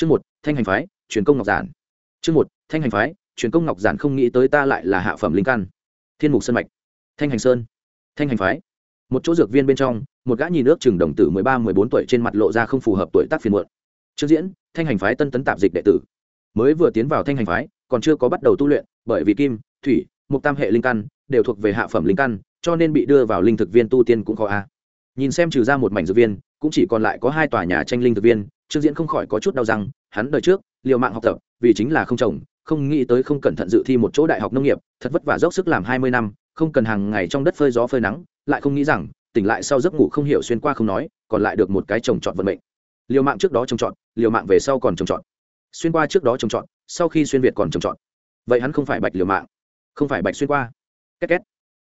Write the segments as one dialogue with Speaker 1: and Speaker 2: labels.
Speaker 1: chương một, thanh hành phái, truyền công ngọc giản. Chương một, thanh hành phái, truyền công ngọc giản không nghĩ tới ta lại là hạ phẩm linh căn. Thiên mục sơn mạch. Thanh hành sơn. Thanh hành phái. Một chỗ dược viên bên trong, một gã nhìn ước chừng đồng tử mười ba, mười bốn tuổi trên mặt lộ ra không phù hợp tuổi tác phiền muộn. Trước diễn, thanh hành phái tân tấn tạp dịch đệ tử. Mới vừa tiến vào thanh hành phái, còn chưa có bắt đầu tu luyện, bởi vì kim, thủy, mục tam hệ linh căn đều thuộc về hạ phẩm linh căn, cho nên bị đưa vào linh thực viên tu tiên cũng khó a. Nhìn xem trừ ra một mảnh dược viên, cũng chỉ còn lại có hai tòa nhà tranh linh thực viên trương diễn không khỏi có chút đau răng, hắn đời trước, liều mạng học tập, vì chính là không trồng không nghĩ tới không cẩn thận dự thi một chỗ đại học nông nghiệp, thật vất vả dốc sức làm hai mươi năm, không cần hàng ngày trong đất phơi gió phơi nắng, lại không nghĩ rằng, tỉnh lại sau giấc ngủ không hiểu xuyên qua không nói, còn lại được một cái trồng trọt vận mệnh. Liều mạng trước đó trồng trọt liều mạng về sau còn trồng trọt xuyên qua trước đó trồng trọt sau khi xuyên việt còn trồng trọt vậy hắn không phải bạch liều mạng, không phải bạch xuyên qua. Két két.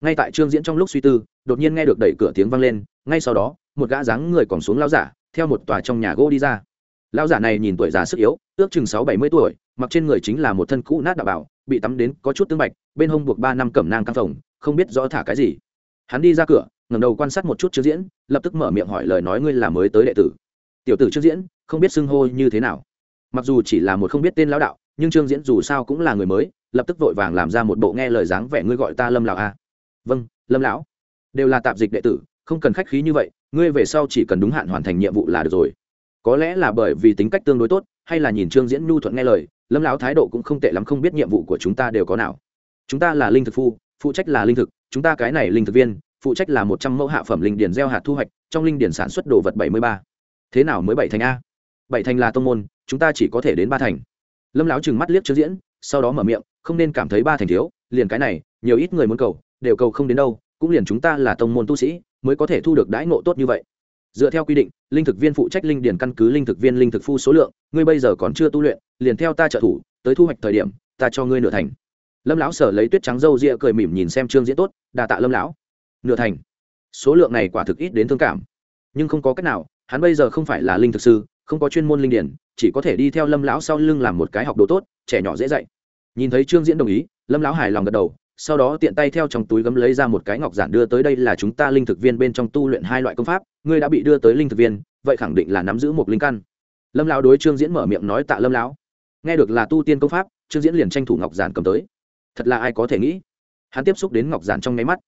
Speaker 1: Ngay tại trương diễn trong lúc suy tư, đột nhiên nghe được đẩy cửa tiếng vang lên, ngay sau đó, một gã dáng người còn xuống lao giả, theo một tòa trong nhà gỗ đi ra. Lão giả này nhìn tuổi già sức yếu, ước chừng sáu bảy mươi tuổi, mặc trên người chính là một thân cũ nát đạo bảo, bị tắm đến có chút tương bạch, bên hông buộc ba năm cẩm nang căng phồng, không biết rõ thả cái gì. Hắn đi ra cửa, ngẩng đầu quan sát một chút trước diễn, lập tức mở miệng hỏi lời nói ngươi là mới tới đệ tử. Tiểu tử trước diễn, không biết xưng hô như thế nào. Mặc dù chỉ là một không biết tên lão đạo, nhưng trương diễn dù sao cũng là người mới, lập tức vội vàng làm ra một bộ nghe lời dáng vẻ ngươi gọi ta lâm lão a. Vâng lâm lão. Đều là tạp dịch đệ tử, không cần khách khí như vậy, ngươi về sau chỉ cần đúng hạn hoàn thành nhiệm vụ là được rồi có lẽ là bởi vì tính cách tương đối tốt, hay là nhìn trương diễn nhu thuận nghe lời, lâm lão thái độ cũng không tệ lắm, không biết nhiệm vụ của chúng ta đều có nào. Chúng ta là linh thực phu, phụ trách là linh thực, chúng ta cái này linh thực viên, phụ trách là một trăm mẫu hạ phẩm linh điển gieo hạt thu hoạch, trong linh điển sản xuất đồ vật bảy mươi ba. Thế nào mới bảy thành a? Bảy thành là tông môn, chúng ta chỉ có thể đến ba thành. Lâm lão trừng mắt liếc trương diễn, sau đó mở miệng, không nên cảm thấy ba thành thiếu, liền cái này, nhiều ít người muốn cầu, đều cầu không đến đâu, cũng liền chúng ta là tông môn tu sĩ, mới có thể thu được đãi ngộ tốt như vậy dựa theo quy định, linh thực viên phụ trách linh điển căn cứ linh thực viên linh thực phu số lượng, ngươi bây giờ còn chưa tu luyện, liền theo ta trợ thủ, tới thu hoạch thời điểm, ta cho ngươi nửa thành. Lâm lão sở lấy tuyết trắng râu ria cười mỉm nhìn xem trương diễn tốt, đà tạ lâm lão. Nửa thành. Số lượng này quả thực ít đến thương cảm. Nhưng không có cách nào, hắn bây giờ không phải là linh thực sư, không có chuyên môn linh điển, chỉ có thể đi theo lâm lão sau lưng làm một cái học đồ tốt, trẻ nhỏ dễ dạy. Nhìn thấy trương diễn đồng ý, lâm lão hài lòng gật đầu sau đó tiện tay theo trong túi gấm lấy ra một cái ngọc giản đưa tới đây là chúng ta linh thực viên bên trong tu luyện hai loại công pháp, ngươi đã bị đưa tới linh thực viên, vậy khẳng định là nắm giữ một linh căn. Lâm lão đối trương diễn mở miệng nói tạ lâm lão. Nghe được là tu tiên công pháp, trương diễn liền tranh thủ ngọc giản cầm tới. Thật là ai có thể nghĩ? Hắn tiếp xúc đến ngọc giản trong nháy mắt.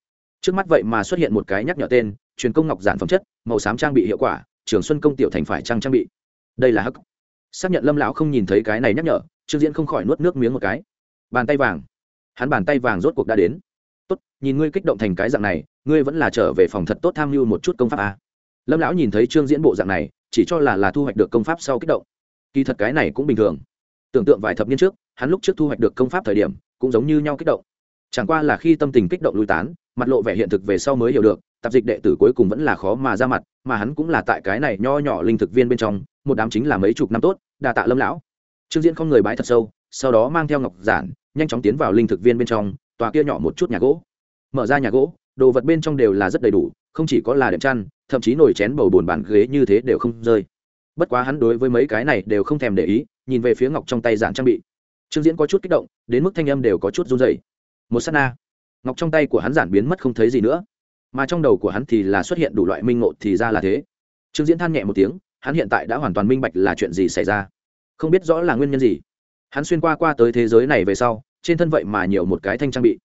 Speaker 1: Trước mắt vậy mà xuất hiện một cái nhắc nhở tên, truyền công ngọc giản phẩm chất, màu xám trang bị hiệu quả, trường xuân công tiểu thành phải trang trang bị. Đây là hắc. Xác nhận lâm lão không nhìn thấy cái này nhắc nhở, trương diễn không khỏi nuốt nước miếng một cái. Bàn tay vàng hắn bàn tay vàng rốt cuộc đã đến. Tốt, nhìn ngươi kích động thành cái dạng này, ngươi vẫn là trở về phòng thật tốt tham mưu một chút công pháp à. lâm lão nhìn thấy trương diễn bộ dạng này, chỉ cho là là thu hoạch được công pháp sau kích động. Kỳ thật cái này cũng bình thường. Tưởng tượng vài thập niên trước, hắn lúc trước thu hoạch được công pháp thời điểm, cũng giống như nhau kích động. Chẳng qua là khi tâm tình kích động lui tán, mặt lộ vẻ hiện thực về sau mới hiểu được, tạp dịch đệ tử cuối cùng vẫn là khó mà ra mặt, mà hắn cũng là tại cái này nho nhỏ linh thực viên bên trong, một đám chính là mấy chục năm tốt, đa tạ lâm lão. Trương diễn không người bái thật sâu, sau đó mang theo ngọc giản nhanh chóng tiến vào linh thực viên bên trong, tòa kia nhỏ một chút nhà gỗ. Mở ra nhà gỗ, đồ vật bên trong đều là rất đầy đủ, không chỉ có là đệm chăn, thậm chí nồi chén bầu bồn bàn ghế như thế đều không rơi. Bất quá hắn đối với mấy cái này đều không thèm để ý, nhìn về phía ngọc trong tay giản trang bị. Trương diễn có chút kích động, đến mức thanh âm đều có chút run dày một s á t na. Ngọc trong tay của hắn giản biến mất không thấy gì nữa. Mà trong đầu của hắn thì là xuất hiện đủ loại minh ngộ thì ra là thế. Trương diễn than nhẹ một tiếng, hắn hiện tại đã hoàn toàn minh bạch là chuyện gì xảy ra. Không biết rõ là nguyên nhân gì. Hắn xuyên qua qua tới thế giới này về sau trên thân vậy mà nhiều một cái thanh trang bị.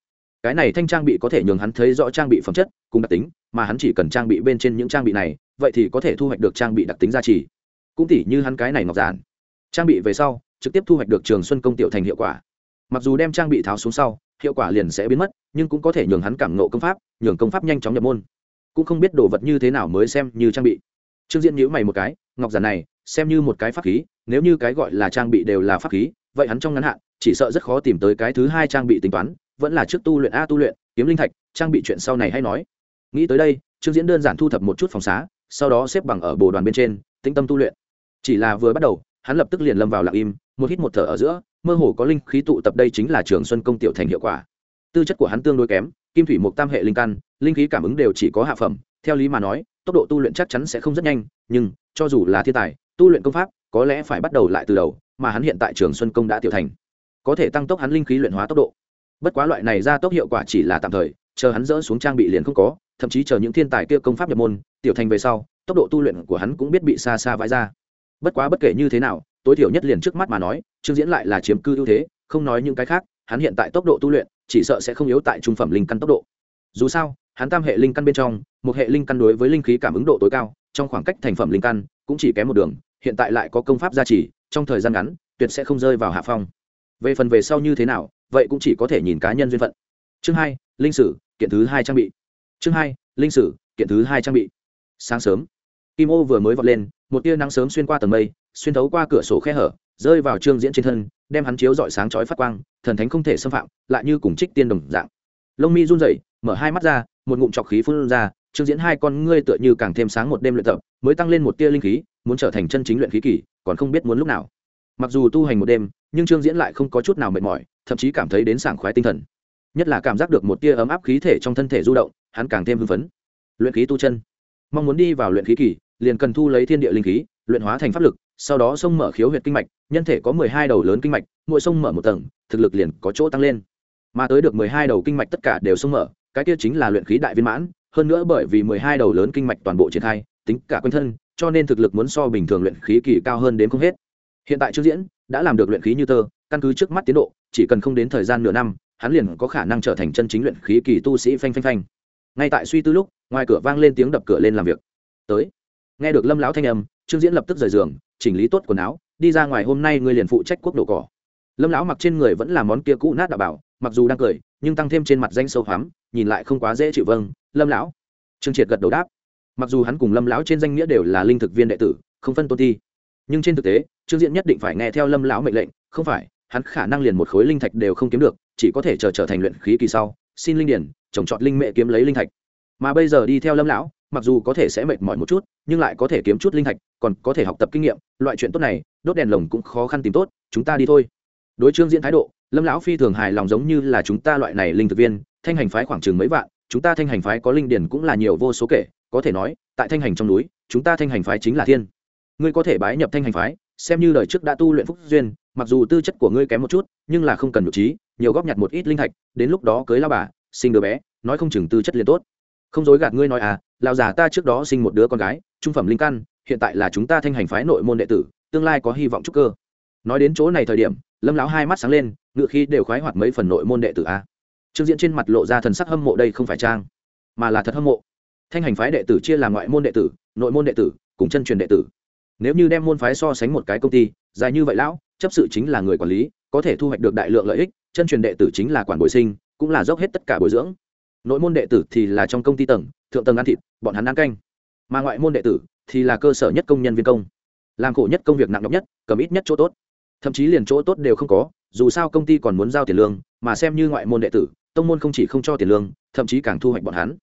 Speaker 1: Cái này thanh trang bị có thể nhường hắn thấy rõ trang bị phẩm chất cùng đặc tính, mà hắn chỉ cần trang bị bên trên những trang bị này, vậy thì có thể thu hoạch được trang bị đặc tính gia trì. Cũng tỉ như hắn cái này ngọc giản. Trang bị về sau, trực tiếp thu hoạch được trường xuân công tiểu thành hiệu quả. Mặc dù đem trang bị tháo xuống sau, hiệu quả liền sẽ biến mất, nhưng cũng có thể nhường hắn cảm nộ công pháp, nhường công pháp nhanh chóng nhập môn. Cũng không biết đồ vật như thế nào mới xem như trang bị. Trương diễn nhữ mày một cái, ngọc giản này xem như một cái pháp khí, nếu như cái gọi là trang bị đều là pháp khí, vậy hắn trong ngắn hạn, chỉ sợ rất khó tìm tới cái thứ hai trang bị tính toán, vẫn là trước tu luyện a tu luyện, kiếm linh thạch, trang bị chuyện sau này hay nói. Nghĩ tới đây, trương diễn đơn giản thu thập một chút phòng xá, sau đó xếp bằng ở bồ đoàn bên trên, tĩnh tâm tu luyện. Chỉ là vừa bắt đầu, hắn lập tức liền lâm vào lặng im, một hít một thở ở giữa, mơ hồ có linh khí tụ tập đây chính là trường xuân công tiểu thành hiệu quả. Tư chất của hắn tương đối kém, kim thủy một tam hệ linh căn, linh khí cảm ứng đều chỉ có hạ phẩm, theo lý mà nói, tốc độ tu luyện chắc chắn sẽ không rất nhanh, nhưng, cho dù là thiên tài tu luyện công pháp có lẽ phải bắt đầu lại từ đầu, mà hắn hiện tại trường xuân công đã tiểu thành. Có thể tăng tốc hắn linh khí luyện hóa tốc độ. Bất quá loại này ra tốc hiệu quả chỉ là tạm thời, chờ hắn dỡ xuống trang bị liền không có, thậm chí chờ những thiên tài kia công pháp nhập môn, tiểu thành về sau, tốc độ tu luyện của hắn cũng biết bị xa xa vãi ra. Bất quá bất kể như thế nào, tối thiểu nhất liền trước mắt mà nói, trương diễn lại là chiếm cư ưu thế, không nói những cái khác, hắn hiện tại tốc độ tu luyện, chỉ sợ sẽ không yếu tại trung phẩm linh căn tốc độ. Dù sao, hắn tam hệ linh căn bên trong, một hệ linh căn đối với linh khí cảm ứng độ tối cao, trong khoảng cách thành phẩm linh căn cũng chỉ kém một đường, hiện tại lại có công pháp gia trì, trong thời gian ngắn, tuyệt sẽ không rơi vào hạ phong. Về phần về sau như thế nào, vậy cũng chỉ có thể nhìn cá nhân duyên phận. Chương hai, linh sử, kiện thứ hai trang bị. Chương hai, linh sử, kiện thứ hai trang bị. Sáng sớm, kim ô vừa mới vọt lên, một tia nắng sớm xuyên qua tầng mây, xuyên thấu qua cửa sổ khe hở, rơi vào trương diễn trên thân, đem hắn chiếu dọi sáng chói phát quang, thần thánh không thể xâm phạm, lại như cùng trích tiên đồng dạng. Lông mi run rẩy, mở hai mắt ra, một ngụm trọc khí phun ra trương diễn hai con ngươi tựa như càng thêm sáng một đêm luyện tập, mới tăng lên một tia linh khí, muốn trở thành chân chính luyện khí kỳ, còn không biết muốn lúc nào. Mặc dù tu hành một đêm, nhưng trương diễn lại không có chút nào mệt mỏi, thậm chí cảm thấy đến sảng khoái tinh thần. Nhất là cảm giác được một tia ấm áp khí thể trong thân thể du động, hắn càng thêm hưng phấn. Luyện khí tu chân. Mong muốn đi vào luyện khí kỳ, liền cần thu lấy thiên địa linh khí, luyện hóa thành pháp lực, sau đó sông mở khiếu huyệt kinh mạch, nhân thể có mười hai đầu lớn kinh mạch, mỗi sông mở một tầng, thực lực liền có chỗ tăng lên. Mà tới được mười hai đầu kinh mạch tất cả đều sông mở, cái kia chính là luyện khí đại viên mãn hơn nữa bởi vì mười hai đầu lớn kinh mạch toàn bộ triển khai, tính cả quanh thân, cho nên thực lực muốn so bình thường luyện khí kỳ cao hơn đến không hết. Hiện tại trương diễn đã làm được luyện khí như tơ, căn cứ trước mắt tiến độ, chỉ cần không đến thời gian nửa năm, hắn liền có khả năng trở thành chân chính luyện khí kỳ tu sĩ phanh phanh phanh. Ngay tại suy tư lúc, ngoài cửa vang lên tiếng đập cửa lên làm việc. Tới. Nghe được lâm lão thanh âm, trương diễn lập tức rời giường, chỉnh lý tốt quần áo, đi ra ngoài hôm nay ngươi liền phụ trách quốc độ cỏ. Lâm lão mặc trên người vẫn là món kia cũ nát đạo bảo, mặc dù đang cười, nhưng tăng thêm trên mặt danh sâu hoắm, nhìn lại không quá dễ chịu vâng lâm lão. Trương triệt gật đầu đáp. Mặc dù hắn cùng lâm lão trên danh nghĩa đều là linh thực viên đệ tử, không phân tôn thi nhưng trên thực tế, trương diễn nhất định phải nghe theo lâm lão mệnh lệnh, không phải, hắn khả năng liền một khối linh thạch đều không kiếm được, chỉ có thể chờ trở thành luyện khí kỳ sau, xin linh điển, trồng trọt linh mẹ kiếm lấy linh thạch. Mà bây giờ đi theo lâm lão, mặc dù có thể sẽ mệt mỏi một chút, nhưng lại có thể kiếm chút linh thạch, còn có thể học tập kinh nghiệm, loại chuyện tốt này, đốt đèn lồng cũng khó khăn tìm tốt, chúng ta đi thôi. Đối trương diễn thái độ, lâm lão phi thường hài lòng giống như là chúng ta loại này linh thực viên, thanh hành phái khoảng chừng mấy vạn chúng ta thanh hành phái có linh điển cũng là nhiều vô số kể, có thể nói, tại thanh hành trong núi, chúng ta thanh hành phái chính là thiên. Ngươi có thể bái nhập thanh hành phái, xem như đời trước đã tu luyện phúc duyên, mặc dù tư chất của ngươi kém một chút, nhưng là không cần nhục trí, nhiều góp nhặt một ít linh thạch, đến lúc đó cưới lao bà, sinh đứa bé, nói không chừng tư chất liền tốt. Không dối gạt ngươi nói à lao già ta trước đó sinh một đứa con gái, trung phẩm linh căn, hiện tại là chúng ta thanh hành phái nội môn đệ tử, tương lai có hy vọng trúc cơ. Nói đến chỗ này thời điểm, lâm lão hai mắt sáng lên, ngựa khi đều khoái hoạt mấy phần nội môn đệ tử a trương diễn trên mặt lộ ra thần sắc hâm mộ, đây không phải trang, mà là thật hâm mộ. Thanh hành phái đệ tử chia làm ngoại môn đệ tử, nội môn đệ tử, cùng chân truyền đệ tử. Nếu như đem môn phái so sánh một cái công ty, dài như vậy lão, chấp sự chính là người quản lý, có thể thu hoạch được đại lượng lợi ích, chân truyền đệ tử chính là quản bồi sinh, cũng là dốc hết tất cả bồi dưỡng. Nội môn đệ tử thì là trong công ty tầng, thượng tầng ăn thịt, bọn hắn ăn canh. Mà ngoại môn đệ tử thì là cơ sở nhất công nhân viên công. Làm khổ nhất công việc nặng nhọc nhất, cầm ít nhất chỗ tốt. Thậm chí liền chỗ tốt đều không có, dù sao công ty còn muốn giao tiền lương, mà xem như ngoại môn đệ tử tông môn không chỉ không cho tiền lương, thậm chí càng thu hoạch bọn hắn.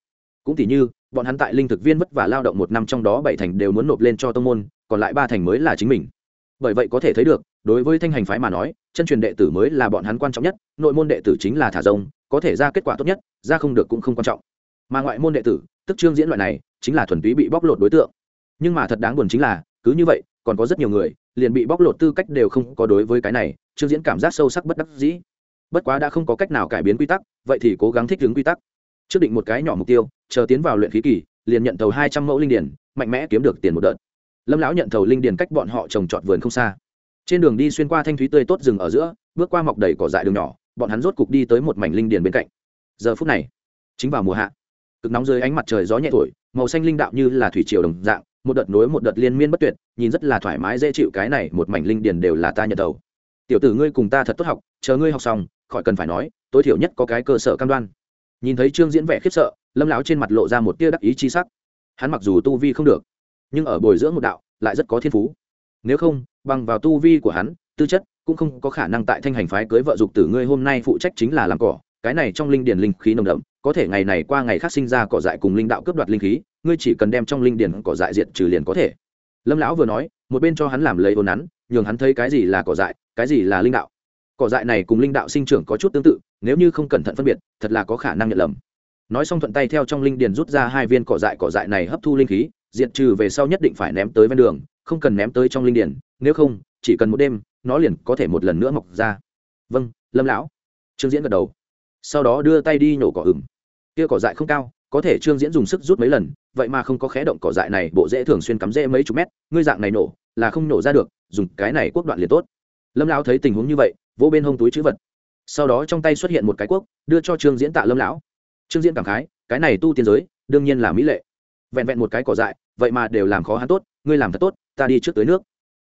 Speaker 1: Cũng tỉ như, bọn hắn tại linh thực viên vất vả lao động một năm trong đó bảy thành đều muốn nộp lên cho tông môn, còn lại ba thành mới là chính mình. Bởi vậy có thể thấy được, đối với thanh hành phái mà nói, chân truyền đệ tử mới là bọn hắn quan trọng nhất, nội môn đệ tử chính là thả rông, có thể ra kết quả tốt nhất, ra không được cũng không quan trọng. Mà ngoại môn đệ tử, tức trương diễn loại này, chính là thuần túy bị bóc lột đối tượng. Nhưng mà thật đáng buồn chính là, cứ như vậy, còn có rất nhiều người, liền bị bóc lột tư cách đều không có đối với cái này, trương diễn cảm giác sâu sắc bất đắc dĩ bất quá đã không có cách nào cải biến quy tắc, vậy thì cố gắng thích ứng quy tắc. Trước định một cái nhỏ mục tiêu, chờ tiến vào luyện khí kỳ, liền nhận thầu hai trăm mẫu linh điển, mạnh mẽ kiếm được tiền một đợt. Lâm lão nhận thầu linh điển cách bọn họ trồng trọt vườn không xa. Trên đường đi xuyên qua thanh thúy tươi tốt rừng ở giữa, bước qua mọc đầy cỏ dại đường nhỏ, bọn hắn rốt cục đi tới một mảnh linh điển bên cạnh. Giờ phút này, chính vào mùa hạ. Cực nóng dưới ánh mặt trời gió nhẹ thổi, màu xanh linh đạo như là thủy triều đồng dạng, một đợt nối một đợt liên miên bất tuyệt, nhìn rất là thoải mái dễ chịu cái này, một mảnh linh điển đều là ta nhận đầu tiểu tử ngươi cùng ta thật tốt học, chờ ngươi học xong khỏi cần phải nói, tối thiểu nhất có cái cơ sở cam đoan. Nhìn thấy trương diễn vẻ khiếp sợ, lâm lão trên mặt lộ ra một tia đắc ý chi sắc. Hắn mặc dù tu vi không được, nhưng ở bồi dưỡng một đạo, lại rất có thiên phú. Nếu không, bằng vào tu vi của hắn, tư chất, cũng không có khả năng tại thanh hành phái cưới vợ dục tử ngươi hôm nay phụ trách chính là làm cỏ, cái này trong linh điển linh khí nồng đậm, có thể ngày này qua ngày khác sinh ra cỏ dại cùng linh đạo cướp đoạt linh khí, ngươi chỉ cần đem trong linh điển cỏ dại diệt trừ liền có thể. Lâm lão vừa nói, một bên cho hắn làm lấy vốn nắn, nhường hắn thấy cái gì là cỏ dại, cái gì là linh đạo cỏ dại này cùng linh đạo sinh trưởng có chút tương tự, nếu như không cẩn thận phân biệt, thật là có khả năng nhận lầm. Nói xong thuận tay theo trong linh điền rút ra hai viên cỏ dại cỏ dại này hấp thu linh khí diện trừ về sau nhất định phải ném tới ven đường, không cần ném tới trong linh điền, nếu không, chỉ cần một đêm, nó liền có thể một lần nữa mọc ra. Vâng lâm lão. Trương diễn gật đầu. Sau đó đưa tay đi nhổ cỏ ửng. Kia cỏ dại không cao, có thể trương diễn dùng sức rút mấy lần, vậy mà không có khé động cỏ dại này, bộ dễ thường xuyên cắm rễ mấy chục mét, ngươi dạng này nổ, là không nổ ra được, dùng cái này quốc đoạn liền tốt. Lâm lão thấy tình huống như vậy vỗ bên hông túi chữ vật. Sau đó trong tay xuất hiện một cái quốc đưa cho trương diễn tạ lâm lão. Trương diễn cảm khái, cái này tu tiên giới, đương nhiên là mỹ lệ. Vẹn vẹn một cái cỏ dại, vậy mà đều làm khó hắn tốt, ngươi làm thật tốt, ta đi trước tới nước.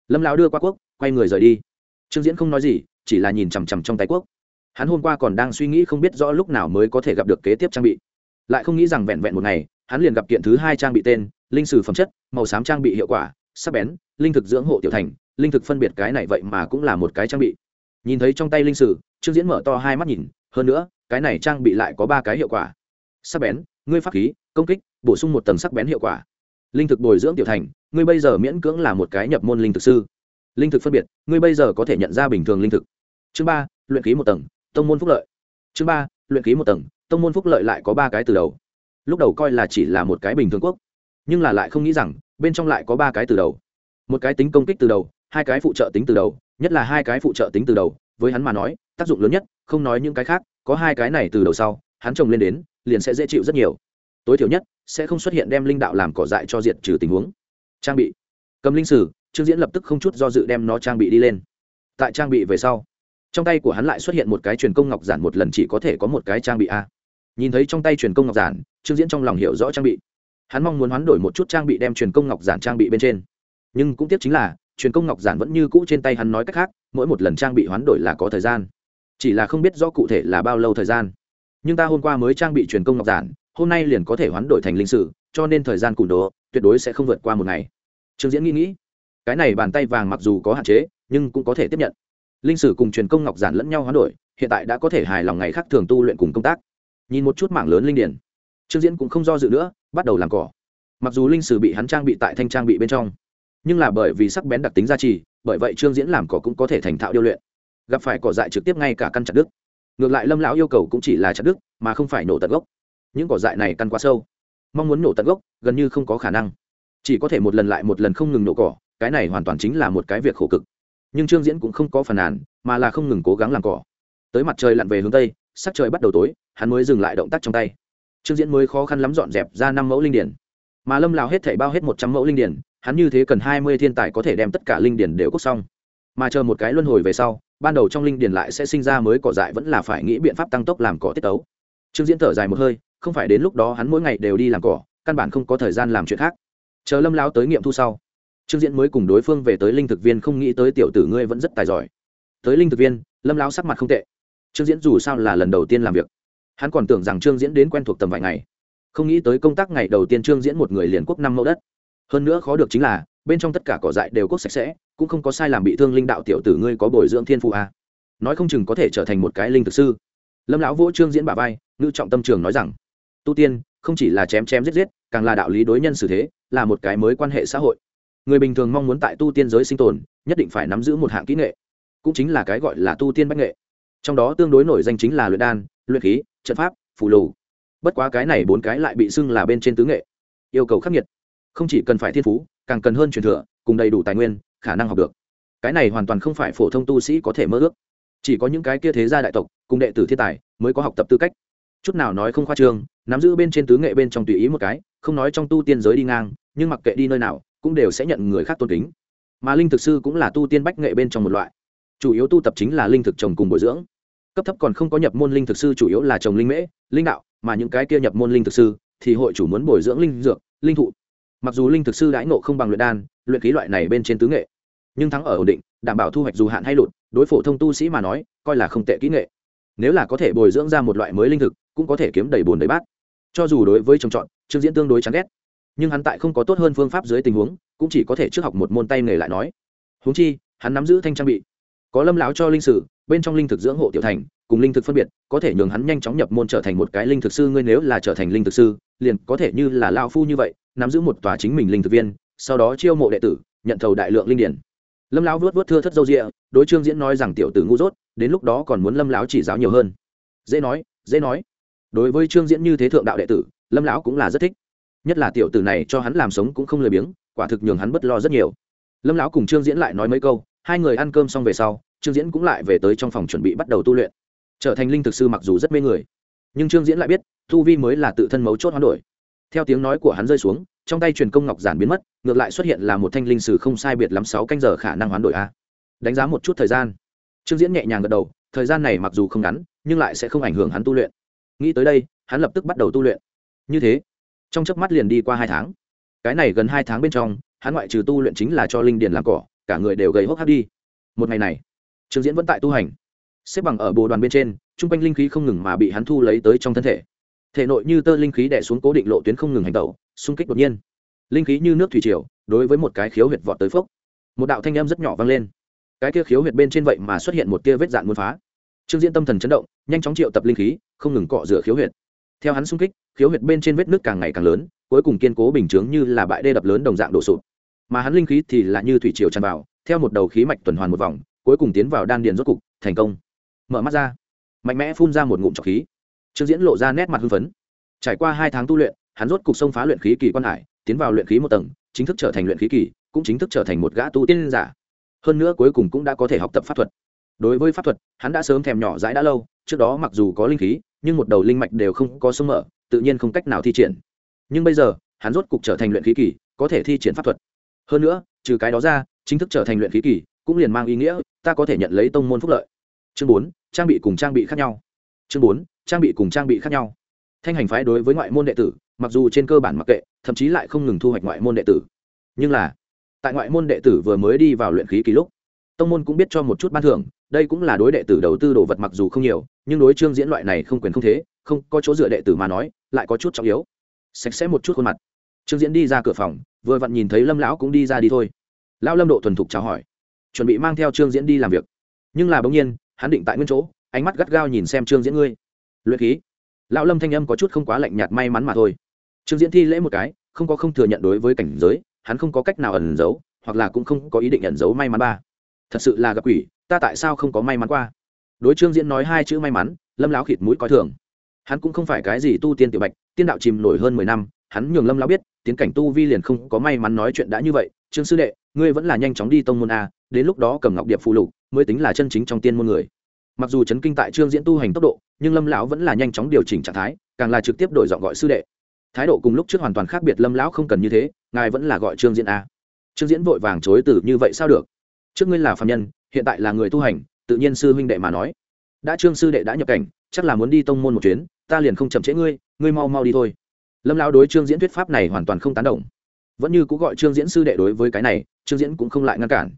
Speaker 1: Lâm lão đưa qua quốc quay người rời đi. Trương diễn không nói gì, chỉ là nhìn chằm chằm trong tay quốc hắn hôm qua còn đang suy nghĩ không biết rõ lúc nào mới có thể gặp được kế tiếp trang bị. Lại không nghĩ rằng vẹn vẹn một ngày, hắn liền gặp kiện thứ hai trang bị tên, linh sử phẩm chất, màu xám trang bị hiệu quả, sắc bén, linh thực dưỡng hộ tiểu thành, linh thực phân biệt cái này vậy mà cũng là một cái trang bị nhìn thấy trong tay linh sử, trương diễn mở to hai mắt nhìn, hơn nữa, cái này trang bị lại có ba cái hiệu quả. Sắc bén, ngươi pháp khí, công kích, bổ sung một tầng sắc bén hiệu quả. Linh thực bồi dưỡng tiểu thành, ngươi bây giờ miễn cưỡng là một cái nhập môn linh thực sư. Linh thực phân biệt, ngươi bây giờ có thể nhận ra bình thường linh thực. Chương ba, luyện ký một tầng, tông môn phúc lợi. Chương ba, luyện ký một tầng, tông môn phúc lợi lại có ba cái từ đầu. Lúc đầu coi là chỉ là một cái bình thường quốc, nhưng là lại không nghĩ rằng, bên trong lại có ba cái từ đầu. Một cái tính công kích từ đầu, hai cái phụ trợ tính từ đầu nhất là hai cái phụ trợ tính từ đầu, với hắn mà nói, tác dụng lớn nhất, không nói những cái khác, có hai cái này từ đầu sau, hắn trồng lên đến, liền sẽ dễ chịu rất nhiều. Tối thiểu nhất, sẽ không xuất hiện đem linh đạo làm cỏ dại cho diệt trừ tình huống. Trang bị. Cầm linh sử, trương diễn lập tức không chút do dự đem nó trang bị đi lên. Tại trang bị về sau, trong tay của hắn lại xuất hiện một cái truyền công ngọc giản một lần chỉ có thể có một cái trang bị a. Nhìn thấy trong tay truyền công ngọc giản, trương diễn trong lòng hiểu rõ trang bị. Hắn mong muốn hoán đổi một chút trang bị đem truyền công ngọc giản trang bị bên trên. Nhưng cũng tiếc chính là truyền công ngọc giản vẫn như cũ trên tay hắn nói cách khác, mỗi một lần trang bị hoán đổi là có thời gian. Chỉ là không biết rõ cụ thể là bao lâu thời gian. Nhưng ta hôm qua mới trang bị truyền công ngọc giản, hôm nay liền có thể hoán đổi thành linh sử, cho nên thời gian củng đồ tuyệt đối sẽ không vượt qua một ngày. Trương diễn nghĩ nghĩ, cái này bàn tay vàng mặc dù có hạn chế, nhưng cũng có thể tiếp nhận. Linh sử cùng truyền công ngọc giản lẫn nhau hoán đổi, hiện tại đã có thể hài lòng ngày khác thường tu luyện cùng công tác. Nhìn một chút mảng lớn linh điển, trương diễn cũng không do dự nữa, bắt đầu làm cỏ. Mặc dù linh sử bị hắn trang bị tại thanh trang bị bên trong nhưng là bởi vì sắc bén đặc tính gia trì, bởi vậy trương diễn làm cỏ cũng có thể thành thạo điêu luyện. Gặp phải cỏ dại trực tiếp ngay cả căn chặt đức ngược lại lâm lão yêu cầu cũng chỉ là chặt đức mà không phải nổ tận gốc. Những cỏ dại này căn quá sâu. Mong muốn nổ tận gốc, gần như không có khả năng. Chỉ có thể một lần lại một lần không ngừng nổ cỏ, cái này hoàn toàn chính là một cái việc khổ cực. Nhưng trương diễn cũng không có phản nàn, mà là không ngừng cố gắng làm cỏ. Tới mặt trời lặn về hướng tây, sắc trời bắt đầu tối, hắn mới dừng lại động tác trong tay. Trương diễn mới khó khăn lắm dọn dẹp ra năm mẫu linh điển. Mà lâm lào hết thảy bao hết một trăm mẫu linh điển hắn như thế cần hai mươi thiên tài có thể đem tất cả linh điển đều cốt xong. Mà chờ một cái luân hồi về sau, ban đầu trong linh điển lại sẽ sinh ra mới cỏ dại vẫn là phải nghĩ biện pháp tăng tốc làm cỏ tiết tấu. Trương diễn thở dài một hơi, không phải đến lúc đó hắn mỗi ngày đều đi làm cỏ, căn bản không có thời gian làm chuyện khác. Chờ lâm lao tới nghiệm thu sau, trương diễn mới cùng đối phương về tới linh thực viên không nghĩ tới tiểu tử ngươi vẫn rất tài giỏi. Tới linh thực viên, lâm lao sắc mặt không tệ. Trương diễn dù sao là lần đầu tiên làm việc. Hắn còn tưởng rằng trương diễn đến quen thuộc tầm vài ngày. Không nghĩ tới công tác ngày đầu tiên trương diễn một người liền quốc năm mẫu đất hơn nữa khó được chính là, bên trong tất cả cỏ dại đều cốt sạch sẽ, cũng không có sai làm bị thương linh đạo tiểu tử ngươi có bồi dưỡng thiên phụ à. nói không chừng có thể trở thành một cái linh thực sư. Lâm lão vỗ trương diễn bà vai ngự trọng tâm trường nói rằng, tu tiên, không chỉ là chém chém giết giết, càng là đạo lý đối nhân xử thế, là một cái mới quan hệ xã hội. Người bình thường mong muốn tại tu tiên giới sinh tồn, nhất định phải nắm giữ một hạng kỹ nghệ, cũng chính là cái gọi là tu tiên bách nghệ. Trong đó tương đối nổi danh chính là luyện đan, luyện khí, trận pháp, phù lù. Bất quá cái này bốn cái lại bị xưng là bên trên tứ nghệ. Yêu cầu khắc nghiệt không chỉ cần phải thiên phú, càng cần hơn truyền thừa, cùng đầy đủ tài nguyên, khả năng học được. Cái này hoàn toàn không phải phổ thông tu sĩ có thể mơ ước. Chỉ có những cái kia thế gia đại tộc, cùng đệ tử thiên tài, mới có học tập tư cách. Chút nào nói không khoa trương, nắm giữ bên trên tứ nghệ bên trong tùy ý một cái, không nói trong tu tiên giới đi ngang, nhưng mặc kệ đi nơi nào, cũng đều sẽ nhận người khác tôn kính. Mà linh thực sư cũng là tu tiên bách nghệ bên trong một loại. Chủ yếu tu tập chính là linh thực trồng cùng bồi dưỡng. Cấp thấp còn không có nhập môn linh thực sư chủ yếu là trồng linh mễ, linh đạo, mà những cái kia nhập môn linh thực sư thì hội chủ muốn bồi dưỡng linh dược, linh thụ mặc dù linh thực sư đãi ngộ không bằng luyện đan, luyện khí loại này bên trên tứ nghệ, nhưng thắng ở ổn định, đảm bảo thu hoạch dù hạn hay lụt, đối phổ thông tu sĩ mà nói, coi là không tệ kỹ nghệ. Nếu là có thể bồi dưỡng ra một loại mới linh thực, cũng có thể kiếm đầy bồn đầy bát. Cho dù đối với trồng trọt, trương diễn tương đối chán ghét. Nhưng hắn tại không có tốt hơn phương pháp dưới tình huống, cũng chỉ có thể trước học một môn tay nghề lại nói. Huống chi, hắn nắm giữ thanh trang bị. Có lâm láo cho linh sử, bên trong linh thực dưỡng hộ tiểu thành, cùng linh thực phân biệt, có thể nhường hắn nhanh chóng nhập môn trở thành một cái linh thực sư, ngươi nếu là trở thành linh thực sư, liền có thể như là lao phu như vậy nắm giữ một tòa chính mình linh thực viên, sau đó chiêu mộ đệ tử, nhận thầu đại lượng linh điển. Lâm lão vuốt vuốt thưa thất dâu rịa, đối trương diễn nói rằng tiểu tử ngu dốt, đến lúc đó còn muốn lâm lão chỉ giáo nhiều hơn. Dễ nói dễ nói. Đối với trương diễn như thế thượng đạo đệ tử, lâm lão cũng là rất thích. Nhất là tiểu tử này cho hắn làm sống cũng không lười biếng, quả thực nhường hắn bất lo rất nhiều. Lâm lão cùng trương diễn lại nói mấy câu, hai người ăn cơm xong về sau, trương diễn cũng lại về tới trong phòng chuẩn bị bắt đầu tu luyện. Trở thành linh thực sư mặc dù rất mê người, nhưng trương diễn lại biết, tu vi mới là tự thân mấu chốt hoán đổi theo tiếng nói của hắn rơi xuống, trong tay truyền công ngọc giản biến mất, ngược lại xuất hiện là một thanh linh sử không sai biệt lắm sáu canh giờ khả năng hoán đổi a. Đánh giá một chút thời gian. Trương diễn nhẹ nhàng gật đầu, thời gian này mặc dù không ngắn, nhưng lại sẽ không ảnh hưởng hắn tu luyện. Nghĩ tới đây, hắn lập tức bắt đầu tu luyện. Như thế, trong chớp mắt liền đi qua hai tháng. Cái này gần hai tháng bên trong, hắn ngoại trừ tu luyện chính là cho linh điền làm cỏ, cả người đều gầy hốc hác đi. Một ngày này, trương diễn vẫn tại tu hành. Xếp bằng ở bồ đoàn bên trên t r u n g quanh linh khí không ngừng mà bị hắn thu lấy tới trong thân thể thể nội như tơ linh khí đẻ xuống cố định lộ tuyến không ngừng hành tẩu, xung kích đột nhiên. Linh khí như nước thủy triều, đối với một cái khiếu huyệt vọt tới phốc. Một đạo thanh âm rất nhỏ vang lên. Cái kia khiếu huyệt bên trên vậy mà xuất hiện một tia vết dạn muốn phá. Trương diễn tâm thần chấn động, nhanh chóng triệu tập linh khí, không ngừng cọ rửa khiếu huyệt. Theo hắn xung kích, khiếu huyệt bên trên vết nước càng ngày càng lớn, cuối cùng kiên cố bình chướng như là bãi đê đập lớn đồng dạng đổ sụp. Mà hắn linh khí thì là như thủy triều tràn vào, theo một đầu khí mạch tuần hoàn một vòng, cuối cùng tiến vào đan điền rốt cục, thành công. Mở mắt ra, mạnh mẽ phun ra một ngụm trọc khí trương diễn lộ ra nét mặt hưng phấn. Trải qua hai tháng tu luyện, hắn rốt cục xông phá luyện khí kỳ quan hải, tiến vào luyện khí một tầng, chính thức trở thành luyện khí kỳ, cũng chính thức trở thành một gã tu tiên giả. Hơn nữa cuối cùng cũng đã có thể học tập pháp thuật. Đối với pháp thuật, hắn đã sớm thèm nhỏ dãi đã lâu, trước đó mặc dù có linh khí, nhưng một đầu linh mạch đều không có sông mở, tự nhiên không cách nào thi triển. Nhưng bây giờ, hắn rốt cục trở thành luyện khí kỳ, có thể thi triển pháp thuật. Hơn nữa, trừ cái đó ra, chính thức trở thành luyện khí kỳ, cũng liền mang ý nghĩa, ta có thể nhận lấy tông môn phúc lợi. Chương bốn, trang bị cùng trang bị khác nhau chương bốn, trang bị cùng trang bị khác nhau. Thanh hành phái đối với ngoại môn đệ tử, mặc dù trên cơ bản mặc kệ, thậm chí lại không ngừng thu hoạch ngoại môn đệ tử. Nhưng là, tại ngoại môn đệ tử vừa mới đi vào luyện khí kỳ lúc, tông môn cũng biết cho một chút ban thưởng, đây cũng là đối đệ tử đầu tư đồ vật mặc dù không nhiều, nhưng đối trương diễn loại này không quyền không thế, không có chỗ dựa đệ tử mà nói, lại có chút trọng yếu. Sạch sẽ một chút khuôn mặt. Trương diễn đi ra cửa phòng, vừa vặn nhìn thấy lâm lão cũng đi ra đi thôi. Lão lâm độ thuần thục chào hỏi. Chuẩn bị mang theo trương diễn đi làm việc. Nhưng là bỗng nhiên, hắn định tại nguyên chỗ ánh mắt gắt gao nhìn xem trương diễn ngươi. Luyện khí. Lão lâm thanh âm có chút không quá lạnh nhạt may mắn mà thôi. Trương diễn thi lễ một cái, không có không thừa nhận đối với cảnh giới, hắn không có cách nào ẩn giấu, hoặc là cũng không có ý định ẩn giấu may mắn ba. Thật sự là gặp quỷ, ta tại sao không có may mắn qua? Đối trương diễn nói hai chữ may mắn, lâm lão khịt mũi coi thường. Hắn cũng không phải cái gì tu tiên tiểu bạch, tiên đạo chìm nổi hơn mười năm, hắn nhường lâm lão biết, tiến cảnh tu vi liền không có may mắn nói chuyện đã như vậy. Trương sư đệ, ngươi vẫn là nhanh chóng đi tông môn a, đến lúc đó cầm ngọc điệp phụ lục, mới tính là chân chính trong tiên môn người mặc dù chấn kinh tại trương diễn tu hành tốc độ, nhưng lâm lão vẫn là nhanh chóng điều chỉnh trạng thái, càng là trực tiếp đổi giọng gọi sư đệ. Thái độ cùng lúc trước hoàn toàn khác biệt, lâm lão không cần như thế, ngài vẫn là gọi trương diễn a. Trương diễn vội vàng chối từ, như vậy sao được? Trước ngươi là phạm nhân, hiện tại là người tu hành, tự nhiên sư huynh đệ mà nói. Đã trương sư đệ đã nhập cảnh, chắc là muốn đi tông môn một chuyến, ta liền không chậm trễ ngươi ngươi mau mau đi thôi. Lâm lão đối trương diễn thuyết pháp này hoàn toàn không tán đồng. Vẫn như cũ gọi trương diễn sư đệ đối với cái này, trương diễn cũng không lại ngăn cản.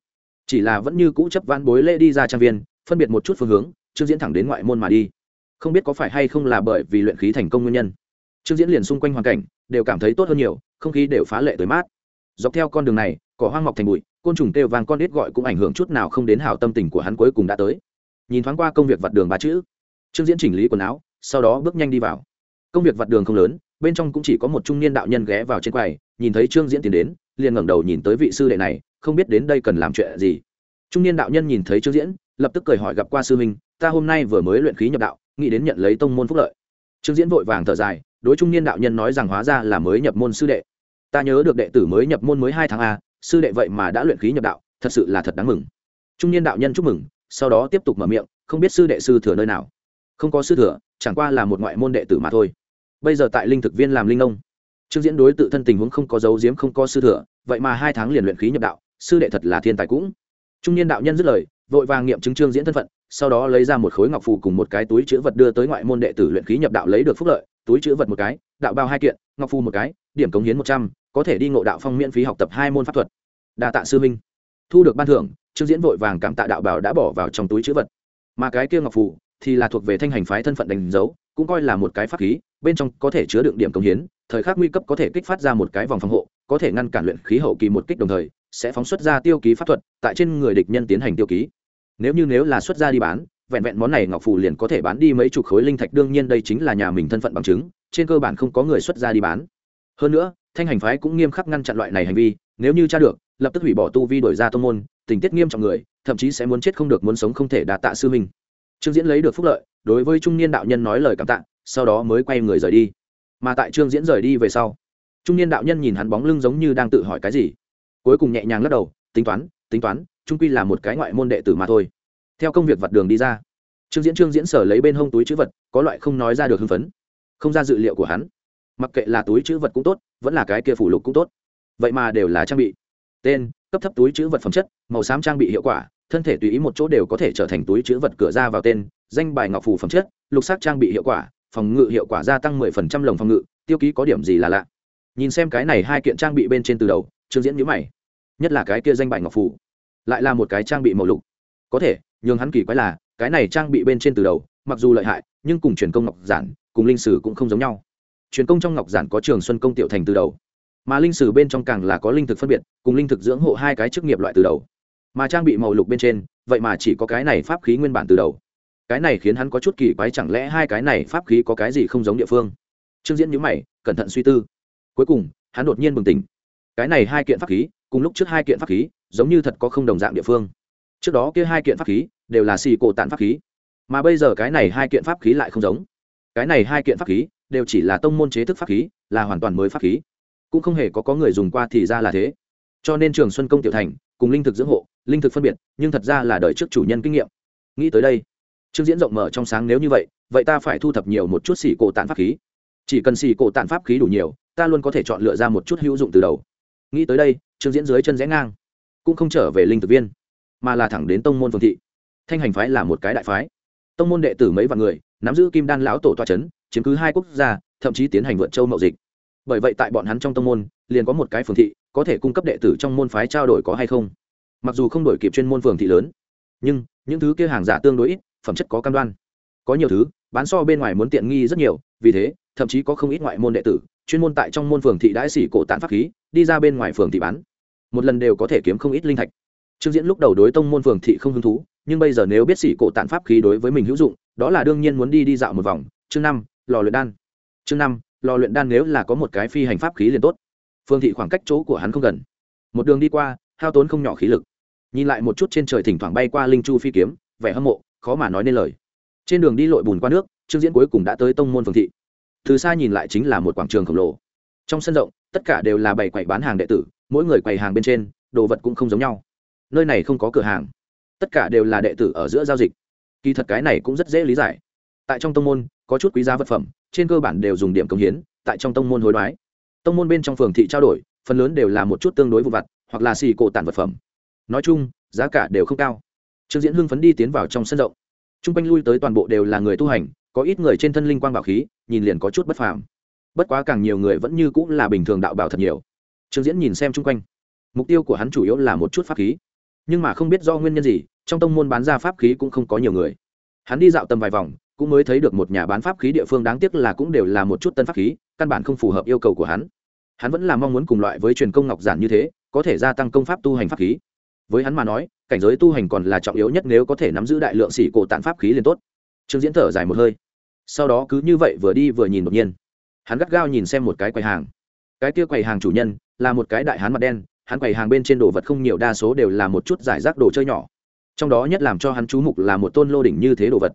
Speaker 1: Chỉ là vẫn như cũ chấp van bối lễ đi ra trang viên phân biệt một chút phương hướng, trương diễn thẳng đến ngoại môn mà đi. Không biết có phải hay không là bởi vì luyện khí thành công nguyên nhân. Trương diễn liền xung quanh hoàn cảnh, đều cảm thấy tốt hơn nhiều, không khí đều phá lệ tới mát. Dọc theo con đường này, cỏ hoang mọc thành bụi, côn trùng kêu vàng con đít gọi cũng ảnh hưởng chút nào không đến hào tâm tình của hắn cuối cùng đã tới. Nhìn thoáng qua công việc vặt đường ba chữ, trương diễn chỉnh lý quần áo, sau đó bước nhanh đi vào. Công việc vặt đường không lớn, bên trong cũng chỉ có một trung niên đạo nhân ghé vào trên quầy, nhìn thấy trương diễn tiến đến, liền ngẩng đầu nhìn tới vị sư đệ này, không biết đến đây cần làm chuyện gì. Trung niên đạo nhân nhìn thấy trương diễn lập tức cười hỏi gặp qua sư huynh, ta hôm nay vừa mới luyện khí nhập đạo, nghĩ đến nhận lấy tông môn phúc lợi. Trương diễn vội vàng thở dài, đối trung niên đạo nhân nói rằng hóa ra là mới nhập môn sư đệ. Ta nhớ được đệ tử mới nhập môn mới hai tháng a, sư đệ vậy mà đã luyện khí nhập đạo, thật sự là thật đáng mừng. Trung niên đạo nhân chúc mừng, sau đó tiếp tục mở miệng, không biết sư đệ sư thừa nơi nào. Không có sư thừa, chẳng qua là một ngoại môn đệ tử mà thôi. Bây giờ tại linh thực viên làm linh nông. Trương diễn đối tự thân tình huống không có dấu diếm không có sư thừa, vậy mà hai tháng liền luyện khí nhập đạo, sư đệ thật là thiên tài cũng. Trung niên đạo nhân dứt lời vội vàng nghiệm chứng trương diễn thân phận, sau đó lấy ra một khối ngọc phù cùng một cái túi chữ vật đưa tới ngoại môn đệ tử luyện khí nhập đạo lấy được phúc lợi, túi chữ vật một cái, đạo bao hai kiện, ngọc phù một cái, điểm cống hiến một trăm, có thể đi ngộ đạo phong miễn phí học tập hai môn pháp thuật. Đa tạ sư minh thu được ban thưởng, trương diễn vội vàng cảm tạ đạo bảo đã bỏ vào trong túi chữ vật. Mà cái kia ngọc phù thì là thuộc về thanh hành phái thân phận đánh dấu, cũng coi là một cái pháp khí, bên trong có thể chứa đựng điểm công hiến, thời khắc nguy cấp có thể kích phát ra một cái vòng phòng hộ, có thể ngăn cản luyện khí hậu kỳ một kích đồng thời, sẽ phóng xuất ra tiêu ký pháp thuật, tại trên người địch nhân tiến hành tiêu ký nếu như nếu là xuất ra đi bán, vẹn vẹn món này ngọc phù liền có thể bán đi mấy chục khối linh thạch, đương nhiên đây chính là nhà mình thân phận bằng chứng, trên cơ bản không có người xuất ra đi bán. Hơn nữa, thanh hành phái cũng nghiêm khắc ngăn chặn loại này hành vi, nếu như tra được, lập tức hủy bỏ tu vi đổi ra tô môn, tình tiết nghiêm trọng người, thậm chí sẽ muốn chết không được, muốn sống không thể đạt tạ sư minh trương diễn lấy được phúc lợi, đối với trung niên đạo nhân nói lời cảm tạ, sau đó mới quay người rời đi. Mà tại trương diễn rời đi về sau, trung niên đạo nhân nhìn hắn bóng lưng giống như đang tự hỏi cái gì. Cuối cùng nhẹ nhàng lắc đầu, tính toán tính toán trung quy là một cái ngoại môn đệ tử mà thôi. Theo công việc vặt đường đi ra, trương diễn trương diễn sở lấy bên hông túi chữ vật, có loại không nói ra được hưng phấn. Không ra dự liệu của hắn, mặc kệ là túi chữ vật cũng tốt, vẫn là cái kia phủ lục cũng tốt. Vậy mà đều là trang bị. Tên, cấp thấp túi chữ vật phẩm chất, màu xám trang bị hiệu quả, thân thể tùy ý một chỗ đều có thể trở thành túi chữ vật cửa ra vào tên, danh bài ngọc phù phẩm chất, lục sắc trang bị hiệu quả, phòng ngự hiệu quả gia tăng mười phần trăm lồng phòng ngự, tiêu ký có điểm gì là lạ. Nhìn xem cái này hai kiện trang bị bên trên từ đầu, trương diễn nhữ mày. Nhất là cái kia danh bài ngọc phù lại là một cái trang bị màu lục. Có thể, nhường hắn kỳ quái là, cái này trang bị bên trên từ đầu, mặc dù lợi hại, nhưng cùng truyền công ngọc giản, cùng linh sử cũng không giống nhau. Truyền công trong ngọc giản có trường xuân công tiểu thành từ đầu, mà linh sử bên trong càng là có linh thực phân biệt, cùng linh thực dưỡng hộ hai cái chức nghiệp loại từ đầu. Mà trang bị màu lục bên trên, vậy mà chỉ có cái này pháp khí nguyên bản từ đầu. Cái này khiến hắn có chút kỳ quái chẳng lẽ hai cái này pháp khí có cái gì không giống địa phương? Trương diễn nhữ mày, cẩn thận suy tư. Cuối cùng, hắn đột nhiên bừng tỉnh. Cái này hai kiện pháp khí, cùng lúc trước hai kiện pháp khí giống như thật có không đồng dạng địa phương. Trước đó kia hai kiện pháp khí đều là xì cổ tản pháp khí, mà bây giờ cái này hai kiện pháp khí lại không giống. Cái này hai kiện pháp khí đều chỉ là tông môn chế thức pháp khí, là hoàn toàn mới pháp khí. Cũng không hề có có người dùng qua thì ra là thế. Cho nên trường xuân công tiểu thành cùng linh thực dưỡng hộ, linh thực phân biệt, nhưng thật ra là đợi trước chủ nhân kinh nghiệm. Nghĩ tới đây, trương diễn rộng mở trong sáng nếu như vậy vậy ta phải thu thập nhiều một chút xì cổ tản pháp khí. Chỉ cần xì cổ tản pháp khí đủ nhiều, ta luôn có thể chọn lựa ra một chút hữu dụng từ đầu. Nghĩ tới đây, trương diễn dưới chân rẽ ngang cũng không trở về linh thực viên, mà là thẳng đến tông môn phương thị. Thanh hành phái là một cái đại phái. Tông môn đệ tử mấy vạn người, nắm giữ kim đan lão tổ toa c h ấ n chiếm cứ hai quốc gia, thậm chí tiến hành vượt châu mậu dịch. Bởi vậy tại bọn hắn trong tông môn, liền có một cái phường thị, có thể cung cấp đệ tử trong môn phái trao đổi có hay không. Mặc dù không đổi kịp chuyên môn phường thị lớn, nhưng những thứ kia hàng giả tương đối ít, phẩm chất có cam đoan. Có nhiều thứ, bán so bên ngoài muốn tiện nghi rất nhiều, vì thế, thậm chí có không ít ngoại môn đệ tử, chuyên môn tại trong môn phường thị đãi xỉ cổ tán pháp khí, đi ra bên ngoài phường thị bán một lần đều có thể kiếm không ít linh thạch. Trương diễn lúc đầu đối tông môn phường thị không hứng thú, nhưng bây giờ nếu biết xỉ cổ tản pháp khí đối với mình hữu dụng, đó là đương nhiên muốn đi đi dạo một vòng. Chương năm, lò luyện đan. Chương năm, lò luyện đan nếu là có một cái phi hành pháp khí liền tốt. Phương thị khoảng cách chỗ của hắn không gần. Một đường đi qua, hao tốn không nhỏ khí lực. Nhìn lại một chút trên trời thỉnh thoảng bay qua linh chu phi kiếm, vẻ hâm mộ, khó mà nói nên lời. Trên đường đi lội bùn qua nước, trương diễn cuối cùng đã tới tông môn phương thị. Từ xa nhìn lại chính là một quảng trường khổng lồ. Trong sân rộng tất cả đều là bày quầy bán hàng đệ tử, mỗi người quầy hàng bên trên, đồ vật cũng không giống nhau. Nơi này không có cửa hàng, tất cả đều là đệ tử ở giữa giao dịch. Kỳ thật cái này cũng rất dễ lý giải. Tại trong tông môn, có chút quý giá vật phẩm, trên cơ bản đều dùng điểm công hiến, tại trong tông môn hối đoái. Tông môn bên trong phường thị trao đổi, phần lớn đều là một chút tương đối vụ vặt, hoặc là xì cổ tản vật phẩm. Nói chung, giá cả đều không cao. Trương diễn hưng phấn đi tiến vào trong sân rộng. T r u n g quanh lui tới toàn bộ đều là người tu hành, có ít người trên thân linh quang bảo khí, nhìn liền có chút bất phàm bất quá càng nhiều người vẫn như cũng là bình thường đạo bảo thật nhiều. Trương diễn nhìn xem chung quanh. Mục tiêu của hắn chủ yếu là một chút pháp khí. Nhưng mà không biết do nguyên nhân gì, trong tông môn bán ra pháp khí cũng không có nhiều người. Hắn đi dạo tầm vài vòng, cũng mới thấy được một nhà bán pháp khí địa phương đáng tiếc là cũng đều là một chút tân pháp khí, căn bản không phù hợp yêu cầu của hắn. Hắn vẫn là mong muốn cùng loại với truyền công ngọc giản như thế, có thể gia tăng công pháp tu hành pháp khí. Với hắn mà nói, cảnh giới tu hành còn là trọng yếu nhất nếu có thể nắm giữ đại lượng xỉ cổ tạn pháp khí liền tốt. Trương diễn thở dài một hơi. Sau đó cứ như vậy vừa đi vừa nhìn đột nhiên hắn gắt gao nhìn xem một cái quầy hàng. Cái kia quầy hàng chủ nhân là một cái đại hán mặt đen, hắn quầy hàng bên trên đồ vật không nhiều, đa số đều là một chút giải rác đồ chơi nhỏ. Trong đó nhất làm cho hắn chú mục là một tôn lô đỉnh như thế đồ vật.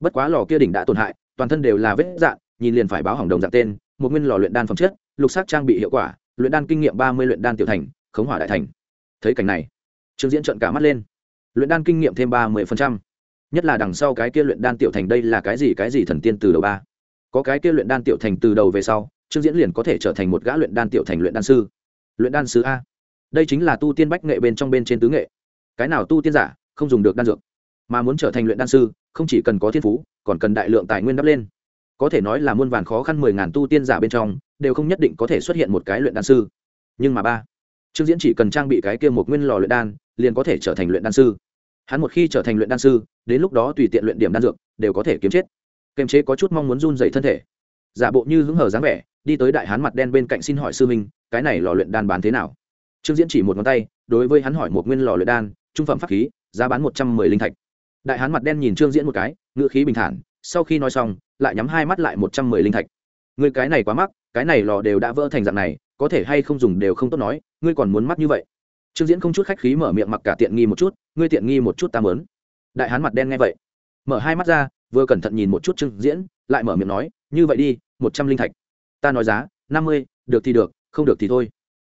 Speaker 1: Bất quá lò kia đỉnh đã tổn hại, toàn thân đều là vết dạn, nhìn liền phải báo hỏng đồng dạng tên, một nguyên lò luyện đan phẩm chất, lục sắc trang bị hiệu quả, luyện đan kinh nghiệm ba mươi, luyện đan tiểu thành, khống hỏa đại thành. Thấy cảnh này, trương diễn trợn cả mắt lên. Luyện đan kinh nghiệm thêm ba mươi nhất là đằng sau cái kia luyện đan tiểu thành đây là cái gì cái gì thần tiên từ đầu ba? Có cái kia luyện đan tiểu thành từ đầu về sau, trương diễn liền có thể trở thành một gã luyện đan tiểu thành luyện đan sư. Luyện đan sư a. Đây chính là tu tiên bách nghệ bên trong bên trên tứ nghệ. Cái nào tu tiên giả không dùng được đan dược, mà muốn trở thành luyện đan sư, không chỉ cần có thiên phú, còn cần đại lượng tài nguyên đắp lên. Có thể nói là muôn vàn khó khăn mười ngàn tu tiên giả bên trong, đều không nhất định có thể xuất hiện một cái luyện đan sư. Nhưng mà ba, trương diễn chỉ cần trang bị cái kia một nguyên lò luyện đan, liền có thể trở thành luyện đan sư. Hắn một khi trở thành luyện đan sư, đến lúc đó tùy tiện luyện điểm đan dược, đều có thể kiếm chết kềm chế có chút mong muốn run dậy thân thể. Giả bộ như hứng hở dáng vẻ, đi tới đại hán mặt đen bên cạnh xin hỏi sư minh cái này lò luyện đan bán thế nào? Trương diễn chỉ một ngón tay, đối với hắn hỏi một nguyên lò luyện đan, trung phẩm pháp khí, giá bán một trăm mười linh thạch. Đại hán mặt đen nhìn trương diễn một cái, ngữ khí bình thản, sau khi nói xong, lại nhắm hai mắt lại một trăm mười linh thạch. Người cái này quá mắc, cái này lò đều đã vỡ thành dạng này, có thể hay không dùng đều không tốt nói, ngươi còn muốn mắc như vậy. Trương diễn không chút khách khí mở miệng mặc cả tiện nghi một chút, ngươi tiện nghi một chút ta mớn đại hán mặt đen nghe vậy, mở hai mắt ra vừa cẩn thận nhìn một chút trương diễn, lại mở miệng nói, như vậy đi, một trăm linh thạch. Ta nói giá, năm mươi, được thì được, không được thì thôi.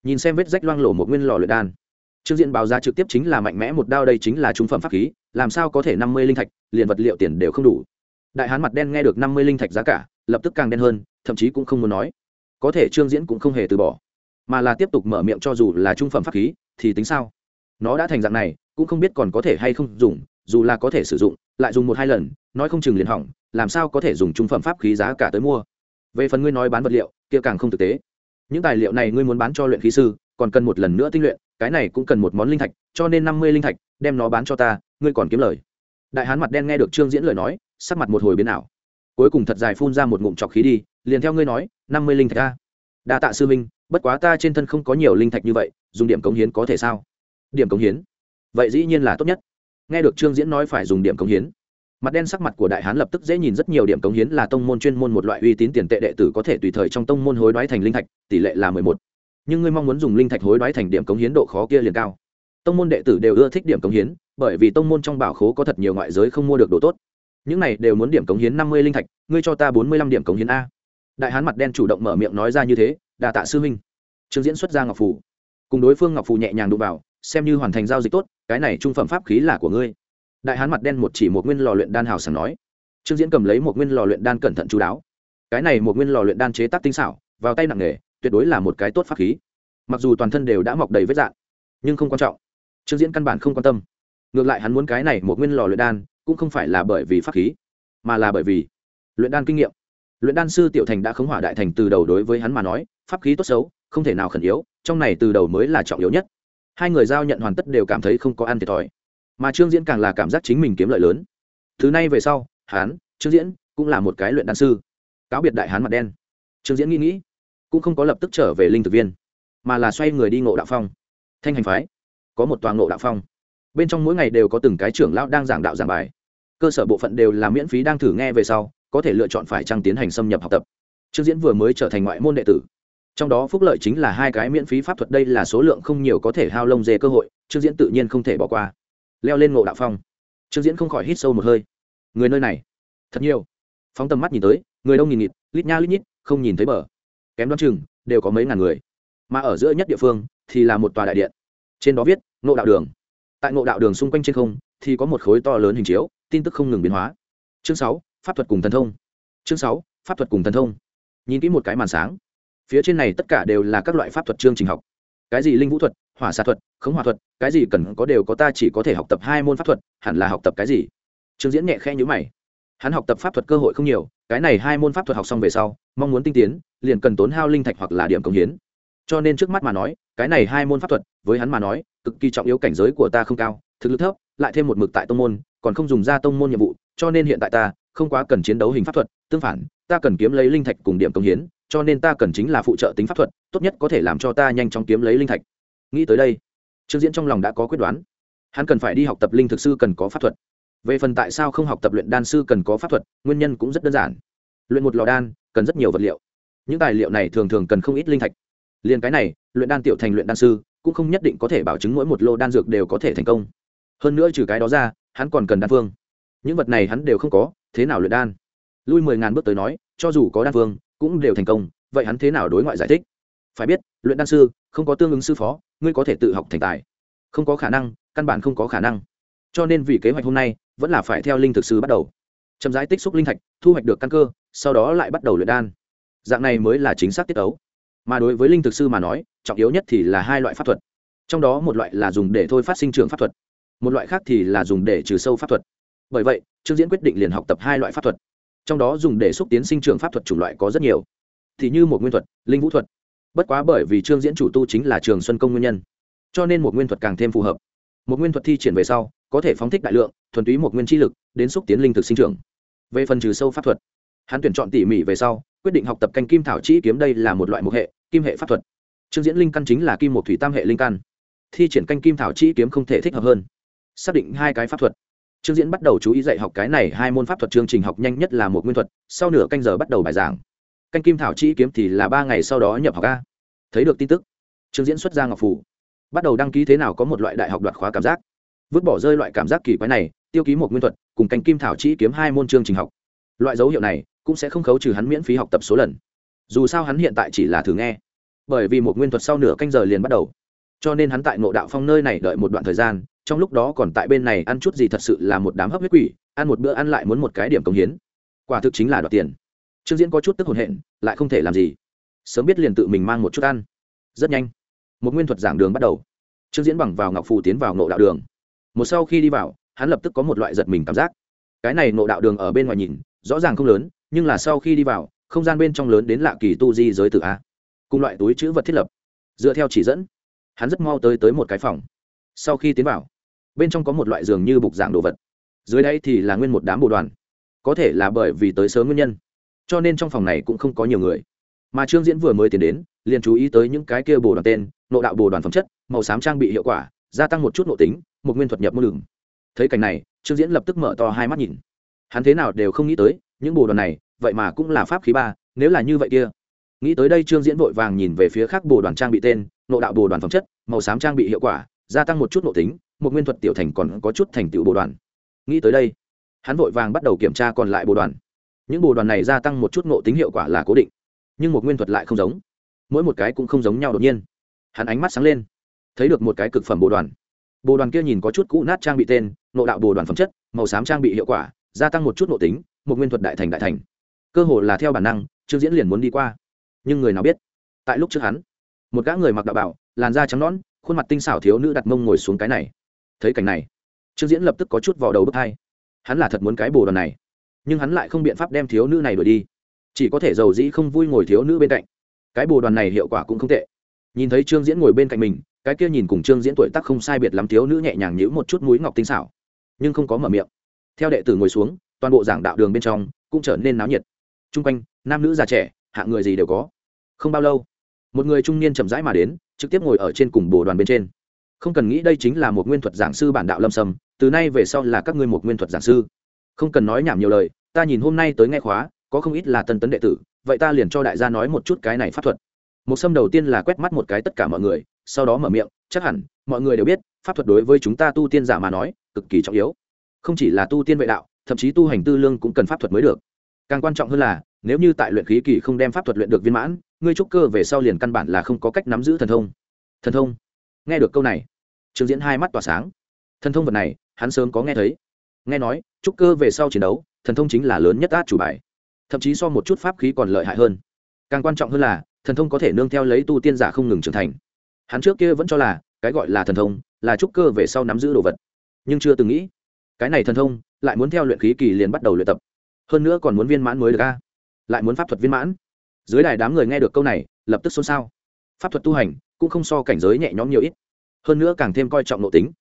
Speaker 1: Nhìn xem vết rách loang lổ một nguyên lò luyện đan, trương diễn báo giá trực tiếp chính là mạnh mẽ một đao đây chính là trung phẩm pháp khí, làm sao có thể năm mươi linh thạch, liền vật liệu tiền đều không đủ. Đại hán mặt đen nghe được năm mươi linh thạch giá cả, lập tức càng đen hơn, thậm chí cũng không muốn nói. Có thể trương diễn cũng không hề từ bỏ, mà là tiếp tục mở miệng cho dù là trung phẩm pháp khí, thì tính sao? Nó đã thành dạng này, cũng không biết còn có thể hay không dùng dù là có thể sử dụng, lại dùng một hai lần, nói không chừng liền hỏng, làm sao có thể dùng trung phẩm pháp khí giá cả tới mua? Về phần ngươi nói bán vật liệu, kia càng không thực tế. Những tài liệu này ngươi muốn bán cho luyện khí sư, còn cần một lần nữa tinh luyện, cái này cũng cần một món linh thạch, cho nên năm mươi linh thạch, đem nó bán cho ta, ngươi còn kiếm lời. Đại hán mặt đen nghe được trương diễn lời nói, sắc mặt một hồi biến ảo. Cuối cùng thật dài phun ra một ngụm trọc khí đi, liền theo ngươi nói, năm mươi linh thạch ta đa tạ sư minh bất quá ta trên thân không có nhiều linh thạch như vậy, dùng điểm cống hiến có thể sao? Điểm cống hiến? Vậy dĩ nhiên là tốt nhất nghe được trương diễn nói phải dùng điểm cống hiến, mặt đen sắc mặt của đại hán lập tức dễ nhìn rất nhiều điểm cống hiến là tông môn chuyên môn một loại uy tín tiền tệ đệ tử có thể tùy thời trong tông môn hối đoái thành linh thạch, tỷ lệ là mười một. Nhưng ngươi mong muốn dùng linh thạch hối đoái thành điểm cống hiến độ khó kia liền cao. Tông môn đệ tử đều ưa thích điểm cống hiến, bởi vì tông môn trong bảo khố có thật nhiều ngoại giới không mua được đồ tốt. Những này đều muốn điểm cống hiến năm mươi linh thạch, ngươi cho ta bốn mươi lăm điểm cống hiến a. Đại hán mặt đen chủ động mở miệng nói ra như thế đà tạ sư huynh. Trương diễn xuất ra ngọc phủ cùng đối phương ngọc phủ nhẹ nhàng đụng vào, xem như hoàn thành giao dịch tốt cái này trung phẩm pháp khí là của ngươi. Đại hán mặt đen một chỉ một nguyên lò luyện đan hào sảng nói. Trương diễn cầm lấy một nguyên lò luyện đan cẩn thận chú đáo. Cái này một nguyên lò luyện đan chế tác tinh xảo, vào tay nặng nghề tuyệt đối là một cái tốt pháp khí. Mặc dù toàn thân đều đã mọc đầy vết dạn nhưng không quan trọng. Trương diễn căn bản không quan tâm. Ngược lại hắn muốn cái này một nguyên lò luyện đan, cũng không phải là bởi vì pháp khí, mà là bởi vì luyện đan kinh nghiệm. Luyện đan sư tiểu thành đã khống hỏa đại thành từ đầu đối với hắn mà nói, pháp khí tốt xấu, không thể nào khẩn yếu, trong này từ đầu mới là trọng yếu nhất hai người giao nhận hoàn tất đều cảm thấy không có ăn thiệt thòi. Mà trương diễn càng là cảm giác chính mình kiếm lợi lớn. Thứ này về sau hán trương diễn cũng là một cái luyện đan sư. Cáo biệt đại hán mặt đen. Trương diễn nghĩ nghĩ, cũng không có lập tức trở về linh thực viên, mà là xoay người đi ngộ đạo phong. Thanh hành phái, có một tòa ngộ đạo phong. Bên trong mỗi ngày đều có từng cái trưởng lão đang giảng đạo giảng bài. Cơ sở bộ phận đều là miễn phí đang thử nghe về sau, có thể lựa chọn phải trăng tiến hành xâm nhập học tập. Trương diễn vừa mới trở thành ngoại môn đệ tử trong đó phúc lợi chính là hai cái miễn phí pháp thuật, đây là số lượng không nhiều có thể hao lông dê cơ hội, trương diễn tự nhiên không thể bỏ qua. Leo lên ngộ đạo phong. Trương diễn không khỏi hít sâu một hơi. Người nơi này, thật nhiều. Phóng tầm mắt nhìn tới, người đông nghìn nghịt, lít nha lít nhít, không nhìn thấy bờ. Kém đoán chừng, đều có mấy ngàn người. Mà ở giữa nhất địa phương, thì là một tòa đại điện. Trên đó viết, ngộ đạo đường. Tại ngộ đạo đường xung quanh trên không, thì có một khối to lớn hình chiếu, tin tức không ngừng biến hóa. Chương sáu, pháp thuật cùng thần thông. Chương sáu, pháp thuật cùng thần thông. Nhìn kỹ một cái màn sáng phía trên này tất cả đều là các loại pháp thuật chương trình học. Cái gì linh vũ thuật, hỏa xạ thuật, khống hỏa thuật, cái gì cần có đều có ta chỉ có thể học tập hai môn pháp thuật, hẳn là học tập cái gì? Trương diễn nhẹ khe nhữ mày. Hắn học tập pháp thuật cơ hội không nhiều, cái này hai môn pháp thuật học xong về sau, mong muốn tinh tiến, liền cần tốn hao linh thạch hoặc là điểm công hiến. Cho nên trước mắt mà nói, cái này hai môn pháp thuật, với hắn mà nói, cực kỳ trọng yếu cảnh giới của ta không cao, thực lực thấp, lại thêm một mực tại tông môn, còn không dùng ra tông môn nhiệm vụ, cho nên hiện tại ta không quá cần chiến đấu hình pháp thuật, tương phản, ta cần kiếm lấy linh thạch cùng điểm công hiến cho nên ta cần chính là phụ trợ tính pháp thuật, tốt nhất có thể làm cho ta nhanh chóng kiếm lấy linh thạch. Nghĩ tới đây, trương diễn trong lòng đã có quyết đoán. Hắn cần phải đi học tập linh thực sư cần có pháp thuật. Về phần tại sao không học tập luyện đan sư cần có pháp thuật, nguyên nhân cũng rất đơn giản. Luyện một lò đan, cần rất nhiều vật liệu. Những tài liệu này thường thường cần không ít linh thạch. Liền cái này, luyện đan tiểu thành luyện đan sư cũng không nhất định có thể bảo chứng mỗi một lô đan dược đều có thể thành công. Hơn nữa trừ cái đó ra, hắn còn cần đan phương. Những vật này hắn đều không có, thế nào luyện đan? Lui mười ngàn bước tới nói cho dù có đan phương, cũng đều thành công, vậy hắn thế nào đối ngoại giải thích? Phải biết, luyện đan sư, không có tương ứng sư phó, ngươi có thể tự học thành tài. Không có khả năng, căn bản không có khả năng. Cho nên vì kế hoạch hôm nay, vẫn là phải theo linh thực sư bắt đầu. Chậm rãi tích xúc linh thạch, thu hoạch được căn cơ, sau đó lại bắt đầu luyện đan. Dạng này mới là chính xác tiết ấu mà đối với linh thực sư mà nói, trọng yếu nhất thì là hai loại pháp thuật. Trong đó một loại là dùng để thôi phát sinh trường pháp thuật, một loại khác thì là dùng để trừ sâu pháp thuật. Bởi vậy, trương diễn quyết định liền học tập hai loại pháp thuật trong đó dùng để xúc tiến sinh trường pháp thuật chủng loại có rất nhiều. Thì như một nguyên thuật, linh vũ thuật. Bất quá bởi vì trương diễn chủ tu chính là trường xuân công nguyên nhân, cho nên một nguyên thuật càng thêm phù hợp. Một nguyên thuật thi triển về sau, có thể phóng thích đại lượng, thuần túy một nguyên chi lực, đến xúc tiến linh thực sinh trưởng. Về phần trừ sâu pháp thuật, hắn tuyển chọn tỉ mỉ về sau, quyết định học tập canh kim thảo chi kiếm đây là một loại mục hệ, kim hệ pháp thuật. Trương diễn linh căn chính là kim một thủy tam hệ linh căn. Thi triển canh kim thảo chi kiếm không thể thích hợp hơn. Xác định hai cái pháp thuật trương diễn bắt đầu chú ý dạy học cái này hai môn pháp thuật chương trình học nhanh nhất là một nguyên thuật, sau nửa canh giờ bắt đầu bài giảng. Canh kim thảo chi kiếm thì là ba ngày sau đó nhập học a. Thấy được tin tức, trương diễn xuất ra ngọc phủ bắt đầu đăng ký thế nào có một loại đại học đoạt khóa cảm giác. Vứt bỏ rơi loại cảm giác kỳ quái này, tiêu ký một nguyên thuật, cùng canh kim thảo chi kiếm hai môn chương trình học. Loại dấu hiệu này cũng sẽ không khấu trừ hắn miễn phí học tập số lần. Dù sao hắn hiện tại chỉ là thử nghe. Bởi vì một nguyên thuật sau nửa canh giờ liền bắt đầu. Cho nên hắn tại ngộ đạo phong nơi này đợi một đoạn thời gian trong lúc đó còn tại bên này ăn chút gì thật sự là một đám hấp huyết quỷ, ăn một bữa ăn lại muốn một cái điểm công hiến. Quả thực chính là đoạt tiền. Trương diễn có chút tức hồn hện lại không thể làm gì. Sớm biết liền tự mình mang một chút ăn. Rất nhanh, một nguyên thuật giảng đường bắt đầu. Trương diễn bằng vào ngọc phù tiến vào nộ đạo đường. Một sau khi đi vào, hắn lập tức có một loại giật mình cảm giác. Cái này nộ đạo đường ở bên ngoài nhìn, rõ ràng không lớn, nhưng là sau khi đi vào, không gian bên trong lớn đến lạ kỳ tu di giới tự a. Cùng loại túi chữ vật thiết lập. Dựa theo chỉ dẫn, hắn rất mau tới tới một cái phòng sau khi tiến vào, bên trong có một loại giường như bục dạng đồ vật. Dưới đây thì là nguyên một đám bồ đoàn. Có thể là bởi vì tới sớm nguyên nhân, cho nên trong phòng này cũng không có nhiều người. Mà trương diễn vừa mới tiến đến, liền chú ý tới những cái kia bồ đoàn tên nộ đạo bồ đoàn phẩm chất, màu xám trang bị hiệu quả, gia tăng một chút nộ tính, một nguyên thuật nhập môn đường. Thấy cảnh này, trương diễn lập tức mở to hai mắt nhìn. Hắn thế nào đều không nghĩ tới, những bồ đoàn này, vậy mà cũng là pháp khí ba, nếu là như vậy kia. Nghĩ tới đây trương diễn vội vàng nhìn về phía khác bồ đoàn trang bị tên nộ đạo bồ đoàn phẩm chất, màu xám trang bị hiệu quả gia tăng một chút nội tính, một nguyên thuật tiểu thành còn có chút thành tựu bồ đoàn. Nghĩ tới đây, hắn vội vàng bắt đầu kiểm tra còn lại bồ đoàn. Những bồ đoàn này gia tăng một chút nội tính hiệu quả là cố định, nhưng một nguyên thuật lại không giống. Mỗi một cái cũng không giống nhau đột nhiên. Hắn ánh mắt sáng lên, thấy được một cái cực phẩm bồ đoàn. Bồ đoàn kia nhìn có chút cũ nát trang bị tên nộ đạo bồ đoàn phẩm chất, màu xám trang bị hiệu quả, gia tăng một chút nội tính, một nguyên thuật đại thành đại thành. Cơ hồ là theo bản năng, trương diễn liền muốn đi qua. Nhưng người nào biết? Tại lúc trước hắn, một gã người mặc đạo bảo, làn da trắng nõn khuôn mặt tinh xảo thiếu nữ đặt mông ngồi xuống cái này. Thấy cảnh này, trương diễn lập tức có chút vào đầu bước hai. Hắn là thật muốn cái bồ đoàn này, nhưng hắn lại không biện pháp đem thiếu nữ này đuổi đi. Chỉ có thể giàu dĩ không vui ngồi thiếu nữ bên cạnh. Cái bồ đoàn này hiệu quả cũng không tệ. Nhìn thấy trương diễn ngồi bên cạnh mình, cái kia nhìn cùng trương diễn tuổi tác không sai biệt lắm thiếu nữ nhẹ nhàng nhữ một chút mũi ngọc tinh xảo, nhưng không có mở miệng. Theo đệ tử ngồi xuống, toàn bộ giảng đạo đường bên trong cũng trở nên náo nhiệt. T r u n g quanh, nam nữ già trẻ, hạng người gì đều có. Không bao lâu một người trung niên chậm rãi mà đến, trực tiếp ngồi ở trên cùng bồ đoàn bên trên. Không cần nghĩ đây chính là một nguyên thuật giảng sư bản đạo lâm sâm, từ nay về sau là các ngươi một nguyên thuật giảng sư. Không cần nói nhảm nhiều lời, ta nhìn hôm nay tới nghe khóa, có không ít là tân tấn đệ tử, vậy ta liền cho đại gia nói một chút cái này pháp thuật. Một sâm đầu tiên là quét mắt một cái tất cả mọi người, sau đó mở miệng, chắc hẳn, mọi người đều biết, pháp thuật đối với chúng ta tu tiên giả mà nói, cực kỳ trọng yếu. Không chỉ là tu tiên vệ đạo, thậm chí tu hành tư lương cũng cần pháp thuật mới được. Càng quan trọng hơn là nếu như tại luyện khí kỳ không đem pháp thuật luyện được viên mãn, ngươi trúc cơ về sau liền căn bản là không có cách nắm giữ thần thông. Thần thông? Nghe được câu này, trương diễn hai mắt tỏa sáng. Thần thông vật này, hắn sớm có nghe thấy. Nghe nói, trúc cơ về sau chiến đấu, thần thông chính là lớn nhất át chủ bài. Thậm chí so một chút pháp khí còn lợi hại hơn. Càng quan trọng hơn là, thần thông có thể nương theo lấy tu tiên giả không ngừng trưởng thành. Hắn trước kia vẫn cho là, cái gọi là thần thông, là trúc cơ về sau nắm giữ đồ vật. Nhưng chưa từng nghĩ, cái này thần thông lại muốn theo luyện khí kỳ liền bắt đầu luyện tập. Hơn nữa còn muốn viên mãn mới được a lại muốn pháp thuật viên mãn. Dưới đài đám người nghe được câu này, lập tức xôn xao. Pháp thuật tu hành cũng không so cảnh giới nhẹ nhõm nhiều ít, hơn nữa càng thêm coi trọng nội tính.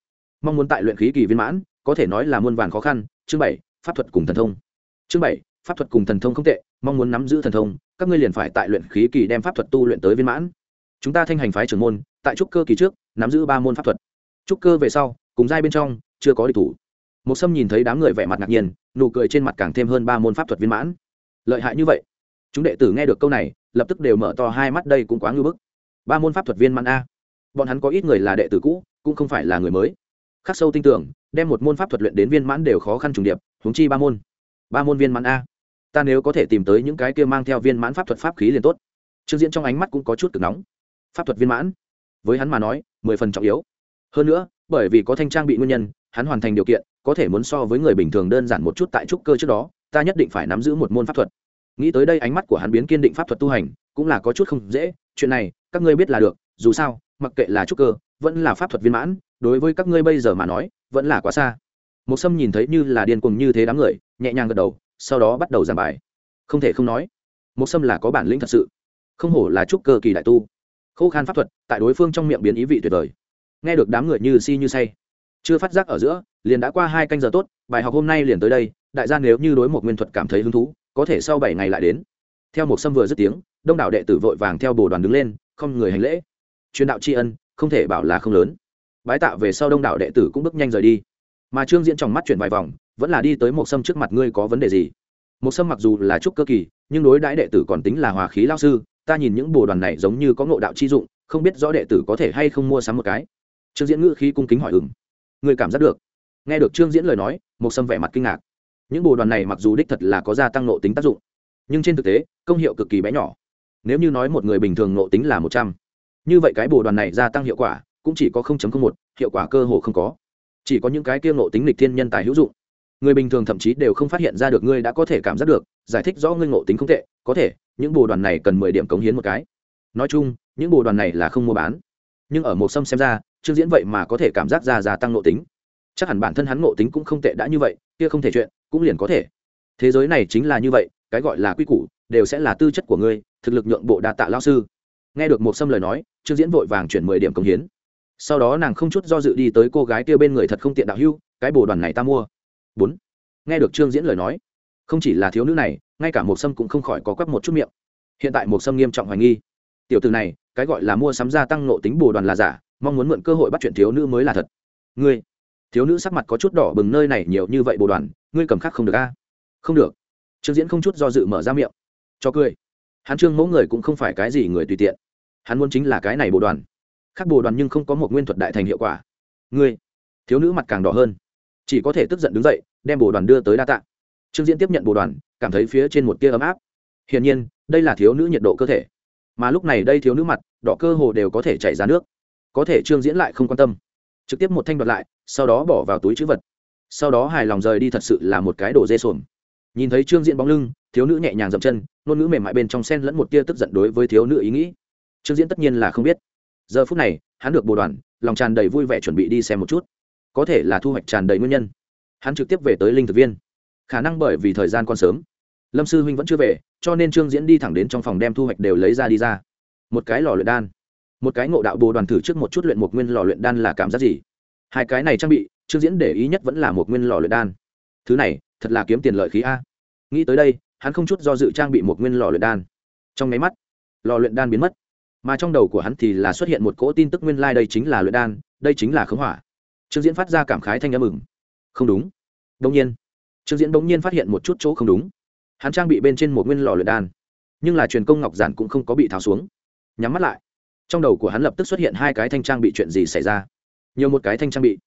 Speaker 1: Mong muốn tại luyện khí kỳ viên mãn, có thể nói là muôn vàn khó khăn. Chương bảy, pháp thuật cùng thần thông. Chương bảy, pháp thuật cùng thần thông không tệ, mong muốn nắm giữ thần thông, các ngươi liền phải tại luyện khí kỳ đem pháp thuật tu luyện tới viên mãn. Chúng ta thanh hành phái trưởng môn, tại trúc cơ kỳ trước, nắm giữ ba môn pháp thuật. Trúc cơ về sau, cùng giai bên trong, chưa có địch thủ. Một sâm nhìn thấy đám người vẻ mặt ngạc nhiên, nụ cười trên mặt càng thêm hơn ba môn pháp thuật viên mãn lợi hại như vậy. Chúng đệ tử nghe được câu này, lập tức đều mở to hai mắt đây cũng quá ngưỡng bức. Ba môn pháp thuật viên mãn a. Bọn hắn có ít người là đệ tử cũ, cũng không phải là người mới. Khắc sâu tin tưởng, đem một môn pháp thuật luyện đến viên mãn đều khó khăn trùng điệp, huống chi ba môn. Ba môn viên mãn a. Ta nếu có thể tìm tới những cái kia mang theo viên mãn pháp thuật pháp khí liền tốt. Trương diễn trong ánh mắt cũng có chút cực nóng. Pháp thuật viên mãn? Với hắn mà nói, mười phần trọng yếu. Hơn nữa, bởi vì có thanh trang bị nguyên nhân, hắn hoàn thành điều kiện, có thể muốn so với người bình thường đơn giản một chút tại trúc cơ trước đó ta nhất định phải nắm giữ một môn pháp thuật. Nghĩ tới đây ánh mắt của hắn biến kiên định pháp thuật tu hành, cũng là có chút không dễ. Chuyện này, các ngươi biết là được, dù sao, mặc kệ là trúc cơ, vẫn là pháp thuật viên mãn, đối với các ngươi bây giờ mà nói, vẫn là quá xa. Một sâm nhìn thấy như là điên cuồng như thế đám người, nhẹ nhàng gật đầu, sau đó bắt đầu giảng bài. Không thể không nói một sâm là có bản lĩnh thật sự. Không hổ là trúc cơ kỳ đại tu. Khô khan pháp thuật, tại đối phương trong miệng biến ý vị tuyệt vời. Nghe được đám người như si như say chưa phát giác ở giữa, liền đã qua hai canh giờ tốt, bài học hôm nay liền tới đây, đại gia nếu như đối một nguyên thuật cảm thấy hứng thú, có thể sau bảy ngày lại đến. Theo một sâm vừa dứt tiếng, đông đảo đệ tử vội vàng theo bồ đoàn đứng lên, không người hành lễ. Truyền đạo tri ân, không thể bảo là không lớn. Bái tạ về sau đông đảo đệ tử cũng bước nhanh rời đi. Mà trương diễn trong mắt chuyển vài vòng, vẫn là đi tới một sâm trước mặt ngươi có vấn đề gì? Một sâm mặc dù là trúc cơ kỳ, nhưng đối đãi đệ tử còn tính là hòa khí lao sư, ta nhìn những bồ đoàn này giống như có ngộ đạo chi dụng, không biết rõ đệ tử có thể hay không mua sắm một cái. Trương diễn ngữ khí cung kính hỏi ừng người cảm giác được. Nghe được trương diễn lời nói một sâm vẻ mặt kinh ngạc. Những bồ đoàn này mặc dù đích thật là có gia tăng nộ tính tác dụng, nhưng trên thực tế, công hiệu cực kỳ bé nhỏ. Nếu như nói một người bình thường nộ tính là một trăm, như vậy cái bồ đoàn này gia tăng hiệu quả cũng chỉ có một, hiệu quả cơ hồ không có. Chỉ có những cái kia nộ tính lịch thiên nhân tài hữu dụng. Người bình thường thậm chí đều không phát hiện ra được ngươi đã có thể cảm giác được, giải thích rõ ngươi ngộ tính không tệ, có thể, những bồ đoàn này cần mười điểm cống hiến một cái. Nói chung, những bồ đoàn này là không mua bán. Nhưng ở một sâm xem ra trương diễn vậy mà có thể cảm giác ra gia tăng nội tính. Chắc hẳn bản thân hắn ngộ tính cũng không tệ đã như vậy, kia không thể chuyện, cũng liền có thể. Thế giới này chính là như vậy, cái gọi là quy củ, đều sẽ là tư chất của ngươi, thực lực nhượng bộ đa tạ lao sư. Nghe được một sâm lời nói, trương diễn vội vàng chuyển mười điểm công hiến. Sau đó nàng không chút do dự đi tới cô gái kia bên người thật không tiện đạo hưu, cái bồ đoàn này ta mua. Bốn. Nghe được trương diễn lời nói, không chỉ là thiếu nữ này, ngay cả một sâm cũng không khỏi có quắc một chút miệng. Hiện tại một sâm nghiêm trọng hoài nghi. Tiểu từ này, cái gọi là mua sắm gia tăng nộ tính bồ đoàn là giả mong muốn mượn cơ hội bắt chuyện thiếu nữ mới là thật. Ngươi, thiếu nữ sắc mặt có chút đỏ bừng nơi này nhiều như vậy bồ đoàn, ngươi cầm khắc không được a? Không được. Trương diễn không chút do dự mở ra miệng. Cho cười. Hắn trương mẫu người cũng không phải cái gì người tùy tiện. Hắn muốn chính là cái này bồ đoàn. Khắc bồ đoàn nhưng không có một nguyên thuật đại thành hiệu quả. Ngươi, thiếu nữ mặt càng đỏ hơn. Chỉ có thể tức giận đứng dậy, đem bồ đoàn đưa tới đa tạ. Trương diễn tiếp nhận bồ đoàn, cảm thấy phía trên một tia ấm áp. Hiển nhiên, đây là thiếu nữ nhiệt độ cơ thể. Mà lúc này đây thiếu nữ mặt, đỏ cơ hồ đều có thể chảy ra nước có thể trương diễn lại không quan tâm. Trực tiếp một thanh đoạt lại, sau đó bỏ vào túi chữ vật. Sau đó hài lòng rời đi thật sự là một cái đồ dê sồn nhìn thấy trương diễn bóng lưng, thiếu nữ nhẹ nhàng dậm chân, ngôn ngữ mềm mại bên trong sen lẫn một tia tức giận đối với thiếu nữ ý nghĩ. Trương diễn tất nhiên là không biết. Giờ phút này, hắn được bồ đoàn, lòng tràn đầy vui vẻ chuẩn bị đi xem một chút. Có thể là thu hoạch tràn đầy nguyên nhân. Hắn trực tiếp về tới linh thực viên. Khả năng bởi vì thời gian còn sớm. Lâm sư huynh vẫn chưa về, cho nên trương diễn đi thẳng đến trong phòng đem thu hoạch đều lấy ra đi ra. Một cái lò luyện đan một cái ngộ đạo bồ đoàn thử trước một chút luyện một nguyên lò luyện đan là cảm giác gì? Hai cái này trang bị, trương diễn để ý nhất vẫn là một nguyên lò luyện đan. Thứ này, thật là kiếm tiền lợi khí a. Nghĩ tới đây, hắn không chút do dự trang bị một nguyên lò luyện đan. Trong máy mắt, lò luyện đan biến mất. Mà trong đầu của hắn thì là xuất hiện một cỗ tin tức nguyên lai、like、đây chính là luyện đan, đây chính là khống hỏa. Trương diễn phát ra cảm khái thanh âm mừng không đúng. Đông nhiên, trương diễn bỗng nhiên phát hiện một chút chỗ không đúng. Hắn trang bị bên trên một nguyên lò luyện đan. Nhưng là truyền công ngọc giản cũng không có bị tháo xuống. Nhắm mắt lại trong đầu của hắn lập tức xuất hiện hai cái thanh trang bị chuyện gì xảy ra. Nhiều một cái thanh trang bị.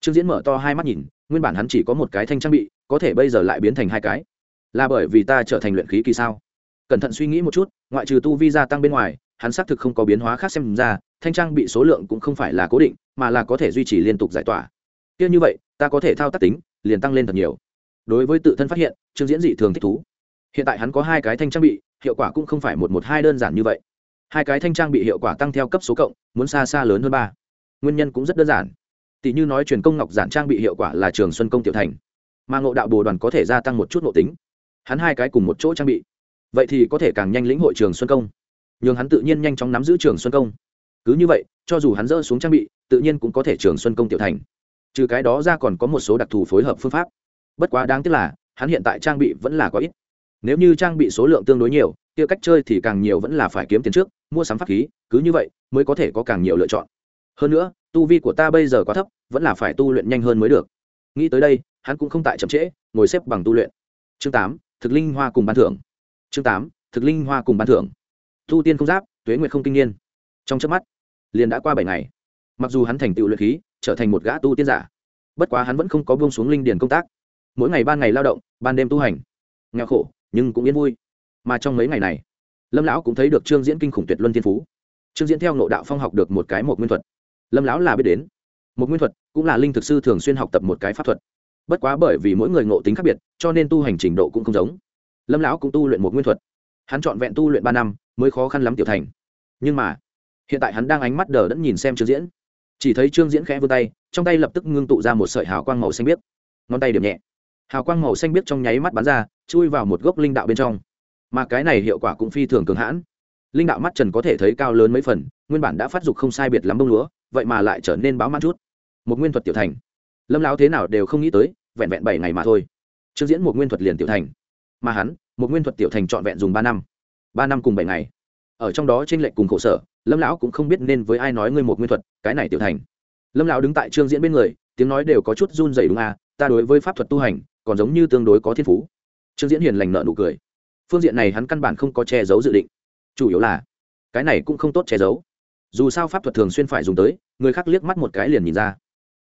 Speaker 1: Trương diễn mở to hai mắt nhìn, nguyên bản hắn chỉ có một cái thanh trang bị, có thể bây giờ lại biến thành hai cái. Là bởi vì ta trở thành luyện khí kỳ sao? Cẩn thận suy nghĩ một chút, ngoại trừ tu vi gia tăng bên ngoài, hắn xác thực không có biến hóa khác xem ra, thanh trang bị số lượng cũng không phải là cố định, mà là có thể duy trì liên tục giải tỏa. Kia như vậy, ta có thể thao tác tính, liền tăng lên thật nhiều. Đối với tự thân phát hiện, trương diễn dị thường thích thú. Hiện tại hắn có hai cái thanh trang bị, hiệu quả cũng không phải một một hai đơn giản như vậy hai cái thanh trang bị hiệu quả tăng theo cấp số cộng, muốn xa xa lớn hơn ba. Nguyên nhân cũng rất đơn giản. Tỷ như nói truyền công ngọc giản trang bị hiệu quả là trường xuân công tiểu thành, mà ngộ đạo bồ đoàn có thể gia tăng một chút ngộ tính. Hắn hai cái cùng một chỗ trang bị. Vậy thì có thể càng nhanh lĩnh hội trường xuân công. Nhường hắn tự nhiên nhanh chóng nắm giữ trường xuân công. Cứ như vậy, cho dù hắn dỡ xuống trang bị, tự nhiên cũng có thể trường xuân công tiểu thành. Trừ cái đó ra còn có một số đặc thù phối hợp phương pháp. Bất quá đáng tiếc là, hắn hiện tại trang bị vẫn là có ít. Nếu như trang bị số lượng tương đối nhiều kia cách chơi thì càng nhiều vẫn là phải kiếm tiền trước, mua sắm pháp khí, cứ như vậy mới có thể có càng nhiều lựa chọn. Hơn nữa, tu vi của ta bây giờ quá thấp, vẫn là phải tu luyện nhanh hơn mới được. Nghĩ tới đây, hắn cũng không tại chậm trễ, ngồi xếp bằng tu luyện. Chương tám, thực linh hoa cùng ban thưởng. Chương tám, thực linh hoa cùng ban thưởng. Thu tiên không giáp, tuế nguyệt không kinh niên. Trong trước mắt, liền đã qua bảy ngày. Mặc dù hắn thành tựu luyện khí, trở thành một gã tu tiên giả, bất quá hắn vẫn không có buông xuống linh điền công tác. Mỗi ngày ban ngày lao động, ban đêm tu hành. Nghèo khổ, nhưng cũng yên vui mà trong mấy ngày này, lâm lão cũng thấy được trương diễn kinh khủng tuyệt luân thiên phú. Trương diễn theo nộ đạo phong học được một cái một nguyên thuật. Lâm lão là biết đến. Một nguyên thuật cũng là linh thực sư thường xuyên học tập một cái pháp thuật. Bất quá bởi vì mỗi người ngộ tính khác biệt, cho nên tu hành trình độ cũng không giống. Lâm lão cũng tu luyện một nguyên thuật. Hắn trọn vẹn tu luyện ba năm, mới khó khăn lắm tiểu thành. Nhưng mà, hiện tại hắn đang ánh mắt đờ đẫn nhìn xem trương diễn. Chỉ thấy trương diễn khẽ vươn tay, trong tay lập tức ngưng tụ ra một sợi hào quang màu xanh biếc. Ngón tay điểm nhẹ. Hào quang màu xanh biếc trong nháy mắt bắn ra, chui vào một gốc linh đạo bên trong mà cái này hiệu quả cũng phi thường cường hãn. Linh đạo mắt trần có thể thấy cao lớn mấy phần, nguyên bản đã phát dục không sai biệt lắm bông lúa, vậy mà lại trở nên báo mát chút. Một nguyên thuật tiểu thành. Lâm lão thế nào đều không nghĩ tới, vẹn vẹn bảy ngày mà thôi. Trước diễn một nguyên thuật liền tiểu thành. Mà hắn, một nguyên thuật tiểu thành trọn vẹn dùng ba năm. Ba năm cùng bảy ngày. Ở trong đó t r ê n lệch cùng khổ sở, lâm lão cũng không biết nên với ai nói ngươi một nguyên thuật, cái này tiểu thành. Lâm lão đứng tại trương diễn bên người, tiếng nói đều có chút run dày đúng à ta đối với pháp thuật tu hành, còn giống như tương đối có thiên phú. Trương diễn hiền lành nợ nụ cười phương diện này hắn căn bản không có che giấu dự định. Chủ yếu là, cái này cũng không tốt che giấu. Dù sao pháp thuật thường xuyên phải dùng tới, người khác liếc mắt một cái liền nhìn ra.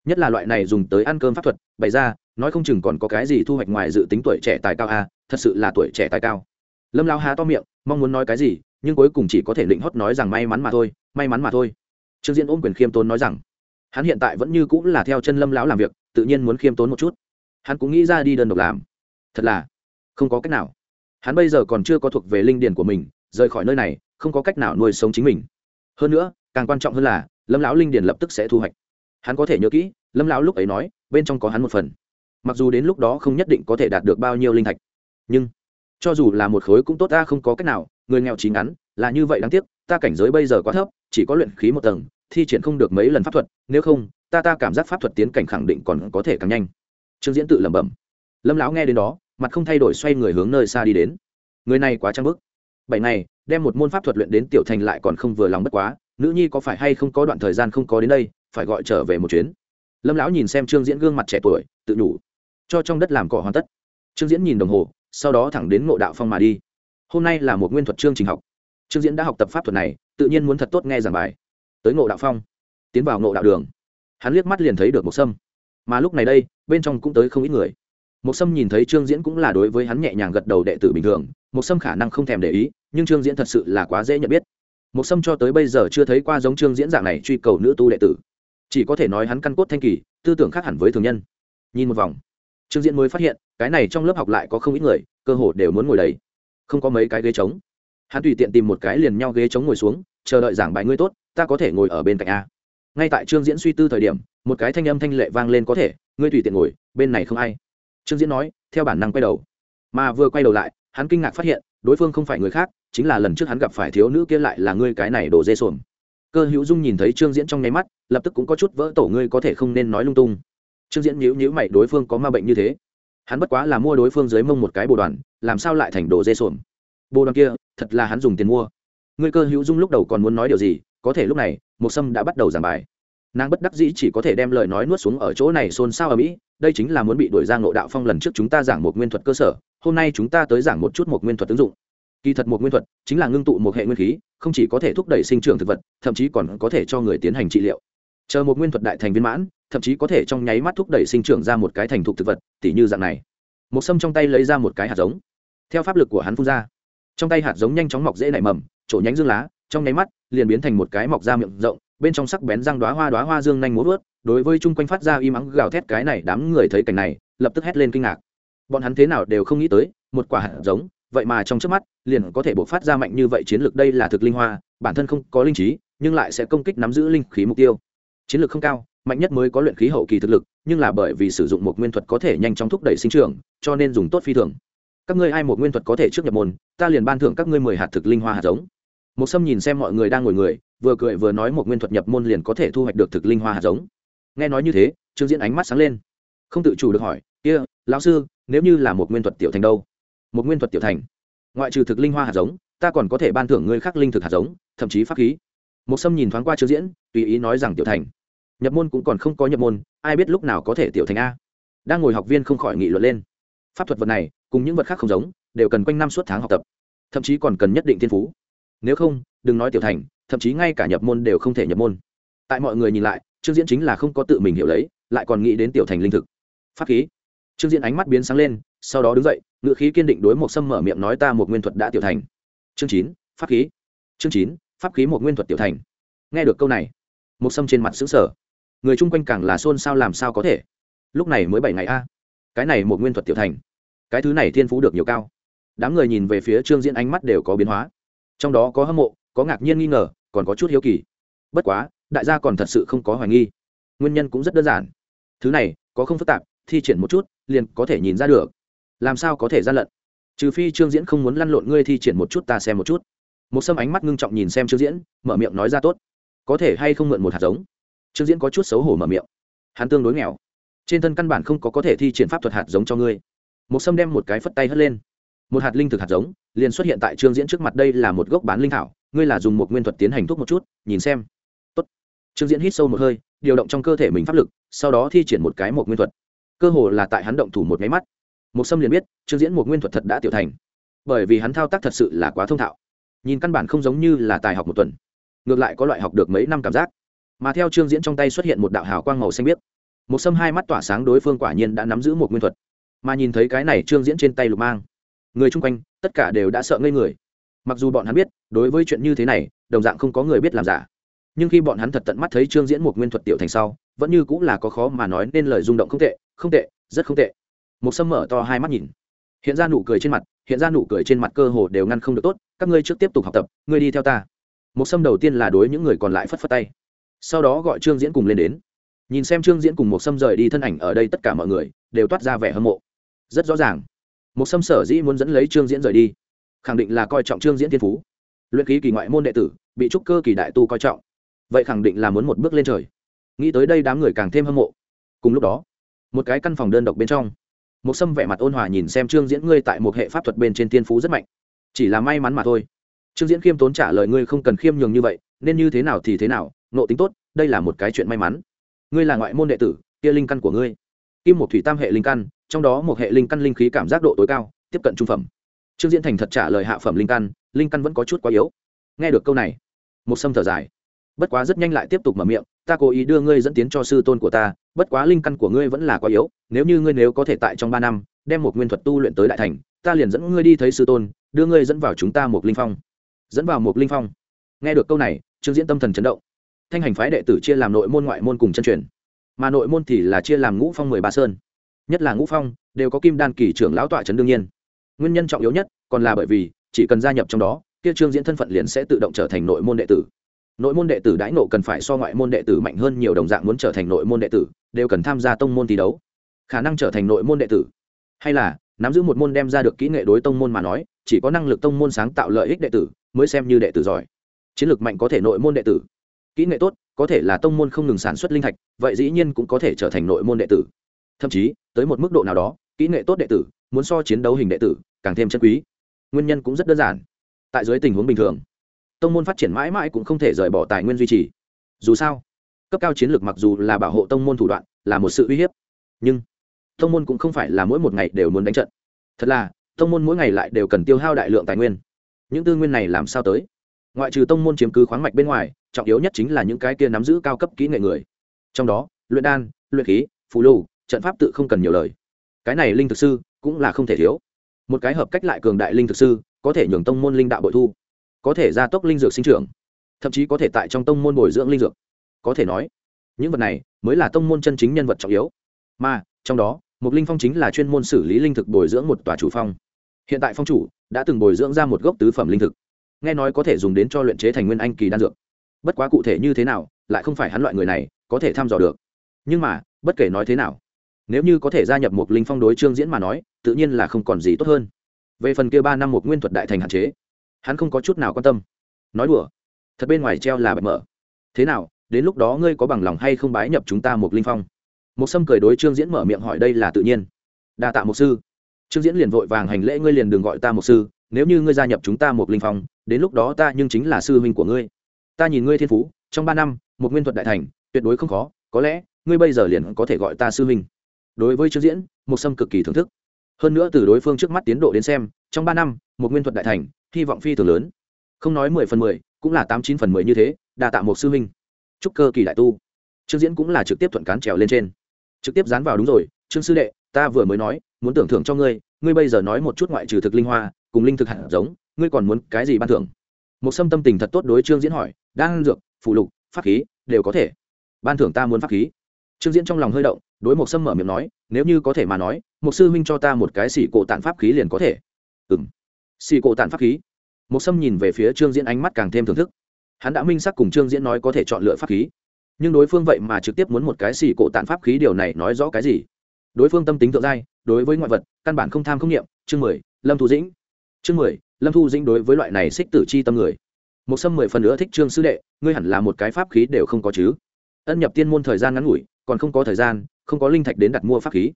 Speaker 1: Nhất là loại này dùng tới ăn cơm pháp thuật, bày ra, nói không chừng còn có cái gì thu hoạch ngoài dự tính tuổi trẻ tài cao a, thật sự là tuổi trẻ tài cao. Lâm lao há to miệng, mong muốn nói cái gì, nhưng cuối cùng chỉ có thể định hót nói rằng may mắn mà thôi, may mắn mà thôi. Trương diễn ôm quyền khiêm tốn nói rằng, hắn hiện tại vẫn như cũng là theo chân lâm lão làm việc, tự nhiên muốn khiêm tốn một chút. Hắn cũng nghĩ ra đi đơn độc làm. Thật là, không có cách nào hắn bây giờ còn chưa có thuộc về linh điền của mình, rời khỏi nơi này, không có cách nào nuôi sống chính mình. Hơn nữa, càng quan trọng hơn là, lâm lão linh điền lập tức sẽ thu hoạch. Hắn có thể nhớ kỹ, lâm lão lúc ấy nói, bên trong có hắn một phần. Mặc dù đến lúc đó không nhất định có thể đạt được bao nhiêu linh thạch, nhưng cho dù là một khối cũng tốt, ta không có cách nào, người nghèo chín ngắn, là như vậy đáng tiếc, ta cảnh giới bây giờ quá thấp, chỉ có luyện khí một tầng, thi triển không được mấy lần pháp thuật, nếu không, ta ta cảm giác pháp thuật tiến cảnh khẳng định còn có thể càng nhanh. Trương diễn tự lẩm bẩm. Lâm lão nghe đến đó mặt không thay đổi xoay người hướng nơi xa đi đến. Người này quá trang bức. Bảy ngày, đem một môn pháp thuật luyện đến tiểu thành lại còn không vừa lòng bất quá, nữ nhi có phải hay không có đoạn thời gian không có đến đây, phải gọi trở về một chuyến. Lâm lão nhìn xem trương diễn gương mặt trẻ tuổi, tự nhủ, cho trong đất làm cỏ hoàn tất. Trương diễn nhìn đồng hồ, sau đó thẳng đến ngộ đạo phong mà đi. Hôm nay là một nguyên thuật chương trình học. Trương diễn đã học tập pháp thuật này, tự nhiên muốn thật tốt nghe giảng bài. Tới ngộ đạo phong, tiến vào ngộ đạo đường. Hắn liếc mắt liền thấy được một sâm. Mà lúc này đây, bên trong cũng tới không ít người. Mộc sâm nhìn thấy trương diễn cũng là đối với hắn nhẹ nhàng gật đầu đệ tử bình thường, Mộc sâm khả năng không thèm để ý, nhưng trương diễn thật sự là quá dễ nhận biết. Mộc sâm cho tới bây giờ chưa thấy qua giống trương diễn dạng này truy cầu nữ tu đệ tử. Chỉ có thể nói hắn căn cốt thanh kỳ, tư tưởng khác hẳn với thường nhân. Nhìn một vòng, trương diễn mới phát hiện, cái này trong lớp học lại có không ít người, cơ hồ đều muốn ngồi đấy không có mấy cái ghế trống. Hắn tùy tiện tìm một cái liền nhau ghế trống ngồi xuống, chờ đợi giảng bài ngươi tốt, ta có thể ngồi ở bên cạnh a. Ngay tại trương diễn suy tư thời điểm, một cái thanh âm thanh lệ vang lên có thể, ngươi tùy tiện ngồi, bên này không ai trương diễn nói, theo bản năng quay đầu. Mà vừa quay đầu lại, hắn kinh ngạc phát hiện, đối phương không phải người khác, chính là lần trước hắn gặp phải thiếu nữ kia lại là ngươi cái này đổ dê xuồng. Cơ hữu dung nhìn thấy trương diễn trong nháy mắt, lập tức cũng có chút vỡ tổ ngươi có thể không nên nói lung tung. Trương diễn nhíu nhíu mày, đối phương có ma bệnh như thế? Hắn bất quá là mua đối phương dưới mông một cái bồ đoàn, làm sao lại thành đồ dê xuồng? Bồ đoàn kia, thật là hắn dùng tiền mua. Ngươi cơ hữu dung lúc đầu còn muốn nói điều gì, có thể lúc này, một sâm đã bắt đầu giảng bài nàng bất đắc dĩ chỉ có thể đem lời nói nuốt xuống ở chỗ này xôn xao ở mỹ, đây chính là muốn bị đuổi ra ngộ đạo phong lần trước chúng ta giảng một nguyên thuật cơ sở, hôm nay chúng ta tới giảng một chút một nguyên thuật ứng dụng. Kỳ thật một nguyên thuật chính là ngưng tụ một hệ nguyên khí, không chỉ có thể thúc đẩy sinh trưởng thực vật, thậm chí còn có thể cho người tiến hành trị liệu. Chờ một nguyên thuật đại thành viên mãn, thậm chí có thể trong nháy mắt thúc đẩy sinh trưởng ra một cái thành thục thực vật, tỉ như dạng này. Một sâm trong tay lấy ra một cái hạt giống. Theo pháp lực của hắn phun ra, trong tay hạt giống nhanh chóng mọc dễ nảy mầm trổ nhánh dương lá, trong nháy mắt, liền biến thành một cái mọc ra miệng rộng bên trong sắc bén răng đoá hoa đoá hoa dương nhanh múa vớt, đối với chung quanh phát ra im ắng gào thét cái này đám người thấy cảnh này, lập tức hét lên kinh ngạc. Bọn hắn thế nào đều không nghĩ tới, một quả hạt giống, vậy mà trong trước mắt, liền có thể bộc phát ra mạnh như vậy chiến lược đây là thực linh hoa, bản thân không có linh trí, nhưng lại sẽ công kích nắm giữ linh khí mục tiêu. Chiến lược không cao, mạnh nhất mới có luyện khí hậu kỳ thực lực, nhưng là bởi vì sử dụng một nguyên thuật có thể nhanh chóng thúc đẩy sinh trưởng, cho nên dùng tốt phi thường. Các ngươi ai một nguyên thuật có thể trước nhập môn, ta liền ban thưởng các ngươi mười hạt thực linh hoa hạt giống một sâm nhìn xem mọi người đang ngồi người vừa cười vừa nói một nguyên thuật nhập môn liền có thể thu hoạch được thực linh hoa hạt giống. Nghe nói như thế trương diễn ánh mắt sáng lên. Không tự chủ được hỏi kia、yeah, lão sư nếu như là một nguyên thuật tiểu thành đâu? Một nguyên thuật tiểu thành? Ngoại trừ thực linh hoa hạt giống ta còn có thể ban thưởng ngươi khác linh thực hạt giống thậm chí pháp khí. Một sâm nhìn thoáng qua trương diễn tùy ý nói rằng tiểu thành. Nhập môn cũng còn không có nhập môn ai biết lúc nào có thể tiểu thành a? Đang ngồi học viên không khỏi nghị luận lên. Pháp thuật vật này cùng những vật khác không giống đều cần quanh năm suốt tháng học tập. Thậm chí còn cần nhất định thiên phú nếu không, đừng nói tiểu thành, thậm chí ngay cả nhập môn đều không thể nhập môn. Tại mọi người nhìn lại, trương diễn chính là không có tự mình hiểu lấy, lại còn nghĩ đến tiểu thành linh thực. Pháp khí. Trương diễn ánh mắt biến sáng lên, sau đó đứng dậy ngự khí kiên định đối một sâm mở miệng nói ta một nguyên thuật đã tiểu thành. Chương chín, pháp khí. Chương chín, pháp khí một nguyên thuật tiểu thành. Nghe được câu này một sâm trên mặt xứng sở người chung quanh càng là xôn xao làm sao có thể? Lúc này mới bảy ngày a. Cái này một nguyên thuật tiểu thành. Cái thứ này thiên phú được nhiều cao. Đám người nhìn về phía trương diễn ánh mắt đều có biến hóa trong đó có hâm mộ, có ngạc nhiên nghi ngờ, còn có chút hiếu kỳ. Bất quá, đại gia còn thật sự không có hoài nghi. Nguyên nhân cũng rất đơn giản. Thứ này, có không phức tạp, thi triển một chút, liền có thể nhìn ra được. Làm sao có thể gian lận? Trừ phi trương diễn không muốn lăn lộn ngươi thi triển một chút ta xem một chút. Một sâm ánh mắt ngưng trọng nhìn xem trương diễn, mở miệng nói ra tốt. Có thể hay không mượn một hạt giống? Trương diễn có chút xấu hổ mở miệng. Hắn tương đối nghèo. Trên thân căn bản không có có thể thi triển pháp thuật hạt giống cho ngươi. Một sâm đem một cái phất tay hất lên một hạt linh thực hạt giống, liền xuất hiện tại trương diễn trước mặt đây là một gốc bán linh thảo, ngươi là dùng một nguyên thuật tiến hành thuốc một chút, nhìn xem. Tốt. trương diễn hít sâu một hơi, điều động trong cơ thể mình pháp lực, sau đó thi triển một cái một nguyên thuật. Cơ hồ là tại hắn động thủ một máy mắt. Một sâm liền biết, trương diễn một nguyên thuật thật đã tiểu thành. Bởi vì hắn thao tác thật sự là quá thông thạo. Nhìn căn bản không giống như là tài học một tuần. Ngược lại có loại học được mấy năm cảm giác. Mà theo trương diễn trong tay xuất hiện một đạo hào quang màu xanh biếc. Một sâm hai mắt tỏa sáng đối phương quả nhiên đã nắm giữ một nguyên thuật. Mà nhìn thấy cái này trương diễn trên tay lục mang người chung quanh, tất cả đều đã sợ ngây người. Mặc dù bọn hắn biết, đối với chuyện như thế này, đồng dạng không có người biết làm giả. Nhưng khi bọn hắn thật tận mắt thấy trương diễn một nguyên thuật tiểu thành sau, vẫn như cũng là có khó mà nói nên lời rung động không tệ không tệ, rất không tệ. Một sâm mở to hai mắt nhìn. Hiện ra nụ cười trên mặt, hiện ra nụ cười trên mặt cơ hồ đều ngăn không được tốt, các ngươi trước tiếp tục học tập, ngươi đi theo ta. Một sâm đầu tiên là đối những người còn lại phất phất tay. Sau đó gọi trương diễn cùng lên đến. Nhìn xem trương diễn cùng một sâm rời đi thân ảnh ở đây tất cả mọi người, đều toát ra vẻ hâm mộ. Rất rõ ràng một sâm sở dĩ muốn dẫn lấy trương diễn rời đi. Khẳng định là coi trọng trương diễn thiên phú. Luyện khí kỳ ngoại môn đệ tử, bị trúc cơ kỳ đại tu coi trọng. Vậy khẳng định là muốn một bước lên trời. Nghĩ tới đây đám người càng thêm hâm mộ. Cùng lúc đó, một cái căn phòng đơn độc bên trong, một sâm vẻ mặt ôn hòa nhìn xem trương diễn ngươi tại một hệ pháp thuật bên trên thiên phú rất mạnh. Chỉ là may mắn mà thôi. Trương diễn khiêm tốn trả lời ngươi không cần khiêm nhường như vậy, nên như thế nào thì thế nào, nộ tính tốt, đây là một cái chuyện may mắn. Ngươi là ngoại môn đệ tử, kia linh căn của ngươi. Kim một thủy tam hệ linh căn trong đó một hệ linh căn linh khí cảm giác độ tối cao, tiếp cận trung phẩm. Trương diễn thành thật trả lời hạ phẩm linh căn linh căn vẫn có chút quá yếu. Nghe được câu này, một sâm thở dài. Bất quá rất nhanh lại tiếp tục mở miệng, ta cố ý đưa ngươi dẫn tiến cho sư tôn của ta, bất quá linh căn của ngươi vẫn là quá yếu, nếu như ngươi nếu có thể tại trong ba năm, đem một nguyên thuật tu luyện tới đại thành, ta liền dẫn ngươi đi thấy sư tôn, đưa ngươi dẫn vào chúng ta một linh phong. Dẫn vào một linh phong. Nghe được câu này, trương diễn tâm thần chấn động. Thanh hành phái đệ tử chia làm nội môn ngoại môn cùng chân truyền. Mà nội môn thì là chia làm ngũ phong mười ba sơn nhất là ngũ phong, đều có kim đan kỳ trưởng lão tọa trấn đương nhiên. Nguyên nhân trọng yếu nhất còn là bởi vì, chỉ cần gia nhập trong đó, kia trương diễn thân phận liền sẽ tự động trở thành nội môn đệ tử. Nội môn đệ tử đãi nộ cần phải so ngoại môn đệ tử mạnh hơn nhiều đồng dạng muốn trở thành nội môn đệ tử, đều cần tham gia tông môn thi đấu. Khả năng trở thành nội môn đệ tử. Hay là, nắm giữ một môn đem ra được kỹ nghệ đối tông môn mà nói, chỉ có năng lực tông môn sáng tạo lợi ích đệ tử mới xem như đệ tử giỏi. Chiến lược mạnh có thể nội môn đệ tử. Kỹ nghệ tốt có thể là tông môn không ngừng sản xuất linh thạch, vậy dĩ nhiên cũng có thể trở thành nội môn đệ tử thậm chí, tới một mức độ nào đó, kỹ nghệ tốt đệ tử, muốn so chiến đấu hình đệ tử, càng thêm chân quý. Nguyên nhân cũng rất đơn giản. Tại dưới tình huống bình thường, tông môn phát triển mãi mãi cũng không thể rời bỏ tài nguyên duy trì. Dù sao, cấp cao chiến lược mặc dù là bảo hộ tông môn thủ đoạn, là một sự uy hiếp. Nhưng, tông môn cũng không phải là mỗi một ngày đều muốn đánh trận. Thật là, tông môn mỗi ngày lại đều cần tiêu hao đại lượng tài nguyên. Những tư nguyên này làm sao tới? Ngoại trừ tông môn chiếm cứ khoáng mạch bên ngoài, trọng yếu nhất chính là những cái kia nắm giữ cao cấp kỹ nghệ người. Trong đó, luyện đan, luyện khí, phù lưu trận pháp tự không cần nhiều lời. Cái này linh thực sư cũng là không thể thiếu. Một cái hợp cách lại cường đại linh thực sư có thể nhường tông môn linh đạo bội thu, có thể gia tốc linh dược sinh trưởng, thậm chí có thể tại trong tông môn bồi dưỡng linh dược. Có thể nói, những vật này mới là tông môn chân chính nhân vật trọng yếu. Mà, trong đó một linh phong chính là chuyên môn xử lý linh thực bồi dưỡng một tòa chủ phong. Hiện tại phong chủ đã từng bồi dưỡng ra một gốc tứ phẩm linh thực. Nghe nói có thể dùng đến cho luyện chế thành nguyên anh kỳ đan dược. Bất quá cụ thể như thế nào, lại không phải hắn loại người này có thể thăm dò được. Nhưng mà, bất kể nói thế nào nếu như có thể gia nhập một linh phong đối trương diễn mà nói, tự nhiên là không còn gì tốt hơn. Về phần kia ba năm một nguyên thuật đại thành hạn chế, hắn không có chút nào quan tâm. Nói đùa, thật bên ngoài treo là bạch mở. Thế nào, đến lúc đó ngươi có bằng lòng hay không bái nhập chúng ta một linh phong? Một sâm cười đối trương diễn mở miệng hỏi đây là tự nhiên. Đa tạ một sư. Trương diễn liền vội vàng hành lễ ngươi liền đừng gọi ta một sư, nếu như ngươi gia nhập chúng ta một linh phong, đến lúc đó ta nhưng chính là sư huynh của ngươi. Ta nhìn ngươi thiên phú, trong ba năm, một nguyên thuật đại thành, tuyệt đối không khó, có lẽ, ngươi bây giờ liền có thể gọi ta sư huynh đối với trương diễn, một sâm cực kỳ thưởng thức. Hơn nữa từ đối phương trước mắt tiến độ đến xem, trong ba năm, một nguyên thuật đại thành, hy vọng phi thường lớn. Không nói mười phần mười, cũng là tám chín phần mười như thế đà tạ một sư huynh. Chúc cơ kỳ đại tu. Trương diễn cũng là trực tiếp thuận cán trèo lên trên. Trực tiếp dán vào đúng rồi, trương sư đệ, ta vừa mới nói, muốn tưởng thưởng cho ngươi ngươi bây giờ nói một chút ngoại trừ thực linh hoa, cùng linh thực hạt giống, ngươi còn muốn cái gì ban thưởng? Một sâm tâm tình thật tốt đối trương diễn hỏi đang dược phụ lục, pháp khí, đều có thể. Ban thưởng ta muốn pháp khí trương diễn trong lòng hơi động, đối một sâm mở miệng nói, nếu như có thể mà nói một sư huynh cho ta một cái xỉ cổ tản pháp khí liền có thể. Ừ m xỉ cổ tản pháp khí? Một sâm nhìn về phía trương diễn ánh mắt càng thêm thưởng thức. Hắn đã minh sắc cùng trương diễn nói có thể chọn lựa pháp khí. Nhưng đối phương vậy mà trực tiếp muốn một cái xỉ cổ tản pháp khí điều này nói rõ cái gì? Đối phương tâm tính thượng giai, đối với ngoại vật, căn bản không tham không nghiệm chương mười, lâm thu dĩnh. Chương mười, lâm thu dĩnh đối với loại này xích tử chi tâm người. Một sâm mười phần nữa thích trương sư đệ, ngươi hẳn là một cái pháp khí đều không có chứ. Ân nhập tiên môn thời gian ngắn ngủi còn không có thời gian, không có linh thạch đến đặt mua pháp khí.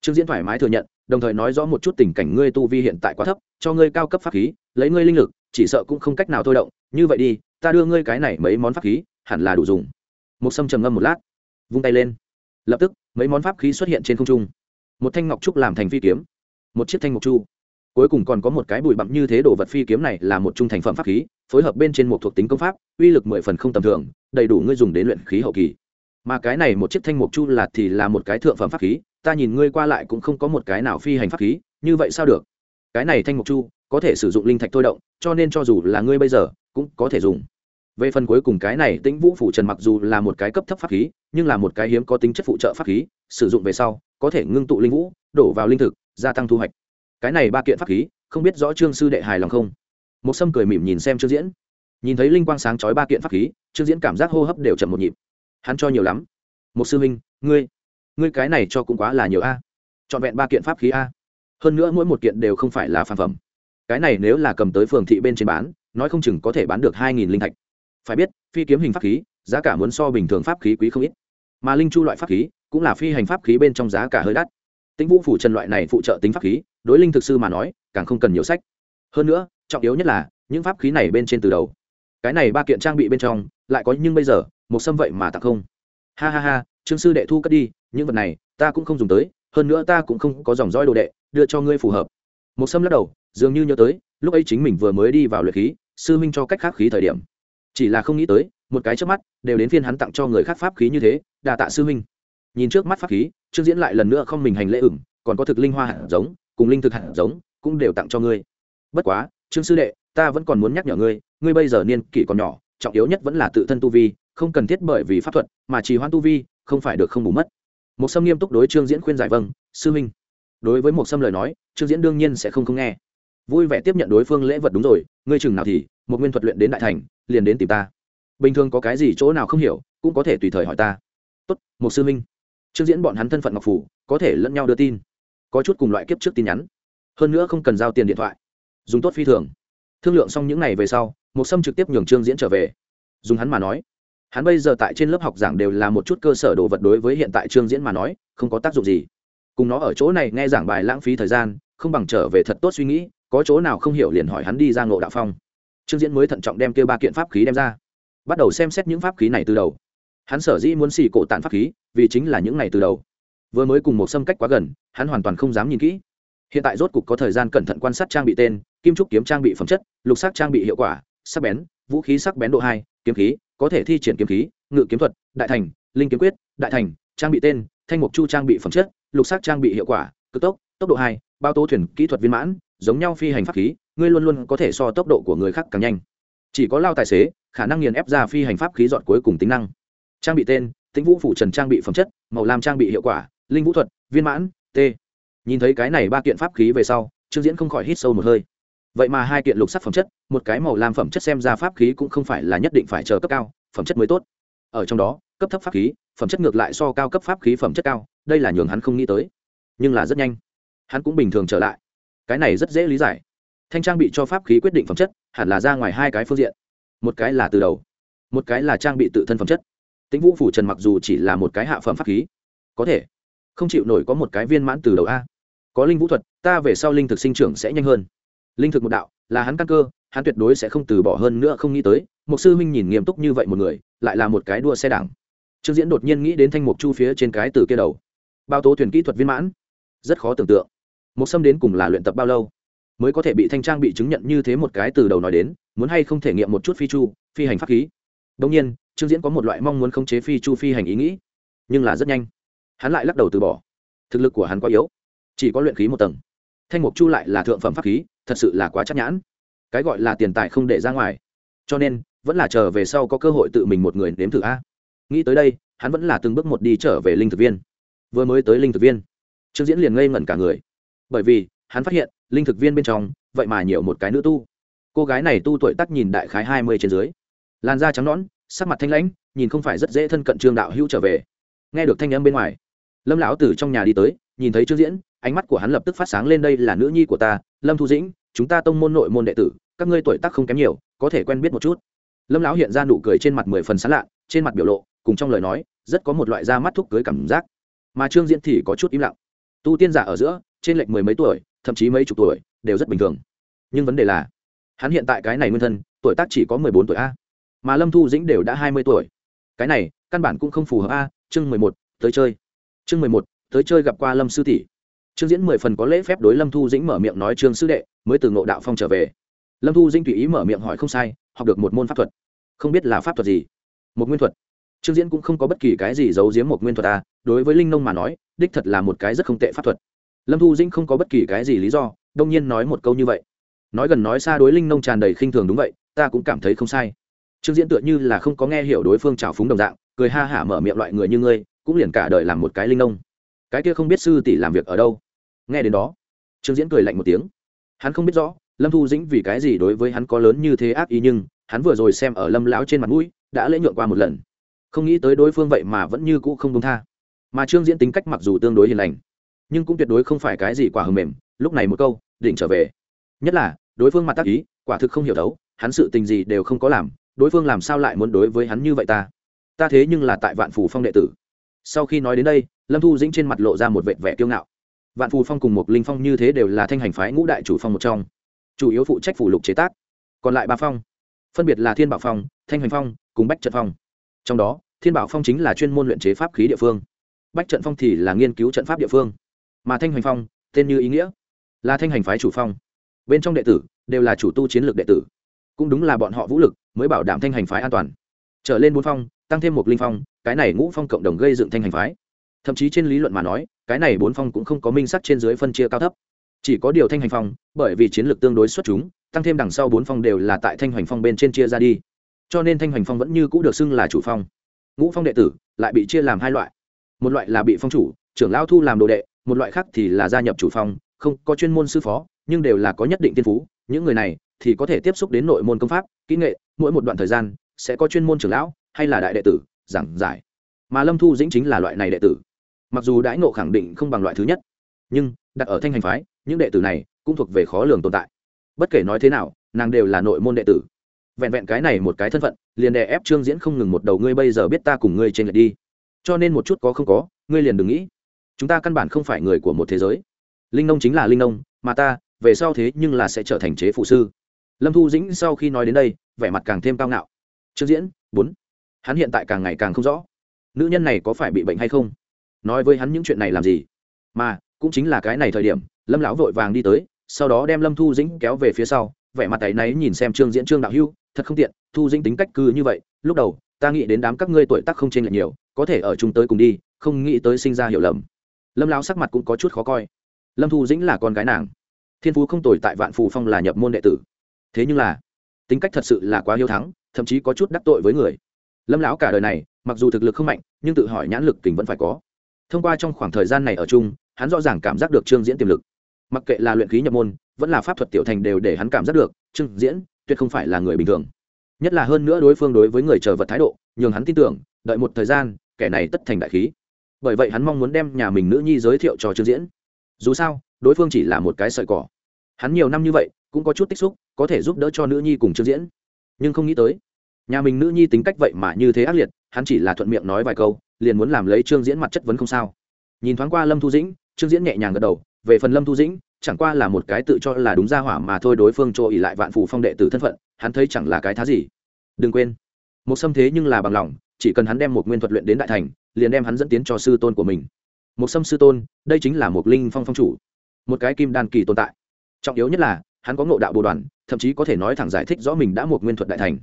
Speaker 1: Trương diễn thoải mái thừa nhận, đồng thời nói rõ một chút tình cảnh ngươi tu vi hiện tại quá thấp, cho ngươi cao cấp pháp khí, lấy ngươi linh lực, chỉ sợ cũng không cách nào thôi động. Như vậy đi, ta đưa ngươi cái này mấy món pháp khí, hẳn là đủ dùng. Một sâm trầm ngâm một lát, vung tay lên. Lập tức, mấy món pháp khí xuất hiện trên không trung. Một thanh ngọc trúc làm thành phi kiếm, một chiếc thanh ngọc chu. Cuối cùng còn có một cái bụi bặm như thế đồ vật phi kiếm này là một trung thành phẩm pháp khí, phối hợp bên trên một thuộc tính công pháp, uy lực mười phần không tầm thường, đầy đủ ngươi dùng đến luyện khí hậu kỳ mà cái này một chiếc thanh mục chu là thì là một cái thượng phẩm pháp khí, ta nhìn ngươi qua lại cũng không có một cái nào phi hành pháp khí, như vậy sao được? Cái này thanh mục chu có thể sử dụng linh thạch thôi động, cho nên cho dù là ngươi bây giờ cũng có thể dùng. Về phần cuối cùng cái này, tĩnh vũ phủ trần mặc dù là một cái cấp thấp pháp khí, nhưng là một cái hiếm có tính chất phụ trợ pháp khí, sử dụng về sau, có thể ngưng tụ linh vũ, đổ vào linh thực, gia tăng thu hoạch. Cái này ba kiện pháp khí, không biết rõ trương sư đệ hài lòng không? Một sâm cười mỉm nhìn xem trương diễn. Nhìn thấy linh quang sáng chói ba kiện pháp khí, trương diễn cảm giác hô hấp đều chậm một nhịp hắn cho nhiều lắm. Một sư minh ngươi ngươi cái này cho cũng quá là nhiều a. Trọn vẹn ba kiện pháp khí a. Hơn nữa mỗi một kiện đều không phải là phàm phẩm. Cái này nếu là cầm tới phường thị bên trên bán, nói không chừng có thể bán được hai nghìn linh thạch. Phải biết, phi kiếm hình pháp khí, giá cả muốn so bình thường pháp khí quý không ít. Mà linh chu loại pháp khí, cũng là phi hành pháp khí bên trong giá cả hơi đắt. Tĩnh vũ phủ trần loại này phụ trợ tính pháp khí, đối linh thực sư mà nói, càng không cần nhiều sách. Hơn nữa, trọng yếu nhất là, những pháp khí này bên trên từ đầu. Cái này ba kiện trang bị bên trong lại có nhưng bây giờ, một sâm vậy mà tặng không. Ha ha ha, trương sư đệ thu cất đi, những vật này, ta cũng không dùng tới, hơn nữa ta cũng không có dòng dõi đồ đệ, đưa cho ngươi phù hợp. Một sâm lắc đầu, dường như nhớ tới, lúc ấy chính mình vừa mới đi vào luyện khí, sư minh cho cách khác khí thời điểm. Chỉ là không nghĩ tới, một cái trước mắt, đều đến phiên hắn tặng cho người khác pháp khí như thế đà tạ sư minh nhìn trước mắt pháp khí, trương diễn lại lần nữa không mình hành lễ ửng, còn có thực linh hoa hạt giống, cùng linh thực hạt giống, cũng đều tặng cho ngươi. Bất quá, trương sư đệ, ta vẫn còn muốn nhắc nhở ngươi ngươi bây giờ niên kỷ còn nhỏ trọng yếu nhất vẫn là tự thân tu vi, không cần thiết bởi vì pháp thuật mà trì hoãn tu vi, không phải được không bù mất. Một sâm nghiêm túc đối trương diễn khuyên giải vâng sư minh đối với một sâm lời nói, trương diễn đương nhiên sẽ không không nghe. Vui vẻ tiếp nhận đối phương lễ vật đúng rồi, ngươi chừng nào thì, một nguyên thuật luyện đến đại thành, liền đến tìm ta. Bình thường có cái gì chỗ nào không hiểu, cũng có thể tùy thời hỏi ta. Tốt một sư minh trương diễn bọn hắn thân phận ngọc phủ, có thể lẫn nhau đưa tin, có chút cùng loại kiếp trước tin nhắn. Hơn nữa không cần giao tiền điện thoại, dùng tốt phi thường. Thương lượng xong những ngày về sau một sâm trực tiếp nhường trương diễn trở về. Dùng hắn mà nói, hắn bây giờ tại trên lớp học giảng đều là một chút cơ sở đồ vật đối với hiện tại trương diễn mà nói, không có tác dụng gì. Cùng nó ở chỗ này nghe giảng bài lãng phí thời gian, không bằng trở về thật tốt suy nghĩ, có chỗ nào không hiểu liền hỏi hắn đi ra ngộ đạo phong. Trương diễn mới thận trọng đem kêu ba kiện pháp khí đem ra. Bắt đầu xem xét những pháp khí này từ đầu. Hắn sở dĩ muốn xì cổ tản pháp khí, vì chính là những này từ đầu. Vừa mới cùng một xâm cách quá gần, hắn hoàn toàn không dám nhìn kỹ. Hiện tại rốt cục có thời gian cẩn thận quan sát trang bị tên, kim trúc kiếm trang bị phẩm chất, lục sắc trang bị hiệu quả sắc bén, vũ khí sắc bén độ hai, kiếm khí, có thể thi triển kiếm khí, ngự kiếm thuật, đại thành, linh kiếm quyết, đại thành, trang bị tên, thanh mục chu trang bị phẩm chất, lục sắc trang bị hiệu quả, cực tốc tốc độ hai, bao tố thuyền, kỹ thuật viên mãn, giống nhau phi hành pháp khí, ngươi luôn luôn có thể so tốc độ của người khác càng nhanh. Chỉ có lao tài xế, khả năng nghiền ép ra phi hành pháp khí dọn cuối cùng tính năng. Trang bị tên, tĩnh vũ phủ trần trang bị phẩm chất, màu lam trang bị hiệu quả, linh vũ thuật, viên mãn, t. Nhìn thấy cái này ba kiện pháp khí về sau, trương diễn không khỏi hít sâu một hơi. Vậy mà hai kiện lục sắc phẩm chất một cái màu lam phẩm chất xem ra pháp khí cũng không phải là nhất định phải chờ cấp cao, phẩm chất mới tốt. Ở trong đó, cấp thấp pháp khí, phẩm chất ngược lại so cao cấp pháp khí phẩm chất cao, đây là nhường hắn không nghĩ tới. Nhưng là rất nhanh, hắn cũng bình thường trở lại. Cái này rất dễ lý giải. Thanh trang bị cho pháp khí quyết định phẩm chất, hẳn là ra ngoài hai cái phương diện. Một cái là từ đầu, một cái là trang bị tự thân phẩm chất. Tĩnh vũ phủ trần mặc dù chỉ là một cái hạ phẩm pháp khí, có thể không chịu nổi có một cái viên mãn từ đầu a. Có linh vũ thuật, ta về sau linh thực sinh trưởng sẽ nhanh hơn. Linh thực một đạo, là hắn căn cơ hắn tuyệt đối sẽ không từ bỏ hơn nữa không nghĩ tới một sư huynh nhìn nghiêm túc như vậy một người, lại là một cái đua xe đảng. Trương diễn đột nhiên nghĩ đến thanh mục chu phía trên cái từ kia đầu. Bao tố thuyền kỹ thuật viên mãn. Rất khó tưởng tượng. Một xâm đến cùng là luyện tập bao lâu? Mới có thể bị thanh trang bị chứng nhận như thế một cái từ đầu nói đến, muốn hay không thể nghiệm một chút phi chu, phi hành pháp khí? Đông nhiên, trương diễn có một loại mong muốn khống chế phi chu phi hành ý nghĩ. Nhưng là rất nhanh. Hắn lại lắc đầu từ bỏ. Thực lực của hắn quá yếu. Chỉ có luyện khí một tầng. Thanh mục chu lại là thượng phẩm pháp khí, thật sự là quá chắc nhãn cái gọi là tiền tài không để ra ngoài. Cho nên, vẫn là chờ về sau có cơ hội tự mình một người nếm thử a. Nghĩ tới đây, hắn vẫn là từng bước một đi trở về linh thực viên. Vừa mới tới linh thực viên, trương diễn liền ngây ngẩn cả người. Bởi vì, hắn phát hiện, linh thực viên bên trong, vậy mà nhiều một cái nữ tu. Cô gái này tu tuổi tắc nhìn đại khái hai mươi trên dưới. Làn da trắng nõn, sắc mặt thanh lãnh, nhìn không phải rất dễ thân cận trương đạo hữu trở về. Nghe được thanh âm bên ngoài, lâm lão từ trong nhà đi tới, nhìn thấy trương diễn, ánh mắt của hắn lập tức phát sáng lên đây là nữ nhi của ta, lâm thu dĩnh chúng ta tông môn nội môn đệ tử, các ngươi tuổi tác không kém nhiều, có thể quen biết một chút. Lâm lão hiện ra nụ cười trên mặt mười phần sán lạ, trên mặt biểu lộ, cùng trong lời nói, rất có một loại da mắt thúc cưới cảm giác. Mà trương diễn thì có chút im lặng. Tu tiên giả ở giữa, trên lệch mười mấy tuổi, thậm chí mấy chục tuổi, đều rất bình thường. Nhưng vấn đề là, hắn hiện tại cái này nguyên thân, tuổi tác chỉ có mười bốn tuổi a. Mà lâm thu dĩnh đều đã hai mươi tuổi. Cái này, căn bản cũng không phù hợp a, chương mười một, tới chơi. Chương mười một, tới chơi gặp qua lâm sư tỷ trương diễn mười phần có lễ phép đối lâm thu dĩnh mở miệng nói trương sư đệ, mới từ ngộ đạo phong trở về. Lâm thu dĩnh tùy ý mở miệng hỏi không sai, học được một môn pháp thuật. Không biết là pháp thuật gì? Một nguyên thuật. Trương diễn cũng không có bất kỳ cái gì giấu giếm một nguyên thuật à đối với linh nông mà nói, đích thật là một cái rất không tệ pháp thuật. Lâm thu dĩnh không có bất kỳ cái gì lý do, đông nhiên nói một câu như vậy. Nói gần nói xa đối linh nông tràn đầy khinh thường đúng vậy, ta cũng cảm thấy không sai. Trương diễn tựa như là không có nghe hiểu đối phương trào phúng đồng dạng, cười ha hả mở miệng loại người như ngươi, cũng liền cả đời làm một cái linh nông. Cái kia không biết sư tỷ làm việc ở đâu nghe đến đó, trương diễn cười lạnh một tiếng. Hắn không biết rõ, lâm thu dĩnh vì cái gì đối với hắn có lớn như thế ác ý nhưng hắn vừa rồi xem ở lâm lão trên mặt mũi, đã lễ nhượng qua một lần. Không nghĩ tới đối phương vậy mà vẫn như cũ không công tha. Mà trương diễn tính cách mặc dù tương đối hiền lành, nhưng cũng tuyệt đối không phải cái gì quả hầm mềm, lúc này một câu, định trở về. Nhất là, đối phương mặt tác ý, quả thực không hiểu thấu, hắn sự tình gì đều không có làm, đối phương làm sao lại muốn đối với hắn như vậy ta? Ta thế nhưng là tại vạn phủ phong đệ tử. Sau khi nói đến đây, lâm thu dĩnh trên mặt lộ ra một vệ vẻ kiêu ngạo vạn phù phong cùng một linh phong như thế đều là thanh hành phái ngũ đại chủ phong một trong. Chủ yếu phụ trách phủ lục chế tác. Còn lại ba phong, phân biệt là thiên bảo phong, thanh hành phong cùng bách trận phong. Trong đó, thiên bảo phong chính là chuyên môn luyện chế pháp khí địa phương. Bách trận phong thì là nghiên cứu trận pháp địa phương. Mà thanh hành phong, tên như ý nghĩa, là thanh hành phái chủ phong. Bên trong đệ tử đều là chủ tu chiến lược đệ tử. Cũng đúng là bọn họ vũ lực mới bảo đảm thanh hành phái an toàn. Trở lên bốn phong, tăng thêm một linh phong, cái này ngũ phong cộng đồng gây dựng thanh hành phái. Thậm chí trên lý luận mà nói cái này bốn phong cũng không có minh sắc trên dưới phân chia cao thấp. Chỉ có điều thanh hành phong, bởi vì chiến lược tương đối xuất chúng, tăng thêm đằng sau bốn phong đều là tại thanh hoành phong bên trên chia ra đi. Cho nên thanh hoành phong vẫn như c ũ được xưng là chủ phong. Ngũ phong đệ tử lại bị chia làm hai loại. Một loại là bị phong chủ, trưởng lao thu làm đồ đệ, một loại khác thì là gia nhập chủ phong, không có chuyên môn sư phó, nhưng đều là có nhất định tiên phú, những người này thì có thể tiếp xúc đến nội môn công pháp, kỹ nghệ, mỗi một đoạn thời gian sẽ có chuyên môn trưởng lão hay là đại đệ tử giảng giải. Mà lâm thu dĩnh chính là loại này đệ tử mặc dù đãi ngộ khẳng định không bằng loại thứ nhất, nhưng đặt ở thanh hành phái, những đệ tử này cũng thuộc về khó lường tồn tại. Bất kể nói thế nào, nàng đều là nội môn đệ tử. Vẹn vẹn cái này một cái thân phận, liền đè ép trương diễn không ngừng một đầu ngươi bây giờ biết ta cùng ngươi trên lệch đi. Cho nên một chút có không có, ngươi liền đừng nghĩ. Chúng ta căn bản không phải người của một thế giới. Linh nông chính là linh nông, mà ta, về sau thế nhưng là sẽ trở thành chế phụ sư. Lâm thu dĩnh sau khi nói đến đây, vẻ mặt càng thêm cao ngạo. Trương diễn, bốn. Hắn hiện tại càng ngày càng không rõ. Nữ nhân này có phải bị bệnh hay không? Nói với hắn những chuyện này làm gì? Mà, cũng chính là cái này thời điểm, lâm lão vội vàng đi tới, sau đó đem lâm thu dĩnh kéo về phía sau, vẻ mặt tay náy nhìn xem trương diễn trương đạo hưu, thật không tiện, thu dĩnh tính cách cư như vậy, lúc đầu, ta nghĩ đến đám các ngươi tuổi tác không chênh lệch nhiều, có thể ở chung tới cùng đi, không nghĩ tới sinh ra hiểu lầm. Lâm lão sắc mặt cũng có chút khó coi. Lâm thu dĩnh là con gái nàng. Thiên phú không tồi tại vạn phù phong là nhập môn đệ tử. Thế nhưng là, tính cách thật sự là quá hiếu thắng, thậm chí có chút đắc tội với người. Lâm lão cả đời này, mặc dù thực lực không mạnh, nhưng tự hỏi nhãn lực kình vẫn phải có thông qua trong khoảng thời gian này ở chung, hắn rõ ràng cảm giác được trương diễn tiềm lực. Mặc kệ là luyện khí nhập môn, vẫn là pháp thuật tiểu thành đều để hắn cảm giác được, trương diễn tuyệt không phải là người bình thường. Nhất là hơn nữa đối phương đối với người chờ vật thái độ, nhường hắn tin tưởng, đợi một thời gian, kẻ này tất thành đại khí. Bởi vậy hắn mong muốn đem nhà mình nữ nhi giới thiệu cho trương diễn. Dù sao, đối phương chỉ là một cái sợi cỏ. Hắn nhiều năm như vậy, cũng có chút tích xúc, có thể giúp đỡ cho nữ nhi cùng trương diễn. Nhưng không nghĩ tới, nhà mình nữ nhi tính cách vậy mà như thế ác liệt, hắn chỉ là thuận miệng nói vài câu liền muốn làm lấy trương diễn mặt chất vấn không sao. Nhìn thoáng qua lâm thu dĩnh, trương diễn nhẹ nhàng gật đầu, về phần lâm thu dĩnh, chẳng qua là một cái tự cho là đúng ra hỏa mà thôi, đối phương cho ỉ lại vạn phủ phong đệ tử thân phận, hắn thấy chẳng là cái thá gì. Đừng quên, một xâm thế nhưng là bằng lòng, chỉ cần hắn đem một nguyên thuật luyện đến đại thành, liền đem hắn dẫn tiến cho sư tôn của mình. Một xâm sư tôn, đây chính là một linh phong phong chủ, một cái kim đan kỳ tồn tại. Trọng yếu nhất là, hắn có ngộ đạo bồ đoàn, thậm chí có thể nói thẳng giải thích rõ mình đã một nguyên thuật đại thành.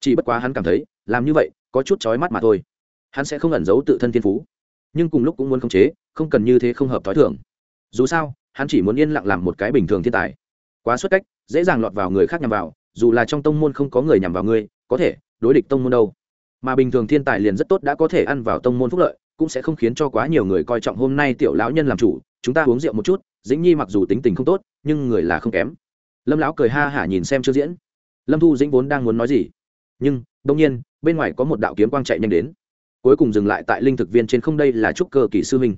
Speaker 1: Chỉ bất quá hắn cảm thấy, làm như vậy, có chút chói mắt mà thôi hắn sẽ không ẩn giấu tự thân thiên phú, nhưng cùng lúc cũng muốn khống chế, không cần như thế không hợp t h ó i thường. Dù sao, hắn chỉ muốn yên lặng làm một cái bình thường thiên tài. Quá xuất cách, dễ dàng lọt vào người khác nhằm vào, dù là trong tông môn không có người nhằm vào ngươi, có thể đối địch tông môn đâu. Mà bình thường thiên tài liền rất tốt đã có thể ăn vào tông môn phúc lợi, cũng sẽ không khiến cho quá nhiều người coi trọng hôm nay tiểu lão nhân làm chủ, chúng ta uống rượu một chút, dĩnh nhi mặc dù tính tình không tốt, nhưng người là không kém. Lâm lão cười ha hả nhìn xem chưa diễn. Lâm thu dĩnh vốn đang muốn nói gì, nhưng đông nhiên, bên ngoài có một đạo kiếm quang chạy nhanh đến cuối cùng dừng lại tại linh thực viên trên không, đây là trúc cơ kỳ sư huynh.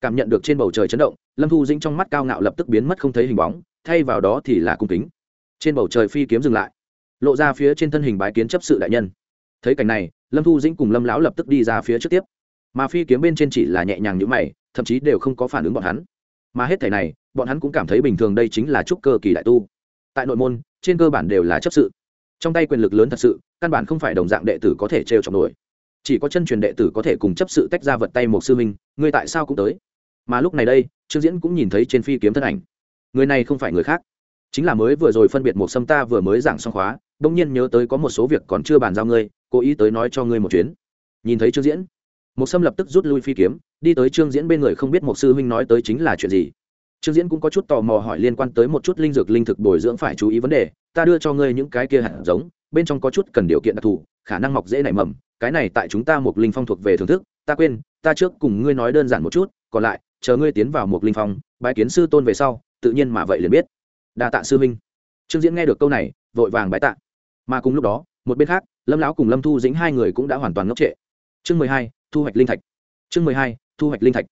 Speaker 1: Cảm nhận được trên bầu trời chấn động, lâm thu dĩnh trong mắt cao ngạo lập tức biến mất không thấy hình bóng, thay vào đó thì là cung kính. Trên bầu trời phi kiếm dừng lại, lộ ra phía trên thân hình bái kiến chấp sự đại nhân. Thấy cảnh này, lâm thu dĩnh cùng lâm lão lập tức đi ra phía trước tiếp. Mà phi kiếm bên trên chỉ là nhẹ nhàng như mày, thậm chí đều không có phản ứng bọn hắn. Mà hết thảy này, bọn hắn cũng cảm thấy bình thường đây chính là trúc cơ kỳ đại tu. Tại nội môn, trên cơ bản đều là chấp sự. Trong tay quyền lực lớn thật sự, căn bản không phải đồng dạng đệ tử có thể trêu chọc nổi chỉ có chân truyền đệ tử có thể cùng chấp sự tách ra vật tay một sư minh, ngươi tại sao cũng tới? Mà lúc này đây, trương diễn cũng nhìn thấy trên phi kiếm thân ảnh. Người này không phải người khác, chính là mới vừa rồi phân biệt một sâm ta vừa mới giảng xong khóa đông nhiên nhớ tới có một số việc còn chưa bàn giao ngươi, cố ý tới nói cho ngươi một chuyến. Nhìn thấy trương diễn một sâm lập tức rút lui phi kiếm, đi tới trương diễn bên người không biết một sư huynh nói tới chính là chuyện gì. Trương diễn cũng có chút tò mò hỏi liên quan tới một chút linh dược linh thực bồi dưỡng phải chú ý vấn đề, ta đưa cho ngươi những cái kia hạt giống, bên trong có chút cần điều kiện đặc thù, khả năng mọc dễ nảy mầm cái này tại chúng ta một linh phong thuộc về thưởng thức, ta quên, ta trước cùng ngươi nói đơn giản một chút, còn lại, chờ ngươi tiến vào một linh phong, bái kiến sư tôn về sau, tự nhiên mà vậy liền biết. Đa tạ sư minh trương diễn nghe được câu này, vội vàng bái tạ. Mà cùng lúc đó, một bên khác, lâm lão cùng lâm thu dĩnh hai người cũng đã hoàn toàn ngốc trệ. Chương mười hai, thu hoạch linh thạch. Chương mười hai, thu hoạch linh thạch.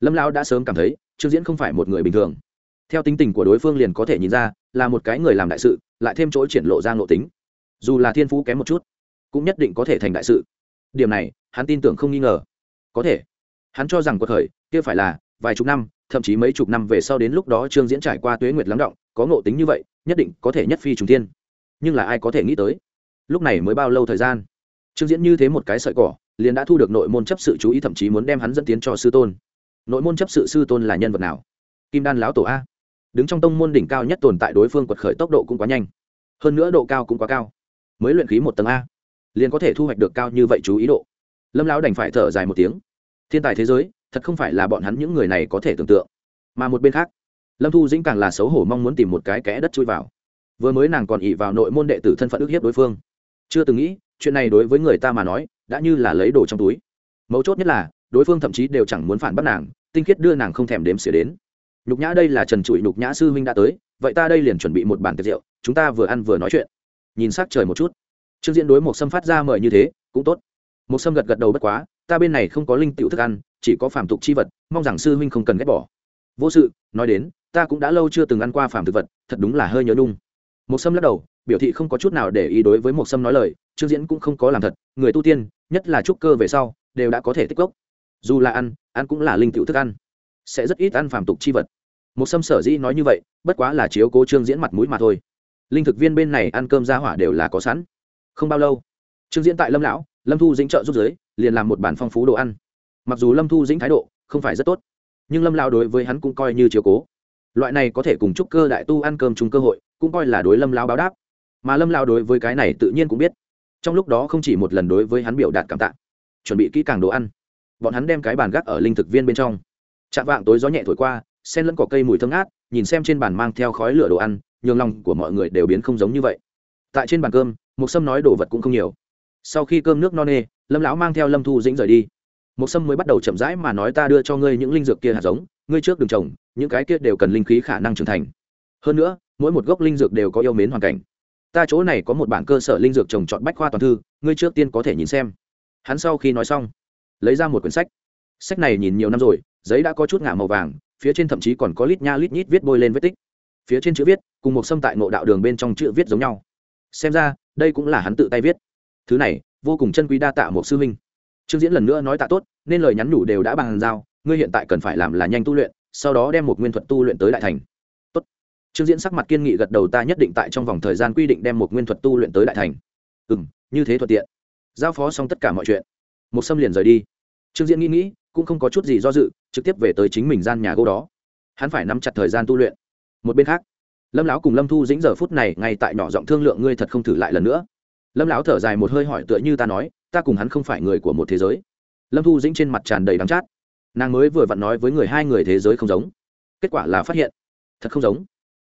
Speaker 1: Lâm lão đã sớm cảm thấy, trương diễn không phải một người bình thường. Theo tính tình của đối phương liền có thể nhìn ra, là một cái người làm đại sự, lại thêm chỗ triển lộ ra ngộ tính. Dù là thiên phú kém một chút, cũng nhất định có thể thành đại sự điểm này, hắn tin tưởng không nghi ngờ. Có thể. Hắn cho rằng cuộc khởi kia phải là vài chục năm, thậm chí mấy chục năm về sau đến lúc đó trương diễn trải qua tuế nguyệt lắng động, có ngộ tính như vậy, nhất định có thể nhất phi trùng thiên. Nhưng là ai có thể nghĩ tới? Lúc này mới bao lâu thời gian? Trương diễn như thế một cái sợi cỏ, liền đã thu được nội môn chấp sự chú ý, thậm chí muốn đem hắn dẫn tiến cho sư tôn. Nội môn chấp sự sư tôn là nhân vật nào? Kim đan lão tổ a. Đứng trong tông môn đỉnh cao nhất tồn tại đối phương quật khởi tốc độ cũng quá nhanh. Hơn nữa độ cao cũng quá cao. Mới luyện khí một tầng a liền có thể thu hoạch được cao như vậy chú ý độ. Lâm lão đành phải thở dài một tiếng. Thiên tài thế giới, thật không phải là bọn hắn những người này có thể tưởng tượng. Mà một bên khác, lâm thu dĩnh càng là xấu hổ mong muốn tìm một cái kẽ đất chui vào. Vừa mới nàng còn ỉ vào nội môn đệ tử thân phận ức hiếp đối phương. Chưa từng nghĩ, chuyện này đối với người ta mà nói, đã như là lấy đồ trong túi. Mấu chốt nhất là, đối phương thậm chí đều chẳng muốn phản bắt nàng, tinh khiết đưa nàng không thèm đếm xỉa đến. Nhục nhã đây là trần trụi nhục nhã sư huynh đã tới, vậy ta đây liền chuẩn bị một bàn tiệc rượu, chúng ta vừa ăn vừa nói chuyện. Nhìn s ắ c trời một chút trương diễn đối một sâm phát ra mời như thế, cũng tốt. Một sâm gật gật đầu bất quá, ta bên này không có linh tiểu thức ăn, chỉ có phàm tục chi vật, mong rằng sư huynh không cần ghét bỏ. Vô sự, nói đến, ta cũng đã lâu chưa từng ăn qua phàm thực vật, thật đúng là hơi nhớ nung một sâm lắc đầu, biểu thị không có chút nào để ý đối với một sâm nói lời, trương diễn cũng không có làm thật, người tu tiên, nhất là trúc cơ về sau, đều đã có thể tích gốc dù là ăn ăn cũng là linh tiểu thức ăn. Sẽ rất ít ăn phàm tục chi vật. Một sâm sở dĩ nói như vậy, bất quá là chiếu cố trương diễn mặt mũi mà thôi. Linh thực viên bên này ăn cơm ra hỏa đều là có sẵn không bao lâu, trương diễn tại lâm lão, lâm thu dĩnh trợ giúp giới, liền làm một bản phong phú đồ ăn. Mặc dù lâm thu dĩnh thái độ không phải rất tốt, nhưng lâm lão đối với hắn cũng coi như chiếu cố. Loại này có thể cùng chúc cơ đại tu ăn cơm chung cơ hội, cũng coi là đối lâm lão báo đáp. Mà lâm lão đối với cái này tự nhiên cũng biết. Trong lúc đó không chỉ một lần đối với hắn biểu đạt cảm tạ, chuẩn bị kỹ càng đồ ăn. Bọn hắn đem cái bàn gác ở linh thực viên bên trong. Chạm vạng tối gió nhẹ thổi qua, sen lẫn cỏ cây mùi thơm ngát, nhìn xem trên bàn mang theo khói lửa đồ ăn, nhường lòng của mọi người đều biến không giống như vậy. Tại trên bàn cơm một sâm nói đồ vật cũng không nhiều. Sau khi cơm nước no nê, lâm lão mang theo lâm thu dĩnh rời đi. Một sâm mới bắt đầu chậm rãi mà nói ta đưa cho ngươi những linh dược kia hạt giống, ngươi trước đừng trồng, những cái kia đều cần linh khí khả năng trưởng thành. Hơn nữa, mỗi một gốc linh dược đều có yêu mến hoàn cảnh. Ta chỗ này có một bản cơ sở linh dược trồng chọn bách khoa toàn thư, ngươi trước tiên có thể nhìn xem. Hắn sau khi nói xong, lấy ra một quyển sách. Sách này nhìn nhiều năm rồi, giấy đã có chút ngả màu vàng, phía trên thậm chí còn có lít nha lít nhít viết bôi lên vết tích. Phía trên chữ viết, cùng một Sâm tại ngộ đạo đường bên trong chữ viết giống nhau. Xem ra đây cũng là hắn tự tay viết. Thứ này, vô cùng chân quý đa tạ một sư huynh. Trương diễn lần nữa nói tạ tốt, nên lời nhắn nhủ đều đã bàn giao, ngươi hiện tại cần phải làm là nhanh tu luyện, sau đó đem một nguyên thuật tu luyện tới đại thành. Tốt. Trương diễn sắc mặt kiên nghị gật đầu ta nhất định tại trong vòng thời gian quy định đem một nguyên thuật tu luyện tới đại thành. Ừ m như thế thuận tiện. Giao phó xong tất cả mọi chuyện. Một xâm liền rời đi. Trương diễn nghĩ nghĩ, cũng không có chút gì do dự, trực tiếp về tới chính mình gian nhà gỗ đó. Hắn phải nắm chặt thời gian tu luyện. Một bên khác lâm lão cùng lâm thu dĩnh giờ phút này ngay tại nhỏ giọng thương lượng ngươi thật không thử lại lần nữa. Lâm lão thở dài một hơi hỏi tựa như ta nói, ta cùng hắn không phải người của một thế giới. Lâm thu dĩnh trên mặt tràn đầy đắng chát. Nàng mới vừa vặn nói với người hai người thế giới không giống. Kết quả là phát hiện, thật không giống.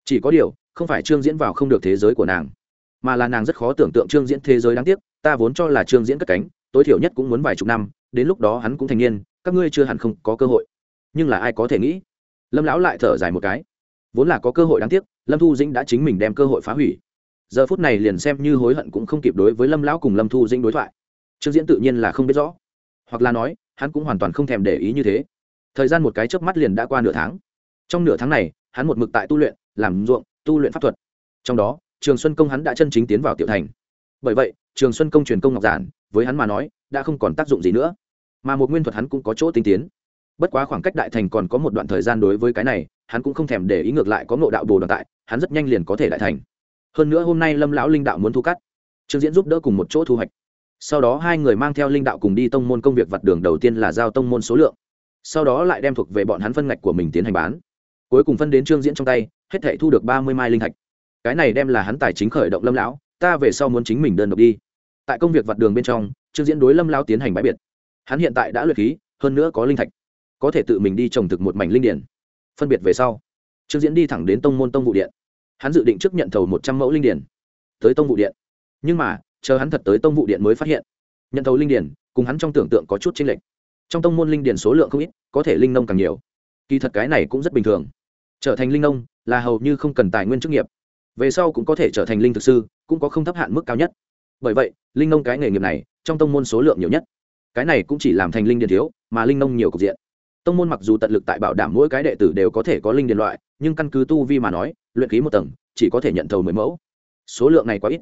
Speaker 1: Chỉ có điều, không phải trương diễn vào không được thế giới của nàng, mà là nàng rất khó tưởng tượng trương diễn thế giới đáng tiếc, ta vốn cho là trương diễn cất cánh, tối thiểu nhất cũng muốn vài chục năm, đến lúc đó hắn cũng thành niên, các ngươi chưa hẳn không có cơ hội. Nhưng là ai có thể nghĩ? Lâm lão lại thở dài một cái vốn là có cơ hội đáng tiếc, lâm thu dĩnh đã chính mình đem cơ hội phá hủy. Giờ phút này liền xem như hối hận cũng không kịp đối với lâm lão cùng lâm thu dĩnh đối thoại. Trương diễn tự nhiên là không biết rõ, hoặc là nói, hắn cũng hoàn toàn không thèm để ý như thế. Thời gian một cái chớp mắt liền đã qua nửa tháng. Trong nửa tháng này, hắn một mực tại tu luyện, làm ruộng, tu luyện pháp thuật. Trong đó, trường xuân công hắn đã chân chính tiến vào tiểu thành. Bởi vậy, trường xuân công truyền công ngọc giản, với hắn mà nói, đã không còn tác dụng gì nữa. Mà một nguyên thuật hắn cũng có chỗ tinh tiến bất quá khoảng cách đại thành còn có một đoạn thời gian đối với cái này, hắn cũng không thèm để ý ngược lại có ngộ đạo bồ đoàn tại, hắn rất nhanh liền có thể đại thành. Hơn nữa hôm nay lâm lão linh đạo muốn thu cắt trương diễn giúp đỡ cùng một chỗ thu hoạch. Sau đó hai người mang theo linh đạo cùng đi tông môn công việc vặt đường đầu tiên là giao tông môn số lượng. Sau đó lại đem thuộc về bọn hắn phân ngạch của mình tiến hành bán. Cuối cùng phân đến trương diễn trong tay, hết thể thu được ba mươi mai linh thạch. Cái này đem là hắn tài chính khởi động lâm lão, ta về sau muốn chính mình đơn độc đi. Tại công việc vặt đường bên trong, trương diễn đối lâm lão tiến hành bãi biệt. Hắn hiện tại đã luyện khí, hơn nữa có linh thạch có thể tự mình đi trồng thực một mảnh linh điển. Phân biệt về sau, trương diễn đi thẳng đến tông môn tông vụ điện. Hắn dự định trước nhận thầu một trăm mẫu linh điển tới tông vụ điện. Nhưng mà, chờ hắn thật tới tông vụ điện mới phát hiện, nhận thầu linh điển, cùng hắn trong tưởng tượng có chút chênh lệch. Trong tông môn linh điển số lượng không ít, có thể linh nông càng nhiều. Kỳ thật cái này cũng rất bình thường. Trở thành linh nông, là hầu như không cần tài nguyên chức nghiệp. Về sau cũng có thể trở thành linh thực sư, cũng có không thấp hạn mức cao nhất. Bởi vậy, linh nông cái nghề nghiệp này, trong tông môn số lượng nhiều nhất. Cái này cũng chỉ làm thành linh điền thiếu, mà linh nông nhiều cục diện tông môn mặc dù tận lực tại bảo đảm mỗi cái đệ tử đều có thể có linh điền loại, nhưng căn cứ tu vi mà nói, luyện khí một tầng, chỉ có thể nhận thầu mười mẫu. Số lượng này quá ít.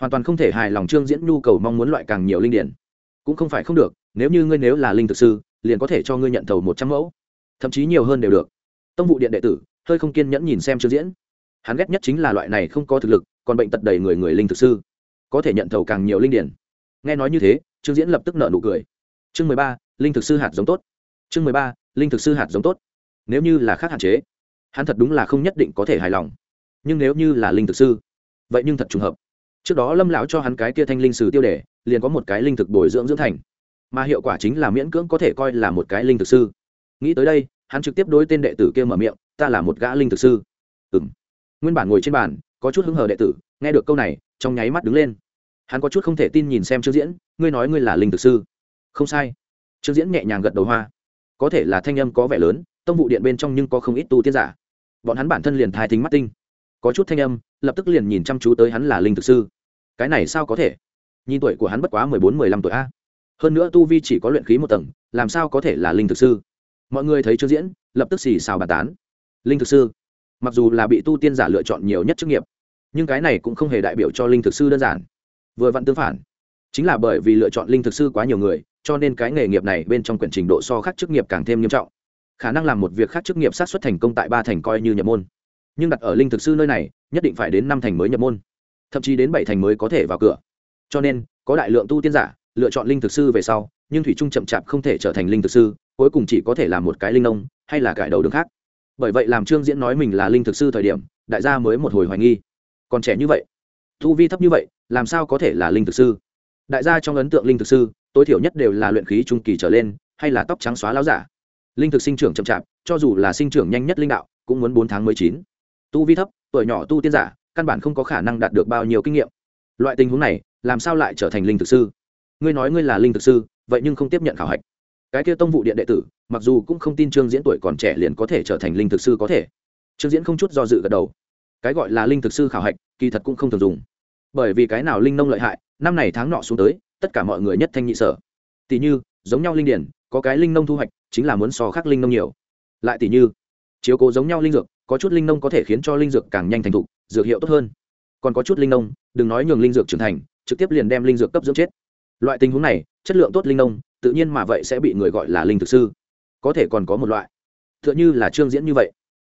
Speaker 1: Hoàn toàn không thể hài lòng trương diễn nhu cầu mong muốn loại càng nhiều linh điện. cũng không phải không được, nếu như ngươi nếu là linh thực sư, liền có thể cho ngươi nhận thầu một trăm mẫu. Thậm chí nhiều hơn đều được. Tông vụ điện đệ tử, hơi không kiên nhẫn nhìn xem trương diễn. Hắn ghét nhất chính là loại này không có thực lực, còn bệnh tật đầy người người linh thực sư. Có thể nhận thầu càng nhiều linh điển nghe nói như thế, trương diễn lập tức nợ nụ cười. Chương mười ba, linh thực sư hạt giống tốt. Chương mười ba linh thực sư hạt giống tốt. Nếu như là khác hạn chế, hắn thật đúng là không nhất định có thể hài lòng. Nhưng nếu như là linh thực sư, vậy nhưng thật trùng hợp. Trước đó lâm lão cho hắn cái kia thanh linh sử tiêu đề, liền có một cái linh thực bồi dưỡng dưỡng thành. Mà hiệu quả chính là miễn cưỡng có thể coi là một cái linh thực sư. Nghĩ tới đây, hắn trực tiếp đối tên đệ tử kia mở miệng, ta là một gã linh thực sư. Ừ m nguyên bản ngồi trên bàn, có chút hứng hờ đệ tử, nghe được câu này, trong nháy mắt đứng lên. Hắn có chút không thể tin nhìn xem trương diễn, ngươi nói ngươi là linh thực sư? Không sai. Trương diễn nhẹ nhàng gật đầu hoa có thể là thanh âm có vẻ lớn, tông vụ điện bên trong nhưng có không ít tu tiên giả. Bọn hắn bản thân liền thai thính mắt tinh. Có chút thanh âm, lập tức liền nhìn chăm chú tới hắn là linh thực sư. Cái này sao có thể? Nhìn tuổi của hắn bất quá mười bốn, mười lăm tuổi a. Hơn nữa tu vi chỉ có luyện khí một tầng, làm sao có thể là linh thực sư? Mọi người thấy chưa diễn, lập tức xì xào bàn tán. Linh thực sư, mặc dù là bị tu tiên giả lựa chọn nhiều nhất chức nghiệp, nhưng cái này cũng không hề đại biểu cho linh thực sư đơn giản. Vừa vặn tương phản, chính là bởi vì lựa chọn linh thực sư quá nhiều người cho nên cái nghề nghiệp này bên trong quyển trình độ so khác chức nghiệp càng thêm nghiêm trọng. Khả năng làm một việc khác chức nghiệp sát xuất thành công tại ba thành coi như nhập môn. Nhưng đặt ở linh thực sư nơi này, nhất định phải đến năm thành mới nhập môn. Thậm chí đến bảy thành mới có thể vào cửa. Cho nên, có đại lượng tu tiên giả, lựa chọn linh thực sư về sau, nhưng thủy trung chậm chạp không thể trở thành linh thực sư, cuối cùng chỉ có thể làm một cái linh nông, hay là cải đầu đường khác. Bởi vậy làm trương diễn nói mình là linh thực sư thời điểm, đại gia mới một hồi hoài nghi. Còn trẻ như vậy thu vi thấp như vậy, làm sao có thể là linh thực sư? Đại gia trong ấn tượng linh thực sư tối thiểu nhất đều là luyện khí trung kỳ trở lên, hay là tóc trắng xóa láo giả. Linh thực sinh trưởng chậm chạp, cho dù là sinh trưởng nhanh nhất linh đạo, cũng muốn bốn tháng mới chín. Tu vi thấp, tuổi nhỏ tu tiên giả, căn bản không có khả năng đạt được bao nhiêu kinh nghiệm. Loại tình huống này, làm sao lại trở thành linh thực sư? Ngươi nói ngươi là linh thực sư, vậy nhưng không tiếp nhận khảo hạch. Cái kia tông vụ điện đệ tử, mặc dù cũng không tin trương diễn tuổi còn trẻ liền có thể trở thành linh thực sư có thể. Trương diễn không chút do dự gật đầu. Cái gọi là linh thực sư khảo hạch, kỳ thật cũng không thường dùng. Bởi vì cái nào linh nông lợi hại, năm này tháng nọ xuống tới tất cả mọi người nhất thanh nhị sở. Tỷ như, giống nhau linh điển, có cái linh nông thu hoạch, chính là muốn so khác linh nông nhiều. Lại tỷ như, chiếu cố giống nhau linh dược, có chút linh nông có thể khiến cho linh dược càng nhanh thành thục, dược hiệu tốt hơn. Còn có chút linh nông, đừng nói nhường linh dược trưởng thành, trực tiếp liền đem linh dược cấp dưỡng chết. Loại tình huống này, chất lượng tốt linh nông, tự nhiên mà vậy sẽ bị người gọi là linh thực sư. Có thể còn có một loại. T h ư ợ n h ư là trương diễn như vậy.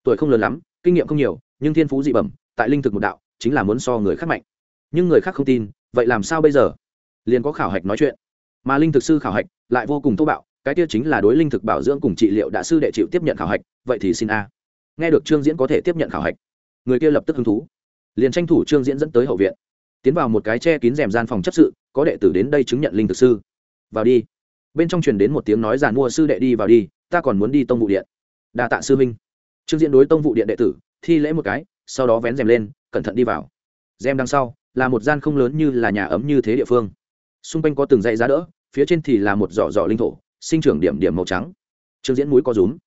Speaker 1: Tuổi không lớn lắm, kinh nghiệm không nhiều, nhưng thiên phú dị bẩm, tại linh thực một đạo, chính là muốn so người khác mạnh. Nhưng người khác không tin, vậy làm sao bây giờ? Liền có khảo hạch nói chuyện. Mà linh thực sư khảo hạch lại vô cùng thô bạo, cái tiêu chính là đối linh thực bảo dưỡng cùng trị liệu đã sư đệ chịu tiếp nhận khảo hạch, vậy thì xin a. Nghe được trương diễn có thể tiếp nhận khảo hạch, người kia lập tức hứng thú. Liền tranh thủ trương diễn dẫn tới hậu viện. Tiến vào một cái che kín rèm gian phòng chấp sự, có đệ tử đến đây chứng nhận linh thực sư. Vào đi. Bên trong truyền đến một tiếng nói giàn mua sư đệ đi vào đi, ta còn muốn đi tông vụ điện. Đa tạ sư minh trương diễn đối tông vụ điện đệ tử, thi lễ một cái, sau đó vén rèm lên, cẩn thận đi vào. Rèm đằng sau là một gian không lớn như là nhà ấm như thế địa phương xung quanh có từng dãy giá đỡ, phía trên thì là một giỏ giỏ linh thổ, sinh trưởng điểm điểm màu trắng. Trương diễn mũi có rúm.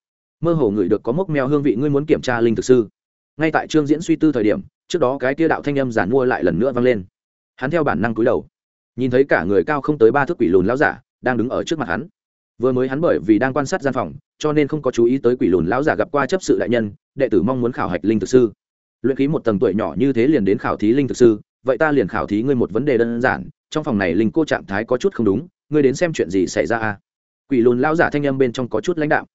Speaker 1: Mơ hồ ngửi được có mốc mèo hương vị, ngươi muốn kiểm tra linh thực sư. Ngay tại trương diễn suy tư thời điểm, trước đó cái kia đạo thanh âm giản mua lại lần nữa vang lên. Hắn theo bản năng cúi đầu, nhìn thấy cả người cao không tới ba thước quỷ lùn lão giả đang đứng ở trước mặt hắn. Vừa mới hắn bởi vì đang quan sát gian phòng, cho nên không có chú ý tới quỷ lùn lão giả gặp qua chấp sự đại nhân, đệ tử mong muốn khảo hạch linh thực sư. Luyện khí một tầng tuổi nhỏ như thế liền đến khảo thí linh thực sư vậy ta liền khảo thí ngươi một vấn đề đơn giản, trong phòng này linh cô trạng thái có chút không đúng, ngươi đến xem chuyện gì xảy ra a? Quỷ lùn lão giả thanh âm bên trong có chút lãnh đạo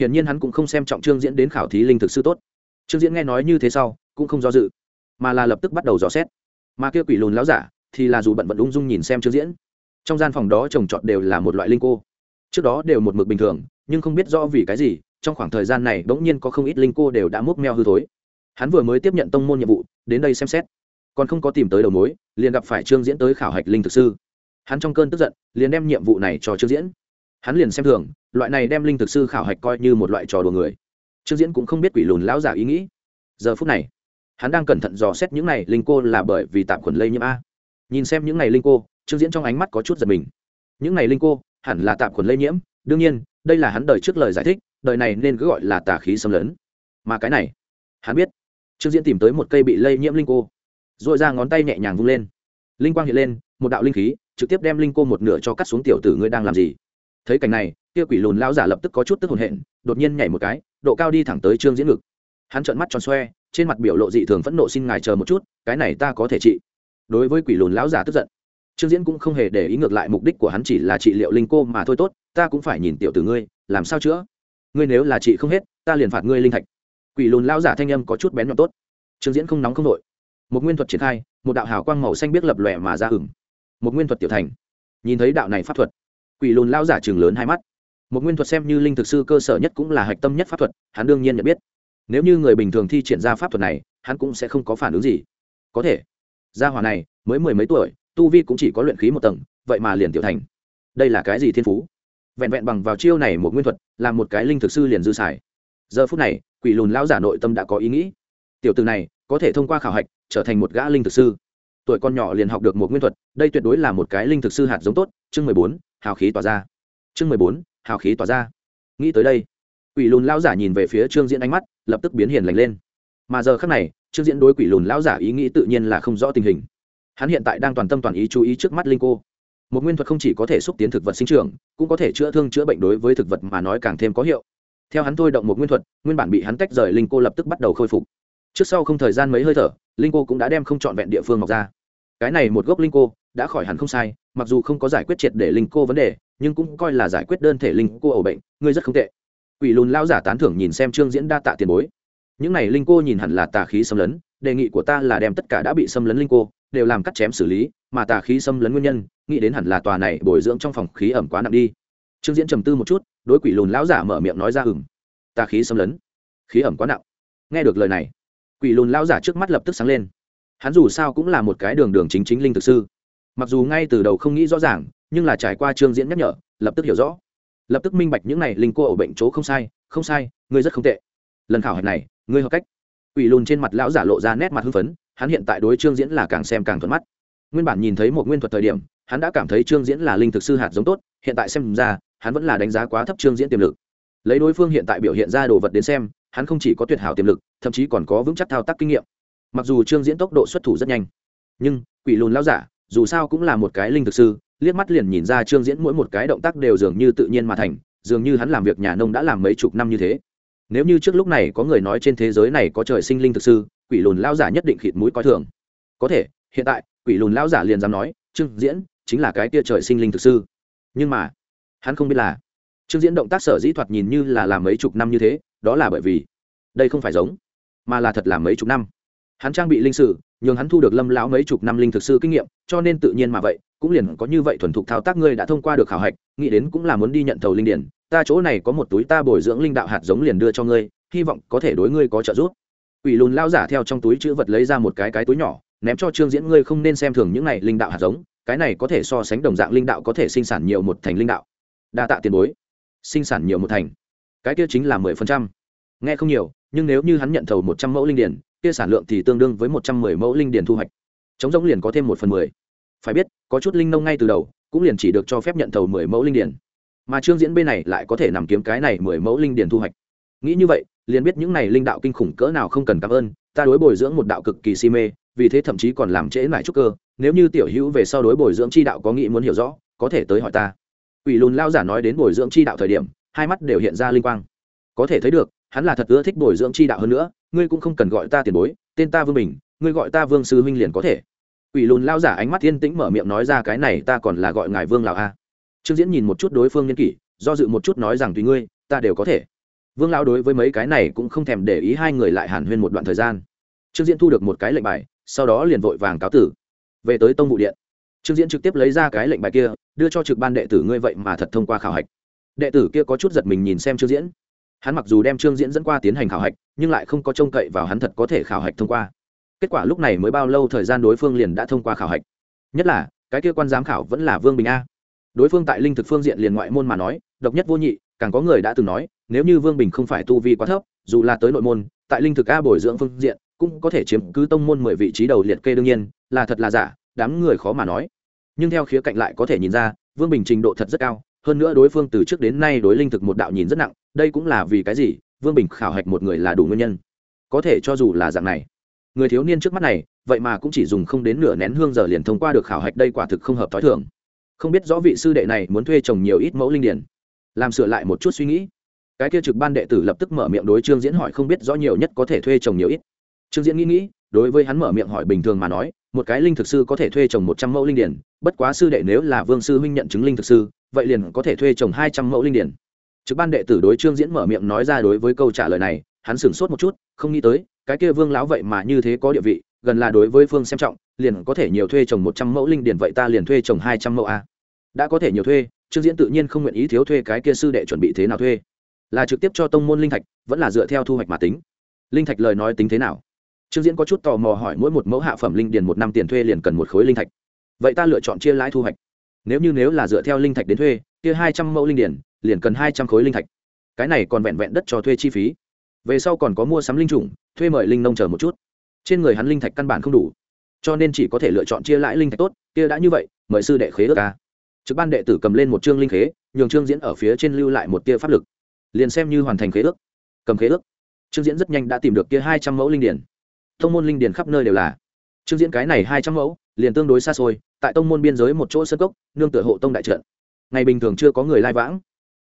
Speaker 1: hiển nhiên hắn cũng không xem trọng trương diễn đến khảo thí linh thực sư tốt. Trương diễn nghe nói như thế sau, cũng không do dự, mà là lập tức bắt đầu dò xét. Mà kia quỷ lùn lão giả thì là dù bận bận ung dung nhìn xem trương diễn. Trong gian phòng đó trồng trọt đều là một loại linh cô. Trước đó đều một mực bình thường, nhưng không biết rõ vì cái gì, trong khoảng thời gian này bỗng nhiên có không ít linh cô đều đã múc meo hư thối. Hắn vừa mới tiếp nhận tông môn nhiệm vụ, đến đây xem xét còn không có tìm tới đầu mối, liền gặp phải trương diễn tới khảo hạch linh thực sư. Hắn trong cơn tức giận, liền đem nhiệm vụ này cho trương diễn. Hắn liền xem thường, loại này đem linh thực sư khảo hạch coi như một loại trò đùa người. Trương diễn cũng không biết quỷ lùn lão giả ý nghĩ. Giờ phút này, hắn đang cẩn thận dò xét những này linh cô là bởi vì tạm khuẩn lây nhiễm a. Nhìn xem những này linh cô, trương diễn trong ánh mắt có chút giật mình. Những này linh cô, hẳn là tạm khuẩn lây nhiễm, đương nhiên, đây là hắn đời trước lời giải thích, đời này nên cứ gọi là tà khí xâm lấn. Mà cái này, hắn biết, trương diễn tìm tới một cây bị lây nhiễm linh cô r ồ i ra ngón tay nhẹ nhàng vung lên. Linh quang hiện lên, một đạo linh khí, trực tiếp đem linh cô một nửa cho cắt xuống tiểu tử ngươi đang làm gì? Thấy cảnh này, kia quỷ lùn lao giả lập tức có chút tức hồn hện, đột nhiên nhảy một cái, độ cao đi thẳng tới trương diễn ngực. Hắn trợn mắt tròn xoe, trên mặt biểu lộ dị thường phẫn nộ xin ngài chờ một chút, cái này ta có thể trị. Đối với quỷ lùn lão giả tức giận, trương diễn cũng không hề để ý ngược lại mục đích của hắn chỉ là trị liệu linh cô mà thôi tốt, ta cũng phải nhìn tiểu tử ngươi, làm sao chữa? Ngươi nếu là trị không hết, ta liền phạt ngươi linh thạch. Quỷ lùn lão giả thanh âm có chút bén nhọn tốt. Trương diễn không nóng không nội một nguyên thuật triển khai, một đạo hào quang màu xanh biết lập lòe mà ra ửng. Một nguyên thuật tiểu thành. Nhìn thấy đạo này pháp thuật, quỷ lùn lão giả chừng lớn hai mắt. Một nguyên thuật xem như linh thực sư cơ sở nhất cũng là hạch tâm nhất pháp thuật, hắn đương nhiên nhận biết. Nếu như người bình thường thi triển ra pháp thuật này, hắn cũng sẽ không có phản ứng gì. Có thể, gia hỏa này mới mười mấy tuổi, tu vi cũng chỉ có luyện khí một tầng, vậy mà liền tiểu thành. Đây là cái gì thiên phú? Vẹn vẹn bằng vào chiêu này một nguyên thuật làm một cái linh thực sư liền dư xài. Giờ phút này, quỷ lùn lão giả nội tâm đã có ý nghĩ. Tiểu từ này có thể thông qua khảo hạch trở thành một gã linh thực sư. Tuổi con nhỏ liền học được một nguyên thuật, đây tuyệt đối là một cái linh thực sư hạt giống tốt. Chương mười bốn, hào khí tỏa ra. Chương mười bốn, hào khí tỏa ra. Nghĩ tới đây, quỷ lùn lão giả nhìn về phía trương diễn ánh mắt lập tức biến hiền lành lên. Mà giờ khác này, trương diễn đối quỷ lùn lão giả ý nghĩ tự nhiên là không rõ tình hình. Hắn hiện tại đang toàn tâm toàn ý chú ý trước mắt linh cô. Một nguyên thuật không chỉ có thể xúc tiến thực vật sinh trưởng, cũng có thể chữa thương chữa bệnh đối với thực vật mà nói càng thêm có hiệu. Theo hắn thôi động một nguyên thuật, nguyên bản bị hắn tách rời linh cô lập tức bắt đầu khôi phục trước sau không thời gian mấy hơi thở, linh cô cũng đã đem không trọn vẹn địa phương mọc ra. Cái này một gốc linh cô đã khỏi hẳn không sai, mặc dù không có giải quyết triệt để linh cô vấn đề, nhưng cũng coi là giải quyết đơn thể linh cô ẩu bệnh, ngươi rất không tệ. Quỷ lùn lao giả tán thưởng nhìn xem trương diễn đa tạ tiền bối. Những này linh cô nhìn hẳn là tà khí xâm lấn, đề nghị của ta là đem tất cả đã bị xâm lấn linh cô đều làm cắt chém xử lý, mà tà khí xâm lấn nguyên nhân, nghĩ đến hẳn là tòa này bồi dưỡng trong phòng khí ẩm quá nặng đi. Trương diễn trầm tư một chút, đối quỷ lùn lão giả mở miệng nói ra ừng tà khí xâm lấn, khí ẩm quá nặng. Nghe được lời này quỷ lùn lão giả trước mắt lập tức sáng lên. Hắn dù sao cũng là một cái đường đường chính chính linh thực sư. Mặc dù ngay từ đầu không nghĩ rõ ràng, nhưng là trải qua trương diễn nhắc nhở, lập tức hiểu rõ. Lập tức minh bạch những này linh cô ở bệnh chỗ không sai không sai, ngươi rất không tệ. Lần khảo hạch này, ngươi hợp cách. Quỷ lùn trên mặt lão giả lộ ra nét mặt hưng phấn, hắn hiện tại đối trương diễn là càng xem càng thuận mắt. Nguyên bản nhìn thấy một nguyên thuật thời điểm, hắn đã cảm thấy trương diễn là linh thực sư hạt giống tốt, hiện tại xem ra, hắn vẫn là đánh giá quá thấp trương diễn tiềm lực. Lấy đối phương hiện tại biểu hiện ra đồ vật đến xem hắn không chỉ có tuyệt hảo tiềm lực, thậm chí còn có vững chắc thao tác kinh nghiệm. Mặc dù trương diễn tốc độ xuất thủ rất nhanh, nhưng quỷ lùn lao giả, dù sao cũng là một cái linh thực sư, liếc mắt liền nhìn ra trương diễn mỗi một cái động tác đều dường như tự nhiên mà thành, dường như hắn làm việc nhà nông đã làm mấy chục năm như thế. Nếu như trước lúc này có người nói trên thế giới này có trời sinh linh thực sư, quỷ lùn lao giả nhất định khịt mũi coi thường. Có thể, hiện tại, quỷ lùn lao giả liền dám nói, trương diễn chính là cái tia trời sinh linh thực sư. Nhưng mà, hắn không biết là trương diễn động tác sở dĩ thoạt nhìn như là làm mấy chục năm như thế đó là bởi vì đây không phải giống, mà là thật làm mấy chục năm. Hắn trang bị linh sử, nhường hắn thu được lâm lão mấy chục năm linh thực sư kinh nghiệm, cho nên tự nhiên mà vậy, cũng liền có như vậy thuần thục thao tác ngươi đã thông qua được khảo hạch, nghĩ đến cũng là muốn đi nhận thầu linh điển, ta chỗ này có một túi ta bồi dưỡng linh đạo hạt giống liền đưa cho ngươi, hy vọng có thể đối ngươi có trợ giúp. Quỷ lùn lao giả theo trong túi chữ vật lấy ra một cái cái túi nhỏ, ném cho trương diễn, ngươi không nên xem thường những này linh đạo hạt giống, cái này có thể so sánh đồng dạng linh đạo có thể sinh sản nhiều một thành linh đạo. Đa tạ tiền bối. Sinh sản nhiều một thành cái kia chính là mười phần trăm. Nghe không nhiều, nhưng nếu như hắn nhận thầu một trăm mẫu linh điển kia sản lượng thì tương đương với một trăm mười mẫu linh điển thu hoạch. Chống giống liền có thêm một phần mười. Phải biết, có chút linh nông ngay từ đầu, cũng liền chỉ được cho phép nhận thầu mười mẫu linh điển mà trương diễn bên này lại có thể nằm kiếm cái này mười mẫu linh điển thu hoạch. Nghĩ như vậy, liền biết những này linh đạo kinh khủng cỡ nào không cần cảm ơn, ta đối bồi dưỡng một đạo cực kỳ si mê, vì thế thậm chí còn làm trễ lại trúc cơ, nếu như tiểu hữu về sau đối bồi dưỡng chi đạo có nghĩ muốn hiểu rõ, có thể tới hỏi ta. Ủy lùn lao giả nói đến bồi dưỡng chi đạo thời điểm hai mắt đều hiện ra linh quang. Có thể thấy được, hắn là thật ưa thích bồi dưỡng chi đạo hơn nữa, ngươi cũng không cần gọi ta tiền bối, tên ta vương bình, ngươi gọi ta vương sư huynh liền có thể. Quỷ lùn lao giả ánh mắt thiên tĩnh mở miệng nói ra cái này ta còn là gọi ngài vương lào a. Trương diễn nhìn một chút đối phương nhân kỷ, do dự một chút nói rằng tùy ngươi, ta đều có thể. Vương lão đối với mấy cái này cũng không thèm để ý hai người lại hàn huyên một đoạn thời gian. Trương diễn thu được một cái lệnh bài, sau đó liền vội vàng cáo tử. Về tới tông vụ điện. Trương diễn trực tiếp lấy ra cái lệnh bài kia, đưa cho trực ban đệ tử ngươi vậy mà thật thông qua khảo hạch đệ tử kia có chút giật mình nhìn xem trương diễn. Hắn mặc dù đem trương diễn dẫn qua tiến hành khảo hạch, nhưng lại không có trông cậy vào hắn thật có thể khảo hạch thông qua. Kết quả lúc này mới bao lâu thời gian đối phương liền đã thông qua khảo hạch. Nhất là, cái kia quan giám khảo vẫn là vương bình a. Đối phương tại linh thực phương diện liền ngoại môn mà nói, độc nhất vô nhị, càng có người đã từng nói, nếu như vương bình không phải tu vi quá thấp, dù là tới nội môn, tại linh thực a bồi dưỡng phương diện, cũng có thể chiếm cứ tông môn mười vị trí đầu liệt kê đương nhiên, là thật là giả, đám người khó mà nói. Nhưng theo khía cạnh lại có thể nhìn ra, vương bình trình độ thật rất cao hơn nữa đối phương từ trước đến nay đối linh thực một đạo nhìn rất nặng, đây cũng là vì cái gì? Vương bình khảo hạch một người là đủ nguyên nhân. Có thể cho dù là dạng này, người thiếu niên trước mắt này, vậy mà cũng chỉ dùng không đến nửa nén hương giờ liền thông qua được khảo hạch đây quả thực không hợp t h ó i thường. Không biết rõ vị sư đệ này muốn thuê trồng nhiều ít mẫu linh điển. Làm sửa lại một chút suy nghĩ. Cái kia trực ban đệ tử lập tức mở miệng đối trương diễn hỏi không biết rõ nhiều nhất có thể thuê trồng nhiều ít. Trương diễn nghĩ nghĩ, đối với hắn mở miệng hỏi bình thường mà nói, một cái linh thực sư có thể thuê trồng một trăm mẫu linh điển, bất quá sư đệ nếu là vương sư huynh nhận chứng linh thực sư vậy liền có thể thuê trồng hai trăm mẫu linh điển. Trực ban đệ tử đối trương diễn mở miệng nói ra đối với câu trả lời này, hắn sửng sốt một chút, không nghĩ tới, cái kia vương lão vậy mà như thế có địa vị, gần là đối với phương xem trọng, liền có thể nhiều thuê trồng một trăm mẫu linh điền vậy ta liền thuê trồng hai trăm mẫu a. Đã có thể nhiều thuê, trương diễn tự nhiên không nguyện ý thiếu thuê cái kia sư đệ chuẩn bị thế nào thuê. Là trực tiếp cho tông môn linh thạch, vẫn là dựa theo thu hoạch mà tính. Linh thạch lời nói tính thế nào? Trương diễn có chút tò mò hỏi mỗi một mẫu hạ phẩm linh điền một năm tiền thuê liền cần một khối linh thạch. Vậy ta lựa chọn chia lãi thu hoạch nếu như nếu là dựa theo linh thạch đến thuê kia hai trăm mẫu linh điển, liền cần hai trăm khối linh thạch. Cái này còn vẹn vẹn đất cho thuê chi phí. Về sau còn có mua sắm linh chủng thuê mời linh nông chờ một chút. Trên người hắn linh thạch căn bản không đủ. Cho nên chỉ có thể lựa chọn chia lãi linh thạch tốt kia đã như vậy mời sư đệ khế ước ca trực ban đệ tử cầm lên một chương linh khế nhường trương diễn ở phía trên lưu lại một tia pháp lực. Liền xem như hoàn thành khế ước. Cầm khế ước. Trương diễn rất nhanh đã tìm được kia hai trăm mẫu linh điển. Thông môn linh điển khắp nơi đều là. Trương diễn cái này hai trăm mẫu liền tương đối xa xôi, tại tông môn biên giới một chỗ sơ cốc, nương tựa hộ tông đại trận. Ngày bình thường chưa có người lai vãng.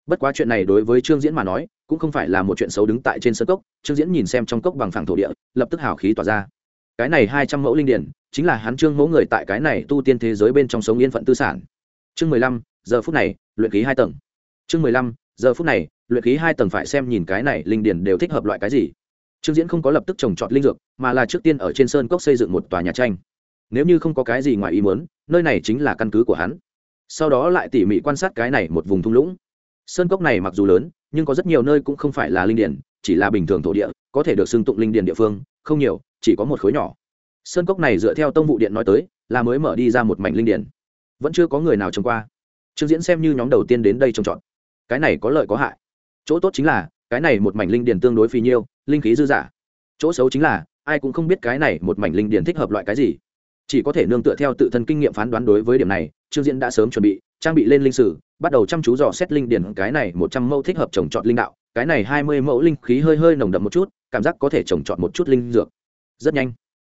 Speaker 1: Bất quá chuyện này đối với trương diễn mà nói, cũng không phải là một chuyện xấu đứng tại trên sân cốc, trương diễn nhìn xem trong cốc bằng phẳng thổ địa, lập tức hào khí tỏa ra. Cái này hai trăm mẫu linh điển, chính là hắn trương mẫu người tại cái này tu tiên thế giới bên trong sống yên phận tư sản. Chương mười lăm, giờ phút này, luyện khí hai tầng. Chương mười lăm, giờ phút này, luyện khí hai tầng phải xem nhìn cái này linh điển đều thích hợp loại cái gì. Trương diễn không có lập tức trồng trọt linh dược, mà là trước tiên ở trên sơn cốc xây dựng một tòa nhà tranh nếu như không có cái gì ngoài ý muốn, nơi này chính là căn cứ của hắn. Sau đó lại tỉ mỉ quan sát cái này một vùng thung lũng. Sơn cốc này mặc dù lớn, nhưng có rất nhiều nơi cũng không phải là linh điển, chỉ là bình thường thổ địa, có thể được xưng tụng linh điển địa phương, không nhiều, chỉ có một khối nhỏ. Sơn cốc này dựa theo tông vụ điện nói tới, là mới mở đi ra một mảnh linh điển. Vẫn chưa có người nào trông qua. Trương diễn xem như nhóm đầu tiên đến đây trông trọt. Cái này có lợi có hại. Chỗ tốt chính là, cái này một mảnh linh điển tương đối phì nhiêu, linh khí dư giả chỗ xấu chính là, ai cũng không biết cái này một mảnh linh điển thích hợp loại cái gì chỉ có thể nương tựa theo tự thân kinh nghiệm phán đoán đối với điểm này, trương diễn đã sớm chuẩn bị, trang bị lên linh sử, bắt đầu chăm chú dò xét linh điển, cái này một trăm mẫu thích hợp trồng trọt linh đạo, cái này hai mươi mẫu linh khí hơi hơi nồng đậm một chút, cảm giác có thể trồng trọt một chút linh dược. Rất nhanh,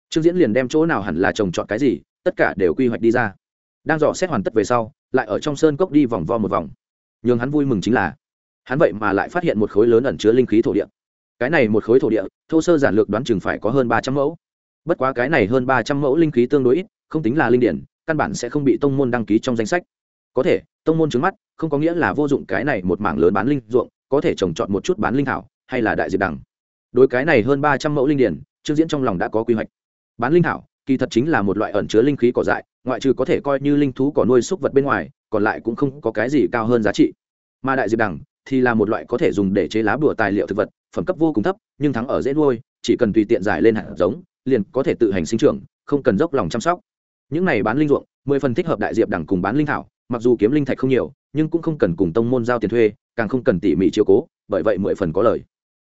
Speaker 1: trương diễn liền đem chỗ nào hẳn là trồng trọt cái gì, tất cả đều quy hoạch đi ra. Đang dò xét hoàn tất về sau, lại ở trong sơn cốc đi vòng vo một vòng. Nhưng hắn vui mừng chính là, hắn vậy mà lại phát hiện một khối lớn ẩn chứa linh khí thổ địa. Cái này một khối thổ địa, thô sơ giản lược đoán chừng phải có hơn ba trăm mẫu bất quá cái này hơn ba trăm mẫu linh khí tương đối ít, không tính là linh điển, căn bản sẽ không bị tông môn đăng ký trong danh sách. Có thể, tông môn trứng mắt, không có nghĩa là vô dụng cái này một mảng lớn bán linh ruộng, có thể trồng trọt một chút bán linh thảo, hay là đại diệp đằng. Đối cái này hơn ba trăm mẫu linh điển, trương diễn trong lòng đã có quy hoạch. Bán linh thảo, kỳ thật chính là một loại ẩn chứa linh khí cỏ dại, ngoại trừ có thể coi như linh thú cỏ nuôi súc vật bên ngoài, còn lại cũng không có cái gì cao hơn giá trị. Mà đại diệp đằng thì là một loại có thể dùng để chế lá bùa tài liệu thực vật, phẩm cấp vô cùng thấp, nhưng thắng ở dễ nuôi, chỉ cần tùy tiện giải lên hạt giống liền có thể tự hành sinh trưởng, không cần dốc lòng chăm sóc. Những này bán linh ruộng, mười phần thích hợp đại diệp đằng cùng bán linh thảo, mặc dù kiếm linh thạch không nhiều, nhưng cũng không cần cùng tông môn giao tiền thuê, càng không cần tỉ mỉ chiêu cố, bởi vậy mười phần có lời.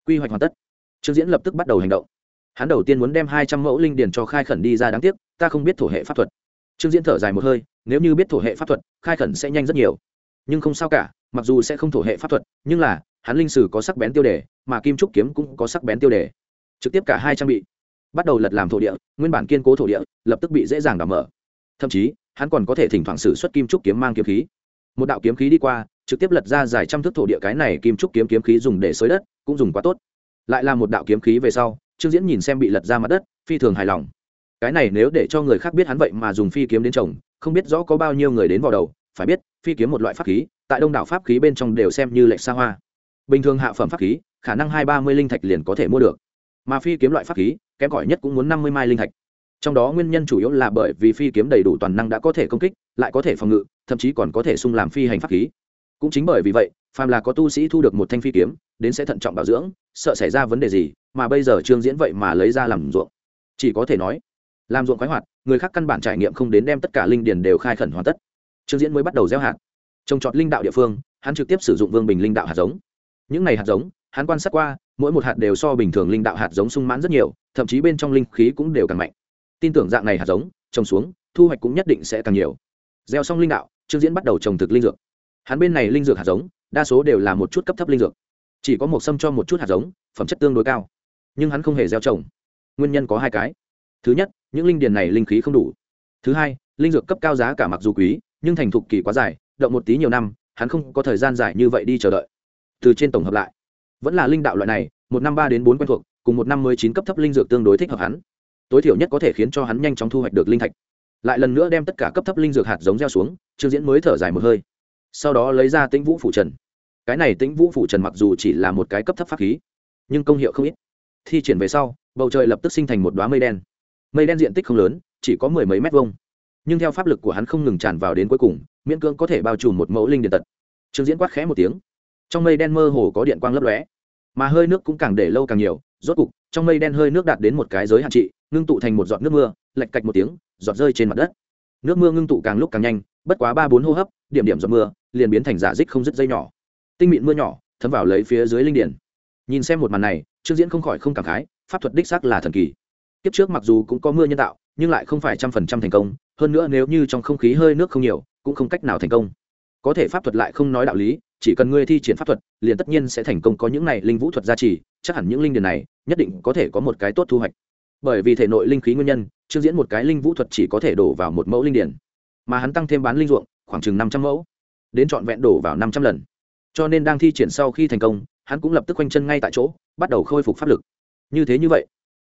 Speaker 1: Quy hoạch hoàn tất. Trương diễn lập tức bắt đầu hành động. Hắn đầu tiên muốn đem hai trăm mẫu linh điền cho khai khẩn đi ra đáng tiếc, ta không biết thổ hệ pháp thuật. Trương diễn thở dài một hơi, nếu như biết thổ hệ pháp thuật, khai khẩn sẽ nhanh rất nhiều. Nhưng không sao cả, mặc dù sẽ không thổ hệ pháp thuật, nhưng là, hắn linh sử có sắc bén tiêu đề, mà kim trúc kiếm cũng có sắc bén tiêu đề. Trực tiếp cả hai trang bị bắt đầu lật làm thổ địa, nguyên bản kiên cố thổ địa, lập tức bị dễ dàng đảm mở. Thậm chí, hắn còn có thể thỉnh thoảng sử xuất kim trúc kiếm mang kiếm khí. Một đạo kiếm khí đi qua, trực tiếp lật ra dài trăm thước thổ địa cái này kim trúc kiếm kiếm khí dùng để xới đất, cũng dùng quá tốt. Lại là một đạo kiếm khí về sau, trương diễn nhìn xem bị lật ra mặt đất, phi thường hài lòng. Cái này nếu để cho người khác biết hắn vậy mà dùng phi kiếm đến chồng không biết rõ có bao nhiêu người đến vào đầu, phải biết, phi kiếm một loại pháp khí, tại đông đảo pháp khí bên trong đều xem như lệch xa hoa. Bình thường hạ phẩm pháp khí, khả năng hai ba mươi linh thạch liền có thể mua được. Mà phi kiếm loại pháp khí kém cỏi nhất cũng muốn năm mươi mai linh thạch trong đó nguyên nhân chủ yếu là bởi vì phi kiếm đầy đủ toàn năng đã có thể công kích, lại có thể phòng ngự, thậm chí còn có thể sung làm phi hành pháp khí. Cũng chính bởi vì vậy, phàm là có tu sĩ thu được một thanh phi kiếm, đến sẽ thận trọng bảo dưỡng, sợ xảy ra vấn đề gì, mà bây giờ trương diễn vậy mà lấy ra làm ruộng. Chỉ có thể nói, làm ruộng khoái hoạt, người khác căn bản trải nghiệm không đến đem tất cả linh điền đều khai khẩn hoàn tất. Trương diễn mới bắt đầu gieo hạt. Trồng trọt linh đạo địa phương, hắn trực tiếp sử dụng vương bình linh đạo hạt giống. Những này hạt giống hắn quan sát qua, mỗi một hạt đều so bình thường linh đạo hạt giống sung mãn rất nhiều, thậm chí bên trong linh khí cũng đều càng mạnh. Tin tưởng dạng này hạt giống, trồng xuống, thu hoạch cũng nhất định sẽ càng nhiều. Gieo xong linh đạo, trương diễn bắt đầu trồng thực linh dược. Hắn bên này linh dược hạt giống, đa số đều là một chút cấp thấp linh dược. Chỉ có một sâm cho một chút hạt giống, phẩm chất tương đối cao. Nhưng hắn không hề gieo trồng. Nguyên nhân có hai cái. Thứ nhất, những linh điền này linh khí không đủ. Thứ hai, linh dược cấp cao giá cả mặc dù quý, nhưng thành thục kỳ quá dài, động một tí nhiều năm, hắn không có thời gian dài như vậy đi chờ đợi. Từ trên tổng hợp lại vẫn là linh đạo loại này, một năm ba đến bốn quen thuộc, cùng một năm mới chín cấp thấp linh dược tương đối thích hợp hắn. Tối thiểu nhất có thể khiến cho hắn nhanh chóng thu hoạch được linh thạch. Lại lần nữa đem tất cả cấp thấp linh dược hạt giống gieo xuống, trương diễn mới thở dài một hơi. Sau đó lấy ra tĩnh vũ phủ trần. Cái này tĩnh vũ phủ trần mặc dù chỉ là một cái cấp thấp pháp khí, nhưng công hiệu không ít. Thi triển về sau, bầu trời lập tức sinh thành một đoá mây đen. Mây đen diện tích không lớn, chỉ có mười mấy mét vuông. Nhưng theo pháp lực của hắn không ngừng tràn vào đến cuối cùng, miễn cưỡng có thể bao trùm một mẫu linh điện tật. Trương diễn quát khẽ một tiếng trong mây đen mơ hồ có điện quang lấp lóe, mà hơi nước cũng càng để lâu càng nhiều. Rốt cục, trong mây đen hơi nước đạt đến một cái giới hạn trị, ngưng tụ thành một giọt nước mưa lạch cạch một tiếng, giọt rơi trên mặt đất. Nước mưa ngưng tụ càng lúc càng nhanh, bất quá ba bốn hô hấp, điểm điểm giọt mưa, liền biến thành giả dích không dứt dây nhỏ. Tinh mịn mưa nhỏ, thấm vào lấy phía dưới linh điển. Nhìn xem một màn này, trương diễn không khỏi không cảm khái, pháp thuật đích xác là thần kỳ. Kiếp trước mặc dù cũng có mưa nhân tạo, nhưng lại không phải trăm phần trăm thành công, hơn nữa nếu như trong không khí hơi nước không nhiều, cũng không cách nào thành công có thể pháp thuật lại không nói đạo lý, chỉ cần ngươi thi triển pháp thuật, liền tất nhiên sẽ thành công có những này linh vũ thuật gia trì, chắc hẳn những linh điền này nhất định có thể có một cái tốt thu hoạch. Bởi vì thể nội linh khí nguyên nhân, trương diễn một cái linh vũ thuật chỉ có thể đổ vào một mẫu linh điền, mà hắn tăng thêm bán linh ruộng, khoảng chừng năm trăm mẫu, đến trọn vẹn đổ vào năm trăm lần. Cho nên đang thi triển sau khi thành công, hắn cũng lập tức quanh chân ngay tại chỗ, bắt đầu khôi phục pháp lực. Như thế như vậy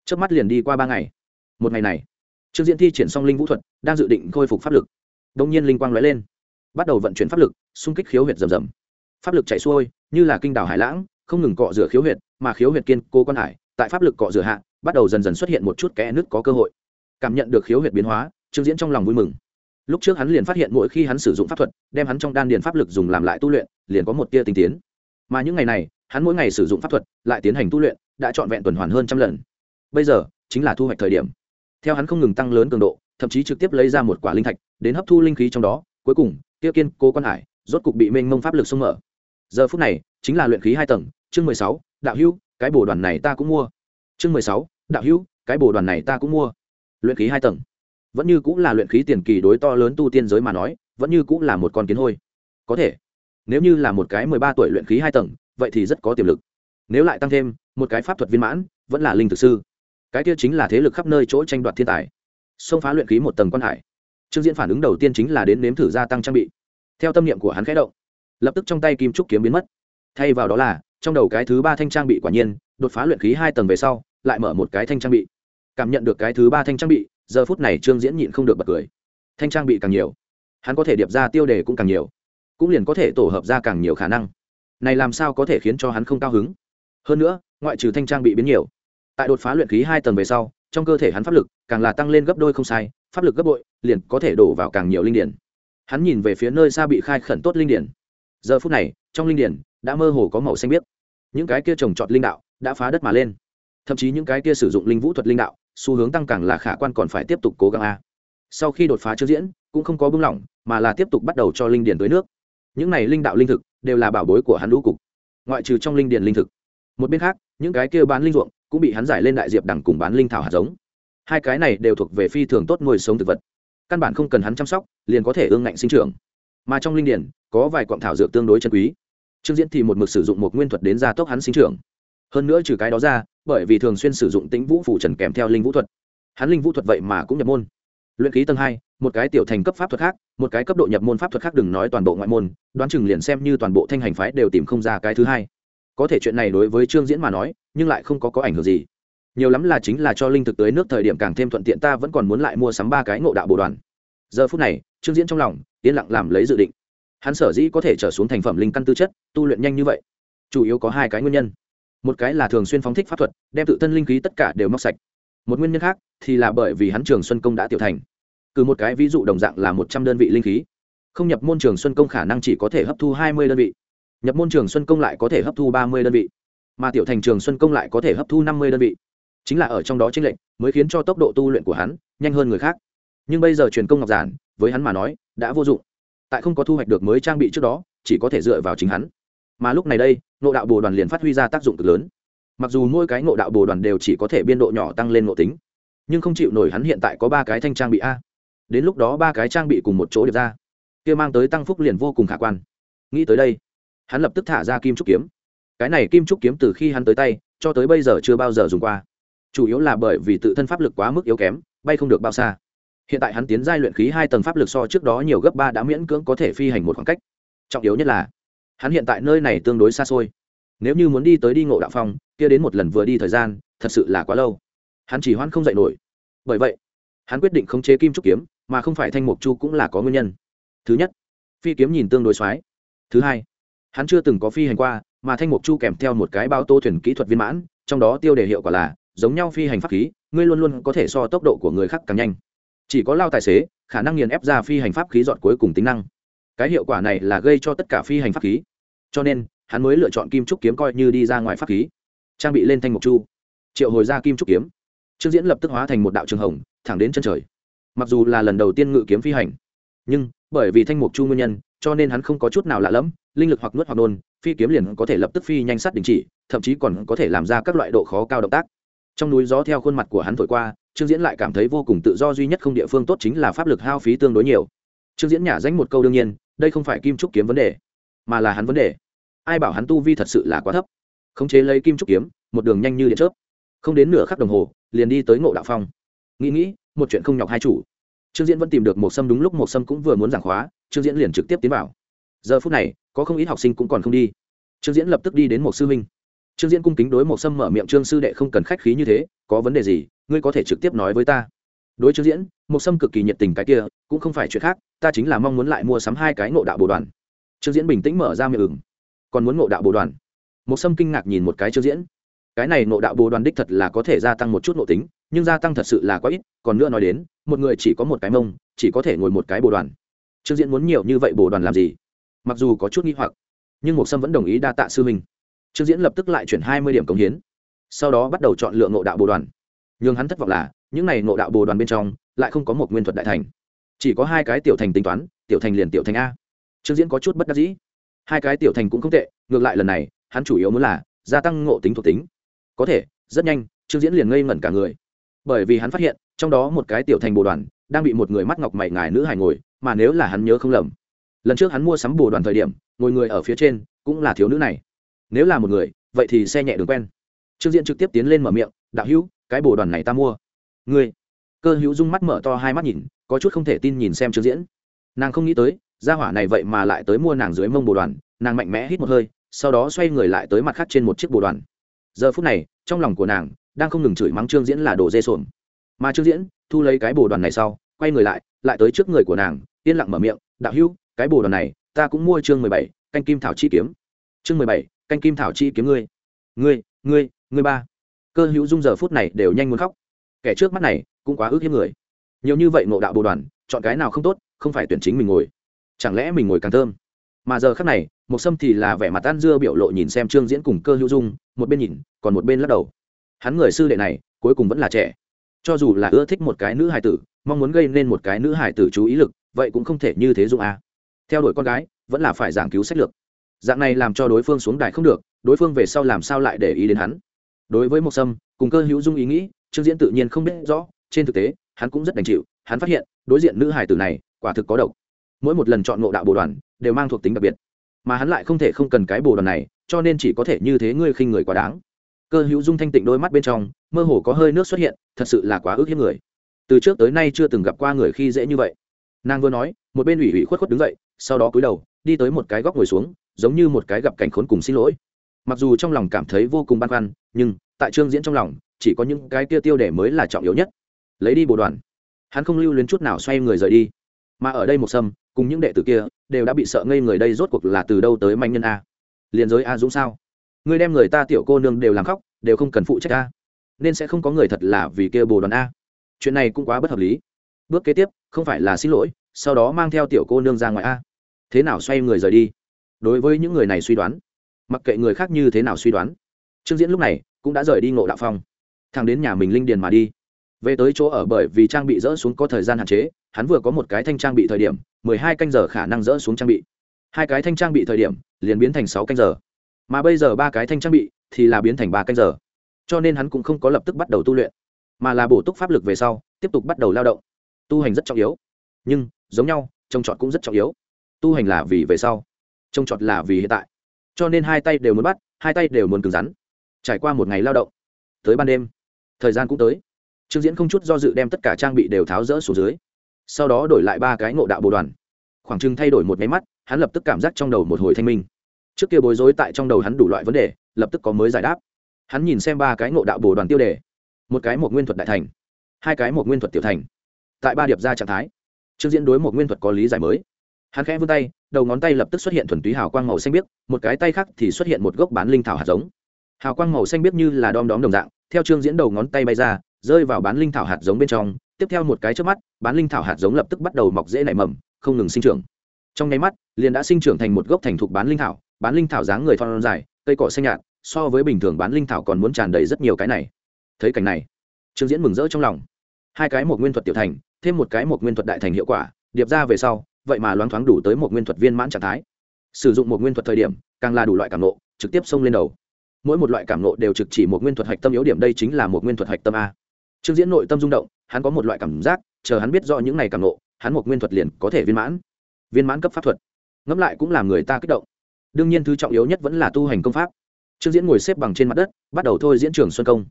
Speaker 1: trước mắt liền đi qua ba ngày. Một ngày này, trương diễn thi triển xong linh vũ thuật, đang dự định khôi phục pháp lực. Đông nhiên linh quang lóe lên bắt đầu vận chuyển pháp lực, xung kích khiếu huyệt rầm rầm. Pháp lực chạy xuôi, như là kinh đảo hải lãng, không ngừng cọ rửa khiếu huyệt, mà khiếu huyệt kiên cô quan hải, tại pháp lực cọ rửa hạ, bắt đầu dần dần xuất hiện một chút kẽ nứt có cơ hội. Cảm nhận được khiếu huyệt biến hóa, trương diễn trong lòng vui mừng. Lúc trước hắn liền phát hiện mỗi khi hắn sử dụng pháp thuật, đem hắn trong đan điền pháp lực dùng làm lại tu luyện, liền có một tia tinh tiến. Mà những ngày này, hắn mỗi ngày sử dụng pháp thuật, lại tiến hành tu luyện, đã trọn vẹn tuần hoàn hơn trăm lần. Bây giờ, chính là thu hoạch thời điểm. Theo hắn không ngừng tăng lớn cường độ, thậm chí trực tiếp lấy ra một quả linh thạch, đến hấp thu linh khí trong đó, cuối cùng tiêu kiên cố quan hải, rốt cục bị mênh mông pháp lực xông mở. Giờ phút này, chính là luyện khí hai tầng, chương mười sáu, đạo hữu, cái bồ đoàn này ta cũng mua. Chương mười sáu, đạo hữu, cái bồ đoàn này ta cũng mua. Luyện khí hai tầng. Vẫn như cũng là luyện khí tiền kỳ đối to lớn tu tiên giới mà nói, vẫn như cũng là một con kiến hôi. Có thể, nếu như là một cái mười ba tuổi luyện khí hai tầng, vậy thì rất có tiềm lực. Nếu lại tăng thêm, một cái pháp thuật viên mãn, vẫn là linh thực sư. Cái kia chính là thế lực khắp nơi chỗ tranh đoạt thiên tài. Xông phá luyện khí một tầng quan hải trương diễn phản ứng đầu tiên chính là đến nếm thử gia tăng trang bị. Theo tâm niệm của hắn khẽ động, lập tức trong tay kim trúc kiếm biến mất. Thay vào đó là, trong đầu cái thứ ba thanh trang bị quả nhiên, đột phá luyện khí hai tầng về sau, lại mở một cái thanh trang bị. Cảm nhận được cái thứ ba thanh trang bị, giờ phút này trương diễn nhịn không được bật cười. Thanh trang bị càng nhiều, hắn có thể điệp ra tiêu đề cũng càng nhiều, cũng liền có thể tổ hợp ra càng nhiều khả năng. Này làm sao có thể khiến cho hắn không cao hứng? Hơn nữa, ngoại trừ thanh trang bị biến nhiều, tại đột phá luyện khí hai tầng về sau, trong cơ thể hắn pháp lực càng là tăng lên gấp đôi không sai pháp lực gấp bội, liền có thể đổ vào càng nhiều linh điển. Hắn nhìn về phía nơi xa bị khai khẩn tốt linh điển. Giờ phút này, trong linh điển đã mơ hồ có màu xanh biếc. Những cái kia trồng trọt linh đạo đã phá đất mà lên. Thậm chí những cái kia sử dụng linh vũ thuật linh đạo, xu hướng tăng càng là khả quan còn phải tiếp tục cố gắng a. Sau khi đột phá chưa diễn, cũng không có bưng lỏng, mà là tiếp tục bắt đầu cho linh điển tới nước. Những này linh đạo linh thực đều là bảo bối của hắn lũ cục. Ngoại trừ trong linh điển linh thực. Một bên khác, những cái kia bán linh ruộng cũng bị hắn giải lên đại diệp đằng cùng bán linh thảo hạt giống hai cái này đều thuộc về phi thường tốt nuôi sống thực vật. Căn bản không cần hắn chăm sóc, liền có thể ương ngạnh sinh trưởng. Mà trong linh điển, có vài quặng thảo dược tương đối chân quý. Trương diễn thì một mực sử dụng một nguyên thuật đến gia tốc hắn sinh trưởng. Hơn nữa trừ cái đó ra, bởi vì thường xuyên sử dụng tính vũ phủ trần kèm theo linh vũ thuật. Hắn linh vũ thuật vậy mà cũng nhập môn. Luyện ký tầng hai, một cái tiểu thành cấp pháp thuật khác, một cái cấp độ nhập môn pháp thuật khác đừng nói toàn bộ ngoại môn, đoán chừng liền xem như toàn bộ thanh hành phái đều tìm không ra cái thứ hai. Có thể chuyện này đối với trương diễn mà nói, nhưng lại không có có ảnh hưởng gì nhiều lắm là chính là cho linh thực tới nước thời điểm càng thêm thuận tiện, ta vẫn còn muốn lại mua sắm ba cái ngộ đạo bồ đoàn. Giờ phút này, trương diễn trong lòng, yên lặng làm lấy dự định. Hắn sở dĩ có thể trở xuống thành phẩm linh căn tư chất, tu luyện nhanh như vậy, chủ yếu có hai cái nguyên nhân. Một cái là thường xuyên phóng thích pháp thuật, đem tự thân linh khí tất cả đều móc sạch. Một nguyên nhân khác thì là bởi vì hắn trường xuân công đã tiểu thành. Cứ một cái ví dụ đồng dạng là một trăm đơn vị linh khí. Không nhập môn trường xuân công khả năng chỉ có thể hấp thu hai mươi đơn vị. Nhập môn trường xuân công lại có thể hấp thu ba mươi đơn vị. Mà tiểu thành trường xuân công lại có thể hấp thu năm mươi đơn vị chính là ở trong đó chênh lệch, mới khiến cho tốc độ tu luyện của hắn nhanh hơn người khác. Nhưng bây giờ truyền công ngọc giản, với hắn mà nói, đã vô dụng. Tại không có thu hoạch được mới trang bị trước đó, chỉ có thể dựa vào chính hắn. Mà lúc này đây nộ đạo bồ đoàn liền phát huy ra tác dụng cực lớn. Mặc dù mỗi cái nộ đạo bồ đoàn đều chỉ có thể biên độ nhỏ tăng lên nộ tính, nhưng không chịu nổi hắn hiện tại có ba cái thanh trang bị a. Đến lúc đó ba cái trang bị cùng một chỗ được ra, kia mang tới tăng phúc liền vô cùng khả quan. Nghĩ tới đây, hắn lập tức thả ra kim trúc kiếm. Cái này kim trúc kiếm từ khi hắn tới tay, cho tới bây giờ chưa bao giờ dùng qua chủ yếu là bởi vì tự thân pháp lực quá mức yếu kém, bay không được bao xa. Hiện tại hắn tiến giai luyện khí hai tầng pháp lực so trước đó nhiều gấp ba đã miễn cưỡng có thể phi hành một khoảng cách. Trọng yếu nhất là, hắn hiện tại nơi này tương đối xa xôi. Nếu như muốn đi tới đi ngộ đạo phong, kia đến một lần vừa đi thời gian, thật sự là quá lâu. Hắn chỉ hoan không dạy nổi. Bởi vậy, hắn quyết định khống chế kim trúc kiếm, mà không phải thanh mục chu cũng là có nguyên nhân. Thứ nhất, phi kiếm nhìn tương đối x thứ hai, hắn chưa từng có phi hành qua, mà thanh mục chu kèm theo một cái bao tô thuyền kỹ thuật viên mãn, trong đó tiêu đề hiệu quả là giống nhau phi hành pháp khí, ngươi luôn luôn có thể so tốc độ của người khác càng nhanh. Chỉ có lao tài xế, khả năng nghiền ép ra phi hành pháp khí dọn cuối cùng tính năng. Cái hiệu quả này là gây cho tất cả phi hành pháp khí. Cho nên, hắn mới lựa chọn kim trúc kiếm coi như đi ra ngoài pháp khí. Trang bị lên thanh mục chu. Triệu hồi ra kim trúc kiếm. Trương diễn lập tức hóa thành một đạo trường hồng, thẳng đến chân trời. Mặc dù là lần đầu tiên ngự kiếm phi hành, nhưng bởi vì thanh mục chu nguyên nhân, cho nên hắn không có chút nào lạ lẫm, linh lực hoặc nuốt hoặc nôn, phi kiếm liền có thể lập tức phi nhanh sát đình chỉ, thậm chí còn có thể làm ra các loại độ khó cao động tác trong núi gió theo khuôn mặt của hắn thổi qua, trương diễn lại cảm thấy vô cùng tự do duy nhất không địa phương tốt chính là pháp lực hao phí tương đối nhiều. Trương diễn nhả danh một câu đương nhiên, đây không phải kim trúc kiếm vấn đề, mà là hắn vấn đề. Ai bảo hắn tu vi thật sự là quá thấp. Khống chế lấy kim trúc kiếm, một đường nhanh như điện chớp. Không đến nửa khắc đồng hồ, liền đi tới ngộ đạo phong. Nghĩ nghĩ, một chuyện không nhọc hai chủ. Trương diễn vẫn tìm được một sâm đúng lúc một sâm cũng vừa muốn giảng khóa, trương diễn liền trực tiếp tiến vào. Giờ phút này, có không ít học sinh cũng còn không đi. Trương diễn lập tức đi đến một sư minh trương diễn cung kính đối một sâm mở miệng, trương sư đệ không cần khách khí như thế, có vấn đề gì, ngươi có thể trực tiếp nói với ta. Đối trương diễn một sâm cực kỳ nhiệt tình cái kia, cũng không phải chuyện khác, ta chính là mong muốn lại mua sắm hai cái ngộ đạo bồ đoàn. Trương diễn bình tĩnh mở ra miệng ừng còn muốn ngộ đạo bồ đoàn? Một sâm kinh ngạc nhìn một cái trương diễn, cái này ngộ đạo bồ đoàn đích thật là có thể gia tăng một chút ngộ tính, nhưng gia tăng thật sự là quá ít, còn nữa nói đến, một người chỉ có một cái mông, chỉ có thể ngồi một cái bồ đoàn. Trương diễn muốn nhiều như vậy bồ đoàn làm gì? Mặc dù có chút nghi hoặc, nhưng một sâm vẫn đồng ý đa tạ sư minh trương diễn lập tức lại chuyển hai mươi điểm cống hiến. Sau đó bắt đầu chọn lựa ngộ đạo bồ đoàn. N h ư n g hắn thất vọng là, những này ngộ đạo bồ đoàn bên trong, lại không có một nguyên thuật đại thành. Chỉ có hai cái tiểu thành tính toán, tiểu thành liền tiểu thành a. Trương diễn có chút bất đắc dĩ. Hai cái tiểu thành cũng không tệ, ngược lại lần này, hắn chủ yếu muốn là gia tăng ngộ tính thuộc tính. Có thể, rất nhanh, trương diễn liền ngây ngẩn cả người. Bởi vì hắn phát hiện, trong đó một cái tiểu thành bồ đoàn, đang bị một người mắt ngọc mày ngài nữ hài ngồi, mà nếu là hắn nhớ không lầm. Lần trước hắn mua sắm bồ đoàn thời điểm, ngồi người ở phía trên, cũng là thiếu nữ này nếu là một người, vậy thì xe nhẹ đường quen. Trương diễn trực tiếp tiến lên mở miệng, đạo hữu, cái bồ đoàn này ta mua. Ngươi? Cơ hữu rung mắt mở to hai mắt nhìn, có chút không thể tin nhìn xem trương diễn. Nàng không nghĩ tới, gia hỏa này vậy mà lại tới mua nàng dưới mông bồ đoàn, nàng mạnh mẽ hít một hơi, sau đó xoay người lại tới mặt khác trên một chiếc bồ đoàn. Giờ phút này, trong lòng của nàng đang không ngừng chửi mắng trương diễn là đồ dê sồn. Mà trương diễn thu lấy cái bồ đoàn này sau, quay người lại lại tới trước người của nàng, yên lặng mở miệng, đạo hữu, cái bồ đoàn này ta cũng mua chương mười bảy, canh kim thảo chi kiếm. Chương mười bảy canh kim thảo chi kiếm ngươi. Ngươi ngươi ngươi ba. Cơ hữu dung giờ phút này đều nhanh muốn khóc. Kẻ trước mắt này cũng quá ước hiếp người. Nhiều như vậy ngộ đạo bồ đoàn, chọn cái nào không tốt, không phải tuyển chính mình ngồi. Chẳng lẽ mình ngồi càng thơm? Mà giờ khác này, một sâm thì là vẻ mặt tan dưa biểu lộ nhìn xem trương diễn cùng cơ hữu dung, một bên nhìn, còn một bên lắc đầu. Hắn người sư đệ này, cuối cùng vẫn là trẻ. Cho dù là ưa thích một cái nữ hài tử, mong muốn gây nên một cái nữ hài tử chú ý lực, vậy cũng không thể như thế dụng a. À. theo đuổi con gái, vẫn là phải giảng cứu sách lược dạng này làm cho đối phương xuống đài không được, đối phương về sau làm sao lại để ý đến hắn? Đối với một sâm, cùng cơ hữu dung ý nghĩ, trương diễn tự nhiên không biết rõ, trên thực tế, hắn cũng rất đành chịu, hắn phát hiện, đối diện nữ hải tử này, quả thực có độc. Mỗi một lần chọn ngộ đạo bồ đoàn, đều mang thuộc tính đặc biệt. Mà hắn lại không thể không cần cái bồ đoàn này, cho nên chỉ có thể như thế ngươi khinh người quá đáng. Cơ hữu dung thanh tịnh đôi mắt bên trong, mơ hồ có hơi nước xuất hiện, thật sự là quá ước hiếp người. Từ trước tới nay chưa từng gặp qua người khi dễ như vậy. Nàng vừa nói, một bên ủy ủy khuất khuất đứng dậy, sau đó cúi đầu, đi tới một cái góc ngồi xuống giống như một cái gặp cảnh khốn cùng xin lỗi. Mặc dù trong lòng cảm thấy vô cùng băn khoăn, nhưng tại trương diễn trong lòng, chỉ có những cái kia tiêu đề mới là trọng yếu nhất. Lấy đi bộ đoàn. Hắn không lưu luyến chút nào xoay người rời đi. Mà ở đây một sâm, cùng những đệ tử kia đều đã bị sợ ngây người đây rốt cuộc là từ đâu tới manh nhân a. Liền giới a dũng sao? Ngươi đem người ta tiểu cô nương đều làm khóc, đều không cần phụ trách a. Nên sẽ không có người thật là vì kia bồ đoàn a. Chuyện này cũng quá bất hợp lý. Bước kế tiếp, không phải là xin lỗi, sau đó mang theo tiểu cô nương ra ngoài a. Thế nào xoay người rời đi? Đối với những người này suy đoán, mặc kệ người khác như thế nào suy đoán, trương diễn lúc này cũng đã rời đi ngộ đạo phong thằng đến nhà mình linh điền mà đi. Về tới chỗ ở bởi vì trang bị dỡ xuống có thời gian hạn chế, hắn vừa có một cái thanh trang bị thời điểm, mười hai canh giờ khả năng dỡ xuống trang bị. Hai cái thanh trang bị thời điểm, liền biến thành sáu canh giờ. Mà bây giờ ba cái thanh trang bị thì là biến thành ba canh giờ. Cho nên hắn cũng không có lập tức bắt đầu tu luyện, mà là bổ túc pháp lực về sau, tiếp tục bắt đầu lao động. Tu hành rất trọng yếu, nhưng, giống nhau trồng trọt cũng rất trọng yếu. Tu hành là vì về sau trông trọt là vì hiện tại. Cho nên hai tay đều muốn bắt, hai tay đều muốn cứng rắn. Trải qua một ngày lao động, tới ban đêm, thời gian cũng tới. Trương diễn không chút do dự đem tất cả trang bị đều tháo rỡ xuống dưới. Sau đó đổi lại ba cái ngộ đạo bồ đoàn. Khoảng chừng thay đổi một máy mắt, hắn lập tức cảm giác trong đầu một hồi thanh minh. Trước kia bối rối tại trong đầu hắn đủ loại vấn đề, lập tức có mới giải đáp. Hắn nhìn xem ba cái ngộ đạo bồ đoàn tiêu đề. Một cái một nguyên thuật đại thành, hai cái một nguyên thuật tiểu thành. Tại ba điệp ra trạng thái, trương diễn đối một nguyên thuật có lý giải mới hắn khẽ vươn tay, đầu ngón tay lập tức xuất hiện thuần túy hào quang màu xanh biếc, một cái tay khác thì xuất hiện một gốc bán linh thảo hạt giống. Hào quang màu xanh biếc như là đom đóm đồng dạng, theo trương diễn đầu ngón tay bay ra, rơi vào bán linh thảo hạt giống bên trong. Tiếp theo một cái trước mắt, bán linh thảo hạt giống lập tức bắt đầu mọc dễ nảy mầm, không ngừng sinh trưởng. Trong nháy mắt, liền đã sinh trưởng thành một gốc thành thục bán linh thảo, bán linh thảo dáng người thon dài, cây cỏ xanh nhạt, so với bình thường bán linh thảo còn muốn tràn đầy rất nhiều cái này. Thấy cảnh này, trương diễn mừng rỡ trong lòng. Hai cái một nguyên thuật tiểu thành, thêm một cái một nguyên thuật đại thành hiệu quả, điệp ra về sau vậy mà loáng thoáng đủ tới một nguyên thuật viên mãn trạng thái. Sử dụng một nguyên thuật thời điểm, càng là đủ loại cảm nộ trực tiếp xông lên đầu. Mỗi một loại cảm nộ đều trực chỉ một nguyên thuật hạch tâm yếu điểm đây chính là một nguyên thuật hạch tâm a. Trương diễn nội tâm rung động, hắn có một loại cảm giác, chờ hắn biết rõ những này cảm nộ hắn một nguyên thuật liền có thể viên mãn. Viên mãn cấp pháp thuật. Ngẫm lại cũng làm người ta kích động. Đương nhiên thứ trọng yếu nhất vẫn là tu hành công pháp. Trương diễn ngồi xếp bằng trên mặt đất, bắt đầu thôi diễn trường xuân công.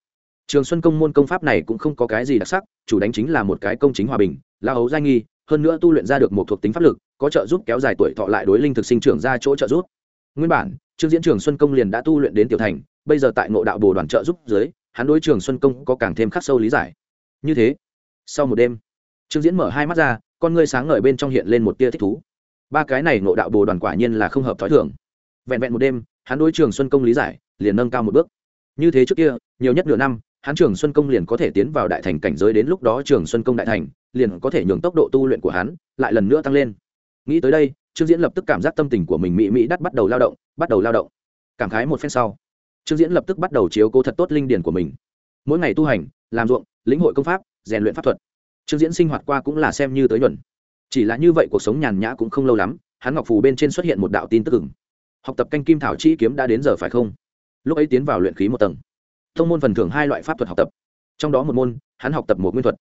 Speaker 1: Trường xuân công môn công pháp này cũng không có cái gì đặc sắc, chủ đánh chính là một cái công chính hòa bình la hấu giai nghi hơn nữa tu luyện ra được một thuộc tính pháp lực, có trợ giúp kéo dài tuổi thọ lại đối linh thực sinh trưởng ra chỗ trợ giúp. Nguyên bản, trương diễn trường xuân công liền đã tu luyện đến tiểu thành, bây giờ tại ngộ đạo bồ đoàn trợ giúp dưới, hắn đối trường xuân công có càng thêm khắc sâu lý giải. Như thế, sau một đêm, trương diễn mở hai mắt ra, con ngươi sáng ngời bên trong hiện lên một tia thích thú. Ba cái này ngộ đạo bồ đoàn quả nhiên là không hợp thói thường. Vẹn vẹn một đêm, hắn đối trường xuân công lý giải, liền nâng cao một bước. Như thế trước kia, nhiều nhất nửa năm hắn trường xuân công liền có thể tiến vào đại thành cảnh giới đến lúc đó trường xuân công đại thành, liền có thể nhường tốc độ tu luyện của hắn lại lần nữa tăng lên. Nghĩ tới đây, trương diễn lập tức cảm giác tâm tình của mình mỹ mỹ đắt bắt đầu lao động, bắt đầu lao động. Cảm khái một phen sau, trương diễn lập tức bắt đầu chiếu cố thật tốt linh điển của mình. Mỗi ngày tu hành, làm ruộng, lĩnh hội công pháp, rèn luyện pháp thuật. Trương diễn sinh hoạt qua cũng là xem như tới nhuận. Chỉ là như vậy cuộc sống nhàn nhã cũng không lâu lắm, hắn ngọc phù bên trên xuất hiện một đạo tin tức ửng. Học tập canh kim thảo chi kiếm đã đến giờ phải không? Lúc ấy tiến vào luyện khí một tầng thông môn phần thưởng hai loại pháp thuật học tập. Trong đó một môn, hắn học tập một nguyên thuật.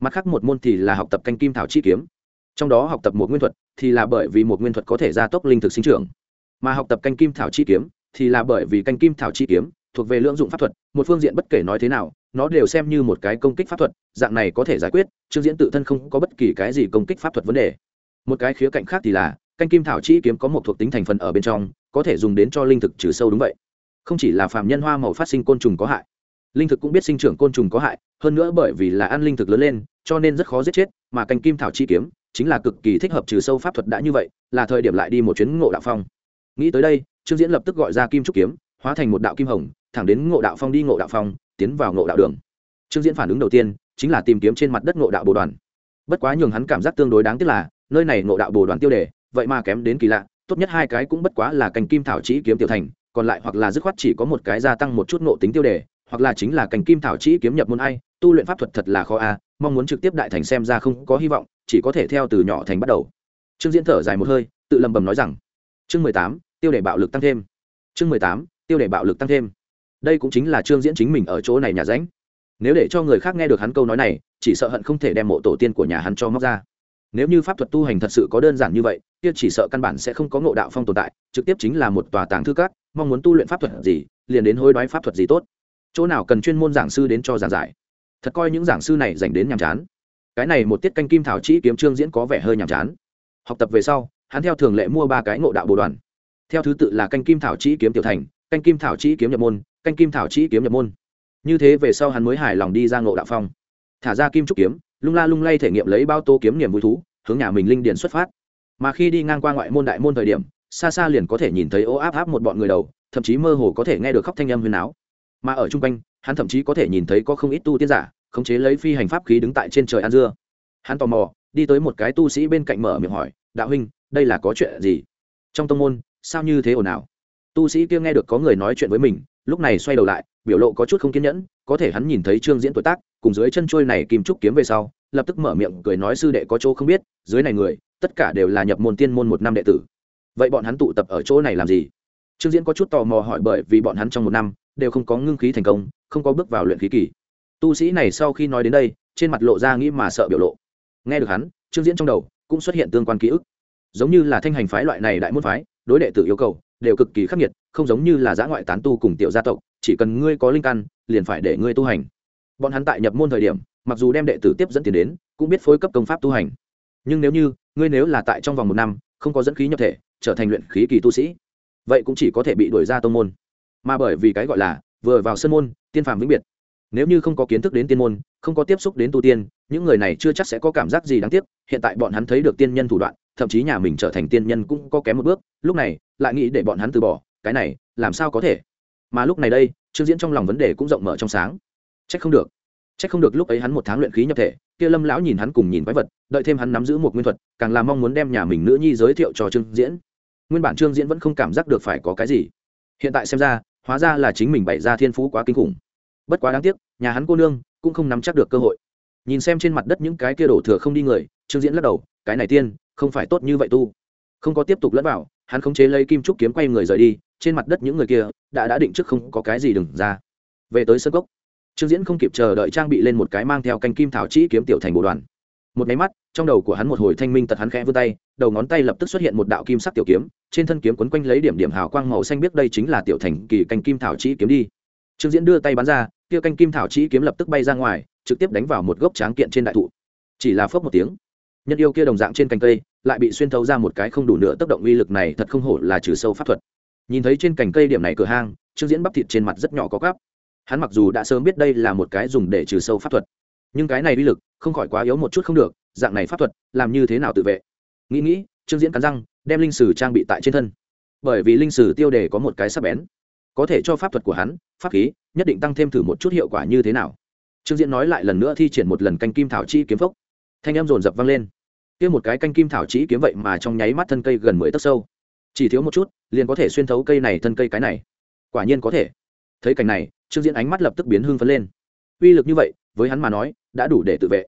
Speaker 1: Mặt khác một môn thì là học tập canh kim thảo chi kiếm. Trong đó học tập một nguyên thuật thì là bởi vì một nguyên thuật có thể gia tốc linh thực sinh trưởng. Mà học tập canh kim thảo chi kiếm thì là bởi vì canh kim thảo chi kiếm thuộc về lưỡng dụng pháp thuật, một phương diện bất kể nói thế nào, nó đều xem như một cái công kích pháp thuật, dạng này có thể giải quyết, trương diễn tự thân không có bất kỳ cái gì công kích pháp thuật vấn đề. Một cái khía cạnh khác thì là, canh kim thảo chi kiếm có một thuộc tính thành phần ở bên trong, có thể dùng đến cho linh thực trừ sâu đúng vậy không chỉ là phạm nhân hoa màu phát sinh côn trùng có hại, linh thực cũng biết sinh trưởng côn trùng có hại, hơn nữa bởi vì là ăn linh thực lớn lên, cho nên rất khó giết chết, mà canh kim thảo chi kiếm chính là cực kỳ thích hợp trừ sâu pháp thuật đã như vậy, là thời điểm lại đi một chuyến ngộ đạo phong. Nghĩ tới đây, trương diễn lập tức gọi ra kim trúc kiếm, hóa thành một đạo kim hồng, thẳng đến ngộ đạo phong đi ngộ đạo phong, tiến vào ngộ đạo đường. Trương diễn phản ứng đầu tiên chính là tìm kiếm trên mặt đất ngộ đạo bồ đoàn. Bất quá nhường hắn cảm giác tương đối đáng tiếc là, nơi này ngộ đạo bồ đoàn tiêu đề, vậy mà kém đến kỳ lạ, tốt nhất hai cái cũng bất quá là cành kim thảo chỉ kiếm tiểu thành còn lại hoặc là dứt khoát chỉ có một cái gia tăng một chút nộ tính tiêu đề, hoặc là chính là cành kim thảo chỉ kiếm nhập môn ai, tu luyện pháp thuật thật là khó a, mong muốn trực tiếp đại thành xem ra không có hy vọng, chỉ có thể theo từ nhỏ thành bắt đầu. Trương diễn thở dài một hơi, tự lầm bầm nói rằng, chương mười tám, tiêu đề bạo lực tăng thêm. Chương mười tám, tiêu đề bạo lực tăng thêm. Đây cũng chính là trương diễn chính mình ở chỗ này nhà ránh. Nếu để cho người khác nghe được hắn câu nói này, chỉ sợ hận không thể đem mộ tổ tiên của nhà hắn cho móc ra nếu như pháp thuật tu hành thật sự có đơn giản như vậy, kia chỉ sợ căn bản sẽ không có ngộ đạo phong tồn tại, trực tiếp chính là một tòa tàng thư cát mong muốn tu luyện pháp thuật gì, liền đến hối đoái pháp thuật gì tốt. Chỗ nào cần chuyên môn giảng sư đến cho giảng giải. Thật coi những giảng sư này dành đến nhàm chán. Cái này một tiết canh kim thảo chỉ kiếm trương diễn có vẻ hơi nhàm chán. Học tập về sau, hắn theo thường lệ mua ba cái ngộ đạo bồ đoàn. Theo thứ tự là canh kim thảo chỉ kiếm tiểu thành, canh kim thảo chỉ kiếm nhập môn, canh kim thảo chỉ kiếm nhập môn. Như thế về sau hắn mới hài lòng đi ra ngộ đạo phong. Thả ra kim trúc kiếm lung la lung lay thể nghiệm lấy bao tô kiếm niềm vui thú, hướng nhà mình linh điền xuất phát. Mà khi đi ngang qua ngoại môn đại môn thời điểm, xa xa liền có thể nhìn thấy ô áp áp một bọn người đầu, thậm chí mơ hồ có thể nghe được khóc thanh âm huyền áo. Mà ở chung quanh, hắn thậm chí có thể nhìn thấy có không ít tu tiên giả, khống chế lấy phi hành pháp khí đứng tại trên trời ăn dưa. Hắn tò mò, đi tới một cái tu sĩ bên cạnh mở miệng hỏi, đạo huynh, đây là có chuyện gì? Trong tông môn, sao như thế ồn ào? Tu sĩ kia nghe được có người nói chuyện với mình, lúc này xoay đầu lại, biểu lộ có chút không kiên nhẫn, có thể hắn nhìn thấy trương diễn tuổi tác cùng dưới chân trôi này kim trúc kiếm về sau, lập tức mở miệng cười nói sư đệ có chỗ không biết, dưới này người, tất cả đều là nhập môn tiên môn một năm đệ tử. Vậy bọn hắn tụ tập ở chỗ này làm gì? Trương diễn có chút tò mò hỏi bởi vì bọn hắn trong một năm đều không có ngưng khí thành công, không có bước vào luyện khí kỳ. Tu sĩ này sau khi nói đến đây, trên mặt lộ ra nghĩ mà sợ biểu lộ. Nghe được hắn, trương diễn trong đầu cũng xuất hiện tương quan ký ức. Giống như là thanh hành phái loại này đại môn phái, đối đệ tử yêu cầu đều cực kỳ khắc nghiệt, không giống như là giã ngoại tán tu cùng tiểu gia tộc, chỉ cần ngươi có linh căn, liền phải để ngươi tu hành bọn hắn tại nhập môn thời điểm, mặc dù đem đệ tử tiếp dẫn tiền đến, cũng biết phối cấp công pháp tu hành. Nhưng nếu như, ngươi nếu là tại trong vòng một năm, không có dẫn khí nhập thể, trở thành luyện khí kỳ tu sĩ, vậy cũng chỉ có thể bị đuổi ra tông môn. Mà bởi vì cái gọi là, vừa vào sân môn, tiên phàm vĩnh biệt. Nếu như không có kiến thức đến tiên môn, không có tiếp xúc đến tu tiên, những người này chưa chắc sẽ có cảm giác gì đáng tiếc. Hiện tại bọn hắn thấy được tiên nhân thủ đoạn, thậm chí nhà mình trở thành tiên nhân cũng có kém một bước. Lúc này, lại nghĩ để bọn hắn từ bỏ, cái này, làm sao có thể? Mà lúc này đây, trương diễn trong lòng vấn đề cũng rộng mở trong sáng chắc không được. Chắc không được lúc ấy hắn một tháng luyện khí nhập thể, kia lâm lão nhìn hắn cùng nhìn quái vật, đợi thêm hắn nắm giữ một nguyên thuật, càng là mong muốn đem nhà mình nữ nhi giới thiệu cho trương diễn. Nguyên bản trương diễn vẫn không cảm giác được phải có cái gì. Hiện tại xem ra, hóa ra là chính mình bày ra thiên phú quá kinh khủng. Bất quá đáng tiếc, nhà hắn cô nương cũng không nắm chắc được cơ hội. Nhìn xem trên mặt đất những cái kia đổ thừa không đi người, trương diễn lắc đầu, cái này tiên, không phải tốt như vậy tu. Không có tiếp tục lẫn vào, hắn khống chế lấy kim trúc kiếm quay người rời đi, trên mặt đất những người kia, đã đã định trước không có cái gì đừng ra. Về tới sân gốc trương diễn không kịp chờ đợi trang bị lên một cái mang theo canh kim thảo chỉ kiếm tiểu thành bộ đoàn. Một máy mắt, trong đầu của hắn một hồi thanh minh tật hắn khẽ vươn tay, đầu ngón tay lập tức xuất hiện một đạo kim sắc tiểu kiếm, trên thân kiếm quấn quanh lấy điểm điểm hào quang màu xanh biết đây chính là tiểu thành kỳ canh kim thảo chỉ kiếm đi. Trương diễn đưa tay bắn ra, kia canh kim thảo chỉ kiếm lập tức bay ra ngoài, trực tiếp đánh vào một gốc tráng kiện trên đại thụ. Chỉ là phớp một tiếng, nhân yêu kia đồng dạng trên cành cây, lại bị xuyên thấu ra một cái không đủ nữa tác động uy lực này thật không hổ là trừ sâu pháp thuật. Nhìn thấy trên cành cây điểm này cửa hang, trương diễn bắp thịt trên mặt rất nhỏ có gắp hắn mặc dù đã sớm biết đây là một cái dùng để trừ sâu pháp thuật, nhưng cái này uy lực không khỏi quá yếu một chút không được, dạng này pháp thuật làm như thế nào tự vệ? Nghĩ nghĩ, trương diễn cắn răng, đem linh sử trang bị tại trên thân. Bởi vì linh sử tiêu đề có một cái sắc bén, có thể cho pháp thuật của hắn, pháp khí, nhất định tăng thêm thử một chút hiệu quả như thế nào. Trương diễn nói lại lần nữa thi triển một lần canh kim thảo chi kiếm phốc. Thanh em dồn dập vang lên. Kia một cái canh kim thảo chi kiếm vậy mà trong nháy mắt thân cây gần mười tấc sâu. Chỉ thiếu một chút, liền có thể xuyên thấu cây này thân cây cái này. Quả nhiên có thể. Thấy cảnh này trương diễn ánh mắt lập tức biến hưng phấn lên. Uy lực như vậy, với hắn mà nói, đã đủ để tự vệ.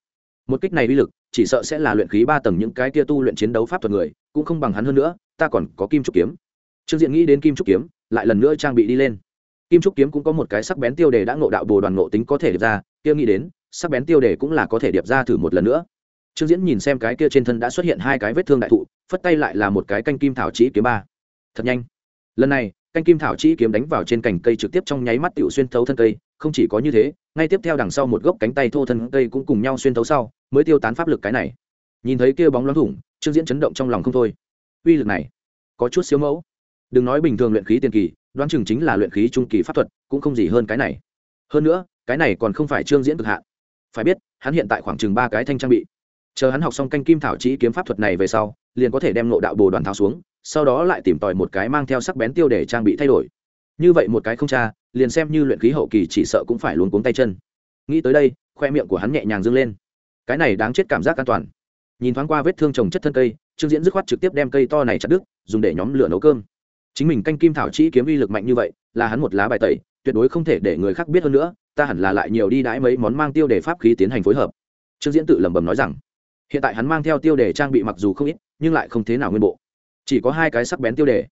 Speaker 1: Một kích này uy lực, chỉ sợ sẽ là luyện khí ba tầng những cái kia tu luyện chiến đấu pháp thuật người, cũng không bằng hắn hơn nữa, ta còn có kim trúc kiếm. Trương diện nghĩ đến kim trúc kiếm, lại lần nữa trang bị đi lên. Kim trúc kiếm cũng có một cái sắc bén tiêu đề đã ngộ đạo bồ đoàn ngộ tính có thể điệp ra, kia nghĩ đến, sắc bén tiêu đề cũng là có thể điệp ra thử một lần nữa. Trương diễn nhìn xem cái kia trên thân đã xuất hiện hai cái vết thương đại thụ, phất tay lại là một cái canh kim thảo chỉ kiếm ba. Thật nhanh. Lần này canh kim thảo Chi kiếm đánh vào trên cành cây trực tiếp trong nháy mắt tiểu xuyên thấu thân cây, không chỉ có như thế, ngay tiếp theo đằng sau một gốc cánh tay thô thân cây cũng cùng nhau xuyên thấu sau, mới tiêu tán pháp lực cái này. Nhìn thấy kia bóng loáng thủng, trương diễn chấn động trong lòng không thôi. Uy lực này, có chút xíu mẫu. Đừng nói bình thường luyện khí tiền kỳ, đoán chừng chính là luyện khí trung kỳ pháp thuật, cũng không gì hơn cái này. Hơn nữa, cái này còn không phải trương diễn cực hạn. Phải biết, hắn hiện tại khoảng chừng ba cái thanh trang bị. Chờ hắn học xong canh kim thảo chỉ kiếm pháp thuật này về sau, liền có thể đem nộ đạo bồ đoàn tháo xuống sau đó lại tìm tòi một cái mang theo sắc bén tiêu để trang bị thay đổi. Như vậy một cái không cha liền xem như luyện khí hậu kỳ chỉ sợ cũng phải luôn cuống tay chân. Nghĩ tới đây, khoe miệng của hắn nhẹ nhàng dâng lên. Cái này đáng chết cảm giác an toàn. Nhìn thoáng qua vết thương trồng chất thân cây, trương diễn dứt khoát trực tiếp đem cây to này chặt đứt, dùng để nhóm lửa nấu cơm. Chính mình canh kim thảo chỉ kiếm uy lực mạnh như vậy, là hắn một lá bài tẩy, tuyệt đối không thể để người khác biết hơn nữa, ta hẳn là lại nhiều đi đãi mấy món mang tiêu để pháp khí tiến hành phối hợp. Trương diễn tự lẩm bẩm nói rằng, hiện tại hắn mang theo tiêu đề trang bị mặc dù không ít, nhưng lại không thế nào nguyên bộ chỉ có hai cái sắc bén tiêu đề.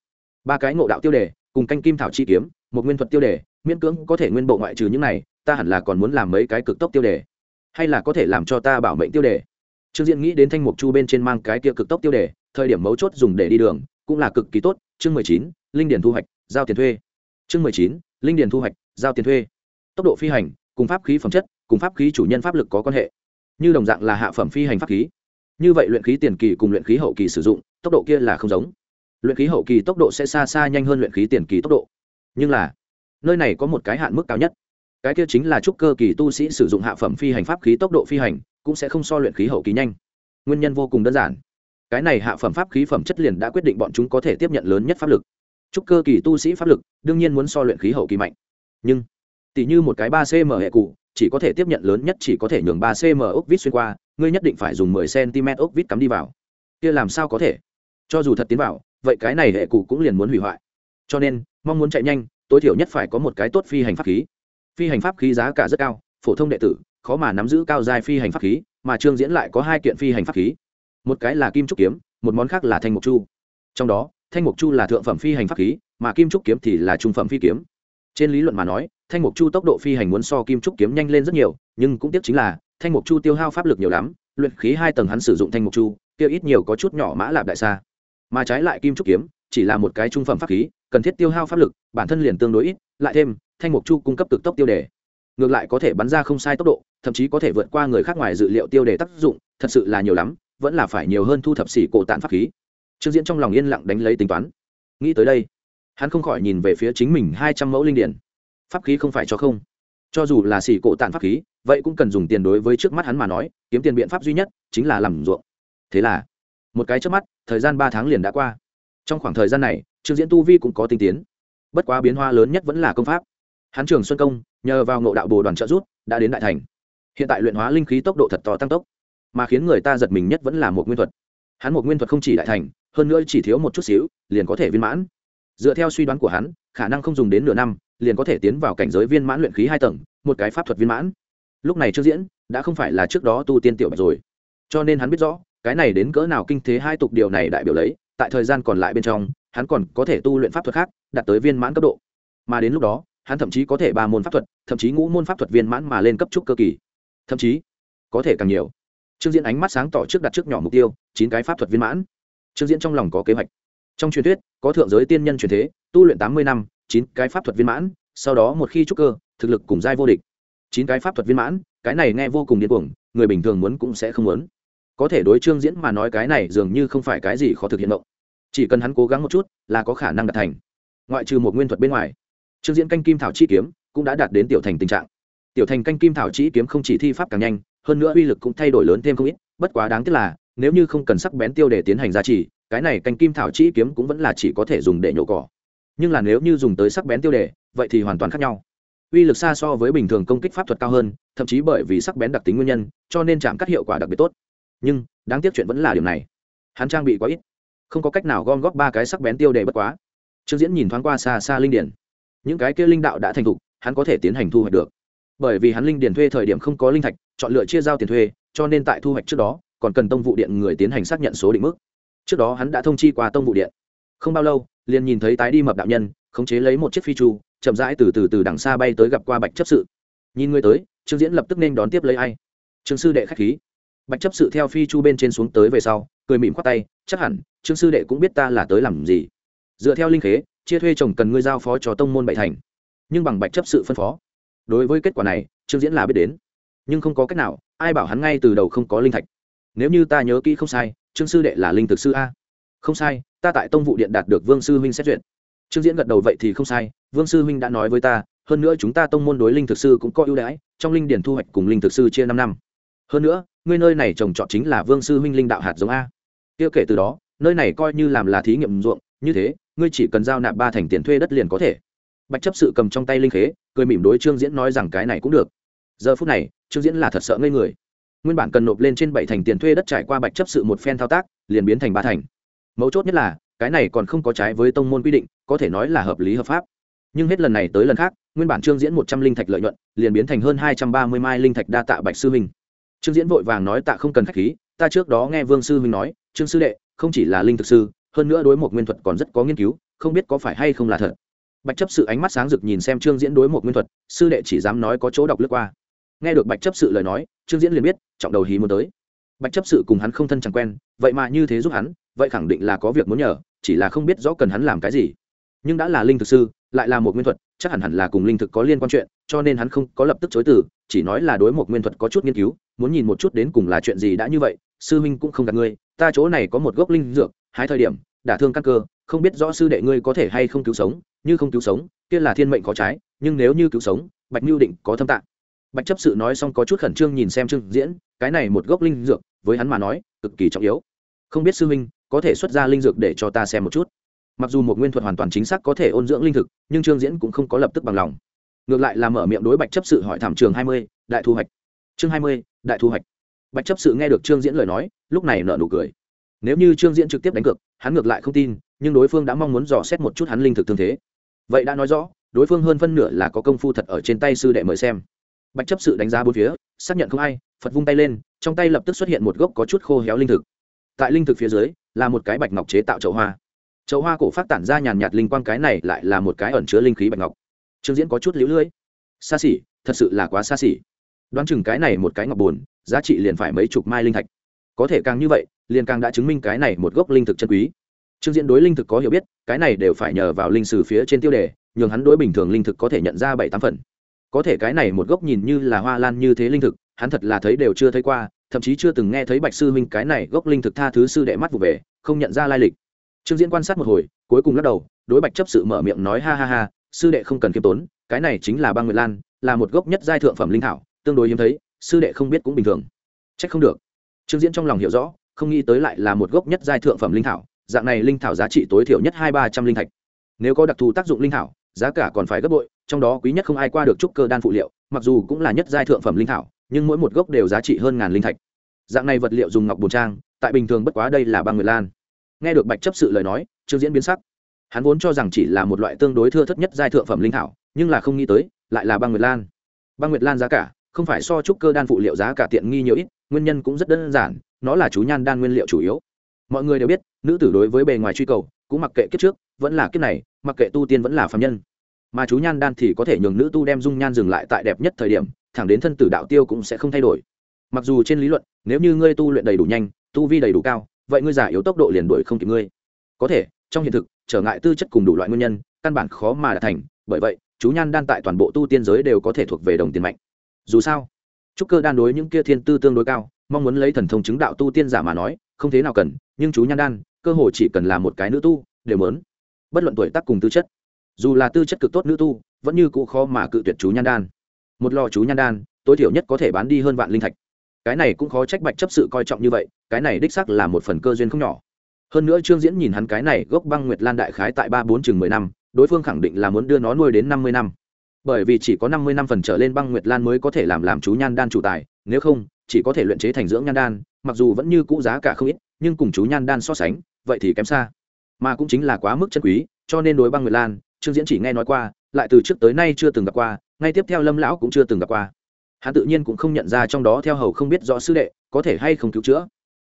Speaker 1: Ba cái ngộ đạo tiêu đề, cùng canh kim thảo chi kiếm, một nguyên thuật tiêu đề, miễn cưỡng có thể nguyên bộ ngoại trừ những này, ta hẳn là còn muốn làm mấy cái cực tốc tiêu đề. Hay là có thể làm cho ta bảo mệnh tiêu đề. Trương diện nghĩ đến thanh mục chu bên trên mang cái kia cực tốc tiêu đề, thời điểm mấu chốt dùng để đi đường, cũng là cực kỳ tốt. Chương mười chín, linh điển thu hoạch, giao tiền thuê. Chương mười chín, linh điển thu hoạch, giao tiền thuê. Tốc độ phi hành, cùng pháp khí phẩm chất, cùng pháp khí chủ nhân pháp lực có quan hệ. Như đồng dạng là hạ phẩm phi hành pháp khí. Như vậy luyện khí tiền kỳ cùng luyện khí hậu kỳ sử dụng tốc độ kia là không giống. Luyện khí hậu kỳ tốc độ sẽ xa xa nhanh hơn luyện khí tiền kỳ tốc độ. Nhưng là, nơi này có một cái hạn mức cao nhất. Cái kia chính là trúc cơ kỳ tu sĩ sử dụng hạ phẩm phi hành pháp khí tốc độ phi hành, cũng sẽ không so luyện khí hậu kỳ nhanh. Nguyên nhân vô cùng đơn giản. Cái này hạ phẩm pháp khí phẩm chất liền đã quyết định bọn chúng có thể tiếp nhận lớn nhất pháp lực. Trúc cơ kỳ tu sĩ pháp lực, đương nhiên muốn so luyện khí hậu kỳ mạnh. Nhưng tỷ như một cái ba cm hệ cụ, chỉ có thể tiếp nhận lớn nhất chỉ có thể nhường ba cm ốc vít xuyên qua, ngươi nhất định phải dùng mười cm ốc vít cắm đi vào. Kia làm sao có thể? Cho dù thật tiến vào, vậy cái này hệ cụ cũng liền muốn hủy hoại. Cho nên, mong muốn chạy nhanh, tối thiểu nhất phải có một cái tốt phi hành pháp khí. Phi hành pháp khí giá cả rất cao, phổ thông đệ tử, khó mà nắm giữ cao dài phi hành pháp khí, mà trương diễn lại có hai kiện phi hành pháp khí. Một cái là kim trúc kiếm, một món khác là thanh mục chu. Trong đó, thanh mục chu là thượng phẩm phi hành pháp khí, mà kim trúc kiếm thì là trung phẩm phi kiếm. Trên lý luận mà nói, thanh mục chu tốc độ phi hành muốn so kim trúc kiếm nhanh lên rất nhiều, nhưng cũng tiếc chính là, thanh mục chu tiêu hao pháp lực nhiều lắm, luyện khí hai tầng hắn sử dụng thanh mục chu tiêu ít nhiều có chút nhỏ mã lạp đại xa mà trái lại kim trúc kiếm, chỉ là một cái trung phẩm pháp khí, cần thiết tiêu hao pháp lực, bản thân liền tương đối ít, lại thêm, thanh mục chu cung cấp cực tốc tiêu đề. Ngược lại có thể bắn ra không sai tốc độ, thậm chí có thể vượt qua người khác ngoài dự liệu tiêu đề tác dụng, thật sự là nhiều lắm, vẫn là phải nhiều hơn thu thập xỉ cổ tạn pháp khí. Trương diễn trong lòng yên lặng đánh lấy tính toán. Nghĩ tới đây, hắn không khỏi nhìn về phía chính mình hai trăm mẫu linh điển. Pháp khí không phải cho không. Cho dù là xỉ cổ tạn pháp khí, vậy cũng cần dùng tiền đối với trước mắt hắn mà nói, kiếm tiền biện pháp duy nhất chính là làm ruộng. Thế là một cái trước mắt, thời gian ba tháng liền đã qua. Trong khoảng thời gian này, trương diễn tu vi cũng có tinh tiến. Bất quá biến hóa lớn nhất vẫn là công pháp. Hắn trường xuân công, nhờ vào ngộ đạo bồ đoàn trợ rút đã đến đại thành. Hiện tại luyện hóa linh khí tốc độ thật to tăng tốc, mà khiến người ta giật mình nhất vẫn là một nguyên thuật. Hắn một nguyên thuật không chỉ đại thành, hơn nữa chỉ thiếu một chút xíu, liền có thể viên mãn. Dựa theo suy đoán của hắn, khả năng không dùng đến nửa năm, liền có thể tiến vào cảnh giới viên mãn luyện khí hai tầng, một cái pháp thuật viên mãn. Lúc này trước diễn đã không phải là trước đó tu tiên tiểu bạch rồi. Cho nên hắn biết rõ cái này đến cỡ nào kinh thế hai tục điều này đại biểu lấy, tại thời gian còn lại bên trong, hắn còn có thể tu luyện pháp thuật khác, đạt tới viên mãn cấp độ. Mà đến lúc đó, hắn thậm chí có thể ba môn pháp thuật, thậm chí ngũ môn pháp thuật viên mãn mà lên cấp trúc cơ kỳ. Thậm chí, có thể càng nhiều. Trương diễn ánh mắt sáng tỏ trước đặt trước nhỏ mục tiêu, chín cái pháp thuật viên mãn. Trương diễn trong lòng có kế hoạch. Trong truyền thuyết, có thượng giới tiên nhân truyền thế, tu luyện tám mươi năm, chín cái pháp thuật viên mãn, sau đó một khi trúc cơ, thực lực cùng giai vô địch. Chín cái pháp thuật viên mãn, cái này nghe vô cùng điên cuồng, người bình thường muốn cũng sẽ không muốn có thể đối trương diễn mà nói cái này dường như không phải cái gì khó thực hiện động chỉ cần hắn cố gắng một chút, là có khả năng đạt thành. Ngoại trừ một nguyên thuật bên ngoài, trương diễn canh kim thảo chi kiếm cũng đã đạt đến tiểu thành tình trạng. Tiểu thành canh kim thảo chi kiếm không chỉ thi pháp càng nhanh, hơn nữa uy lực cũng thay đổi lớn thêm không ít, bất quá đáng tiếc là, nếu như không cần sắc bén tiêu để tiến hành giá trị cái này canh kim thảo chi kiếm cũng vẫn là chỉ có thể dùng để nhổ cỏ. Nhưng là nếu như dùng tới sắc bén tiêu đề, vậy thì hoàn toàn khác nhau. Uy lực xa so với bình thường công kích pháp thuật cao hơn, thậm chí bởi vì sắc bén đặc tính nguyên nhân, cho nên chạm cắt hiệu quả đặc biệt tốt nhưng, đáng tiếc chuyện vẫn là điều này. Hắn trang bị quá ít. Không có cách nào gom góp ba cái sắc bén tiêu đề bất quá. Trương diễn nhìn thoáng qua xa xa linh điển. Những cái kia linh đạo đã thành thục, hắn có thể tiến hành thu hoạch được. Bởi vì hắn linh điển thuê thời điểm không có linh thạch, chọn lựa chia giao tiền thuê, cho nên tại thu hoạch trước đó, còn cần tông vụ điện người tiến hành xác nhận số định mức. Trước đó hắn đã thông chi qua tông vụ điện. Không bao lâu, liền nhìn thấy tái đi mập đạo nhân, khống chế lấy một chiếc phi chu, chậm rãi từ từ từ đằng xa bay tới gặp qua bạch chấp sự. Nhìn người tới, trương diễn lập tức nên đón tiếp lấy ai? Trương sư đệ khách khí bạch chấp sự theo phi chu bên trên xuống tới về sau, cười mỉm khoát tay, chắc hẳn, trương sư đệ cũng biết ta là tới làm gì. Dựa theo linh khế, chia thuê chồng cần ngươi giao phó cho tông môn bảy thành. Nhưng bằng bạch chấp sự phân phó. Đối với kết quả này, trương diễn là biết đến. Nhưng không có cách nào, ai bảo hắn ngay từ đầu không có linh thạch. Nếu như ta nhớ kỹ không sai, trương sư đệ là linh thực sư a. Không sai, ta tại tông vụ điện đạt được vương sư huynh xét duyệt. Trương diễn gật đầu vậy thì không sai, vương sư huynh đã nói với ta, hơn nữa chúng ta tông môn đối linh thực sư cũng có ưu đãi, trong linh điển thu hoạch cùng linh thực sư chia năm năm. Hơn nữa ngươi nơi này trồng trọt chính là vương sư huynh linh đạo hạt giống a. Tiêu kể từ đó, nơi này coi như làm là thí nghiệm ruộng, như thế, ngươi chỉ cần giao nạp ba thành tiền thuê đất liền có thể. Bạch chấp sự cầm trong tay linh khế, cười mỉm đối trương diễn nói rằng cái này cũng được. Giờ phút này, trương diễn là thật sợ ngây người. Nguyên bản cần nộp lên trên bảy thành tiền thuê đất trải qua bạch chấp sự một phen thao tác, liền biến thành ba thành. Mấu chốt nhất là, cái này còn không có trái với tông môn quy định, có thể nói là hợp lý hợp pháp. Nhưng hết lần này tới lần khác, nguyên bản trương diễn một trăm linh thạch lợi nhuận, liền biến thành hơn hai trăm ba mươi mai linh thạch đa tạ bạch sư huynh trương diễn vội vàng nói tạ không cần khách khí, ta trước đó nghe vương sư huynh nói, trương sư đệ, không chỉ là linh thực sư, hơn nữa đối một nguyên thuật còn rất có nghiên cứu, không biết có phải hay không là thật. Bạch chấp sự ánh mắt sáng rực nhìn xem trương diễn đối một nguyên thuật, sư đệ chỉ dám nói có chỗ đọc lướt qua. Nghe được bạch chấp sự lời nói, trương diễn liền biết, trọng đầu hí muốn tới. Bạch chấp sự cùng hắn không thân chẳng quen, vậy mà như thế giúp hắn, vậy khẳng định là có việc muốn nhờ, chỉ là không biết rõ cần hắn làm cái gì. Nhưng đã là linh thực sư lại là một nguyên thuật, chắc hẳn hẳn là cùng linh thực có liên quan chuyện, cho nên hắn không có lập tức chối từ, chỉ nói là đối một nguyên thuật có chút nghiên cứu, muốn nhìn một chút đến cùng là chuyện gì đã như vậy, sư huynh cũng không gạt ngươi, ta chỗ này có một gốc linh dược hai thời điểm, đả thương căn cơ, không biết rõ sư đệ ngươi có thể hay không cứu sống, như không cứu sống, kia là thiên mệnh có trái, nhưng nếu như cứu sống, bạch mưu định có thâm tạng. Bạch chấp sự nói xong có chút khẩn trương nhìn xem trương diễn, cái này một gốc linh dược, với hắn mà nói, cực kỳ trọng yếu. Không biết sư huynh, có thể xuất ra linh dược để cho ta xem một chút? Mặc dù một nguyên thuật hoàn toàn chính xác có thể ôn dưỡng linh thực, nhưng trương diễn cũng không có lập tức bằng lòng. Ngược lại là mở miệng đối bạch chấp sự hỏi thảm trường hai mươi, đại thu hoạch. Chương hai mươi, đại thu hoạch. Bạch chấp sự nghe được trương diễn lời nói, lúc này nợ nụ cười. Nếu như trương diễn trực tiếp đánh cược, hắn ngược lại không tin, nhưng đối phương đã mong muốn dò xét một chút hắn linh thực thương thế. Vậy đã nói rõ, đối phương hơn phân nửa là có công phu thật ở trên tay sư đệ mời xem. Bạch chấp sự đánh giá bốn phía, xác nhận không ai, phật vung tay lên, trong tay lập tức xuất hiện một gốc có chút khô héo linh thực. Tại linh thực phía dưới, là một cái bạch ngọc chế tạo chậu hoa chậu hoa cổ phát tản ra nhàn nhạt linh quang cái này lại là một cái ẩn chứa linh khí bạch ngọc. Trương diễn có chút lũ lưỡi. Xa xỉ, thật sự là quá xa xỉ. Đoán chừng cái này một cái ngọc bồn, giá trị liền phải mấy chục mai linh thạch. Có thể càng như vậy, liền càng đã chứng minh cái này một gốc linh thực chân quý. Trương diễn đối linh thực có hiểu biết, cái này đều phải nhờ vào linh sử phía trên tiêu đề, nhường hắn đối bình thường linh thực có thể nhận ra bảy tám phần. Có thể cái này một gốc nhìn như là hoa lan như thế linh thực, hắn thật là thấy đều chưa thấy qua, thậm chí chưa từng nghe thấy bạch sư huynh cái này gốc linh thực tha thứ sư đệ mắt vụ về, không nhận ra lai lịch trương diễn quan sát một hồi, cuối cùng lắc đầu, đối bạch chấp sự mở miệng nói, ha ha ha, sư đệ không cần kiêm tốn, cái này chính là băng nguyệt lan, là một gốc nhất giai thượng phẩm linh thảo, tương đối hiếm thấy, sư đệ không biết cũng bình thường. Trách không được. Trương diễn trong lòng hiểu rõ, không nghĩ tới lại là một gốc nhất giai thượng phẩm linh thảo, dạng này linh thảo giá trị tối thiểu nhất hai ba trăm linh thạch. Nếu có đặc thù tác dụng linh thảo, giá cả còn phải gấp bội, trong đó quý nhất không ai qua được trúc cơ đan phụ liệu, mặc dù cũng là nhất giai thượng phẩm linh thảo, nhưng mỗi một gốc đều giá trị hơn ngàn linh thạch. Dạng này vật liệu dùng ngọc bồn trang, tại bình thường bất quá đây là băng nguyệt lan nghe được bạch chấp sự lời nói, trương diễn biến sắc. Hắn vốn cho rằng chỉ là một loại tương đối thưa thất nhất giai thượng phẩm linh thảo, nhưng là không nghĩ tới, lại là băng nguyệt lan. Băng nguyệt lan giá cả, không phải so trúc cơ đan phụ liệu giá cả tiện nghi nhiều ít, nguyên nhân cũng rất đơn giản, nó là chú nhan đan nguyên liệu chủ yếu. Mọi người đều biết, nữ tử đối với bề ngoài truy cầu, cũng mặc kệ kiếp trước, vẫn là kiếp này, mặc kệ tu tiên vẫn là phạm nhân. Mà chú nhan đan thì có thể nhường nữ tu đem dung nhan dừng lại tại đẹp nhất thời điểm, thẳng đến thân tử đạo tiêu cũng sẽ không thay đổi. Mặc dù trên lý luận, nếu như ngươi tu luyện đầy đủ nhanh, tu vi đầy đủ cao vậy ngươi giả yếu tốc độ liền đuổi không kịp ngươi. Có thể, trong hiện thực, trở ngại tư chất cùng đủ loại nguyên nhân, căn bản khó mà đạt thành, bởi vậy, chú nhan đan tại toàn bộ tu tiên giới đều có thể thuộc về đồng tiền mạnh. Dù sao, trúc cơ đan đối những kia thiên tư tương đối cao, mong muốn lấy thần thông chứng đạo tu tiên giả mà nói, không thế nào cần, nhưng chú nhan đan, cơ hồ chỉ cần là một cái nữ tu, đều mớn bất luận tuổi tác cùng tư chất, dù là tư chất cực tốt nữ tu, vẫn như cũ khó mà cự tuyệt chú nhan đan. Một lò chú nhan đan, tối thiểu nhất có thể bán đi hơn vạn linh thạch cái này cũng khó trách bạch chấp sự coi trọng như vậy, cái này đích sắc là một phần cơ duyên không nhỏ. Hơn nữa trương diễn nhìn hắn cái này gốc băng nguyệt lan đại khái tại ba bốn chừng mười năm, đối phương khẳng định là muốn đưa nó nuôi đến năm mươi năm. Bởi vì chỉ có năm mươi năm phần trở lên băng nguyệt lan mới có thể làm làm chú nhan đan chủ tài, nếu không, chỉ có thể luyện chế thành dưỡng nhan đan, mặc dù vẫn như cũ giá cả không ít, nhưng cùng chú nhan đan so sánh, vậy thì kém xa. Mà cũng chính là quá mức chân quý, cho nên đối băng nguyệt lan, trương diễn chỉ nghe nói qua, lại từ trước tới nay chưa từng gặp qua, ngay tiếp theo lâm lão cũng chưa từng gặp qua hắn tự nhiên cũng không nhận ra trong đó theo hầu không biết rõ sư đệ có thể hay không cứu chữa.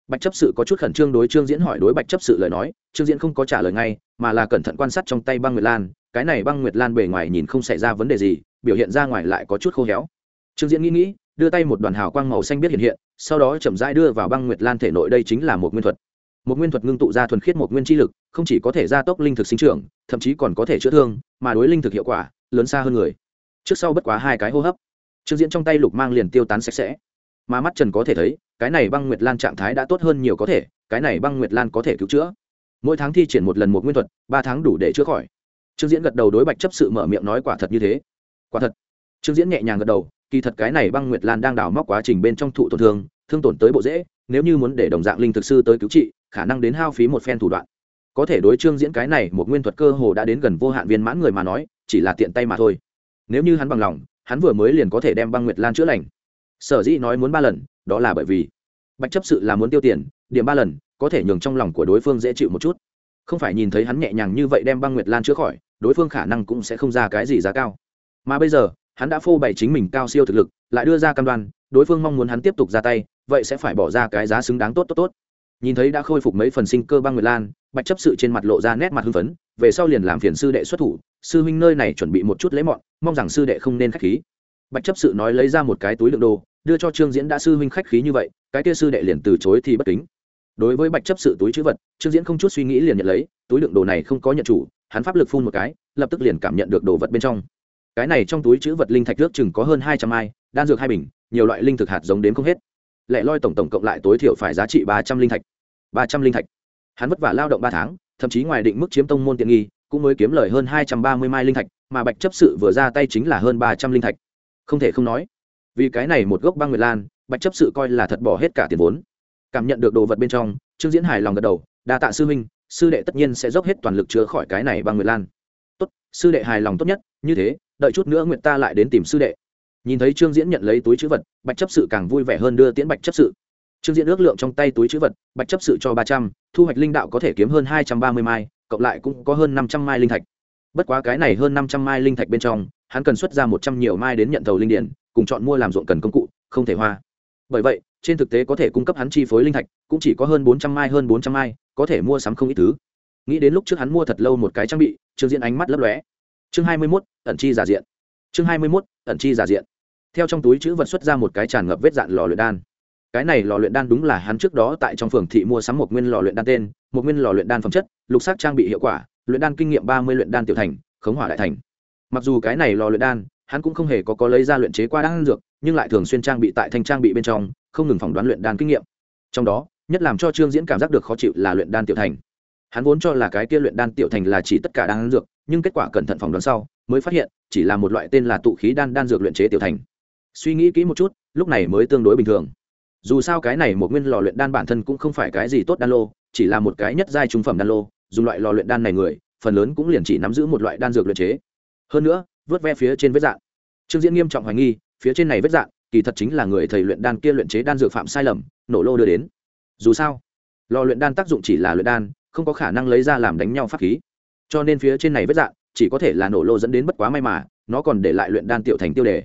Speaker 1: Bạch chấp sự có chút khẩn trương đối trương diễn hỏi đối bạch chấp sự lời nói, trương diễn không có trả lời ngay, mà là cẩn thận quan sát trong tay băng nguyệt lan, cái này băng nguyệt lan bề ngoài nhìn không xảy ra vấn đề gì, biểu hiện ra ngoài lại có chút khô héo. Trương diễn nghĩ nghĩ, đưa tay một đoàn hào quang màu xanh biết hiện hiện, sau đó chậm rãi đưa vào băng nguyệt lan thể nội, đây chính là một nguyên thuật. Một nguyên thuật ngưng tụ ra thuần khiết một nguyên chi lực, không chỉ có thể gia tốc linh thực sinh trưởng, thậm chí còn có thể chữa thương, mà đối linh thực hiệu quả, lớn xa hơn người. Trước sau bất quá hai cái hô hấp trương diễn trong tay lục mang liền tiêu tán sạch sẽ. Mà mắt trần có thể thấy, cái này băng nguyệt lan trạng thái đã tốt hơn nhiều có thể, cái này băng nguyệt lan có thể cứu chữa. Mỗi tháng thi triển một lần một nguyên thuật, ba tháng đủ để chữa khỏi. Trương diễn gật đầu đối bạch chấp sự mở miệng nói quả thật như thế. Quả thật. Trương diễn nhẹ nhàng gật đầu, kỳ thật cái này băng nguyệt lan đang đào móc quá trình bên trong thụ tổn thương thương tổn tới bộ dễ, nếu như muốn để đồng dạng linh thực sư tới cứu trị, khả năng đến hao phí một phen thủ đoạn. Có thể đối trương diễn cái này một nguyên thuật cơ hồ đã đến gần vô hạn viên mãn người mà nói, chỉ là tiện tay mà thôi. Nếu như hắn bằng lòng hắn vừa mới liền có thể đem băng nguyệt lan chữa lành. Sở dĩ nói muốn ba lần, đó là bởi vì bạch chấp sự là muốn tiêu tiền, điểm ba lần, có thể nhường trong lòng của đối phương dễ chịu một chút. Không phải nhìn thấy hắn nhẹ nhàng như vậy đem băng nguyệt lan chữa khỏi, đối phương khả năng cũng sẽ không ra cái gì giá cao. Mà bây giờ, hắn đã phô bày chính mình cao siêu thực lực, lại đưa ra cam đoan, đối phương mong muốn hắn tiếp tục ra tay, vậy sẽ phải bỏ ra cái giá xứng đáng tốt tốt tốt. Nhìn thấy đã khôi phục mấy phần sinh cơ băng nguyệt lan, bạch chấp sự trên mặt lộ ra nét mặt hưng phấn về sau liền làm phiền sư đệ xuất thủ, sư huynh nơi này chuẩn bị một chút lấy mọn, mong rằng sư đệ không nên khách khí. Bạch chấp sự nói lấy ra một cái túi đựng đồ, đưa cho trương diễn đã sư huynh khách khí như vậy, cái kia sư đệ liền từ chối thì bất kính. Đối với bạch chấp sự túi chữ vật, trương diễn không chút suy nghĩ liền nhận lấy, túi đựng đồ này không có nhận chủ, hắn pháp lực phun một cái, lập tức liền cảm nhận được đồ vật bên trong. Cái này trong túi chữ vật linh thạch nước chừng có hơn hai trăm ai, đan dược hai bình, nhiều loại linh thực hạt giống đến không hết. Lẽ loi tổng tổng cộng lại tối thiểu phải giá trị ba trăm linh thạch. Ba trăm linh thạch. Hắn vất vả lao động ba tháng thậm chí ngoài định mức chiếm tông môn tiện nghi, cũng mới kiếm lời hơn hai trăm ba mươi mai linh thạch, mà bạch chấp sự vừa ra tay chính là hơn ba trăm linh thạch. Không thể không nói, vì cái này một gốc băng nguyệt lan, bạch chấp sự coi là thật bỏ hết cả tiền vốn. Cảm nhận được đồ vật bên trong, trương diễn hài lòng gật đầu, đa tạ sư huynh, sư đệ tất nhiên sẽ dốc hết toàn lực chữa khỏi cái này băng nguyệt lan. Tốt, sư đệ hài lòng tốt nhất, như thế, đợi chút nữa nguyện ta lại đến tìm sư đệ. Nhìn thấy trương diễn nhận lấy túi chữ vật, bạch chấp sự càng vui vẻ hơn đưa tiễn bạch chấp sự trương diễn ước lượng trong tay túi chữ vật, bạch chấp sự cho ba trăm, thu hoạch linh đạo có thể kiếm hơn hai trăm ba mươi mai, cộng lại cũng có hơn năm trăm mai linh thạch. Bất quá cái này hơn năm trăm mai linh thạch bên trong, hắn cần xuất ra một trăm nhiều mai đến nhận thầu linh điển, cùng chọn mua làm ruộng cần công cụ, không thể hoa. Bởi vậy, trên thực tế có thể cung cấp hắn chi phối linh thạch, cũng chỉ có hơn bốn trăm mai, hơn bốn trăm mai, có thể mua sắm không ít thứ. Nghĩ đến lúc trước hắn mua thật lâu một cái trang bị, trương diễn ánh mắt lấp lóe. Chương hai mươi mốt, ẩn chi giả diện. Chương hai mươi mốt, ẩn chi giả diện. Theo trong túi chữ vật xuất ra một cái tràn ngập vết dạn lò luyện đan cái này lò luyện đan đúng là hắn trước đó tại trong phường thị mua sắm một nguyên lò luyện đan tên, một nguyên lò luyện đan phẩm chất, lục sắc trang bị hiệu quả, luyện đan kinh nghiệm ba mươi luyện đan tiểu thành, khống hỏa đại thành. Mặc dù cái này lò luyện đan, hắn cũng không hề có có lấy ra luyện chế qua đan dược, nhưng lại thường xuyên trang bị tại thanh trang bị bên trong, không ngừng phỏng đoán luyện đan kinh nghiệm. Trong đó, nhất làm cho trương diễn cảm giác được khó chịu là luyện đan tiểu thành. Hắn vốn cho là cái kia luyện đan tiểu thành là chỉ tất cả đan dược, nhưng kết quả cẩn thận phỏng đoán sau, mới phát hiện, chỉ là một loại tên là tụ khí đan đan dược luyện chế tiểu thành. Suy nghĩ kỹ một chút, lúc này mới tương đối bình thường dù sao cái này một nguyên lò luyện đan bản thân cũng không phải cái gì tốt đan lô, chỉ là một cái nhất giai trung phẩm đan lô, dùng loại lò luyện đan này người, phần lớn cũng liền chỉ nắm giữ một loại đan dược luyện chế. Hơn nữa, vớt ve phía trên vết dạng trương diễn nghiêm trọng hoài nghi, phía trên này vết dạng kỳ thật chính là người thầy luyện đan kia luyện chế đan dược phạm sai lầm, nổ lô đưa đến. Dù sao, lò luyện đan tác dụng chỉ là luyện đan, không có khả năng lấy ra làm đánh nhau pháp khí. Cho nên phía trên này vết dạng chỉ có thể là nổ lô dẫn đến bất quá may mà, nó còn để lại luyện đan tiểu thành tiêu đề.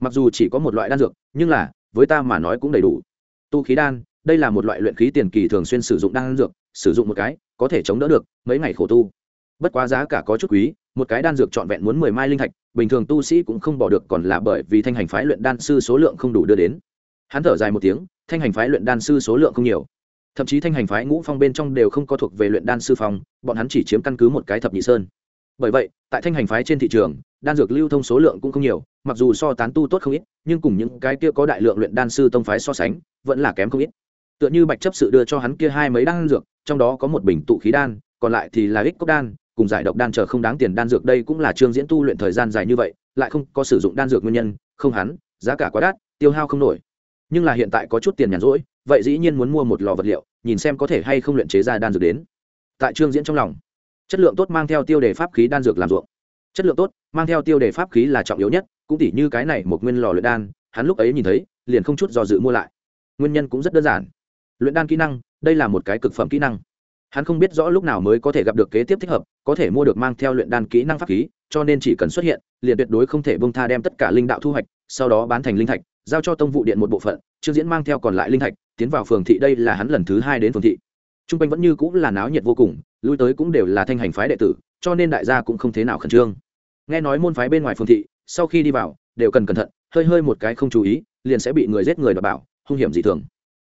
Speaker 1: Mặc dù chỉ có một loại đan dược, nhưng là, với ta mà nói cũng đầy đủ tu khí đan, đây là một loại luyện khí tiền kỳ thường xuyên sử dụng đan dược, sử dụng một cái, có thể chống đỡ được mấy ngày khổ tu. Bất quá giá cả có chút quý, một cái đan dược trọn vẹn muốn mười mai linh thạch, bình thường tu sĩ cũng không bỏ được còn là bởi vì thanh hành phái luyện đan sư số lượng không đủ đưa đến. Hắn thở dài một tiếng, thanh hành phái luyện đan sư số lượng không nhiều. Thậm chí thanh hành phái ngũ phong bên trong đều không có thuộc về luyện đan sư phong, bọn hắn chỉ chiếm căn cứ một cái thập nhị sơn. Bởi vậy, tại thanh hành phái trên thị trường, đan dược lưu thông số lượng cũng không nhiều mặc dù so tán tu tốt không ít, nhưng cùng những cái kia có đại lượng luyện đan sư tông phái so sánh, vẫn là kém không ít. Tựa như bạch chấp sự đưa cho hắn kia hai mấy đan dược, trong đó có một bình tụ khí đan, còn lại thì là ích cốc đan, cùng giải độc đan chờ không đáng tiền đan dược đây cũng là trương diễn tu luyện thời gian dài như vậy, lại không có sử dụng đan dược nguyên nhân, không hắn, giá cả quá đắt, tiêu hao không nổi. Nhưng là hiện tại có chút tiền nhàn rỗi, vậy dĩ nhiên muốn mua một lò vật liệu, nhìn xem có thể hay không luyện chế ra đan dược đến. Tại trương diễn trong lòng, chất lượng tốt mang theo tiêu đề pháp khí đan dược làm ruộng. Chất lượng tốt, mang theo tiêu đề pháp khí là trọng yếu nhất cũng tỉ như cái này một nguyên lò luyện đan, hắn lúc ấy nhìn thấy, liền không chút do dự mua lại. Nguyên nhân cũng rất đơn giản. Luyện đan kỹ năng, đây là một cái cực phẩm kỹ năng. Hắn không biết rõ lúc nào mới có thể gặp được kế tiếp thích hợp, có thể mua được mang theo luyện đan kỹ năng pháp khí, cho nên chỉ cần xuất hiện, liền tuyệt đối không thể bông tha đem tất cả linh đạo thu hoạch, sau đó bán thành linh thạch, giao cho tông vụ điện một bộ phận, trương diễn mang theo còn lại linh thạch, tiến vào phường thị đây là hắn lần thứ hai đến phường thị. T r u n g quanh vẫn như cũng là náo nhiệt vô cùng, lui tới cũng đều là thanh hành phái đệ tử, cho nên đại gia cũng không thế nào khẩn trương. Nghe nói môn phái bên ngoài phường thị sau khi đi vào, đều cần cẩn thận, hơi hơi một cái không chú ý, liền sẽ bị người giết người đ bảo, hung hiểm dị thường.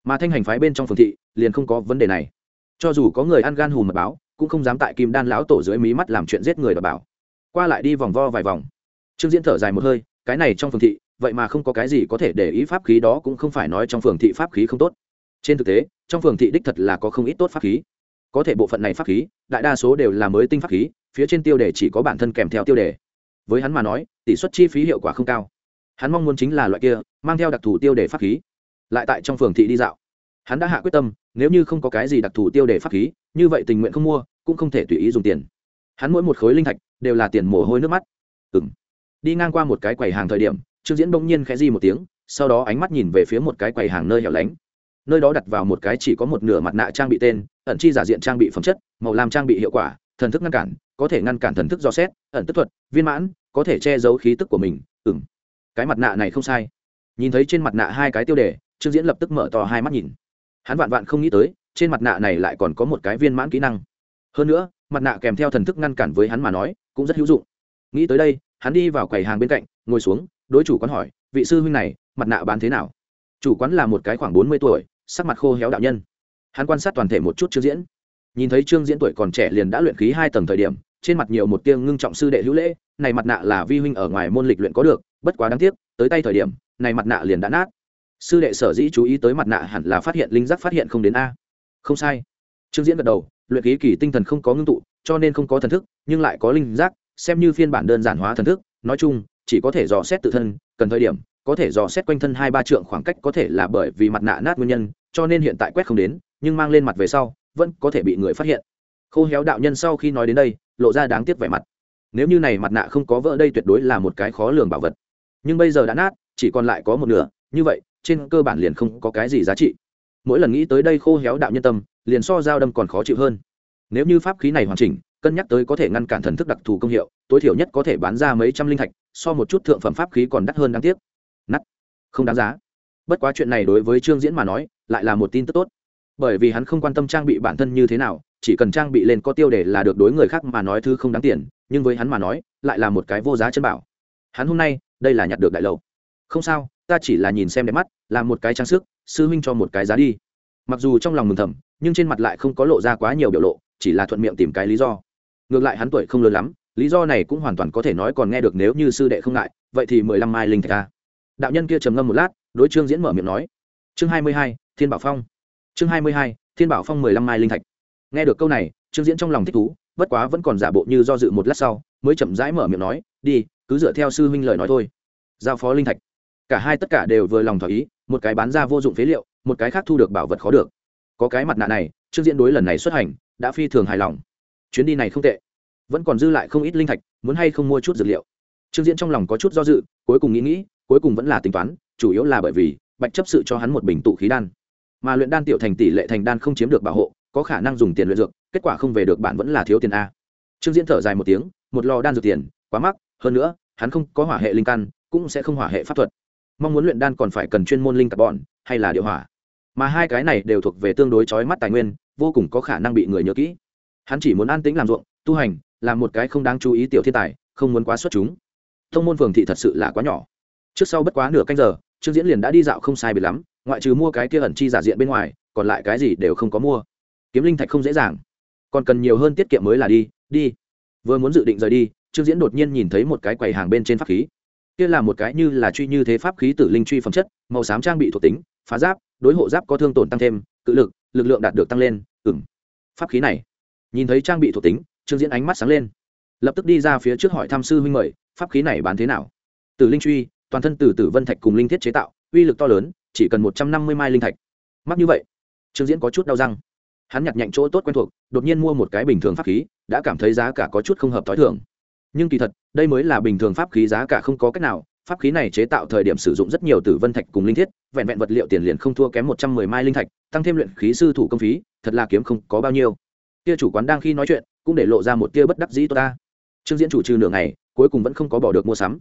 Speaker 1: Mà thanh hành phái bên trong phường thị, liền không có vấn đề này. Cho dù có người ăn gan hùm mật báo, cũng không dám tại kim đan lão tổ dưới mí mắt làm chuyện giết người đ bảo. Qua lại đi vòng vo vài vòng. Trương diễn thở dài một hơi, cái này trong phường thị, vậy mà không có cái gì có thể để ý pháp khí đó cũng không phải nói trong phường thị pháp khí không tốt. Trên thực tế, trong phường thị đích thật là có không ít tốt pháp khí. Có thể bộ phận này pháp khí, đại đa số đều là mới tinh pháp khí, phía trên tiêu đề chỉ có bản thân kèm theo tiêu đề với hắn mà nói, tỷ suất chi phí hiệu quả không cao. Hắn mong muốn chính là loại kia, mang theo đặc thù tiêu để pháp khí, lại tại trong phường thị đi dạo. Hắn đã hạ quyết tâm, nếu như không có cái gì đặc thù tiêu để pháp khí, như vậy tình nguyện không mua, cũng không thể tùy ý dùng tiền. Hắn mỗi một khối linh thạch đều là tiền mồ hôi nước mắt. Ừng đi ngang qua một cái quầy hàng thời điểm, trương diễn bỗng nhiên khẽ di một tiếng, sau đó ánh mắt nhìn về phía một cái quầy hàng nơi hẻo lánh. Nơi đó đặt vào một cái chỉ có một nửa mặt nạ trang bị tên, ẩn chi giả diện trang bị phẩm chất, màu làm trang bị hiệu quả thần thức ngăn cản, có thể ngăn cản thần thức do xét, ẩn tức thuật, viên mãn, có thể che giấu khí tức của mình ừng cái mặt nạ này không sai. Nhìn thấy trên mặt nạ hai cái tiêu đề, trương diễn lập tức mở to hai mắt nhìn. Hắn vạn vạn không nghĩ tới, trên mặt nạ này lại còn có một cái viên mãn kỹ năng. Hơn nữa, mặt nạ kèm theo thần thức ngăn cản với hắn mà nói, cũng rất hữu dụng. Nghĩ tới đây, hắn đi vào quầy hàng bên cạnh, ngồi xuống, đối chủ quán hỏi, vị sư huynh này, mặt nạ bán thế nào? Chủ quán là một cái khoảng bốn mươi tuổi, sắc mặt khô héo đạo nhân. Hắn quan sát toàn thể một chút trương diễn nhìn thấy trương diễn tuổi còn trẻ liền đã luyện khí hai tầng thời điểm, trên mặt nhiều một tiêng ngưng trọng sư đệ hữu lễ, này mặt nạ là vi huynh ở ngoài môn lịch luyện có được, bất quá đáng tiếc, tới tay thời điểm, này mặt nạ liền đã nát. Sư đệ sở dĩ chú ý tới mặt nạ hẳn là phát hiện linh giác phát hiện không đến a. Không sai. Trương diễn gật đầu, luyện khí kỳ tinh thần không có ngưng tụ, cho nên không có thần thức, nhưng lại có linh giác, xem như phiên bản đơn giản hóa thần thức, nói chung, chỉ có thể dò xét tự thân, cần thời điểm, có thể dò xét quanh thân hai ba trượng khoảng cách có thể là bởi vì mặt nạ nát nguyên nhân, cho nên hiện tại quét không đến, nhưng mang lên mặt về sau vẫn có thể bị người phát hiện. Khô héo đạo nhân sau khi nói đến đây, lộ ra đáng tiếc vẻ mặt. Nếu như này mặt nạ không có vỡ đây tuyệt đối là một cái khó lường bảo vật. Nhưng bây giờ đã nát, chỉ còn lại có một nửa, như vậy, trên cơ bản liền không có cái gì giá trị. Mỗi lần nghĩ tới đây khô héo đạo nhân tâm, liền so dao đâm còn khó chịu hơn. Nếu như pháp khí này hoàn chỉnh, cân nhắc tới có thể ngăn cản thần thức đặc thù công hiệu, tối thiểu nhất có thể bán ra mấy trăm linh thạch, so một chút thượng phẩm pháp khí còn đắt hơn đáng tiếc. Nắt không đáng giá. Bất quá chuyện này đối với trương diễn mà nói, lại là một tin tức tốt bởi vì hắn không quan tâm trang bị bản thân như thế nào, chỉ cần trang bị lên có tiêu để là được đối người khác mà nói thứ không đáng tiền, nhưng với hắn mà nói, lại là một cái vô giá chân bảo. Hắn hôm nay, đây là nhặt được đại lầu. Không sao, ta chỉ là nhìn xem đẹp mắt làm một cái trang sức, sư huynh cho một cái giá đi. Mặc dù trong lòng mừng thầm, nhưng trên mặt lại không có lộ ra quá nhiều biểu lộ, chỉ là thuận miệng tìm cái lý do. Ngược lại hắn tuổi không lớn lắm, lý do này cũng hoàn toàn có thể nói còn nghe được nếu như sư đệ không ngại, vậy thì mười lăm mai linh thạch ca đạo nhân kia trầm ngâm một lát, đối trương diễn mở miệng nói. Chương hai mươi hai, thiên bảo phong chương hai mươi hai, thiên bảo phong mười lăm mai linh thạch. Nghe được câu này, trương diễn trong lòng thích thú, bất quá vẫn còn giả bộ như do dự một lát sau, mới chậm rãi mở miệng nói, đi, cứ dựa theo sư huynh lời nói thôi. Giao phó linh thạch. Cả hai tất cả đều vừa lòng thỏa ý, một cái bán ra vô dụng phế liệu, một cái khác thu được bảo vật khó được. Có cái mặt nạ này, trương diễn đối lần này xuất hành, đã phi thường hài lòng. Chuyến đi này không tệ, vẫn còn dư lại không ít linh thạch, muốn hay không mua chút dược liệu. Trương diễn trong lòng có chút do dự, cuối cùng nghĩ nghĩ, cuối cùng vẫn là tính toán, chủ yếu là bởi vì bạch chấp sự cho hắn một bình tụ khí đan mà luyện đan tiểu thành tỷ lệ thành đan không chiếm được bảo hộ, có khả năng dùng tiền luyện dược, kết quả không về được bạn vẫn là thiếu tiền a. Trương diễn thở dài một tiếng, một lò đan dược tiền, quá mắc, hơn nữa, hắn không có hỏa hệ linh căn, cũng sẽ không hỏa hệ pháp thuật. Mong muốn luyện đan còn phải cần chuyên môn linh carbon, hay là điệu hỏa. Mà hai cái này đều thuộc về tương đối chói mắt tài nguyên, vô cùng có khả năng bị người nhớ kỹ. Hắn chỉ muốn an tĩnh làm ruộng, tu hành, làm một cái không đáng chú ý tiểu thiên tài, không muốn quá xuất chúng. Thông môn phường thị thật sự là quá nhỏ. Trước sau bất quá nửa canh giờ, trương diễn liền đã đi dạo không sai bị lắm ngoại trừ mua cái kia ẩn chi giả diện bên ngoài, còn lại cái gì đều không có mua. Kiếm linh thạch không dễ dàng. Còn cần nhiều hơn tiết kiệm mới là đi đi. Vừa muốn dự định rời đi, trương diễn đột nhiên nhìn thấy một cái quầy hàng bên trên pháp khí. Kia là một cái như là truy như thế pháp khí tử linh truy phẩm chất, màu xám trang bị thuộc tính, phá giáp, đối hộ giáp có thương tổn tăng thêm, cự lực lực lượng đạt được tăng lên ừng pháp khí này. Nhìn thấy trang bị thuộc tính, trương diễn ánh mắt sáng lên. Lập tức đi ra phía trước hỏi tham sư huynh mời, pháp khí này bán thế nào? Tử linh truy, toàn thân từ tử vân thạch cùng linh thiết chế tạo, uy lực to lớn chỉ cần một trăm năm mươi mai linh thạch. Mắc như vậy, trương diễn có chút đau răng. Hắn nhặt nhạnh chỗ tốt quen thuộc, đột nhiên mua một cái bình thường pháp khí, đã cảm thấy giá cả có chút không hợp t h ó i thường. Nhưng kỳ thật, đây mới là bình thường pháp khí giá cả không có cách nào. Pháp khí này chế tạo thời điểm sử dụng rất nhiều tử vân thạch cùng linh thiết, vẹn vẹn vật liệu tiền liền không thua kém một trăm mười mai linh thạch, tăng thêm luyện khí sư thủ công phí, thật là kiếm không có bao nhiêu. Kia chủ quán đang khi nói chuyện, cũng để lộ ra một tia bất đắc dĩ tốt ta. Trương diễn chủ trừ nửa ngày, cuối cùng vẫn không có bỏ được mua sắm.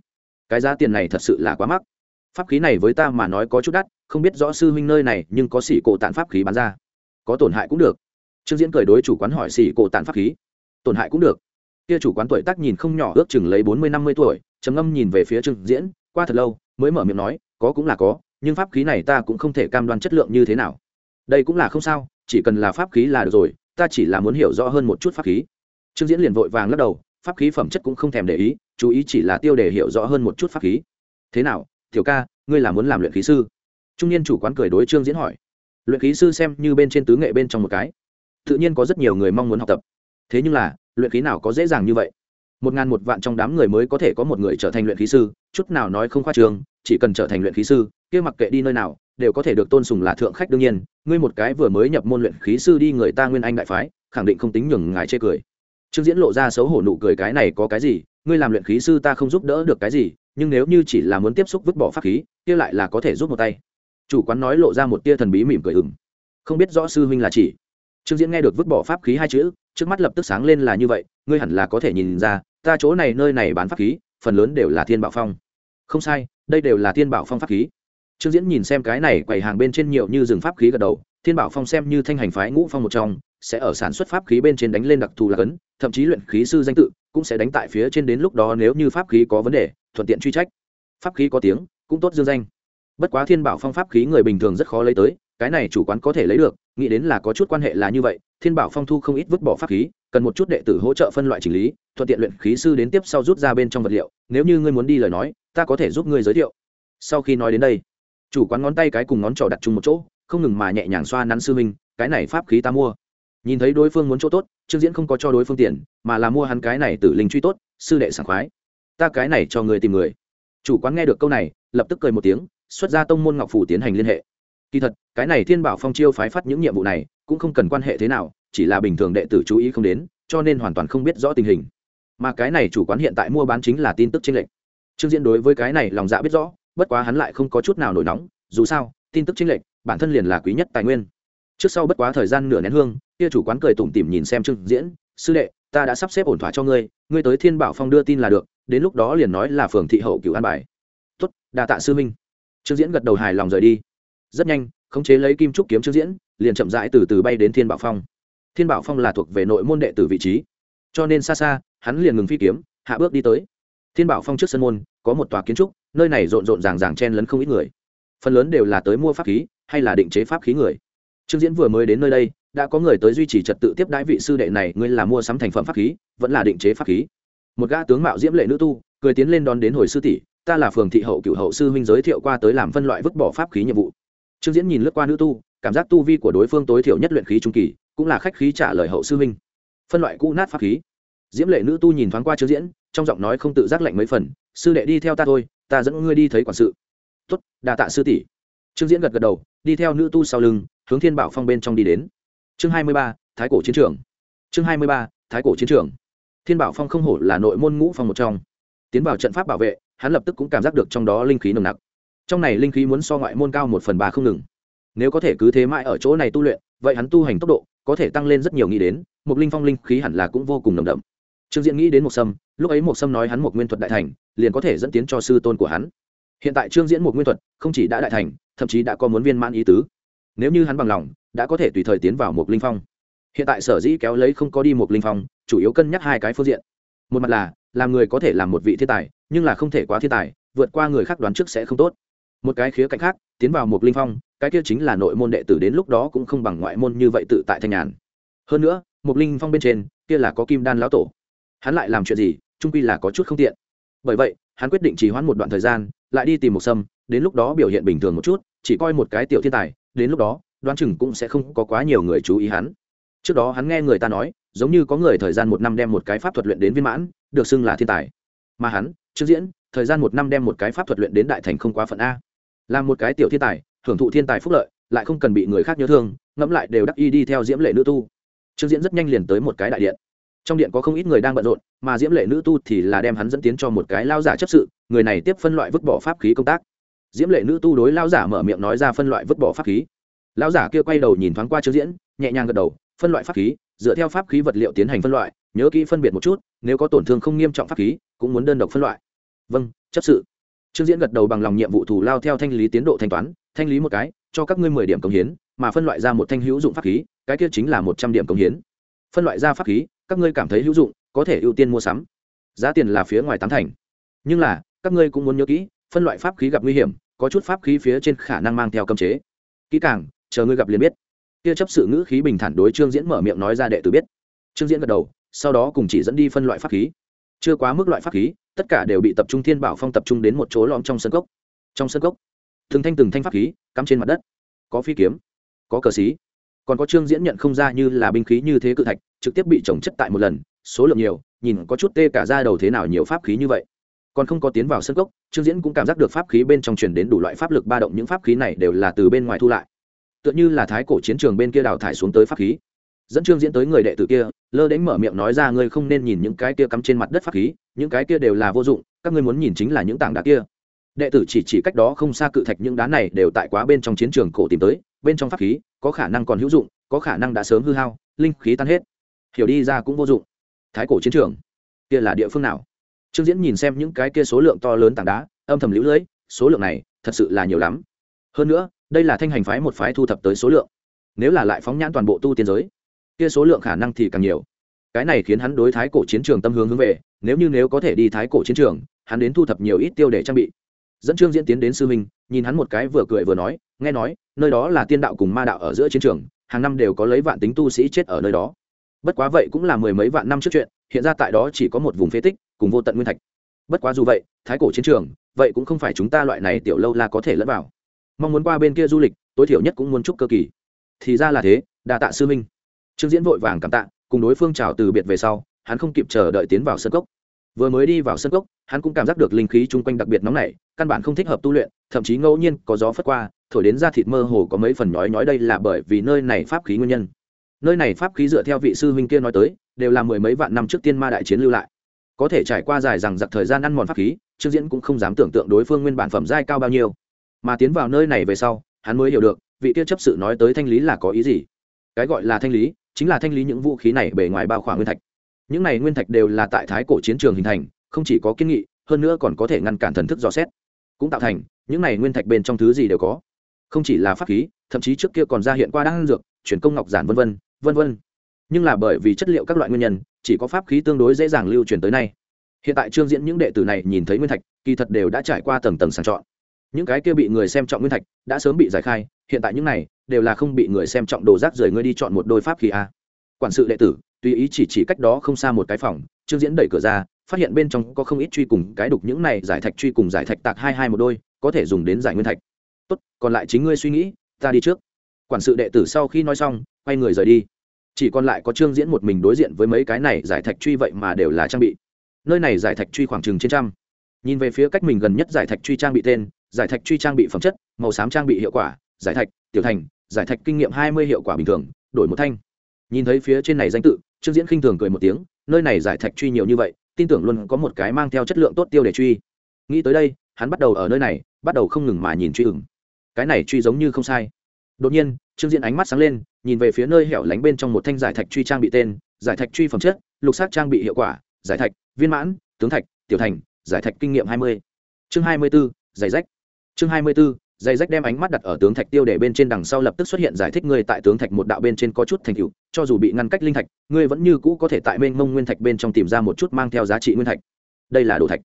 Speaker 1: Cái giá tiền này thật sự là quá mắc pháp khí này với ta mà nói có chút đắt, không biết rõ sư huynh nơi này nhưng có xỉ cổ tản pháp khí bán ra. Có tổn hại cũng được. Trương diễn cười đối chủ quán hỏi xỉ cổ tản pháp khí. Tổn hại cũng được. Kia chủ quán tuổi tác nhìn không nhỏ, ước chừng lấy bốn mươi, năm mươi tuổi, trầm ngâm nhìn về phía trương diễn, qua thật lâu, mới mở miệng nói, có cũng là có, nhưng pháp khí này ta cũng không thể cam đoan chất lượng như thế nào. Đây cũng là không sao, chỉ cần là pháp khí là được rồi, ta chỉ là muốn hiểu rõ hơn một chút pháp khí. Trương diễn liền vội vàng lắc đầu, pháp khí phẩm chất cũng không thèm để ý, chú ý chỉ là tiêu đề hiểu rõ hơn một chút pháp khí. Thế nào tiểu ca, ngươi là muốn làm luyện khí sư. Trung niên chủ quán cười đối trương diễn hỏi. Luyện khí sư xem như bên trên tứ nghệ bên trong một cái. Tự nhiên có rất nhiều người mong muốn học tập. Thế nhưng là, luyện khí nào có dễ dàng như vậy? Một ngàn một vạn trong đám người mới có thể có một người trở thành luyện khí sư, chút nào nói không khoa trường, chỉ cần trở thành luyện khí sư, kia mặc kệ đi nơi nào, đều có thể được tôn sùng là thượng khách đương nhiên. Ngươi một cái vừa mới nhập môn luyện khí sư đi người ta nguyên anh đại phái, khẳng định không tính nhường ngài chê cười trương diễn lộ ra xấu hổ nụ cười, cái này có cái gì? Ngươi làm luyện khí sư ta không giúp đỡ được cái gì, nhưng nếu như chỉ là muốn tiếp xúc vứt bỏ pháp khí, kia lại là có thể giúp một tay. Chủ quán nói lộ ra một tia thần bí mỉm cười ừng không biết rõ sư huynh là chỉ. Trương diễn nghe được vứt bỏ pháp khí hai chữ, trước mắt lập tức sáng lên là như vậy, ngươi hẳn là có thể nhìn ra, ta chỗ này nơi này bán pháp khí, phần lớn đều là thiên bảo phong. Không sai, đây đều là thiên bảo phong pháp khí. Trương diễn nhìn xem cái này quầy hàng bên trên nhiều như rừng pháp khí gật đầu, thiên bảo phong xem như thanh hành phái ngũ phong một trong sẽ ở sản xuất pháp khí bên trên đánh lên đặc thù là cấn, thậm chí luyện khí sư danh tự cũng sẽ đánh tại phía trên đến lúc đó nếu như pháp khí có vấn đề, thuận tiện truy trách. Pháp khí có tiếng, cũng tốt dương danh. Bất quá thiên bảo phong pháp khí người bình thường rất khó lấy tới, cái này chủ quán có thể lấy được, nghĩ đến là có chút quan hệ là như vậy, thiên bảo phong thu không ít vứt bỏ pháp khí, cần một chút đệ tử hỗ trợ phân loại chỉnh lý, thuận tiện luyện khí sư đến tiếp sau rút ra bên trong vật liệu, nếu như ngươi muốn đi lời nói, ta có thể giúp ngươi giới thiệu. Sau khi nói đến đây, chủ quán ngón tay cái cùng ngón trỏ đặt chung một chỗ, không ngừng mà nhẹ nhàng xoa nắn sư minh cái này pháp khí ta mua nhìn thấy đối phương muốn chỗ tốt, trương diễn không có cho đối phương tiền, mà là mua hắn cái này tử linh truy tốt, sư đệ sảng khoái. Ta cái này cho người tìm người. Chủ quán nghe được câu này, lập tức cười một tiếng, xuất ra tông môn ngọc phủ tiến hành liên hệ. Kỳ thật, cái này thiên bảo phong chiêu phái phát những nhiệm vụ này, cũng không cần quan hệ thế nào, chỉ là bình thường đệ tử chú ý không đến, cho nên hoàn toàn không biết rõ tình hình. Mà cái này chủ quán hiện tại mua bán chính là tin tức tranh lệch. Trương diễn đối với cái này lòng dạ biết rõ, bất quá hắn lại không có chút nào nổi nóng, dù sao, tin tức tranh lệch, bản thân liền là quý nhất tài nguyên. Trước sau bất quá thời gian nửa nén hương kia chủ quán cười tủm tỉm nhìn xem trương diễn, sư đệ, ta đã sắp xếp ổn thỏa cho ngươi ngươi tới thiên bảo phong đưa tin là được, đến lúc đó liền nói là phường thị hậu cửu an bài. Tốt, đa tạ sư minh trương diễn gật đầu hài lòng rời đi. Rất nhanh, khống chế lấy kim trúc kiếm trương diễn, liền chậm rãi từ từ bay đến thiên bảo phong. Thiên bảo phong là thuộc về nội môn đệ tử vị trí, cho nên xa xa, hắn liền ngừng phi kiếm, hạ bước đi tới. Thiên bảo phong trước sân môn, có một tòa kiến trúc, nơi này rộn rộn ràng ràng chen lấn không ít người. Phần lớn đều là tới mua pháp khí, hay là định chế pháp khí người. Trương diễn vừa mới đến nơi đây đã có người tới duy trì trật tự tiếp đãi vị sư đệ này, ngươi là mua sắm thành phẩm pháp khí, vẫn là định chế pháp khí. Một gã tướng mạo diễm lệ nữ tu, cười tiến lên đón đến hồi sư tỷ, ta là phường thị hậu cựu hậu sư huynh giới thiệu qua tới làm phân loại vứt bỏ pháp khí nhiệm vụ. Trương diễn nhìn lướt qua nữ tu, cảm giác tu vi của đối phương tối thiểu nhất luyện khí trung kỳ, cũng là khách khí trả lời hậu sư huynh. Phân loại cũ nát pháp khí. Diễm lệ nữ tu nhìn thoáng qua trương diễn, trong giọng nói không tự giác lạnh mấy phần, sư đệ đi theo ta thôi, ta dẫn ngươi đi thấy quản sự. Tuất đà tạ sư tỷ. Trương diễn gật gật đầu, đi theo nữ tu sau lưng, hướng thiên bảo phong bên trong đi đến chương hai mươi ba, thái cổ chiến trường. Chương hai mươi ba, thái cổ chiến trường. Thiên bảo phong không hổ là nội môn ngũ phong một trong. Tiến vào trận pháp bảo vệ, hắn lập tức cũng cảm giác được trong đó linh khí nồng nặc. Trong này linh khí muốn so ngoại môn cao một phần ba không ngừng. Nếu có thể cứ thế mãi ở chỗ này tu luyện, vậy hắn tu hành tốc độ có thể tăng lên rất nhiều nghĩ đến, một linh phong linh khí hẳn là cũng vô cùng nồng đậm. Trương diễn nghĩ đến một sâm, lúc ấy một sâm nói hắn một nguyên thuật đại thành, liền có thể dẫn tiến cho sư tôn của hắn. Hiện tại trương diễn một nguyên thuật không chỉ đã đại thành, thậm chí đã có muốn viên mãn ý tứ nếu như hắn bằng lòng, đã có thể tùy thời tiến vào một linh phong. Hiện tại sở dĩ kéo lấy không có đi một linh phong, chủ yếu cân nhắc hai cái phương diện. Một mặt là, làm người có thể làm một vị thiên tài, nhưng là không thể quá thiên tài, vượt qua người khác đoán trước sẽ không tốt. Một cái khía cạnh khác, tiến vào một linh phong, cái kia chính là nội môn đệ tử đến lúc đó cũng không bằng ngoại môn như vậy tự tại thanh nhàn. Hơn nữa một linh phong bên trên, kia là có kim đan lão tổ. Hắn lại làm chuyện gì, trung quy là có chút không tiện. Bởi vậy, hắn quyết định trì hoãn một đoạn thời gian, lại đi tìm một sâm, đến lúc đó biểu hiện bình thường một chút, chỉ coi một cái tiểu thiên tài đến lúc đó, đoán chừng cũng sẽ không có quá nhiều người chú ý hắn. Trước đó hắn nghe người ta nói, giống như có người thời gian một năm đem một cái pháp thuật luyện đến viên mãn, được xưng là thiên tài. Mà hắn trước diễn, thời gian một năm đem một cái pháp thuật luyện đến đại thành không quá phận a. Làm một cái tiểu thiên tài, hưởng thụ thiên tài phúc lợi, lại không cần bị người khác nhớ thương, ngẫm lại đều đắc y đi theo diễm lệ nữ tu. Trương diễn rất nhanh liền tới một cái đại điện. Trong điện có không ít người đang bận rộn, mà diễm lệ nữ tu thì là đem hắn dẫn tiến cho một cái lao giả chấp sự, người này tiếp phân loại vứt bỏ pháp khí công tác diễm lệ nữ tu đối lao giả mở miệng nói ra phân loại vứt bỏ pháp khí. Lao giả kia quay đầu nhìn thoáng qua trương diễn, nhẹ nhàng gật đầu, phân loại pháp khí, dựa theo pháp khí vật liệu tiến hành phân loại, nhớ kỹ phân biệt một chút, nếu có tổn thương không nghiêm trọng pháp khí, cũng muốn đơn độc phân loại. Vâng chấp sự. Trương diễn gật đầu bằng lòng nhiệm vụ thủ lao theo thanh lý tiến độ thanh toán, thanh lý một cái, cho các ngươi mười điểm công hiến, mà phân loại ra một thanh hữu dụng pháp khí, cái kia chính là một trăm điểm công hiến. Phân loại ra pháp khí, các ngươi cảm thấy hữu dụng, có thể ưu tiên mua sắm. Giá tiền là phía ngoài tám thành. Nhưng là, các ngươi cũng muốn nhớ kỹ, phân loại pháp khí gặp nguy hiểm có chút pháp khí phía trên khả năng mang theo cấm chế. Kỹ càng, chờ ngươi gặp liền biết. Kia chấp sự ngữ khí bình thản đối trương diễn mở miệng nói ra đệ tử biết. Trương diễn gật đầu, sau đó cùng chỉ dẫn đi phân loại pháp khí. Chưa quá mức loại pháp khí, tất cả đều bị tập trung thiên bảo phong tập trung đến một chỗ lõm trong sân cốc. Trong sân cốc, từng thanh từng thanh pháp khí cắm trên mặt đất. Có phi kiếm, có cờ xí. Còn có trương diễn nhận không ra như là binh khí như thế cự thạch, trực tiếp bị trồng chất tại một lần, số lượng nhiều, nhìn có chút tê cả ra đầu thế nào nhiều pháp khí như vậy còn không có tiến vào sân cốc, trương diễn cũng cảm giác được pháp khí bên trong truyền đến đủ loại pháp lực ba động, những pháp khí này đều là từ bên ngoài thu lại. Tựa như là thái cổ chiến trường bên kia đào thải xuống tới pháp khí. Dẫn trương diễn tới người đệ tử kia, lơ đến mở miệng nói ra, ngươi không nên nhìn những cái kia cắm trên mặt đất pháp khí, những cái kia đều là vô dụng, các ngươi muốn nhìn chính là những tảng đá kia. Đệ tử chỉ chỉ cách đó không xa cự thạch, những đá này đều tại quá bên trong chiến trường cổ tìm tới, bên trong pháp khí có khả năng còn hữu dụng, có khả năng đã sớm hư hao, linh khí tan hết. Hiểu đi ra cũng vô dụng. Thái cổ chiến trường, kia là địa phương nào? Trương diễn nhìn xem những cái kia số lượng to lớn tảng đá, âm thầm lũ lưỡi số lượng này thật sự là nhiều lắm. Hơn nữa, đây là thanh hành phái một phái thu thập tới số lượng. Nếu là lại phóng nhãn toàn bộ tu tiên giới, kia số lượng khả năng thì càng nhiều. Cái này khiến hắn đối thái cổ chiến trường tâm hướng hướng về, nếu như nếu có thể đi thái cổ chiến trường, hắn đến thu thập nhiều ít tiêu để trang bị. Dẫn trương diễn tiến đến sư minh nhìn hắn một cái vừa cười vừa nói, nghe nói, nơi đó là tiên đạo cùng ma đạo ở giữa chiến trường, hàng năm đều có lấy vạn tính tu sĩ chết ở nơi đó. Bất quá vậy cũng là mười mấy vạn năm trước chuyện hiện ra tại đó chỉ có một vùng phế tích, cùng vô tận nguyên thạch. Bất quá dù vậy, thái cổ chiến trường, vậy cũng không phải chúng ta loại này tiểu lâu la có thể lẫn vào. Mong muốn qua bên kia du lịch, tối thiểu nhất cũng muốn chúc cơ kỳ. Thì ra là thế đà tạ sư minh. Trương diễn vội vàng cảm tạ, cùng đối phương chào từ biệt về sau, hắn không kịp chờ đợi tiến vào sân cốc. Vừa mới đi vào sân cốc, hắn cũng cảm giác được linh khí chung quanh đặc biệt nóng nảy, căn bản không thích hợp tu luyện, thậm chí ngẫu nhiên có gió phất qua, thổi đến da thịt mơ hồ có mấy phần nhói nhói đây là bởi vì nơi này pháp khí nguyên nhân nơi này pháp khí dựa theo vị sư huynh kia nói tới, đều là mười mấy vạn năm trước tiên ma đại chiến lưu lại. Có thể trải qua dài rằng giặc thời gian ăn mòn pháp khí, trương diễn cũng không dám tưởng tượng đối phương nguyên bản phẩm giai cao bao nhiêu. Mà tiến vào nơi này về sau, hắn mới hiểu được, vị kia chấp sự nói tới thanh lý là có ý gì. Cái gọi là thanh lý, chính là thanh lý những vũ khí này bề ngoài bao khoảng nguyên thạch. Những này nguyên thạch đều là tại thái cổ chiến trường hình thành, không chỉ có kiên nghị, hơn nữa còn có thể ngăn cản thần thức dò xét, cũng tạo thành những này nguyên thạch bên trong thứ gì đều có. Không chỉ là pháp khí, thậm chí trước kia còn ra hiện qua đan dược, chuyển công ngọc giản vân vân vân vân. Nhưng là bởi vì chất liệu các loại nguyên nhân, chỉ có pháp khí tương đối dễ dàng lưu truyền tới nay. Hiện tại trương diễn những đệ tử này nhìn thấy nguyên thạch, kỳ thật đều đã trải qua tầng tầng sàng chọn. Những cái kia bị người xem trọng nguyên thạch, đã sớm bị giải khai, hiện tại những này, đều là không bị người xem trọng đồ rác rời ngươi đi chọn một đôi pháp khí a. Quản sự đệ tử, tùy ý chỉ chỉ cách đó không xa một cái phòng, trương diễn đẩy cửa ra, phát hiện bên trong có không ít truy cùng cái đục những này giải thạch truy cùng giải thạch tạc hai hai một đôi, có thể dùng đến giải nguyên thạch. Tốt, còn lại chính ngươi suy nghĩ, ta đi trước. Quản sự đệ tử sau khi nói xong, quay người rời đi chỉ còn lại có trương diễn một mình đối diện với mấy cái này giải thạch truy vậy mà đều là trang bị. Nơi này giải thạch truy khoảng chừng trên trăm. Nhìn về phía cách mình gần nhất giải thạch truy trang bị tên, giải thạch truy trang bị phẩm chất, màu xám trang bị hiệu quả, giải thạch, tiểu thành, giải thạch kinh nghiệm hai mươi hiệu quả bình thường, đổi một thanh. Nhìn thấy phía trên này danh tự, trương diễn khinh thường cười một tiếng, nơi này giải thạch truy nhiều như vậy, tin tưởng luôn có một cái mang theo chất lượng tốt tiêu để truy. Nghĩ tới đây, hắn bắt đầu ở nơi này, bắt đầu không ngừng mà nhìn truy ửng cái này truy giống như không sai. Đột nhiên, trương diễn ánh mắt sáng lên nhìn về phía nơi hẻo lánh bên trong một thanh giải thạch truy trang bị tên, giải thạch truy phẩm chất, lục sắc trang bị hiệu quả, giải thạch, viên mãn, tướng thạch, tiểu thành, giải thạch kinh nghiệm hai mươi. Chương hai mươi b ố giày rách. Chương hai mươi b ố giày rách đem ánh mắt đặt ở tướng thạch tiêu để bên trên đằng sau lập tức xuất hiện giải thích ngươi tại tướng thạch một đạo bên trên có chút thành cựu cho dù bị ngăn cách linh thạch ngươi vẫn như cũ có thể tại mênh mông nguyên thạch bên trong tìm ra một chút mang theo giá trị nguyên thạch. Đây là đồ thạch.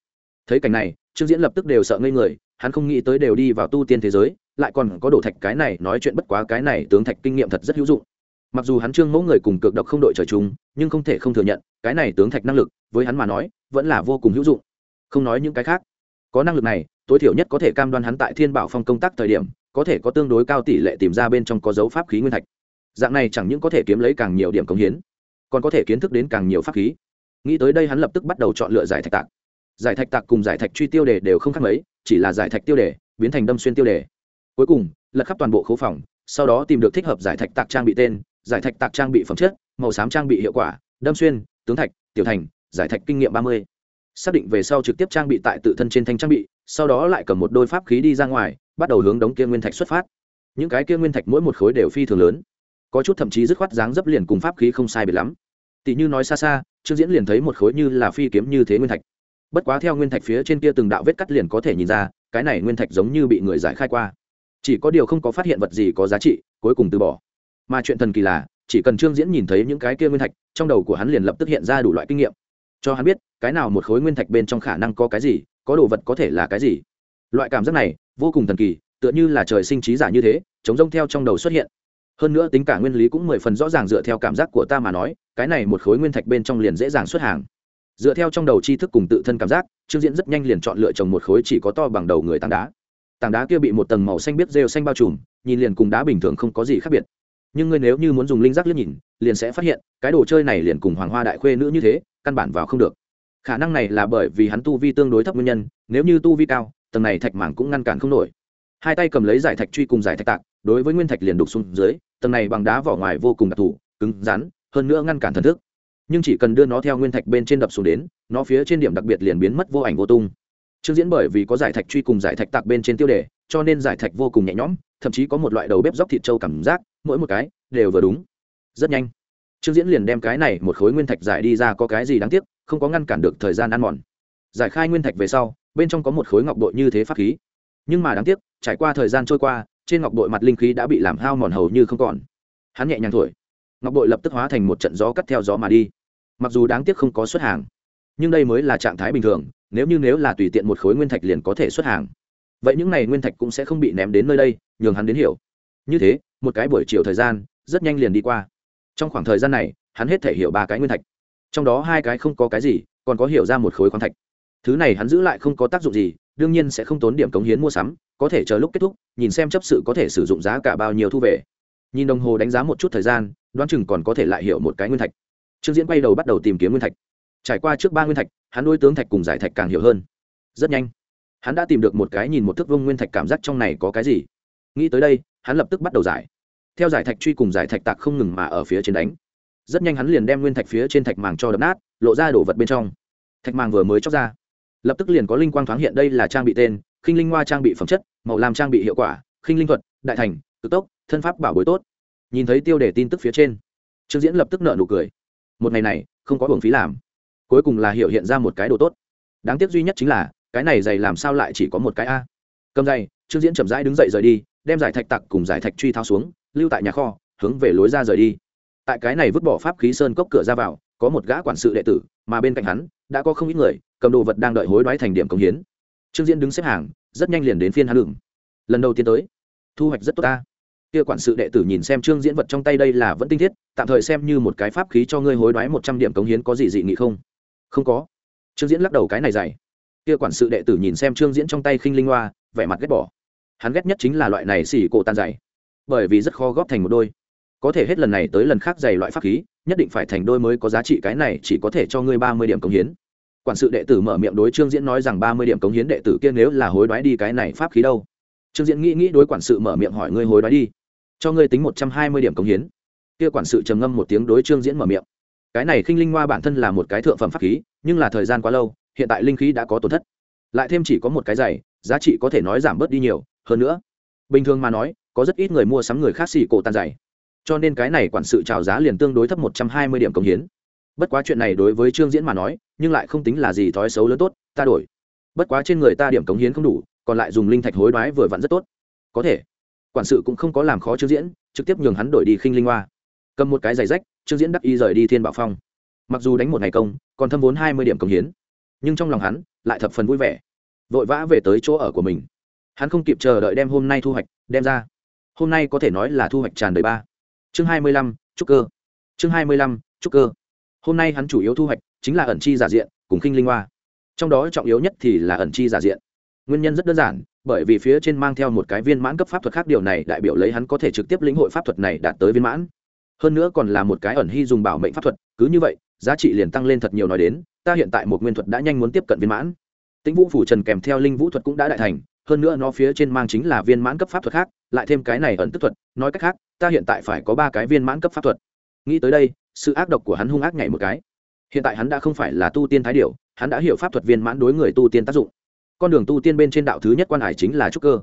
Speaker 1: Thấy cảnh này, trương diễn lập tức đều sợ ngây người hắn không nghĩ tới đều đi vào tu tiên thế giới, lại còn có đổ thạch cái này, nói chuyện bất quá cái này tướng thạch kinh nghiệm thật rất hữu dụng. Mặc dù hắn trương mẫu người cùng cực độc không đội trời chung, nhưng không thể không thừa nhận, cái này tướng thạch năng lực, với hắn mà nói, vẫn là vô cùng hữu dụng. Không nói những cái khác, có năng lực này, tối thiểu nhất có thể cam đoan hắn tại thiên bảo phong công tác thời điểm, có thể có tương đối cao tỷ lệ tìm ra bên trong có dấu pháp khí nguyên thạch. Dạng này chẳng những có thể kiếm lấy càng nhiều điểm công hiến, còn có thể kiến thức đến càng nhiều pháp khí. Nghĩ tới đây hắn lập tức bắt đầu chọn lựa giải thạch tạc giải thạch tạc cùng giải thạch truy tiêu đề đều không khác mấy, chỉ là giải thạch tiêu đề biến thành đâm xuyên tiêu đề. Cuối cùng, lật khắp toàn bộ khấu phòng, sau đó tìm được thích hợp giải thạch tạc trang bị tên, giải thạch tạc trang bị phẩm chất, màu xám trang bị hiệu quả, đâm xuyên, tướng thạch, tiểu thành, giải thạch kinh nghiệm ba mươi. Xác định về sau trực tiếp trang bị tại tự thân trên thanh trang bị, sau đó lại cầm một đôi pháp khí đi ra ngoài, bắt đầu hướng đống kia nguyên thạch xuất phát. Những cái kia nguyên thạch mỗi một khối đều phi thường lớn. Có chút thậm chí dứt khoát dáng dấp liền cùng pháp khí không sai biệt lắm. Tỷ như nói xa xa, trương diễn liền thấy một khối như là phi kiếm như thế nguyên thạch bất quá theo nguyên thạch phía trên kia từng đạo vết cắt liền có thể nhìn ra, cái này nguyên thạch giống như bị người giải khai qua. Chỉ có điều không có phát hiện vật gì có giá trị, cuối cùng từ bỏ. Mà chuyện thần kỳ là, chỉ cần trương diễn nhìn thấy những cái kia nguyên thạch, trong đầu của hắn liền lập tức hiện ra đủ loại kinh nghiệm. Cho hắn biết, cái nào một khối nguyên thạch bên trong khả năng có cái gì, có đồ vật có thể là cái gì. Loại cảm giác này, vô cùng thần kỳ, tựa như là trời sinh trí giả như thế, chống rông theo trong đầu xuất hiện. Hơn nữa tính cả nguyên lý cũng mười phần rõ ràng dựa theo cảm giác của ta mà nói, cái này một khối nguyên thạch bên trong liền dễ dàng xuất hàng dựa theo trong đầu tri thức cùng tự thân cảm giác, trương diễn rất nhanh liền chọn lựa trồng một khối chỉ có to bằng đầu người tảng đá. Tảng đá kia bị một tầng màu xanh biết rêu xanh bao trùm, nhìn liền cùng đá bình thường không có gì khác biệt. Nhưng ngươi nếu như muốn dùng linh giác liếc nhìn, liền sẽ phát hiện, cái đồ chơi này liền cùng hoàng hoa đại khuê nữ như thế, căn bản vào không được. Khả năng này là bởi vì hắn tu vi tương đối thấp nguyên nhân, nếu như tu vi cao, tầng này thạch mảng cũng ngăn cản không nổi. Hai tay cầm lấy giải thạch truy cùng giải thạch tạc, đối với nguyên thạch liền đục xuống dưới, tầng này bằng đá vỏ ngoài vô cùng đặc thù, cứng rắn, hơn nữa ngăn cản thần thức nhưng chỉ cần đưa nó theo nguyên thạch bên trên đập xuống đến nó phía trên điểm đặc biệt liền biến mất vô ảnh vô tung Trương Diễn bởi vì có giải thạch truy cùng giải thạch tạc bên trên tiêu đề, cho nên giải thạch vô cùng nhẹ nhõm, thậm chí có một loại đầu bếp dốc thịt trâu cảm giác, mỗi một cái đều vừa đúng. Rất nhanh. Trương Diễn liền đem cái này một khối nguyên thạch giải đi ra có cái gì đáng tiếc, không có ngăn cản được thời gian ăn mòn. Giải khai nguyên thạch về sau, bên trong có một khối ngọc bội như thế pháp khí. Nhưng mà đáng tiếc, trải qua thời gian trôi qua, trên ngọc bội mặt linh khí đã bị làm hao mòn hầu như không còn. Hắn nhẹ nhàng thổi, ngọc bội lập tức hóa thành một trận gió cắt theo gió mà đi. Mặc dù đáng tiếc không có xuất hàng, nhưng đây mới là trạng thái bình thường, nếu như nếu là tùy tiện một khối nguyên thạch liền có thể xuất hàng. Vậy những này nguyên thạch cũng sẽ không bị ném đến nơi đây nhường hắn đến hiểu. Như thế một cái buổi chiều thời gian rất nhanh liền đi qua. Trong khoảng thời gian này hắn hết thể hiểu ba cái nguyên thạch. Trong đó hai cái không có cái gì còn có hiểu ra một khối khoáng thạch. Thứ này hắn giữ lại không có tác dụng gì đương nhiên sẽ không tốn điểm cống hiến mua sắm có thể chờ lúc kết thúc nhìn xem chấp sự có thể sử dụng giá cả bao nhiêu thu về. Nhìn đồng hồ đánh giá một chút thời gian đoán chừng còn có thể lại hiểu một cái nguyên thạch trương diễn quay đầu bắt đầu tìm kiếm nguyên thạch. Trải qua trước ba nguyên thạch, hắn nuôi tướng thạch cùng giải thạch càng hiểu hơn. Rất nhanh, hắn đã tìm được một cái nhìn một thước vông nguyên thạch cảm giác trong này có cái gì. Nghĩ tới đây, hắn lập tức bắt đầu giải. Theo giải thạch truy cùng giải thạch tạc không ngừng mà ở phía trên đánh. Rất nhanh hắn liền đem nguyên thạch phía trên thạch màng cho đập nát, lộ ra đổ vật bên trong. Thạch màng vừa mới chóc ra, lập tức liền có linh quang thoáng hiện, đây là trang bị tên, khinh linh hoa trang bị phẩm chất, màu làm trang bị hiệu quả, khinh linh thuật, đại thành, cực tốc, thân pháp bảo bối tốt. Nhìn thấy tiêu đề tin tức phía trên, trương diễn lập tức nợ nụ cười một ngày này không có hưởng phí làm. Cuối cùng là hiểu hiện ra một cái đồ tốt. Đáng tiếc duy nhất chính là, cái này dày làm sao lại chỉ có một cái a. Cầm dày trương diễn chậm rãi đứng dậy rời đi, đem giải thạch tặc cùng giải thạch truy thao xuống, lưu tại nhà kho, hướng về lối ra rời đi. Tại cái này vứt bỏ pháp khí sơn cốc cửa ra vào, có một gã quản sự đệ tử, mà bên cạnh hắn, đã có không ít người, cầm đồ vật đang đợi hối đoái thành điểm công hiến. Trương diễn đứng xếp hàng, rất nhanh liền đến phiên hắn lửng lần đầu tiên tới, thu hoạch rất tốt ta kia quản sự đệ tử nhìn xem trương diễn vật trong tay đây là vẫn tinh thiết, tạm thời xem như một cái pháp khí cho ngươi hối đoái một trăm điểm cống hiến có gì dị nghị không? Không có. Trương diễn lắc đầu cái này dày kia quản sự đệ tử nhìn xem trương diễn trong tay khinh linh hoa, vẻ mặt ghét bỏ. Hắn ghét nhất chính là loại này xỉ cổ tan dày bởi vì rất khó góp thành một đôi. Có thể hết lần này tới lần khác dày loại pháp khí, nhất định phải thành đôi mới có giá trị cái này chỉ có thể cho ngươi ba mươi điểm cống hiến. Quản sự đệ tử mở miệng đối trương diễn nói rằng ba mươi điểm cống hiến đệ tử kia nếu là hối đoái đi cái này pháp khí đâu? Trương diễn nghĩ nghĩ đối quản sự mở miệng hỏi ngươi hối đoái đi cho ngươi tính một trăm hai mươi điểm cống hiến. Kia quản sự trầm ngâm một tiếng đối trương diễn mở miệng. Cái này khinh linh hoa bản thân là một cái thượng phẩm pháp khí, nhưng là thời gian quá lâu, hiện tại linh khí đã có tổn thất. Lại thêm chỉ có một cái giày, giá trị có thể nói giảm bớt đi nhiều. Hơn nữa, bình thường mà nói, có rất ít người mua sắm người khác xì cổ tàn giày. Cho nên cái này quản sự trào giá liền tương đối thấp một trăm hai mươi điểm cống hiến. Bất quá chuyện này đối với trương diễn mà nói, nhưng lại không tính là gì thói xấu lớn tốt, ta đổi. Bất quá trên người ta điểm cống hiến không đủ, còn lại dùng linh thạch hối đoái vừa vặn rất tốt. Có thể quản sự cũng không có làm khó trương diễn, trực tiếp nhường hắn đổi đi khinh linh hoa. Cầm một cái giày rách, trương diễn đắc y rời đi thiên bảo phong. Mặc dù đánh một ngày công, còn thâm vốn hai mươi điểm công hiến. Nhưng trong lòng hắn, lại thập phần vui vẻ. Vội vã về tới chỗ ở của mình. Hắn không kịp chờ đợi đem hôm nay thu hoạch, đem ra. Hôm nay có thể nói là thu hoạch tràn đầy ba. Chương hai mươi lăm, trúc cơ. Chương hai mươi lăm, trúc cơ. Hôm nay hắn chủ yếu thu hoạch chính là ẩn chi giả diện cùng khinh linh hoa. Trong đó trọng yếu nhất thì là ẩn chi giả diện. Nguyên nhân rất đơn giản bởi vì phía trên mang theo một cái viên mãn cấp pháp thuật khác, điều này đại biểu lấy hắn có thể trực tiếp lĩnh hội pháp thuật này đạt tới viên mãn. Hơn nữa còn là một cái ẩn hy dùng bảo mệnh pháp thuật, cứ như vậy, giá trị liền tăng lên thật nhiều nói đến, ta hiện tại một nguyên thuật đã nhanh muốn tiếp cận viên mãn. Tĩnh vũ phủ trần kèm theo linh vũ thuật cũng đã đại thành, hơn nữa nó phía trên mang chính là viên mãn cấp pháp thuật khác, lại thêm cái này ẩn tức thuật, nói cách khác, ta hiện tại phải có ba cái viên mãn cấp pháp thuật. Nghĩ tới đây, sự ác độc của hắn hung ác nhảy một cái. Hiện tại hắn đã không phải là tu tiên thái điệu hắn đã hiểu pháp thuật viên mãn đối người tu tiên tác dụng con đường tu tiên bên trên đạo thứ nhất quan hải chính là trúc cơ.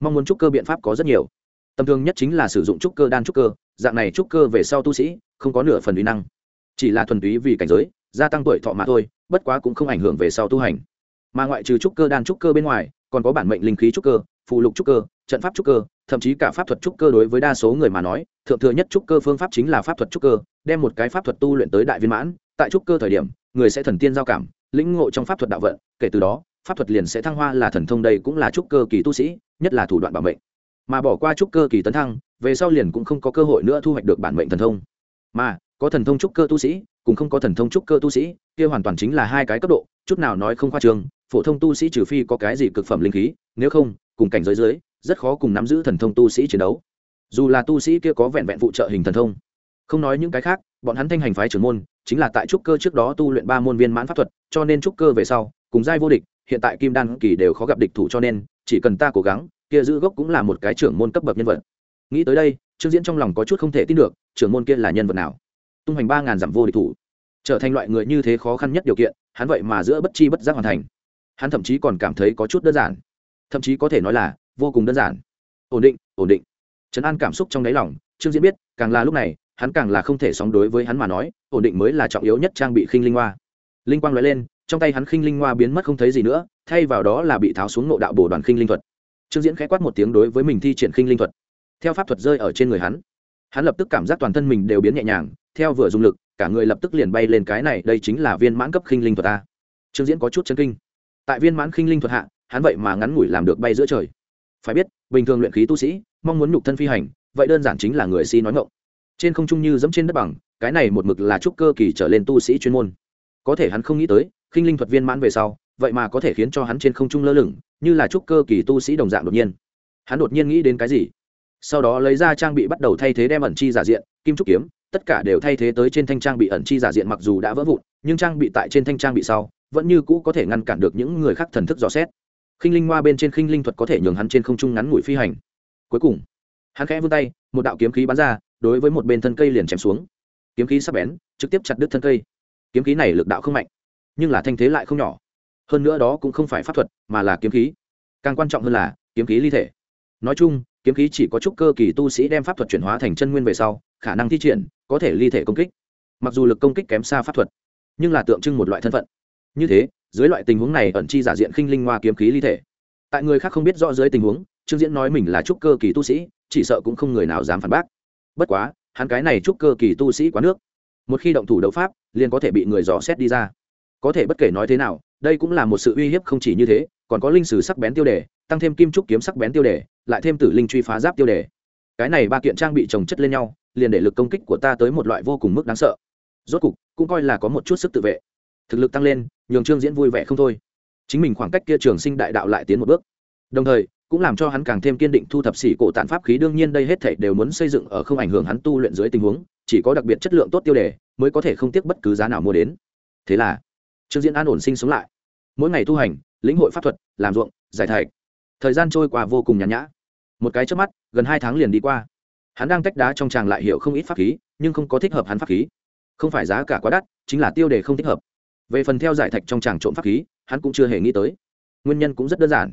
Speaker 1: Mong muốn trúc cơ biện pháp có rất nhiều. Tầm thường nhất chính là sử dụng trúc cơ đan trúc cơ, dạng này trúc cơ về sau tu sĩ không có nửa phần uy năng. Chỉ là thuần túy vì cảnh giới, gia tăng tuổi thọ mà thôi, bất quá cũng không ảnh hưởng về sau tu hành. Mà ngoại trừ trúc cơ đan trúc cơ bên ngoài, còn có bản mệnh linh khí trúc cơ phụ lục trúc cơ, trận pháp trúc cơ, thậm chí cả pháp thuật trúc cơ đối với đa số người mà nói, thượng thừa nhất trúc cơ phương pháp chính là pháp thuật trúc cơ, đem một cái pháp thuật tu luyện tới đại viên mãn, tại trúc cơ thời điểm, người sẽ thần tiên giao cảm, lĩnh ngộ trong pháp thuật đạo vận, kể từ đó pháp thuật liền sẽ thăng hoa là thần thông đây cũng là trúc cơ kỳ tu sĩ, nhất là thủ đoạn bảo mệnh. Mà bỏ qua trúc cơ kỳ tấn thăng, về sau liền cũng không có cơ hội nữa thu hoạch được bản mệnh thần thông. Mà, có thần thông trúc cơ tu sĩ cũng không có thần thông trúc cơ tu sĩ, kia hoàn toàn chính là hai cái cấp độ, chút nào nói không khoa trương, phổ thông tu sĩ trừ phi có cái gì cực phẩm linh khí, nếu không, cùng cảnh giới dưới, rất khó cùng nắm giữ thần thông tu sĩ chiến đấu. Dù là tu sĩ kia có vẹn vẹn phụ trợ hình thần thông. Không nói những cái khác, bọn hắn thanh hành phái trưởng môn, chính là tại trúc cơ trước đó tu luyện ba môn viên mãn pháp thuật, cho nên trúc cơ về sau, cùng giai vô địch hiện tại kim đan kỳ đều khó gặp địch thủ cho nên, chỉ cần ta cố gắng, kia giữ gốc cũng là một cái trưởng môn cấp bậc nhân vật. Nghĩ tới đây, trương diễn trong lòng có chút không thể tin được, trưởng môn kia là nhân vật nào? Tung hành ba ngàn dặm vô địch thủ. Trở thành loại người như thế khó khăn nhất điều kiện, hắn vậy mà giữa bất chi bất giác hoàn thành. Hắn thậm chí còn cảm thấy có chút đơn giản. Thậm chí có thể nói là vô cùng đơn giản. Ổn định ổn định. Trấn an cảm xúc trong đáy lòng, trương diễn biết, càng là lúc này, hắn càng là không thể sóng đối với hắn mà nói, ổn định mới là trọng yếu nhất trang bị khinh linh hoa. Linh quang nói lên trong tay hắn khinh linh hoa biến mất không thấy gì nữa, thay vào đó là bị tháo xuống ngộ đạo bổ đoàn khinh linh thuật. Trương diễn khẽ quát một tiếng đối với mình thi triển khinh linh thuật. Theo pháp thuật rơi ở trên người hắn hắn lập tức cảm giác toàn thân mình đều biến nhẹ nhàng, theo vừa dùng lực, cả người lập tức liền bay lên cái này, đây chính là viên mãn cấp khinh linh thuật ta trương diễn có chút chân kinh. Tại viên mãn khinh linh thuật hạ, hắn vậy mà ngắn ngủi làm được bay giữa trời. Phải biết, bình thường luyện khí tu sĩ, mong muốn nhục thân phi hành, vậy đơn giản chính là người si nói ngộng trên không trung như dẫm trên đất bằng, cái này một mực là trúc cơ kỳ trở lên tu sĩ chuyên môn. Có thể hắn không nghĩ tới khinh linh thuật viên mãn về sau, vậy mà có thể khiến cho hắn trên không trung lơ lửng, như là trúc cơ kỳ tu sĩ đồng dạng đột nhiên. Hắn đột nhiên nghĩ đến cái gì? Sau đó lấy ra trang bị bắt đầu thay thế đem ẩn chi giả diện, kim trúc kiếm, tất cả đều thay thế tới trên thanh trang bị ẩn chi giả diện mặc dù đã vỡ vụn, nhưng trang bị tại trên thanh trang bị sau, vẫn như cũ có thể ngăn cản được những người khác thần thức dò xét. Khinh linh hoa bên trên khinh linh thuật có thể nhường hắn trên không trung ngắn ngủi phi hành. Cuối cùng, hắn khẽ vươn tay, một đạo kiếm khí bắn ra, đối với một bên thân cây liền chém xuống. Kiếm khí sắp bén, trực tiếp chặt đứt thân cây. Kiếm khí này lực đạo không mạnh nhưng là thanh thế lại không nhỏ. Hơn nữa đó cũng không phải pháp thuật, mà là kiếm khí. Càng quan trọng hơn là, kiếm khí ly thể. Nói chung, kiếm khí chỉ có chút cơ kỳ tu sĩ đem pháp thuật chuyển hóa thành chân nguyên về sau, khả năng thi triển, có thể ly thể công kích. Mặc dù lực công kích kém xa pháp thuật, nhưng là tượng trưng một loại thân phận. Như thế, dưới loại tình huống này ẩn chi giả diện khinh linh hoa kiếm khí ly thể. Tại người khác không biết rõ dưới tình huống, trương diễn nói mình là trúc cơ kỳ tu sĩ, chỉ sợ cũng không người nào dám phản bác. Bất quá, hắn cái này trúc cơ kỳ tu sĩ quá nước. Một khi động thủ đấu pháp, liền có thể bị người dò xét đi ra có thể bất kể nói thế nào, đây cũng là một sự uy hiếp không chỉ như thế, còn có linh sử sắc bén tiêu đề, tăng thêm kim trúc kiếm sắc bén tiêu đề, lại thêm tử linh truy phá giáp tiêu đề. Cái này ba kiện trang bị trồng chất lên nhau, liền để lực công kích của ta tới một loại vô cùng mức đáng sợ. Rốt cục, cũng coi là có một chút sức tự vệ. Thực lực tăng lên, nhường trương diễn vui vẻ không thôi. Chính mình khoảng cách kia trường sinh đại đạo lại tiến một bước. Đồng thời, cũng làm cho hắn càng thêm kiên định thu thập xỉ cổ tàn pháp khí, đương nhiên đây hết thảy đều muốn xây dựng ở không ảnh hưởng hắn tu luyện dưới tình huống, chỉ có đặc biệt chất lượng tốt tiêu đề, mới có thể không tiếc bất cứ giá nào mua đến. Thế là trương diễn an ổn sinh sống lại. Mỗi ngày tu hành, lĩnh hội pháp thuật, làm ruộng, giải thạch. Thời gian trôi qua vô cùng nhàn nhã. Một cái trước mắt, gần hai tháng liền đi qua. Hắn đang tách đá trong tràng lại hiểu không ít pháp khí, nhưng không có thích hợp hắn pháp khí. Không phải giá cả quá đắt, chính là tiêu đề không thích hợp. Về phần theo giải thạch trong tràng trộm pháp khí, hắn cũng chưa hề nghĩ tới. Nguyên nhân cũng rất đơn giản.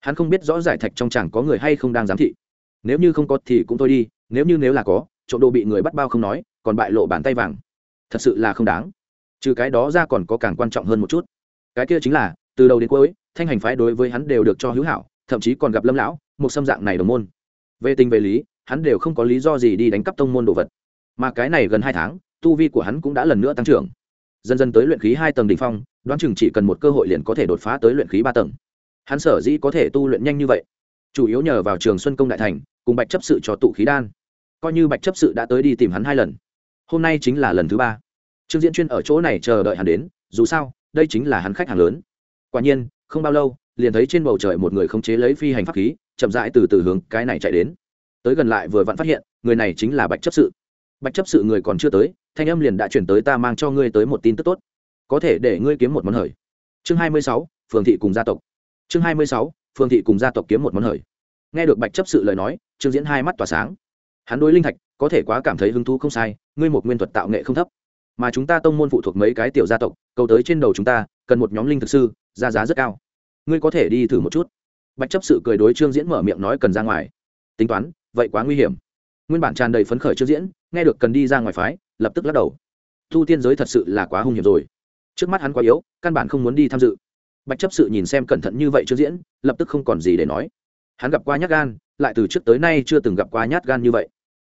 Speaker 1: Hắn không biết rõ giải thạch trong tràng có người hay không đang giám thị. Nếu như không có thì cũng thôi đi, nếu như nếu là có, trộm đồ bị người bắt bao không nói, còn bại lộ bàn tay vàng. Thật sự là không đáng trừ cái đó ra còn có càng quan trọng hơn một chút. Cái kia chính là, từ đầu đến cuối, thanh hành phái đối với hắn đều được cho hữu hảo, thậm chí còn gặp lâm lão, một xâm dạng này đồng môn. Về tình về lý, hắn đều không có lý do gì đi đánh cắp tông môn đồ vật. Mà cái này gần hai tháng, tu vi của hắn cũng đã lần nữa tăng trưởng. Dần dần tới luyện khí hai tầng đ ỉ n h phong, đoán chừng chỉ cần một cơ hội liền có thể đột phá tới luyện khí ba tầng. Hắn sở dĩ có thể tu luyện nhanh như vậy, chủ yếu nhờ vào trường xuân công đại thành, cùng bạch chấp sự cho tụ khí đan. Coi như bạch chấp sự đã tới đi tìm hắn hai lần. Hôm nay chính là lần thứ ba trương diễn chuyên ở chỗ này chờ đợi hắn đến, dù sao, đây chính là hắn khách hàng lớn. Quả nhiên, không bao lâu, liền thấy trên bầu trời một người khống chế lấy phi hành pháp khí, chậm rãi từ từ hướng cái này chạy đến. Tới gần lại vừa vặn phát hiện, người này chính là bạch chấp sự. Bạch chấp sự người còn chưa tới, thanh âm liền đã chuyển tới ta mang cho ngươi tới một tin tức tốt. Có thể để ngươi kiếm một món hời. Chương hai mươi sáu, phường thị cùng gia tộc. Chương hai mươi sáu, phường thị cùng gia tộc kiếm một món hời. Nghe được bạch chấp sự lời nói, trương diễn hai mắt tỏa sáng. Hắn đối linh thạch, có thể quá cảm thấy hứng thú không sai, ngươi một nguyên thuật tạo nghệ không thấp mà chúng ta tông môn phụ thuộc mấy cái tiểu gia tộc, cầu tới trên đầu chúng ta, cần một nhóm linh thực sư, ra giá rất cao. Ngươi có thể đi thử một chút. Bạch chấp sự cười đối trương diễn mở miệng nói cần ra ngoài. Tính toán, vậy quá nguy hiểm. Nguyên bản tràn đầy phấn khởi trương diễn, nghe được cần đi ra ngoài phái, lập tức lắc đầu. Thu tiên giới thật sự là quá hung hiểm rồi. Trước mắt hắn quá yếu, căn bản không muốn đi tham dự. Bạch chấp sự nhìn xem cẩn thận như vậy trương diễn, lập tức không còn gì để nói. Hắn gặp qua nhát gan, lại từ trước tới nay chưa từng gặp qua nhát gan như vậy.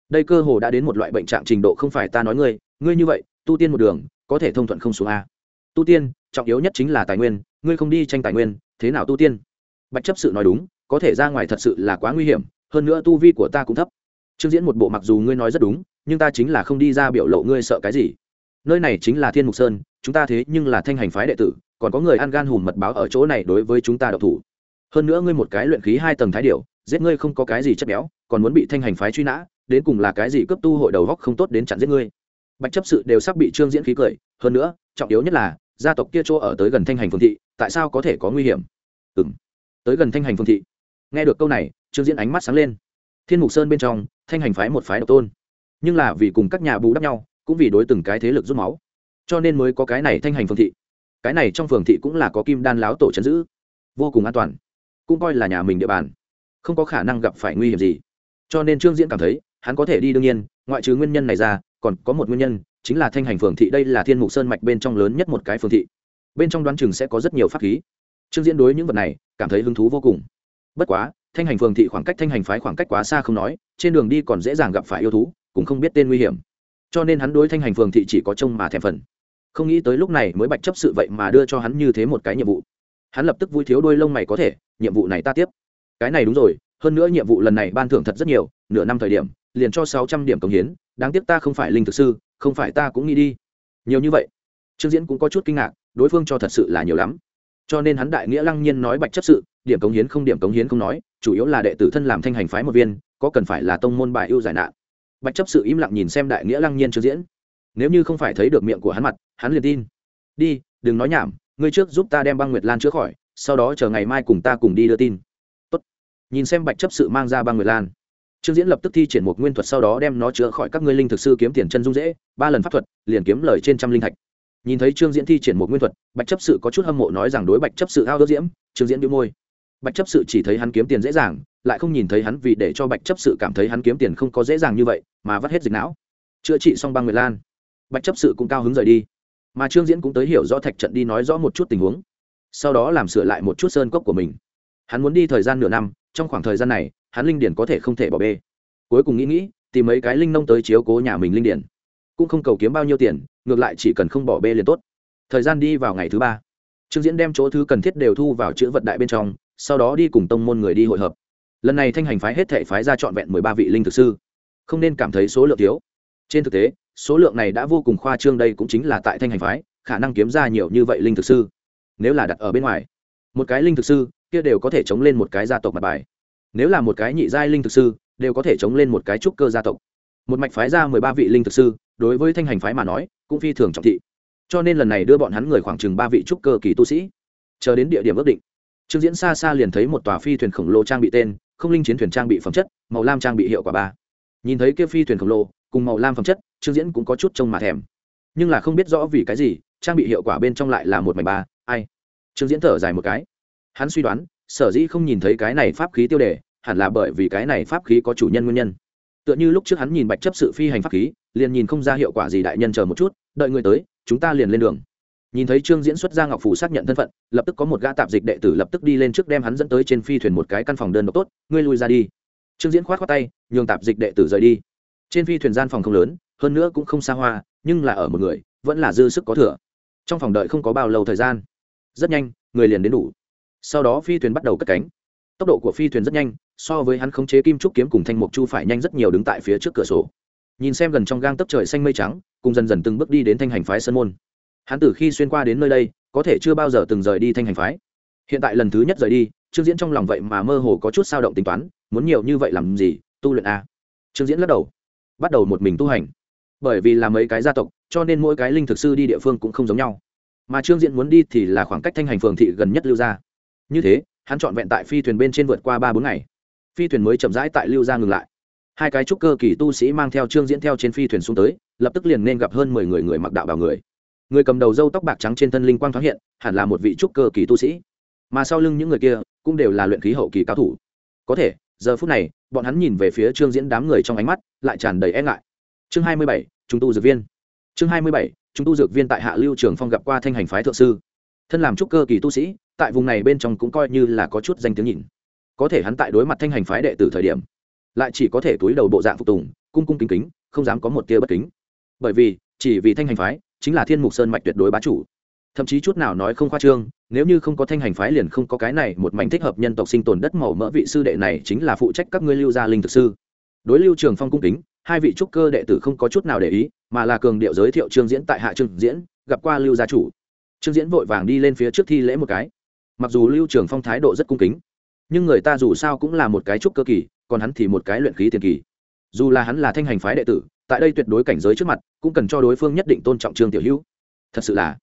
Speaker 1: Đây cơ hồ đã đến một loại bệnh trạng trình độ không phải ta nói ngươi ngươi như vậy tu tiên một đường, có thể thông thuận không xuống a. Tu tiên, trọng yếu nhất chính là tài nguyên, ngươi không đi tranh tài nguyên, thế nào tu tiên? Bạch chấp sự nói đúng, có thể ra ngoài thật sự là quá nguy hiểm, hơn nữa tu vi của ta cũng thấp. Trương diễn một bộ mặc dù ngươi nói rất đúng, nhưng ta chính là không đi ra biểu lộ ngươi sợ cái gì. Nơi này chính là thiên mục sơn, chúng ta thế nhưng là thanh hành phái đệ tử, còn có người ăn gan hùm mật báo ở chỗ này đối với chúng ta độc thủ. Hơn nữa ngươi một cái luyện khí hai tầng thái điệu giết ngươi không có cái gì chất béo, còn muốn bị thanh hành phái truy nã, đến cùng là cái gì cấp tu hội đầu góc không tốt đến chặn giết ngươi bạch chấp sự đều sắp bị trương diễn khí cười, hơn nữa, trọng yếu nhất là, gia tộc kia chỗ ở tới gần thanh hành phương thị, tại sao có thể có nguy hiểm? Ừ m tới gần thanh hành phương thị. Nghe được câu này, trương diễn ánh mắt sáng lên. Thiên mục sơn bên trong, thanh hành phái một phái độc tôn. Nhưng là vì cùng các nhà bù đắp nhau, cũng vì đối từng cái thế lực rút máu. Cho nên mới có cái này thanh hành phương thị. Cái này trong phường thị cũng là có kim đan láo tổ chấn giữ. Vô cùng an toàn. Cũng coi là nhà mình địa bàn. Không có khả năng gặp phải nguy hiểm gì. Cho nên trương diễn cảm thấy, hắn có thể đi đương nhiên, ngoại trừ nguyên nhân này ra còn có một nguyên nhân, chính là thanh hành phường thị đây là thiên mục sơn mạch bên trong lớn nhất một cái phường thị. Bên trong đoán chừng sẽ có rất nhiều pháp khí. Trương diễn đối những vật này cảm thấy hứng thú vô cùng. Bất quá, thanh hành phường thị khoảng cách thanh hành phái khoảng cách quá xa không nói, trên đường đi còn dễ dàng gặp phải yêu thú, cũng không biết tên nguy hiểm. Cho nên hắn đối thanh hành phường thị chỉ có trông mà thèm phần. Không nghĩ tới lúc này mới bạch chấp sự vậy mà đưa cho hắn như thế một cái nhiệm vụ. Hắn lập tức vui thiếu đôi lông mày có thể, nhiệm vụ này ta tiếp. Cái này đúng rồi, hơn nữa nhiệm vụ lần này ban thưởng thật rất nhiều, nửa năm thời điểm, liền cho sáu trăm điểm cống hiến đáng tiếc ta không phải linh thực sư, không phải ta cũng nghĩ đi. Nhiều như vậy, trương diễn cũng có chút kinh ngạc, đối phương cho thật sự là nhiều lắm. Cho nên hắn đại nghĩa lăng nhiên nói bạch chấp sự, điểm cống hiến không điểm cống hiến không nói, chủ yếu là đệ tử thân làm thanh hành phái một viên, có cần phải là tông môn bài ưu giải nạn. Bạch chấp sự im lặng nhìn xem đại nghĩa lăng nhiên trương diễn. Nếu như không phải thấy được miệng của hắn mặt, hắn liền tin. Đi, đừng nói nhảm, ngươi trước giúp ta đem băng nguyệt lan chữa khỏi, sau đó chờ ngày mai cùng ta cùng đi đưa tin. Tốt. nhìn xem bạch chấp sự mang ra băng nguyệt lan trương diễn lập tức thi triển một nguyên thuật sau đó đem nó chữa khỏi các ngươi linh thực sư kiếm tiền chân dung dễ, ba lần pháp thuật, liền kiếm lời trên trăm linh thạch. Nhìn thấy trương diễn thi triển một nguyên thuật, bạch chấp sự có chút hâm mộ nói rằng đối bạch chấp sự ao đốt diễm, trương diễn đĩu môi. Bạch chấp sự chỉ thấy hắn kiếm tiền dễ dàng, lại không nhìn thấy hắn vì để cho bạch chấp sự cảm thấy hắn kiếm tiền không có dễ dàng như vậy, mà vắt hết dịch não. Chữa trị xong băng nguyệt lan, bạch chấp sự cũng cao hứng rời đi. Mà trương diễn cũng tới hiểu rõ thạch trận đi nói rõ một chút tình huống. Sau đó làm sửa lại một chút sơn cốc của mình. Hắn muốn đi thời gian nửa năm, trong khoảng thời gian này hắn linh điển có thể không thể bỏ bê. Cuối cùng nghĩ nghĩ, tìm mấy cái linh nông tới chiếu cố nhà mình linh điển. Cũng không cầu kiếm bao nhiêu tiền, ngược lại chỉ cần không bỏ bê liền tốt. Thời gian đi vào ngày thứ ba. Trương diễn đem chỗ thứ cần thiết đều thu vào chữ vật đại bên trong, sau đó đi cùng tông môn người đi hội hợp. Lần này thanh hành phái hết thể phái ra trọn vẹn mười ba vị linh thực sư. Không nên cảm thấy số lượng thiếu. Trên thực tế, số lượng này đã vô cùng khoa trương đây cũng chính là tại thanh hành phái, khả năng kiếm ra nhiều như vậy linh thực sư. Nếu là đặt ở bên ngoài, một cái linh thực sư, kia đều có thể chống lên một cái gia tộc mặt bài nếu là một cái nhị giai linh thực sư, đều có thể chống lên một cái trúc cơ gia tộc. Một mạch phái ra mười ba vị linh thực sư, đối với thanh hành phái mà nói, cũng phi thường trọng thị. Cho nên lần này đưa bọn hắn người khoảng chừng ba vị trúc cơ kỳ tu sĩ. Chờ đến địa điểm ước định, trương diễn xa xa liền thấy một tòa phi thuyền khổng lồ trang bị tên, không linh chiến thuyền trang bị phẩm chất, màu lam trang bị hiệu quả ba. Nhìn thấy kia phi thuyền khổng lồ, cùng màu lam phẩm chất, trương diễn cũng có chút trông mà thèm. Nhưng là không biết rõ vì cái gì, trang bị hiệu quả bên trong lại là một mảnh ba, ai? Trương diễn thở dài một cái. Hắn suy đoán, sở dĩ không nhìn thấy cái này pháp khí tiêu đề hẳn là bởi vì cái này pháp khí có chủ nhân nguyên nhân. Tựa như lúc trước hắn nhìn bạch chấp sự phi hành pháp khí, liền nhìn không ra hiệu quả gì đại nhân chờ một chút, đợi người tới, chúng ta liền lên đường. Nhìn thấy trương diễn xuất ra ngọc phủ xác nhận thân phận, lập tức có một gã tạp dịch đệ tử lập tức đi lên trước đem hắn dẫn tới trên phi thuyền một cái căn phòng đơn độc tốt, ngươi lui ra đi. Trương diễn khoát khoát tay, nhường tạp dịch đệ tử rời đi. Trên phi thuyền gian phòng không lớn, hơn nữa cũng không xa hoa, nhưng là ở một người, vẫn là dư sức có thừa. Trong phòng đợi không có bao lâu thời gian. Rất nhanh, người liền đến đủ. Sau đó phi thuyền bắt đầu cất cánh. Tốc độ của phi thuyền rất nhanh so với hắn khống chế kim trúc kiếm cùng thanh mục chu phải nhanh rất nhiều đứng tại phía trước cửa sổ. Nhìn xem gần trong gang tấp trời xanh mây trắng, cùng dần dần từng bước đi đến thanh hành phái sân môn. Hắn từ khi xuyên qua đến nơi đây, có thể chưa bao giờ từng rời đi thanh hành phái. Hiện tại lần thứ nhất rời đi, trương diễn trong lòng vậy mà mơ hồ có chút sao động tính toán, muốn nhiều như vậy làm gì, tu luyện a à? trương diễn lắc đầu, bắt đầu một mình tu hành. Bởi vì là mấy cái gia tộc, cho nên mỗi cái linh thực sư đi địa phương cũng không giống nhau. Mà trương diễn muốn đi thì là khoảng cách thanh hành phường thị gần nhất lưu ra. Như thế, hắn chọn vẹn tại phi thuyền bên trên vượt qua ba bốn ngày phi thuyền mới chậm rãi tại lưu ra ngừng lại. Hai cái trúc cơ kỳ tu sĩ mang theo trương diễn theo trên phi thuyền xuống tới, lập tức liền nên gặp hơn mười người người mặc đạo bào người. Người cầm đầu dâu tóc bạc trắng trên thân linh quang thoáng hiện, hẳn là một vị trúc cơ kỳ tu sĩ. Mà sau lưng những người kia, cũng đều là luyện khí hậu kỳ cao thủ. Có thể, giờ phút này, bọn hắn nhìn về phía trương diễn đám người trong ánh mắt, lại tràn đầy e ngại. Chương hai mươi bảy chúng tu dược viên. Chương hai mươi bảy chúng tu dược viên tại hạ lưu trường phong gặp qua thanh hành phái thượng sư. Thân làm trúc cơ kỳ tu sĩ, tại vùng này bên trong cũng coi như là có chút danh tiếng nhìn có thể hắn tại đối mặt thanh hành phái đệ tử thời điểm, lại chỉ có thể túi đầu bộ dạng phục tùng, cung cung kính kính, không dám có một tia bất kính. Bởi vì, chỉ vì thanh hành phái, chính là thiên mục sơn mạch tuyệt đối bá chủ. Thậm chí chút nào nói không khoa trương, nếu như không có thanh hành phái liền không có cái này một mảnh thích hợp nhân tộc sinh tồn đất màu mỡ vị sư đệ này chính là phụ trách các ngươi lưu gia linh thực sư. Đối lưu trường phong cung kính, hai vị trúc cơ đệ tử không có chút nào để ý, mà là cường điệu giới thiệu trương diễn tại hạ trương diễn, gặp qua lưu gia chủ. Trương diễn vội vàng đi lên phía trước thi lễ một cái. Mặc dù lưu trường phong thái độ rất cung kính nhưng người ta dù sao cũng là một cái trúc cơ kỳ, còn hắn thì một cái luyện khí tiền kỳ. Dù là hắn là thanh hành phái đệ tử, tại đây tuyệt đối cảnh giới trước mặt, cũng cần cho đối phương nhất định tôn trọng trương tiểu hữu. Thật sự là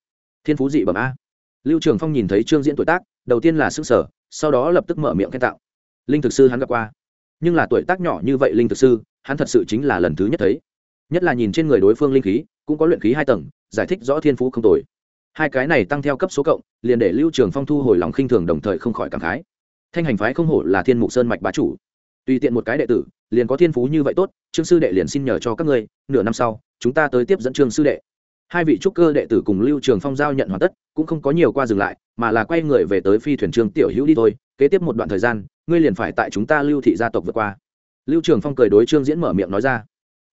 Speaker 1: thiên phú dị bẩm a. Lưu trường phong nhìn thấy trương diễn tuổi tác, đầu tiên là sức sở sau đó lập tức mở miệng khen tạo. Linh thực sư hắn gặp qua. Nhưng là tuổi tác nhỏ như vậy linh thực sư, hắn thật sự chính là lần thứ nhất thấy. Nhất là nhìn trên người đối phương linh khí, cũng có luyện khí hai tầng, giải thích rõ thiên phú không tồi. Hai cái này tăng theo cấp số cộng, liền để lưu trường phong thu hồi lòng khinh thường đồng thời không khỏi cảm khái thanh hành phái không hổ là thiên mục sơn mạch bá chủ. Tùy tiện một cái đệ tử, liền có thiên phú như vậy tốt, trương sư đệ liền xin nhờ cho các ngươi, nửa năm sau, chúng ta tới tiếp dẫn trương sư đệ. Hai vị trúc cơ đệ tử cùng lưu trường phong giao nhận hoàn tất, cũng không có nhiều qua dừng lại, mà là quay người về tới phi thuyền trương tiểu hữu đi thôi, kế tiếp một đoạn thời gian, ngươi liền phải tại chúng ta lưu thị gia tộc vượt qua. Lưu trường phong cười đối trương diễn mở miệng nói ra.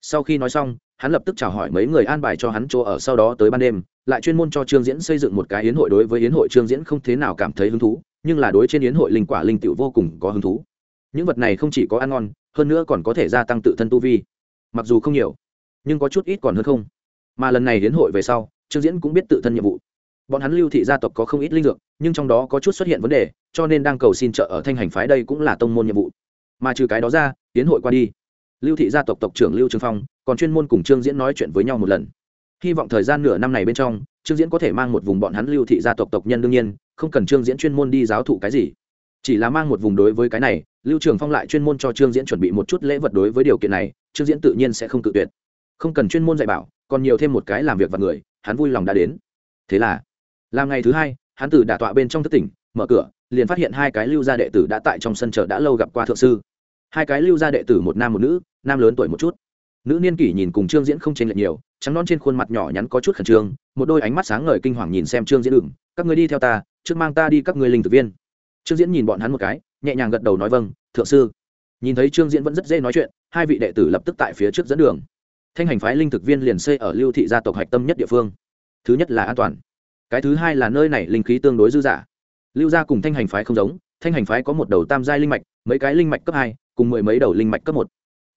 Speaker 1: Sau khi nói xong, hắn lập tức chào hỏi mấy người an bài cho hắn chỗ ở sau đó tới ban đêm, lại chuyên môn cho trương diễn xây dựng một cái yến hội đối với yến hội trương diễn không thế nào cảm thấy hứng thú nhưng là đối trên yến hội linh quả linh tiểu vô cùng có hứng thú. Những vật này không chỉ có ăn ngon, hơn nữa còn có thể gia tăng tự thân tu vi. Mặc dù không nhiều, nhưng có chút ít còn hơn không. Mà lần này đến hội về sau, trương diễn cũng biết tự thân nhiệm vụ. Bọn hắn lưu thị gia tộc có không ít linh dược, nhưng trong đó có chút xuất hiện vấn đề, cho nên đang cầu xin trợ ở thanh hành phái đây cũng là tông môn nhiệm vụ. Mà trừ cái đó ra tiến hội qua đi, lưu thị gia tộc tộc trưởng lưu trường phong, còn chuyên môn cùng trương diễn nói chuyện với nhau một lần hy vọng thời gian nửa năm này bên trong, trương diễn có thể mang một vùng bọn hắn lưu thị gia tộc tộc nhân đương nhiên, không cần trương diễn chuyên môn đi giáo thụ cái gì. Chỉ là mang một vùng đối với cái này, lưu trường phong lại chuyên môn cho trương diễn chuẩn bị một chút lễ vật đối với điều kiện này, trương diễn tự nhiên sẽ không cự tuyệt. Không cần chuyên môn dạy bảo, còn nhiều thêm một cái làm việc và người, hắn vui lòng đã đến. Thế là, làm ngày thứ hai, hắn từ đả tọa bên trong thất tỉnh, mở cửa, liền phát hiện hai cái lưu gia đệ tử đã tại trong sân chợ đã lâu gặp qua thượng sư. Hai cái lưu gia đệ tử một nam một nữ, nam lớn tuổi một chút nữ niên kỷ nhìn cùng trương diễn không chênh lệch nhiều, trắng non trên khuôn mặt nhỏ nhắn có chút khẩn trương, một đôi ánh mắt sáng ngời kinh hoàng nhìn xem trương diễn đừng các người đi theo ta, trước mang ta đi các người linh thực viên. Trương diễn nhìn bọn hắn một cái, nhẹ nhàng gật đầu nói vâng thượng sư. Nhìn thấy trương diễn vẫn rất dễ nói chuyện, hai vị đệ tử lập tức tại phía trước dẫn đường. Thanh hành phái linh thực viên liền xây ở lưu thị gia tộc hạch tâm nhất địa phương. Thứ nhất là an toàn, cái thứ hai là nơi này linh khí tương đối dư dả. Lưu gia cùng thanh hành phái không giống, thanh hành phái có một đầu tam giai linh mạch, mấy cái linh mạch cấp hai, cùng mười mấy đầu linh mạch cấp một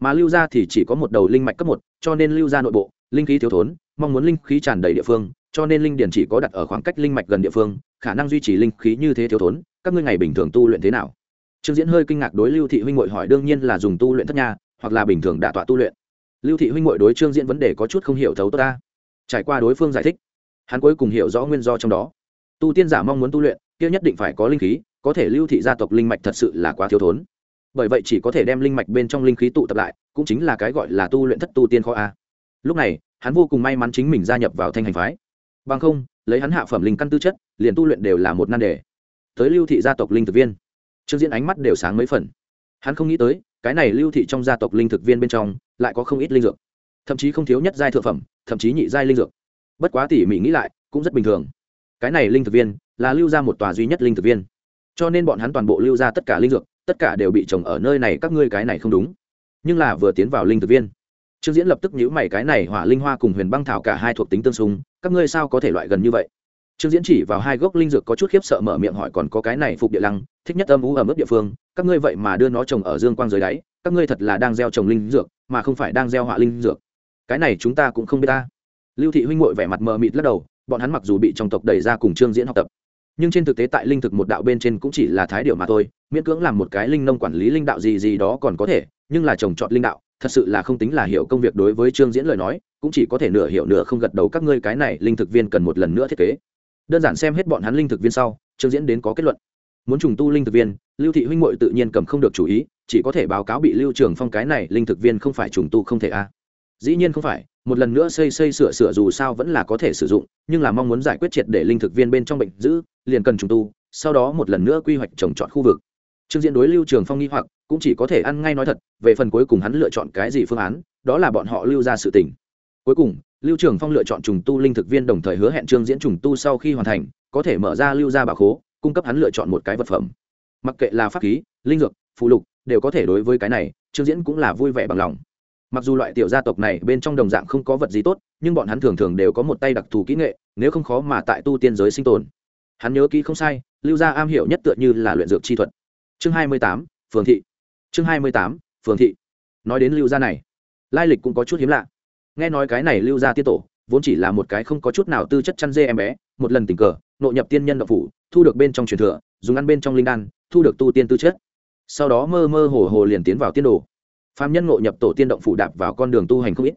Speaker 1: mà lưu gia thì chỉ có một đầu linh mạch cấp một, cho nên lưu gia nội bộ, linh khí thiếu thốn, mong muốn linh khí tràn đầy địa phương, cho nên linh điển chỉ có đặt ở khoảng cách linh mạch gần địa phương, khả năng duy trì linh khí như thế thiếu thốn, các ngươi ngày bình thường tu luyện thế nào? Trương diễn hơi kinh ngạc đối lưu thị huynh ngội hỏi, đương nhiên là dùng tu luyện thất nha, hoặc là bình thường đạ tọa tu luyện. Lưu thị huynh ngội đối trương diễn vấn đề có chút không hiểu thấu ta. Trải qua đối phương giải thích, hắn cuối cùng hiểu rõ nguyên do trong đó. Tu tiên giả mong muốn tu luyện, kia nhất định phải có linh khí, có thể lưu thị gia tộc linh mạch thật sự là quá thiếu thốn bởi vậy chỉ có thể đem linh mạch bên trong linh khí tụ tập lại, cũng chính là cái gọi là tu luyện thất tu tiên kho a. Lúc này, hắn vô cùng may mắn chính mình gia nhập vào thanh hành phái. Bằng không, lấy hắn hạ phẩm linh căn tư chất, liền tu luyện đều là một nan đề. Tới lưu thị gia tộc linh thực viên. Trương diễn ánh mắt đều sáng mấy phần. Hắn không nghĩ tới, cái này lưu thị trong gia tộc linh thực viên bên trong, lại có không ít linh dược. Thậm chí không thiếu nhất giai thượng phẩm, thậm chí nhị giai linh dược. Bất quá tỉ mỉ nghĩ lại, cũng rất bình thường. Cái này linh thực viên là lưu ra một tòa duy nhất linh thực viên. Cho nên bọn hắn toàn bộ lưu ra tất cả linh dược tất cả đều bị trồng ở nơi này, các ngươi cái này không đúng. Nhưng là vừa tiến vào linh thực viên, trương diễn lập tức nhữ mày, cái này hỏa linh hoa cùng huyền băng thảo cả hai thuộc tính tương xung, các ngươi sao có thể loại gần như vậy? Trương diễn chỉ vào hai gốc linh dược có chút khiếp sợ mở miệng hỏi còn có cái này phục địa lăng, thích nhất âm ú ở mức địa phương, các ngươi vậy mà đưa nó trồng ở dương quang dưới đáy, các ngươi thật là đang gieo trồng linh dược, mà không phải đang gieo hỏa linh dược. Cái này chúng ta cũng không biết ta. Lưu thị huynh ngội vẻ mặt mờ mịt lắc đầu, bọn hắn mặc dù bị trong tộc đẩy ra cùng trương diễn học tập nhưng trên thực tế tại linh thực một đạo bên trên cũng chỉ là thái điệu mà thôi, miễn cưỡng làm một cái linh nông quản lý linh đạo gì gì đó còn có thể, nhưng là trồng trọt linh đạo, thật sự là không tính là hiểu công việc đối với trương diễn lời nói, cũng chỉ có thể nửa hiểu nửa không gật đầu các ngươi cái này linh thực viên cần một lần nữa thiết kế. Đơn giản xem hết bọn hắn linh thực viên sau, trương diễn đến có kết luận. Muốn trùng tu linh thực viên, lưu thị huynh m tự nhiên cầm không được chủ ý, chỉ có thể báo cáo bị lưu trường phong cái này linh thực viên không phải trùng tu không thể a dĩ nhiên không phải, một lần nữa xây xây sửa sửa dù sao vẫn là có thể sử dụng, nhưng là mong muốn giải quyết triệt để linh thực viên bên trong bệnh giữ liền cần trùng tu, sau đó một lần nữa quy hoạch trồng trọt khu vực. Trương diễn đối lưu trường phong nghi hoặc, cũng chỉ có thể ăn ngay nói thật, về phần cuối cùng hắn lựa chọn cái gì phương án, đó là bọn họ lưu ra sự tình. Cuối cùng, lưu trường phong lựa chọn trùng tu linh thực viên đồng thời hứa hẹn trương diễn trùng tu sau khi hoàn thành, có thể mở ra lưu ra bà khố, cung cấp hắn lựa chọn một cái vật phẩm. Mặc kệ là pháp khí, linh dược phụ lục, đều có thể đối với cái này, trương diễn cũng là vui vẻ bằng lòng mặc dù loại tiểu gia tộc này bên trong đồng dạng không có vật gì tốt, nhưng bọn hắn thường thường đều có một tay đặc thù kỹ nghệ, nếu không khó mà tại tu tiên giới sinh tồn. Hắn nhớ kỹ không sai, lưu gia am hiểu nhất tựa như là luyện dược chi thuật. Chương hai mươi tám, phường thị. Chương hai mươi tám, phường thị. Nói đến lưu gia này, lai lịch cũng có chút hiếm lạ. Nghe nói cái này lưu gia tiên tổ, vốn chỉ là một cái không có chút nào tư chất chăn dê em bé, một lần tình cờ, nội nhập tiên nhân đậu phủ, thu được bên trong truyền thừa, dùng ăn bên trong linh đan, thu được tu tiên tư chất. Sau đó mơ mơ hồ hồ liền tiến vào tiên đồ phạm nhân ngộ nhập tổ tiên động phủ đạp vào con đường tu hành không ít.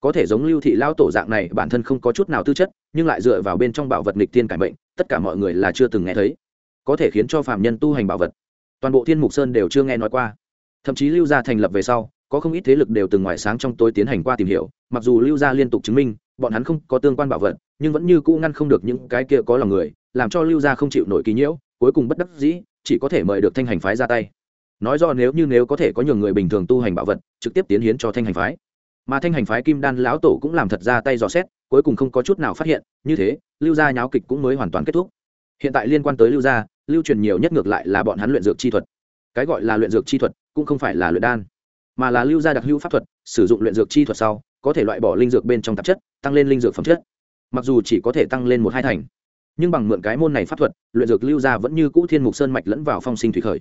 Speaker 1: Có thể giống lưu thị lao tổ dạng này, bản thân không có chút nào tư chất, nhưng lại dựa vào bên trong bảo vật nghịch tiên cải mệnh, tất cả mọi người là chưa từng nghe thấy. Có thể khiến cho phạm nhân tu hành bảo vật. Toàn bộ thiên mục sơn đều chưa nghe nói qua. Thậm chí lưu gia thành lập về sau, có không ít thế lực đều từng ngoài sáng trong tối tiến hành qua tìm hiểu, mặc dù lưu gia liên tục chứng minh, bọn hắn không có tương quan bảo vật, nhưng vẫn như cũ ngăn không được những cái kia có lòng người, làm cho lưu gia không chịu nổi kỳ nhiễu, cuối cùng bất đắc dĩ, chỉ có thể mời được thanh hành phái ra tay nói do nếu như nếu có thể có nhiều người bình thường tu hành bảo vật, trực tiếp tiến hiến cho thanh hành phái. Mà thanh hành phái kim đan lão tổ cũng làm thật ra tay dò xét, cuối cùng không có chút nào phát hiện, như thế, lưu gia nháo kịch cũng mới hoàn toàn kết thúc. Hiện tại liên quan tới lưu gia, lưu truyền nhiều nhất ngược lại là bọn hắn luyện dược chi thuật. Cái gọi là luyện dược chi thuật cũng không phải là luyện đan, mà là lưu gia đặc hữu pháp thuật, sử dụng luyện dược chi thuật sau, có thể loại bỏ linh dược bên trong tạp chất, tăng lên linh dược phẩm chất. Mặc dù chỉ có thể tăng lên một hai thành, nhưng bằng mượn cái môn này pháp thuật, luyện dược lưu gia vẫn như cũ thiên mục sơn mạch lẫn vào phong sinh thủy khởi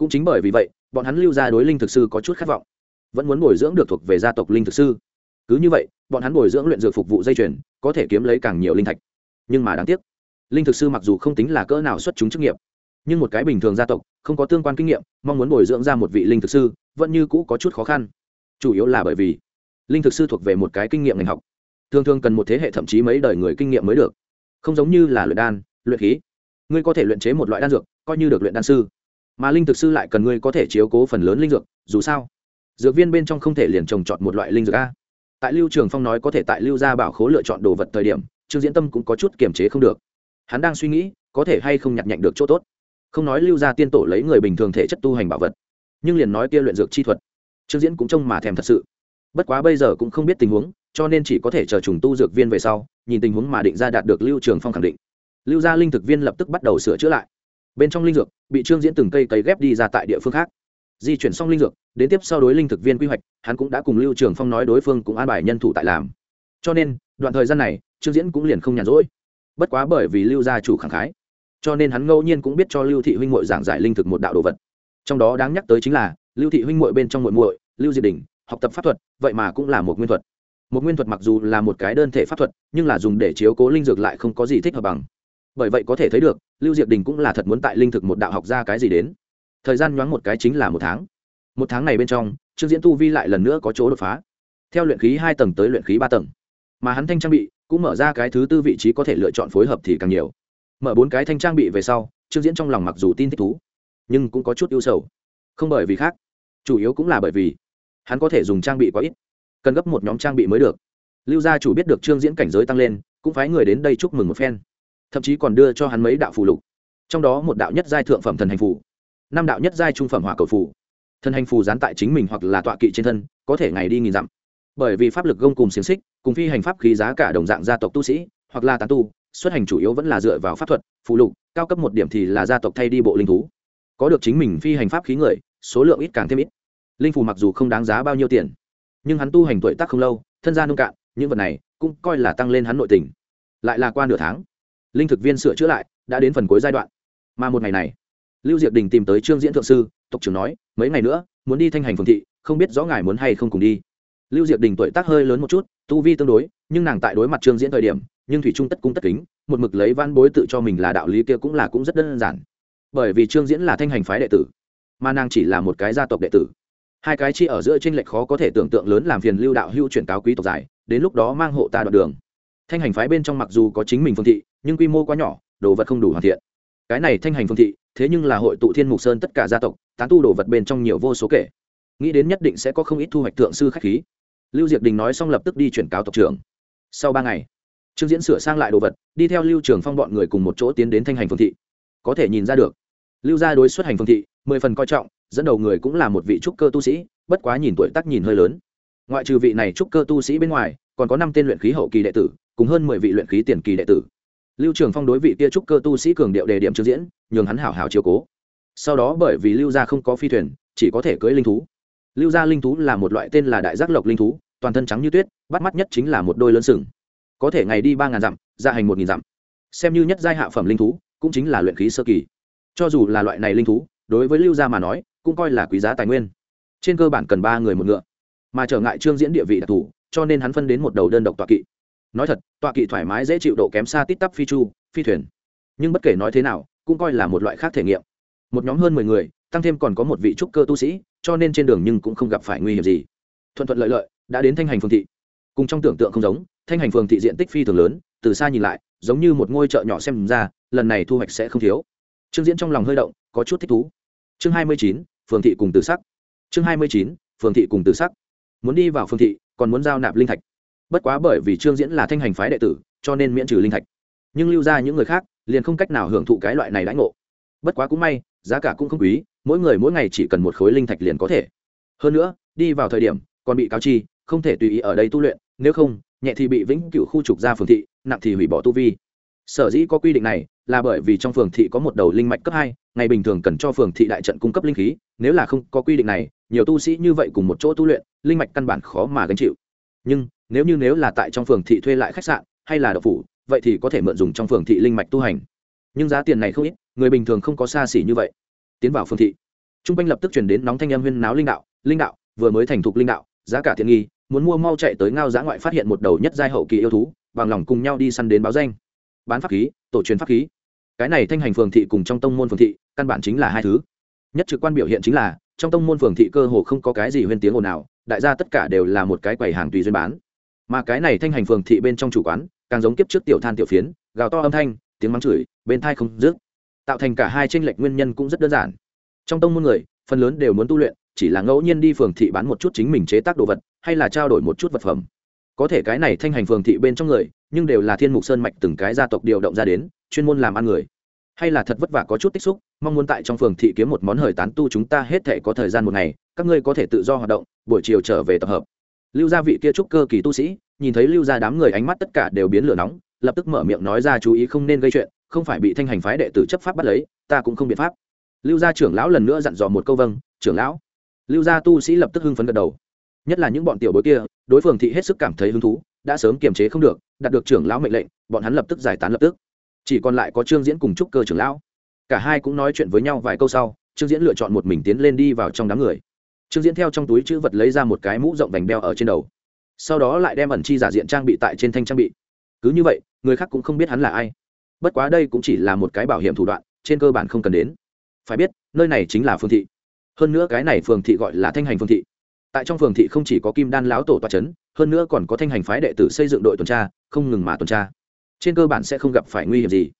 Speaker 1: cũng chính bởi vì vậy, bọn hắn lưu gia đối linh thực sư có chút khát vọng. Vẫn muốn bồi dưỡng được thuộc về gia tộc linh thực sư. Cứ như vậy, bọn hắn bồi dưỡng luyện dược phục vụ dây chuyền, có thể kiếm lấy càng nhiều linh thạch. Nhưng mà đáng tiếc, linh thực sư mặc dù không tính là cỡ nào xuất chúng chức nghiệp, nhưng một cái bình thường gia tộc, không có tương quan kinh nghiệm, mong muốn bồi dưỡng ra một vị linh thực sư, vẫn như cũ có chút khó khăn. Chủ yếu là bởi vì, linh thực sư thuộc về một cái kinh nghiệm ngành học. Thường thường cần một thế hệ thậm chí mấy đời người kinh nghiệm mới được. Không giống như là luyện đan, luyện khí. Ngươi có thể luyện chế một loại đan dược, coi như được luyện đan sư mà linh thực sư lại cần ngươi có thể chiếu cố phần lớn linh dược, dù sao, dược viên bên trong không thể liền trồng chọn một loại linh dược a. Tại lưu trường phong nói có thể tại lưu gia bảo khố lựa chọn đồ vật thời điểm, trương diễn tâm cũng có chút kiềm chế không được. Hắn đang suy nghĩ, có thể hay không nhặt nhạnh được chỗ tốt. Không nói lưu gia tiên tổ lấy người bình thường thể chất tu hành bảo vật, nhưng liền nói kia luyện dược chi thuật, trương diễn cũng trông mà thèm thật sự. Bất quá bây giờ cũng không biết tình huống, cho nên chỉ có thể chờ trùng tu dược viên về sau, nhìn tình huống mà định ra đạt được lưu trường phong khẳng định. Lưu gia linh thực viên lập tức bắt đầu sửa chữa lại bên trong linh dược, bị trương diễn từng cây cấy ghép đi ra tại địa phương khác. Di chuyển xong linh dược, đến tiếp sau đối linh thực viên quy hoạch, hắn cũng đã cùng lưu trường phong nói đối phương cũng an bài nhân thủ tại làm. Cho nên, đoạn thời gian này, trương diễn cũng liền không nhàn rỗi. Bất quá bởi vì lưu gia chủ khẳng khái, cho nên hắn ngẫu nhiên cũng biết cho lưu thị huynh muội giảng giải linh thực một đạo đồ vật. Trong đó đáng nhắc tới chính là, lưu thị huynh muội bên trong muội muội, lưu diệt đình, học tập pháp thuật, vậy mà cũng là một nguyên thuật. Một nguyên thuật mặc dù là một cái đơn thể pháp thuật, nhưng là dùng để chiếu cố linh dược lại không có gì thích hợp bằng bởi vậy có thể thấy được, lưu diệp đình cũng là thật muốn tại linh thực một đạo học ra cái gì đến. Thời gian nhoáng một cái chính là một tháng. Một tháng này bên trong, trương diễn tu vi lại lần nữa có chỗ đột phá. Theo luyện khí hai tầng tới luyện khí ba tầng. Mà hắn thanh trang bị cũng mở ra cái thứ tư vị trí có thể lựa chọn phối hợp thì càng nhiều. Mở bốn cái thanh trang bị về sau, trương diễn trong lòng mặc dù tin thích thú, nhưng cũng có chút ưu sầu. Không bởi vì khác, chủ yếu cũng là bởi vì hắn có thể dùng trang bị quá ít, cần gấp một nhóm trang bị mới được. Lưu gia chủ biết được trương diễn cảnh giới tăng lên, cũng phái người đến đây chúc mừng một phen thậm chí còn đưa cho hắn mấy đạo phù lục. Trong đó một đạo nhất giai thượng phẩm thần hành phù, năm đạo nhất giai trung phẩm hỏa cầu phù. Thần hành phù dán tại chính mình hoặc là tọa kỵ trên thân, có thể ngày đi nghìn dặm. Bởi vì pháp lực gông cùng xiềng xích, cùng phi hành pháp khí giá cả đồng dạng gia tộc tu sĩ, hoặc là tán tu, xuất hành chủ yếu vẫn là dựa vào pháp thuật, phù lục, cao cấp một điểm thì là gia tộc thay đi bộ linh thú. Có được chính mình phi hành pháp khí người, số lượng ít càng thêm ít. Linh phù mặc dù không đáng giá bao nhiêu tiền, nhưng hắn tu hành tuổi tác không lâu, thân gia nông cạn, những vật này cũng coi là tăng lên hắn nội tình. Lại là qua nửa tháng linh thực viên sửa chữa lại, đã đến phần cuối giai đoạn. Mà một ngày này, lưu diệp đình tìm tới trương diễn thượng sư, tộc trưởng nói, mấy ngày nữa, muốn đi thanh hành phường thị, không biết rõ ngài muốn hay không cùng đi. Lưu diệp đình tuổi tác hơi lớn một chút, tu vi tương đối, nhưng nàng tại đối mặt trương diễn thời điểm, nhưng thủy trung tất cung tất kính, một mực lấy văn bối tự cho mình là đạo lý kia cũng là cũng rất đơn giản. Bởi vì trương diễn là thanh hành phái đệ tử, mà nàng chỉ là một cái gia tộc đệ tử. Hai cái chi ở giữa t r ê n lệch khó có thể tưởng tượng lớn làm phiền lưu đạo hưu chuyển cáo quý tộc giải, đến lúc đó mang hộ ta đoạn đường thanh hành phái bên trong mặc dù có chính mình phương thị, nhưng quy mô quá nhỏ, đồ vật không đủ hoàn thiện. Cái này thanh hành phương thị, thế nhưng là hội tụ thiên mục sơn tất cả gia tộc, tán tu đồ vật bên trong nhiều vô số kể. Nghĩ đến nhất định sẽ có không ít thu hoạch thượng sư khách khí. Lưu Diệc đình nói xong lập tức đi chuyển cáo tộc trưởng. Sau ba ngày, trương diễn sửa sang lại đồ vật, đi theo lưu trường phong bọn người cùng một chỗ tiến đến thanh hành phương thị. Có thể nhìn ra được, lưu gia đối xuất hành phương thị, mười phần coi trọng, dẫn đầu người cũng là một vị trúc cơ tu sĩ, bất quá nhìn tuổi tác nhìn hơi lớn. Ngoại trừ vị này trúc cơ tu sĩ bên ngoài, còn có năm tên luyện khí hậu kỳ đệ tử cùng hơn mười vị luyện khí tiền kỳ đệ tử. Lưu trường phong đối vị kia trúc cơ tu sĩ cường điệu đề điểm trương diễn, nhường hắn hảo hảo chiều cố. Sau đó bởi vì lưu gia không có phi thuyền, chỉ có thể cưỡi linh thú. Lưu gia linh thú là một loại tên là đại giác lộc linh thú, toàn thân trắng như tuyết, bắt mắt nhất chính là một đôi lớn sừng. Có thể ngày đi ba ngàn dặm ra hành một nghìn dặm. Xem như nhất giai hạ phẩm linh thú, cũng chính là luyện khí sơ kỳ. Cho dù là loại này linh thú, đối với lưu gia mà nói, cũng coi là quý giá tài nguyên. Trên cơ bản cần ba người một ngựa. Mà trở ngại trương diễn địa vị đặc thù, cho nên hắn phân đến một đầu đơn độc tọa kỵ nói thật, tọa kỵ thoải mái dễ chịu độ kém xa tít tắp phi chu, phi thuyền. Nhưng bất kể nói thế nào, cũng coi là một loại khác thể nghiệm. Một nhóm hơn mười người, tăng thêm còn có một vị trúc cơ tu sĩ, cho nên trên đường nhưng cũng không gặp phải nguy hiểm gì. Thuận thuận lợi lợi, đã đến thanh hành phương thị. Cùng trong tưởng tượng không giống, thanh hành phường thị diện tích phi thường lớn, từ xa nhìn lại, giống như một ngôi chợ nhỏ xem ra, lần này thu hoạch sẽ không thiếu. Trương diễn trong lòng hơi động, có chút thích thú. Chương hai mươi chín phường thị cùng từ sắc. Chương hai mươi chín phường thị cùng từ sắc. Muốn đi vào phường thị, còn muốn giao nạp linh thạch bất quá bởi vì trương diễn là thanh hành phái đệ tử, cho nên miễn trừ linh thạch. Nhưng lưu ra những người khác, liền không cách nào hưởng thụ cái loại này đãi ngộ. Bất quá cũng may, giá cả cũng không quý, mỗi người mỗi ngày chỉ cần một khối linh thạch liền có thể. Hơn nữa, đi vào thời điểm, còn bị cáo chi, không thể tùy ý ở đây tu luyện, nếu không, nhẹ thì bị vĩnh cửu khu trục ra phường thị, nặng thì hủy bỏ tu vi. Sở dĩ có quy định này, là bởi vì trong phường thị có một đầu linh mạch cấp hai, ngày bình thường cần cho phường thị đại trận cung cấp linh khí, nếu là không có quy định này, nhiều tu sĩ như vậy cùng một chỗ tu luyện, linh mạch căn bản khó mà gánh chịu. Nhưng nếu như nếu là tại trong phường thị thuê lại khách sạn hay là đậu phủ, vậy thì có thể mượn dùng trong phường thị linh mạch tu hành. Nhưng giá tiền này không ít, người bình thường không có xa xỉ như vậy. Tiến vào phường thị t r u n g quanh lập tức chuyển đến nóng thanh âm huyên náo linh đạo linh đạo, vừa mới thành thục linh đạo, giá cả thiện nghi, muốn mua mau chạy tới ngao giá ngoại phát hiện một đầu nhất giai hậu kỳ yêu thú, bằng lòng cùng nhau đi săn đến báo danh. Bán pháp khí, tổ truyền pháp khí. Cái này thanh hành phường thị cùng trong tông môn phường thị, căn bản chính là hai thứ. Nhất trực quan biểu hiện chính là, trong tông môn phường thị cơ hồ không có cái gì huyên tiếng ồn nào đại gia tất cả đều là một cái quầy hàng tùy duyên bán mà cái này thanh hành phường thị bên trong chủ quán, càng giống kiếp trước tiểu than tiểu phiến, gào to âm thanh, tiếng mắng chửi, bên thai không dứt. Tạo thành cả hai tranh lệch nguyên nhân cũng rất đơn giản. Trong tông môn người, phần lớn đều muốn tu luyện, chỉ là ngẫu nhiên đi phường thị bán một chút chính mình chế tác đồ vật, hay là trao đổi một chút vật phẩm. Có thể cái này thanh hành phường thị bên trong người, nhưng đều là thiên mục sơn mạch từng cái gia tộc điều động ra đến, chuyên môn làm ăn người. Hay là thật vất vả có chút tích xúc, mong muốn tại trong phường thị kiếm một món hời tán tu chúng ta hết thể có thời gian một ngày, các ngươi có thể tự do hoạt động, buổi chiều trở về tập hợp lưu gia vị kia trúc cơ kỳ tu sĩ, nhìn thấy lưu gia đám người ánh mắt tất cả đều biến lửa nóng, lập tức mở miệng nói ra chú ý không nên gây chuyện, không phải bị thanh hành phái đệ tử chấp pháp bắt lấy, ta cũng không biện pháp. Lưu gia trưởng lão lần nữa dặn dò một câu vâng trưởng lão. Lưu gia tu sĩ lập tức hưng phấn gật đầu. Nhất là những bọn tiểu bối kia, đối phương thị hết sức cảm thấy hứng thú, đã sớm kiềm chế không được, đạt được trưởng lão mệnh lệnh, bọn hắn lập tức giải tán lập tức. Chỉ còn lại có trương diễn cùng trúc cơ trưởng lão. Cả hai cũng nói chuyện với nhau vài câu sau, trương diễn lựa chọn một mình tiến lên đi vào trong đám người trương diễn theo trong túi chữ vật lấy ra một cái mũ rộng vành đeo ở trên đầu. Sau đó lại đem ẩn chi giả diện trang bị tại trên thanh trang bị. Cứ như vậy, người khác cũng không biết hắn là ai. Bất quá đây cũng chỉ là một cái bảo hiểm thủ đoạn, trên cơ bản không cần đến. Phải biết, nơi này chính là phương thị. Hơn nữa cái này phường thị gọi là thanh hành phương thị. Tại trong phường thị không chỉ có kim đan lão tổ toa c h ấ n hơn nữa còn có thanh hành phái đệ tử xây dựng đội tuần tra, không ngừng mà tuần tra. Trên cơ bản sẽ không gặp phải nguy hiểm gì.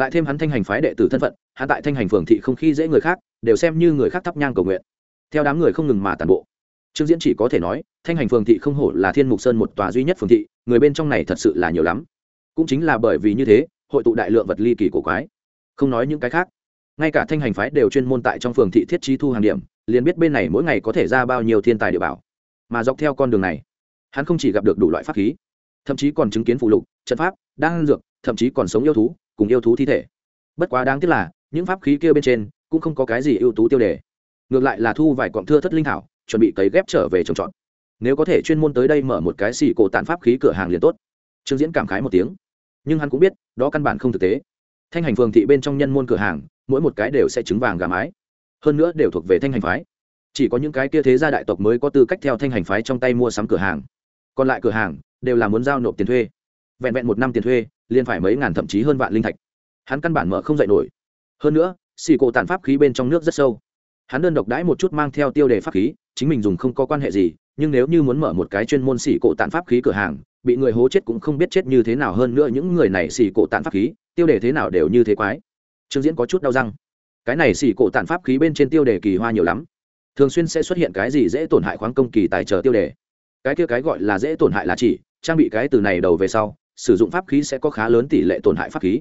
Speaker 1: Lại thêm hắn thanh hành phái đệ tử thân phận, hắn tại thanh hành phường thị không khi dễ người khác, đều xem như người khác thắp nhang cầu nguyện theo đám người không ngừng mà tàn bộ. Trương diễn chỉ có thể nói, thanh hành phường thị không hổ là thiên mục sơn một tòa duy nhất phường thị, người bên trong này thật sự là nhiều lắm. Cũng chính là bởi vì như thế, hội tụ đại lượng vật ly kỳ cổ quái. Không nói những cái khác, ngay cả thanh hành phái đều chuyên môn tại trong phường thị thiết trí thu hàng điểm, liền biết bên này mỗi ngày có thể ra bao nhiêu thiên tài địa bảo. Mà dọc theo con đường này, hắn không chỉ gặp được đủ loại pháp khí, thậm chí còn chứng kiến phụ lục, trận pháp đang dược, thậm chí còn sống yêu thú, cùng yêu thú thi thể. Bất quá đáng tiếc là, những pháp khí kia bên trên cũng không có cái gì ưu tú tiêu đề ngược lại là thu vài cọng thưa thất linh thảo, chuẩn bị cấy ghép trở về trồng trọt. Nếu có thể chuyên môn tới đây mở một cái xì cổ tàn pháp khí cửa hàng liền tốt. Trương diễn cảm khái một tiếng. Nhưng hắn cũng biết, đó căn bản không thực tế. Thanh hành phường thị bên trong nhân môn cửa hàng, mỗi một cái đều sẽ trứng vàng gà mái. Hơn nữa đều thuộc về thanh hành phái. Chỉ có những cái kia thế gia đại tộc mới có tư cách theo thanh hành phái trong tay mua sắm cửa hàng. Còn lại cửa hàng đều là muốn giao nộp tiền thuê. Vẹn vẹn một năm tiền thuê, liền phải mấy ngàn thậm chí hơn vạn linh thạch. Hắn căn bản mở không dạy nổi. Hơn nữa, xì cổ tàn pháp khí bên trong nước rất sâu hắn đơn độc đãi một chút mang theo tiêu đề pháp khí, chính mình dùng không có quan hệ gì, nhưng nếu như muốn mở một cái chuyên môn xỉ cổ tàn pháp khí cửa hàng, bị người hố chết cũng không biết chết như thế nào hơn nữa những người này xỉ cổ tàn pháp khí, tiêu đề thế nào đều như thế quái. Trương diễn có chút đau răng. Cái này xỉ cổ tàn pháp khí bên trên tiêu đề kỳ hoa nhiều lắm. Thường xuyên sẽ xuất hiện cái gì dễ tổn hại khoáng công kỳ tài trợ tiêu đề. Cái kia cái gọi là dễ tổn hại là chỉ, trang bị cái từ này đầu về sau, sử dụng pháp khí sẽ có khá lớn tỷ lệ tổn hại pháp khí.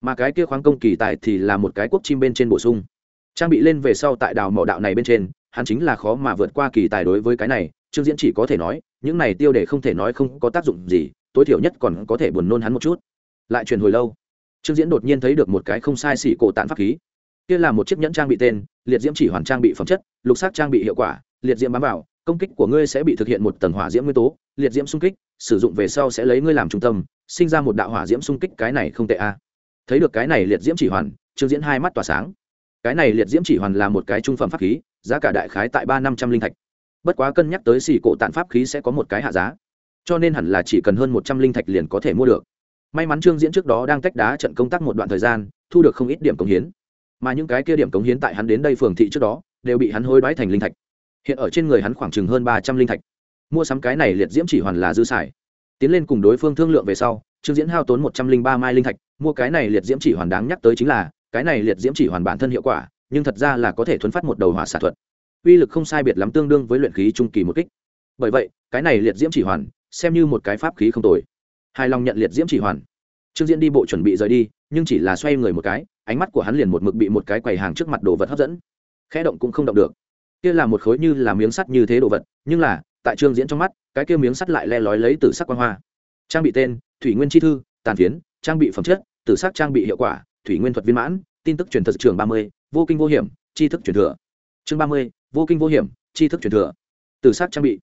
Speaker 1: Mà cái kia khoáng công kỳ tài thì là một cái quốc chim bên trên bổ sung trang bị lên về sau tại đào mỏ đạo này bên trên, hắn chính là khó mà vượt qua kỳ tài đối với cái này, trương diễn chỉ có thể nói, những này tiêu đề không thể nói không có tác dụng gì, tối thiểu nhất còn có thể buồn nôn hắn một chút. Lại truyền hồi lâu, trương diễn đột nhiên thấy được một cái không sai xỉ cổ tạn pháp khí. Kia là một chiếc nhẫn trang bị tên, liệt diễm chỉ hoàn trang bị phẩm chất, lục sắc trang bị hiệu quả, liệt diễm bám vào, công kích của ngươi sẽ bị thực hiện một tầng hỏa diễm nguyên tố, liệt diễm xung kích, sử dụng về sau sẽ lấy ngươi làm trung tâm, sinh ra một đạo hỏa diễm xung kích cái này không tệ a thấy được cái này liệt diễm chỉ hoàn, trương diễn hai mắt tỏa sáng cái này liệt diễm chỉ hoàn là một cái trung phẩm pháp khí, giá cả đại khái tại ba năm trăm linh thạch. Bất quá cân nhắc tới xỉ cổ tạn pháp khí sẽ có một cái hạ giá. Cho nên hẳn là chỉ cần hơn một trăm linh thạch liền có thể mua được. May mắn trương diễn trước đó đang tách đá trận công tác một đoạn thời gian, thu được không ít điểm cống hiến. Mà những cái kia điểm cống hiến tại hắn đến đây phường thị trước đó, đều bị hắn hối đoái thành linh thạch. Hiện ở trên người hắn khoảng chừng hơn ba trăm linh thạch. Mua sắm cái này liệt diễm chỉ hoàn là dư xài. Tiến lên cùng đối phương thương lượng về sau, trương diễn hao tốn một trăm linh ba mai linh thạch, mua cái này liệt diễm chỉ hoàn đáng nhắc tới chính là cái này liệt diễm chỉ hoàn bản thân hiệu quả, nhưng thật ra là có thể thuấn phát một đầu hỏa xạ thuật. Uy lực không sai biệt lắm tương đương với luyện khí trung kỳ một kích. Bởi vậy, cái này liệt diễm chỉ hoàn, xem như một cái pháp khí không tồi. Hài lòng nhận liệt diễm chỉ hoàn. Trương diễn đi bộ chuẩn bị rời đi, nhưng chỉ là xoay người một cái, ánh mắt của hắn liền một mực bị một cái quầy hàng trước mặt đồ vật hấp dẫn. Khẽ động cũng không động được. Kia là một khối như là miếng sắt như thế đồ vật, nhưng là, tại trương diễn trong mắt, cái kia miếng sắt lại le lói lấy từ sắc quan hoa. Trang bị tên, thủy nguyên chi thư, tàn phiến, trang bị phẩm chất từ sắc trang bị hiệu quả thủy nguyên thuật viên mãn, tin tức truyền thật trường ba mươi, vô kinh vô hiểm, tri thức truyền thừa. Chương ba mươi, vô kinh vô hiểm, tri thức truyền thừa. Từ sắc trang bị.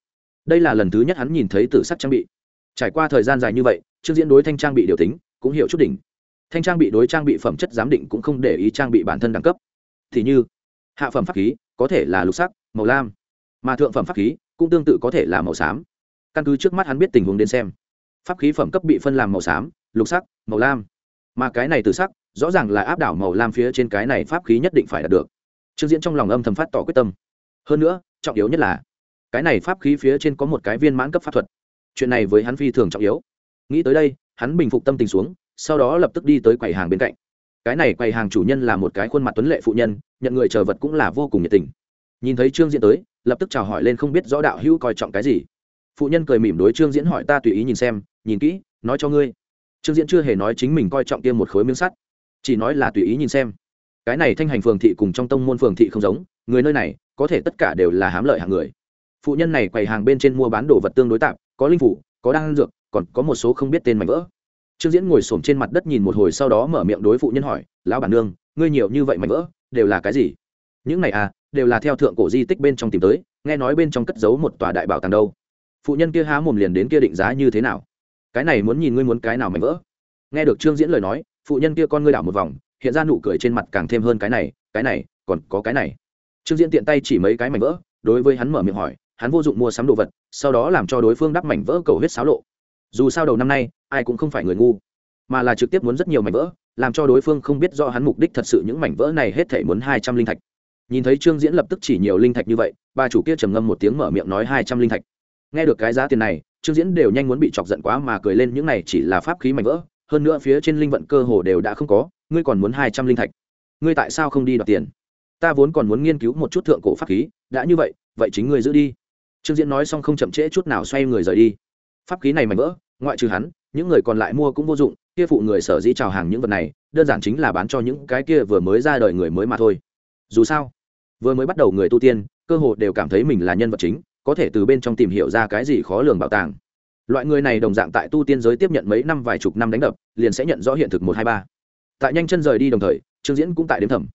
Speaker 1: Đây là lần thứ nhất hắn nhìn thấy từ sắc trang bị. Trải qua thời gian dài như vậy, trương diễn đối thanh trang bị điều tính cũng hiểu chút đỉnh. Thanh trang bị đối trang bị phẩm chất giám định cũng không để ý trang bị bản thân đẳng cấp. Thì như, hạ phẩm pháp khí có thể là lục sắc, màu lam, mà thượng phẩm pháp khí cũng tương tự có thể là màu xám. Căn cứ trước mắt hắn biết tình huống đến xem, pháp khí phẩm cấp bị phân làm màu xám, lục sắc, màu lam, mà cái này từ sắc rõ ràng là áp đảo màu lam phía trên cái này pháp khí nhất định phải đạt được. Trương diễn trong lòng âm thầm phát tỏ quyết tâm. Hơn nữa, trọng yếu nhất là, cái này pháp khí phía trên có một cái viên mãn cấp pháp thuật. Chuyện này với hắn phi thường trọng yếu. Nghĩ tới đây, hắn bình phục tâm tình xuống, sau đó lập tức đi tới quầy hàng bên cạnh. Cái này quầy hàng chủ nhân là một cái khuôn mặt tuấn lệ phụ nhân, nhận người chờ vật cũng là vô cùng nhiệt tình. Nhìn thấy trương diễn tới, lập tức chào hỏi lên không biết rõ đạo hữu coi trọng cái gì. Phụ nhân cười mỉm đối trương diễn hỏi ta tùy ý nhìn xem, nhìn kỹ, nói cho ngươi. Trương diễn chưa hề nói chính mình coi trọng tiêm một khối miếng sắt chỉ nói là tùy ý nhìn xem. Cái này thanh hành phường thị cùng trong tông môn phường thị không giống, người nơi này, có thể tất cả đều là hám lợi hàng người. Phụ nhân này quầy hàng bên trên mua bán đồ vật tương đối tạp, có linh phủ, có đan dược, còn có một số không biết tên mảnh vỡ. Trương diễn ngồi s trên mặt đất nhìn một hồi sau đó mở miệng đối phụ nhân hỏi, lão bản nương, ngươi nhiều như vậy mảnh vỡ, đều là cái gì? Những này à đều là theo thượng cổ di tích bên trong tìm tới, nghe nói bên trong cất giấu một tòa đại bảo tàng đâu. Phụ nhân kia há mồm liền đến kia định giá như thế nào? Cái này muốn nhìn ngươi muốn cái nào mảnh vỡ. Nghe được trương diễn lời nói phụ nhân kia con ngươi đảo một vòng, hiện ra nụ cười trên mặt càng thêm hơn cái này cái này, còn có cái này. Trương diễn tiện tay chỉ mấy cái mảnh vỡ, đối với hắn mở miệng hỏi, hắn vô dụng mua sắm đồ vật, sau đó làm cho đối phương đắp mảnh vỡ cầu huyết xáo lộ. Dù sao đầu năm nay, ai cũng không phải người ngu, mà là trực tiếp muốn rất nhiều mảnh vỡ, làm cho đối phương không biết do hắn mục đích thật sự những mảnh vỡ này hết thể muốn hai trăm linh thạch. Nhìn thấy trương diễn lập tức chỉ nhiều linh thạch như vậy, bà chủ kia trầm ngâm một tiếng mở miệng nói hai trăm linh thạch. Nghe được cái giá tiền này, trương diễn đều nhanh muốn bị chọc giận quá mà cười lên, những này chỉ là pháp khí mảnh vỡ hơn nữa phía trên linh vận cơ hồ đều đã không có, ngươi còn muốn hai trăm linh thạch. Ngươi tại sao không đi đoạt tiền? Ta vốn còn muốn nghiên cứu một chút thượng cổ pháp khí, đã như vậy vậy chính ngươi giữ đi. Trương diễn nói xong không chậm trễ chút nào xoay người rời đi. Pháp khí này mảnh vỡ, ngoại trừ hắn, những người còn lại mua cũng vô dụng, kia phụ người sở dĩ trào hàng những vật này, đơn giản chính là bán cho những cái kia vừa mới ra đời người mới mà thôi. Dù sao, vừa mới bắt đầu người tu tiên, cơ hồ đều cảm thấy mình là nhân vật chính, có thể từ bên trong tìm hiểu ra cái gì khó lường bảo tàng loại người này đồng dạng tại tu tiên giới tiếp nhận mấy năm vài chục năm đánh đập, liền sẽ nhận rõ hiện thực một hai ba. Tại nhanh chân rời đi đồng thời, trương diễn cũng tại đếm thẩm.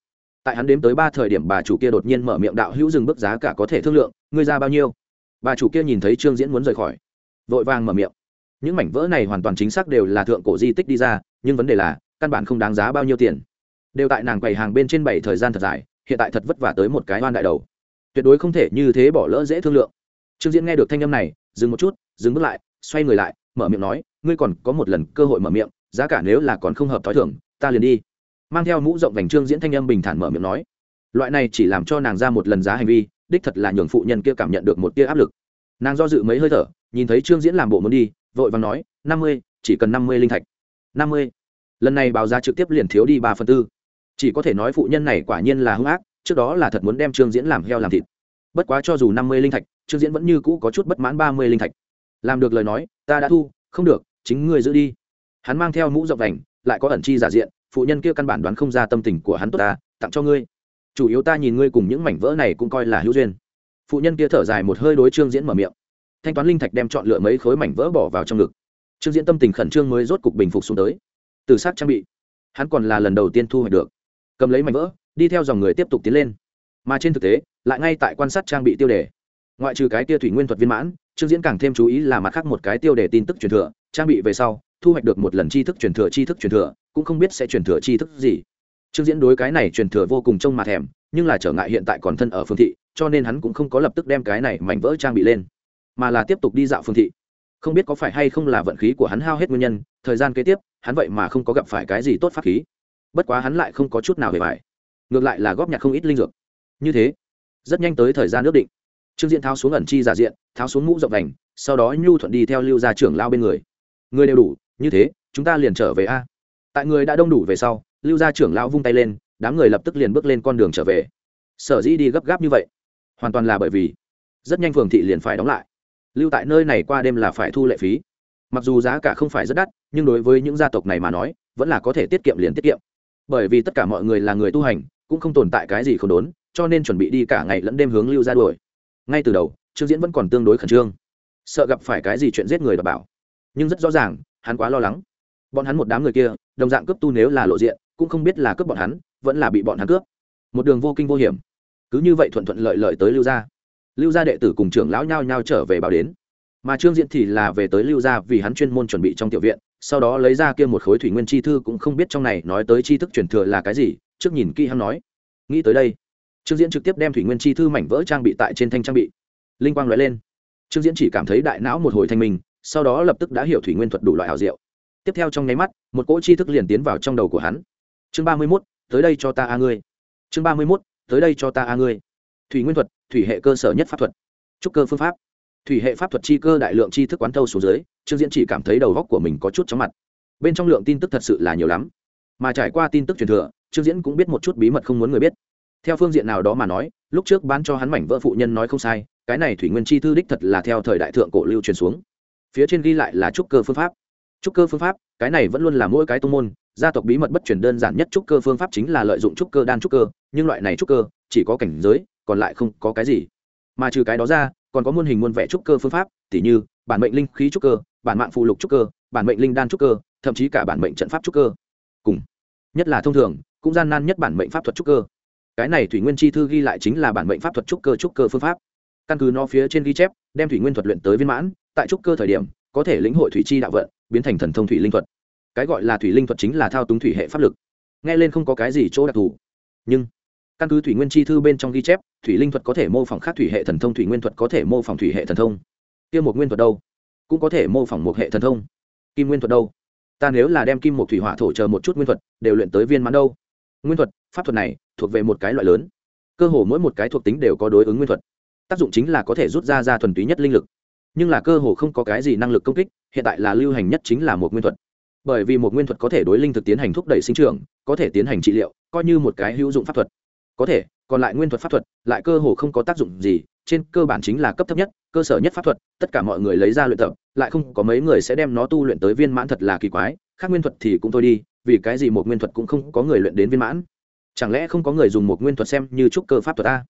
Speaker 1: Tại hắn đếm tới ba thời điểm bà chủ kia đột nhiên mở miệng đạo hữu dừng bước giá cả có thể thương lượng, ngươi ra bao nhiêu? Bà chủ kia nhìn thấy trương diễn muốn rời khỏi, vội vàng mở miệng. Những mảnh vỡ này hoàn toàn chính xác đều là thượng cổ di tích đi ra, nhưng vấn đề là, căn bản không đáng giá bao nhiêu tiền. Đều tại nàng quầy hàng bên trên bảy thời gian thật dài, hiện tại thật vất vả tới một cái oan đại đầu. Tuyệt đối không thể như thế bỏ lỡ dễ thương lượng. Trương diễn nghe được thanh âm này, dừng một chút, dừng bước lại xoay người lại, mở miệng nói, ngươi còn có một lần cơ hội mở miệng, giá cả nếu là còn không hợp t h ó i thưởng ta liền đi. Mang theo mũ rộng vành trương diễn thanh âm bình thản mở miệng nói, loại này chỉ làm cho nàng ra một lần giá hành vi, đích thật là nhường phụ nhân kia cảm nhận được một tia áp lực. Nàng do dự mấy hơi thở, nhìn thấy trương diễn làm bộ muốn đi, vội và nói, năm mươi, chỉ cần năm mươi linh thạch. Năm mươi. Lần này báo giá trực tiếp liền thiếu đi ba phần tư. Chỉ có thể nói phụ nhân này quả nhiên là hung ác, trước đó là thật muốn đem trương diễn làm heo làm thịt. Bất quá cho dù năm mươi linh thạch, trương diễn vẫn như cũ có chút bất mãn ba mươi linh thạch làm được lời nói, ta đã thu, không được, chính ngươi giữ đi. Hắn mang theo mũ rộng vành, lại có ẩn chi giả diện, phụ nhân kia căn bản đoán không ra tâm tình của hắn tốt ta, tặng cho ngươi. Chủ yếu ta nhìn ngươi cùng những mảnh vỡ này cũng coi là hữu duyên. Phụ nhân kia thở dài một hơi đối trương diễn mở miệng. Thanh toán linh thạch đem chọn lựa mấy khối mảnh vỡ bỏ vào trong ngực. Trương diễn tâm tình khẩn trương mới rốt cục bình phục xuống tới. Từ sát trang bị, hắn còn là lần đầu tiên thu hoạch được. Cầm lấy mảnh vỡ, đi theo dòng người tiếp tục tiến lên. Mà trên thực tế, lại ngay tại quan sát trang bị tiêu đề. Ngoại trừ cái tia thủy nguyên thuật viên mãn trương diễn càng thêm chú ý là mặt khác một cái tiêu đề tin tức truyền thừa, trang bị về sau, thu hoạch được một lần tri thức truyền thừa, tri thức truyền thừa, cũng không biết sẽ truyền thừa tri thức gì. Trương diễn đối cái này truyền thừa vô cùng trông mà thèm, nhưng là trở ngại hiện tại còn thân ở phương thị, cho nên hắn cũng không có lập tức đem cái này mảnh vỡ trang bị lên, mà là tiếp tục đi dạo phương thị. Không biết có phải hay không là vận khí của hắn hao hết nguyên nhân, thời gian kế tiếp, hắn vậy mà không có gặp phải cái gì tốt pháp khí. Bất quá hắn lại không có chút nào về vải ngược lại là góp nhặt không ít linh dược. Như thế, rất nhanh tới thời gian ước định trương diễn tháo xuống ẩn chi giả diện, tháo xuống mũ rộng vành sau đó nhu thuận đi theo lưu gia trưởng lao bên người. Người đều đủ, như thế, chúng ta liền trở về a. Tại người đã đông đủ về sau, lưu gia trưởng lao vung tay lên, đám người lập tức liền bước lên con đường trở về. Sở dĩ đi gấp gáp như vậy, hoàn toàn là bởi vì rất nhanh phường thị liền phải đóng lại. Lưu tại nơi này qua đêm là phải thu lệ phí. Mặc dù giá cả không phải rất đắt, nhưng đối với những gia tộc này mà nói, vẫn là có thể tiết kiệm liền tiết kiệm. Bởi vì tất cả mọi người là người tu hành, cũng không tồn tại cái gì không đốn, cho nên chuẩn bị đi cả ngày lẫn đêm hướng lưu ra đuổi ngay từ đầu, trương diễn vẫn còn tương đối khẩn trương. Sợ gặp phải cái gì chuyện giết người đ bảo. Nhưng rất rõ ràng, hắn quá lo lắng. Bọn hắn một đám người kia, đồng dạng cướp tu nếu là lộ diện, cũng không biết là cướp bọn hắn, vẫn là bị bọn hắn cướp. Một đường vô kinh vô hiểm. Cứ như vậy thuận thuận lợi lợi tới lưu gia. Lưu gia đệ tử cùng trưởng lão nhao nhao trở về báo đến. Mà trương diễn thì là về tới lưu gia vì hắn chuyên môn chuẩn bị trong tiểu viện, sau đó lấy ra kia một khối thủy nguyên chi thư cũng không biết trong này nói tới tri thức truyền thừa là cái gì, trước nhìn kỹ hắn nói. Nghĩ tới đây trương diễn trực tiếp đem thủy nguyên chi thư mảnh vỡ trang bị tại trên thanh trang bị. Linh quang nói lên. Trương diễn chỉ cảm thấy đại não một hồi thanh minh, sau đó lập tức đã hiểu thủy nguyên thuật đủ loại hảo diệu. Tiếp theo trong nháy mắt, một cỗ chi thức liền tiến vào trong đầu của hắn. Chương ba mươi mốt, tới đây cho ta a ngươi. Chương ba mươi mốt, tới đây cho ta a ngươi. Thủy nguyên thuật, thủy hệ cơ sở nhất pháp thuật. Trúc cơ phương pháp. Thủy hệ pháp thuật chi cơ đại lượng chi thức quán thâu xuống dưới, trương diễn chỉ cảm thấy đầu góc của mình có chút chóng mặt. Bên trong lượng tin tức thật sự là nhiều lắm. Mà trải qua tin tức truyền thừa, trương diễn cũng biết một chút bí mật không muốn người biết theo phương diện nào đó mà nói, lúc trước bán cho hắn mảnh vỡ phụ nhân nói không sai, cái này thủy nguyên chi thư đích thật là theo thời đại thượng cổ lưu truyền xuống. Phía trên ghi lại là trúc cơ phương pháp. Trúc cơ phương pháp, cái này vẫn luôn là mỗi cái tông môn, gia tộc bí mật bất truyền đơn giản nhất trúc cơ phương pháp chính là lợi dụng trúc cơ đan trúc cơ, nhưng loại này trúc cơ, chỉ có cảnh giới, còn lại không có cái gì. Mà trừ cái đó ra, còn có muôn hình muôn vẻ trúc cơ phương pháp, tỉ như, bản mệnh linh khí trúc cơ, bản mạng phụ lục trúc cơ, bản mệnh linh đan trúc cơ, thậm chí cả bản mệnh trận pháp trúc cơ. Cùng, nhất là thông thường, cũng gian nan nhất bản mệnh pháp thuật trúc cơ cái này thủy nguyên chi thư ghi lại chính là bản mệnh pháp thuật trúc cơ trúc cơ phương pháp. Căn cứ nó phía trên ghi chép, đem thủy nguyên thuật luyện tới viên mãn, tại trúc cơ thời điểm, có thể lĩnh hội thủy chi đạo vận, biến thành thần thông thủy linh thuật. Cái gọi là thủy linh thuật chính là thao túng thủy hệ pháp lực. Nghe lên không có cái gì chỗ đặc thù. Nhưng, căn cứ thủy nguyên chi thư bên trong ghi chép, thủy linh thuật có thể mô phỏng khác thủy hệ thần thông, thủy nguyên thuật có thể mô phỏng thủy hệ thần thông. Kim một nguyên thuật đâu? Cũng có thể mô phỏng một hệ thần thông. Kim nguyên thuật đâu? Ta nếu là đem kim một thủy hỏa thổ chờ một chút nguyên thuật, đều luyện tới viên mãn đâu? Nguyên thuật, pháp thuật này thuộc về một cái loại lớn. Cơ hồ mỗi một cái thuộc tính đều có đối ứng nguyên thuật. Tác dụng chính là có thể rút ra ra thuần túy nhất linh lực. Nhưng là cơ hồ không có cái gì năng lực công kích, hiện tại là lưu hành nhất chính là một nguyên thuật. Bởi vì một nguyên thuật có thể đối linh thực tiến hành thúc đẩy sinh trưởng, có thể tiến hành trị liệu, coi như một cái hữu dụng pháp thuật. Có thể, còn lại nguyên thuật pháp thuật, lại cơ hồ không có tác dụng gì, trên cơ bản chính là cấp thấp nhất, cơ sở nhất pháp thuật, tất cả mọi người lấy ra luyện tập, lại không có mấy người sẽ đem nó tu luyện tới viên mãn thật là kỳ quái, khác nguyên thuật thì cũng thôi đi vì cái gì một nguyên thuật cũng không có người luyện đến viên mãn? Chẳng lẽ không có người dùng một nguyên thuật xem như trúc cơ pháp thuật ta?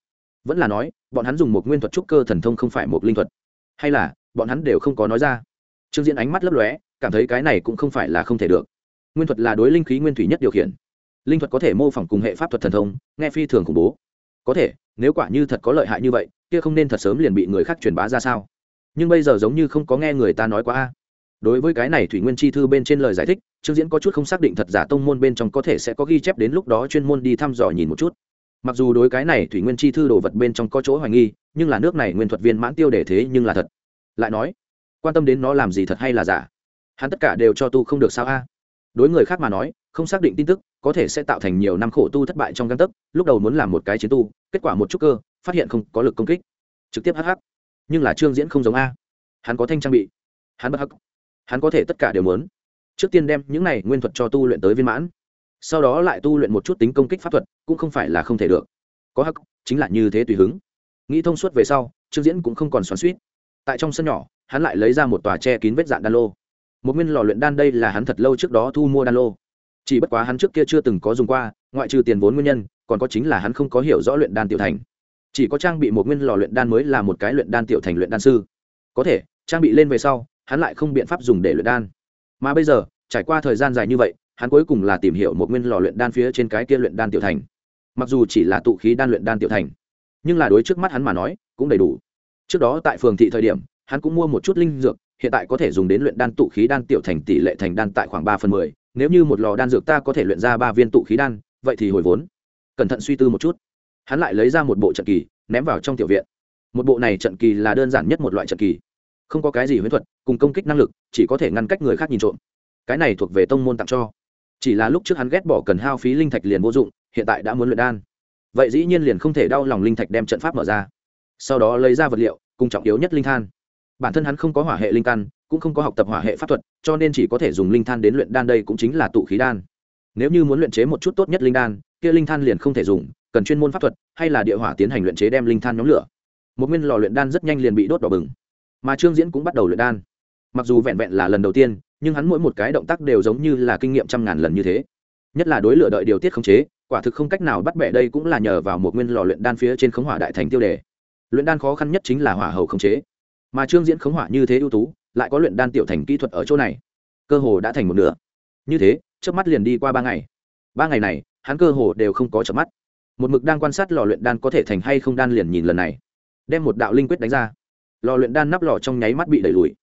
Speaker 1: Vẫn là nói, bọn hắn dùng một nguyên thuật trúc cơ thần thông không phải một linh thuật. Hay là, bọn hắn đều không có nói ra. Trương diễn ánh mắt lấp lóe, cảm thấy cái này cũng không phải là không thể được. Nguyên thuật là đối linh khí nguyên thủy nhất điều khiển. Linh thuật có thể mô phỏng cùng hệ pháp thuật thần thông, nghe phi thường khủng bố. Có thể, nếu quả như thật có lợi hại như vậy, kia không nên thật sớm liền bị người khác truyền bá ra sao? Nhưng bây giờ giống như không có nghe người ta nói quá đối với cái này thủy nguyên chi thư bên trên lời giải thích, trương diễn có chút không xác định thật giả tông môn bên trong có thể sẽ có ghi chép đến lúc đó chuyên môn đi thăm dò nhìn một chút. Mặc dù đối cái này thủy nguyên chi thư đồ vật bên trong có chỗ hoài nghi, nhưng là nước này nguyên thuật viên mãn tiêu để thế nhưng là thật. Lại nói, quan tâm đến nó làm gì thật hay là giả? Hắn tất cả đều cho tu không được sao a? Đối người khác mà nói, không xác định tin tức, có thể sẽ tạo thành nhiều năm khổ tu thất bại trong găng tấc, lúc đầu muốn làm một cái chiến tu, kết quả một chút cơ, phát hiện không có lực công kích. Trực tiếp hh nhưng là trương diễn không giống a. Hắn có thanh trang bị. Hắn bất hắc hắn có thể tất cả đều muốn. Trước tiên đem những này nguyên thuật cho tu luyện tới viên mãn. Sau đó lại tu luyện một chút tính công kích pháp thuật, cũng không phải là không thể được. Có hắc, chính là như thế tùy hứng. Nghĩ thông suốt về sau, trương diễn cũng không còn xoắn suýt tại trong sân nhỏ, hắn lại lấy ra một tòa che kín vết dạng đan lô. Một nguyên lò luyện đan đây là hắn thật lâu trước đó thu mua đan lô. Chỉ bất quá hắn trước kia chưa từng có dùng qua, ngoại trừ tiền vốn nguyên nhân, còn có chính là hắn không có hiểu rõ luyện đan tiểu thành. Chỉ có trang bị một nguyên lò luyện đan mới là một cái luyện đan tiểu thành luyện đan sư. Có thể, trang bị lên về sau hắn lại không biện pháp dùng để luyện đan. Mà bây giờ, trải qua thời gian dài như vậy, hắn cuối cùng là tìm hiểu một nguyên lò luyện đan phía trên cái kia luyện đan tiểu thành. Mặc dù chỉ là tụ khí đan luyện đan tiểu thành, nhưng là đối trước mắt hắn mà nói, cũng đầy đủ. Trước đó tại phường thị thời điểm, hắn cũng mua một chút linh dược, hiện tại có thể dùng đến luyện đan tụ khí đan tiểu thành tỷ lệ thành đan tại khoảng ba phần mười. Nếu như một lò đan dược ta có thể luyện ra ba viên tụ khí đan, vậy thì hồi vốn. Cẩn thận suy tư một chút. Hắn lại lấy ra một bộ trận kỳ, ném vào trong tiểu viện. Một bộ này trận kỳ là đơn giản nhất một loại trận kỳ không có cái gì huyễn thuật, cùng công kích năng lực, chỉ có thể ngăn cách người khác nhìn trộm. Cái này thuộc về tông môn tặng cho. Chỉ là lúc trước hắn ghét bỏ cần hao phí linh thạch liền vô dụng, hiện tại đã muốn luyện đan. Vậy dĩ nhiên liền không thể đau lòng linh thạch đem trận pháp mở ra. Sau đó lấy ra vật liệu, cùng trọng yếu nhất linh than. Bản thân hắn không có hỏa hệ linh căn, cũng không có học tập hỏa hệ pháp thuật, cho nên chỉ có thể dùng linh than đến luyện đan đây cũng chính là tụ khí đan. Nếu như muốn luyện chế một chút tốt nhất linh đan, kia linh than liền không thể dùng, cần chuyên môn pháp thuật, hay là địa hỏa tiến hành luyện chế đem linh than nhóm lửa. Một nguyên lò luyện đan rất nhanh liền bị đốt đỏ bừng mà trương diễn cũng bắt đầu luyện đan. Mặc dù vẹn vẹn là lần đầu tiên, nhưng hắn mỗi một cái động tác đều giống như là kinh nghiệm trăm ngàn lần như thế. Nhất là đối lửa đợi điều tiết khống chế, quả thực không cách nào bắt bẻ đây cũng là nhờ vào một nguyên lò luyện đan phía trên khống hỏa đại thành tiêu đề. Luyện đan khó khăn nhất chính là hỏa hầu khống chế. Mà trương diễn khống hỏa như thế ưu tú, lại có luyện đan tiểu thành kỹ thuật ở chỗ này. Cơ hồ đã thành một nửa. Như thế trước mắt liền đi qua ba ngày. Ba ngày này, hắn cơ hồ đều không có chợp mắt. Một mực đang quan sát lò luyện đan có thể thành hay không đan liền nhìn lần này. Đem một đạo linh quyết đánh ra lò luyện đan nắp lò trong nháy mắt bị đẩy lùi.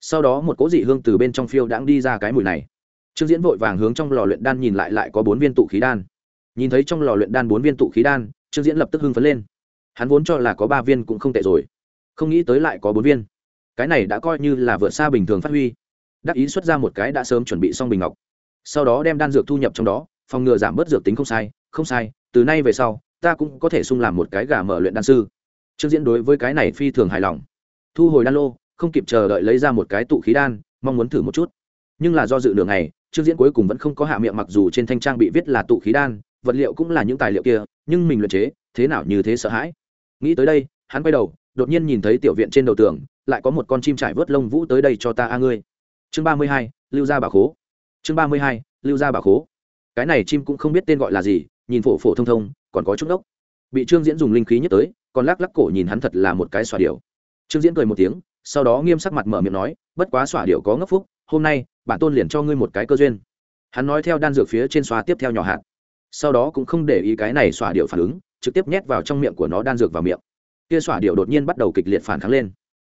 Speaker 1: Sau đó một cỗ dị hương từ bên trong phiêu đãng đi ra cái mùi này. Trương diễn vội vàng hướng trong lò luyện đan nhìn lại lại có bốn viên tụ khí đan. Nhìn thấy trong lò luyện đan bốn viên tụ khí đan, trương diễn lập tức hưng phấn lên. Hắn vốn cho là có ba viên cũng không tệ rồi. Không nghĩ tới lại có bốn viên. Cái này đã coi như là vượt xa bình thường phát huy. Đắc ý xuất ra một cái đã sớm chuẩn bị xong bình ngọc. Sau đó đem đan dược thu nhập trong đó, phòng ngừa giảm bớt dược tính không sai không sai, từ nay về sau, ta cũng có thể sung làm một cái gà mở luyện đan sư. Trương diễn đối với cái này phi thường hài lòng thu hồi đan lô, không kịp chờ đợi lấy ra một cái tụ khí đan, mong muốn thử một chút. Nhưng là do dự đường này trương diễn cuối cùng vẫn không có hạ miệng mặc dù trên thanh trang bị viết là tụ khí đan, vật liệu cũng là những tài liệu kia, nhưng mình luyện chế, thế nào như thế sợ hãi. Nghĩ tới đây, hắn quay đầu, đột nhiên nhìn thấy tiểu viện trên đầu tường, lại có một con chim trải vớt lông vũ tới đây cho ta a ngươi. Chương ba mươi hai, lưu gia bà khố. Chương ba mươi hai, lưu gia bà khố. Cái này chim cũng không biết tên gọi là gì, nhìn phổ phổ thông thông, còn có chút đốc. Bị trương diễn dùng linh khí nhất tới, còn lắc lắc cổ nhìn hắn thật là một cái xòa điều trương diễn cười một tiếng, sau đó nghiêm sắc mặt mở miệng nói, bất quá xoa điệu có ngốc phúc, hôm nay, bản tôn liền cho ngươi một cái cơ duyên. Hắn nói theo đan dược phía trên xóa tiếp theo nhỏ hạt. Sau đó cũng không để ý cái này xoa điệu phản ứng, trực tiếp nhét vào trong miệng của nó đan dược vào miệng. Kia xỏa điệu đột nhiên bắt đầu kịch liệt phản kháng lên.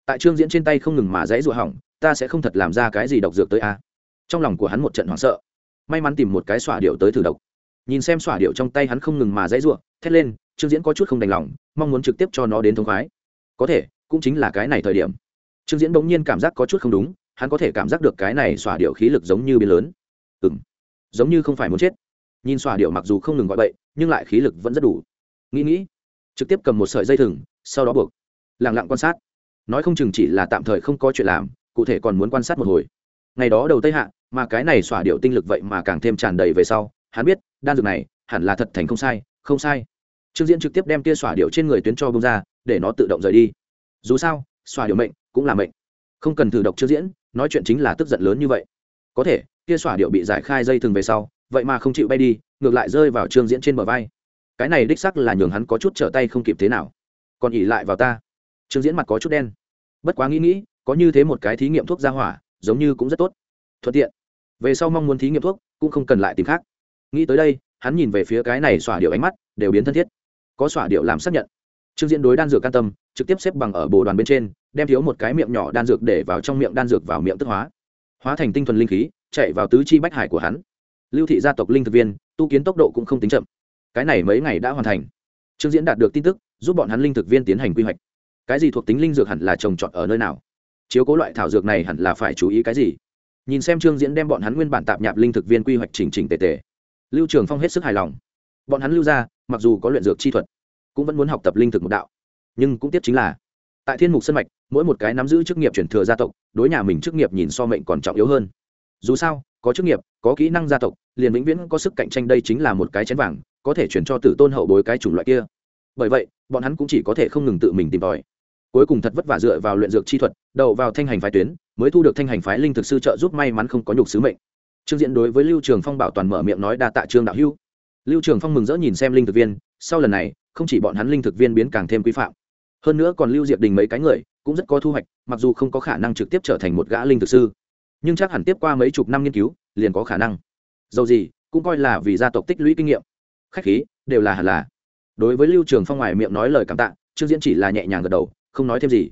Speaker 1: Tại trương diễn trên tay không ngừng mà dãy rụa hỏng, ta sẽ không thật làm ra cái gì độc dược tới a. Trong lòng của hắn một trận hoảng sợ. May mắn tìm một cái xỏa điệu tới thử độc. Nhìn xem xỏa điệu trong tay hắn không ngừng mà dãy rụa thét lên, trương diễn có chút không đành lòng, mong muốn trực tiếp cho nó đến thống khoái. Có thể cũng chính là cái này thời điểm. Trương diễn bỗng nhiên cảm giác có chút không đúng, hắn có thể cảm giác được cái này xỏa điệu khí lực giống như biến lớn. Ừ m giống như không phải muốn chết. Nhìn xỏa điệu mặc dù không ngừng gọi bậy, nhưng lại khí lực vẫn rất đủ. Nghĩ nghĩ, trực tiếp cầm một sợi dây thừng, sau đó buộc. Lẳng lặng quan sát. Nói không chừng chỉ là tạm thời không có chuyện làm, cụ thể còn muốn quan sát một hồi. Ngày đó đầu tây hạ, mà cái này xỏa điệu tinh lực vậy mà càng thêm tràn đầy về sau, hắn biết, đan dược này, hẳn là thật thành không sai không sai. Trương diễn trực tiếp đem tia xỏa điệu trên người tuyến cho bông ra, để nó tự động rời đi dù sao xoa điều mệnh cũng là mệnh. Không cần thử độc chưa diễn, nói chuyện chính là tức giận lớn như vậy. Có thể, kia xoa điệu bị giải khai dây thừng về sau, vậy mà không chịu bay đi, ngược lại rơi vào trương diễn trên bờ vai. Cái này đích sắc là nhường hắn có chút trở tay không kịp thế nào. Còn ỉ lại vào ta. Trương diễn mặt có chút đen. Bất quá nghĩ nghĩ, có như thế một cái thí nghiệm thuốc ra hỏa, giống như cũng rất tốt. Thuận tiện. Về sau mong muốn thí nghiệm thuốc, cũng không cần lại tìm khác. Nghĩ tới đây, hắn nhìn về phía cái này xỏa điệu ánh mắt, đều biến thân thiết. Có xỏa điệu làm xác nhận. Trương diễn đối đan dược can tâm trực tiếp xếp bằng ở bồ đoàn bên trên, đem thiếu một cái miệng nhỏ đan dược để vào trong miệng đan dược vào miệng tức hóa. Hóa thành tinh thuần linh khí, chạy vào tứ chi bách hải của hắn. Lưu thị gia tộc linh thực viên, tu kiến tốc độ cũng không tính chậm. Cái này mấy ngày đã hoàn thành. Trương diễn đạt được tin tức, giúp bọn hắn linh thực viên tiến hành quy hoạch. Cái gì thuộc tính linh dược hẳn là trồng trọt ở nơi nào? Chiếu cố loại thảo dược này hẳn là phải chú ý cái gì? Nhìn xem trương diễn đem bọn hắn nguyên bản tạp nhạp linh thực viên quy hoạch chỉnh chỉnh tề tề. Lưu trường phong hết sức hài lòng. Bọn hắn lưu ra, mặc dù có luyện dược chi thuật, cũng vẫn muốn học tập linh thực một đạo nhưng cũng tiếp chính là, tại thiên mục sân mạch, mỗi một cái nắm giữ chức nghiệp chuyển thừa gia tộc, đối nhà mình chức nghiệp nhìn so mệnh còn trọng yếu hơn. Dù sao, có chức nghiệp, có kỹ năng gia tộc, liền vĩnh viễn có sức cạnh tranh đây chính là một cái chén vàng, có thể chuyển cho tử tôn hậu bối cái chủng loại kia. Bởi vậy, bọn hắn cũng chỉ có thể không ngừng tự mình tìm tòi. Cuối cùng thật vất vả dựa vào luyện dược chi thuật đậu vào thanh hành phái tuyến, mới thu được thanh hành phái linh thực sư trợ giúp may mắn không có nhục sứ mệnh. Trương diện đối với lưu trường phong bảo toàn mở miệng nói đa tạ trương đạo hưu lưu trường phong mừng rỡ nhìn xem linh thực viên, sau lần này, không chỉ bọn hắn linh thực viên biến càng thêm quy phạm hơn nữa còn lưu diệp đình mấy cái người, cũng rất có thu hoạch, mặc dù không có khả năng trực tiếp trở thành một gã linh thực sư. Nhưng chắc hẳn tiếp qua mấy chục năm nghiên cứu, liền có khả năng. Dầu gì, cũng coi là vì gia tộc tích lũy kinh nghiệm. Khách khí, đều là hẳn là. Đối với lưu trường phong ngoài miệng nói lời cảm tạ, trương diễn chỉ là nhẹ nhàng gật đầu, không nói thêm gì.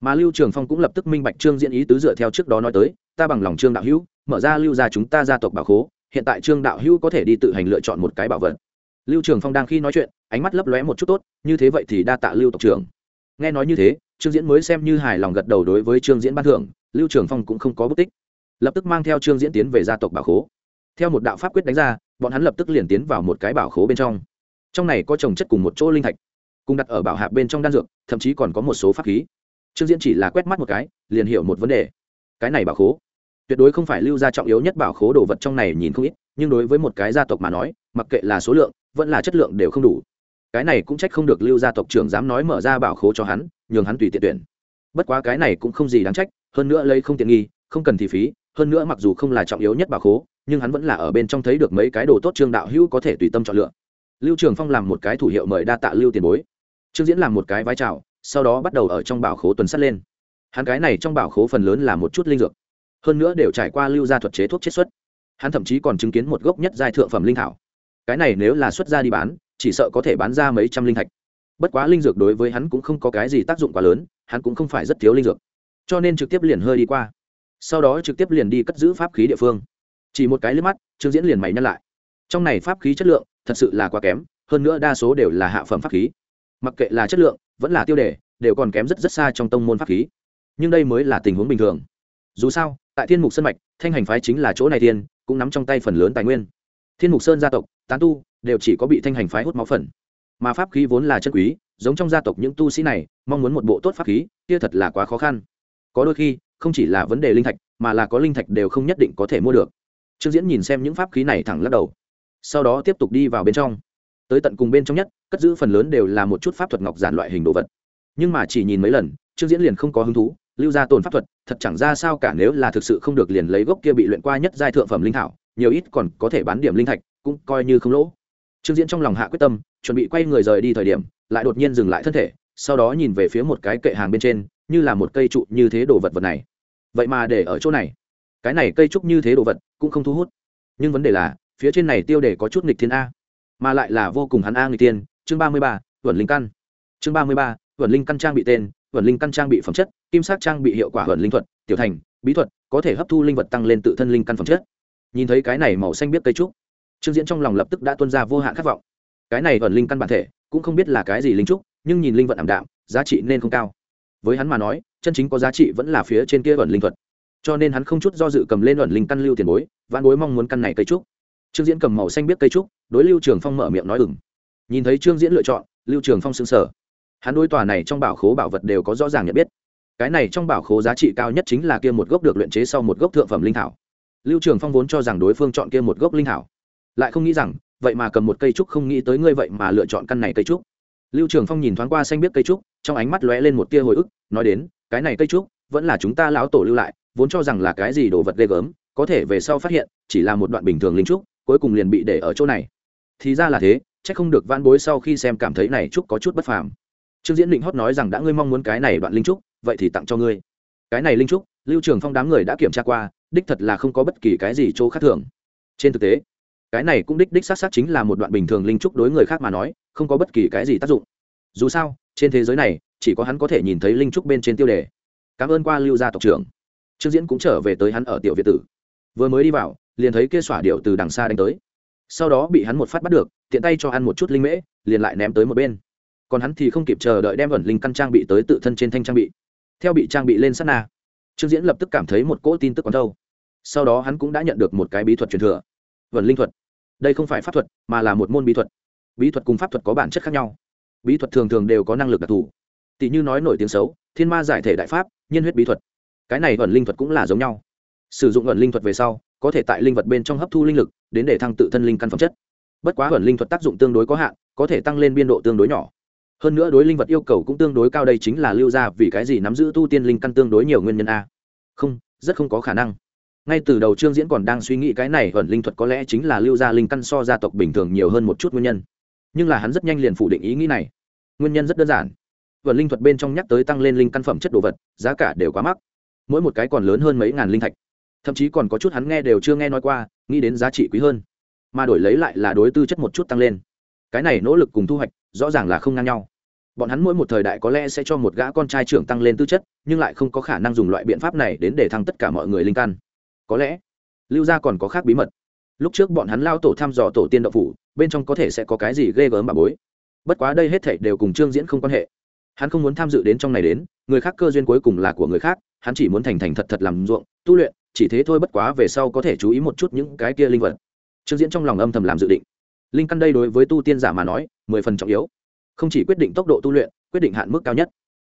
Speaker 1: Mà lưu trường phong cũng lập tức minh bạch trương diễn ý tứ dựa theo trước đó nói tới, ta bằng lòng trương đạo hữu, mở ra lưu ra chúng ta gia tộc bảo khố, hiện tại trương đạo hữu có thể đi tự hành lựa chọn một cái bảo vật. Lưu trường phong đang khi nói chuyện, ánh mắt lấp lóe một chút tốt, như thế vậy thì đa tạ lưu tộc trưởng nghe nói như thế, trương diễn mới xem như hài lòng gật đầu đối với trương diễn ban thưởng, lưu trường phong cũng không có bất tích. Lập tức mang theo trương diễn tiến về gia tộc bảo khố. Theo một đạo pháp quyết đánh ra, bọn hắn lập tức liền tiến vào một cái bảo khố bên trong. Trong này có trồng chất cùng một chỗ linh thạch, cùng đặt ở bảo hạp bên trong đan dược, thậm chí còn có một số pháp khí. Trương diễn chỉ là quét mắt một cái, liền hiểu một vấn đề. Cái này bảo khố, tuyệt đối không phải lưu ra trọng yếu nhất bảo khố đồ vật trong này nhìn không ít, nhưng đối với một cái gia tộc mà nói, mặc kệ là số lượng, vẫn là chất lượng đều không đủ cái này cũng trách không được lưu gia tộc trưởng dám nói mở ra bảo khố cho hắn, nhường hắn tùy tiện tuyển. Bất quá cái này cũng không gì đáng trách, hơn nữa lấy không tiện nghi, không cần thì phí, hơn nữa mặc dù không là trọng yếu nhất bảo khố, nhưng hắn vẫn là ở bên trong thấy được mấy cái đồ tốt trương đạo hữu có thể tùy tâm chọn lựa. Lưu trường phong làm một cái thủ hiệu mời đa tạ lưu tiền bối. Trương diễn làm một cái vai trào, sau đó bắt đầu ở trong bảo khố tuần sắt lên. Hắn cái này trong bảo khố phần lớn là một chút linh dược, hơn nữa đều trải qua lưu gia thuật chế thuốc chiết xuất. Hắn thậm chí còn chứng kiến một gốc nhất giai thượng phẩm linh thảo. Cái này nếu là xuất ra đi bán chỉ sợ có thể bán ra mấy trăm linh thạch. Bất quá linh dược đối với hắn cũng không có cái gì tác dụng quá lớn, hắn cũng không phải rất thiếu linh dược. Cho nên trực tiếp liền hơi đi qua. Sau đó trực tiếp liền đi cất giữ pháp khí địa phương. Chỉ một cái liếc mắt, trương diễn liền mày nhắc lại. Trong này pháp khí chất lượng thật sự là quá kém, hơn nữa đa số đều là hạ phẩm pháp khí. Mặc kệ là chất lượng, vẫn là tiêu đề, đều còn kém rất rất xa trong tông môn pháp khí. Nhưng đây mới là tình huống bình thường. Dù sao, tại thiên mục sơn mạch, thanh hành phái chính là chỗ này thiên cũng nắm trong tay phần lớn tài nguyên. Thiên mục sơn gia tộc, tán tu đều chỉ có bị thanh hành phái hút máu phần. Mà pháp khí vốn là chân quý, giống trong gia tộc những tu sĩ này, mong muốn một bộ tốt pháp khí, kia thật là quá khó khăn. Có đôi khi, không chỉ là vấn đề linh thạch, mà là có linh thạch đều không nhất định có thể mua được. Trương diễn nhìn xem những pháp khí này thẳng lắc đầu. Sau đó tiếp tục đi vào bên trong. Tới tận cùng bên trong nhất, cất giữ phần lớn đều là một chút pháp thuật ngọc giản loại hình đồ vật. Nhưng mà chỉ nhìn mấy lần, trương diễn liền không có hứng thú, lưu ra tồn pháp thuật, thật chẳng ra sao cả nếu là thực sự không được liền lấy gốc kia bị luyện qua nhất giai thượng phẩm linh thảo, nhiều ít còn có thể bán điểm linh thạch, cũng coi như không lỗ trương diễn trong lòng hạ quyết tâm, chuẩn bị quay người rời đi thời điểm, lại đột nhiên dừng lại thân thể, sau đó nhìn về phía một cái kệ hàng bên trên, như là một cây trụ như thế đồ vật vật này. Vậy mà để ở chỗ này. Cái này cây trúc như thế đồ vật cũng không thu hút. Nhưng vấn đề là, phía trên này tiêu đề có chút nghịch thiên a. Mà lại là vô cùng hắn a người tiên chương ba mươi ba vẩn linh căn. Chương ba mươi ba vẩn linh căn trang bị tên vẩn linh căn trang bị phẩm chất, kim sắc trang bị hiệu quả vẩn linh thuật, tiểu thành, bí thuật, có thể hấp thu linh vật tăng lên tự thân linh căn phẩm chất. Nhìn thấy cái này màu xanh biết cây trúc trương diễn trong lòng lập tức đã tuân ra vô hạn khát vọng. Cái này ẩn linh căn bản thể, cũng không biết là cái gì linh trúc, nhưng nhìn linh vận ảm đạm, giá trị nên không cao. Với hắn mà nói, chân chính có giá trị vẫn là phía trên kia ẩn linh thuật. Cho nên hắn không chút do dự cầm lên ẩn linh căn lưu tiền bối, vãn bối mong muốn căn này cây trúc. Trương diễn cầm màu xanh biết cây trúc, đối lưu trường phong mở miệng nói ừng nhìn thấy trương diễn lựa chọn, lưu trường phong xứng sở hắn đối tòa này trong bảo khố bảo vật đều có rõ ràng nhận biết. Cái này trong bảo khố giá trị cao nhất chính là kia một gốc được luyện chế sau một gốc thượng phẩm linh thảo. Lưu trường phong vốn cho rằng đối phương chọn kia một gốc linh thảo lại không nghĩ rằng, vậy mà cầm một cây trúc không nghĩ tới ngươi vậy mà lựa chọn căn này cây trúc. Lưu trường phong nhìn thoáng qua xanh biết cây trúc, trong ánh mắt lóe lên một tia hồi ức, nói đến, cái này cây trúc, vẫn là chúng ta lão tổ lưu lại, vốn cho rằng là cái gì đồ vật ghê gớm, có thể về sau phát hiện, chỉ là một đoạn bình thường linh trúc, cuối cùng liền bị để ở chỗ này. Thì ra là thế c h ắ c không được van bối sau khi xem cảm thấy này trúc có chút bất phàm. Trương diễn định hót nói rằng đã ngươi mong muốn cái này đoạn linh trúc, vậy thì tặng cho ngươi. Cái này linh trúc, lưu trường phong đám người đã kiểm tra qua, đích thật là không có bất kỳ cái gì chỗ khác thường. Trên thực tế cái này cũng đích đích xác xác chính là một đoạn bình thường linh trúc đối người khác mà nói, không có bất kỳ cái gì tác dụng. Dù sao, trên thế giới này, chỉ có hắn có thể nhìn thấy linh trúc bên trên tiêu đề. Cảm ơn qua lưu gia tộc trưởng. Trương diễn cũng trở về tới hắn ở tiểu việt tử. Vừa mới đi vào, liền thấy kia xỏa điệu từ đằng xa đánh tới. Sau đó bị hắn một phát bắt được, tiện tay cho ăn một chút linh mễ, liền lại ném tới một bên. Còn hắn thì không kịp chờ đợi đem vẩn linh căn trang bị tới tự thân trên thanh trang bị. Theo bị trang bị lên sát na, trương diễn lập tức cảm thấy một cỗ tin tức còn đâu sau đó hắn cũng đã nhận được một cái bí thuật truyền thừa vần linh thuật. Đây không phải pháp thuật, mà là một môn bí thuật. Bí thuật cùng pháp thuật có bản chất khác nhau. Bí thuật thường thường đều có năng lực đặc thù. Tỷ như nói nổi tiếng xấu, thiên ma giải thể đại pháp nhân huyết bí thuật. Cái này vần linh thuật cũng là giống nhau. Sử dụng vần linh thuật về sau, có thể tại linh vật bên trong hấp thu linh lực, đến để thăng tự thân linh căn phẩm chất. Bất quá vần linh thuật tác dụng tương đối có hạn, có thể tăng lên biên độ tương đối nhỏ. Hơn nữa đối linh vật yêu cầu cũng tương đối cao đây chính là lưu ra vì cái gì nắm giữ tu tiên linh căn tương đối nhiều nguyên nhân a. Không, rất không có khả năng ngay từ đầu trương diễn còn đang suy nghĩ cái này ẩn linh thuật có lẽ chính là lưu gia linh căn so gia tộc bình thường nhiều hơn một chút nguyên nhân. Nhưng là hắn rất nhanh liền phủ định ý nghĩ này. Nguyên nhân rất đơn giản. Ẩn linh thuật bên trong nhắc tới tăng lên linh căn phẩm chất đồ vật, giá cả đều quá mắc. Mỗi một cái còn lớn hơn mấy ngàn linh thạch. Thậm chí còn có chút hắn nghe đều chưa nghe nói qua, nghĩ đến giá trị quý hơn. Mà đổi lấy lại là đối tư chất một chút tăng lên. Cái này nỗ lực cùng thu hoạch, rõ ràng là không ngang nhau. Bọn hắn mỗi một thời đại có lẽ sẽ cho một gã con trai trưởng tăng lên tư chất, nhưng lại không có khả năng dùng loại biện pháp này đến để thăng tất cả mọi người linh căn có lẽ lưu gia còn có khác bí mật. Lúc trước bọn hắn lao tổ thăm dò tổ tiên đậu phủ, bên trong có thể sẽ có cái gì ghê gớm bà bối. Bất quá đây hết thảy đều cùng trương diễn không quan hệ. Hắn không muốn tham dự đến trong này đến, người khác cơ duyên cuối cùng là của người khác, hắn chỉ muốn thành thành thật thật làm ruộng, tu luyện, chỉ thế thôi bất quá về sau có thể chú ý một chút những cái kia linh vật. Trương diễn trong lòng âm thầm làm dự định. Linh căn đây đối với tu tiên giả mà nói, mười phần trọng yếu. Không chỉ quyết định tốc độ tu luyện, quyết định hạn mức cao nhất.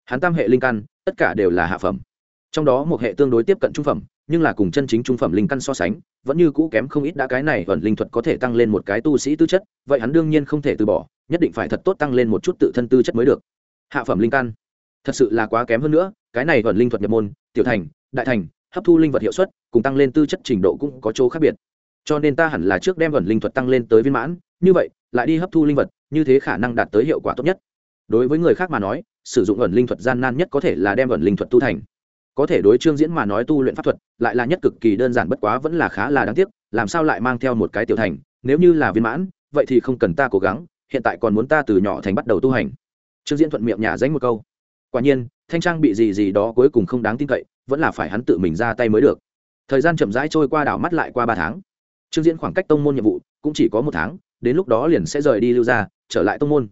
Speaker 1: Hắn tam hệ linh căn, tất cả đều là hạ phẩm. Trong đó một hệ tương đối tiếp cận trung phẩm nhưng là cùng chân chính trung phẩm linh căn so sánh, vẫn như cũ kém không ít đã cái này ẩn linh thuật có thể tăng lên một cái tu sĩ tư chất, vậy hắn đương nhiên không thể từ bỏ, nhất định phải thật tốt tăng lên một chút tự thân tư chất mới được. Hạ phẩm linh căn, thật sự là quá kém hơn nữa, cái này ẩn linh thuật nhập môn, tiểu thành, đại thành, hấp thu linh vật hiệu suất, cùng tăng lên tư chất trình độ cũng có chỗ khác biệt. Cho nên ta hẳn là trước đem ẩn linh thuật tăng lên tới viên mãn, như vậy, lại đi hấp thu linh vật, như thế khả năng đạt tới hiệu quả tốt nhất. Đối với người khác mà nói, sử dụng ẩn linh thuật gian nan nhất có thể là đem ẩn linh thuật tu thành có thể đối trương diễn mà nói tu luyện pháp thuật, lại là nhất cực kỳ đơn giản bất quá vẫn là khá là đáng tiếc, làm sao lại mang theo một cái tiểu thành, nếu như là viên mãn, vậy thì không cần ta cố gắng, hiện tại còn muốn ta từ nhỏ thành bắt đầu tu hành. Trương diễn thuận miệng nhả danh một câu. Quả nhiên, thanh trang bị gì gì đó cuối cùng không đáng tin cậy, vẫn là phải hắn tự mình ra tay mới được. Thời gian chậm rãi trôi qua đảo mắt lại qua ba tháng. Trương diễn khoảng cách tông môn nhiệm vụ cũng chỉ có một tháng, đến lúc đó liền sẽ rời đi lưu ra trở lại tông môn.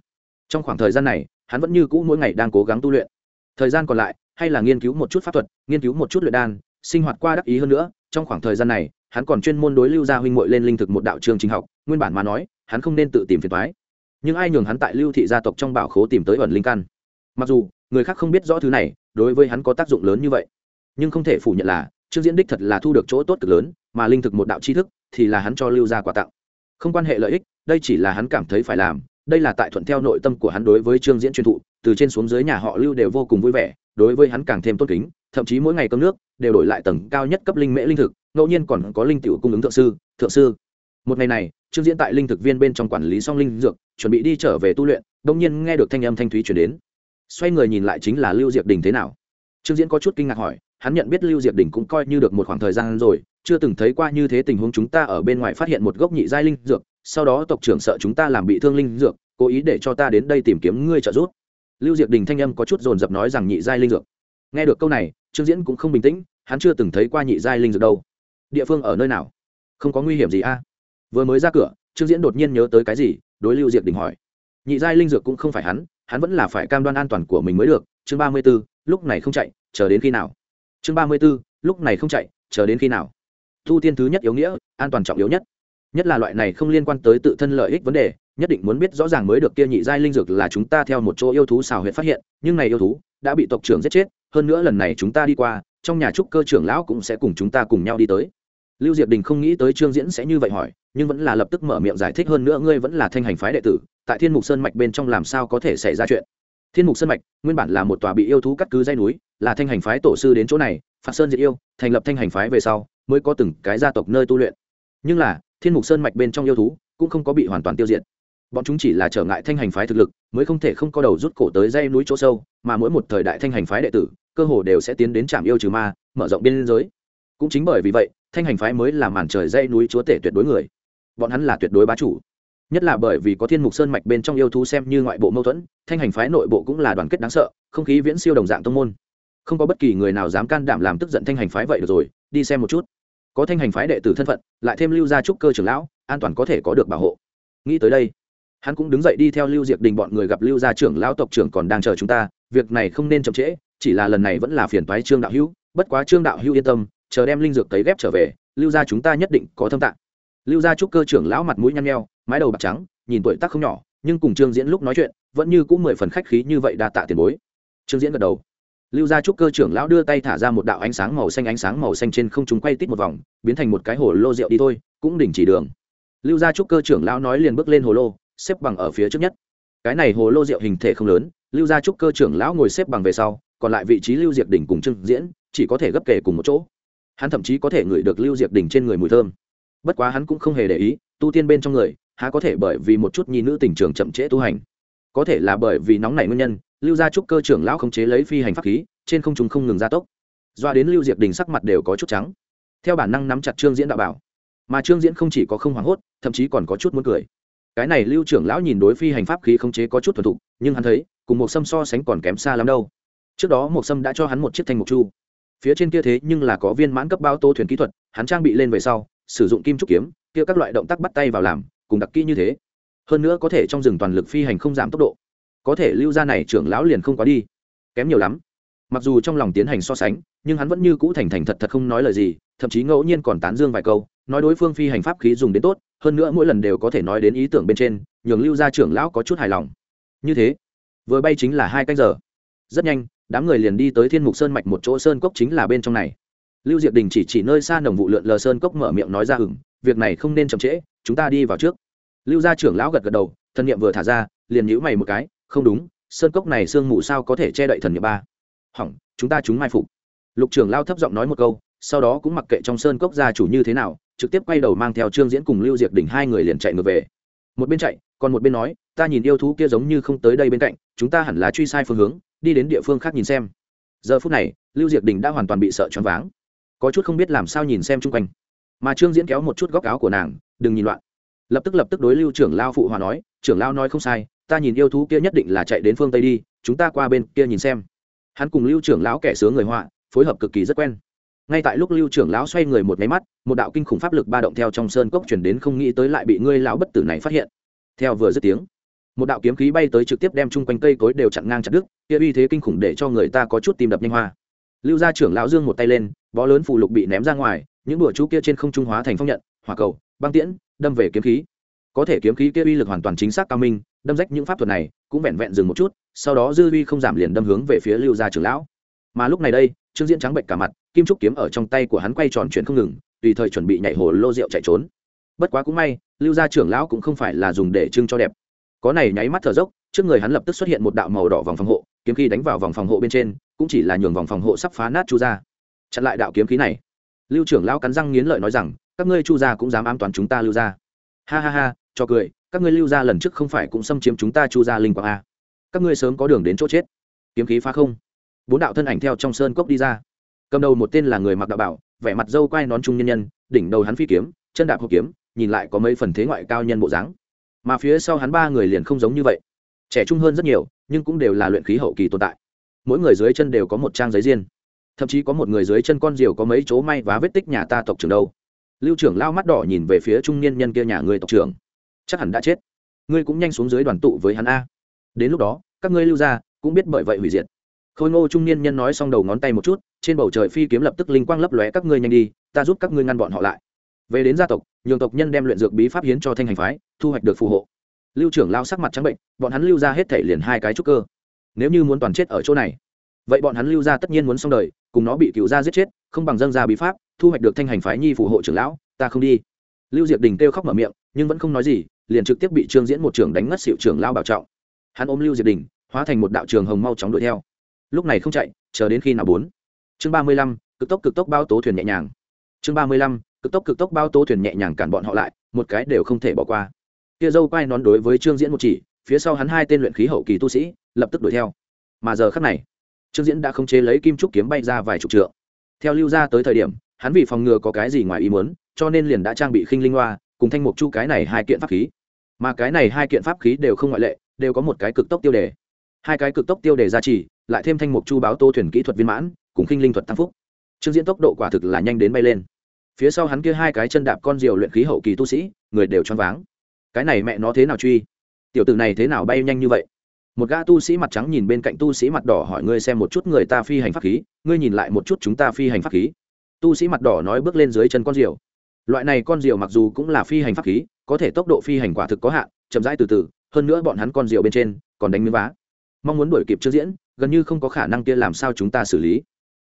Speaker 1: Trong khoảng thời gian này, hắn vẫn như cũ mỗi ngày đang cố gắng tu luyện. Thời gian còn lại hay là nghiên cứu một chút pháp thuật, nghiên cứu một chút luyện đan, sinh hoạt qua đắc ý hơn nữa, trong khoảng thời gian này, hắn còn chuyên môn đối lưu gia huynh muội lên linh thực một đạo trường trình học, nguyên bản mà nói, hắn không nên tự tìm phiền toái. Nhưng ai nhường hắn tại lưu thị gia tộc trong bảo khố tìm tới ẩn linh căn? Mặc dù, người khác không biết rõ thứ này, đối với hắn có tác dụng lớn như vậy. Nhưng không thể phủ nhận là, trương diễn đích thật là thu được chỗ tốt cực lớn, mà linh thực một đạo tri thức thì là hắn cho lưu gia quà tặng. Không quan hệ lợi ích, đây chỉ là hắn cảm thấy phải làm, đây là tại thuận theo nội tâm của hắn đối với trương diễn truyền thụ, từ trên xuống dưới nhà họ lưu đều vô cùng vui vẻ đối với hắn càng thêm tốt kính, thậm chí mỗi ngày cơm nước đều đổi lại tầng cao nhất cấp linh mễ linh thực, ngẫu nhiên còn có linh tiểu cung ứng thượng sư thượng sư. Một ngày này, trương diễn tại linh thực viên bên trong quản lý song linh dược, chuẩn bị đi trở về tu luyện đông nhiên nghe được thanh âm thanh thúy chuyển đến. Xoay người nhìn lại chính là lưu diệp đình thế nào. Trương diễn có chút kinh ngạc hỏi, hắn nhận biết lưu diệp đình cũng coi như được một khoảng thời gian rồi, chưa từng thấy qua như thế tình huống chúng ta ở bên ngoài phát hiện một gốc nhị giai linh dược, sau đó tộc trưởng sợ chúng ta làm bị thương linh dược, cố ý để cho ta đến đây tìm kiếm ngươi trợ giúp lưu diệp đình thanh âm có chút dồn dập nói rằng nhị giai linh dược. Nghe được câu này, trương diễn cũng không bình tĩnh, hắn chưa từng thấy qua nhị giai linh dược đâu. Địa phương ở nơi nào? Không có nguy hiểm gì a? Vừa mới ra cửa, trương diễn đột nhiên nhớ tới cái gì, đối lưu diệp đình hỏi. Nhị giai linh dược cũng không phải hắn hắn vẫn là phải cam đoan an toàn của mình mới được. Chương ba mươi b ố lúc này không chạy, chờ đến khi nào? Chương ba mươi b ố lúc này không chạy, chờ đến khi nào? Thu tiên thứ nhất yếu nghĩa, an toàn trọng yếu nhất. Nhất là loại này không liên quan tới tự thân lợi ích vấn đề nhất định muốn biết rõ ràng mới được kia nhị giai linh dược là chúng ta theo một chỗ yêu thú xào huyệt phát hiện, nhưng này yêu thú đã bị tộc trưởng giết chết, hơn nữa lần này chúng ta đi qua, trong nhà trúc cơ trưởng lão cũng sẽ cùng chúng ta cùng nhau đi tới. Lưu diệp đình không nghĩ tới trương diễn sẽ như vậy hỏi, nhưng vẫn là lập tức mở miệng giải thích hơn nữa ngươi vẫn là thanh hành phái đệ tử, tại thiên mục sơn mạch bên trong làm sao có thể xảy ra chuyện? Thiên mục sơn mạch, nguyên bản là một tòa bị yêu thú cắt cứ dây núi, là thanh hành phái tổ sư đến chỗ này, phạt sơn diệt yêu, thành lập thanh hành phái về sau, mới có từng cái gia tộc nơi tu luyện. Nhưng là, thiên mục sơn mạch bên trong yêu thú cũng không có bị hoàn toàn tiêu diệt bọn chúng chỉ là trở ngại thanh hành phái thực lực, mới không thể không có đầu rút cổ tới dây núi chỗ sâu, mà mỗi một thời đại thanh hành phái đệ tử, cơ hồ đều sẽ tiến đến trạm yêu trừ ma, mở rộng biên giới. Cũng chính bởi vì vậy, thanh hành phái mới là màn trời dây núi chúa tể tuyệt đối người. Bọn hắn là tuyệt đối bá chủ. Nhất là bởi vì có thiên mục sơn mạch bên trong yêu thú xem như ngoại bộ mâu thuẫn, thanh hành phái nội bộ cũng là đoàn kết đáng sợ, không khí viễn siêu đồng dạng tông môn. Không có bất kỳ người nào dám can đảm làm tức giận thanh hành phái vậy được rồi, đi xem một chút. Có thanh hành phái đệ tử thân phận, lại thêm lưu gia trúc cơ trưởng lão, an toàn có thể có được bảo hộ. Nghĩ tới đây hắn cũng đứng dậy đi theo lưu diệp đình bọn người gặp lưu gia trưởng lão tộc trưởng còn đang chờ chúng ta, việc này không nên chậm trễ, chỉ là lần này vẫn là phiền toái trương đạo hữu, bất quá trương đạo hữu yên tâm, chờ đem linh dược cấy ghép trở về, lưu gia chúng ta nhất định có thâm tạng. Lưu gia trúc cơ trưởng lão mặt mũi nhăn nheo, mái đầu bạc trắng, nhìn tuổi tác không nhỏ, nhưng cùng trương diễn lúc nói chuyện, vẫn như cũng mười phần khách khí như vậy đa tạ tiền bối. Trương diễn gật đầu. Lưu gia trúc cơ trưởng lão đưa tay thả ra một đạo ánh sáng màu xanh, ánh sáng màu xanh trên không chúng quay tít một vòng, biến thành một cái hồ lô rượu đi thôi, cũng đình chỉ đường. Lưu gia trúc cơ trưởng lão nói liền bước lên hồ lô xếp bằng ở phía trước nhất. Cái này hồ lô rượu hình thể không lớn, lưu gia trúc cơ trưởng lão ngồi xếp bằng về sau, còn lại vị trí lưu diệp đỉnh cùng trương diễn, chỉ có thể gấp kể cùng một chỗ. Hắn thậm chí có thể ngửi được lưu diệp đỉnh trên người mùi thơm. Bất quá hắn cũng không hề để ý, tu tiên bên trong người, há có thể bởi vì một chút nhi nữ tình trường chậm trễ tu hành. Có thể là bởi vì nóng nảy nguyên nhân, lưu gia trúc cơ trưởng lão khống chế lấy phi hành pháp khí, trên không trung không ngừng gia tốc. Doa đến lưu diệp đình sắc mặt đều có chút trắng. Theo bản năng nắm chặt trương diễn đạo bảo. Mà trương diễn không chỉ có không hoảng hốt, thậm chí còn có chút muốn cười cái này lưu trưởng lão nhìn đối phi hành pháp khí khống chế có chút thuần thục, nhưng hắn thấy, cùng một sâm so sánh còn kém xa lắm đâu. Trước đó một sâm đã cho hắn một chiếc thanh mục chu. Phía trên kia thế nhưng là có viên mãn cấp bao tô thuyền kỹ thuật, hắn trang bị lên về sau, sử dụng kim trúc kiếm, kia các loại động tác bắt tay vào làm, cùng đặc kỹ như thế. Hơn nữa có thể trong rừng toàn lực phi hành không giảm tốc độ. Có thể lưu ra này trưởng lão liền không quá đi. Kém nhiều lắm. Mặc dù trong lòng tiến hành so sánh, nhưng hắn vẫn như cũ thành thành thật thật không nói lời gì, thậm chí ngẫu nhiên còn tán dương vài câu, nói đối phương phi hành pháp khí dùng đến tốt hơn nữa mỗi lần đều có thể nói đến ý tưởng bên trên, nhường lưu gia trưởng lão có chút hài lòng. Như thế, vừa bay chính là hai canh giờ. Rất nhanh, đám người liền đi tới thiên mục sơn mạch một chỗ sơn cốc chính là bên trong này. Lưu diệp đình chỉ chỉ nơi xa nồng vụ lượn lờ sơn cốc mở miệng nói ra hừng việc này không nên chậm trễ, chúng ta đi vào trước. Lưu gia trưởng lão gật gật đầu thần niệm vừa thả ra, liền nhíu mày một cái, không đúng, sơn cốc này sương mù sao có thể che đậy thần niệm ba? Hỏng, chúng ta chúng mai phục. Lục trưởng lao thấp giọng nói một câu sau đó cũng mặc kệ trong sơn cốc gia chủ như thế nào, trực tiếp quay đầu mang theo trương diễn cùng lưu diệc đỉnh hai người liền chạy ngược về. Một bên chạy, còn một bên nói, ta nhìn yêu thú kia giống như không tới đây bên cạnh, chúng ta hẳn là truy sai phương hướng, đi đến địa phương khác nhìn xem. Giờ phút này, lưu diệc đình đã hoàn toàn bị sợ choáng váng. Có chút không biết làm sao nhìn xem chung quanh. Mà trương diễn kéo một chút góc áo của nàng, đừng nhìn loạn. Lập tức lập tức đối lưu trưởng lao phụ hòa nói, trưởng lao nói không sai, ta nhìn yêu thú kia nhất định là chạy đến phương tây đi, chúng ta qua bên kia nhìn xem. Hắn cùng lưu trưởng lão kẻ sướng người họa, phối hợp cực kỳ rất quen ngay tại lúc lưu trưởng lão xoay người một máy mắt, một đạo kinh khủng pháp lực ba động theo trong sơn cốc chuyển đến không nghĩ tới lại bị ngươi lão bất tử này phát hiện. Theo vừa dứt tiếng, một đạo kiếm khí bay tới trực tiếp đem chung quanh cây cối đều chặn ngang chặt đứt, kia uy thế kinh khủng để cho người ta có chút tim đập nhanh hoa. Lưu gia trưởng lão dương một tay lên, bó lớn phù lục bị ném ra ngoài, những đùa chú kia trên không trung hóa thành phong nhận, hỏa cầu, băng tiễn, đâm về kiếm khí. Có thể kiếm khí kia uy lực hoàn toàn chính xác cao minh, đâm rách những pháp thuật này, cũng vẹn vẹn dừng một chút, sau đó dư uy không giảm liền đâm hướng về phía lưu gia trưởng lão. Mà lúc này đây, trương diễn trắng bệnh cả mặt kim trúc kiếm ở trong tay của hắn quay tròn chuyển không ngừng, tùy thời chuẩn bị nhảy hồ lô rượu chạy trốn. Bất quá cũng may, lưu gia trưởng lão cũng không phải là dùng để trưng cho đẹp. Có này nháy mắt thở dốc, trước người hắn lập tức xuất hiện một đạo màu đỏ vòng phòng hộ, kiếm khí đánh vào vòng phòng hộ bên trên, cũng chỉ là nhường vòng phòng hộ sắp phá nát chu ra chặn lại đạo kiếm khí này. Lưu trưởng lão cắn răng nghiến lợi nói rằng, các ngươi chu gia cũng dám an toàn chúng ta lưu gia. Ha ha ha, cho cười, các ngươi lưu gia lần trước không phải cũng xâm chiếm chúng ta chu gia linh quang a. Các ngươi sớm có đường đến chỗ chết. Kiếm khí phá không. Bốn đạo thân ảnh theo trong sơn cốc đi ra cầm đầu một tên là người mặc đạo bảo, vẻ mặt dâu quai nón trung nhân nhân, đỉnh đầu hắn phi kiếm, chân đạp hộp kiếm, nhìn lại có mấy phần thế ngoại cao nhân bộ dáng. Mà phía sau hắn ba người liền không giống như vậy. Trẻ trung hơn rất nhiều, nhưng cũng đều là luyện khí hậu kỳ tồn tại. Mỗi người dưới chân đều có một trang giấy riêng. Thậm chí có một người dưới chân con diều có mấy chỗ may và vết tích nhà ta tộc trưởng đâu. Lưu trưởng lao mắt đỏ nhìn về phía trung niên nhân kia nhà người tộc trưởng. Chắc hẳn đã chết. Ngươi cũng nhanh xuống dưới đoàn tụ với hắn a. Đến lúc đó, các ngươi lưu ra cũng biết bởi vậy hủy diệt khôi ngô trung niên nhân nói xong đầu ngón tay một chút, trên bầu trời phi kiếm lập tức linh quang lấp lóe, các ngươi nhanh đi, ta giúp các ngươi ngăn bọn họ lại. Về đến gia tộc, nhường tộc nhân đem luyện dược bí pháp hiến cho thanh hành phái, thu hoạch được phù hộ. Lưu trưởng lao sắc mặt trắng bệnh, bọn hắn lưu ra hết thể liền hai cái trúc cơ. Nếu như muốn toàn chết ở chỗ này, vậy bọn hắn lưu ra tất nhiên muốn xong đời, cùng nó bị cựu gia giết chết, không bằng dân ra bí pháp, thu hoạch được thanh hành phái nhi phù hộ trưởng lão, ta không đi. Lưu diệp đình kêu khóc mở miệng, nhưng vẫn không nói gì, liền trực tiếp bị trương diễn một trưởng đánh ngất xịu trưởng lao bảo trọng. Hắn ôm lưu diệp đình, hóa thành một đạo trường hồng mau chóng đuổi theo lúc này không chạy, chờ đến khi nào bốn? Chương ba mươi lăm, cực tốc cực tốc bao tố thuyền nhẹ nhàng. Chương ba mươi lăm, cực tốc cực tốc bao tố thuyền nhẹ nhàng cản bọn họ lại, một cái đều không thể bỏ qua. Kia dâu quai nón đối với trương diễn một chỉ, phía sau hắn hai tên luyện khí hậu kỳ tu sĩ, lập tức đuổi theo. Mà giờ khắc này, trương diễn đã không chế lấy kim trúc kiếm bay ra vài chục trượng. Theo lưu ra tới thời điểm, hắn vì phòng ngừa có cái gì ngoài ý muốn, cho nên liền đã trang bị khinh linh hoa, cùng thanh mục chu cái này hai kiện pháp khí. Mà cái này hai kiện pháp khí đều không ngoại lệ, đều có một cái cực tốc tiêu đề. Hai cái cực tốc tiêu đề gia trì lại thêm thanh mục chu báo tô thuyền kỹ thuật viên mãn, cùng khinh linh thuật tăng phúc. Trương diễn tốc độ quả thực là nhanh đến bay lên. Phía sau hắn kia hai cái chân đạp con diều luyện khí hậu kỳ tu sĩ, người đều choáng váng. Cái này mẹ nó thế nào truy? Tiểu tử này thế nào bay nhanh như vậy? Một gã tu sĩ mặt trắng nhìn bên cạnh tu sĩ mặt đỏ hỏi ngươi xem một chút người ta phi hành pháp khí, ngươi nhìn lại một chút chúng ta phi hành pháp khí. Tu sĩ mặt đỏ nói bước lên dưới chân con diều. Loại này con diều mặc dù cũng là phi hành pháp khí, có thể tốc độ phi hành quả thực có hạn, chậm rãi từ từ, hơn nữa bọn hắn con diều bên trên còn đánh miếng vá. Mong muốn đuổi kịp chưa diễn gần như không có khả năng kia làm sao chúng ta xử lý.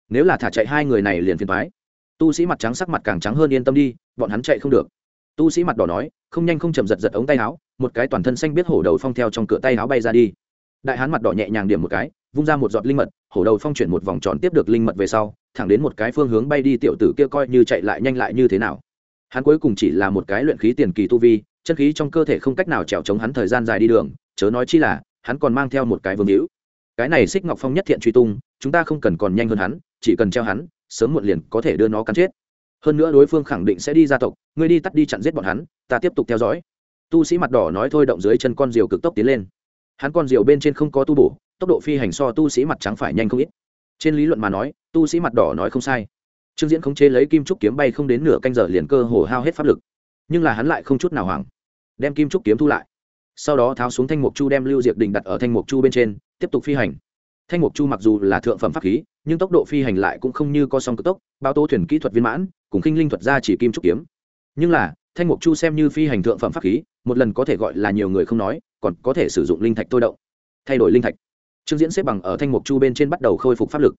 Speaker 1: Nếu là thả chạy hai người này liền phiền thoái tu sĩ mặt trắng sắc mặt càng trắng hơn yên tâm đi, bọn hắn chạy không được. Tu sĩ mặt đỏ nói, không nhanh không chậm giật giật ống tay áo, một cái toàn thân xanh biết hổ đầu phong theo trong cửa tay áo bay ra đi. Đại hán mặt đỏ nhẹ nhàng điểm một cái, vung ra một giọt linh mật, hổ đầu phong chuyển một vòng tròn tiếp được linh mật về sau, thẳng đến một cái phương hướng bay đi tiểu tử kia coi như chạy lại nhanh lại như thế nào. Hắn cuối cùng chỉ là một cái luyện khí tiền kỳ tu vi, chân khí trong cơ thể không cách nào trèo chống hắn thời gian dài đi đường, chớ nói chi là, hắn còn mang theo một cái vương hữu cái này xích ngọc phong nhất thiện truy tung, chúng ta không cần còn nhanh hơn hắn, chỉ cần treo hắn, sớm muộn liền có thể đưa nó cắn chết. Hơn nữa đối phương khẳng định sẽ đi gia tộc, ngươi đi tắt đi chặn giết bọn hắn, ta tiếp tục theo dõi. Tu sĩ mặt đỏ nói thôi động dưới chân con diều cực tốc tiến lên. Hắn con diều bên trên không có tu bổ, tốc độ phi hành so tu sĩ mặt trắng phải nhanh không ít. Trên lý luận mà nói, tu sĩ mặt đỏ nói không sai. Trương diễn khống chế lấy kim trúc kiếm bay không đến nửa canh giờ liền cơ hồ hao hết pháp lực. Nhưng là hắn lại không chút nào hoảng, đem kim trúc kiếm thu lại. Sau đó tháo xuống thanh mục chu đem lưu diệp đình đặt ở thanh mục chu bên trên tiếp tục phi hành. Thanh mục chu mặc dù là thượng phẩm pháp khí, nhưng tốc độ phi hành lại cũng không như co song cực tốc bao tô thuyền kỹ thuật viên mãn, cùng khinh linh thuật ra chỉ kim trúc kiếm. Nhưng là, thanh mục chu xem như phi hành thượng phẩm pháp khí, một lần có thể gọi là nhiều người không nói, còn có thể sử dụng linh thạch tôi động. Thay đổi linh thạch. Trương diễn xếp bằng ở thanh mục chu bên trên bắt đầu khôi phục pháp lực.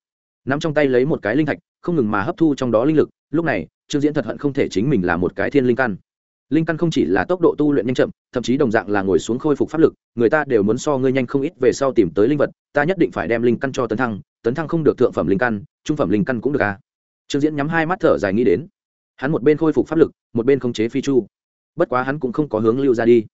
Speaker 1: N ắ m trong tay lấy một cái linh thạch, không ngừng mà hấp thu trong đó linh lực. Lúc này, trương diễn thật hận không thể chính mình là một cái thiên linh căn linh căn không chỉ là tốc độ tu luyện nhanh chậm, thậm chí đồng dạng là ngồi xuống khôi phục pháp lực, người ta đều muốn so ngươi nhanh không ít về sau tìm tới linh vật, ta nhất định phải đem linh căn cho tấn thăng tấn thăng không được thượng phẩm linh căn, trung phẩm linh căn cũng được à? Trương diễn nhắm hai mắt thở dài nghĩ đến. Hắn một bên khôi phục pháp lực, một bên khống chế phi chu. Bất quá hắn cũng không có hướng lưu ra đi.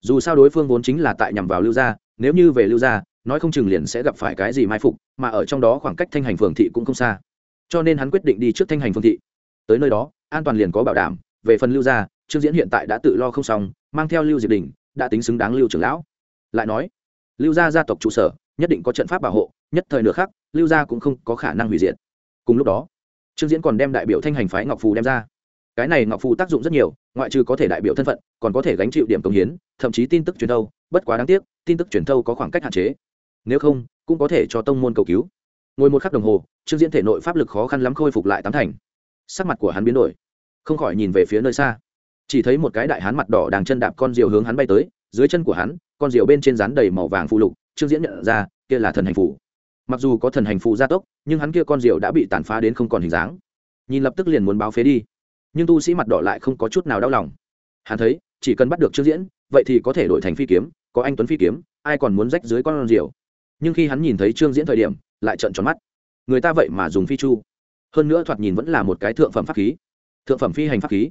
Speaker 1: Dù sao đối phương vốn chính là tại nhằm vào lưu gia, nếu như về lưu gia, nói không chừng liền sẽ gặp phải cái gì mai phục, mà ở trong đó khoảng cách thanh hành phường thị cũng không xa. Cho nên hắn quyết định đi trước thanh hành phường thị. Tới nơi đó, an toàn liền có bảo đảm, về phần lưu gia trương diễn hiện tại đã tự lo không xong, mang theo lưu diệp đình, đã tính xứng đáng lưu trưởng lão. Lại nói, lưu gia gia tộc trụ sở, nhất định có trận pháp bảo hộ, nhất thời nửa khác lưu gia cũng không có khả năng hủy diệt. Cùng lúc đó, trương diễn còn đem đại biểu thanh hành phái ngọc phù đem ra. Cái này ngọc phù tác dụng rất nhiều, ngoại trừ có thể đại biểu thân phận, còn có thể gánh chịu điểm công hiến, thậm chí tin tức truyền thâu, bất quá đáng tiếc, tin tức truyền thâu có khoảng cách hạn chế. Nếu không, cũng có thể cho tông môn cầu cứu. Ngồi một khắc đồng hồ, trương diễn thể nội pháp lực khó khăn lắm khôi phục lại tám thành. Sắc mặt của hắn biến đổi, không khỏi nhìn về phía nơi xa chỉ thấy một cái đại hán mặt đỏ đang chân đạp con diều hướng hắn bay tới, dưới chân của hắn, con diều bên trên rán đầy màu vàng phụ lục, trương diễn nhận ra, kia là thần hành phủ mặc dù có thần hành phụ gia tốc, nhưng hắn kia con diều đã bị tàn phá đến không còn hình dáng. Nhìn lập tức liền muốn báo phế đi. Nhưng tu sĩ mặt đỏ lại không có chút nào đau lòng. Hắn thấy, chỉ cần bắt được trương diễn, vậy thì có thể đổi thành phi kiếm, có anh tuấn phi kiếm, ai còn muốn rách dưới con diều. Nhưng khi hắn nhìn thấy trương diễn thời điểm, lại trợn tròn mắt. Người ta vậy mà dùng phi chu. Hơn nữa thoạt nhìn vẫn là một cái thượng phẩm pháp khí. Thượng phẩm phi hành pháp khí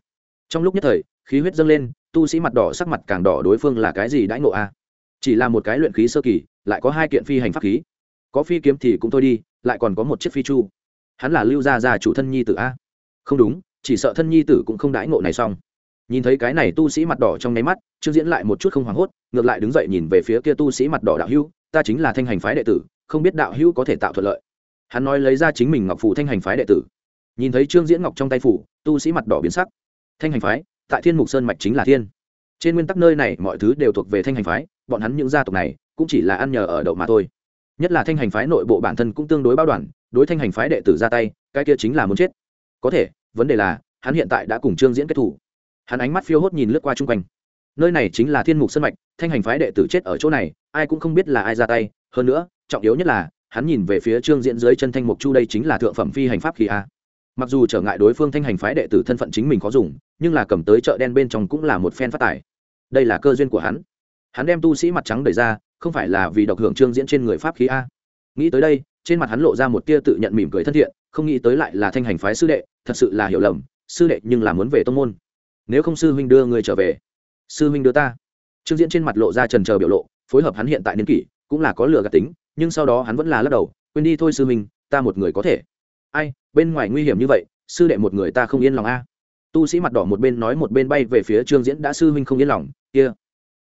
Speaker 1: trong lúc nhất thời, khí huyết dâng lên, tu sĩ mặt đỏ sắc mặt càng đỏ đối phương là cái gì đãi ngộ a? Chỉ là một cái luyện khí sơ kỳ, lại có hai kiện phi hành pháp khí. Có phi kiếm thì cũng thôi đi, lại còn có một chiếc phi chu. Hắn là lưu gia gia chủ thân nhi tử a? Không đúng, chỉ sợ thân nhi tử cũng không đãi ngộ này xong. Nhìn thấy cái này tu sĩ mặt đỏ trong nháy mắt, trương diễn lại một chút không hoảng hốt, ngược lại đứng dậy nhìn về phía kia tu sĩ mặt đỏ đạo hữu, ta chính là thanh hành phái đệ tử, không biết đạo hữu có thể tạo thuận lợi. Hắn nói lấy ra chính mình ngọc phủ thanh hành phái đệ tử. Nhìn thấy trương diễn ngọc trong tay phủ, tu sĩ mặt đỏ biến sắc thanh hành phái, tại thiên mục sơn mạch chính là thiên. Trên nguyên tắc nơi này mọi thứ đều thuộc về thanh hành phái, bọn hắn những gia tộc này cũng chỉ là ăn nhờ ở đậu mà thôi. Nhất là thanh hành phái nội bộ bản thân cũng tương đối bao đoàn, đối thanh hành phái đệ tử ra tay, cái kia chính là muốn chết. Có thể, vấn đề là, hắn hiện tại đã cùng trương diễn kết thủ. Hắn ánh mắt phiêu hốt nhìn lướt qua chung quanh. Nơi này chính là thiên mục sân mạch, thanh hành phái đệ tử chết ở chỗ này, ai cũng không biết là ai ra tay. Hơn nữa, trọng yếu nhất là, hắn nhìn về phía trương diễn dưới chân thanh mục chu đây chính là thượng phẩm phi hành pháp khí a mặc dù trở ngại đối phương thanh hành phái đệ tử thân phận chính mình có dùng, nhưng là cầm tới chợ đen bên trong cũng là một phen phát tài. Đây là cơ duyên của hắn. Hắn đem tu sĩ mặt trắng đẩy ra, không phải là vì độc hưởng trương diễn trên người pháp khí a. Nghĩ tới đây, trên mặt hắn lộ ra một tia tự nhận mỉm cười thân thiện, không nghĩ tới lại là thanh hành phái sư đệ, thật sự là hiểu lầm, sư đệ nhưng là muốn về tông môn. Nếu không sư huynh đưa người trở về, sư huynh đưa ta. Trương diễn trên mặt lộ ra trần trờ biểu lộ, phối hợp hắn hiện tại niên kỷ, cũng là có lừa gạt tính, nhưng sau đó hắn vẫn là lắc đầu, quên đi thôi sư huynh, ta một người có thể ai, bên ngoài nguy hiểm như vậy, sư đệ một người ta không yên lòng a. Tu sĩ mặt đỏ một bên nói một bên bay về phía trương diễn, đã sư huynh không yên lòng, kia,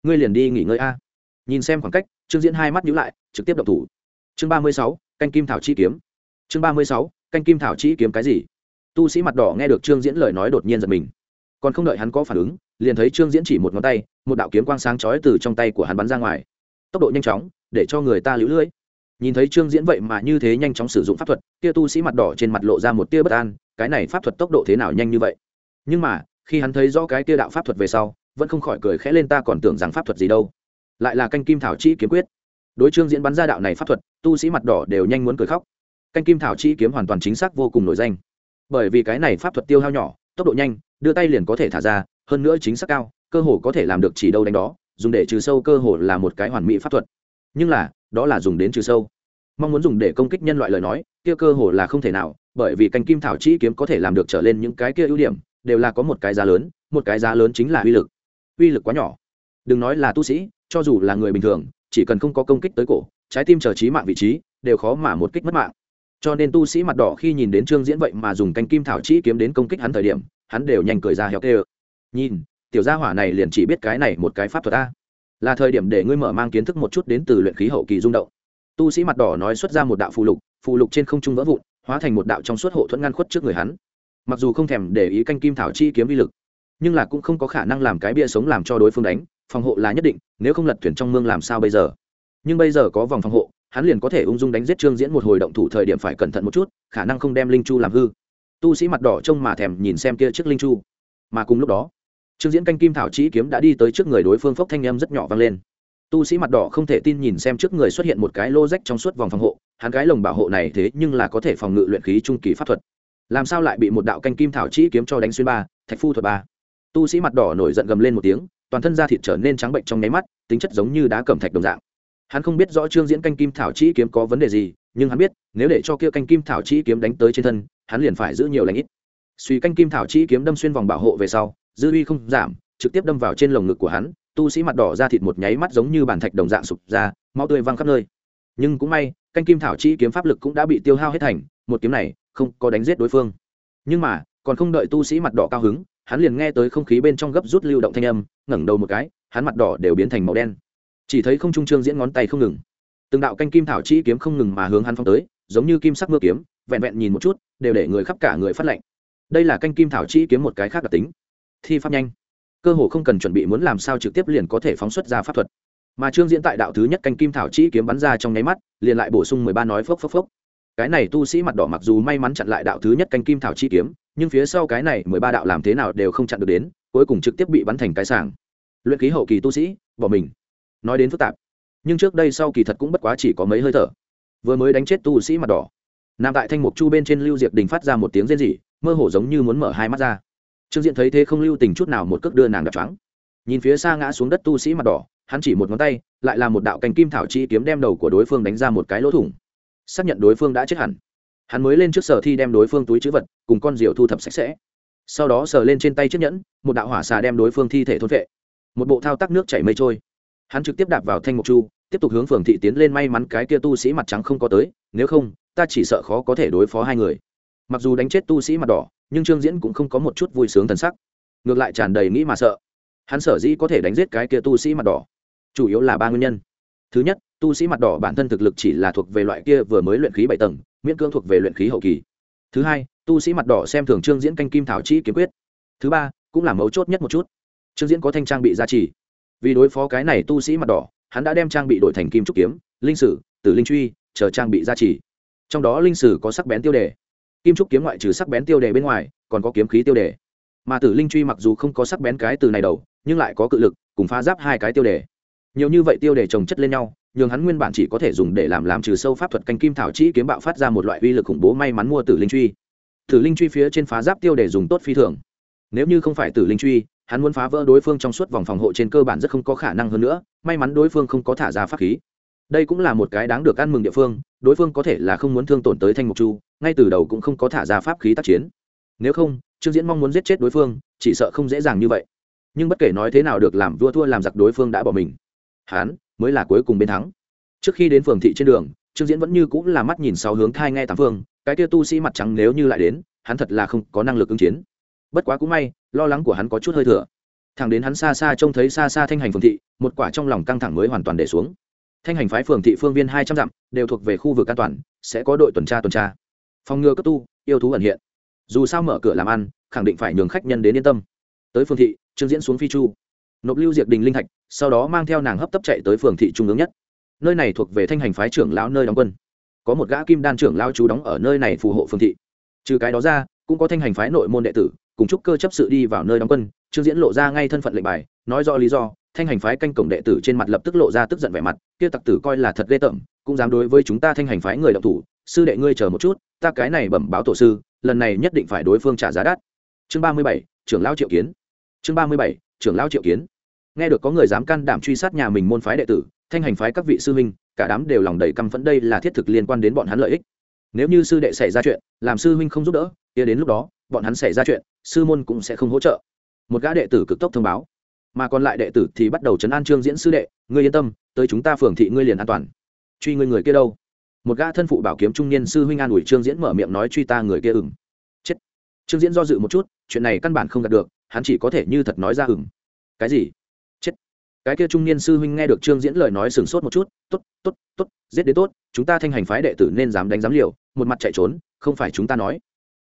Speaker 1: ngươi liền đi nghỉ ngơi a. Nhìn xem khoảng cách, trương diễn hai mắt nhíu lại, trực tiếp động thủ. Chương ba mươi sáu, canh kim thảo chi kiếm. Chương ba mươi sáu, canh kim thảo chi kiếm cái gì? Tu sĩ mặt đỏ nghe được trương diễn lời nói đột nhiên giật mình. Còn không đợi hắn có phản ứng, liền thấy trương diễn chỉ một ngón tay, một đạo kiếm quang sáng chói từ trong tay của hắn bắn ra ngoài. Tốc độ nhanh chóng, để cho người ta lũ lưỡi nhìn thấy trương diễn vậy mà như thế nhanh chóng sử dụng pháp thuật, kia tu sĩ mặt đỏ trên mặt lộ ra một tia bất an, cái này pháp thuật tốc độ thế nào nhanh như vậy? Nhưng mà, khi hắn thấy rõ cái tia đạo pháp thuật về sau, vẫn không khỏi cười khẽ lên ta còn tưởng rằng pháp thuật gì đâu. Lại là canh kim thảo chi kiếm quyết. Đối trương diễn bắn ra đạo này pháp thuật, tu sĩ mặt đỏ đều nhanh muốn cười khóc. Canh kim thảo chi kiếm hoàn toàn chính xác vô cùng nổi danh. Bởi vì cái này pháp thuật tiêu hao nhỏ, tốc độ nhanh, đưa tay liền có thể thả ra, hơn nữa chính xác cao, cơ hồ có thể làm được chỉ đâu đánh đó, dùng để trừ sâu cơ hồ là một cái hoàn mỹ pháp thuật. Nhưng là đó là dùng đến trừ sâu. Mong muốn dùng để công kích nhân loại lời nói, kia cơ hồ là không thể nào, bởi vì cành kim thảo chi kiếm có thể làm được trở lên những cái kia ưu điểm, đều là có một cái giá lớn, một cái giá lớn chính là uy lực. Uy lực quá nhỏ. Đừng nói là tu sĩ, cho dù là người bình thường, chỉ cần không có công kích tới cổ, trái tim trở trí mạng vị trí, đều khó mà một kích mất mạng. Cho nên tu sĩ mặt đỏ khi nhìn đến trương diễn vậy mà dùng canh kim thảo chi kiếm đến công kích hắn thời điểm, hắn đều nhanh cười ra héo kê nhìn, tiểu gia hỏa này liền chỉ biết cái này một cái pháp thuật ta là thời điểm để ngươi mở mang kiến thức một chút đến từ luyện khí hậu kỳ rung động. Tu sĩ mặt đỏ nói xuất ra một đạo phù lục phù lục trên không trung vỡ vụn, hóa thành một đạo trong suốt hộ thuẫn ngăn khuất trước người hắn. Mặc dù không thèm để ý canh kim thảo chi kiếm vi lực, nhưng là cũng không có khả năng làm cái bia sống làm cho đối phương đánh, phòng hộ là nhất định, nếu không lật thuyền trong mương làm sao bây giờ? Nhưng bây giờ có vòng phòng hộ, hắn liền có thể ung dung đánh giết trương diễn một hồi động thủ thời điểm phải cẩn thận một chút, khả năng không đem linh chu làm hư. Tu sĩ mặt đỏ trông mà thèm nhìn xem kia chiếc linh chu. Mà cùng lúc đó trương diễn canh kim thảo chỉ kiếm đã đi tới trước người đối phương, phốc thanh em rất nhỏ vang lên. Tu sĩ mặt đỏ không thể tin nhìn xem trước người xuất hiện một cái lô rách trong suốt vòng phòng hộ, hắn cái lồng bảo hộ này thế nhưng là có thể phòng ngự luyện khí trung kỳ pháp thuật. Làm sao lại bị một đạo canh kim thảo chỉ kiếm cho đánh xuyên ba, thạch phu thuật ba? Tu sĩ mặt đỏ nổi giận gầm lên một tiếng, toàn thân da thịt trở nên trắng bệnh trong nháy mắt, tính chất giống như đá cẩm thạch đồng dạng. Hắn không biết rõ trương diễn canh kim thảo chỉ kiếm có vấn đề gì, nhưng hắn biết, nếu để cho kia canh kim thảo chỉ kiếm đánh tới trên thân, hắn liền phải giữ nhiều lãnh ít. Suy canh kim thảo chỉ kiếm đâm xuyên vòng bảo hộ về sau dư uy không giảm, trực tiếp đâm vào trên lồng ngực của hắn, tu sĩ mặt đỏ ra thịt một nháy mắt giống như bàn thạch đồng dạng sụp ra, máu tươi văng khắp nơi. Nhưng cũng may, canh kim thảo chi kiếm pháp lực cũng đã bị tiêu hao hết thành, một kiếm này không có đánh giết đối phương. Nhưng mà, còn không đợi tu sĩ mặt đỏ cao hứng, hắn liền nghe tới không khí bên trong gấp rút lưu động thanh âm, ngẩng đầu một cái, hắn mặt đỏ đều biến thành màu đen. Chỉ thấy không trung trương diễn ngón tay không ngừng. Từng đạo canh kim thảo chi kiếm không ngừng mà hướng hắn phong tới, giống như kim sắc mưa kiếm, vẹn vẹn nhìn một chút, đều để người khắp cả người phát lệnh đây là canh kim thảo chi kiếm một cái khác đặc tính thi pháp nhanh. Cơ hồ không cần chuẩn bị muốn làm sao trực tiếp liền có thể phóng xuất ra pháp thuật. Mà trương diễn tại đạo thứ nhất canh kim thảo chi kiếm bắn ra trong nháy mắt, liền lại bổ sung mười ba nói phốc phốc phốc. Cái này tu sĩ mặt đỏ mặc dù may mắn chặn lại đạo thứ nhất canh kim thảo chi kiếm, nhưng phía sau cái này mười ba đạo làm thế nào đều không chặn được đến, cuối cùng trực tiếp bị bắn thành cái sàng luyện ký hậu kỳ tu sĩ, bỏ mình. Nói đến phức tạp, nhưng trước đây sau kỳ thật cũng bất quá chỉ có mấy hơi thở. Vừa mới đánh chết tu sĩ mặt đỏ nằm tại thanh mục chu bên trên lưu diệp đình phát ra một tiếng rên rỉ, mơ hồ giống như muốn mở hai mắt ra trương diện thấy thế không lưu tình chút nào một cước đưa nàng đập trắng nhìn phía xa ngã xuống đất tu sĩ mặt đỏ, hắn chỉ một ngón tay, lại là một đạo cành kim thảo chi kiếm đem đầu của đối phương đánh ra một cái lỗ thủng. Xác nhận đối phương đã chết hẳn. Hắn mới lên trước sở thi đem đối phương túi chữ vật, cùng con rượu thu thập sạch sẽ. Sau đó sờ lên trên tay chiếc nhẫn, một đạo hỏa xà đem đối phương thi thể thôn vệ. Một bộ thao tác nước chảy mây trôi. Hắn trực tiếp đạp vào thanh mục chu, tiếp tục hướng phường thị tiến lên may mắn cái kia tu sĩ mặt trắng không có tới, nếu không, ta chỉ sợ khó có thể đối phó hai người. Mặc dù đánh chết tu sĩ mặt đỏ nhưng trương diễn cũng không có một chút vui sướng thần sắc ngược lại tràn đầy nghĩ mà sợ hắn sở dĩ có thể đánh giết cái kia tu sĩ mặt đỏ chủ yếu là ba nguyên nhân thứ nhất tu sĩ mặt đỏ bản thân thực lực chỉ là thuộc về loại kia vừa mới luyện khí bảy tầng miễn cưỡng thuộc về luyện khí hậu kỳ thứ hai tu sĩ mặt đỏ xem thường trương diễn canh kim thảo chi kiếm quyết thứ ba cũng là mấu chốt nhất một chút trương diễn có thanh trang bị gia trì vì đối phó cái này tu sĩ mặt đỏ hắn đã đem trang bị đổi thành kim trúc kiếm linh sử tử linh truy chờ trang bị gia trì trong đó linh sử có sắc bén tiêu đề kim trúc kiếm ngoại trừ sắc bén tiêu đề bên ngoài, còn có kiếm khí tiêu đề. Mà tử linh truy mặc dù không có sắc bén cái từ này đầu, nhưng lại có cự lực, cùng phá giáp hai cái tiêu đề. Nhiều như vậy tiêu đề trồng chất lên nhau, nhường hắn nguyên bản chỉ có thể dùng để làm làm trừ sâu pháp thuật canh kim thảo chỉ kiếm bạo phát ra một loại uy lực khủng bố may mắn mua tử linh truy. Tử linh truy phía trên phá giáp tiêu để dùng tốt phi thường. Nếu như không phải tử linh truy, hắn muốn phá vỡ đối phương trong suốt vòng phòng hộ trên cơ bản rất không có khả năng hơn nữa, may mắn đối phương không có thả ra pháp khí đây cũng là một cái đáng được ăn mừng địa phương, đối phương có thể là không muốn thương tổn tới thanh mục chu, ngay từ đầu cũng không có thả ra pháp khí tác chiến. Nếu không, trương diễn mong muốn giết chết đối phương, chỉ sợ không dễ dàng như vậy. Nhưng bất kể nói thế nào được làm vua thua làm giặc đối phương đã bỏ mình. Hắn mới là cuối cùng bên thắng. Trước khi đến phường thị trên đường, trương diễn vẫn như cũng là mắt nhìn sáu hướng thai nghe tám phương, cái kia tu sĩ mặt trắng nếu như lại đến, hắn thật là không có năng lực ứng chiến. Bất quá cũng may, lo lắng của hắn có chút hơi thừa Thẳng đến hắn xa xa trông thấy xa xa thanh hành phường thị, một quả trong lòng căng thẳng mới hoàn toàn để xuống thanh hành phái phường thị phương viên hai trăm dặm, đều thuộc về khu vực an toàn, sẽ có đội tuần tra tuần tra. Phòng ngừa cấp tu, yêu thú ẩn hiện. Dù sao mở cửa làm ăn, khẳng định phải nhường khách nhân đến yên tâm. Tới phương thị, trương diễn xuống phi chu. Nộp lưu diệt đình linh thạch, sau đó mang theo nàng hấp tấp chạy tới phường thị trung ương nhất. Nơi này thuộc về thanh hành phái trưởng lão nơi đóng quân. Có một gã kim đan trưởng lao chú đóng ở nơi này phù hộ phường thị. Trừ cái đó ra, cũng có thanh hành phái nội môn đệ tử, cùng chúc cơ chấp sự đi vào nơi đóng quân. Trương diễn lộ ra ngay thân phận lệnh bài, nói rõ lý do thanh hành phái canh cổng đệ tử trên mặt lập tức lộ ra tức giận vẻ mặt, kia tặc tử coi là thật ghê tởm, cũng dám đối với chúng ta thanh hành phái người động thủ. Sư đệ ngươi chờ một chút, ta cái này bẩm báo tổ sư, lần này nhất định phải đối phương trả giá đắt. Chương ba mươi bảy, trưởng lao triệu kiến. Chương ba mươi bảy, trưởng lao triệu kiến. Nghe được có người dám can đảm truy sát nhà mình môn phái đệ tử, thanh hành phái các vị sư huynh, cả đám đều lòng đầy căm phẫn đây là thiết thực liên quan đến bọn hắn lợi ích. Nếu như sư đệ xảy ra chuyện, làm sư huynh không giúp đỡ, kia đến lúc đó, bọn hắn xảy ra chuyện, sư môn cũng sẽ không hỗ trợ. Một gã đệ tử cực tốc thông báo mà còn lại đệ tử thì bắt đầu chấn an trương diễn sư đệ, ngươi yên tâm, tới chúng ta phường thị ngươi liền an toàn. Truy ngươi người kia đâu? Một gã thân phụ bảo kiếm trung niên sư huynh an ủi trương diễn mở miệng nói, truy ta người kia ừng chết. Trương diễn do dự một chút, chuyện này căn bản không đạt được, hắn chỉ có thể như thật nói ra ừng cái gì? Chết. Cái kia trung niên sư huynh nghe được trương diễn lời nói sừng sốt một chút t ố t t ố t t ố t giết đến tốt, chúng ta thanh hành phái đệ tử nên dám đánh dám liều, một mặt chạy trốn, không phải chúng ta nói.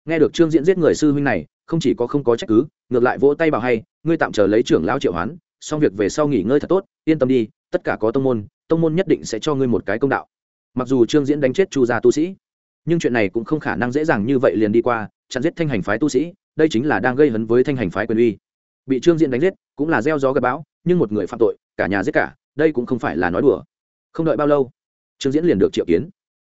Speaker 1: Nghe được trương diễn giết người sư huynh này không chỉ có không có trách cứ, ngược lại vỗ tay bảo hay, ngươi tạm chờ lấy trưởng lao triệu hoán, xong việc về sau nghỉ ngơi thật tốt, yên tâm đi, tất cả có tông môn tông môn nhất định sẽ cho ngươi một cái công đạo. Mặc dù trương diễn đánh chết chu gia tu sĩ, nhưng chuyện này cũng không khả năng dễ dàng như vậy liền đi qua, chặn giết thanh hành phái tu sĩ, đây chính là đang gây hấn với thanh hành phái quyền uy. Bị trương diễn đánh giết, cũng là gieo gió gặp bão, nhưng một người phạm tội, cả nhà giết cả, đây cũng không phải là nói đùa. Không đợi bao lâu, trương diễn liền được triệu kiến.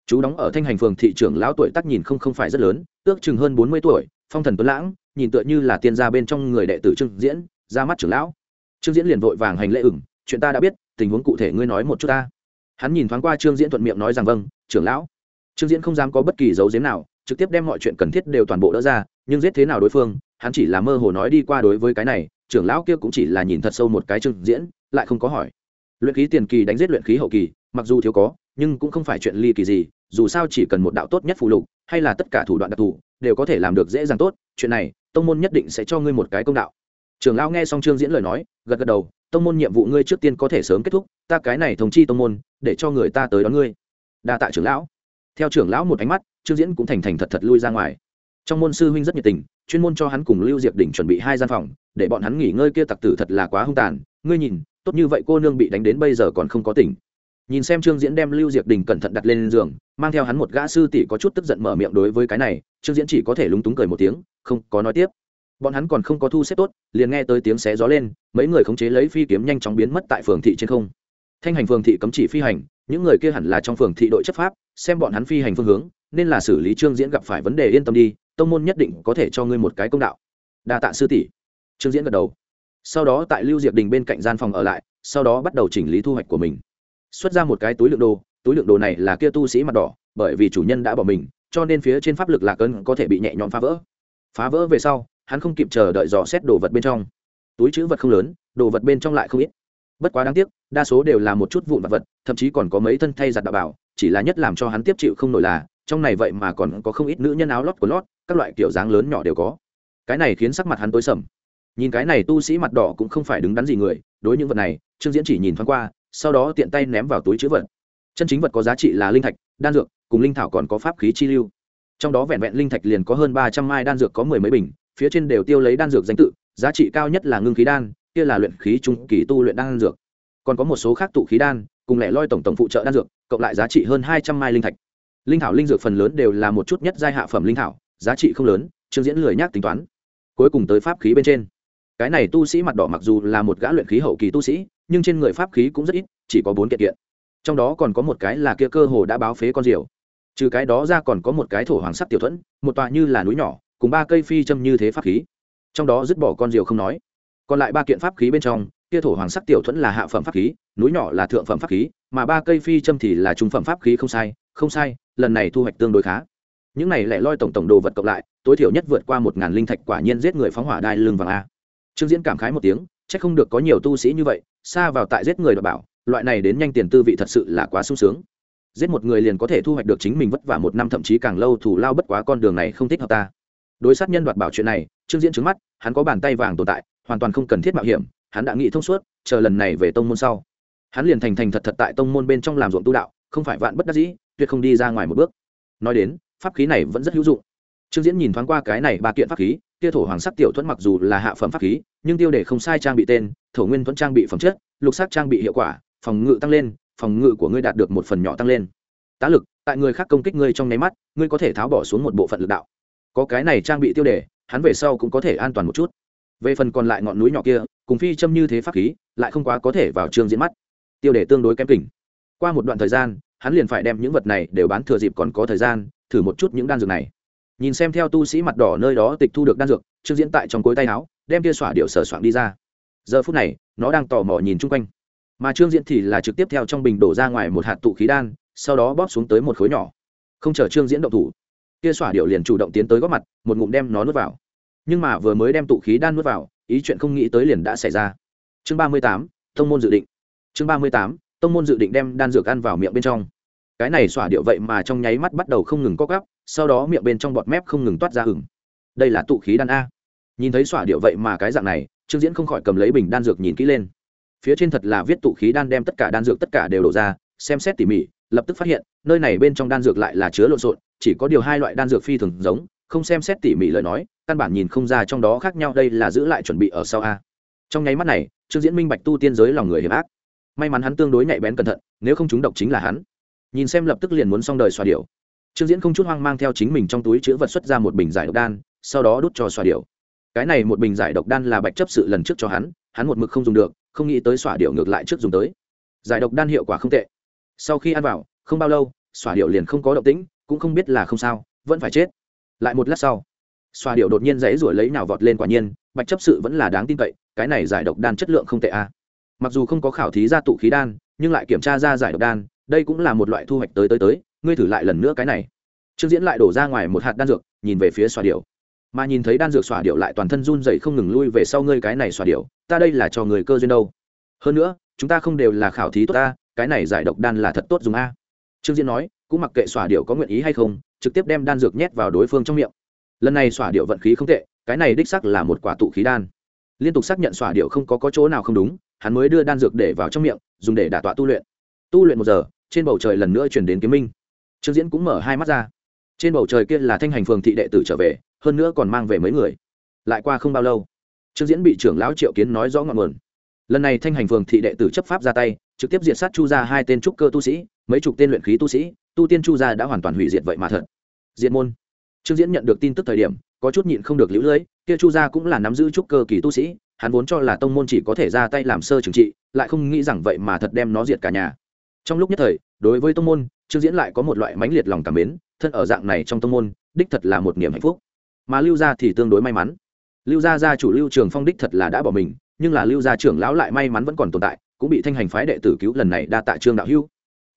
Speaker 1: Chú đóng ở thanh hành phường thị trưởng lão tuổi tác nhìn không không phải rất lớn, ước chừng hơn bốn mươi tuổi, phong thần tuấn lãng nhìn tựa như là tiên gia bên trong người đệ tử trương diễn, ra mắt trưởng lão. Trương diễn liền vội vàng hành lễ ửng, chuyện ta đã biết, tình huống cụ thể ngươi nói một chút ta. Hắn nhìn thoáng qua trương diễn thuận miệng nói rằng vâng trưởng lão. Trương diễn không dám có bất kỳ dấu diếm nào, trực tiếp đem mọi chuyện cần thiết đều toàn bộ đỡ ra, nhưng giết thế nào đối phương, hắn chỉ là mơ hồ nói đi qua đối với cái này, trưởng lão kia cũng chỉ là nhìn thật sâu một cái trương diễn, lại không có hỏi. Luyện khí tiền kỳ đánh giết luyện khí hậu kỳ, mặc dù thiếu có, nhưng cũng không phải chuyện ly kỳ gì, dù sao chỉ cần một đạo tốt nhất phụ lục, hay là tất cả thủ đoạn đặc thù, đều có thể làm được dễ dàng tốt, chuyện này tông môn nhất định sẽ cho ngươi một cái công đạo. Trưởng lão nghe xong trương diễn lời nói, gật gật đầu, tông môn nhiệm vụ ngươi trước tiên có thể sớm kết thúc, ta cái này thống chi tông môn, để cho người ta tới đón ngươi. Đa tạ trưởng lão. Theo trưởng lão một ánh mắt, trương diễn cũng thành thành thật thật lui ra ngoài. Trong môn sư huynh rất nhiệt tình, chuyên môn cho hắn cùng lưu diệp đỉnh chuẩn bị hai gian phòng, để bọn hắn nghỉ ngơi kia tặc tử thật là quá hung tàn. Ngươi nhìn, tốt như vậy cô nương bị đánh đến bây giờ còn không có tỉnh nhìn xem trương diễn đem lưu diệp đình cẩn thận đặt lên giường, mang theo hắn một gã sư tỷ có chút tức giận mở miệng đối với cái này, trương diễn chỉ có thể lúng túng cười một tiếng, không có nói tiếp. Bọn hắn còn không có thu xếp tốt, liền nghe tới tiếng xé gió lên, mấy người khống chế lấy phi kiếm nhanh chóng biến mất tại phường thị trên không. Thanh hành phường thị cấm chỉ phi hành, những người kia hẳn là trong phường thị đội chấp pháp, xem bọn hắn phi hành phương hướng, nên là xử lý trương diễn gặp phải vấn đề yên tâm đi, tông môn nhất định có thể cho ngươi một cái công đạo. Đa tạ sư tỷ. Trương diễn gật đầu. Sau đó tại lưu diệp đình bên cạnh gian phòng ở lại, sau đó bắt đầu chỉnh lý thu hoạch của mình xuất ra một cái túi lượng đồ, túi lượng đồ này là kia tu sĩ mặt đỏ, bởi vì chủ nhân đã bỏ mình, cho nên phía trên pháp lực lạc ân có thể bị nhẹ nhõm phá vỡ. Phá vỡ về sau, hắn không kịp chờ đợi dò xét đồ vật bên trong. Túi chữ vật không lớn, đồ vật bên trong lại không ít. Bất quá đáng tiếc, đa số đều là một chút vụn vật vật, thậm chí còn có mấy thân thay giặt đạo bảo, chỉ là nhất làm cho hắn tiếp chịu không nổi là, trong này vậy mà còn có không ít nữ nhân áo lót của lót, các loại kiểu dáng lớn nhỏ đều có. Cái này khiến sắc mặt hắn tối sầm. Nhìn cái này tu sĩ mặt đỏ cũng không phải đứng đắn gì người, đối những vật này, trương diễn chỉ nhìn thoáng qua sau đó tiện tay ném vào túi chữ vật. Chân chính vật có giá trị là linh thạch, đan dược, cùng linh thảo còn có pháp khí chi lưu. Trong đó vẹn vẹn linh thạch liền có hơn ba trăm mai đan dược có mười mấy bình, phía trên đều tiêu lấy đan dược danh tự, giá trị cao nhất là ngưng khí đan, kia là luyện khí trung kỳ tu luyện đan dược. Còn có một số khác tụ khí đan, cùng lẻ loi tổng tổng phụ trợ đan dược, cộng lại giá trị hơn hai trăm mai linh thạch. Linh thảo linh dược phần lớn đều là một chút nhất giai hạ phẩm linh thảo, giá trị không lớn, trương diễn lười nhác tính toán. Cuối cùng tới pháp khí bên trên cái này tu sĩ mặt đỏ mặc dù là một gã luyện khí hậu kỳ tu sĩ, nhưng trên người pháp khí cũng rất ít, chỉ có bốn kiện kiện. Trong đó còn có một cái là kia cơ hồ đã báo phế con diều. Trừ cái đó ra còn có một cái thổ hoàng sắc tiểu thuẫn, một tòa như là núi nhỏ, cùng ba cây phi châm như thế pháp khí. Trong đó dứt bỏ con diều không nói. Còn lại ba kiện pháp khí bên trong, kia thổ hoàng sắc tiểu thuẫn là hạ phẩm pháp khí, núi nhỏ là thượng phẩm pháp khí, mà ba cây phi châm thì là trung phẩm pháp khí không sai không sai, lần này thu hoạch tương đối khá. Những này lại loi tổng tổng đồ vật cộng lại, tối thiểu nhất vượt qua một ngàn linh thạch quả nhiên giết người phóng hỏa đai lưng vàng a trương diễn cảm khái một tiếng c h ắ c không được có nhiều tu sĩ như vậy, xa vào tại giết người đ bảo, loại này đến nhanh tiền tư vị thật sự là quá sung sướng. Giết một người liền có thể thu hoạch được chính mình vất vả một năm thậm chí càng lâu thủ lao bất quá con đường này không thích hợp ta. Đối sát nhân đoạt bảo chuyện này, trương diễn trứng mắt, hắn có bàn tay vàng tồn tại, hoàn toàn không cần thiết mạo hiểm, hắn đã nghĩ thông suốt, chờ lần này về tông môn sau. Hắn liền thành thành thật thật tại tông môn bên trong làm ruộng tu đạo, không phải vạn bất đắc dĩ, tuyệt không đi ra ngoài một bước. Nói đến, pháp khí này vẫn rất hữu dụng. Trương diễn nhìn thoáng qua cái này ba kiện pháp khí kia thổ hoàng sắc tiểu thuẫn mặc dù là hạ phẩm pháp khí, nhưng tiêu đề không sai trang bị tên, thổ nguyên thuẫn trang bị phẩm chất, lục sắc trang bị hiệu quả, phòng ngự tăng lên, phòng ngự của ngươi đạt được một phần nhỏ tăng lên. Tá lực, tại người khác công kích ngươi trong nháy mắt, ngươi có thể tháo bỏ xuống một bộ phận lực đạo. Có cái này trang bị tiêu đề, hắn về sau cũng có thể an toàn một chút. Về phần còn lại ngọn núi nhỏ kia, cùng phi châm như thế pháp khí, lại không quá có thể vào trường diễn mắt. Tiêu đề tương đối kém kỉnh. Qua một đoạn thời gian, hắn liền phải đem những vật này đều bán thừa dịp còn có thời gian, thử một chút những đan dược này nhìn xem theo tu sĩ mặt đỏ nơi đó tịch thu được đan dược, trương diễn tại trong cối tay áo, đem kia xỏa điệu sở soạn đi ra. Giờ phút này, nó đang tò mò nhìn chung quanh. Mà trương diễn thì là trực tiếp theo trong bình đổ ra ngoài một hạt tụ khí đan, sau đó bóp xuống tới một khối nhỏ. Không chờ trương diễn động thủ kia xỏa điệu liền chủ động tiến tới góp mặt, một ngụm đem nó nuốt vào. Nhưng mà vừa mới đem tụ khí đan nuốt vào, ý chuyện không nghĩ tới liền đã xảy ra. Chương ba mươi tám, tông môn dự định. Chương ba mươi tám, tông môn dự định đem đan dược ăn vào miệng bên trong cái này xỏa điệu vậy mà trong nháy mắt bắt đầu không ngừng co gắp sau đó miệng bên trong bọt mép không ngừng toát ra hừng đây là tụ khí đan a. Nhìn thấy xỏa điệu vậy mà cái dạng này, trương diễn không khỏi cầm lấy bình đan dược nhìn kỹ lên. Phía trên thật là viết tụ khí đan đem tất cả đan dược tất cả đều đổ ra, xem xét tỉ mỉ, lập tức phát hiện, nơi này bên trong đan dược lại là chứa lộn xộn, chỉ có điều hai loại đan dược phi thường giống, không xem xét tỉ mỉ lời nói, căn bản nhìn không ra trong đó khác nhau đây là giữ lại chuẩn bị ở sau a. Trong nháy mắt này, trương diễn minh bạch tu tiên giới lòng người hiểm ác. May mắn hắn tương đối nhạy bén cẩn thận, nếu không chúng độc chính là hắn nhìn xem lập tức liền muốn xong đời xoa điệu trương diễn không chút hoang mang theo chính mình trong túi chữ vật xuất ra một bình giải độc đan, sau đó đút cho xoa điệu cái này một bình giải độc đan là bạch chấp sự lần trước cho hắn hắn một mực không dùng được, không nghĩ tới xoa điệu ngược lại trước dùng tới. Giải độc đan hiệu quả không tệ. Sau khi ăn vào, không bao lâu xoa điệu liền không có động tĩnh, cũng không biết là không sao, vẫn phải chết. Lại một lát sau xoa điệu đột nhiên dãy ruổi lấy nào vọt lên quả nhiên, bạch chấp sự vẫn là đáng tin cậy, cái này giải độc đan chất lượng không tệ a à. mặc dù không có khảo thí ra tụ khí đan, nhưng lại kiểm tra ra giải độc đan đây cũng là một loại thu hoạch tới tới tới ngươi thử lại lần nữa cái này. Trương diễn lại đổ ra ngoài một hạt đan dược nhìn về phía xoa điệu mà nhìn thấy đan dược xoa điệu lại toàn thân run dậy không ngừng lui về sau ngươi cái này xoa điệu ta đây là cho người cơ duyên đâu. Hơn nữa chúng ta không đều là khảo thí tốt ta cái này giải độc đan là thật tốt dùng a. Trương diễn nói cũng mặc kệ xoa điệu có nguyện ý hay không trực tiếp đem đan dược nhét vào đối phương trong miệng. Lần này xoa điệu vận khí không tệ cái này đích sắc là một quả tụ khí đan. Liên tục xác nhận xoa điệu không có, có chỗ nào không đúng hắn mới đưa đan dược để vào trong miệng dùng để đả tọa tu luyện. Tu luyện một giờ trên bầu trời lần nữa chuyển đến kiếm minh. Trương diễn cũng mở hai mắt ra. Trên bầu trời kia là thanh hành phường thị đệ tử trở về, hơn nữa còn mang về mấy người. Lại qua không bao lâu, trương diễn bị trưởng lão triệu kiến nói rõ ngọn nguồn. Lần này thanh hành phường thị đệ tử chấp pháp ra tay, trực tiếp diệt sát chu ra hai tên trúc cơ tu sĩ, mấy chục tên luyện khí tu sĩ, tu tiên chu gia đã hoàn toàn hủy diệt vậy mà thật. Diệt môn. Trương diễn nhận được tin tức thời điểm, có chút nhịn không được lũ lưỡi kia chu gia cũng là nắm giữ trúc cơ kỳ tu sĩ, hắn vốn cho là tông môn chỉ có thể ra tay làm sơ trừng trị, lại không nghĩ rằng vậy mà thật đem nó diệt cả nhà trong lúc nhất thời, đối với tông môn, trương diễn lại có một loại mãnh liệt lòng cảm mến, thân ở dạng này trong tông môn, đích thật là một niềm hạnh phúc. Mà lưu gia thì tương đối may mắn. Lưu gia gia chủ lưu trường phong đích thật là đã bỏ mình, nhưng là lưu gia trưởng lão lại may mắn vẫn còn tồn tại, cũng bị thanh hành phái đệ tử cứu lần này đa tạ trương đạo hưu.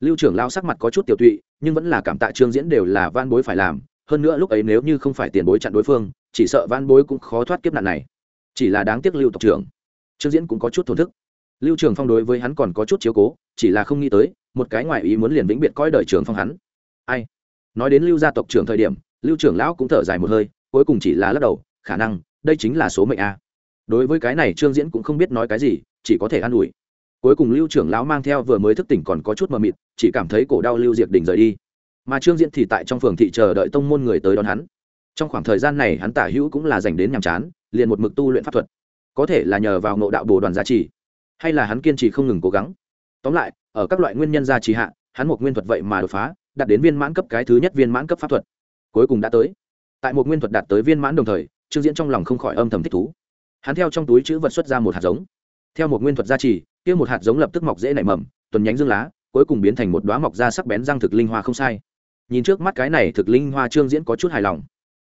Speaker 1: Lưu trưởng lão sắc mặt có chút tiểu tụy, nhưng vẫn là cảm tạ trương diễn đều là van bối phải làm, hơn nữa lúc ấy nếu như không phải tiền bối chặn đối phương, chỉ sợ van bối cũng khó thoát kiếp nạn này. Chỉ là đáng tiếc lưu tộc trưởng. Trương diễn cũng có chút thổn thức. Lưu trường phong đối với hắn còn có chút chiếu cố, chỉ là không nghĩ tới một cái ngoại ý muốn liền vĩnh biệt coi đời trường phong hắn. Ai? Nói đến lưu gia tộc trưởng thời điểm lưu trưởng lão cũng thở dài một hơi cuối cùng chỉ là lắc đầu khả năng đây chính là số mệnh a. Đối với cái này trương diễn cũng không biết nói cái gì chỉ có thể an ủi. Cuối cùng lưu trưởng lão mang theo vừa mới thức tỉnh còn có chút mờ mịt chỉ cảm thấy cổ đau lưu diệt đỉnh rời đi. Mà trương diễn thì tại trong phường thị chờ đợi tông môn người tới đón hắn. Trong khoảng thời gian này hắn tả hữu cũng là dành đến nhàm chán liền một mực tu luyện pháp thuật. Có thể là nhờ vào ngộ đạo bồ đoàn giá trị, hay là hắn kiên trì không ngừng cố gắng tóm lại, ở các loại nguyên nhân gia trì hạ, hắn một nguyên thuật vậy mà đột phá, đạt đến viên mãn cấp cái thứ nhất viên mãn cấp pháp thuật. Cuối cùng đã tới. Tại một nguyên thuật đạt tới viên mãn đồng thời, trương diễn trong lòng không khỏi âm thầm thích thú. Hắn theo trong túi chữ vật xuất ra một hạt giống. Theo một nguyên thuật gia trì, kia một hạt giống lập tức mọc dễ nảy mầm, tuần nhánh dương lá, cuối cùng biến thành một đoá mọc ra sắc bén răng thực linh hoa không sai. Nhìn trước mắt cái này thực linh hoa, trương diễn có chút hài lòng.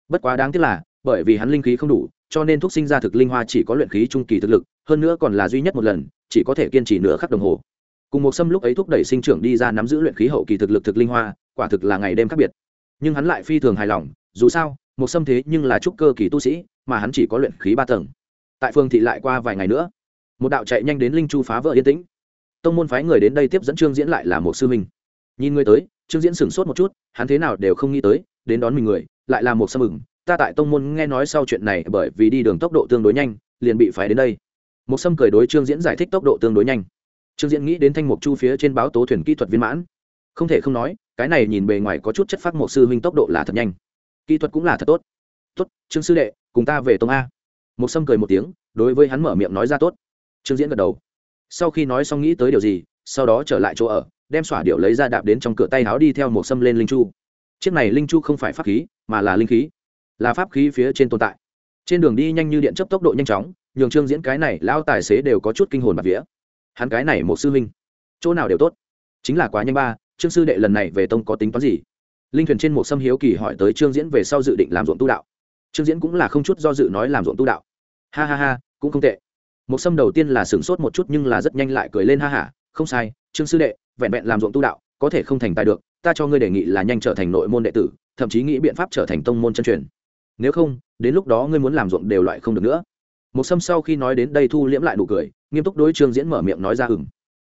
Speaker 1: Bất quá đáng tiếc là, bởi vì hắn linh khí không đủ, cho nên thuốc sinh ra thực linh hoa chỉ có luyện khí trung kỳ thực lực, hơn nữa còn là duy nhất một lần, chỉ có thể kiên trì nửa khắc đồng hồ cùng một sâm lúc ấy thúc đẩy sinh trưởng đi ra nắm giữ luyện khí hậu kỳ thực lực thực linh hoa, quả thực là ngày đêm khác biệt. Nhưng hắn lại phi thường hài lòng, dù sao, một sâm thế nhưng là trúc cơ kỳ tu sĩ, mà hắn chỉ có luyện khí ba tầng. Tại phương thị lại qua vài ngày nữa, một đạo chạy nhanh đến linh chu phá vỡ yên tĩnh. Tông môn phái người đến đây tiếp dẫn trương diễn lại là một sư minh nhìn người tới, trương diễn sửng sốt một chút, hắn thế nào đều không nghĩ tới, đến đón mình người, lại là một sâm mừng ta tại tông môn nghe nói sau chuyện này, bởi vì đi đường tốc độ tương đối nhanh, liền bị phái đến đây. Một sâm cười đối trương diễn giải thích tốc độ tương đối nhanh trương diễn nghĩ đến thanh mục chu phía trên báo tố thuyền kỹ thuật viên mãn. Không thể không nói, cái này nhìn bề ngoài có chút chất phát mộ sư huynh tốc độ là thật nhanh. Kỹ thuật cũng là thật tốt. Tốt, trương sư đệ, cùng ta về tông a. Mộ sâm cười một tiếng, đối với hắn mở miệng nói ra tốt. Trương diễn gật đầu. Sau khi nói xong nghĩ tới điều gì, sau đó trở lại chỗ ở, đem xỏa điệu lấy ra đạp đến trong cửa tay áo đi theo Mộ sâm lên linh chu. Chiếc này linh chu không phải pháp khí, mà là linh khí. Là pháp khí phía trên tồn tại. Trên đường đi nhanh như điện chấp tốc độ nhanh chóng, nhường trương diễn cái này lão tài xế đều có chút kinh hồn bạc vía hắn cái này một sư huynh, chỗ nào đều tốt. Chính là quá nhanh ba, trương sư đệ lần này về tông có tính toán gì? Linh thuyền trên một sâm hiếu kỳ hỏi tới trương diễn về sau dự định làm ruộng tu đạo. Trương diễn cũng là không chút do dự nói làm ruộng tu đạo. Ha ha ha, cũng không tệ. Một sâm đầu tiên là sửng sốt một chút nhưng là rất nhanh lại cười lên ha hả không sai, trương sư đệ, vẹn vẹn làm ruộng tu đạo, có thể không thành tài được, ta cho ngươi đề nghị là nhanh trở thành nội môn đệ tử, thậm chí nghĩ biện pháp trở thành tông môn chân truyền. Nếu không, đến lúc đó ngươi muốn làm ruộng đều loại không được nữa một sâm sau khi nói đến đây thu liễm lại nụ cười, nghiêm túc đối trương diễn mở miệng nói ra ừng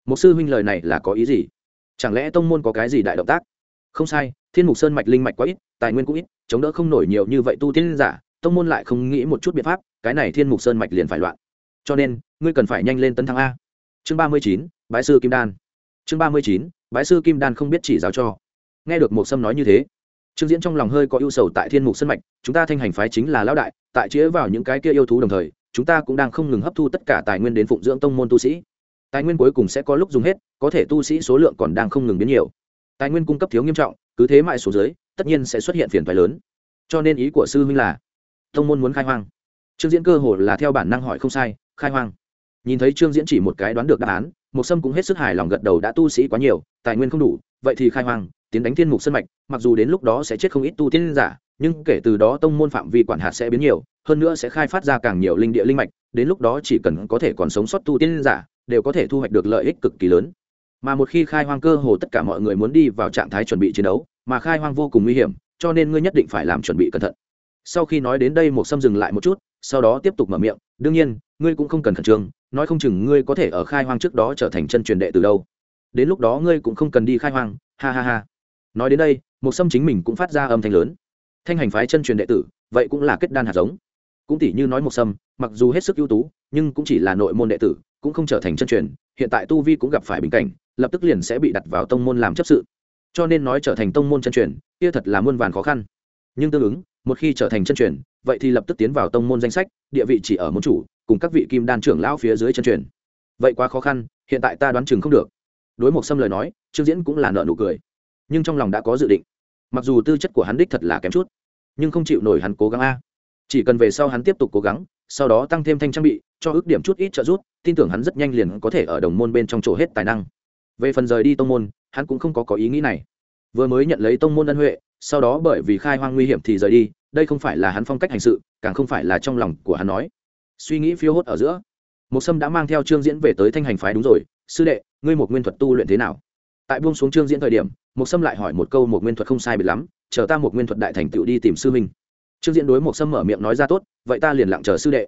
Speaker 1: một sư huynh lời này là có ý gì? Chẳng lẽ tông môn có cái gì đại động tác? Không sai, thiên mục sơn mạch linh mạch quá ít, tài nguyên cũng ít, chống đỡ không nổi nhiều như vậy tu tiên giả, tông môn lại không nghĩ một chút biện pháp, cái này thiên mục sơn mạch liền phải loạn. Cho nên, ngươi cần phải nhanh lên tấn thăng a. Chương ba mươi chín, bái sư kim đan. Chương ba mươi chín, bái sư kim đan không biết chỉ giáo cho. Nghe được một sâm nói như thế, trương diễn trong lòng hơi có ưu sầu tại thiên mục Sơn mạch, chúng ta thanh hành phái chính là lão đại, tại chĩa vào những cái kia yêu thú đồng thời chúng ta cũng đang không ngừng hấp thu tất cả tài nguyên đến phụng dưỡng tông môn tu sĩ. Tài nguyên cuối cùng sẽ có lúc dùng hết, có thể tu sĩ số lượng còn đang không ngừng biến nhiều. Tài nguyên cung cấp thiếu nghiêm trọng, cứ thế mãi số dưới, tất nhiên sẽ xuất hiện phiền phái lớn. Cho nên ý của sư huynh là, tông môn muốn khai hoang. Trương diễn cơ hồ là theo bản năng hỏi không sai, khai hoang. Nhìn thấy trương diễn chỉ một cái đoán được đáp án một sâm cũng hết sức hài lòng gật đầu đã tu sĩ quá nhiều, tài nguyên không đủ, vậy thì khai hoang tiến đánh thiên mục sân mạch, mặc dù đến lúc đó sẽ chết không ít tu tiên giả, nhưng kể từ đó tông môn phạm vi quản hạt sẽ biến nhiều, hơn nữa sẽ khai phát ra càng nhiều linh địa linh mạch, đến lúc đó chỉ cần có thể còn sống sót tu tiên giả, đều có thể thu hoạch được lợi ích cực kỳ lớn. Mà một khi khai hoang cơ hồ tất cả mọi người muốn đi vào trạng thái chuẩn bị chiến đấu, mà khai hoang vô cùng nguy hiểm, cho nên ngươi nhất định phải làm chuẩn bị cẩn thận. Sau khi nói đến đây một xâm dừng lại một chút, sau đó tiếp tục mở miệng, đương nhiên, ngươi cũng không cần khẩn trương, nói không chừng ngươi có thể ở khai hoang trước đó trở thành chân truyền đệ từ đâu. Đến lúc đó ngươi cũng không cần đi khai hoang, ha ha ha nói đến đây, một sâm chính mình cũng phát ra âm thanh lớn. Thanh hành phái chân truyền đệ tử, vậy cũng là kết đan hạt giống. Cũng tỷ như nói một sâm mặc dù hết sức ưu tú, nhưng cũng chỉ là nội môn đệ tử, cũng không trở thành chân truyền, hiện tại tu vi cũng gặp phải bình cảnh, lập tức liền sẽ bị đặt vào tông môn làm chấp sự. Cho nên nói trở thành tông môn chân truyền, kia thật là muôn vàn khó khăn. Nhưng tương ứng, một khi trở thành chân truyền, vậy thì lập tức tiến vào tông môn danh sách, địa vị chỉ ở môn chủ, cùng các vị kim đan trưởng lão phía dưới chân truyền. Vậy quá khó khăn, hiện tại ta đoán chừng không được. Đối một sâm lời nói, trương diễn cũng là nợ nụ cười nhưng trong lòng đã có dự định. Mặc dù tư chất của hắn đích thật là kém chút, nhưng không chịu nổi hắn cố gắng a. Chỉ cần về sau hắn tiếp tục cố gắng, sau đó tăng thêm thanh trang bị, cho ước điểm chút ít trợ giúp, tin tưởng hắn rất nhanh liền có thể ở đồng môn bên trong chỗ hết tài năng. Về phần rời đi tông môn, hắn cũng không có có ý nghĩ này. Vừa mới nhận lấy tông môn ân huệ, sau đó bởi vì khai hoang nguy hiểm thì rời đi, đây không phải là hắn phong cách hành sự, càng không phải là trong lòng của hắn nói. Suy nghĩ phiêu hốt ở giữa một sâm đã mang theo trương diễn về tới thanh hành phái đúng rồi, sư đệ, ngươi một nguyên thuật tu luyện thế nào? Tại buông xuống trương diễn thời điểm một sâm lại hỏi một câu một nguyên thuật không sai biệt lắm, chờ ta một nguyên thuật đại thành tựu đi tìm sư minh trương diễn đối một sâm mở miệng nói ra tốt, vậy ta liền lặng chờ sư đệ.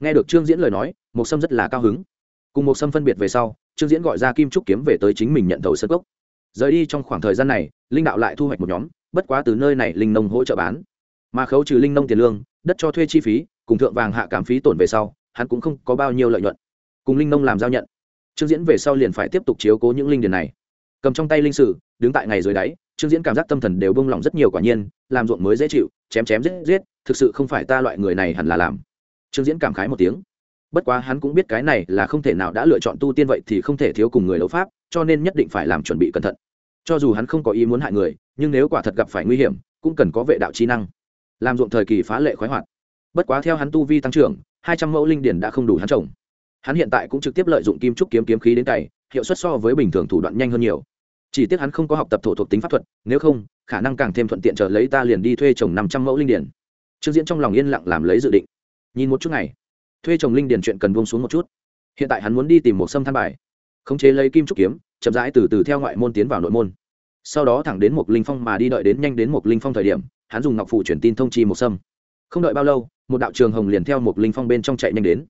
Speaker 1: Nghe được trương diễn lời nói một sâm rất là cao hứng. Cùng một sâm phân biệt về sau, trương diễn gọi ra kim trúc kiếm về tới chính mình nhận thầu sơ cốc. Rời đi trong khoảng thời gian này, linh đạo lại thu hoạch một nhóm, bất quá từ nơi này linh nông hỗ trợ bán. Mà khấu trừ linh nông tiền lương, đất cho thuê chi phí, cùng thượng vàng hạ cảm phí tổn về sau, hắn cũng không có bao nhiêu lợi nhuận. Cùng linh nông làm giao nhận. Trương diễn về sau liền phải tiếp tục chiếu cố những linh điền này cầm trong tay linh sử, đứng tại ngày dưới đáy, trương diễn cảm giác tâm thần đều bông lỏng rất nhiều quả nhiên, làm ruộng mới dễ chịu, chém chém giết giết, thực sự không phải ta loại người này hẳn là làm. Trương diễn cảm khái một tiếng. Bất quá hắn cũng biết cái này là không thể nào đã lựa chọn tu tiên vậy thì không thể thiếu cùng người đấu pháp, cho nên nhất định phải làm chuẩn bị cẩn thận. Cho dù hắn không có ý muốn hại người, nhưng nếu quả thật gặp phải nguy hiểm, cũng cần có vệ đạo trí năng. Làm ruộng thời kỳ phá lệ khoái hoạt. Bất quá theo hắn tu vi tăng trưởng, hai trăm mẫu linh điển đã không đủ hắn trồng. Hắn hiện tại cũng trực tiếp lợi dụng kim trúc kiếm kiếm khí đến cày hiệu suất so với bình thường thủ đoạn nhanh hơn nhiều chỉ tiếc hắn không có học tập thổ thuộc tính pháp thuật, nếu không, khả năng càng thêm thuận tiện chờ lấy ta liền đi thuê chồng năm trăm mẫu linh điển trương diễn trong lòng yên lặng làm lấy dự định. Nhìn một chút này thuê chồng linh điển chuyện cần buông xuống một chút. Hiện tại hắn muốn đi tìm một sâm than bài, khống chế lấy kim trúc kiếm, chậm rãi từ từ theo ngoại môn tiến vào nội môn. Sau đó thẳng đến một linh phong mà đi đợi đến nhanh đến một linh phong thời điểm, hắn dùng ngọc phủ truyền tin thông chi một sâm. Không đợi bao lâu, một đạo trường hồng liền theo một linh phong bên trong chạy nhanh đến.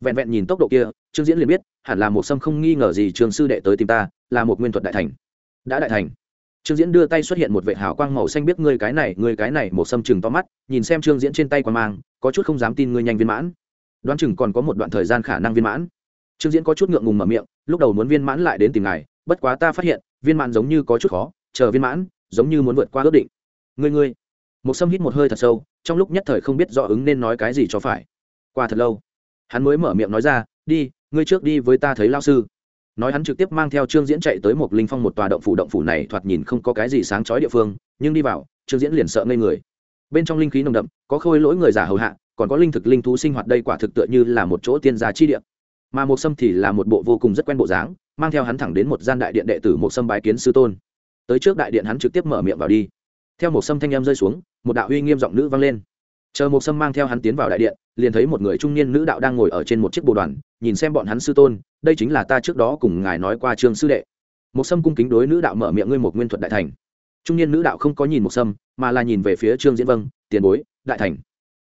Speaker 1: Vẹn vẹn nhìn tốc độ kia, trương diễn liền biết, hẳn là một sâm không nghi ngờ gì trường sư đệ tới tìm ta, là một nguyên thuật đại thành đã đại thành. Trương diễn đưa tay xuất hiện một vệ hào quang màu xanh biết ngươi cái này, ngươi cái này, một xâm chừng to mắt, nhìn xem trương diễn trên tay quang mang, có chút không dám tin ngươi nhanh viên mãn. Đoán chừng còn có một đoạn thời gian khả năng viên mãn. Trương diễn có chút ngượng ngùng mở miệng, lúc đầu muốn viên mãn lại đến tìm ngài, bất quá ta phát hiện, viên mãn giống như có chút khó, chờ viên mãn, giống như muốn vượt qua ước định. Ngươi ngươi. Một xâm hít một hơi thật sâu, trong lúc nhất thời không biết rõ ứng nên nói cái gì cho phải. Qua thật lâu. Hắn mới mở miệng nói ra, đi, ngươi trước đi với ta thấy lao sư nói hắn trực tiếp mang theo trương diễn chạy tới một linh phong một tòa động phủ động phủ này thoạt nhìn không có cái gì sáng chói địa phương, nhưng đi vào, trương diễn liền sợ ngây người. Bên trong linh khí nồng đậm, có khôi lỗi người giả hầu hạ, còn có linh thực linh thú sinh hoạt đây quả thực tựa như là một chỗ tiên gia chi địa. Mà một sâm thì là một bộ vô cùng rất quen bộ dáng, mang theo hắn thẳng đến một gian đại điện đệ tử một sâm bái kiến sư tôn. Tới trước đại điện hắn trực tiếp mở miệng vào đi. Theo một sâm thanh em rơi xuống, một đạo uy nghiêm giọng nữ vang lên. Chờ một sâm mang theo hắn tiến vào đại điện, liền thấy một người trung niên nữ đạo đang ngồi ở trên một chiếc bồ đoàn nhìn xem bọn hắn sư tôn, đây chính là ta trước đó cùng ngài nói qua trương sư đệ. Một sâm cung kính đối nữ đạo mở miệng ngươi một nguyên thuật đại thành. Trung niên nữ đạo không có nhìn một sâm, mà là nhìn về phía trương diễn vâng tiền bối, đại thành.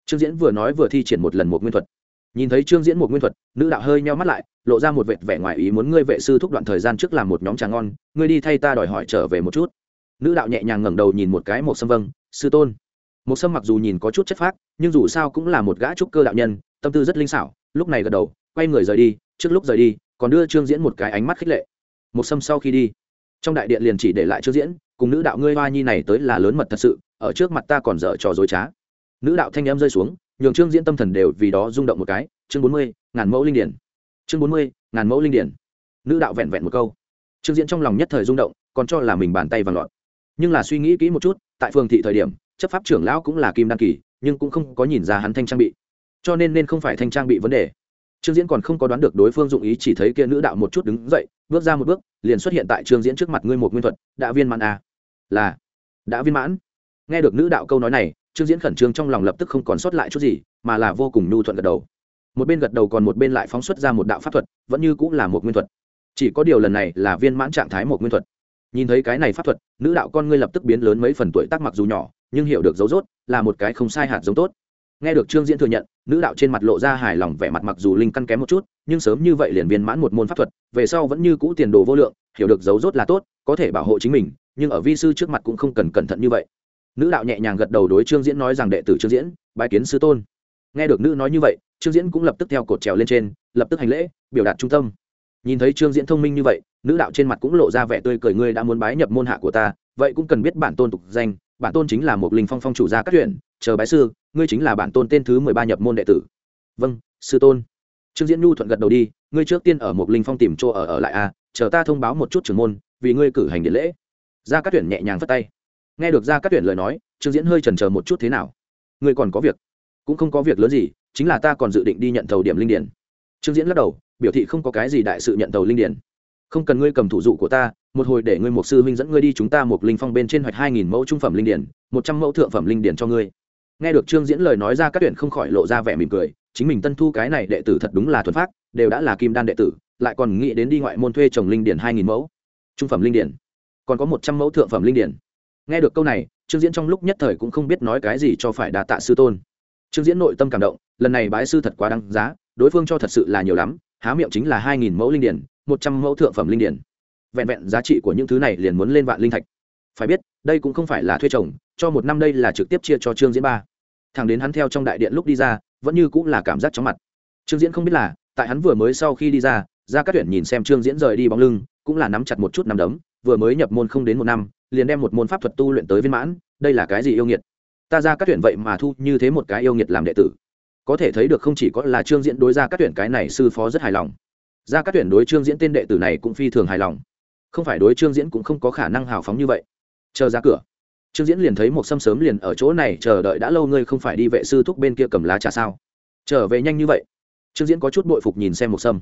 Speaker 1: Trương diễn vừa nói vừa thi triển một lần một nguyên thuật. Nhìn thấy trương diễn một nguyên thuật, nữ đạo hơi nheo mắt lại, lộ ra một vệt vẻ ngoài ý muốn ngươi vệ sư thúc đoạn thời gian trước làm một nhóm trà ngon, ngươi đi thay ta đòi hỏi trở về một chút. Nữ đạo nhẹ nhàng ngẩng đầu nhìn một cái một sâm vâng sư tôn. Một sâm mặc dù nhìn có chút chất phác, nhưng dù sao cũng là một gã trúc cơ đạo nhân, tâm tư rất linh xảo, lúc này gật đầu quay người rời đi, trước lúc rời đi, còn đưa trương diễn một cái ánh mắt khích lệ. Một sâm sau khi đi, trong đại điện liền chỉ để lại trương diễn, cùng nữ đạo ngươi hoa nhi này tới là lớn mật thật sự, ở trước mặt ta còn dở trò dối trá. Nữ đạo thanh em rơi xuống, nhường trương diễn tâm thần đều vì đó rung động một cái. Chương bốn mươi, ngàn mẫu linh điển. Chương bốn mươi, ngàn mẫu linh điển. Nữ đạo vẹn vẹn một câu. Trương diễn trong lòng nhất thời rung động, còn cho là mình bàn tay vàng lọt nhưng là suy nghĩ kỹ một chút, tại phường thị thời điểm, chấp pháp trưởng lão cũng là kim đăng kỳ, nhưng cũng không có nhìn ra hắn thanh trang bị. Cho nên nên không phải thanh trang bị vấn đề trương diễn còn không có đoán được đối phương dụng ý chỉ thấy kia nữ đạo một chút đứng dậy, bước ra một bước, liền xuất hiện tại trương diễn trước mặt ngươi một nguyên thuật, đã viên mãn à. là, đã viên mãn. Nghe được nữ đạo câu nói này, trương diễn khẩn trương trong lòng lập tức không còn sót lại chút gì, mà là vô cùng nhu thuận gật đầu. Một bên gật đầu còn một bên lại phóng xuất ra một đạo pháp thuật, vẫn như cũng là một nguyên thuật. Chỉ có điều lần này là viên mãn trạng thái một nguyên thuật. Nhìn thấy cái này pháp thuật, nữ đạo con ngươi lập tức biến lớn mấy phần tuổi tác mặc dù nhỏ, nhưng hiểu được dấu dốt là một cái không sai hạt giống tốt. Nghe được trương diễn thừa nhận nữ đạo trên mặt lộ ra hài lòng vẻ mặt mặc dù linh căn kém một chút, nhưng sớm như vậy liền viên mãn một môn pháp thuật, về sau vẫn như cũ tiền đồ vô lượng, hiểu được dấu rốt là tốt, có thể bảo hộ chính mình, nhưng ở vi sư trước mặt cũng không cần cẩn thận như vậy. Nữ đạo nhẹ nhàng gật đầu đối trương diễn nói rằng đệ tử trương diễn, bái kiến sư tôn. Nghe được nữ nói như vậy, trương diễn cũng lập tức theo cột trèo lên trên, lập tức hành lễ, biểu đạt trung tâm. Nhìn thấy trương diễn thông minh như vậy, nữ đạo trên mặt cũng lộ ra vẻ tươi cười, ngươi đã muốn bái nhập môn hạ của ta, vậy cũng cần biết bản tôn tục danh bản tôn chính là một linh phong phong chủ gia các huyện, chờ bái sư, ngươi chính là bản tôn tên thứ mười ba nhập môn đệ tử. Vâng sư tôn. Trương diễn nhu thuận gật đầu đi, ngươi trước tiên ở một linh phong tìm chỗ ở ở lại a, chờ ta thông báo một chút trưởng môn, vì ngươi cử hành điện lễ. Gia các tuyển nhẹ nhàng phất tay. Nghe được gia các tuyển lời nói, trương diễn hơi chần chờ một chút thế nào. Ngươi còn có việc. Cũng không có việc lớn gì, chính là ta còn dự định đi nhận thầu điểm linh điển. Trương diễn lắc đầu, biểu thị không có cái gì đại sự nhận thầu linh điển. Không cần ngươi cầm thủ dụ của ta một hồi để ngươi một sư huynh dẫn ngươi đi chúng ta một linh phong bên trên hoạch hai nghìn mẫu trung phẩm linh điển, một trăm mẫu thượng phẩm linh điển cho ngươi. Nghe được trương diễn lời nói ra các tuyển không khỏi lộ ra vẻ mỉm cười, chính mình tân thu cái này đệ tử thật đúng là thuần phát đều đã là kim đan đệ tử, lại còn nghĩ đến đi ngoại môn thuê trồng linh điển hai nghìn mẫu trung phẩm linh điển, còn có một trăm mẫu thượng phẩm linh điển. Nghe được câu này, trương diễn trong lúc nhất thời cũng không biết nói cái gì cho phải đà tạ sư tôn. Trương diễn nội tâm cảm động, lần này bái sư thật quá đăng giá, đối phương cho thật sự là nhiều lắm, há miệng chính là hai nghìn mẫu linh điển, một trăm mẫu thượng phẩm linh điển vẹn vẹn giá trị của những thứ này liền muốn lên vạn linh thạch. Phải biết đây cũng không phải là thuê chồng, cho một năm đây là trực tiếp chia cho trương diễn ba. Thằng đến hắn theo trong đại điện lúc đi ra vẫn như cũng là cảm giác chóng mặt. Trương diễn không biết là tại hắn vừa mới sau khi đi ra ra các tuyển nhìn xem trương diễn rời đi bóng lưng cũng là nắm chặt một chút nắm đấm vừa mới nhập môn không đến một năm liền đem một môn pháp thuật tu luyện tới viên mãn đây là cái gì yêu nghiệt? Ta ra các tuyển vậy mà thu như thế một cái yêu nghiệt làm đệ tử. Có thể thấy được không chỉ có là trương diễn đối ra các tuyển cái này sư phó rất hài lòng. Ra các tuyển đối trương diễn tên đệ tử này cũng phi thường hài lòng không phải đối trương diễn cũng không có khả năng hào phóng như vậy. Chờ ra cửa, trương diễn liền thấy một sâm sớm liền ở chỗ này chờ đợi đã lâu ngươi không phải đi vệ sư thúc bên kia cầm lá trà sao? Trở về nhanh như vậy. Trương diễn có chút bội phục nhìn xem một sâm.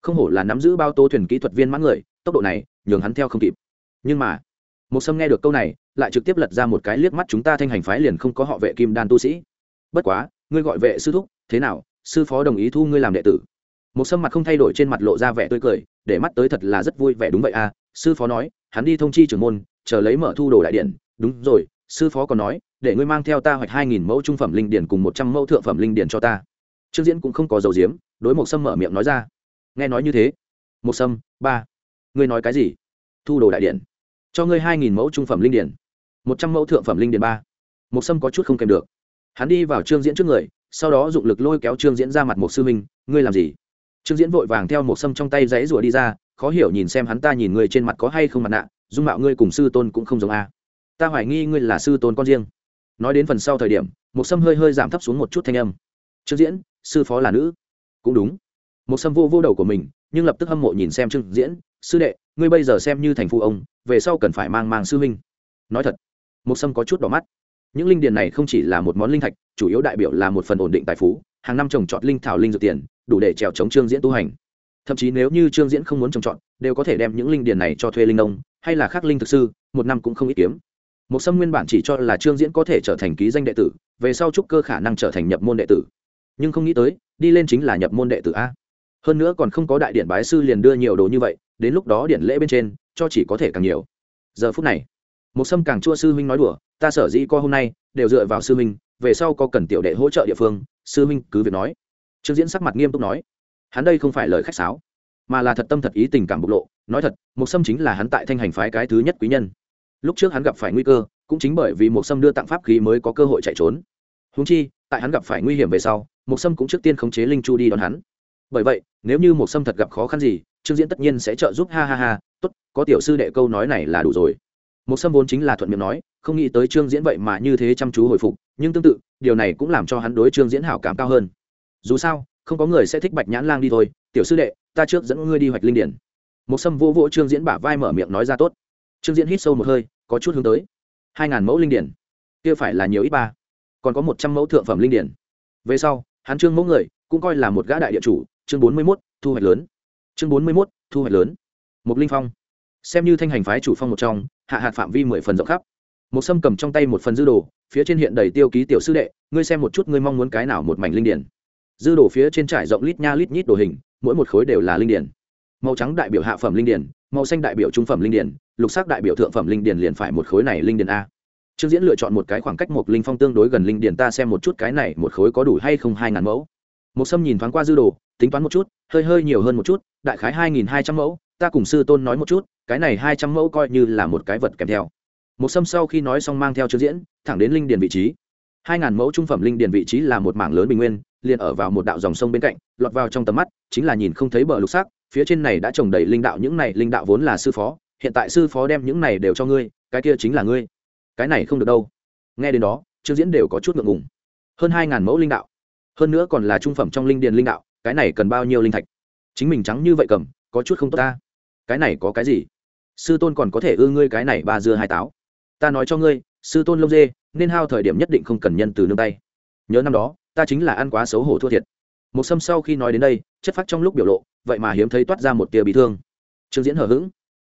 Speaker 1: Không hổ là nắm giữ bao tô thuyền kỹ thuật viên mãn người, tốc độ này, nhường hắn theo không kịp. Nhưng mà, một sâm nghe được câu này, lại trực tiếp lật ra một cái liếc mắt chúng ta thanh hành phái liền không có họ vệ kim đan tu sĩ. Bất quá, ngươi gọi vệ sư thúc, thế nào? Sư phó đồng ý thu ngươi làm đệ tử. Một sâm mặt không thay đổi trên mặt lộ ra vẻ tươi cười, để mắt tới thật là rất vui vẻ đúng vậy à sư phó nói, hắn đi thông chi trưởng môn, chờ lấy mở thu đồ đại điện. Đúng rồi, sư phó còn nói, để ngươi mang theo ta hoạch hai nghìn mẫu trung phẩm linh điển cùng một trăm mẫu thượng phẩm linh điển cho ta. Trương diễn cũng không có dầu diếm đối một sâm mở miệng nói ra. Nghe nói như thế một sâm, ba, ngươi nói cái gì? Thu đồ đại điện, cho ngươi hai nghìn mẫu trung phẩm linh điển, một trăm mẫu thượng phẩm linh điển ba. Một sâm có chút không kèm được. Hắn đi vào trương diễn trước người, sau đó dụng lực lôi kéo trương diễn ra mặt một sư minh, ngươi làm gì? Trương diễn vội vàng theo một sâm trong tay giấy rủa đi ra khó hiểu nhìn xem hắn, ta nhìn người trên mặt có hay không mặt nạ, dung mạo ngươi cùng sư tôn cũng không giống a. Ta hoài nghi ngươi là sư tôn con riêng. Nói đến phần sau thời điểm một sâm hơi hơi giảm thấp xuống một chút thanh âm. Trương diễn, sư phó là nữ. Cũng đúng. Một sâm vô vô đầu của mình, nhưng lập tức hâm mộ nhìn xem trương diễn, sư đệ, ngươi bây giờ xem như thành phụ ông, về sau cần phải mang mang sư huynh. Nói thật một sâm có chút đỏ mắt. Những linh điền này không chỉ là một món linh thạch, chủ yếu đại biểu là một phần ổn định tài phú, hàng năm trồng trọt linh thảo linh dược tiền, đủ để trèo chống trương diễn tu hành thậm chí nếu như trương diễn không muốn trồng trọt, đều có thể đem những linh điền này cho thuê linh nông hay là khác linh thực sư, một năm cũng không ít kiếm. Một sâm nguyên bản chỉ cho là trương diễn có thể trở thành ký danh đệ tử, về sau trúc cơ khả năng trở thành nhập môn đệ tử. Nhưng không nghĩ tới, đi lên chính là nhập môn đệ tử a. Hơn nữa còn không có đại điện bái sư liền đưa nhiều đồ như vậy, đến lúc đó điện lễ bên trên, cho chỉ có thể càng nhiều. Giờ phút này, một sâm càng chua sư huynh nói đùa, ta sở dĩ co hôm nay, đều dựa vào sư huynh, về sau có cần tiểu đệ hỗ trợ địa phương, sư huynh cứ việc nói. Trương diễn sắc mặt nghiêm túc nói hắn đây không phải lời khách sáo, mà là thật tâm thật ý tình cảm bộc lộ. Nói thật, Mộc sâm chính là hắn tại thanh hành phái cái thứ nhất quý nhân. Lúc trước hắn gặp phải nguy cơ, cũng chính bởi vì Mộc sâm đưa tặng pháp khí mới có cơ hội chạy trốn. Húng chi, tại hắn gặp phải nguy hiểm về sau, Mộc sâm cũng trước tiên khống chế linh chu đi đón hắn. Bởi vậy, nếu như Mộc sâm thật gặp khó khăn gì, trương diễn tất nhiên sẽ trợ giúp. Ha ha ha, tốt, có tiểu sư đệ câu nói này là đủ rồi. Mộc sâm vốn chính là thuận miệng nói, không nghĩ tới trương diễn vậy mà như thế chăm chú hồi phục, nhưng tương tự, điều này cũng làm cho hắn đối trương diễn hảo cảm cao hơn. Dù sao không có người sẽ thích bạch nhãn lang đi thôi, tiểu sư đệ, ta trước dẫn ngươi đi hoạch linh điển. Một sâm vô vỗ trương diễn bả vai mở miệng nói ra tốt. Trương diễn hít sâu một hơi, có chút hướng tới. Hai ngàn mẫu linh điển. Kia phải là nhiều ít ba. Còn có một trăm mẫu thượng phẩm linh điển. Về sau, hắn trương mẫu người cũng coi là một gã đại địa chủ, chương bốn mươi mốt, thu hoạch lớn. Chương bốn mươi mốt, thu hoạch lớn. Một linh phong. Xem như thanh hành phái chủ phong một trong, hạ hạt phạm vi mười phần rộng khắp. Một sâm cầm trong tay một phần dư đồ, phía trên hiện đầy tiêu ký tiểu sư đệ, ngươi xem một chút ngươi mong muốn cái nào một mảnh linh điển dư đồ phía trên trải rộng lít nha lít nhít đồ hình, mỗi một khối đều là linh điển màu trắng đại biểu hạ phẩm linh điển màu xanh đại biểu trung phẩm linh điển lục sắc đại biểu thượng phẩm linh điển liền phải một khối này linh điển a. Trương diễn lựa chọn một cái khoảng cách một linh phong tương đối gần linh điển ta xem một chút cái này một khối có đủ hay không hai ngàn mẫu. Một sâm nhìn thoáng qua dư đồ, tính toán một chút, hơi hơi nhiều hơn một chút, đại khái hai nghìn hai trăm mẫu, ta cùng sư tôn nói một chút, cái này hai trăm mẫu coi như là một cái vật kèm theo. Một sâm sau khi nói xong mang theo trương diễn, thẳng đến linh điền vị trí hai ngàn mẫu trung phẩm linh điền vị trí là một mảng lớn bình nguyên, liền ở vào một đạo dòng sông bên cạnh, lọt vào trong tầm mắt, chính là nhìn không thấy bờ lục sắc, phía trên này đã trồng đầy linh đạo, những này linh đạo vốn là sư phó, hiện tại sư phó đem những này đều cho ngươi, cái kia chính là ngươi. Cái này không được đâu. Nghe đến đó, trương diễn đều có chút ngượng ngùng. Hơn hai ngàn mẫu linh đạo. Hơn nữa còn là trung phẩm trong linh điền linh đạo, cái này cần bao nhiêu linh thạch? Chính mình trắng như vậy cầm, có chút không tốt ta. Cái này có cái gì? Sư tôn còn có thể ư ngươi cái này ba dưa hai táo. Ta nói cho ngươi, sư tôn lông dê nên hao thời điểm nhất định không cần nhân từ nương tay. Nhớ năm đó, ta chính là ăn quá xấu hổ thua thiệt. Một sâm sau khi nói đến đây, chất phát trong lúc biểu lộ, vậy mà hiếm thấy toát ra một tia bị thương. Trương diễn hở h ữ g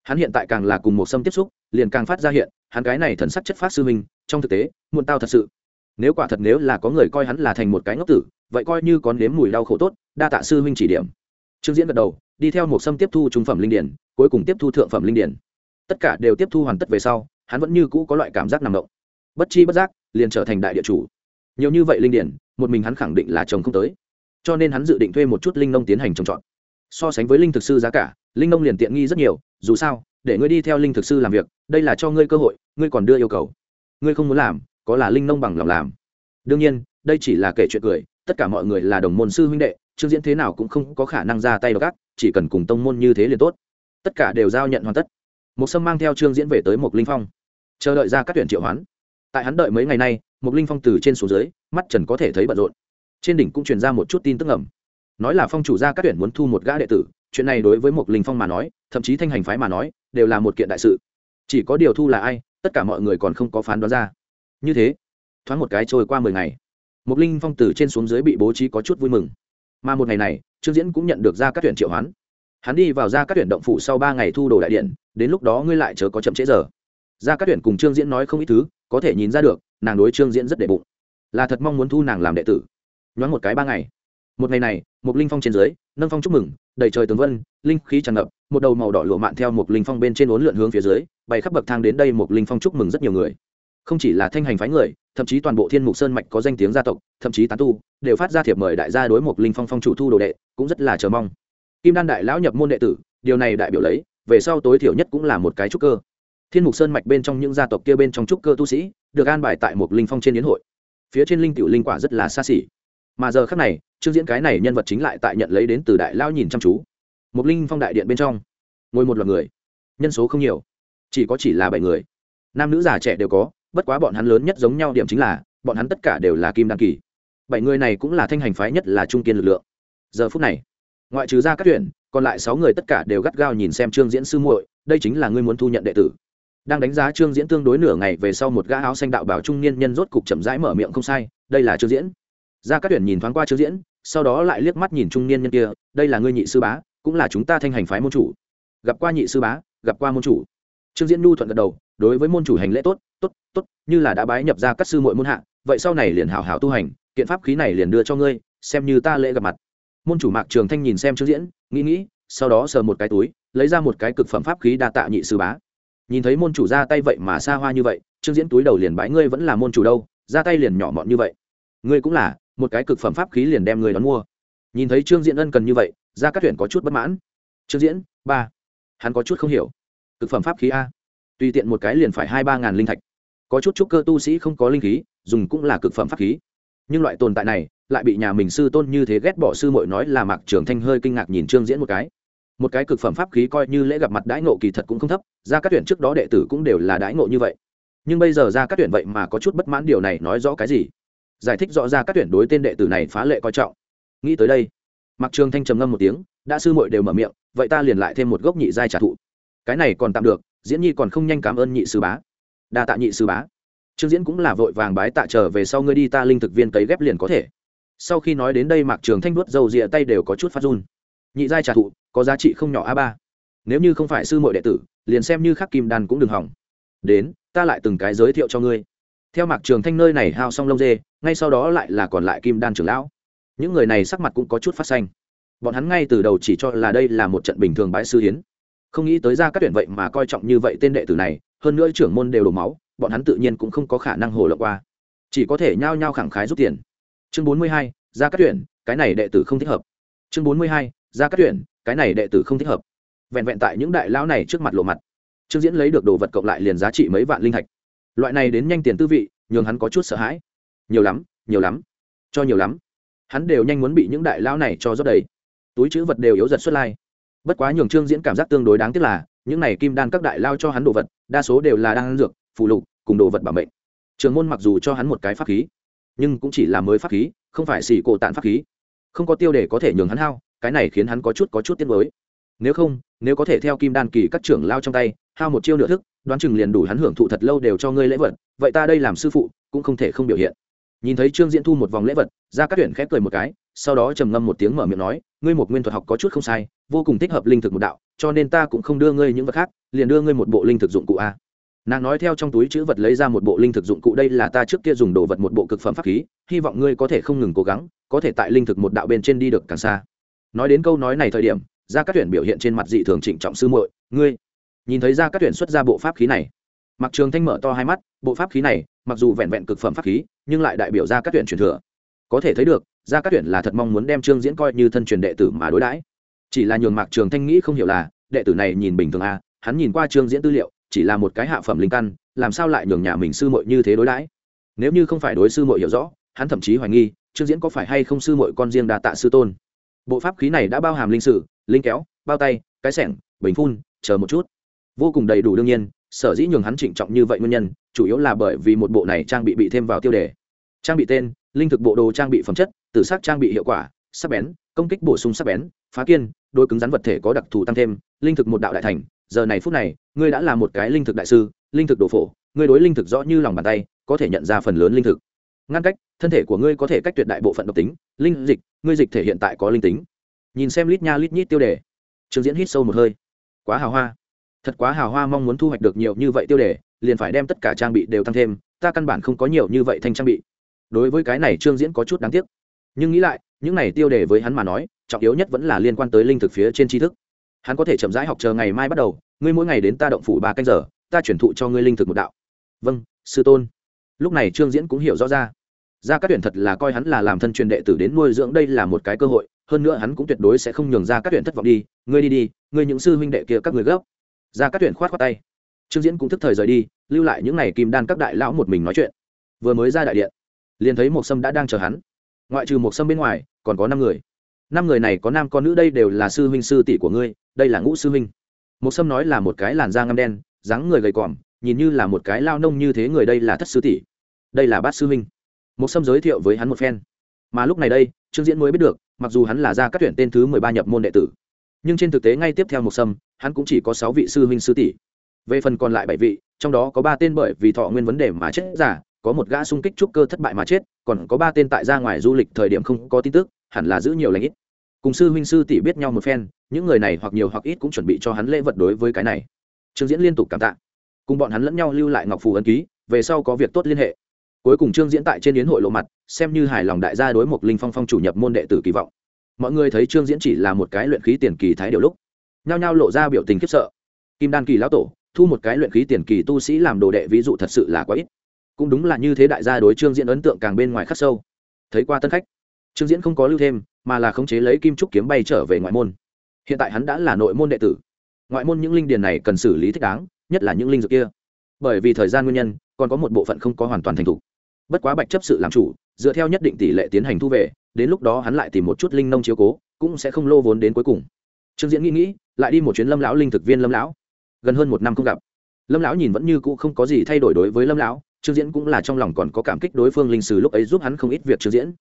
Speaker 1: hắn hiện tại càng là cùng một sâm tiếp xúc, liền càng phát ra hiện, hắn cái này thần sắc chất phát sư huynh, trong thực tế, muộn tao thật sự. Nếu quả thật nếu là có người coi hắn là thành một cái ngốc tử, vậy coi như có nếm mùi đau khổ tốt, đa tạ sư huynh chỉ điểm. Trương diễn gật đầu, đi theo một sâm tiếp thu trung phẩm linh điển, cuối cùng tiếp thu thượng phẩm linh điển. Tất cả đều tiếp thu hoàn tất về sau, hắn vẫn như cũ có loại cảm giác nằm động bất chi bất giác, liền trở thành đại địa chủ. Nhiều như vậy linh điển, một mình hắn khẳng định là chồng không tới. Cho nên hắn dự định thuê một chút linh nông tiến hành trồng trọt. So sánh với linh thực sư giá cả, linh nông liền tiện nghi rất nhiều, dù sao, để ngươi đi theo linh thực sư làm việc, đây là cho ngươi cơ hội, ngươi còn đưa yêu cầu. Ngươi không muốn làm, có là linh nông bằng lòng làm. Đương nhiên, đây chỉ là kể chuyện cười, tất cả mọi người là đồng môn sư huynh đệ, trương diễn thế nào cũng không có khả năng ra tay đ ư c gác chỉ cần cùng tông môn như thế liền tốt. Tất cả đều giao nhận hoàn tất. Một sâm mang theo trương diễn về tới một linh phong. Chờ đợi ra các tuyển triệu hoán tại hắn đợi mấy ngày nay mục linh phong từ trên xuống dưới, mắt trần có thể thấy bận rộn. Trên đỉnh cũng truyền ra một chút tin tức ẩm nói là phong chủ gia các tuyển muốn thu một gã đệ tử, chuyện này đối với mục linh phong mà nói, thậm chí thanh hành phái mà nói, đều là một kiện đại sự. Chỉ có điều thu là ai, tất cả mọi người còn không có phán đoán ra. Như thế, thoáng một cái trôi qua mười ngày mục linh phong từ trên xuống dưới bị bố trí có chút vui mừng. Mà một ngày này, trương diễn cũng nhận được ra các tuyển triệu hoán. Hắn đi vào ra các tuyển động phụ sau ba ngày thu đồ đại điện, đến lúc đó ngươi lại chớ có chậm trễ giờ ra các tuyển cùng trương diễn nói không ít thứ, có thể nhìn ra được, nàng đối trương diễn rất đệ bụng. Là thật mong muốn thu nàng làm đệ tử. Nhoáng một cái ba ngày. Một ngày này một linh phong trên dưới, nâng phong chúc mừng, đầy trời tướng vân, linh khí tràn ngập, một đầu màu đỏ lụa mạn theo một linh phong bên trên uốn lượn hướng phía dưới bày khắp bậc thang đến đây một linh phong chúc mừng rất nhiều người. Không chỉ là thanh hành phái người, thậm chí toàn bộ thiên mục sơn mạch có danh tiếng gia tộc, thậm chí tán tu, đều phát ra thiệp mời đại gia đối một linh phong phong chủ thu đồ đệ, cũng rất là chờ mong. Kim đan đại lão nhập môn đệ tử, điều này đại biểu lấy, về sau tối thiểu nhất cũng là một cái trúc cơ thiên mục sơn mạch bên trong những gia tộc kia bên trong trúc cơ tu sĩ, được an bài tại một linh phong trên yến hội. Phía trên linh tiểu linh quả rất là xa xỉ. Mà giờ khác này, trương diễn cái này nhân vật chính lại tại nhận lấy đến từ đại lao nhìn chăm chú. Một linh phong đại điện bên trong, ngồi một loạt người. Nhân số không nhiều, chỉ có chỉ là bảy người. Nam nữ già trẻ đều có, bất quá bọn hắn lớn nhất giống nhau điểm chính là, bọn hắn tất cả đều là kim đăng kỳ. Bảy người này cũng là thanh hành phái nhất là trung kiên lực lượng. Giờ phút này, ngoại trừ ra các tuyển, còn lại sáu người tất cả đều gắt gao nhìn xem trương diễn sư muội, đây chính là ngươi muốn thu nhận đệ tử đang đánh giá trương diễn tương đối nửa ngày về sau một gã áo xanh đạo bảo trung niên nhân rốt cục chậm rãi mở miệng không sai, đây là trương diễn. Ra các tuyển nhìn thoáng qua trương diễn, sau đó lại liếc mắt nhìn trung niên nhân kia, đây là ngươi nhị sư bá, cũng là chúng ta thanh hành phái môn chủ. Gặp qua nhị sư bá, gặp qua môn chủ. Trương diễn nhu thuận gật đầu, đối với môn chủ hành lễ tốt tốt tốt, như là đã bái nhập ra các sư muội môn hạ, vậy sau này liền hảo hảo tu hành, kiện pháp khí này liền đưa cho ngươi, xem như ta lễ gặp mặt. Môn chủ mạc trường thanh nhìn xem trương diễn, nghĩ nghĩ, sau đó sờ một cái túi, lấy ra một cái cực phẩm pháp khí đa tạ nhị sư bá nhìn thấy môn chủ ra tay vậy mà xa hoa như vậy, trương diễn túi đầu liền bái ngươi vẫn là môn chủ đâu, ra tay liền nhỏ mọn như vậy. Ngươi cũng là, một cái cực phẩm pháp khí liền đem ngươi đón mua. Nhìn thấy trương diễn ân cần như vậy ra các tuyển có chút bất mãn. Trương diễn, ba, hắn có chút không hiểu. Cực phẩm pháp khí a. Tùy tiện một cái liền phải hai ba ngàn linh thạch. Có chút trúc cơ tu sĩ không có linh khí, dùng cũng là cực phẩm pháp khí. Nhưng loại tồn tại này, lại bị nhà mình sư tôn như thế ghét bỏ sư muội nói là mạc trường thanh hơi kinh ngạc nhìn trương diễn một cái một cái cực phẩm pháp khí coi như lễ gặp mặt đãi ngộ kỳ thật cũng không thấp ra các tuyển trước đó đệ tử cũng đều là đãi ngộ như vậy. Nhưng bây giờ ra các tuyển vậy mà có chút bất mãn điều này nói rõ cái gì? Giải thích rõ ra các tuyển đối tên đệ tử này phá lệ coi trọng. Nghĩ tới đây mặc trường thanh trầm ngâm một tiếng, đã sư muội đều mở miệng, vậy ta liền lại thêm một gốc nhị giai trả thụ. Cái này còn tạm được, diễn nhi còn không nhanh cảm ơn nhị sư bá. Đa tạ nhị sư bá. Trương diễn cũng là vội vàng bái tạ trở về sau ngươi đi ta linh thực viên cấy ghép liền có thể. Sau khi nói đến đây, mạc trường thanh vuốt dầu rịa tay đều có chút phát run nhị giai trà thụ, có giá trị không nhỏ a ba. Nếu như không phải sư mội đệ tử, liền xem như khắc kim đan cũng đừng hỏng. Đến, ta lại từng cái giới thiệu cho ngươi. Theo mạc trường thanh nơi này hao xong lông dê, ngay sau đó lại là còn lại kim đan trưởng lão. Những người này sắc mặt cũng có chút phát xanh. Bọn hắn ngay từ đầu chỉ cho là đây là một trận bình thường bãi sư hiến. Không nghĩ tới ra các tuyển vậy mà coi trọng như vậy tên đệ tử này, hơn nữa trưởng môn đều đổ máu, bọn hắn tự nhiên cũng không có khả năng hồ lộng qua. Chỉ có thể nhao nhao khẳng khái rút tiền. Chương bốn mươi hai, ra các tuyển, cái này đệ tử không thích hợp. Chương bốn mươi hai ra các tuyển, cái này đệ tử không thích hợp. Vẹn vẹn tại những đại lão này trước mặt lộ mặt, trương diễn lấy được đồ vật cộng lại liền giá trị mấy vạn linh thạch. Loại này đến nhanh tiền tư vị, nhường hắn có chút sợ hãi. Nhiều lắm nhiều lắm, cho nhiều lắm. Hắn đều nhanh muốn bị những đại lão này cho rót đầy. Túi chữ vật đều yếu giật xuất lai. Bất quá nhường trương diễn cảm giác tương đối đáng tiếc là, những này kim đan các đại lao cho hắn đồ vật, đa số đều là đan dược phụ lục, cùng đồ vật bảo mệnh. Trường môn mặc dù cho hắn một cái pháp khí, nhưng cũng chỉ là mới pháp khí, không phải xỉ cổ tạn pháp khí. Không có tiêu để có thể nhường hắn hao cái này khiến hắn có chút có chút tiếc mới nếu không, nếu có thể theo kim đan kỳ các trưởng lao trong tay, hao một chiêu nửa thức, đoán chừng liền đủ hắn hưởng thụ thật lâu đều cho ngươi lễ vật, vậy ta đây làm sư phụ, cũng không thể không biểu hiện. Nhìn thấy trương diễn thu một vòng lễ vật ra các tuyển khép cười một cái, sau đó trầm ngâm một tiếng mở miệng nói, ngươi một nguyên thuật học có chút không sai, vô cùng thích hợp linh thực một đạo, cho nên ta cũng không đưa ngươi những vật khác, liền đưa ngươi một bộ linh thực dụng cụ a. Nàng nói theo trong túi chữ vật lấy ra một bộ linh thực dụng cụ, đây là ta trước kia dùng đồ vật một bộ cực phẩm pháp khí, hy vọng ngươi có thể không ngừng cố gắng, có thể tại linh thực một đạo bên trên đi được càng xa nói đến câu nói này thời điểm, gia các tuyển biểu hiện trên mặt dị thường trịnh trọng sư muội, ngươi, nhìn thấy gia các tuyển xuất ra bộ pháp khí này. Mặc trường thanh mở to hai mắt, bộ pháp khí này, mặc dù vẹn vẹn cực phẩm pháp khí, nhưng lại đại biểu gia các tuyển truyền thừa. Có thể thấy được, gia các tuyển là thật mong muốn đem trương diễn coi như thân truyền đệ tử mà đối đãi. Chỉ là nhường mạc trường thanh nghĩ không hiểu là, đệ tử này nhìn bình thường à hắn nhìn qua trương diễn tư liệu, chỉ là một cái hạ phẩm linh căn, làm sao lại nhường nhà mình sư muội như thế đối đãi? Nếu như không phải đối sư muội hiểu rõ, hắn thậm chí hoài nghi, trương diễn có phải hay không sư muội con riêng đa tạ sư tôn bộ pháp khí này đã bao hàm linh sử, linh kéo, bao tay, cái sẻng, bình phun, chờ một chút. Vô cùng đầy đủ đương nhiên, sở dĩ nhường hắn trịnh trọng như vậy nguyên nhân, chủ yếu là bởi vì một bộ này trang bị bị thêm vào tiêu đề. Trang bị tên, linh thực bộ đồ trang bị phẩm chất, tử sắc trang bị hiệu quả, sắc bén, công kích bổ sung sắc bén, phá kiên, đôi cứng rắn vật thể có đặc thù tăng thêm, linh thực một đạo đại thành. Giờ này phút này, ngươi đã là một cái linh thực đại sư, linh thực đồ phổ, ngươi đối linh thực rõ như lòng bàn tay, có thể nhận ra phần lớn linh thực ngăn cách, thân thể của ngươi có thể cách tuyệt đại bộ phận độc tính, linh dịch, ngươi dịch thể hiện tại có linh tính. Nhìn xem lít nha lít nhít tiêu đề. Trường diễn hít sâu một hơi. Quá hào hoa. Thật quá hào hoa mong muốn thu hoạch được nhiều như vậy tiêu đề, liền phải đem tất cả trang bị đều tăng thêm, ta căn bản không có nhiều như vậy thanh trang bị. Đối với cái này trương diễn có chút đáng tiếc. Nhưng nghĩ lại, những này tiêu đề với hắn mà nói, trọng yếu nhất vẫn là liên quan tới linh thực phía trên tri thức. Hắn có thể chậm rãi học chờ ngày mai bắt đầu, ngươi mỗi ngày đến ta động phủ ba canh giờ, ta chuyển thụ cho ngươi linh thực một đạo. Vâng sư tôn. Lúc này trương diễn cũng hiểu rõ ra ra các tuyển thật là coi hắn là làm thân truyền đệ tử đến nuôi dưỡng đây là một cái cơ hội, hơn nữa hắn cũng tuyệt đối sẽ không nhường ra các tuyển thất vọng đi. Ngươi đi đi, ngươi những sư huynh đệ kia các người gấp. Ra các tuyển khoát khoát tay. Trương diễn cũng thức thời rời đi, lưu lại những ngày kim đan các đại lão một mình nói chuyện. Vừa mới ra đại điện, liền thấy một sâm đã đang chờ hắn. Ngoại trừ một sâm bên ngoài, còn có năm người. Năm người này có nam có nữ, đây đều là sư huynh sư tỷ của ngươi, đây là ngũ sư huynh. Một sâm nói là một cái làn da ngâm đen, dáng người gầy còm, nhìn như là một cái lao nông như thế người đây là thất sư tỷ. Đây là bát sư huynh một sâm giới thiệu với hắn một phen. Mà lúc này đây, trương diễn mới biết được, mặc dù hắn là ra các tuyển tên thứ mười ba nhập môn đệ tử, nhưng trên thực tế ngay tiếp theo một sâm, hắn cũng chỉ có sáu vị sư huynh sư tỷ. Về phần còn lại bảy vị, trong đó có ba tên bởi vì thọ nguyên vấn đề mà chết giả, có một gã xung kích trúc cơ thất bại mà chết, còn có ba tên tại ra ngoài du lịch thời điểm không có tin tức, hẳn là giữ nhiều lãnh ít. Cùng sư huynh sư tỷ biết nhau một phen, những người này hoặc nhiều hoặc ít cũng chuẩn bị cho hắn lễ vật đối với cái này. Trương diễn liên tục cảm tạ. Cùng bọn hắn lẫn nhau lưu lại ngọc phù ấn ký, về sau có việc tốt liên hệ cuối cùng trương diễn tại trên yến hội lộ mặt, xem như hài lòng đại gia đối một linh phong phong chủ nhập môn đệ tử kỳ vọng. Mọi người thấy trương diễn chỉ là một cái luyện khí tiền kỳ thái điều lúc, nhao nhao lộ ra biểu tình khiếp sợ. Kim đan kỳ lão tổ, thu một cái luyện khí tiền kỳ tu sĩ làm đồ đệ ví dụ thật sự là quá ít. Cũng đúng là như thế đại gia đối trương diễn ấn tượng càng bên ngoài khắc sâu. Thấy qua tân khách, trương diễn không có lưu thêm, mà là khống chế lấy kim trúc kiếm bay trở về ngoại môn. Hiện tại hắn đã là nội môn đệ tử. Ngoại môn những linh điền này cần xử lý thích đáng, nhất là những linh dược kia. Bởi vì thời gian nguyên nhân, còn có một bộ phận không có hoàn toàn thành thục bất quá bạch chấp sự làm chủ, dựa theo nhất định tỷ lệ tiến hành thu về, đến lúc đó hắn lại tìm một chút linh nông chiếu cố, cũng sẽ không lô vốn đến cuối cùng. Trương diễn nghĩ nghĩ, lại đi một chuyến lâm lão linh thực viên lâm lão. Gần hơn một năm không gặp. Lâm lão nhìn vẫn như cũ không có gì thay đổi đối với lâm lão, trương diễn cũng là trong lòng còn có cảm kích đối phương linh sử lúc ấy giúp hắn không ít việc trương diễn.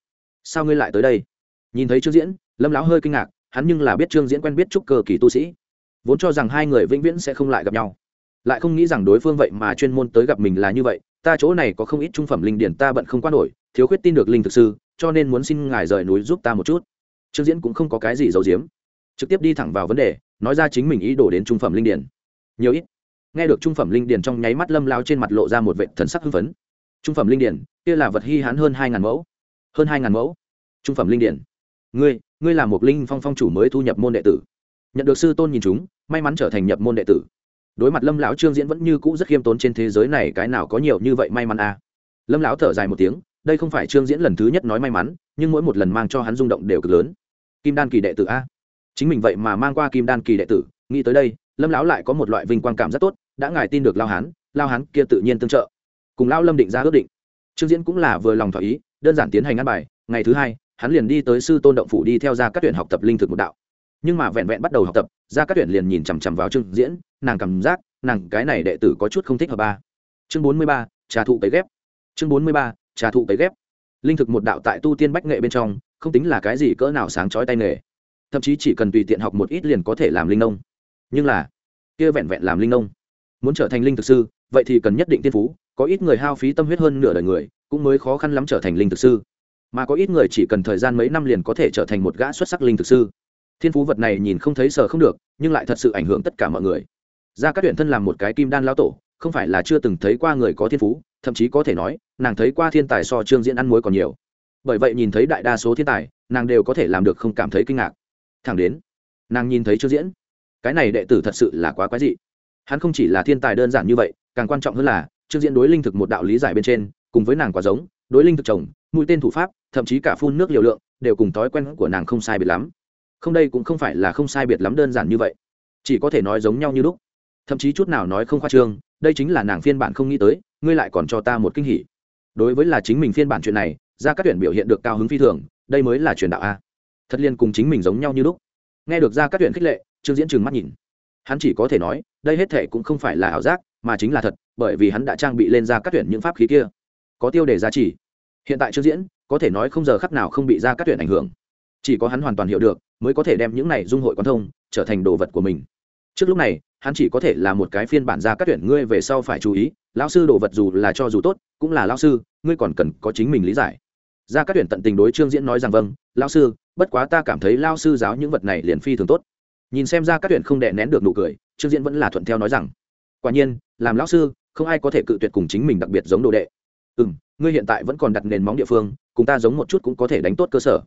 Speaker 1: Sao ngươi lại tới đây? Nhìn thấy trương diễn, lâm lão hơi kinh ngạc, hắn nhưng là biết trương diễn quen biết trúc cơ kỳ tu sĩ. Vốn cho rằng hai người vĩnh viễn sẽ không lại gặp nhau. Lại không nghĩ rằng đối phương vậy mà chuyên môn tới gặp mình là như vậy ta chỗ này có không ít trung phẩm linh điển ta bận không qua nổi, thiếu khuyết tin được linh thực sư, cho nên muốn xin ngài rời núi giúp ta một chút. Trương diễn cũng không có cái gì giấu giếm, trực tiếp đi thẳng vào vấn đề, nói ra chính mình ý đồ đến trung phẩm linh điển. Nhiều ít. Nghe được trung phẩm linh điển trong nháy mắt lâm lao trên mặt lộ ra một vệ thần sắc hưng phấn. Trung phẩm linh điển, kia là vật hy hán hơn hai ngàn mẫu. Hơn hai ngàn mẫu. Trung phẩm linh điển. Ngươi ngươi là một linh phong phong chủ mới thu nhập môn đệ tử. Nhận được sư tôn nhìn chúng, may mắn trở thành nhập môn đệ tử đối mặt lâm lão trương diễn vẫn như cũ rất khiêm tốn trên thế giới này, cái nào có nhiều như vậy may mắn à. lâm lão thở dài một tiếng, đây không phải trương diễn lần thứ nhất nói may mắn, nhưng mỗi một lần mang cho hắn rung động đều cực lớn. Kim đan kỳ đệ tử a? Chính mình vậy mà mang qua kim đan kỳ đệ tử, nghĩ tới đây, lâm lão lại có một loại vinh quang cảm rất tốt, đã ngài tin được lao hán lao hán kia tự nhiên tương trợ. Cùng lao lâm định ra ước định. Trương diễn cũng là vừa lòng thỏa ý, đơn giản tiến hành ăn bài, ngày thứ hai, hắn liền đi tới sư tôn động phủ đi theo ra các tuyển học tập linh thực một đạo nhưng mà vẹn vẹn bắt đầu học tập ra các tuyển liền nhìn chằm chằm vào trương diễn, nàng cảm giác, nàng, cái này đệ tử có chút không thích hợp ba chương bốn mươi ba, trà thụ cấy ghép. Chương bốn mươi ba, trà thụ cấy ghép. Linh thực một đạo tại tu tiên bách nghệ bên trong, không tính là cái gì cỡ nào sáng chói tay nghề. Thậm chí chỉ cần tùy tiện học một ít liền có thể làm linh nông. Nhưng là, kia vẹn vẹn làm linh nông. Muốn trở thành linh thực sư, vậy thì cần nhất định tiên phú, có ít người hao phí tâm huyết hơn nửa đời người, cũng mới khó khăn lắm trở thành linh thực sư. Mà có ít người chỉ cần thời gian mấy năm liền có thể trở thành một gã xuất sắc linh thực sư thiên phú vật này nhìn không thấy sờ không được, nhưng lại thật sự ảnh hưởng tất cả mọi người. Ra các tuyển thân làm một cái kim đan lao tổ, không phải là chưa từng thấy qua người có thiên phú, thậm chí có thể nói, nàng thấy qua thiên tài so trương diễn ăn muối còn nhiều. Bởi vậy nhìn thấy đại đa số thiên tài, nàng đều có thể làm được không cảm thấy kinh ngạc. Thẳng đến, nàng nhìn thấy trương diễn. Cái này đệ tử thật sự là quá quái dị. Hắn không chỉ là thiên tài đơn giản như vậy, càng quan trọng hơn là, trương diễn đối linh thực một đạo lý giải bên trên, cùng với nàng quá giống, đối linh thực chồng, mũi tên thủ pháp, thậm chí cả phun nước liều lượng, đều cùng thói quen của nàng không sai biệt lắm không đây cũng không phải là không sai biệt lắm đơn giản như vậy. Chỉ có thể nói giống nhau như lúc. Thậm chí chút nào nói không khoa trương, đây chính là nàng phiên bản không nghĩ tới, ngươi lại còn cho ta một kinh hỉ. Đối với là chính mình phiên bản chuyện này ra các tuyển biểu hiện được cao hứng phi thường, đây mới là truyền đạo a. Thật liên cùng chính mình giống nhau như lúc. Nghe được ra các tuyển khích lệ, trương diễn trừng mắt nhìn. Hắn chỉ có thể nói, đây hết thể cũng không phải là ảo giác, mà chính là thật, bởi vì hắn đã trang bị lên ra các tuyển những pháp khí kia. Có tiêu đề giá trị. Hiện tại trương diễn, có thể nói không giờ khắc nào không bị ra các tuyển ảnh hưởng. Chỉ có hắn hoàn toàn hiểu được mới có thể đem những này dung hội quan thông trở thành đồ vật của mình. Trước lúc này, hắn chỉ có thể là một cái phiên bản ra các tuyển ngươi về sau phải chú ý, lão sư đồ vật dù là cho dù tốt, cũng là lão sư, ngươi còn cần có chính mình lý giải. Ra các tuyển tận tình đối trương diễn nói rằng vâng lão sư, bất quá ta cảm thấy lao sư giáo những vật này liền phi thường tốt. Nhìn xem ra các tuyển không đè nén được nụ cười, trương diễn vẫn là thuận theo nói rằng, quả nhiên, làm lão sư, không ai có thể cự tuyệt cùng chính mình đặc biệt giống đồ đệ. Ừ m ngươi hiện tại vẫn còn đặt nền móng địa phương, cùng ta giống một chút cũng có thể đánh tốt cơ sở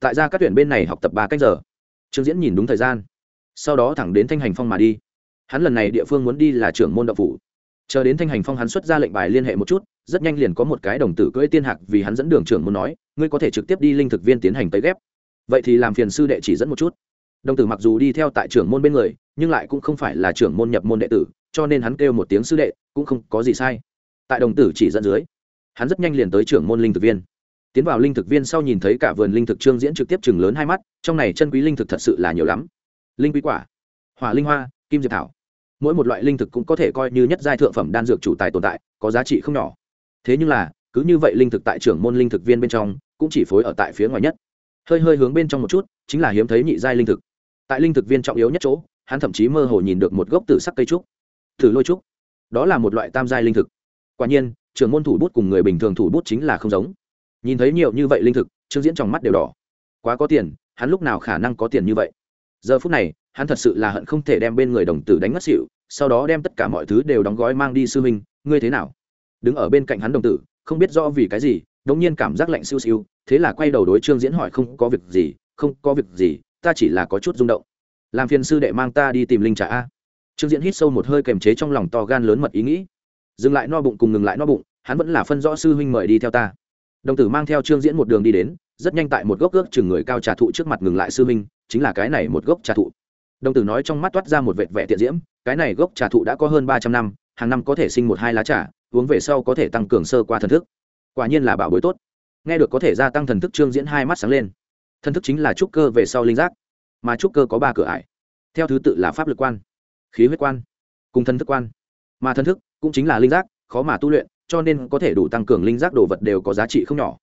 Speaker 1: tại ra các tuyển bên này học tập ba cách giờ. Trương diễn nhìn đúng thời gian, sau đó thẳng đến thanh hành phong mà đi. Hắn lần này địa phương muốn đi là trưởng môn đậu phủ. Chờ đến thanh hành phong hắn xuất ra lệnh bài liên hệ một chút, rất nhanh liền có một cái đồng tử cưỡi tiên hạc vì hắn dẫn đường trưởng muốn nói, ngươi có thể trực tiếp đi linh thực viên tiến hành tấy ghép. Vậy thì làm phiền sư đệ chỉ dẫn một chút. Đồng tử mặc dù đi theo tại trưởng môn bên người, nhưng lại cũng không phải là trưởng môn nhập môn đệ tử, cho nên hắn kêu một tiếng sư đệ cũng không có gì sai. Tại đồng tử chỉ dẫn dưới, hắn rất nhanh liền tới trưởng môn linh thực viên tiến vào linh thực viên sau nhìn thấy cả vườn linh thực trương diễn trực tiếp chừng lớn hai mắt, trong này chân quý linh thực thật sự là nhiều lắm. Linh quý quả, hỏa linh hoa, kim diệp thảo. Mỗi một loại linh thực cũng có thể coi như nhất giai thượng phẩm đan dược chủ tài tồn tại, có giá trị không nhỏ. Thế nhưng là, cứ như vậy linh thực tại trưởng môn linh thực viên bên trong, cũng chỉ phối ở tại phía ngoài nhất. Hơi hơi hướng bên trong một chút, chính là hiếm thấy nhị giai linh thực. Tại linh thực viên trọng yếu nhất chỗ, hắn thậm chí mơ hồ nhìn được một gốc tử sắc cây trúc. Thử lôi trúc. Đó là một loại tam giai linh thực. Quả nhiên, trưởng môn thủ bút cùng người bình thường thủ bút chính là không giống nhìn thấy nhiều như vậy linh thực, trương diễn trong mắt đều đỏ. Quá có tiền, hắn lúc nào khả năng có tiền như vậy? Giờ phút này, hắn thật sự là hận không thể đem bên người đồng tử đánh ngất xịu sau đó đem tất cả mọi thứ đều đóng gói mang đi sư huynh, ngươi thế nào? Đứng ở bên cạnh hắn đồng tử, không biết rõ vì cái gì, đống nhiên cảm giác lạnh siêu siêu, thế là quay đầu đối trương diễn hỏi không có việc gì, không có việc gì, ta chỉ là có chút rung động. Làm phiền sư đệ mang ta đi tìm linh trà a. Trương diễn hít sâu một hơi kềm chế trong lòng to gan lớn mật ý nghĩ. Dừng lại no bụng cùng ngừng lại no bụng, hắn vẫn là phân rõ sư huynh mời đi theo ta đồng tử mang theo trương diễn một đường đi đến, rất nhanh tại một gốc ước chừng người cao trà thụ trước mặt ngừng lại sư minh chính là cái này một gốc trà thụ. Đồng tử nói trong mắt toát ra một vệt vẻ tiện diễm, cái này gốc trà thụ đã có hơn ba trăm năm, hàng năm có thể sinh một hai lá trà, uống về sau có thể tăng cường sơ qua thần thức. Quả nhiên là bảo bối tốt. Nghe được có thể gia tăng thần thức trương diễn hai mắt sáng lên. Thần thức chính là trúc cơ về sau linh giác, mà trúc cơ có ba cửa ải. Theo thứ tự là pháp lực quan, khí huyết quan, cùng thần thức quan. Mà thần thức cũng chính là linh giác, khó mà tu luyện cho nên có thể đủ tăng cường linh giác đồ vật đều có giá trị không nhỏ.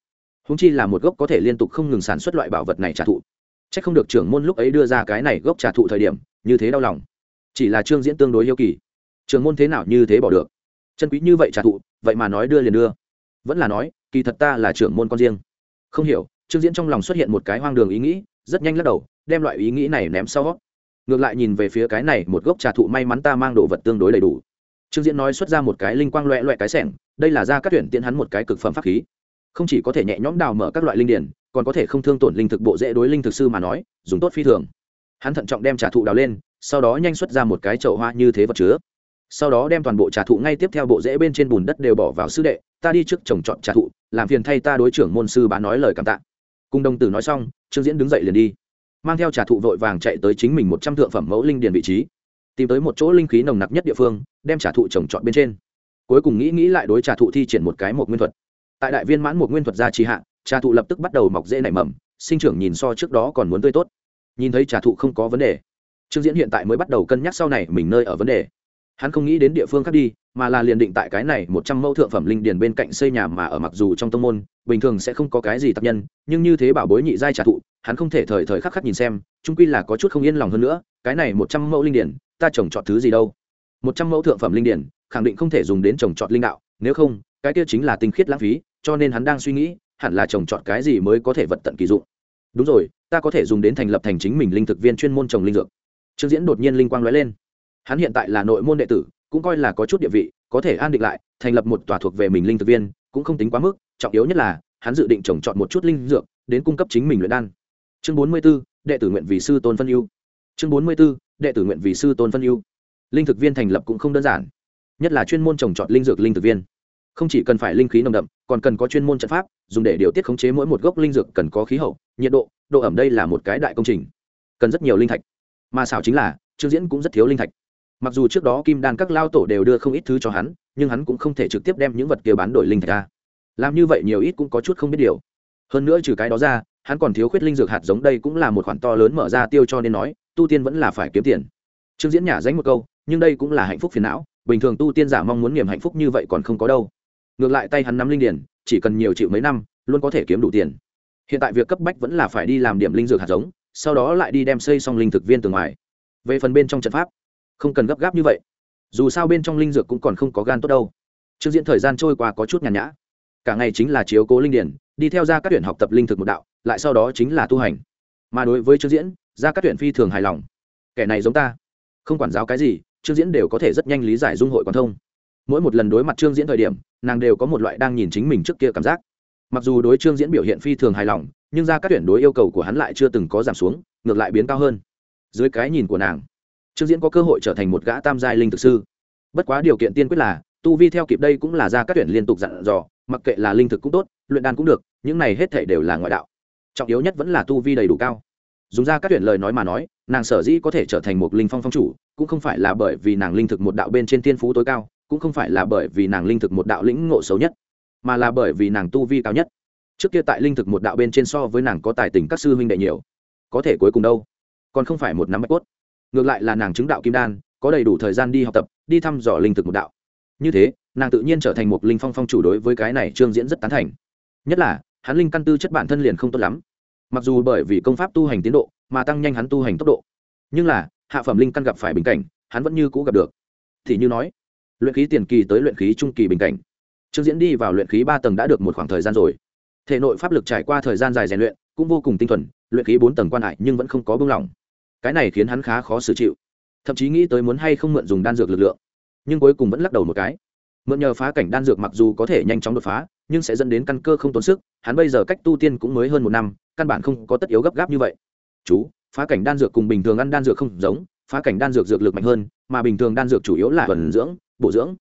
Speaker 1: Húng chi là một gốc có thể liên tục không ngừng sản xuất loại bảo vật này trả thụ c h ắ c không được trưởng môn lúc ấy đưa ra cái này gốc trả thụ thời điểm, như thế đau lòng. Chỉ là trương diễn tương đối yêu kỳ. Trưởng môn thế nào như thế bỏ được? Chân quý như vậy trả thụ vậy mà nói đưa liền đưa. Vẫn là nói, kỳ thật ta là trưởng môn con riêng. Không hiểu, trương diễn trong lòng xuất hiện một cái hoang đường ý nghĩ, rất nhanh lắc đầu, đem loại ý nghĩ này ném sau. Ngược lại nhìn về phía cái này, một gốc trà thụ may mắn ta mang đồ vật tương đối đầy đủ trương diễn nói xuất ra một cái linh quang loẹ loẹ cái sẻng, đây là ra các tuyển tiến hắn một cái cực phẩm pháp khí. Không chỉ có thể nhẹ nhõm đào mở các loại linh điển, còn có thể không thương tổn linh thực bộ dễ đối linh thực sư mà nói, dùng tốt phi thường. Hắn thận trọng đem trà thụ đào lên, sau đó nhanh xuất ra một cái chậu hoa như thế vật chứa. Sau đó đem toàn bộ trà thụ ngay tiếp theo bộ rễ bên trên bùn đất đều bỏ vào sư đệ, ta đi trước trồng trọt trà thụ, làm phiền thay ta đối trưởng môn sư bá nói lời cảm tạ. Cùng đồng tử nói xong, trương diễn đứng dậy liền đi, mang theo trà thụ vội vàng chạy tới chính mình một trăm thượng phẩm mẫu linh điền vị trí tìm tới một chỗ linh khí nồng nặc nhất địa phương, đem trà thụ trồng trọt bên trên. Cuối cùng nghĩ nghĩ lại đối trà thụ thi triển một cái một nguyên thuật. Tại đại viên mãn một nguyên thuật ra trì hạ trà thụ lập tức bắt đầu mọc dễ nảy mầm, sinh trưởng nhìn so trước đó còn muốn tươi tốt. Nhìn thấy trà thụ không có vấn đề. Trương diễn hiện tại mới bắt đầu cân nhắc sau này mình nơi ở vấn đề. Hắn không nghĩ đến địa phương khác đi, mà là liền định tại cái này một trăm mẫu thượng phẩm linh điền bên cạnh xây nhà mà ở mặc dù trong tông môn, bình thường sẽ không có cái gì tập nhân, nhưng như thế bảo bối nhị giai trả thụ, hắn không thể thời thời khắc khắc nhìn xem trung quy là có chút không yên lòng hơn nữa, cái này một trăm mẫu linh điền ta trồng trọt thứ gì đâu? Một trăm mẫu thượng phẩm linh điển, khẳng định không thể dùng đến trồng trọt linh đạo nếu không cái kia chính là tinh khiết lãng phí cho nên hắn đang suy nghĩ hẳn là trồng trọt cái gì mới có thể vật tận kỳ dụng. Đúng rồi ta có thể dùng đến thành lập thành chính mình linh thực viên chuyên môn trồng linh dược. Trương diễn đột nhiên linh quang lóe lên. Hắn hiện tại là nội môn đệ tử cũng coi là có chút địa vị có thể an định lại thành lập một tòa thuộc về mình linh thực viên cũng không tính quá mức trọng yếu nhất là hắn dự định trồng chọn một chút linh dược đến cung cấp chính mình luyện đan. Chương bốn mươi 44, đệ tử nguyện vì sư tôn phân ưu chương bốn mươi 44, đệ tử nguyện vì sư tôn phân ưu. Linh thực viên thành lập cũng không đơn giản. Nhất là chuyên môn trồng trọt linh dược linh thực viên. Không chỉ cần phải linh khí nồng đậm còn cần có chuyên môn trận pháp dùng để điều tiết khống chế mỗi một gốc linh dược cần có khí hậu nhiệt độ độ ẩm đây là một cái đại công trình. Cần rất nhiều linh thạch. Mà xảo chính là trương diễn cũng rất thiếu linh thạch. Mặc dù trước đó kim đan các lao tổ đều đưa không ít thứ cho hắn nhưng hắn cũng không thể trực tiếp đem những vật kia bán đổi linh thạch ra. Làm như vậy nhiều ít cũng có chút không biết điều. Hơn nữa trừ cái đó ra hắn còn thiếu khuyết linh dược hạt giống đây cũng là một khoản to lớn mở ra tiêu cho nên nói tu tiên vẫn là phải kiếm tiền. Trương diễn nhả dánh một câu, nhưng đây cũng là hạnh phúc phiền não, bình thường tu tiên giả mong muốn niềm hạnh phúc như vậy còn không có đâu. Ngược lại tay hắn nắm linh điển chỉ cần nhiều chịu mấy năm, luôn có thể kiếm đủ tiền. Hiện tại việc cấp bách vẫn là phải đi làm điểm linh dược hạt giống, sau đó lại đi đem xây xong linh thực viên từ ngoài. Về phần bên trong trận pháp, không cần gấp gáp như vậy. Dù sao bên trong linh dược cũng còn không có gan tốt đâu. Trương diễn thời gian trôi qua có chút nhàn nhã. Cả ngày chính là chiếu cố linh điển đi theo ra các tuyển học tập linh thực một đạo, lại sau đó chính là tu hành. Mà đối với trương diễn ra các tuyển phi thường hài lòng. Kẻ này giống ta. Không quản giáo cái gì, trương diễn đều có thể rất nhanh lý giải dung hội quan thông. Mỗi một lần đối mặt trương diễn thời điểm, nàng đều có một loại đang nhìn chính mình trước kia cảm giác. Mặc dù đối trương diễn biểu hiện phi thường hài lòng, nhưng ra các tuyển đối yêu cầu của hắn lại chưa từng có giảm xuống, ngược lại biến cao hơn. Dưới cái nhìn của nàng, trương diễn có cơ hội trở thành một gã tam giai linh thực sư. Bất quá điều kiện tiên quyết là, tu vi theo kịp đây cũng là ra các tuyển liên tục dặn dò, mặc kệ là linh thực cũng tốt, luyện đan cũng được, những này hết thể đều là ngoại đạo. Trọng yếu nhất vẫn là tu vi đầy đủ cao dùng ra các tuyển lời nói mà nói, nàng sở dĩ có thể trở thành một linh phong phong chủ, cũng không phải là bởi vì nàng linh thực một đạo bên trên thiên phú tối cao, cũng không phải là bởi vì nàng linh thực một đạo lĩnh ngộ xấu nhất, mà là bởi vì nàng tu vi cao nhất. Trước kia tại linh thực một đạo bên trên so với nàng có tài tình các sư huynh đệ nhiều, có thể cuối cùng đâu? Còn không phải một nắm bạch cốt. Ngược lại là nàng chứng đạo kim đan, có đầy đủ thời gian đi học tập, đi thăm dò linh thực một đạo. Như thế, nàng tự nhiên trở thành một linh phong phong chủ đối với cái này trương diễn rất tán thành. Nhất là, hắn linh căn tư chất bản thân liền không tốt lắm mặc dù bởi vì công pháp tu hành tiến độ mà tăng nhanh hắn tu hành tốc độ, nhưng là, hạ phẩm linh căn gặp phải bình cảnh, hắn vẫn như cũ gặp được. Thì như nói, luyện khí tiền kỳ tới luyện khí trung kỳ bình cảnh. Trương diễn đi vào luyện khí ba tầng đã được một khoảng thời gian rồi. Thể nội pháp lực trải qua thời gian dài rèn luyện, cũng vô cùng tinh thuần, luyện khí bốn tầng quan hại nhưng vẫn không có bưng lỏng. Cái này khiến hắn khá khó xử chịu. Thậm chí nghĩ tới muốn hay không mượn dùng đan dược lực lượng, nhưng cuối cùng vẫn lắc đầu một cái mượn nhờ phá cảnh đan dược mặc dù có thể nhanh chóng đột phá, nhưng sẽ dẫn đến căn cơ không tốn sức, hắn bây giờ cách tu tiên cũng mới hơn một năm, căn bản không có tất yếu gấp gáp như vậy. Chú, phá cảnh đan dược cùng bình thường ăn đan dược không giống, phá cảnh đan dược dược lực mạnh hơn, mà bình thường đan dược chủ yếu là thuần dưỡng, bổ dưỡng.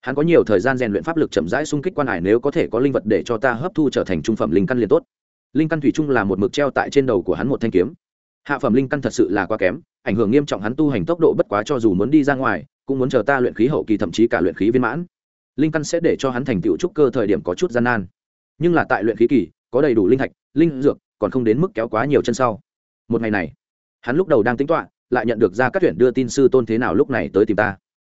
Speaker 1: Hắn có nhiều thời gian rèn luyện pháp lực chậm rãi xung kích quan hải, nếu có thể có linh vật để cho ta hấp thu trở thành trung phẩm linh căn liền tốt. Linh căn thủy chung là một mực treo tại trên đầu của hắn một thanh kiếm. Hạ phẩm linh căn thật sự là quá kém, ảnh hưởng nghiêm trọng hắn tu hành tốc độ bất quá cho dù muốn đi ra ngoài, cũng muốn chờ ta luyện khí hậu kỳ thậm chí cả luyện khí viên mãn linh căn sẽ để cho hắn thành tựu trúc cơ thời điểm có chút gian nan. Nhưng là tại luyện khí kỳ, có đầy đủ linh thạch, linh dược, còn không đến mức kéo quá nhiều chân sau. Một ngày này, hắn lúc đầu đang tính toạ lại nhận được ra các tuyển đưa tin sư tôn thế nào lúc này tới tìm ta.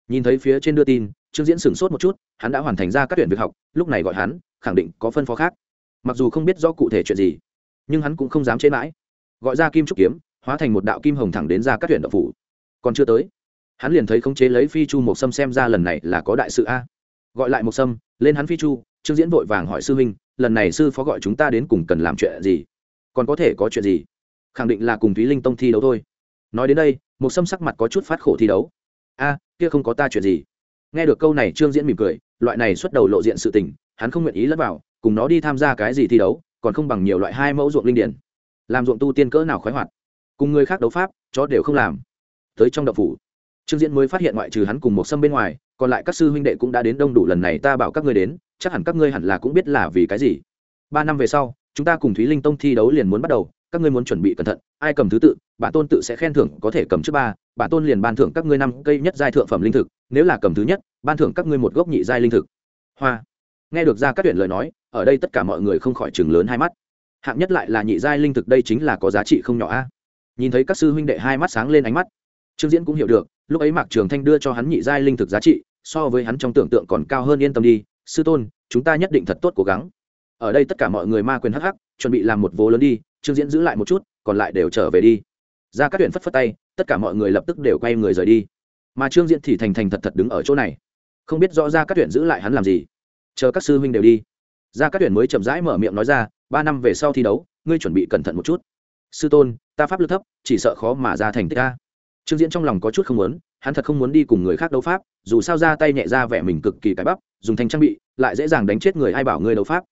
Speaker 1: Nhìn thấy phía trên đưa tin, trương diễn sửng sốt một chút, hắn đã hoàn thành ra các tuyển việc học, lúc này gọi hắn, khẳng định có phân phó khác. Mặc dù không biết do cụ thể chuyện gì, nhưng hắn cũng không dám chế mãi. Gọi ra kim trúc kiếm, hóa thành một đạo kim hồng thẳng đến ra các tuyển đậu phủ. Còn chưa tới, hắn liền thấy khống chế lấy phi chu một sâm xem ra lần này là có đại sự a gọi lại một sâm, lên hắn phi chu, trương diễn vội vàng hỏi sư huynh, lần này sư phó gọi chúng ta đến cùng cần làm chuyện gì? Còn có thể có chuyện gì? Khẳng định là cùng thúy linh tông thi đấu thôi. Nói đến đây, một sâm sắc mặt có chút phát khổ thi đấu. A, kia không có ta chuyện gì. Nghe được câu này trương diễn mỉm cười, loại này xuất đầu lộ diện sự tình, hắn không nguyện ý lẫn vào, cùng nó đi tham gia cái gì thi đấu, còn không bằng nhiều loại hai mẫu ruộng linh điển. Làm ruộng tu tiên cỡ nào khoái hoạt. Cùng người khác đấu pháp, chó đều không làm. Tới trong đậu phủ trương diễn mới phát hiện ngoại trừ hắn cùng một sâm bên ngoài, còn lại các sư huynh đệ cũng đã đến đông đủ lần này ta bảo các ngươi đến, chắc hẳn các ngươi hẳn là cũng biết là vì cái gì. Ba năm về sau, chúng ta cùng thúy linh tông thi đấu liền muốn bắt đầu, các ngươi muốn chuẩn bị cẩn thận, ai cầm thứ tự bản tôn tự sẽ khen thưởng có thể cầm trước ba bản tôn liền ban thưởng các ngươi năm cây nhất giai thượng phẩm linh thực, nếu là cầm thứ nhất, ban thưởng các ngươi một gốc nhị giai linh thực. Hoa. Nghe được ra các tuyển lời nói, ở đây tất cả mọi người không khỏi chừng lớn hai mắt. Hạng nhất lại là nhị giai linh thực đây chính là có giá trị không nhỏ a. Nhìn thấy các sư huynh đệ hai mắt sáng lên ánh mắt, trương diễn cũng hiểu được lúc ấy mạc trường thanh đưa cho hắn nhị giai linh thực giá trị, so với hắn trong tưởng tượng còn cao hơn yên tâm đi. Sư tôn, chúng ta nhất định thật tốt cố gắng. Ở đây tất cả mọi người ma quyền hắc hắc, chuẩn bị làm một vố lớn đi, trương diễn giữ lại một chút, còn lại đều trở về đi. Ra các huyện phất phất tay, tất cả mọi người lập tức đều quay người rời đi. Mà trương diễn thì thành thành thật thật đứng ở chỗ này. Không biết rõ ra các huyện giữ lại hắn làm gì. Chờ các sư huynh đều đi. Ra các huyện mới chậm rãi mở miệng nói ra, ba năm về sau thi đấu, ngươi chuẩn bị cẩn thận một chút. Sư tôn, ta pháp lực thấp, chỉ sợ khó mà ra thành tích ta trương diễn trong lòng có chút không muốn, hắn thật không muốn đi cùng người khác đấu pháp, dù sao ra tay nhẹ ra vẻ mình cực kỳ cái bắp, dùng thành trang bị, lại dễ dàng đánh chết người ai bảo ngươi đấu pháp.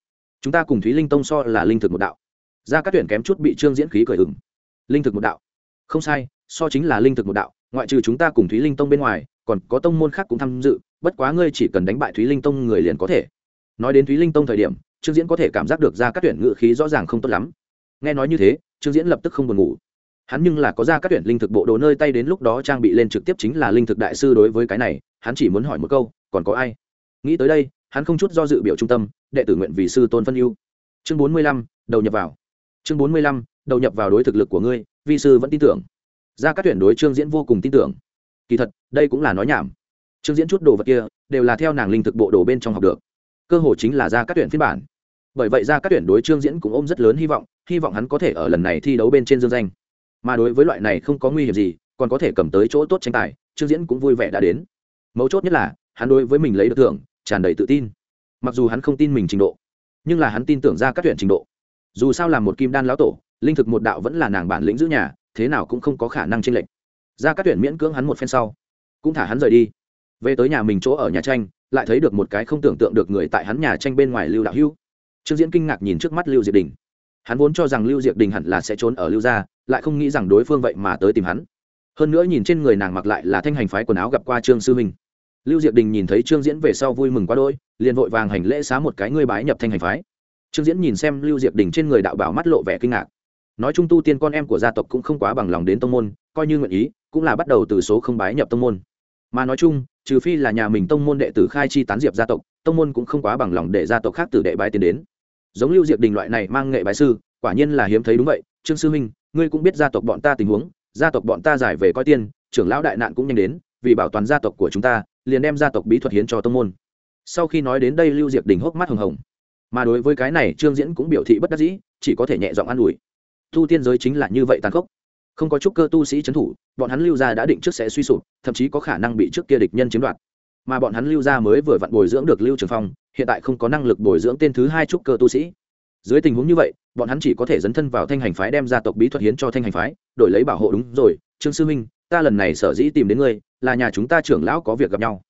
Speaker 1: Chúng ta cùng thúy linh tông so là linh thực một đạo. Ra các tuyển kém chút bị trương diễn khí cười ừng linh thực một đạo? Không sai, so chính là linh thực một đạo, ngoại trừ chúng ta cùng thúy linh tông bên ngoài, còn có tông môn khác cũng tham dự, bất quá ngươi chỉ cần đánh bại thúy linh tông người liền có thể. Nói đến thúy linh tông thời điểm, trương diễn có thể cảm giác được ra các tuyển ngự khí rõ ràng không tốt lắm. Nghe nói như thế, trương diễn lập tức không buồn ngủ hắn nhưng là có ra các tuyển linh thực bộ đồ nơi tay đến lúc đó trang bị lên trực tiếp chính là linh thực đại sư đối với cái này, hắn chỉ muốn hỏi một câu, còn có ai? Nghĩ tới đây, hắn không chút do dự biểu trung tâm, đệ tử nguyện vì sư tôn phân ưu. Chương bốn mươi lăm, đầu nhập vào. Chương bốn mươi lăm, đầu nhập vào đối thực lực của ngươi, vi sư vẫn tin tưởng. Ra các tuyển đối trương diễn vô cùng tin tưởng. Kỳ thật, đây cũng là nói nhảm. Trương diễn chút đồ vật kia, đều là theo nàng linh thực bộ đồ bên trong học được. Cơ hội chính là ra các tuyển phiên bản. Bởi vậy ra các tuyển đối trương diễn cũng ôm rất lớn hy vọng hy vọng hắn có thể ở lần này thi đấu bên trên dương danh mà đối với loại này không có nguy hiểm gì, còn có thể cầm tới chỗ tốt tranh tài, trương diễn cũng vui vẻ đã đến. Mấu chốt nhất là, hắn đối với mình lấy được thưởng, tràn đầy tự tin. Mặc dù hắn không tin mình trình độ, nhưng là hắn tin tưởng ra các tuyển trình độ. Dù sao là một kim đan lão tổ, linh thực một đạo vẫn là nàng bản lĩnh giữ nhà, thế nào cũng không có khả năng tranh lệch. Ra các tuyển miễn cưỡng hắn một phen sau, cũng thả hắn rời đi. Về tới nhà mình chỗ ở nhà tranh, lại thấy được một cái không tưởng tượng được người tại hắn nhà tranh bên ngoài lưu đạo hữu trương diễn kinh ngạc nhìn trước mắt lưu diệp đình hắn vốn cho rằng lưu diệp đình hẳn là sẽ trốn ở lưu gia, lại không nghĩ rằng đối phương vậy mà tới tìm hắn. Hơn nữa nhìn trên người nàng mặc lại là thanh hành phái quần áo gặp qua trương sư minh. Lưu diệp đình nhìn thấy trương diễn về sau vui mừng quá đôi liền vội vàng hành lễ xá một cái ngươi bái nhập thanh hành phái. Trương diễn nhìn xem lưu diệp đình trên người đạo bảo mắt lộ vẻ kinh ngạc. Nói chung tu tiên con em của gia tộc cũng không quá bằng lòng đến tông môn, coi như nguyện ý, cũng là bắt đầu từ số không bái nhập tông môn. Mà nói chung, trừ phi là nhà mình tông môn đệ tử khai chi tán diệp gia tộc, tông môn cũng không quá bằng lòng để gia tộc khác từ đệ bái tiến đến giống lưu diệp đình loại này mang nghệ bái sư, quả nhiên là hiếm thấy đúng vậy. Trương sư minh, ngươi cũng biết gia tộc bọn ta tình huống, gia tộc bọn ta giải về coi tiên, trưởng lão đại nạn cũng nhanh đến, vì bảo toàn gia tộc của chúng ta, liền đem gia tộc bí thuật hiến cho tông môn. Sau khi nói đến đây lưu diệp đình hốc mắt hồng hồng. Mà đối với cái này, trương diễn cũng biểu thị bất đắc dĩ, chỉ có thể nhẹ giọng an ủi. Tu tiên giới chính là như vậy tàn khốc. Không có chút cơ tu sĩ trấn thủ, bọn hắn lưu gia đã định trước sẽ suy sụp, thậm chí có khả năng bị trước kia địch nhân chiếm đoạt mà bọn hắn lưu gia mới vừa vặn bồi dưỡng được lưu trường phong, hiện tại không có năng lực bồi dưỡng tên thứ hai trúc cơ tu sĩ. Dưới tình huống như vậy, bọn hắn chỉ có thể dấn thân vào thanh hành phái đem gia tộc bí thuật hiến cho thanh hành phái, đổi lấy bảo hộ đúng rồi, trương sư minh, ta lần này sở dĩ tìm đến ngươi, là nhà chúng ta trưởng lão có việc gặp nhau.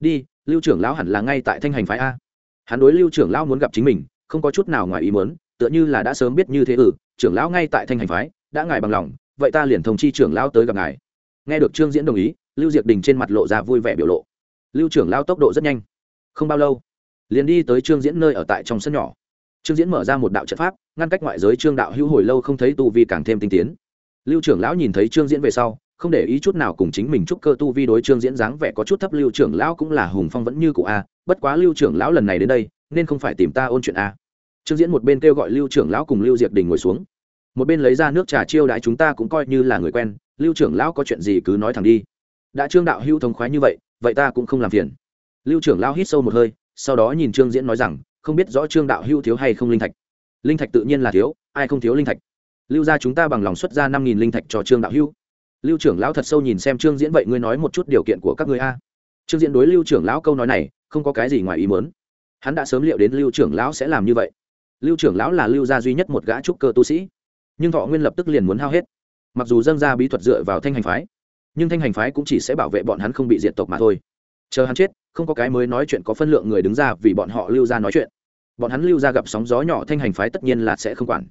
Speaker 1: Đi, lưu trưởng lão hẳn là ngay tại thanh hành phái a. Hắn đối lưu trưởng lão muốn gặp chính mình, không có chút nào ngoài ý muốn, tựa như là đã sớm biết như thế ừ trưởng lão ngay tại thanh hành phái, đã ngài bằng lòng, vậy ta liền thông chi trưởng lão tới gặp ngài. Nghe được trương diễn đồng ý, lưu diệc đình trên mặt lộ ra vui vẻ biểu lộ lưu trưởng lão tốc độ rất nhanh. Không bao lâu, liền đi tới trương diễn nơi ở tại trong sân nhỏ. Trương diễn mở ra một đạo trận pháp, ngăn cách ngoại giới trương đạo hữu hồi lâu không thấy tu vi càng thêm tinh tiến. Lưu trưởng lão nhìn thấy trương diễn về sau, không để ý chút nào cùng chính mình chúc cơ tu vi đối trương diễn dáng vẻ có chút thấp, lưu trưởng lão cũng là hùng phong vẫn như cụ a, bất quá lưu trưởng lão lần này đến đây, nên không phải tìm ta ôn chuyện a. Trương diễn một bên kêu gọi lưu trưởng lão cùng lưu diệp đình ngồi xuống. Một bên lấy ra nước trà chiêu đãi chúng ta cũng coi như là người quen, lưu trưởng lão có chuyện gì cứ nói thẳng đi. Đã trương đạo hưu thống khoái như vậy vậy ta cũng không làm phiền. Lưu trưởng lao hít sâu một hơi, sau đó nhìn trương diễn nói rằng, không biết rõ trương đạo hưu thiếu hay không linh thạch. Linh thạch tự nhiên là thiếu, ai không thiếu linh thạch? Lưu ra chúng ta bằng lòng xuất ra năm nghìn linh thạch cho trương đạo hưu lưu trưởng lão thật sâu nhìn xem trương diễn, vậy ngươi nói một chút điều kiện của các ngươi a. Trương diễn đối lưu trưởng lão câu nói này, không có cái gì ngoài ý mớn hắn đã sớm liệu đến lưu trưởng lão sẽ làm như vậy. Lưu trưởng lão là lưu gia duy nhất một gã trúc cơ tu sĩ. Nhưng thọ nguyên lập tức liền muốn hao hết. Mặc dù dân gia bí thuật dựa vào thanh hành phái nhưng thanh hành phái cũng chỉ sẽ bảo vệ bọn hắn không bị diệt tộc mà thôi. Chờ hắn chết, không có cái mới nói chuyện có phân lượng người đứng ra vì bọn họ lưu ra nói chuyện. Bọn hắn lưu ra gặp sóng gió nhỏ thanh hành phái tất nhiên là sẽ không quản.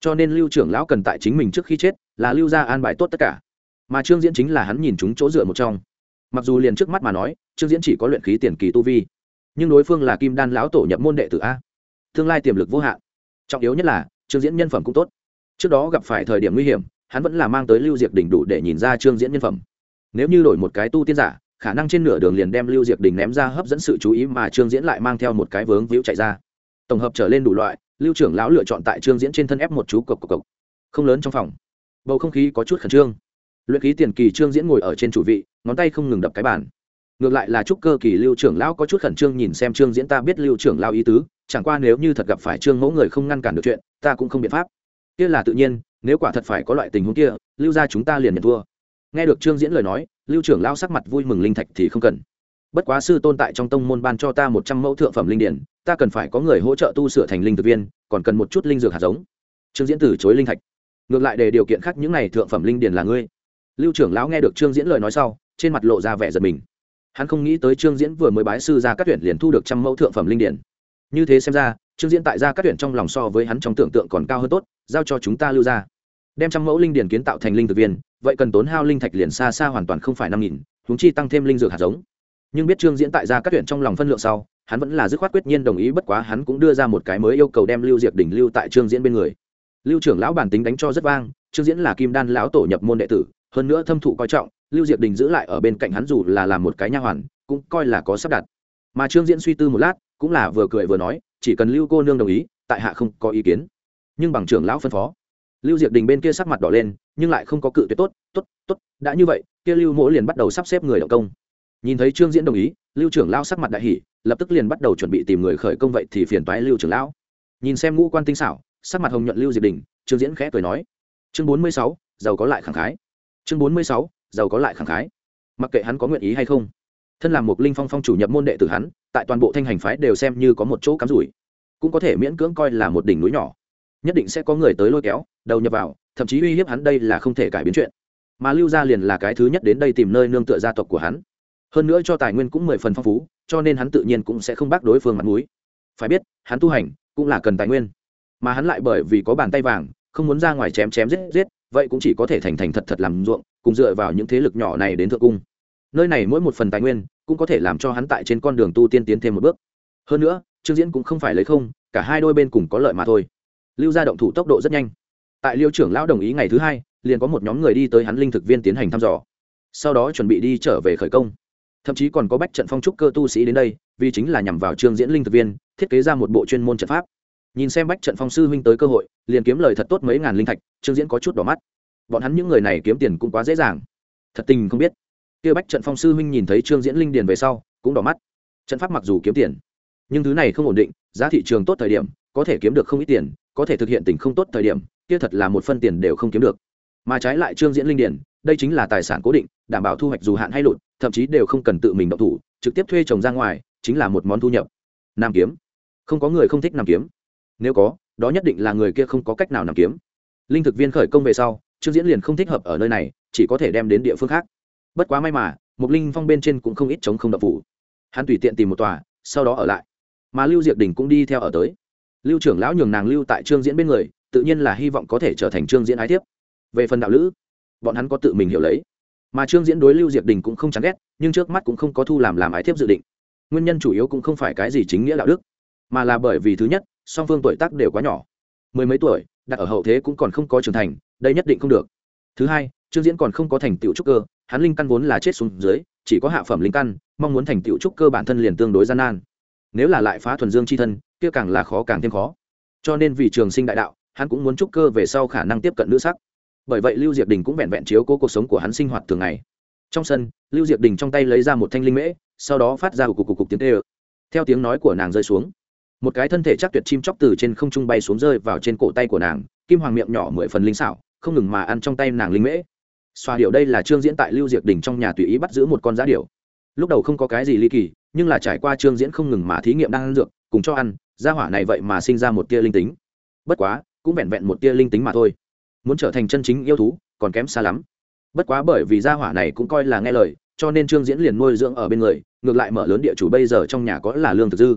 Speaker 1: Cho nên lưu trưởng lão cần tại chính mình trước khi chết là lưu ra an bài tốt tất cả. Mà trương diễn chính là hắn nhìn chúng chỗ dựa một trong. Mặc dù liền trước mắt mà nói, trương diễn chỉ có luyện khí tiền kỳ tu vi, nhưng đối phương là kim đan lão tổ nhập môn đệ tử a. Tương lai tiềm lực vô hạn. Trọng yếu nhất là, trương diễn nhân phẩm cũng tốt. Trước đó gặp phải thời điểm nguy hiểm hắn vẫn là mang tới lưu diệp đỉnh đủ để nhìn ra trương diễn nhân phẩm. Nếu như đổi một cái tu tiên giả, khả năng trên nửa đường liền đem lưu diệp đình ném ra hấp dẫn sự chú ý mà trương diễn lại mang theo một cái vướng víu chạy ra. Tổng hợp trở lên đủ loại, lưu trưởng lão lựa chọn tại trương diễn trên thân ép một chú cộc cộc cộc. Không lớn trong phòng. Bầu không khí có chút khẩn trương. Luyện khí tiền kỳ trương diễn ngồi ở trên chủ vị, ngón tay không ngừng đập cái bàn. Ngược lại là chúc cơ kỳ lưu trưởng lão có chút khẩn trương nhìn xem trương diễn ta biết lưu trưởng lão ý tứ, chẳng qua nếu như thật gặp phải trương mẫu người không ngăn cản được chuyện, ta cũng không biện pháp. Kia là tự nhiên nếu quả thật phải có loại tình huống kia, lưu ra chúng ta liền nhận thua. Nghe được trương diễn lời nói, lưu trưởng lao sắc mặt vui mừng linh thạch thì không cần. Bất quá sư tôn tại trong tông môn ban cho ta một trăm mẫu thượng phẩm linh điển, ta cần phải có người hỗ trợ tu sửa thành linh thực viên, còn cần một chút linh dược hạt giống. Trương diễn từ chối linh thạch. Ngược lại để điều kiện khác những n à y thượng phẩm linh điển là ngươi. Lưu trưởng lão nghe được trương diễn lời nói sau, trên mặt lộ ra vẻ giật mình. Hắn không nghĩ tới trương diễn vừa mới bái sư ra các tuyển liền thu được trăm mẫu thượng phẩm linh điển. Như thế xem ra trương diễn tại gia các tuyển trong lòng so với hắn trong tưởng tượng còn cao hơn tốt, giao cho chúng ta lưu ra. Đem trăm mẫu linh điển kiến tạo thành linh thực viên, vậy cần tốn hao linh thạch liền xa xa hoàn toàn không phải năm nghìn húng chi tăng thêm linh dược hạt giống. Nhưng biết trương diễn tại gia các tuyển trong lòng phân lượng sau, hắn vẫn là dứt khoát quyết nhiên đồng ý, bất quá hắn cũng đưa ra một cái mới yêu cầu đem lưu diệp đỉnh lưu tại trương diễn bên người. Lưu trưởng lão bản tính đánh cho rất vang, trương diễn là kim đan lão tổ nhập môn đệ tử, hơn nữa thâm thụ coi trọng, lưu diệp đình giữ lại ở bên cạnh hắn dù là làm một cái nha hoàn, cũng coi là có sắp đặt. Mà trương diễn suy tư một lát, cũng là vừa cười vừa nói chỉ cần lưu cô nương đồng ý, tại hạ không có ý kiến. Nhưng bằng trưởng lão phân phó, lưu diệp đình bên kia sắc mặt đỏ lên, nhưng lại không có cự tuyệt tốt tốt tốt, đã như vậy, kia lưu mỗ liền bắt đầu sắp xếp người động công. Nhìn thấy trương diễn đồng ý, lưu trưởng lao sắc mặt đại hỷ lập tức liền bắt đầu chuẩn bị tìm người khởi công vậy thì phiền toái lưu trưởng lão. Nhìn xem ngũ quan tinh xảo, sắc mặt hồng nhuận lưu diệp đình, trương diễn khẽ cười nói, chương bốn mươi sáu, giàu có lại khẳng khái. Chương bốn mươi sáu, giàu có lại khẳng khái. Mặc kệ hắn có nguyện ý hay không thân làm một linh phong phong chủ nhập môn đệ tử hắn, tại toàn bộ thanh hành phái đều xem như có một chỗ cắm rủi, cũng có thể miễn cưỡng coi là một đỉnh núi nhỏ. Nhất định sẽ có người tới lôi kéo, đầu nhập vào, thậm chí uy hiếp hắn đây là không thể cải biến chuyện. Mà lưu gia liền là cái thứ nhất đến đây tìm nơi nương tựa gia tộc của hắn. Hơn nữa cho tài nguyên cũng mười phần phong phú, cho nên hắn tự nhiên cũng sẽ không bác đối phương mặt mũi. Phải biết, hắn tu hành cũng là cần tài nguyên. Mà hắn lại bởi vì có bàn tay vàng, không muốn ra ngoài chém chém giết giết, vậy cũng chỉ có thể thành thành thật thật làm ruộng, cùng dựa vào những thế lực nhỏ này đến thượng cung nơi này mỗi một phần tài nguyên cũng có thể làm cho hắn tại trên con đường tu tiên tiến thêm một bước. Hơn nữa, trương diễn cũng không phải lấy không, cả hai đôi bên cùng có lợi mà thôi. Lưu gia động thủ tốc độ rất nhanh. Tại liêu trưởng lão đồng ý ngày thứ hai, liền có một nhóm người đi tới hắn linh thực viên tiến hành thăm dò. Sau đó chuẩn bị đi trở về khởi công. Thậm chí còn có bách trận phong trúc cơ tu sĩ đến đây, vì chính là nhằm vào trương diễn linh thực viên, thiết kế ra một bộ chuyên môn trận pháp. Nhìn xem bách trận phong sư huynh tới cơ hội, liền kiếm lời thật tốt mấy ngàn linh thạch, trương diễn có chút đỏ mắt. Bọn hắn những người này kiếm tiền cũng quá dễ dàng. Thật tình không biết kia bách trận phong sư huynh nhìn thấy trương diễn linh điền về sau, cũng đỏ mắt. Trận pháp mặc dù kiếm tiền, nhưng thứ này không ổn định, giá thị trường tốt thời điểm, có thể kiếm được không ít tiền, có thể thực hiện tình không tốt thời điểm, kia thật là một phân tiền đều không kiếm được. Mà trái lại trương diễn linh điền, đây chính là tài sản cố định, đảm bảo thu hoạch dù hạn hay lụt, thậm chí đều không cần tự mình động thủ, trực tiếp thuê chồng ra ngoài, chính là một món thu nhập. Nam kiếm. Không có người không thích nam kiếm. Nếu có, đó nhất định là người kia không có cách nào nam kiếm. Linh thực viên khởi công về sau, trương diễn liền không thích hợp ở nơi này, chỉ có thể đem đến địa phương khác bất quá may mà mục linh phong bên trên cũng không ít chống không đập phủ hắn tùy tiện tìm một tòa, sau đó ở lại. Mà lưu diệp đình cũng đi theo ở tới. Lưu trưởng lão nhường nàng lưu tại trương diễn bên người, tự nhiên là hy vọng có thể trở thành trương diễn ái thiếp. Về phần đạo lữ, bọn hắn có tự mình hiểu lấy. Mà trương diễn đối lưu diệp đình cũng không chán ghét, nhưng trước mắt cũng không có thu làm làm ái thiếp dự định. Nguyên nhân chủ yếu cũng không phải cái gì chính nghĩa đạo đức, mà là bởi vì thứ nhất, song phương tuổi tác đều quá nhỏ. Mười mấy tuổi, đặt ở hậu thế cũng còn không có trưởng thành, đây nhất định không được. Thứ hai trương diễn còn không có thành tựu trúc cơ, hắn linh căn vốn là chết xuống dưới, chỉ có hạ phẩm linh căn, mong muốn thành tựu trúc cơ bản thân liền tương đối gian nan. Nếu là lại phá thuần dương chi thân, kia càng là khó càng thêm khó. Cho nên vì trường sinh đại đạo, hắn cũng muốn trúc cơ về sau khả năng tiếp cận nữ sắc. Bởi vậy lưu diệp đình cũng vẹn vẹn chiếu cố cuộc sống của hắn sinh hoạt thường ngày. Trong sân, lưu diệp đình trong tay lấy ra một thanh linh mễ, sau đó phát ra cục cục cục tiếng tê theo tiếng nói của nàng rơi xuống, một cái thân thể chắc tuyệt chim chóc từ trên không trung bay xuống rơi vào trên cổ tay của nàng, kim hoàng miệng nhỏ mười phần linh xảo, không ngừng mà ăn trong tay nàng linh mễ xoa điệu đây là trương diễn tại lưu diệc đỉnh trong nhà tùy ý bắt giữ một con giá điệu lúc đầu không có cái gì ly kỳ, nhưng là trải qua trương diễn không ngừng mà thí nghiệm đang ăn dược, cùng cho ăn, gia hỏa này vậy mà sinh ra một tia linh tính. Bất quá, cũng vẹn vẹn một tia linh tính mà thôi. Muốn trở thành chân chính yêu thú, còn kém xa lắm. Bất quá bởi vì gia hỏa này cũng coi là nghe lời, cho nên trương diễn liền nuôi dưỡng ở bên người, ngược lại mở lớn địa chủ bây giờ trong nhà có là lương thực dư.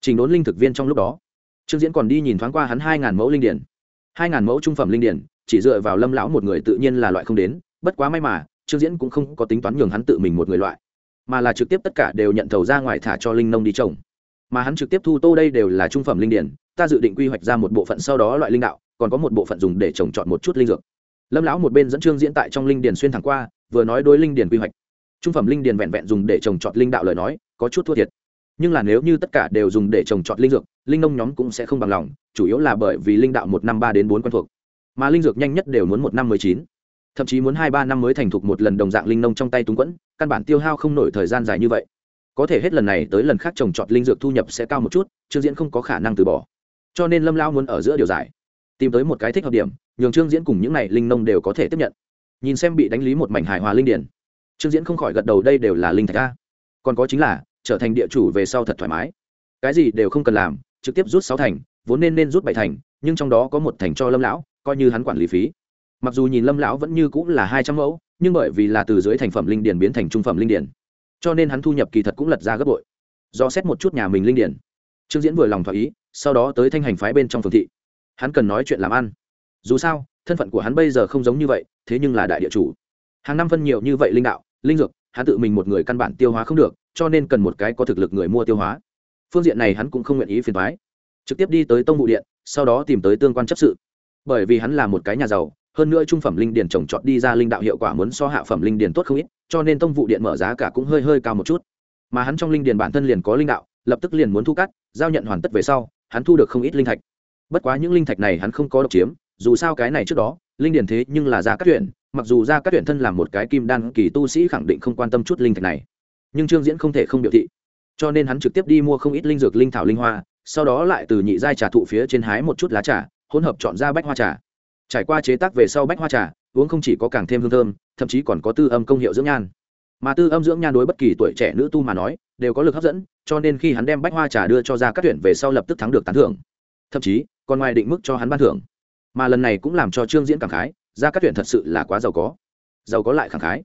Speaker 1: Trình đốn linh thực viên trong lúc đó, trương diễn còn đi nhìn thoáng qua hắn hai ngàn mẫu linh điển. Hai ngàn mẫu trung phẩm linh điển, chỉ dựa vào lâm lão một người tự nhiên là loại không đến bất quá may mà, trương diễn cũng không có tính toán nhường hắn tự mình một người loại, mà là trực tiếp tất cả đều nhận thầu ra ngoài thả cho linh nông đi trồng. Mà hắn trực tiếp thu tô đây đều là trung phẩm linh điển, ta dự định quy hoạch ra một bộ phận sau đó loại linh đạo, còn có một bộ phận dùng để trồng trọt một chút linh dược. Lâm lão một bên dẫn trương diễn tại trong linh điền xuyên thẳng qua, vừa nói đối linh điền quy hoạch. Trung phẩm linh điền vẹn vẹn dùng để trồng trọt linh đạo lời nói, có chút thua thiệt. Nhưng là nếu như tất cả đều dùng để trồng trọt linh dược, linh nông nhóm cũng sẽ không bằng lòng, chủ yếu là bởi vì linh đạo một năm ba đến bốn quen thuộc. Mà linh dược nhanh nhất đều muốn một năm mười chín thậm chí muốn hai ba năm mới thành thục một lần đồng dạng linh nông trong tay túng quẫn, căn bản tiêu hao không nổi thời gian dài như vậy. Có thể hết lần này tới lần khác trồng trọt linh dược thu nhập sẽ cao một chút, trương diễn không có khả năng từ bỏ. Cho nên lâm lao muốn ở giữa điều giải, tìm tới một cái thích hợp điểm, nhường trương diễn cùng những này linh nông đều có thể tiếp nhận. Nhìn xem bị đánh lý một mảnh hài hòa linh điển, trương diễn không khỏi gật đầu đây đều là linh thạch a. Còn có chính là, trở thành địa chủ về sau thật thoải mái. Cái gì đều không cần làm, trực tiếp rút sáu thành, vốn nên nên rút bảy thành, nhưng trong đó có một thành cho lâm lão, coi như hắn quản lý phí mặc dù nhìn lâm lão vẫn như cũng là hai trăm mẫu, nhưng bởi vì là từ dưới thành phẩm linh điển biến thành trung phẩm linh điển cho nên hắn thu nhập kỳ thật cũng lật ra gấp bội. Do xét một chút nhà mình linh điển trương diễn vừa lòng thỏa ý, sau đó tới thanh hành phái bên trong phường thị. Hắn cần nói chuyện làm ăn. Dù sao, thân phận của hắn bây giờ không giống như vậy, thế nhưng là đại địa chủ. Hàng năm phân nhiều như vậy linh đạo, linh dược, hắn tự mình một người căn bản tiêu hóa không được, cho nên cần một cái có thực lực người mua tiêu hóa. Phương diện này hắn cũng không nguyện ý phiền thoái trực tiếp đi tới tông vụ điện, sau đó tìm tới tương quan chấp sự. Bởi vì hắn là một cái nhà giàu hơn nữa trung phẩm linh điền trồng trọt đi ra linh đạo hiệu quả muốn so hạ phẩm linh điền tốt không ít, cho nên tông vụ điện mở giá cả cũng hơi hơi cao một chút. Mà hắn trong linh điền bản thân liền có linh đạo, lập tức liền muốn thu cắt, giao nhận hoàn tất về sau, hắn thu được không ít linh thạch. Bất quá những linh thạch này hắn không có độc chiếm, dù sao cái này trước đó, linh điền thế nhưng là ra các tuyển, mặc dù ra các tuyển thân làm một cái kim đan kỳ tu sĩ khẳng định không quan tâm chút linh thạch này. Nhưng trương diễn không thể không biểu thị. Cho nên hắn trực tiếp đi mua không ít linh dược linh thảo linh hoa, sau đó lại từ nhị giai trà thụ phía trên hái một chút lá trà, hỗn hợp chọn ra bách hoa trà trải qua chế tác về sau bách hoa trà, uống không chỉ có càng thêm hương thơm, thậm chí còn có tư âm công hiệu dưỡng nhan. Mà tư âm dưỡng nhan đối bất kỳ tuổi trẻ nữ tu mà nói, đều có lực hấp dẫn, cho nên khi hắn đem bách hoa trà đưa cho ra các tuyển về sau lập tức thắng được tán thưởng. Thậm chí, còn ngoài định mức cho hắn ban thưởng. Mà lần này cũng làm cho trương diễn cảm khái, ra các tuyển thật sự là quá giàu có. Giàu có lại cảm khái.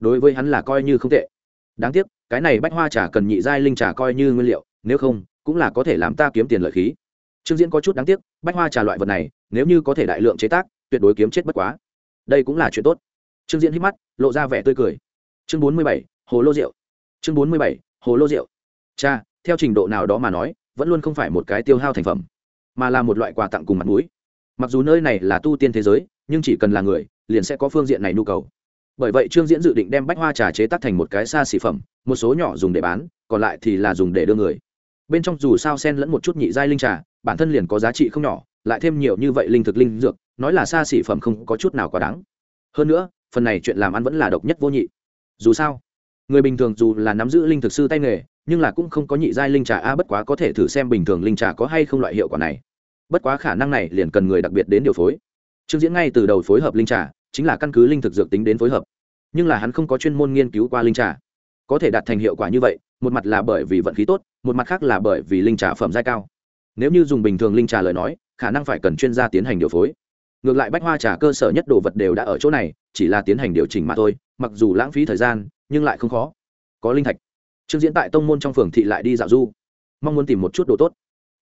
Speaker 1: Đối với hắn là coi như không tệ. Đáng tiếc, cái này bách hoa trà cần nhị giai linh trà coi như nguyên liệu, nếu không, cũng là có thể làm ta kiếm tiền lợi khí trương diễn có chút đáng tiếc, bách hoa trà loại vật này, nếu như có thể đại lượng chế tác, tuyệt đối kiếm chết bất quá. Đây cũng là chuyện tốt. Trương diễn hít mắt, lộ ra vẻ tươi cười. Chương bốn mươi bảy, hồ lô rượu. Chương bốn mươi bảy, hồ lô rượu. Cha, theo trình độ nào đó mà nói, vẫn luôn không phải một cái tiêu hao thành phẩm, mà là một loại quà tặng cùng mặt mũi. Mặc dù nơi này là tu tiên thế giới, nhưng chỉ cần là người, liền sẽ có phương diện này nhu cầu. Bởi vậy trương diễn dự định đem bách hoa trà chế tác thành một cái xa xỉ phẩm, một số nhỏ dùng để bán, còn lại thì là dùng để đưa người bên trong dù sao sen lẫn một chút nhị giai linh trà, bản thân liền có giá trị không nhỏ, lại thêm nhiều như vậy linh thực linh dược, nói là xa xỉ phẩm không có chút nào quá đáng. Hơn nữa, phần này chuyện làm ăn vẫn là độc nhất vô nhị. Dù sao, người bình thường dù là nắm giữ linh thực sư tay nghề, nhưng là cũng không có nhị giai linh trà a, bất quá có thể thử xem bình thường linh trà có hay không loại hiệu quả này. Bất quá khả năng này liền cần người đặc biệt đến điều phối. Trương diễn ngay từ đầu phối hợp linh trà, chính là căn cứ linh thực dược tính đến phối hợp. Nhưng là hắn không có chuyên môn nghiên cứu qua linh trà. Có thể đạt thành hiệu quả như vậy một mặt là bởi vì vận khí tốt, một mặt khác là bởi vì linh trà phẩm giai cao. Nếu như dùng bình thường linh trà lời nói, khả năng phải cần chuyên gia tiến hành điều phối. Ngược lại bách hoa trà cơ sở nhất đồ vật đều đã ở chỗ này, chỉ là tiến hành điều chỉnh mà thôi, mặc dù lãng phí thời gian, nhưng lại không khó. Có linh thạch. Trương diễn tại tông môn trong phường thị lại đi dạo du. Mong muốn tìm một chút đồ tốt.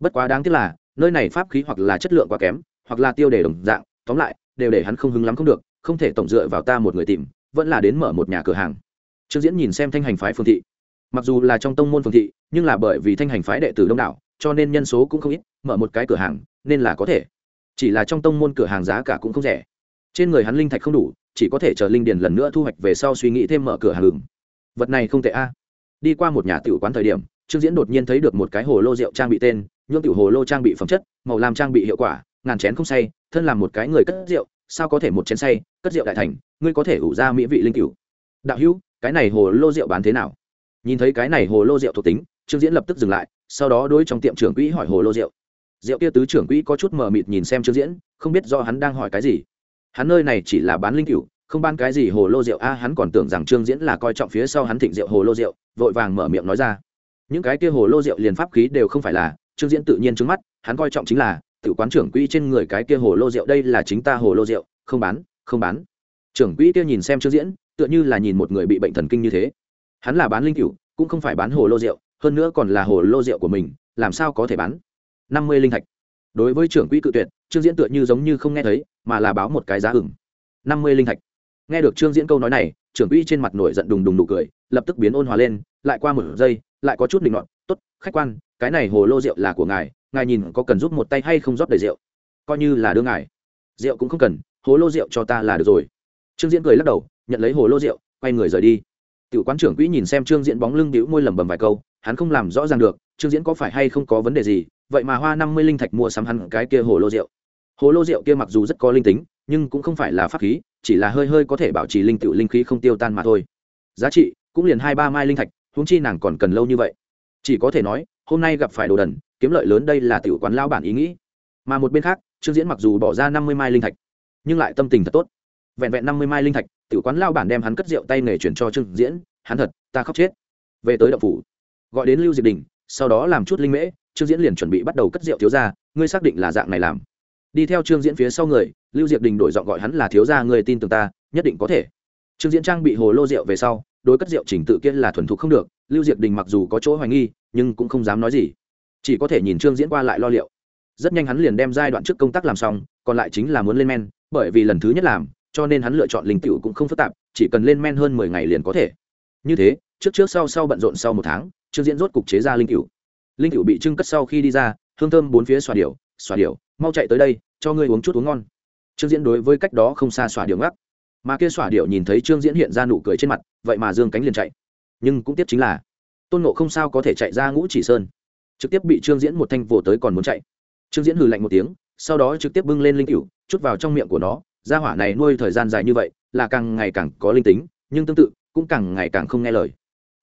Speaker 1: Bất quá đáng tiếc là, nơi này pháp khí hoặc là chất lượng quá kém, hoặc là tiêu đề đồng dạng, tóm lại, đều để hắn không hứng lắm không được, không thể tổng dựa vào ta một người tìm, vẫn là đến mở một nhà cửa hàng. Trương diễn nhìn xem thanh hành phái phương thị mặc dù là trong tông môn phường thị, nhưng là bởi vì thanh hành phái đệ tử đông đảo, cho nên nhân số cũng không ít, mở một cái cửa hàng, nên là có thể. Chỉ là trong tông môn cửa hàng giá cả cũng không rẻ. Trên người hắn linh thạch không đủ, chỉ có thể chờ linh điền lần nữa thu hoạch về sau suy nghĩ thêm mở cửa hàng ngừng vật này không tệ a. Đi qua một nhà tiểu quán thời điểm, trương diễn đột nhiên thấy được một cái hồ lô rượu trang bị tên nhuộm tiểu hồ lô trang bị phẩm chất, màu làm trang bị hiệu quả, ngàn chén không say, thân làm một cái người cất rượu, sao có thể một chén say, cất rượu đại thành, ngươi có thể ủ ra mỹ vị linh cửu. Đạo hữu, cái này hồ lô rượu bán thế nào? Nhìn thấy cái này hồ lô rượu thuộc tính, trương diễn lập tức dừng lại, sau đó đối trong tiệm trưởng quỹ hỏi hồ lô rượu. Rượu kia tứ trưởng quỹ có chút mờ mịt nhìn xem trương diễn, không biết do hắn đang hỏi cái gì. Hắn nơi này chỉ là bán linh cựu không ban cái gì hồ lô rượu. A, hắn còn tưởng rằng trương diễn là coi trọng phía sau hắn thịnh rượu hồ lô rượu, vội vàng mở miệng nói ra. Những cái kia hồ lô rượu liền pháp khí đều không phải là, trương diễn tự nhiên trước mắt, hắn coi trọng chính là, tự quán trưởng quỹ trên người cái kia hồ lô rượu đây là chính ta hồ lô rượu, không bán không bán. Trưởng quỹ kia nhìn xem trương diễn, tựa như là nhìn một người bị bệnh thần kinh như thế hắn là bán linh cựu cũng không phải bán hồ lô rượu, hơn nữa còn là hồ lô rượu của mình, làm sao có thể bán? Năm mươi linh thạch. Đối với trưởng quỹ cự tuyệt, trương diễn tựa như giống như không nghe thấy, mà là báo một cái giá hửng năm mươi linh thạch. Nghe được trương diễn câu nói này, trưởng quỹ trên mặt nổi giận đùng đùng nụ cười, lập tức biến ôn hòa lên, lại qua một giây, lại có chút định luận tốt, khách quan, cái này hồ lô rượu là của ngài ngài nhìn có cần giúp một tay hay không rót đầy rượu? Coi như là đưa ngài. Rượu cũng không cần, hồ lô rượu cho ta là được rồi. Trương diễn cười lắc đầu, nhận lấy hồ lô rượu, quay người rời đi tiểu quán trưởng quỹ nhìn xem trương diễn bóng lưng bĩu môi lẩm bẩm vài câu, hắn không làm rõ ràng được, trương diễn có phải hay không có vấn đề gì, vậy mà hoa năm mươi linh thạch mua sắm hắn cái kia hồ lô rượu. Hồ lô rượu kia mặc dù rất có linh tính, nhưng cũng không phải là pháp khí, chỉ là hơi hơi có thể bảo trì linh tự linh khí không tiêu tan mà thôi. Giá trị, cũng liền hai ba mai linh thạch, huống chi nàng còn cần lâu như vậy. Chỉ có thể nói, hôm nay gặp phải đồ đần, kiếm lợi lớn đây là tiểu quán lao bản ý nghĩ. Mà một bên khác, trương diễn mặc dù bỏ ra năm mươi mai linh thạch, nhưng lại tâm tình thật tốt. Vẹn vẹn năm mươi mai linh thạch tiểu quán lao bản đem hắn cất rượu tay nghề chuyển cho trương diễn hắn thật ta khóc chết. Về tới đậu phủ gọi đến lưu diệp đình sau đó làm chút linh mễ trương diễn liền chuẩn bị bắt đầu cất rượu thiếu gia, ngươi xác định là dạng này làm. Đi theo trương diễn phía sau người lưu diệp đình đổi giọng gọi hắn là thiếu gia người tin tưởng ta nhất định có thể. Trương diễn trang bị hồ lô rượu về sau đối cất rượu trình tự kia là thuần thục không được lưu diệp đình mặc dù có chỗ hoài nghi nhưng cũng không dám nói gì. Chỉ có thể nhìn trương diễn qua lại lo liệu. Rất nhanh hắn liền đem giai đoạn trước công tác làm xong còn lại chính là muốn lên men bởi vì lần thứ nhất làm cho nên hắn lựa chọn linh tiểu cũng không phức tạp, chỉ cần lên men hơn mười ngày liền có thể. Như thế, trước trước sau sau bận rộn sau một tháng, trương diễn rốt cục chế ra linh tiểu linh tiểu bị trưng cất sau khi đi ra, hương thơm bốn phía xòa điệu xòa điệu mau chạy tới đây, cho ngươi uống chút uống ngon. Trương diễn đối với cách đó không xa xòa điệu ngắc. Mà kia xòa điệu nhìn thấy trương diễn hiện ra nụ cười trên mặt, vậy mà dương cánh liền chạy. Nhưng cũng tiếp chính là, tôn nộ không sao có thể chạy ra ngũ chỉ sơn. Trực tiếp bị trương diễn một thanh vồ tới còn muốn chạy. Trương diễn hừ lạnh một tiếng, sau đó trực tiếp bưng lên linh cựu chút vào trong miệng của nó gia hỏa này nuôi thời gian dài như vậy, là càng ngày càng có linh tính, nhưng tương tự, cũng càng ngày càng không nghe lời.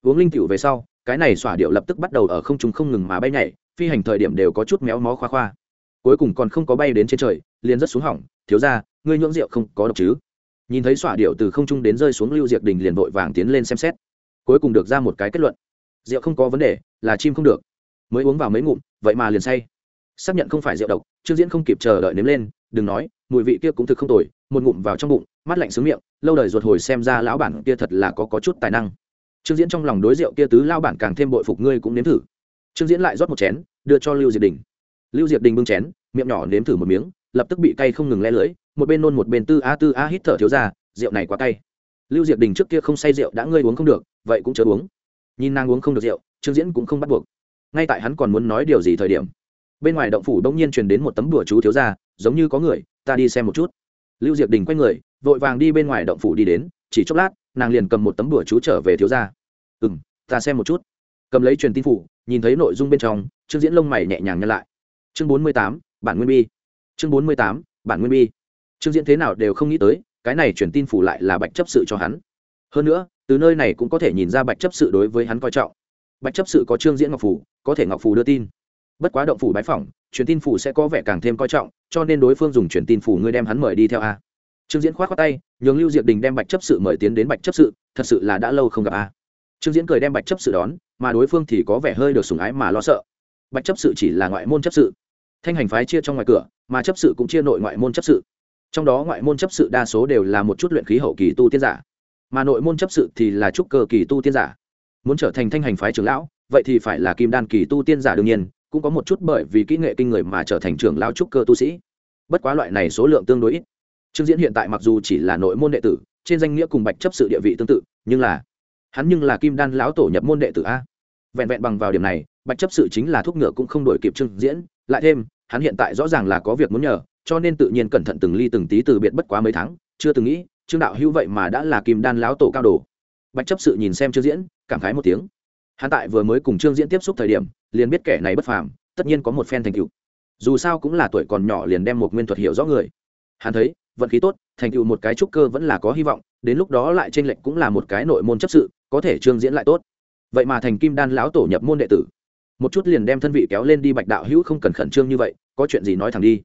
Speaker 1: Uống linh cựu về sau, cái này xỏa điệu lập tức bắt đầu ở không trung không ngừng mà bay nhảy, phi hành thời điểm đều có chút méo mó khoa khoa. Cuối cùng còn không có bay đến trên trời, liền rất xuống hỏng, thiếu ra ngươi nhưỡng rượu không có độc chứ? Nhìn thấy xỏa điệu từ không trung đến rơi xuống lưu diệp đình liền vội vàng tiến lên xem xét. Cuối cùng được ra một cái kết luận. Rượu không có vấn đề, là chim không được. Mới uống vào mấy ngụm, vậy mà liền say. Xác nhận không phải rượu độc, trương diễn không kịp chờ đợi nếm lên, đừng nói mùi vị kia cũng thực không tồi một ngụm vào trong bụng mắt lạnh sướng miệng lâu đời ruột hồi xem ra lão bản kia thật là có, có chút tài năng. Trương diễn trong lòng đối rượu kia tứ lao bản càng thêm bội phục ngươi cũng nếm thử. Trương diễn lại rót một chén đưa cho lưu diệp đình. Lưu diệp đình bưng chén miệng nhỏ nếm thử một miếng lập tức bị cay không ngừng le lưỡi một bên nôn một bên tư a tư a hít thở thiếu ra rượu này quá cay. Lưu diệp đình trước kia không say rượu đã ngươi uống không được vậy cũng chớ uống. Nhìn nàng uống không được rượu trương diễn cũng không bắt buộc. Ngay tại hắn còn muốn nói điều gì thời điểm bên ngoài động phủ đông nhiên truyền đến một tấm đùa chú thiếu ra giống như có người ta đi xem một chút. Lưu diệp đình quay người, vội vàng đi bên ngoài động phủ đi đến, chỉ chốc lát, nàng liền cầm một tấm đùa chú trở về thiếu ra ừ m ta xem một chút. Cầm lấy truyền tin phủ, nhìn thấy nội dung bên trong, trương diễn lông mày nhẹ nhàng nhăn lại. Chương bốn mươi tám, bản nguyên bi. Chương bốn mươi tám, bản nguyên bi. Trương diễn thế nào đều không nghĩ tới, cái này truyền tin phủ lại là bạch chấp sự cho hắn. Hơn nữa, từ nơi này cũng có thể nhìn ra bạch chấp sự đối với hắn coi trọng. Bạch chấp sự có trương diễn ngọc phủ, có thể ngọc phủ đưa tin bất quá động phủ bái phỏng, truyền tin phủ sẽ có vẻ càng thêm coi trọng, cho nên đối phương dùng truyền tin phủ ngươi đem hắn mời đi theo a. Trương diễn k h o á t khoác tay, nhường lưu diệp đình đem bạch chấp sự mời tiến đến bạch chấp sự, thật sự là đã lâu không gặp a. Trương diễn cười đem bạch chấp sự đón, mà đối phương thì có vẻ hơi được sùng ái mà lo sợ. Bạch chấp sự chỉ là ngoại môn chấp sự. Thanh hành phái chia trong ngoài cửa, mà chấp sự cũng chia nội ngoại môn chấp sự. Trong đó ngoại môn chấp sự đa số đều là một chút luyện khí hậu kỳ tu tiên giả, mà nội môn chấp sự thì là trúc cơ kỳ tu tiên giả. Muốn trở thành thanh hành phái trưởng lão, vậy thì phải là kim đan kỳ tu tiên giả đương nhiên cũng có một chút bởi vì kỹ nghệ kinh người mà trở thành trưởng lão trúc cơ tu sĩ. Bất quá loại này số lượng tương đối ít. Trương diễn hiện tại mặc dù chỉ là nội môn đệ tử, trên danh nghĩa cùng bạch chấp sự địa vị tương tự, nhưng là, hắn nhưng là kim đan lão tổ nhập môn đệ tử a. Vẹn vẹn bằng vào điểm này, bạch chấp sự chính là thuốc ngựa cũng không đổi kịp trương diễn, lại thêm, hắn hiện tại rõ ràng là có việc muốn nhờ, cho nên tự nhiên cẩn thận từng ly từng tí từ biệt bất quá mấy tháng, chưa từng nghĩ, trương đạo hữu vậy mà đã là kim đan lão tổ cao đồ. Bạch chấp sự nhìn xem trương diễn, cảm khái một tiếng hắn tại vừa mới cùng trương diễn tiếp xúc thời điểm, liền biết kẻ này bất phàm, tất nhiên có một phen thành tựu. Dù sao cũng là tuổi còn nhỏ liền đem một nguyên thuật hiểu rõ người. Hắn thấy, vận khí tốt, thành tựu một cái trúc cơ vẫn là có hy vọng, đến lúc đó lại tranh lệch cũng là một cái nội môn chấp sự, có thể trương diễn lại tốt. Vậy mà thành kim đan lão tổ nhập môn đệ tử. Một chút liền đem thân vị kéo lên đi bạch đạo hữu không cần khẩn trương như vậy, có chuyện gì nói thẳng đi.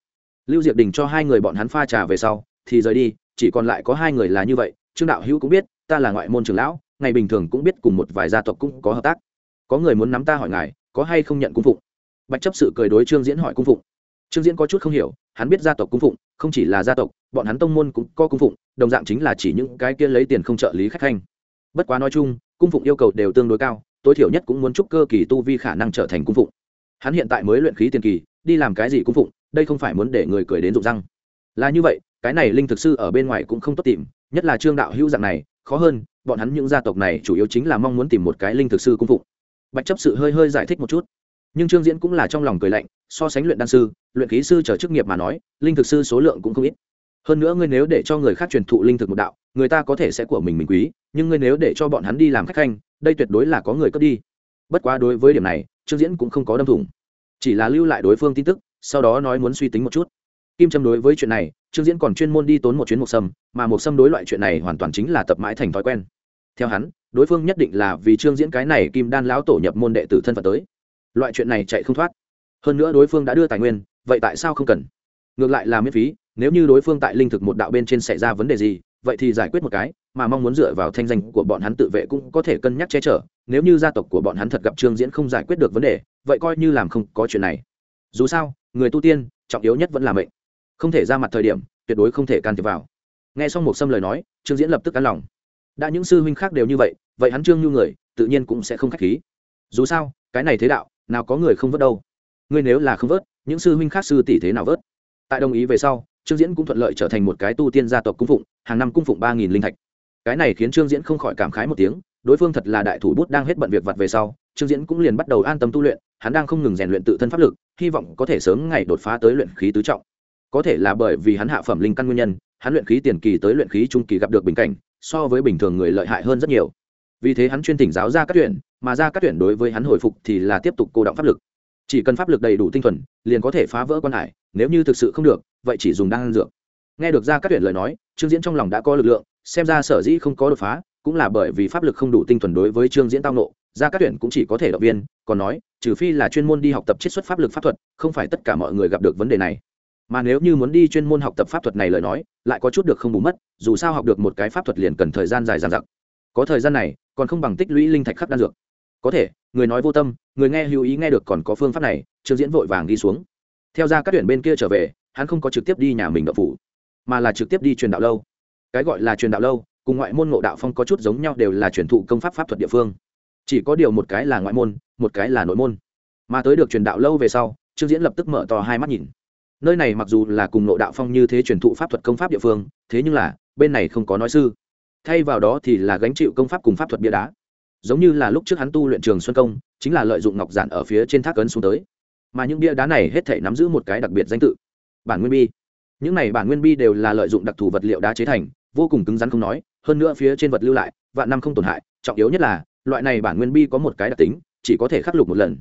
Speaker 1: Lưu diệp đình cho hai người bọn hắn pha trà về sau, thì rời đi, chỉ còn lại có hai người là như vậy, trương đạo hữu cũng biết, ta là ngoại môn trường lão ngày bình thường cũng biết cùng một vài gia tộc cũng có hợp tác. Có người muốn nắm ta hỏi ngài, có hay không nhận cung phụng? Bạch chấp sự cười đối trương diễn hỏi cung phụng. Trương diễn có chút không hiểu, hắn biết gia tộc cung phụng, không chỉ là gia tộc, bọn hắn tông môn cũng có cung phụng, đồng dạng chính là chỉ những cái kia lấy tiền không trợ lý khách khanh. Bất quá nói chung, cung phụng yêu cầu đều tương đối cao, tối thiểu nhất cũng muốn chúc cơ kỳ tu vi khả năng trở thành cung phụng. Hắn hiện tại mới luyện khí tiền kỳ, đi làm cái gì cung phụng, đây không phải muốn để người cười đến rụng răng. Là như vậy, cái này linh thực sư ở bên ngoài cũng không tốt tìm, nhất là trương đạo hữu dạng này, khó hơn bọn hắn những gia tộc này chủ yếu chính là mong muốn tìm một cái linh thực sư cung phụng. Bạch chấp sự hơi hơi giải thích một chút. Nhưng trương diễn cũng là trong lòng cười lạnh, so sánh luyện đan sư, luyện khí sư trở chức nghiệp mà nói, linh thực sư số lượng cũng không ít. Hơn nữa ngươi nếu để cho người khác truyền thụ linh thực một đạo, người ta có thể sẽ của mình mình quý, nhưng ngươi nếu để cho bọn hắn đi làm khách khanh, đây tuyệt đối là có người cướp đi. Bất quá đối với điểm này, trương diễn cũng không có đâm thủng. Chỉ là lưu lại đối phương tin tức, sau đó nói muốn suy tính một chút. Kim châm đối với chuyện này, trương diễn còn chuyên môn đi tốn một chuyến mộc sâm, mà mộc sâm đối loại chuyện này hoàn toàn chính là tập mãi thành thói quen theo hắn, đối phương nhất định là vì trương diễn cái này kim đan lão tổ nhập môn đệ tử thân phận tới. Loại chuyện này chạy không thoát. Hơn nữa đối phương đã đưa tài nguyên, vậy tại sao không cần? Ngược lại là miễn phí, nếu như đối phương tại linh thực một đạo bên trên xảy ra vấn đề gì, vậy thì giải quyết một cái, mà mong muốn dựa vào thanh danh của bọn hắn tự vệ cũng có thể cân nhắc che chở. Nếu như gia tộc của bọn hắn thật gặp trương diễn không giải quyết được vấn đề, vậy coi như làm không có chuyện này. Dù sao, người tu tiên, trọng yếu nhất vẫn là mệnh. Không thể ra mặt thời điểm, tuyệt đối không thể can thiệp vào. Nghe xong một xâm lời nói, trương diễn lập tức cắn lòng đã những sư huynh khác đều như vậy vậy hắn trương như người, tự nhiên cũng sẽ không k h á c h khí. Dù sao, cái này thế đạo, nào có người không vớt đâu. Ngươi nếu là không vớt, những sư huynh khác sư tỷ thế nào vớt? Tại đồng ý về sau, trương diễn cũng thuận lợi trở thành một cái tu tiên gia tộc cung phụng, hàng năm cung phụng ba nghìn linh thạch. Cái này khiến trương diễn không khỏi cảm khái một tiếng, đối phương thật là đại thủ bút đang hết bận việc vặt về sau, trương diễn cũng liền bắt đầu an tâm tu luyện, hắn đang không ngừng rèn luyện tự thân pháp lực, hy vọng có thể sớm ngày đột phá tới luyện khí tứ trọng. Có thể là bởi vì hắn hạ phẩm linh căn nguyên nhân, hắn luyện khí tiền kỳ tới luyện khí trung kỳ gặp được bình cảnh so với bình thường người lợi hại hơn rất nhiều. Vì thế hắn chuyên thỉnh giáo ra các tuyển, mà ra các tuyển đối với hắn hồi phục thì là tiếp tục cô động pháp lực. Chỉ cần pháp lực đầy đủ tinh thuần, liền có thể phá vỡ quan hải, nếu như thực sự không được, vậy chỉ dùng đan dược. Nghe được ra các tuyển lời nói, trương diễn trong lòng đã có lực lượng, xem ra sở dĩ không có đột phá, cũng là bởi vì pháp lực không đủ tinh thuần đối với trương diễn tao nộ ra các tuyển cũng chỉ có thể động viên, còn nói, trừ phi là chuyên môn đi học tập chiết xuất pháp lực pháp thuật, không phải tất cả mọi người gặp được vấn đề này mà nếu như muốn đi chuyên môn học tập pháp thuật này lời nói, lại có chút được không bù mất, dù sao học được một cái pháp thuật liền cần thời gian dài dàn dặc. Có thời gian này, còn không bằng tích lũy linh thạch khắc đan dược. Có thể, người nói vô tâm, người nghe hữu ý nghe được còn có phương pháp này, trương diễn vội vàng đi xuống. Theo ra các tuyển bên kia trở về, hắn không có trực tiếp đi nhà mình đậu phủ, mà là trực tiếp đi truyền đạo lâu. Cái gọi là truyền đạo lâu, cùng ngoại môn ngộ đạo phong có chút giống nhau đều là truyền thụ công pháp pháp thuật địa phương. Chỉ có điều một cái là ngoại môn, một cái là nội môn. Mà tới được truyền đạo lâu về sau, trương diễn lập tức mở to hai mắt nhìn nơi này mặc dù là cùng nội đạo phong như thế truyền thụ pháp thuật công pháp địa phương, thế nhưng là, bên này không có nói sư. Thay vào đó thì là gánh chịu công pháp cùng pháp thuật bia đá. Giống như là lúc trước hắn tu luyện trường xuân công, chính là lợi dụng ngọc giản ở phía trên thác ấn xuống tới. Mà những bia đá này hết thể nắm giữ một cái đặc biệt danh tự, bản nguyên bi. Những này bản nguyên bi đều là lợi dụng đặc thù vật liệu đá chế thành, vô cùng cứng rắn không nói, hơn nữa phía trên vật lưu lại, vạn năm không tổn hại, trọng yếu nhất là, loại này bản nguyên bi có một cái đặc tính, chỉ có thể khắc lục một lần.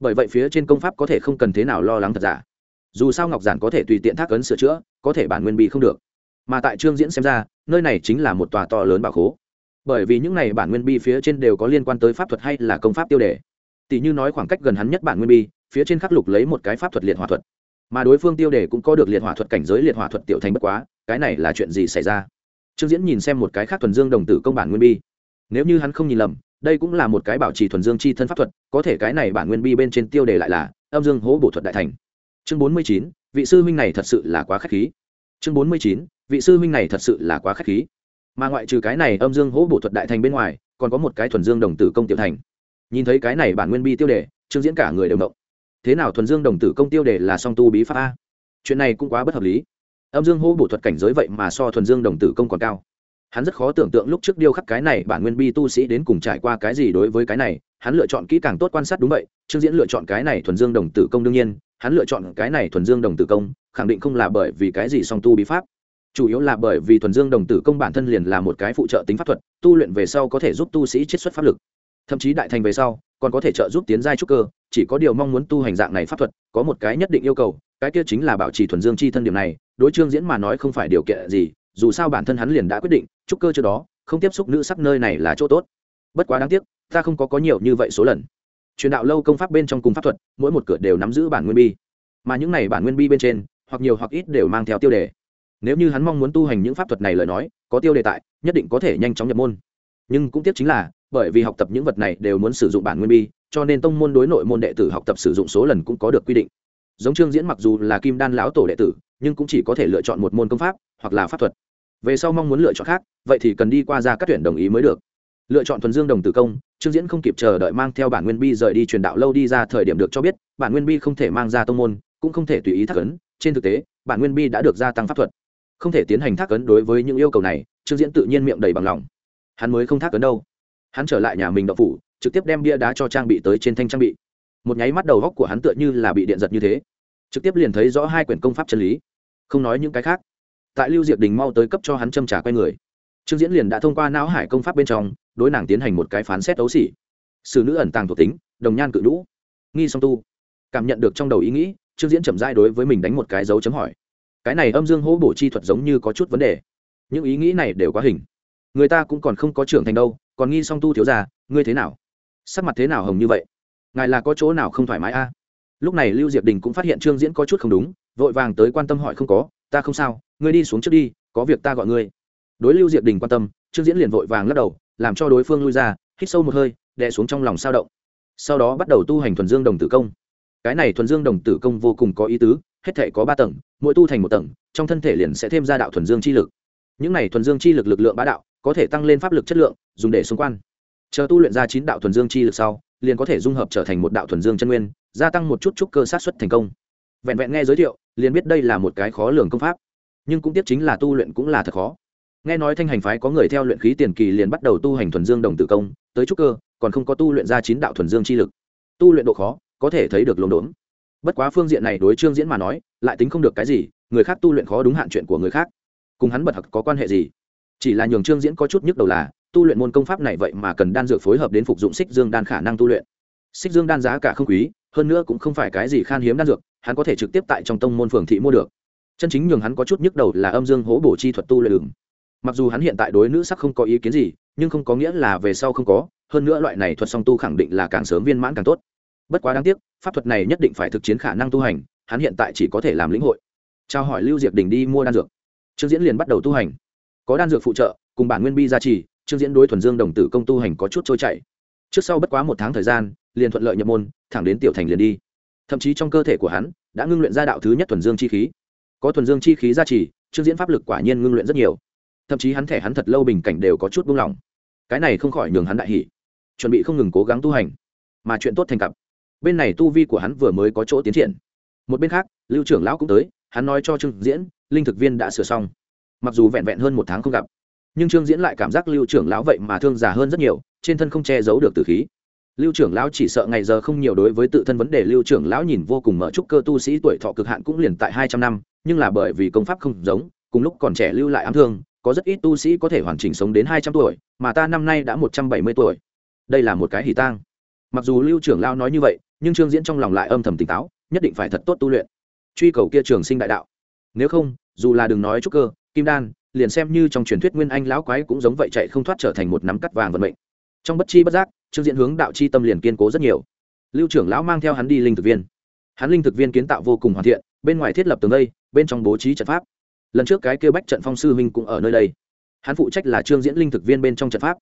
Speaker 1: Bởi vậy phía trên công pháp có thể không cần thế nào lo lắng thật giả dù sao ngọc giản có thể tùy tiện thác ấn sửa chữa, có thể bản nguyên bi không được. Mà tại trương diễn xem ra, nơi này chính là một tòa to lớn bảo khố. Bởi vì những này bản nguyên bi phía trên đều có liên quan tới pháp thuật hay là công pháp tiêu đề. Tỷ như nói khoảng cách gần hắn nhất bản nguyên bi, phía trên khắc lục lấy một cái pháp thuật liệt hỏa thuật. Mà đối phương tiêu đề cũng có được liệt hỏa thuật cảnh giới liệt hỏa thuật tiểu thành bất quá, cái này là chuyện gì xảy ra? Trương diễn nhìn xem một cái khác thuần dương đồng tử công bản nguyên bi. Nếu như hắn không nhìn lầm, đây cũng là một cái bảo trì thuần dương chi thân pháp thuật, có thể cái này bản nguyên bi bên trên tiêu đề lại là âm dương hố bổ thuật đại thành chương bốn mươi chín, vị sư huynh này thật sự là quá k h á c h khí. Chương bốn mươi chín, vị sư huynh này thật sự là quá k h á c h khí. Mà ngoại trừ cái này âm dương hỗ bổ thuật đại thành bên ngoài, còn có một cái thuần dương đồng tử công tiểu thành. Nhìn thấy cái này bản nguyên bi tiêu đề, trương diễn cả người đều động thế nào thuần dương đồng tử công tiêu đề là song tu bí pháp a? Chuyện này cũng quá bất hợp lý. Âm dương hô bổ thuật cảnh giới vậy mà so thuần dương đồng tử công còn cao. Hắn rất khó tưởng tượng lúc trước điêu khắc cái này bản nguyên bi tu sĩ đến cùng trải qua cái gì đối với cái này, hắn lựa chọn kỹ càng tốt quan sát đúng vậy, trương diễn lựa chọn cái này thuần dương đồng tử công đương nhiên hắn lựa chọn cái này thuần dương đồng tử công, khẳng định không là bởi vì cái gì song tu bí pháp. Chủ yếu là bởi vì thuần dương đồng tử công bản thân liền là một cái phụ trợ tính pháp thuật, tu luyện về sau có thể giúp tu sĩ chiết xuất pháp lực. Thậm chí đại thành về sau, còn có thể trợ giúp tiến giai trúc cơ, chỉ có điều mong muốn tu hành dạng này pháp thuật, có một cái nhất định yêu cầu, cái kia chính là bảo trì thuần dương chi thân điểm này, đối trương diễn mà nói không phải điều kiện gì, dù sao bản thân hắn liền đã quyết định, trúc cơ trước đó, không tiếp xúc nữ sắc nơi này là chỗ tốt. Bất quá đáng tiếc, ta không có có nhiều như vậy số lần truyền đạo lâu công pháp bên trong cùng pháp thuật, mỗi một cửa đều nắm giữ bản nguyên bi. Mà những này bản nguyên bi bên trên, hoặc nhiều hoặc ít đều mang theo tiêu đề. Nếu như hắn mong muốn tu hành những pháp thuật này lời nói, có tiêu đề tại, nhất định có thể nhanh chóng nhập môn. Nhưng cũng tiếc chính là, bởi vì học tập những vật này đều muốn sử dụng bản nguyên bi, cho nên tông môn đối nội môn đệ tử học tập sử dụng số lần cũng có được quy định. Giống trương diễn mặc dù là kim đan lão tổ đệ tử, nhưng cũng chỉ có thể lựa chọn một môn công pháp, hoặc là pháp thuật. Về sau mong muốn lựa chọn khác, vậy thì cần đi qua ra các tuyển đồng ý mới được. Lựa chọn thuần dương đồng tử công trương diễn không kịp chờ đợi mang theo bản nguyên bi rời đi truyền đạo lâu đi ra thời điểm được cho biết, bản nguyên bi không thể mang ra tông môn, cũng không thể tùy ý thác ấn. Trên thực tế, bản nguyên bi đã được gia tăng pháp thuật, không thể tiến hành thác ấn đối với những yêu cầu này, trương diễn tự nhiên miệng đầy bằng lòng. Hắn mới không thác ấn đâu. Hắn trở lại nhà mình đậu phủ, trực tiếp đem bia đá cho trang bị tới trên thanh trang bị. Một nháy mắt đầu góc của hắn tựa như là bị điện giật như thế. Trực tiếp liền thấy rõ hai quyển công pháp chân lý. Không nói những cái khác. Tại lưu diệp đình mau tới cấp cho hắn châm trả quay người trương diễn liền đã thông qua não hải công pháp bên trong, đối nàng tiến hành một cái phán xét ấu xỉ xử nữ ẩn tàng thuộc tính, đồng nhan cự lũ nghi song tu. Cảm nhận được trong đầu ý nghĩ, trương diễn chậm dai đối với mình đánh một cái dấu chấm hỏi. Cái này âm dương hỗ bổ chi thuật giống như có chút vấn đề. Những ý nghĩ này đều quá hình. Người ta cũng còn không có trưởng thành đâu, còn nghi song tu thiếu già ngươi thế nào? Sắc mặt thế nào hồng như vậy? Ngài là có chỗ nào không thoải mái a? Lúc này lưu diệp đình cũng phát hiện trương diễn có chút không đúng, vội vàng tới quan tâm hỏi không có, ta không sao, ngươi đi xuống trước đi, có việc ta gọi ngươi đối lưu diệp đình quan tâm, trương diễn liền vội vàng lắc đầu, làm cho đối phương lui ra, hít sâu một hơi, đè xuống trong lòng sao động. Sau đó bắt đầu tu hành thuần dương đồng tử công. Cái này thuần dương đồng tử công vô cùng có ý tứ, hết thể có ba tầng, mỗi tu thành một tầng, trong thân thể liền sẽ thêm ra đạo thuần dương chi lực. Những này thuần dương chi lực lực lượng bá đạo, có thể tăng lên pháp lực chất lượng, dùng để xung quan chờ tu luyện ra chín đạo thuần dương chi lực sau, liền có thể dung hợp trở thành một đạo thuần dương chân nguyên, gia tăng một chút chút cơ sát xuất thành công. Vẹn vẹn nghe giới thiệu, liền biết đây là một cái khó lường công pháp. Nhưng cũng tiếp chính là tu luyện cũng là thật khó nghe nói thanh hành phái có người theo luyện khí tiền kỳ liền bắt đầu tu hành thuần dương đồng tử công, tới trúc cơ, còn không có tu luyện ra chín đạo thuần dương chi lực. Tu luyện độ khó, có thể thấy được lồn đốn. Bất quá phương diện này đối trương diễn mà nói, lại tính không được cái gì, người khác tu luyện khó đúng hạn chuyện của người khác. Cùng hắn bật thật có quan hệ gì? Chỉ là nhường trương diễn có chút nhức đầu là, tu luyện môn công pháp này vậy mà cần đan dược phối hợp đến phục dụng xích dương đan khả năng tu luyện. Xích dương đan giá cả không quý, hơn nữa cũng không phải cái gì khan hiếm đan dược, hắn có thể trực tiếp tại trong tông môn phường thị mua được. Chân chính nhường hắn có chút nhức đầu là âm dương hố bổ chi thuật tu luyện. đường mặc dù hắn hiện tại đối nữ sắc không có ý kiến gì, nhưng không có nghĩa là về sau không có, hơn nữa loại này thuật song tu khẳng định là càng sớm viên mãn càng tốt. Bất quá đáng tiếc, pháp thuật này nhất định phải thực chiến khả năng tu hành, hắn hiện tại chỉ có thể làm lĩnh hội. Trao hỏi lưu diệp đình đi mua đan dược. Trương diễn liền bắt đầu tu hành. Có đan dược phụ trợ, cùng bản nguyên bi gia trì, trương diễn đối thuần dương đồng tử công tu hành có chút trôi chảy. Trước sau bất quá một tháng thời gian, liền thuận lợi nhập môn, thẳng đến tiểu thành liền đi. Thậm chí trong cơ thể của hắn, đã ngưng luyện ra đạo thứ nhất thuần dương chi khí. Có thuần dương chi khí gia trì, trương diễn pháp lực quả nhiên ngưng luyện rất nhiều thậm chí hắn thẻ hắn thật lâu bình cảnh đều có chút buông lỏng. Cái này không khỏi nhường hắn đại hỷ chuẩn bị không ngừng cố gắng tu hành, mà chuyện tốt thành cặp. Bên này tu vi của hắn vừa mới có chỗ tiến triển. Một bên khác, lưu trưởng lão cũng tới, hắn nói cho trương diễn, linh thực viên đã sửa xong. Mặc dù vẹn vẹn hơn một tháng không gặp, nhưng trương diễn lại cảm giác lưu trưởng lão vậy mà thương già hơn rất nhiều, trên thân không che giấu được từ khí. Lưu trưởng lão chỉ sợ ngày giờ không nhiều đối với tự thân vấn đề, lưu trưởng lão nhìn vô cùng mở trúc cơ tu sĩ tuổi thọ cực hạn cũng liền tại hai trăm năm, nhưng là bởi vì công pháp không giống, cùng lúc còn trẻ lưu lại ám thương có rất ít tu sĩ có thể hoàn chỉnh sống đến hai trăm tuổi mà ta năm nay đã một trăm bảy mươi tuổi. Đây là một cái hỷ tang. Mặc dù lưu trưởng lão nói như vậy nhưng trương diễn trong lòng lại âm thầm tỉnh táo nhất định phải thật tốt tu luyện. Truy cầu kia trường sinh đại đạo. Nếu không dù là đừng nói trúc cơ kim đan liền xem như trong truyền thuyết nguyên anh lão quái cũng giống vậy chạy không thoát trở thành một nắm cắt vàng vận mệnh. Trong bất chi bất giác trương diễn hướng đạo chi tâm liền kiên cố rất nhiều. Lưu trưởng lão mang theo hắn đi linh thực viên. Hắn linh thực viên kiến tạo vô cùng hoàn thiện bên ngoài thiết lập tường dây, bên trong bố trí trận pháp lần trước cái kêu bách trận phong sư huynh cũng ở nơi đây. Hắn phụ trách là trương diễn linh thực viên bên trong trận pháp.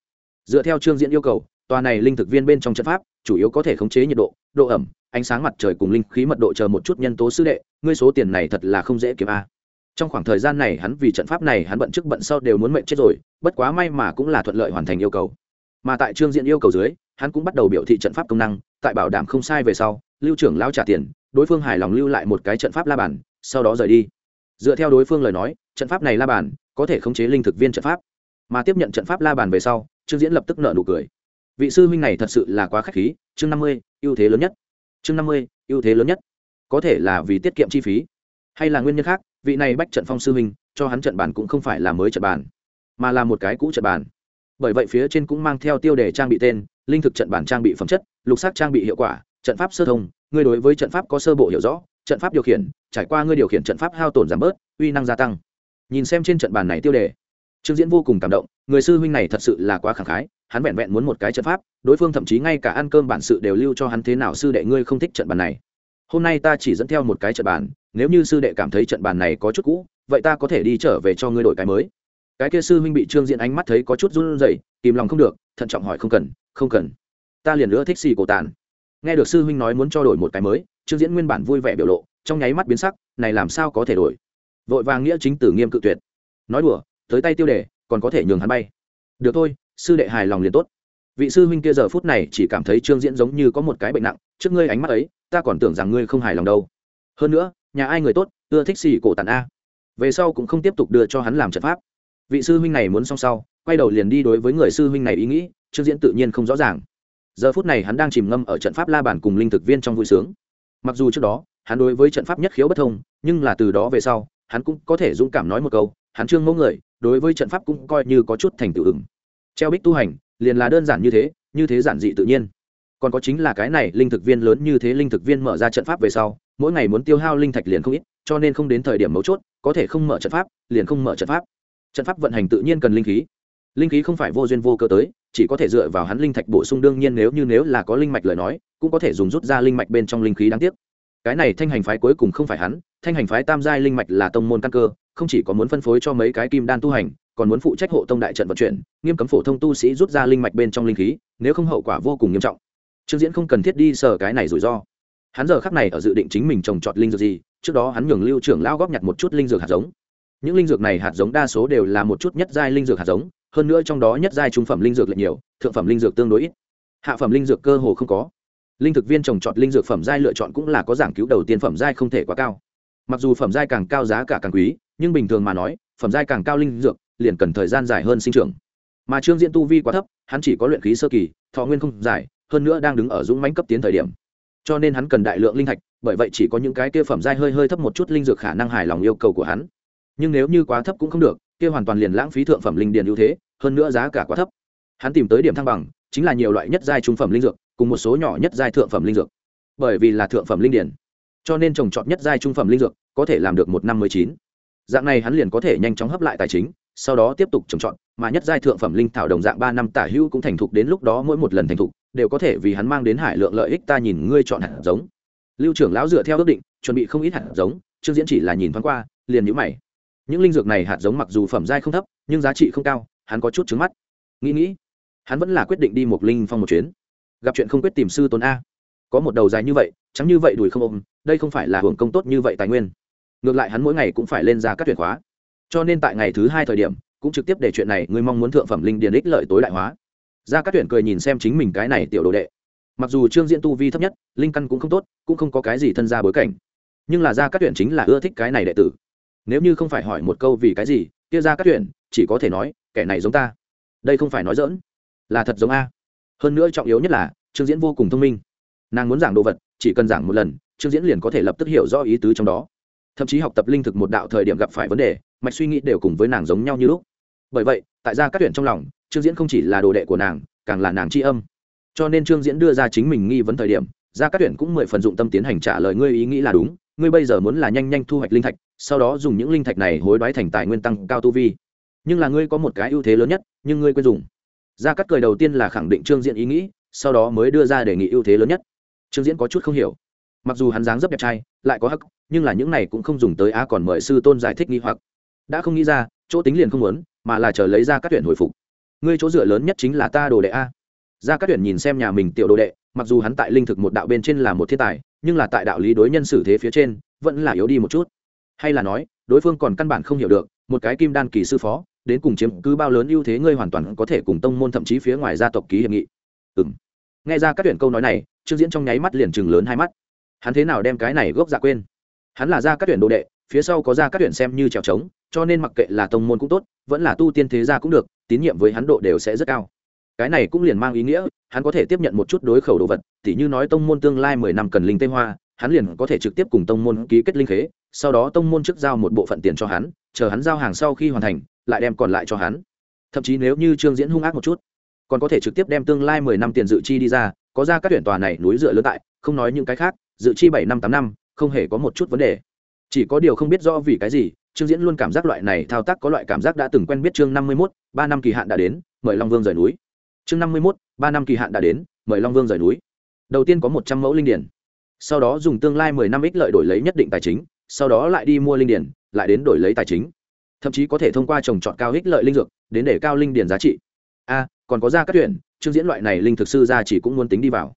Speaker 1: Dựa theo trương diễn yêu cầu, tòa này linh thực viên bên trong trận pháp chủ yếu có thể khống chế nhiệt độ độ ẩm, ánh sáng mặt trời cùng linh khí mật độ chờ một chút nhân tố sư đệ, ngươi số tiền này thật là không dễ kiếm a. Trong khoảng thời gian này hắn vì trận pháp này hắn bận trước bận sau đều muốn mệnh chết rồi, bất quá may mà cũng là thuận lợi hoàn thành yêu cầu. Mà tại trương diễn yêu cầu dưới, hắn cũng bắt đầu biểu thị trận pháp công năng, tại bảo đảm không sai về sau, lưu trưởng lao trả tiền, đối phương hài lòng lưu lại một cái trận pháp la bàn, sau đó rời đi dựa theo đối phương lời nói, trận pháp này la bàn có thể khống chế linh thực viên trận pháp. Mà tiếp nhận trận pháp la bàn về sau, trương diễn lập tức nợ nụ cười. Vị sư huynh này thật sự là quá k h á c h khí, chương năm mươi, ưu thế lớn nhất. Chương năm mươi, ưu thế lớn nhất. Có thể là vì tiết kiệm chi phí. Hay là nguyên nhân khác, vị này bách trận phong sư huynh, cho hắn trận bàn cũng không phải là mới trận bàn, mà là một cái cũ trận bàn. Bởi vậy phía trên cũng mang theo tiêu đề trang bị tên, linh thực trận bản trang bị phẩm chất, lục sắc trang bị hiệu quả, trận pháp sơ thông, ngươi đối với trận pháp có sơ bộ hiểu rõ, trận pháp điều khiển trải qua ngươi điều khiển trận pháp hao tổn giảm bớt, uy năng gia tăng. Nhìn xem trên trận bàn này tiêu đề, trương diễn vô cùng cảm động, người sư huynh này thật sự là quá khẳng khái, hắn vẹn vẹn muốn một cái trận pháp, đối phương thậm chí ngay cả ăn cơm bản sự đều lưu cho hắn thế nào sư đệ ngươi không thích trận bàn này. Hôm nay ta chỉ dẫn theo một cái trận bàn, nếu như sư đệ cảm thấy trận bàn này có chút cũ, vậy ta có thể đi trở về cho ngươi đổi cái mới. Cái kia sư huynh bị trương diễn ánh mắt thấy có chút run rẩy, kìm lòng không được, thận trọng hỏi không cần không cần. Ta liền nữa thích xì cổ tàn. Nghe được sư huynh nói muốn cho đổi một cái mới, trương diễn nguyên bản vui vẻ biểu lộ trong nháy mắt biến sắc, này làm sao có thể đổi? Vội vàng nghĩa chính tử nghiêm cự tuyệt. Nói đùa, tới tay tiêu đề, còn có thể nhường hắn bay. Được thôi, sư đệ hài lòng liền tốt. Vị sư huynh kia giờ phút này chỉ cảm thấy trương diễn giống như có một cái bệnh nặng, trước ngươi ánh mắt ấy, ta còn tưởng rằng ngươi không hài lòng đâu. Hơn nữa, nhà ai người tốt, ưa thích xì cổ tàn a. Về sau cũng không tiếp tục đưa cho hắn làm trận pháp. Vị sư huynh này muốn xong sau, quay đầu liền đi đối với người sư huynh này ý nghĩ, trương diễn tự nhiên không rõ ràng. Giờ phút này hắn đang chìm ngâm ở trận pháp la bản cùng linh thực viên trong vui sướng. Mặc dù trước đó hắn đối với trận pháp nhất khiếu bất thông, nhưng là từ đó về sau, hắn cũng có thể dũng cảm nói một câu, hắn trương mẫu người, đối với trận pháp cũng coi như có chút thành tựu ứng. Treo bích tu hành, liền là đơn giản như thế như thế giản dị tự nhiên. Còn có chính là cái này, linh thực viên lớn như thế linh thực viên mở ra trận pháp về sau, mỗi ngày muốn tiêu hao linh thạch liền không ít, cho nên không đến thời điểm mấu chốt, có thể không mở trận pháp, liền không mở trận pháp. Trận pháp vận hành tự nhiên cần linh khí. Linh khí không phải vô duyên vô cơ tới, chỉ có thể dựa vào hắn linh thạch bổ sung, đương nhiên nếu như nếu là có linh mạch lời nói, cũng có thể dùng rút ra linh mạch bên trong linh khí đáng tiếc cái này thanh hành phái cuối cùng không phải hắn, thanh hành phái tam giai linh mạch là tông môn căn cơ, không chỉ có muốn phân phối cho mấy cái kim đan tu hành, còn muốn phụ trách hộ tông đại trận vận chuyển, nghiêm cấm phổ thông tu sĩ rút ra linh mạch bên trong linh khí, nếu không hậu quả vô cùng nghiêm trọng. Trương diễn không cần thiết đi sờ cái này rủi ro. Hắn giờ khắc này ở dự định chính mình trồng trọt linh dược gì, trước đó hắn nhường lưu trưởng lao góp nhặt một chút linh dược hạt giống. Những linh dược này hạt giống đa số đều là một chút nhất giai linh dược hạt giống, hơn nữa trong đó nhất giai trung phẩm linh dược lại nhiều, thượng phẩm linh dược tương đối ít. Hạ phẩm linh dược cơ hồ không có linh thực viên trồng trọt linh dược phẩm giai lựa chọn cũng là có giảng cứu đầu tiên phẩm giai không thể quá cao. Mặc dù phẩm giai càng cao giá cả càng quý, nhưng bình thường mà nói, phẩm giai càng cao linh dược, liền cần thời gian dài hơn sinh trưởng. Mà trương diễn tu vi quá thấp, hắn chỉ có luyện khí sơ kỳ, thọ nguyên không dài, hơn nữa đang đứng ở dũng mánh cấp tiến thời điểm. Cho nên hắn cần đại lượng linh thạch, bởi vậy chỉ có những cái kia phẩm giai hơi hơi thấp một chút linh dược khả năng hài lòng yêu cầu của hắn. Nhưng nếu như quá thấp cũng không được, kia hoàn toàn liền lãng phí thượng phẩm linh điền ưu thế, hơn nữa giá cả quá thấp. Hắn tìm tới điểm thăng bằng, chính là nhiều loại nhất giai trung phẩm linh dược cùng một số nhỏ nhất giai thượng phẩm linh dược. Bởi vì là thượng phẩm linh điển, cho nên trồng trọt nhất giai trung phẩm linh dược có thể làm được một năm mười chín. Dạng này hắn liền có thể nhanh chóng hấp lại tài chính, sau đó tiếp tục trồng trọt, mà nhất giai thượng phẩm linh thảo đồng dạng ba năm tả hữu cũng thành thục đến lúc đó mỗi một lần thành thục, đều có thể vì hắn mang đến hải lượng lợi ích ta nhìn ngươi chọn hạt giống. Lưu trưởng lão dựa theo ước định, chuẩn bị không ít hạt giống trương diễn chỉ là nhìn thoáng qua, liền nhữ mày. Những linh dược này hạt giống mặc dù phẩm giai không thấp, nhưng giá trị không cao, hắn có chút trứng mắt. Nghĩ nghĩ, hắn vẫn là quyết định đi một linh phong một chuyến gặp chuyện không quyết tìm sư tôn a. Có một đầu dài như vậy chẳng như vậy đùi không ôm, đây không phải là hưởng công tốt như vậy tài nguyên. Ngược lại hắn mỗi ngày cũng phải lên ra các tuyển khóa. Cho nên tại ngày thứ hai thời điểm, cũng trực tiếp để chuyện này, ngươi mong muốn thượng phẩm linh điền ích lợi tối đại hóa. Ra các tuyển cười nhìn xem chính mình cái này tiểu đồ đệ. Mặc dù trương diễn tu vi thấp nhất, linh căn cũng không tốt, cũng không có cái gì thân ra bối cảnh. Nhưng là ra các tuyển chính là ưa thích cái này đệ tử. Nếu như không phải hỏi một câu vì cái gì, kia ra các tuyển, chỉ có thể nói, kẻ này giống ta. Đây không phải nói dỡn là thật giống a hơn nữa trọng yếu nhất là, trương diễn vô cùng thông minh. Nàng muốn giảng đồ vật, chỉ cần giảng một lần, trương diễn liền có thể lập tức hiểu rõ ý tứ trong đó. Thậm chí học tập linh thực một đạo thời điểm gặp phải vấn đề, mạch suy nghĩ đều cùng với nàng giống nhau như lúc. Bởi vậy, tại gia các tuyển trong lòng, trương diễn không chỉ là đồ đệ của nàng, càng là nàng tri âm. Cho nên trương diễn đưa ra chính mình nghi vấn thời điểm, gia các tuyển cũng mười phần dụng tâm tiến hành trả lời ngươi ý nghĩ là đúng, ngươi bây giờ muốn là nhanh nhanh thu hoạch linh thạch, sau đó dùng những linh thạch này hối đoái thành tài nguyên tăng cao tu vi. Nhưng là ngươi có một cái ưu thế lớn nhất, nhưng ngươi quên dùng gia cắt cười đầu tiên là khẳng định trương diễn ý nghĩ, sau đó mới đưa ra đề nghị ưu thế lớn nhất. Trương diễn có chút không hiểu. Mặc dù hắn dáng rất đẹp trai, lại có hắc, nhưng là những này cũng không dùng tới á còn mời sư tôn giải thích nghi hoặc. Đã không nghĩ ra, chỗ tính liền không muốn, mà là chờ lấy ra các tuyển hồi phục. Ngươi chỗ dựa lớn nhất chính là ta đồ đệ a. Ra các tuyển nhìn xem nhà mình tiểu đồ đệ, mặc dù hắn tại linh thực một đạo bên trên là một thiên tài, nhưng là tại đạo lý đối nhân xử thế phía trên, vẫn là yếu đi một chút. Hay là nói, đối phương còn căn bản không hiểu được, một cái kim đan kỳ sư phó đến cùng chiếm cứ bao lớn ưu thế ngươi hoàn toàn có thể cùng tông môn thậm chí phía ngoài gia tộc ký hiệp nghị. Ừng nghe ra các tuyển câu nói này, trương diễn trong nháy mắt liền chừng lớn hai mắt. Hắn thế nào đem cái này gốc dạ quên? Hắn là ra các tuyển đồ đệ, phía sau có ra các tuyển xem như trèo trống, cho nên mặc kệ là tông môn cũng tốt, vẫn là tu tiên thế gia cũng được, tín nhiệm với hắn độ đều sẽ rất cao. Cái này cũng liền mang ý nghĩa, hắn có thể tiếp nhận một chút đối khẩu đồ vật, tỉ như nói tông môn tương lai mười năm cần linh tây hoa, hắn liền có thể trực tiếp cùng tông môn ký kết linh khế, sau đó tông môn trước giao một bộ phận tiền cho hắn, chờ hắn giao hàng sau khi hoàn thành lại đem còn lại cho hắn. Thậm chí nếu như trương diễn hung ác một chút, còn có thể trực tiếp đem tương lai mười năm tiền dự chi đi ra, có ra các tuyển tòa này núi dựa lớn tại, không nói những cái khác, dự chi bảy năm tám năm, không hề có một chút vấn đề. Chỉ có điều không biết do vì cái gì, trương diễn luôn cảm giác loại này thao tác có loại cảm giác đã từng quen biết chương năm mươi mốt, ba năm kỳ hạn đã đến, mời long vương rời núi. Chương năm mươi mốt, ba năm kỳ hạn đã đến, mời long vương rời núi. Đầu tiên có một trăm mẫu linh điển. Sau đó dùng tương lai mười năm ích lợi đổi lấy nhất định tài chính, sau đó lại đi mua linh điển, lại đến đổi lấy tài chính thậm chí có thể thông qua trồng trọt cao ích lợi linh dược đến để cao linh điển giá trị. A, còn có ra các tuyển chương diễn loại này linh thực sư ra chỉ cũng muốn tính đi vào.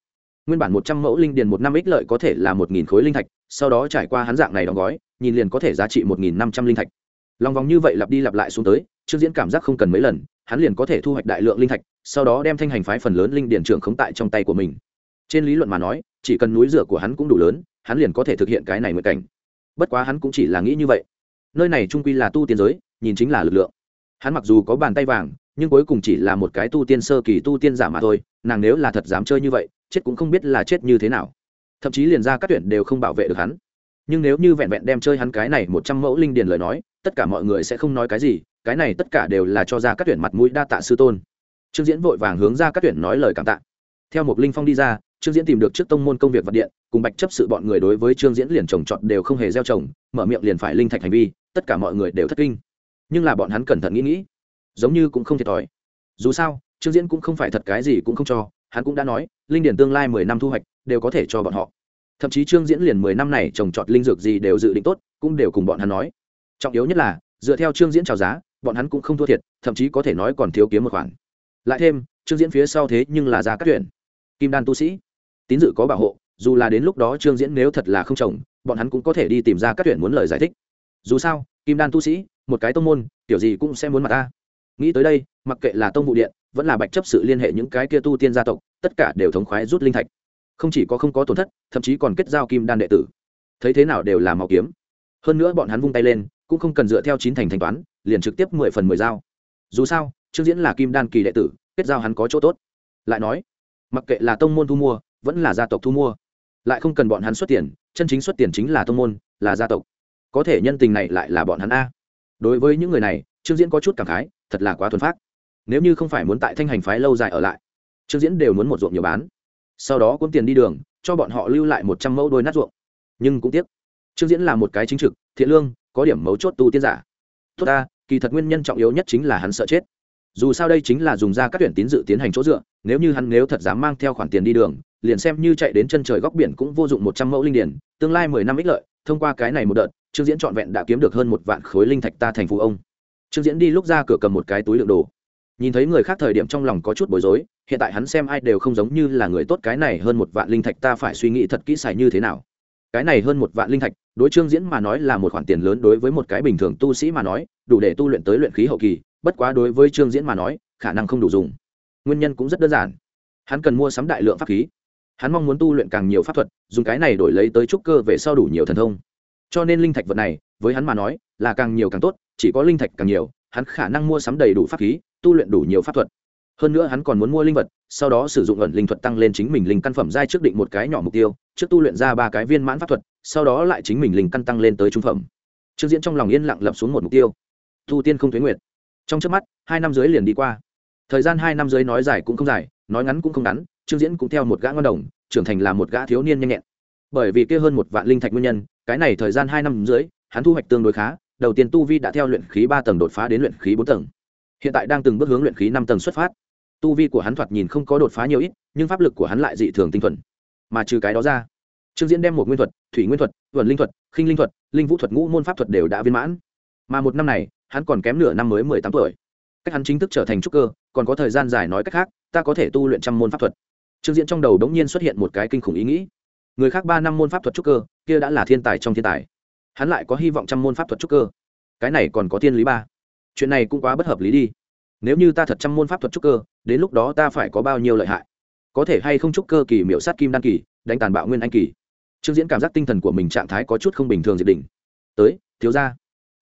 Speaker 1: Nguyên bản một trăm mẫu linh điền một năm ích lợi có thể là một nghìn khối linh thạch, sau đó trải qua hắn dạng này đóng gói, nhìn liền có thể giá trị một nghìn năm trăm linh thạch. Lòng vòng như vậy lặp đi lặp lại xuống tới, trương diễn cảm giác không cần mấy lần, hắn liền có thể thu hoạch đại lượng linh thạch, sau đó đem thanh hành phái phần lớn linh điền trưởng khống tại trong tay của mình. Trên lý luận mà nói, chỉ cần núi rửa của hắn cũng đủ lớn, hắn liền có thể thực hiện cái này nguyện cảnh. Bất quá hắn cũng chỉ là nghĩ như vậy nơi này trung quy là tu tiên giới, nhìn chính là lực lượng. Hắn mặc dù có bàn tay vàng, nhưng cuối cùng chỉ là một cái tu tiên sơ kỳ tu tiên giả mà thôi, nàng nếu là thật dám chơi như vậy, chết cũng không biết là chết như thế nào. Thậm chí liền ra các tuyển đều không bảo vệ được hắn. Nhưng nếu như vẹn vẹn đem chơi hắn cái này một trăm mẫu linh điền lời nói, tất cả mọi người sẽ không nói cái gì, cái này tất cả đều là cho ra các tuyển mặt mũi đa tạ sư tôn. Trương diễn vội vàng hướng ra các tuyển nói lời cảm tạ. Theo một linh phong đi ra, trương diễn tìm được trước tông môn công việc vật điện, cùng bạch chấp sự bọn người đối với trương diễn liền trồng trọt đều không hề gieo trồng, mở miệng liền phải linh thạch hành vi tất cả mọi người đều thất kinh. Nhưng là bọn hắn cẩn thận nghĩ nghĩ, giống như cũng không thiệt thòi. Dù sao, trương diễn cũng không phải thật cái gì cũng không cho, hắn cũng đã nói, linh điển tương lai mười năm thu hoạch, đều có thể cho bọn họ. Thậm chí trương diễn liền mười năm này trồng trọt linh dược gì đều dự định tốt, cũng đều cùng bọn hắn nói. Trọng yếu nhất là, dựa theo trương diễn trào giá, bọn hắn cũng không thua thiệt, thậm chí có thể nói còn thiếu kiếm một khoản. Lại thêm, trương diễn phía sau thế nhưng là ra các tuyển. Kim đan tu sĩ, tín dự có bảo hộ, dù là đến lúc đó trương diễn nếu thật là không trồng, bọn hắn cũng có thể đi tìm ra các tuyển muốn lời giải thích dù sao, kim đan tu sĩ, một cái tông môn, kiểu gì cũng sẽ muốn mặt ta. Nghĩ tới đây, mặc kệ là tông vụ điện, vẫn là bạch chấp sự liên hệ những cái kia tu tiên gia tộc, tất cả đều thống khoái rút linh thạch. Không chỉ có không có tổn thất, thậm chí còn kết giao kim đan đệ tử. Thấy thế nào đều là màu kiếm. Hơn nữa bọn hắn vung tay lên, cũng không cần dựa theo chín thành thanh toán, liền trực tiếp mười phần mười giao dù sao, trương diễn là kim đan kỳ đệ tử, kết giao hắn có chỗ tốt. Lại nói, mặc kệ là tông môn thu mua, vẫn là gia tộc thu mua, lại không cần bọn hắn xuất tiền, chân chính xuất tiền chính là tông môn, là gia tộc có thể nhân tình này lại là bọn hắn a. Đối với những người này, trương diễn có chút cảm khái, thật là quá thuần phát nếu như không phải muốn tại thanh hành phái lâu dài ở lại, trương diễn đều muốn một ruộng nhiều bán. Sau đó cuốn tiền đi đường, cho bọn họ lưu lại một trăm mẫu đôi nát ruộng. Nhưng cũng tiếc, trương diễn là một cái chính trực, thiện lương, có điểm mấu chốt tu tiên giả. Tốt ta, kỳ thật nguyên nhân trọng yếu nhất chính là hắn sợ chết. Dù sao đây chính là dùng ra các tuyển tín dự tiến hành chỗ dựa, nếu như hắn nếu thật dám mang theo khoản tiền đi đường, liền xem như chạy đến chân trời góc biển cũng vô dụng một trăm mẫu linh điển tương lai mười năm ích lợi, thông qua cái này một đợt trương diễn trọn vẹn đã kiếm được hơn một vạn khối linh thạch ta thành phụ ông. Trương diễn đi lúc ra cửa cầm một cái túi lượng đồ. Nhìn thấy người khác thời điểm trong lòng có chút bối rối, hiện tại hắn xem ai đều không giống như là người tốt, cái này hơn một vạn linh thạch ta phải suy nghĩ thật kỹ xài như thế nào. Cái này hơn một vạn linh thạch, đối trương diễn mà nói là một khoản tiền lớn, đối với một cái bình thường tu sĩ mà nói, đủ để tu luyện tới luyện khí hậu kỳ, bất quá đối với trương diễn mà nói, khả năng không đủ dùng. Nguyên nhân cũng rất đơn giản. Hắn cần mua sắm đại lượng pháp khí. Hắn mong muốn tu luyện càng nhiều pháp thuật, dùng cái này đổi lấy tới trúc cơ về sau đủ nhiều thần thông cho nên linh thạch vật này, với hắn mà nói, là càng nhiều càng tốt, chỉ có linh thạch càng nhiều, hắn khả năng mua sắm đầy đủ pháp khí, tu luyện đủ nhiều pháp thuật. Hơn nữa hắn còn muốn mua linh vật, sau đó sử dụng ẩn linh thuật tăng lên chính mình linh căn phẩm giai trước định một cái nhỏ mục tiêu, trước tu luyện ra ba cái viên mãn pháp thuật, sau đó lại chính mình linh căn tăng lên tới trung phẩm. Trương diễn trong lòng yên lặng lập xuống một mục tiêu. Tu tiên không thuế nguyệt. Trong trước mắt, hai năm dưới liền đi qua. Thời gian hai năm dưới nói dài cũng không dài, nói ngắn cũng không ngắn, trương diễn cũng theo một gã ngon đồng, trưởng thành là một gã thiếu niên nhanh nhẹn. Bởi vì kia hơn một vạn linh thạch nguyên nhân cái này thời gian hai năm dưới, hắn thu hoạch tương đối khá, đầu tiên tu vi đã theo luyện khí ba tầng đột phá đến luyện khí bốn tầng. Hiện tại đang từng bước hướng luyện khí năm tầng xuất phát. Tu vi của hắn thoạt nhìn không có đột phá nhiều ít, nhưng pháp lực của hắn lại dị thường tinh thuần. Mà trừ cái đó ra, trương diễn đem một nguyên thuật, thủy nguyên thuật vườn linh thuật, khinh linh thuật, linh vũ thuật, ngũ môn pháp thuật đều đã viên mãn. Mà một năm này, hắn còn kém nửa năm mới mười tám tuổi. Cách hắn chính thức trở thành trúc cơ, còn có thời gian dài nói cách khác, ta có thể tu luyện trăm môn pháp thuật. Trương diễn trong đầu đống nhiên xuất hiện một cái kinh khủng ý nghĩ người khác ba năm môn pháp thuật trúc cơ, kia đã là thiên tài trong thiên tài. Hắn lại có hy vọng trăm môn pháp thuật trúc cơ. Cái này còn có thiên lý ba. Chuyện này cũng quá bất hợp lý đi. Nếu như ta thật trăm môn pháp thuật trúc cơ, đến lúc đó ta phải có bao nhiêu lợi hại? Có thể hay không trúc cơ kỳ miểu sát kim đan kỳ, đánh tàn bạo nguyên anh kỳ? Trương diễn cảm giác tinh thần của mình trạng thái có chút không bình thường diệp đình. Tới, thiếu ra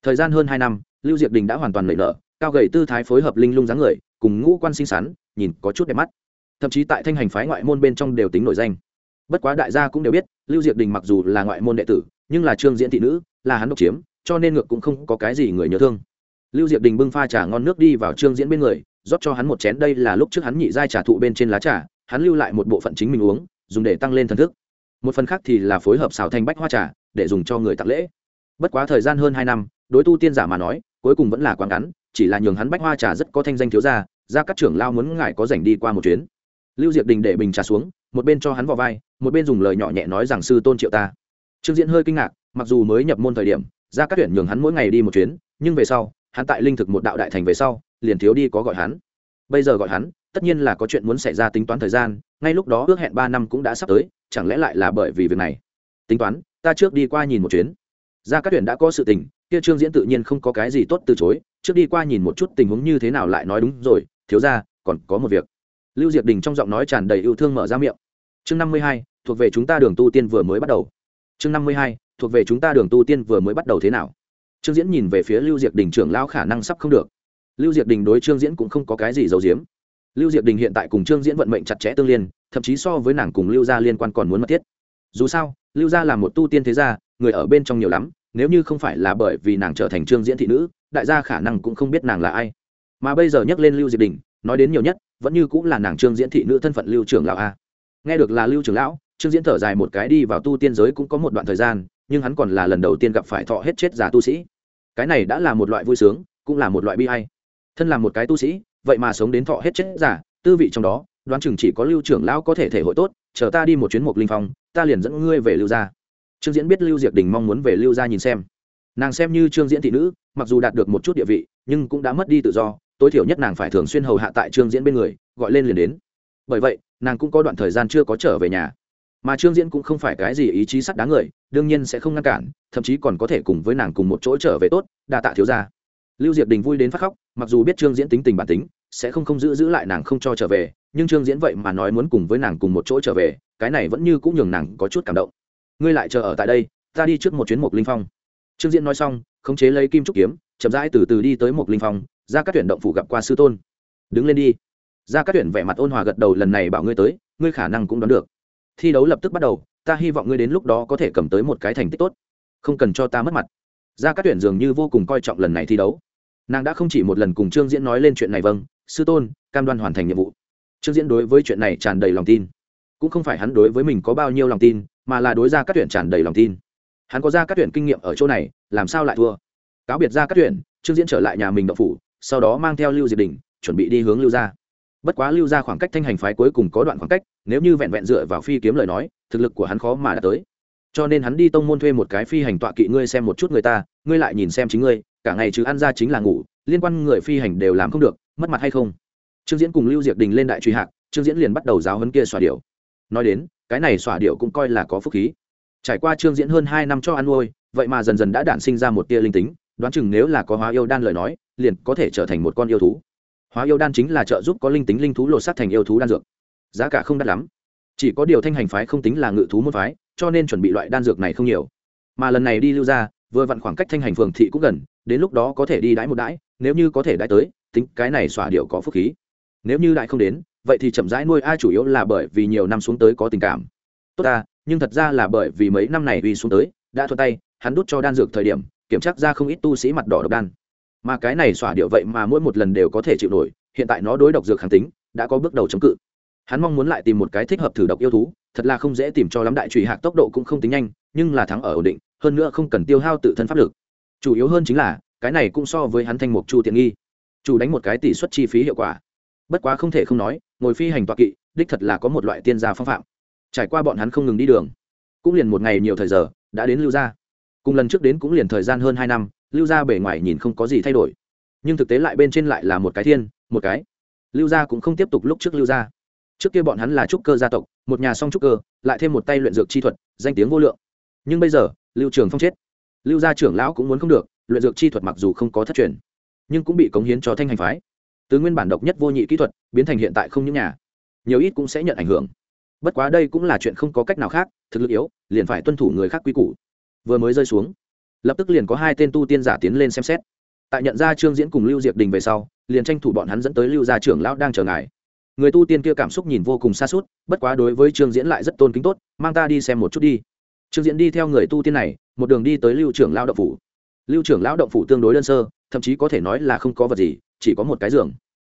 Speaker 1: thời gian hơn hai năm, lưu diệp đình đã hoàn toàn lợi nợ cao gầy tư thái phối hợp linh lung dáng người, cùng ngũ quan xinh xắn, nhìn có chút đẹp mắt. Thậm chí tại thanh hành phái ngoại môn bên trong đều tính nổi danh bất quá đại gia cũng đều biết, lưu diệp đình mặc dù là ngoại môn đệ tử, nhưng là trương diễn thị nữ, là hắn độc chiếm, cho nên ngược cũng không có cái gì người nhớ thương. Lưu diệp đình bưng pha trà ngon nước đi vào trương diễn bên người, rót cho hắn một chén đây là lúc trước hắn nhị giai trà thụ bên trên lá trà, hắn lưu lại một bộ phận chính mình uống, dùng để tăng lên thần thức. Một phần khác thì là phối hợp xào thành bách hoa trà, để dùng cho người tặng lễ. Bất quá thời gian hơn hai năm, đối tu tiên giả mà nói, cuối cùng vẫn là quá ngắn, chỉ là nhường hắn bách hoa trà rất có thanh danh thiếu gia ra các trưởng lao muốn ngài có rảnh đi qua một chuyến. Lưu diệp đình để bình trà xuống, một bên cho hắn vào vai một bên dùng lời nhỏ nhẹ nói rằng sư tôn triệu ta. Trương diễn hơi kinh ngạc, mặc dù mới nhập môn thời điểm, ra các tuyển nhường hắn mỗi ngày đi một chuyến, nhưng về sau, hắn tại linh thực một đạo đại thành về sau, liền thiếu đi có gọi hắn. Bây giờ gọi hắn, tất nhiên là có chuyện muốn xảy ra tính toán thời gian, ngay lúc đó ước hẹn ba năm cũng đã sắp tới, chẳng lẽ lại là bởi vì việc này? Tính toán, ta trước đi qua nhìn một chuyến. Ra các tuyển đã có sự tình, kia trương diễn tự nhiên không có cái gì tốt từ chối, trước đi qua nhìn một chút tình huống như thế nào lại nói đúng rồi, thiếu ra, còn có một việc. Lưu diệp đình trong giọng nói tràn đầy yêu thương mở ra miệng chương năm mươi hai, thuộc về chúng ta đường tu tiên vừa mới bắt đầu. Chương năm mươi hai, thuộc về chúng ta đường tu tiên vừa mới bắt đầu thế nào? Trương diễn nhìn về phía lưu diệp đình trưởng lão khả năng sắp không được. Lưu diệp đình đối trương diễn cũng không có cái gì giấu giếm. Lưu diệp đình hiện tại cùng trương diễn vận mệnh chặt chẽ tương liên, thậm chí so với nàng cùng lưu gia liên quan còn muốn mật thiết. Dù sao, lưu gia là một tu tiên thế gia, người ở bên trong nhiều lắm, nếu như không phải là bởi vì nàng trở thành trương diễn thị nữ, đại gia khả năng cũng không biết nàng là ai. Mà bây giờ nhắc lên lưu diệp đình, nói đến nhiều nhất, vẫn như cũng là nàng trương diễn thị nữ thân phận lưu trưởng lão a nghe được là lưu trưởng lão, trương diễn thở dài một cái đi vào tu tiên giới cũng có một đoạn thời gian, nhưng hắn còn là lần đầu tiên gặp phải thọ hết chết giả tu sĩ. Cái này đã là một loại vui sướng, cũng là một loại bi hay thân là một cái tu sĩ, vậy mà sống đến thọ hết chết giả, tư vị trong đó, đoán chừng chỉ có lưu trưởng lão có thể thể hội tốt, chờ ta đi một chuyến mục linh phong, ta liền dẫn ngươi về lưu gia. Trương diễn biết lưu diệc đình mong muốn về lưu gia nhìn xem. Nàng xem như trương diễn thị nữ, mặc dù đạt được một chút địa vị, nhưng cũng đã mất đi tự do, tối thiểu nhất nàng phải thường xuyên hầu hạ tại trương diễn bên người, gọi lên liền đến. Bởi vậy nàng cũng có đoạn thời gian chưa có trở về nhà. Mà trương diễn cũng không phải cái gì ý chí sắt đá người, đương nhiên sẽ không ngăn cản, thậm chí còn có thể cùng với nàng cùng một chỗ trở về tốt, đa tạ thiếu ra lưu diệp đình vui đến phát khóc, mặc dù biết trương diễn tính tình bản tính, sẽ không không giữ giữ lại nàng không cho trở về, nhưng trương diễn vậy mà nói muốn cùng với nàng cùng một chỗ trở về, cái này vẫn như cũng nhường nàng có chút cảm động. Ngươi lại chờ ở tại đây, ta đi trước một chuyến mục linh phong. Trương diễn nói xong, khống chế lấy kim trúc kiếm, chậm rãi từ từ đi tới mục linh phong, ra các tuyển động phủ gặp qua sư tôn. Đứng lên đi ra các tuyển vẻ mặt ôn hòa gật đầu, lần này bảo ngươi tới, ngươi khả năng cũng đoán được. Thi đấu lập tức bắt đầu, ta hy vọng ngươi đến lúc đó có thể cầm tới một cái thành tích tốt. Không cần cho ta mất mặt. Ra các tuyển dường như vô cùng coi trọng lần này thi đấu. Nàng đã không chỉ một lần cùng trương diễn nói lên chuyện này vâng sư tôn, cam đoan hoàn thành nhiệm vụ. Trương diễn đối với chuyện này tràn đầy lòng tin. Cũng không phải hắn đối với mình có bao nhiêu lòng tin, mà là đối ra các tuyển tràn đầy lòng tin. Hắn có ra các tuyển kinh nghiệm ở chỗ này, làm sao lại thua? Cáo biệt ra các tuyển trương diễn trở lại nhà mình đậu phủ, sau đó mang theo lưu diệp đình, chuẩn bị đi hướng lưu gia bất quá lưu ra khoảng cách thanh hành phái cuối cùng có đoạn khoảng cách, nếu như vẹn vẹn dựa vào phi kiếm lời nói, thực lực của hắn khó mà đã tới. Cho nên hắn đi tông môn thuê một cái phi hành tọa kỵ ngươi xem một chút người ta, ngươi lại nhìn xem chính ngươi, cả ngày chứ ăn ra chính là ngủ, liên quan người phi hành đều làm không được, mất mặt hay không? Trương diễn cùng lưu diệp đình lên đại truy hạc, trương diễn liền bắt đầu giáo hấn kia xòa điệu nói đến, cái này xòa điệu cũng coi là có phúc khí. Trải qua trương diễn hơn hai năm cho ăn nuôi, vậy mà dần dần đã đản sinh ra một tia linh tính, đoán chừng nếu là có hóa yêu đan lời nói, liền có thể trở thành một con yêu thú hóa yêu đan chính là trợ giúp có linh tính linh thú lột xác thành yêu thú đan dược. Giá cả không đắt lắm. Chỉ có điều thanh hành phái không tính là ngự thú môn phái, cho nên chuẩn bị loại đan dược này không nhiều. Mà lần này đi lưu ra, vừa vặn khoảng cách thanh hành phường thị cũng gần, đến lúc đó có thể đi đãi một đãi, nếu như có thể đãi tới, tính cái này xỏa điệu có phúc khí. Nếu như đãi không đến, vậy thì chậm rãi nuôi ai chủ yếu là bởi vì nhiều năm xuống tới có tình cảm. Tốt ta, nhưng thật ra là bởi vì mấy năm này uy xuống tới, đã thuận tay, hắn đút cho đan dược thời điểm, kiểm tra ra không ít tu sĩ mặt đỏ độc đan mà cái này xỏa điệu vậy mà mỗi một lần đều có thể chịu nổi, hiện tại nó đối độc dược kháng tính, đã có bước đầu chống cự. Hắn mong muốn lại tìm một cái thích hợp thử độc yêu thú, thật là không dễ tìm cho lắm đại trụy hạc tốc độ cũng không tính nhanh, nhưng là thắng ở ổn định, hơn nữa không cần tiêu hao tự thân pháp lực. Chủ yếu hơn chính là, cái này cũng so với hắn thanh mục chu tiện nghi. Chủ đánh một cái tỷ suất chi phí hiệu quả. Bất quá không thể không nói, ngồi phi hành tọa kỵ, đích thật là có một loại tiên gia phong phạm. Trải qua bọn hắn không ngừng đi đường, cũng liền một ngày nhiều thời giờ, đã đến lưu gia. Cùng lần trước đến cũng liền thời gian hơn hai năm lưu gia bề ngoài nhìn không có gì thay đổi. Nhưng thực tế lại bên trên lại là một cái thiên, một cái. Lưu gia cũng không tiếp tục lúc trước lưu gia. Trước kia bọn hắn là trúc cơ gia tộc, một nhà song trúc cơ, lại thêm một tay luyện dược chi thuật, danh tiếng vô lượng. Nhưng bây giờ, lưu trường phong chết. Lưu gia trưởng lão cũng muốn không được, luyện dược chi thuật mặc dù không có thất truyền, nhưng cũng bị cống hiến cho thanh hành phái. Từ nguyên bản độc nhất vô nhị kỹ thuật, biến thành hiện tại không những nhà, nhiều ít cũng sẽ nhận ảnh hưởng. Bất quá đây cũng là chuyện không có cách nào khác, thực lực yếu, liền phải tuân thủ người khác quy củ. Vừa mới rơi xuống lập tức liền có hai tên tu tiên giả tiến lên xem xét. Tại nhận ra trương diễn cùng lưu diệp đình về sau, liền tranh thủ bọn hắn dẫn tới lưu gia trưởng lão đang chờ ngài. Người tu tiên kia cảm xúc nhìn vô cùng xa suốt, bất quá đối với trương diễn lại rất tôn kính tốt, mang ta đi xem một chút đi. Trương diễn đi theo người tu tiên này, một đường đi tới lưu trưởng lao động phủ. Lưu trưởng lão động phủ tương đối đơn sơ, thậm chí có thể nói là không có vật gì, chỉ có một cái giường.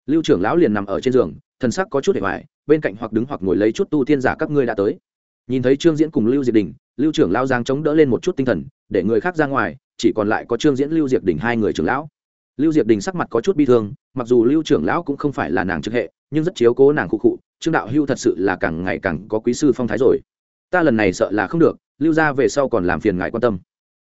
Speaker 1: Lưu trưởng lão liền nằm ở trên giường, thần sắc có chút để hoài, bên cạnh hoặc đứng hoặc ngồi lấy chút tu tiên giả các ngươi đã tới. Nhìn thấy trương diễn cùng lưu diệp đình lưu trưởng Lao giang chống đỡ lên một chút tinh thần, để người khác ra ngoài, chỉ còn lại có trương diễn, lưu diệp đình hai người trưởng lão. Lưu diệp đình sắc mặt có chút bi thương, mặc dù lưu trưởng lão cũng không phải là nàng trực hệ, nhưng rất chiếu cố nàng cụ cụ trương đạo hưu thật sự là càng ngày càng có quý sư phong thái rồi. Ta lần này sợ là không được, lưu ra về sau còn làm phiền ngài quan tâm.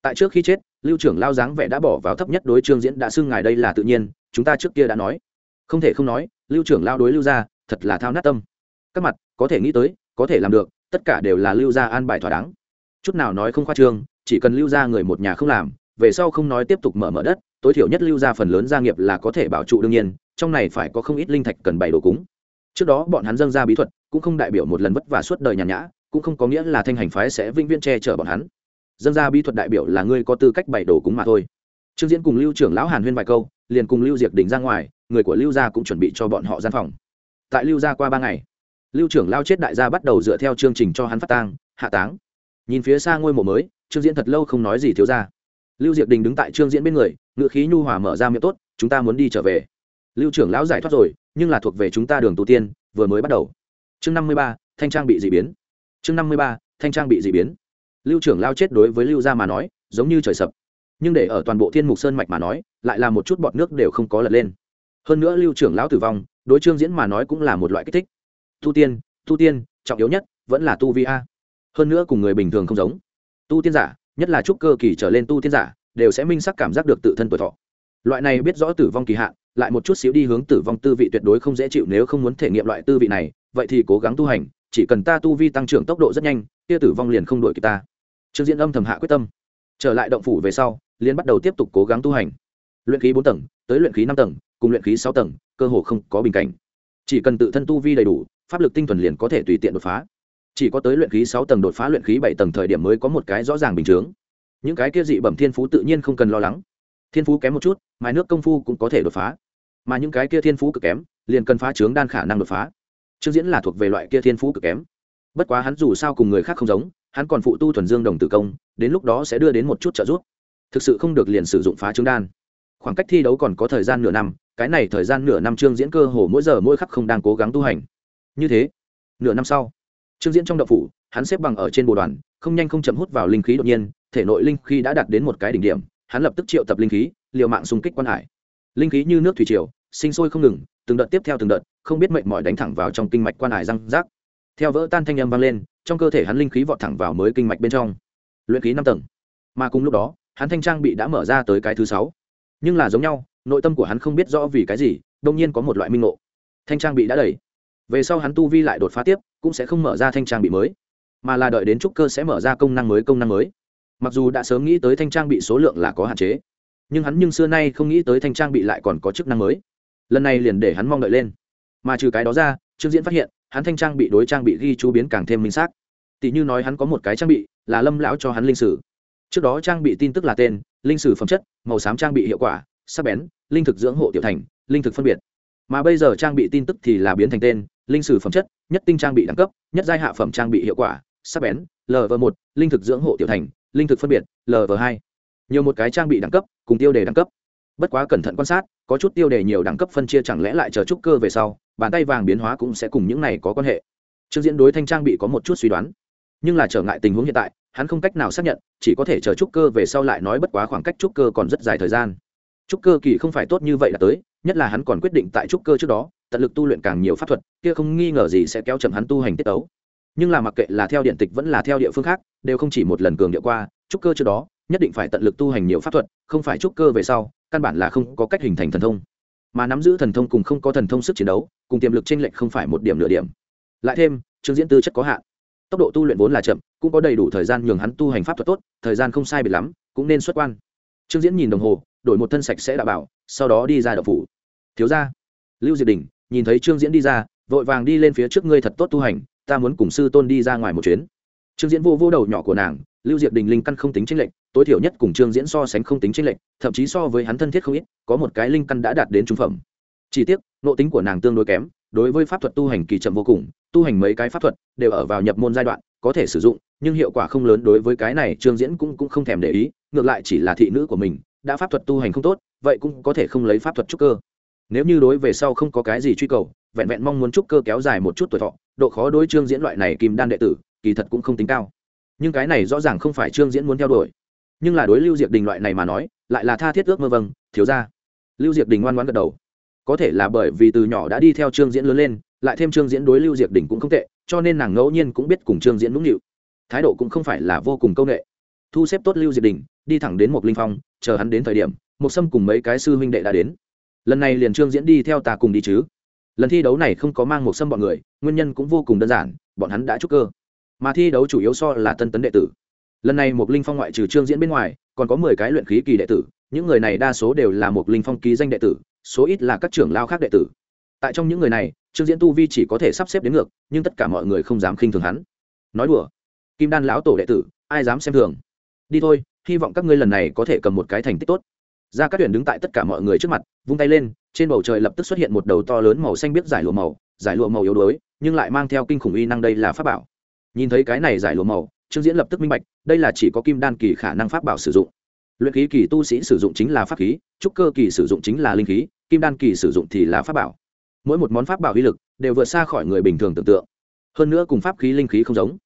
Speaker 1: Tại trước khi chết, lưu trưởng lao dáng vẻ đã bỏ vào thấp nhất đối trương diễn đã xưng ngài đây là tự nhiên, chúng ta trước kia đã nói. Không thể không nói, lưu trưởng lao đối lưu ra thật là thao nát tâm. Các mặt, có thể nghĩ tới, có thể làm được, tất cả đều là lưu ra an bài thỏa đáng chút nào nói không khoa trương, chỉ cần lưu ra người một nhà không làm, về sau không nói tiếp tục mở mở đất, tối thiểu nhất lưu ra phần lớn gia nghiệp là có thể bảo trụ đương nhiên, trong này phải có không ít linh thạch cần bày đồ cúng. Trước đó bọn hắn dâng ra bí thuật, cũng không đại biểu một lần vất vả suốt đời nhàn nhã, cũng không có nghĩa là thanh hành phái sẽ vĩnh viễn che chở bọn hắn. Dâng ra bí thuật đại biểu là ngươi có tư cách bày đồ cúng mà thôi. Trương diễn cùng lưu trưởng lão hàn huyên vài câu, liền cùng lưu diệc đỉnh ra ngoài, người của lưu gia cũng chuẩn bị cho bọn họ gian phòng. Tại lưu gia qua ba ngày, lưu trưởng lao chết đại gia bắt đầu dựa theo chương trình cho hắn phát tang, hạ táng nhìn phía xa ngôi mộ mới, trương diễn thật lâu không nói gì thiếu ra. Lưu diệp đình đứng tại trương diễn bên người ngự khí nhu hòa mở ra miệng tốt, chúng ta muốn đi trở về. Lưu trưởng lão giải thoát rồi, nhưng là thuộc về chúng ta đường tu tiên, vừa mới bắt đầu. Chương năm mươi ba, thanh trang bị d ị biến. Chương năm mươi ba, thanh trang bị d ị biến. Lưu trưởng lao chết đối với lưu gia mà nói, giống như trời sập. Nhưng để ở toàn bộ thiên mục sơn mạch mà nói, lại là một chút bọt nước đều không có lật lên. Hơn nữa lưu trưởng lão tử vong, đối trương diễn mà nói cũng là một loại kích thích. Tu tiên tu tiên, trọng yếu nhất vẫn là tu vi a hơn nữa cùng người bình thường không giống. Tu tiên giả, nhất là trúc cơ kỳ trở lên tu tiên giả, đều sẽ minh sắc cảm giác được tự thân tuổi thọ. Loại này biết rõ tử vong kỳ hạn, lại một chút xíu đi hướng tử vong tư vị tuyệt đối không dễ chịu nếu không muốn thể nghiệm loại tư vị này, vậy thì cố gắng tu hành, chỉ cần ta tu vi tăng trưởng tốc độ rất nhanh, kia tử vong liền không đuổi kịp ta. Trương diễn âm thầm hạ quyết tâm. Trở lại động phủ về sau liên bắt đầu tiếp tục cố gắng tu hành. Luyện khí bốn tầng, tới luyện khí năm tầng, cùng luyện khí sáu tầng, cơ hồ không có bình cảnh. Chỉ cần tự thân tu vi đầy đủ, pháp lực tinh thuần liền có thể tùy tiện đột phá chỉ có tới luyện khí sáu tầng đột phá luyện khí bảy tầng thời điểm mới có một cái rõ ràng bình chướng. Những cái kia dị bẩm thiên phú tự nhiên không cần lo lắng. Thiên phú kém một chút, mài nước công phu cũng có thể đột phá. Mà những cái kia thiên phú cực kém, liền cần phá trướng đan khả năng đột phá. Trương diễn là thuộc về loại kia thiên phú cực kém. Bất quá hắn dù sao cùng người khác không giống, hắn còn phụ tu thuần dương đồng tử công, đến lúc đó sẽ đưa đến một chút trợ giúp. Thực sự không được liền sử dụng phá trướng đan. Khoảng cách thi đấu còn có thời gian nửa năm, cái này thời gian nửa năm trương diễn cơ hồ mỗi giờ mỗi khắc không đang cố gắng tu hành. Như thế, nửa năm sau trương diễn trong đậu phủ, hắn xếp bằng ở trên bồ đoàn, không nhanh không chậm hút vào linh khí đột nhiên, thể nội linh khí đã đạt đến một cái đỉnh điểm, hắn lập tức triệu tập linh khí, liều mạng xung kích quan hải. Linh khí như nước thủy triều, sinh sôi không ngừng, từng đợt tiếp theo từng đợt, không biết mệnh mỏi đánh thẳng vào trong kinh mạch quan hải răng rác. Theo vỡ tan thanh âm vang lên, trong cơ thể hắn linh khí vọt thẳng vào mới kinh mạch bên trong. Luyện khí năm tầng. Mà cùng lúc đó, hắn thanh trang bị đã mở ra tới cái thứ sáu. Nhưng là giống nhau, nội tâm của hắn không biết rõ vì cái gì đông nhiên có một loại minh ngộ. Thanh trang bị đã đầy về sau hắn tu vi lại đột phá tiếp, cũng sẽ không mở ra thanh trang bị mới, mà là đợi đến trúc cơ sẽ mở ra công năng mới, công năng mới. Mặc dù đã sớm nghĩ tới thanh trang bị số lượng là có hạn chế, nhưng hắn nhưng xưa nay không nghĩ tới thanh trang bị lại còn có chức năng mới. Lần này liền để hắn mong đợi lên. Mà trừ cái đó ra, trương diễn phát hiện, hắn thanh trang bị đối trang bị ghi chú biến càng thêm minh xác. Tỷ như nói hắn có một cái trang bị, là lâm lão cho hắn linh sử. Trước đó trang bị tin tức là tên, linh sử phẩm chất, màu xám trang bị hiệu quả, sắc bén, linh thực dưỡng hộ tiểu thành, linh thực phân biệt mà bây giờ trang bị tin tức thì là biến thành tên, linh sử phẩm chất, nhất tinh trang bị đẳng cấp, nhất giai hạ phẩm trang bị hiệu quả, sắc bén lv một, linh thực dưỡng hộ tiểu thành, linh thực phân biệt lv hai. Nhiều một cái trang bị đẳng cấp, cùng tiêu đề đẳng cấp. Bất quá cẩn thận quan sát, có chút tiêu đề nhiều đẳng cấp phân chia chẳng lẽ lại chờ trúc cơ về sau, bàn tay vàng biến hóa cũng sẽ cùng những này có quan hệ. Trương diễn đối thanh trang bị có một chút suy đoán, nhưng là trở ngại tình huống hiện tại, hắn không cách nào xác nhận, chỉ có thể chờ trúc cơ về sau lại nói bất quá khoảng cách trúc cơ còn rất dài thời gian trúc cơ kỳ không phải tốt như vậy là tới, nhất là hắn còn quyết định tại trúc cơ trước đó, tận lực tu luyện càng nhiều pháp thuật, kia không nghi ngờ gì sẽ kéo chậm hắn tu hành tiết tấu. Nhưng là mặc kệ là theo điện tịch vẫn là theo địa phương khác, đều không chỉ một lần cường địa qua, trúc cơ trước đó, nhất định phải tận lực tu hành nhiều pháp thuật, không phải trúc cơ về sau, căn bản là không có cách hình thành thần thông. Mà nắm giữ thần thông cùng không có thần thông sức chiến đấu, cùng tiềm lực t r ê n lệch không phải một điểm nửa điểm. Lại thêm chương diễn tư chất có hạn. Tốc độ tu luyện vốn là chậm, cũng có đầy đủ thời gian nhường hắn tu hành pháp thuật tốt, thời gian không sai biệt lắm, cũng nên xuất quan. Trương diễn nhìn đồng hồ đổi một thân sạch sẽ đã bảo, sau đó đi ra đậu phủ. Thiếu ra lưu diệt đình, nhìn thấy trương diễn đi ra, vội vàng đi lên phía trước ngươi thật tốt tu hành, ta muốn cùng sư tôn đi ra ngoài một chuyến. Trương diễn vô vô đầu nhỏ của nàng, lưu diệp đình linh căn không tính tranh lệch, tối thiểu nhất cùng trương diễn so sánh không tính tranh lệch, thậm chí so với hắn thân thiết không ít, có một cái linh căn đã đạt đến trung phẩm. Chỉ tiếc nộ tính của nàng tương đối kém, đối với pháp thuật tu hành kỳ chậm vô cùng, tu hành mấy cái pháp thuật đều ở vào nhập môn giai đoạn, có thể sử dụng, nhưng hiệu quả không lớn đối với cái này trương diễn cũng cũng không thèm để ý, ngược lại chỉ là thị nữ của mình đã pháp thuật tu hành không tốt, vậy cũng có thể không lấy pháp thuật trúc cơ. Nếu như đối về sau không có cái gì truy cầu, vẹn vẹn mong muốn trúc cơ kéo dài một chút tuổi thọ, độ khó đối trương diễn loại này kim đan đệ tử, kỳ thật cũng không tính cao. Nhưng cái này rõ ràng không phải trương diễn muốn theo đuổi. Nhưng là đối lưu diệp đình loại này mà nói, lại là tha thiết ước mơ vâng thiếu ra lưu diệp đình ngoan ngoan gật đầu. Có thể là bởi vì từ nhỏ đã đi theo trương diễn lớn lên, lại thêm trương diễn đối lưu diệp đình cũng không tệ, cho nên nàng ngẫu nhiên cũng biết cùng trương diễn nũng nịu. Thái độ cũng không phải là vô cùng công nghệ. Thu xếp tốt lưu diệp đình đi thẳng đến một linh phong, chờ hắn đến thời điểm một sâm cùng mấy cái sư huynh đệ đã đến. Lần này liền trương diễn đi theo ta cùng đi chứ. Lần thi đấu này không có mang một sâm bọn người, nguyên nhân cũng vô cùng đơn giản, bọn hắn đã trúc cơ. Mà thi đấu chủ yếu so là tân tấn đệ tử. Lần này một linh phong ngoại trừ trương diễn bên ngoài, còn có mười cái luyện khí kỳ đệ tử, những người này đa số đều là một linh phong ký danh đệ tử, số ít là các trưởng lao khác đệ tử. Tại trong những người này, trương diễn tu vi chỉ có thể sắp xếp đến ngược, nhưng tất cả mọi người không dám khinh thường hắn. Nói đùa, kim đan lão tổ đệ tử, ai dám xem thường? Đi thôi hy vọng các ngươi lần này có thể cầm một cái thành tích tốt. Ra các tuyển đứng tại tất cả mọi người trước mặt, vung tay lên, trên bầu trời lập tức xuất hiện một đầu to lớn màu xanh biết giải lụa màu, giải lụa màu yếu đuối, nhưng lại mang theo kinh khủng uy năng đây là pháp bảo. Nhìn thấy cái này giải lụa màu, trương diễn lập tức minh bạch, đây là chỉ có kim đan kỳ khả năng pháp bảo sử dụng. Luyện khí kỳ tu sĩ sử dụng chính là pháp khí, trúc cơ kỳ sử dụng chính là linh khí, kim đan kỳ sử dụng thì là pháp bảo. Mỗi một món pháp bảo uy lực đều vượt xa khỏi người bình thường tưởng tượng. Hơn nữa cùng pháp khí linh khí không giống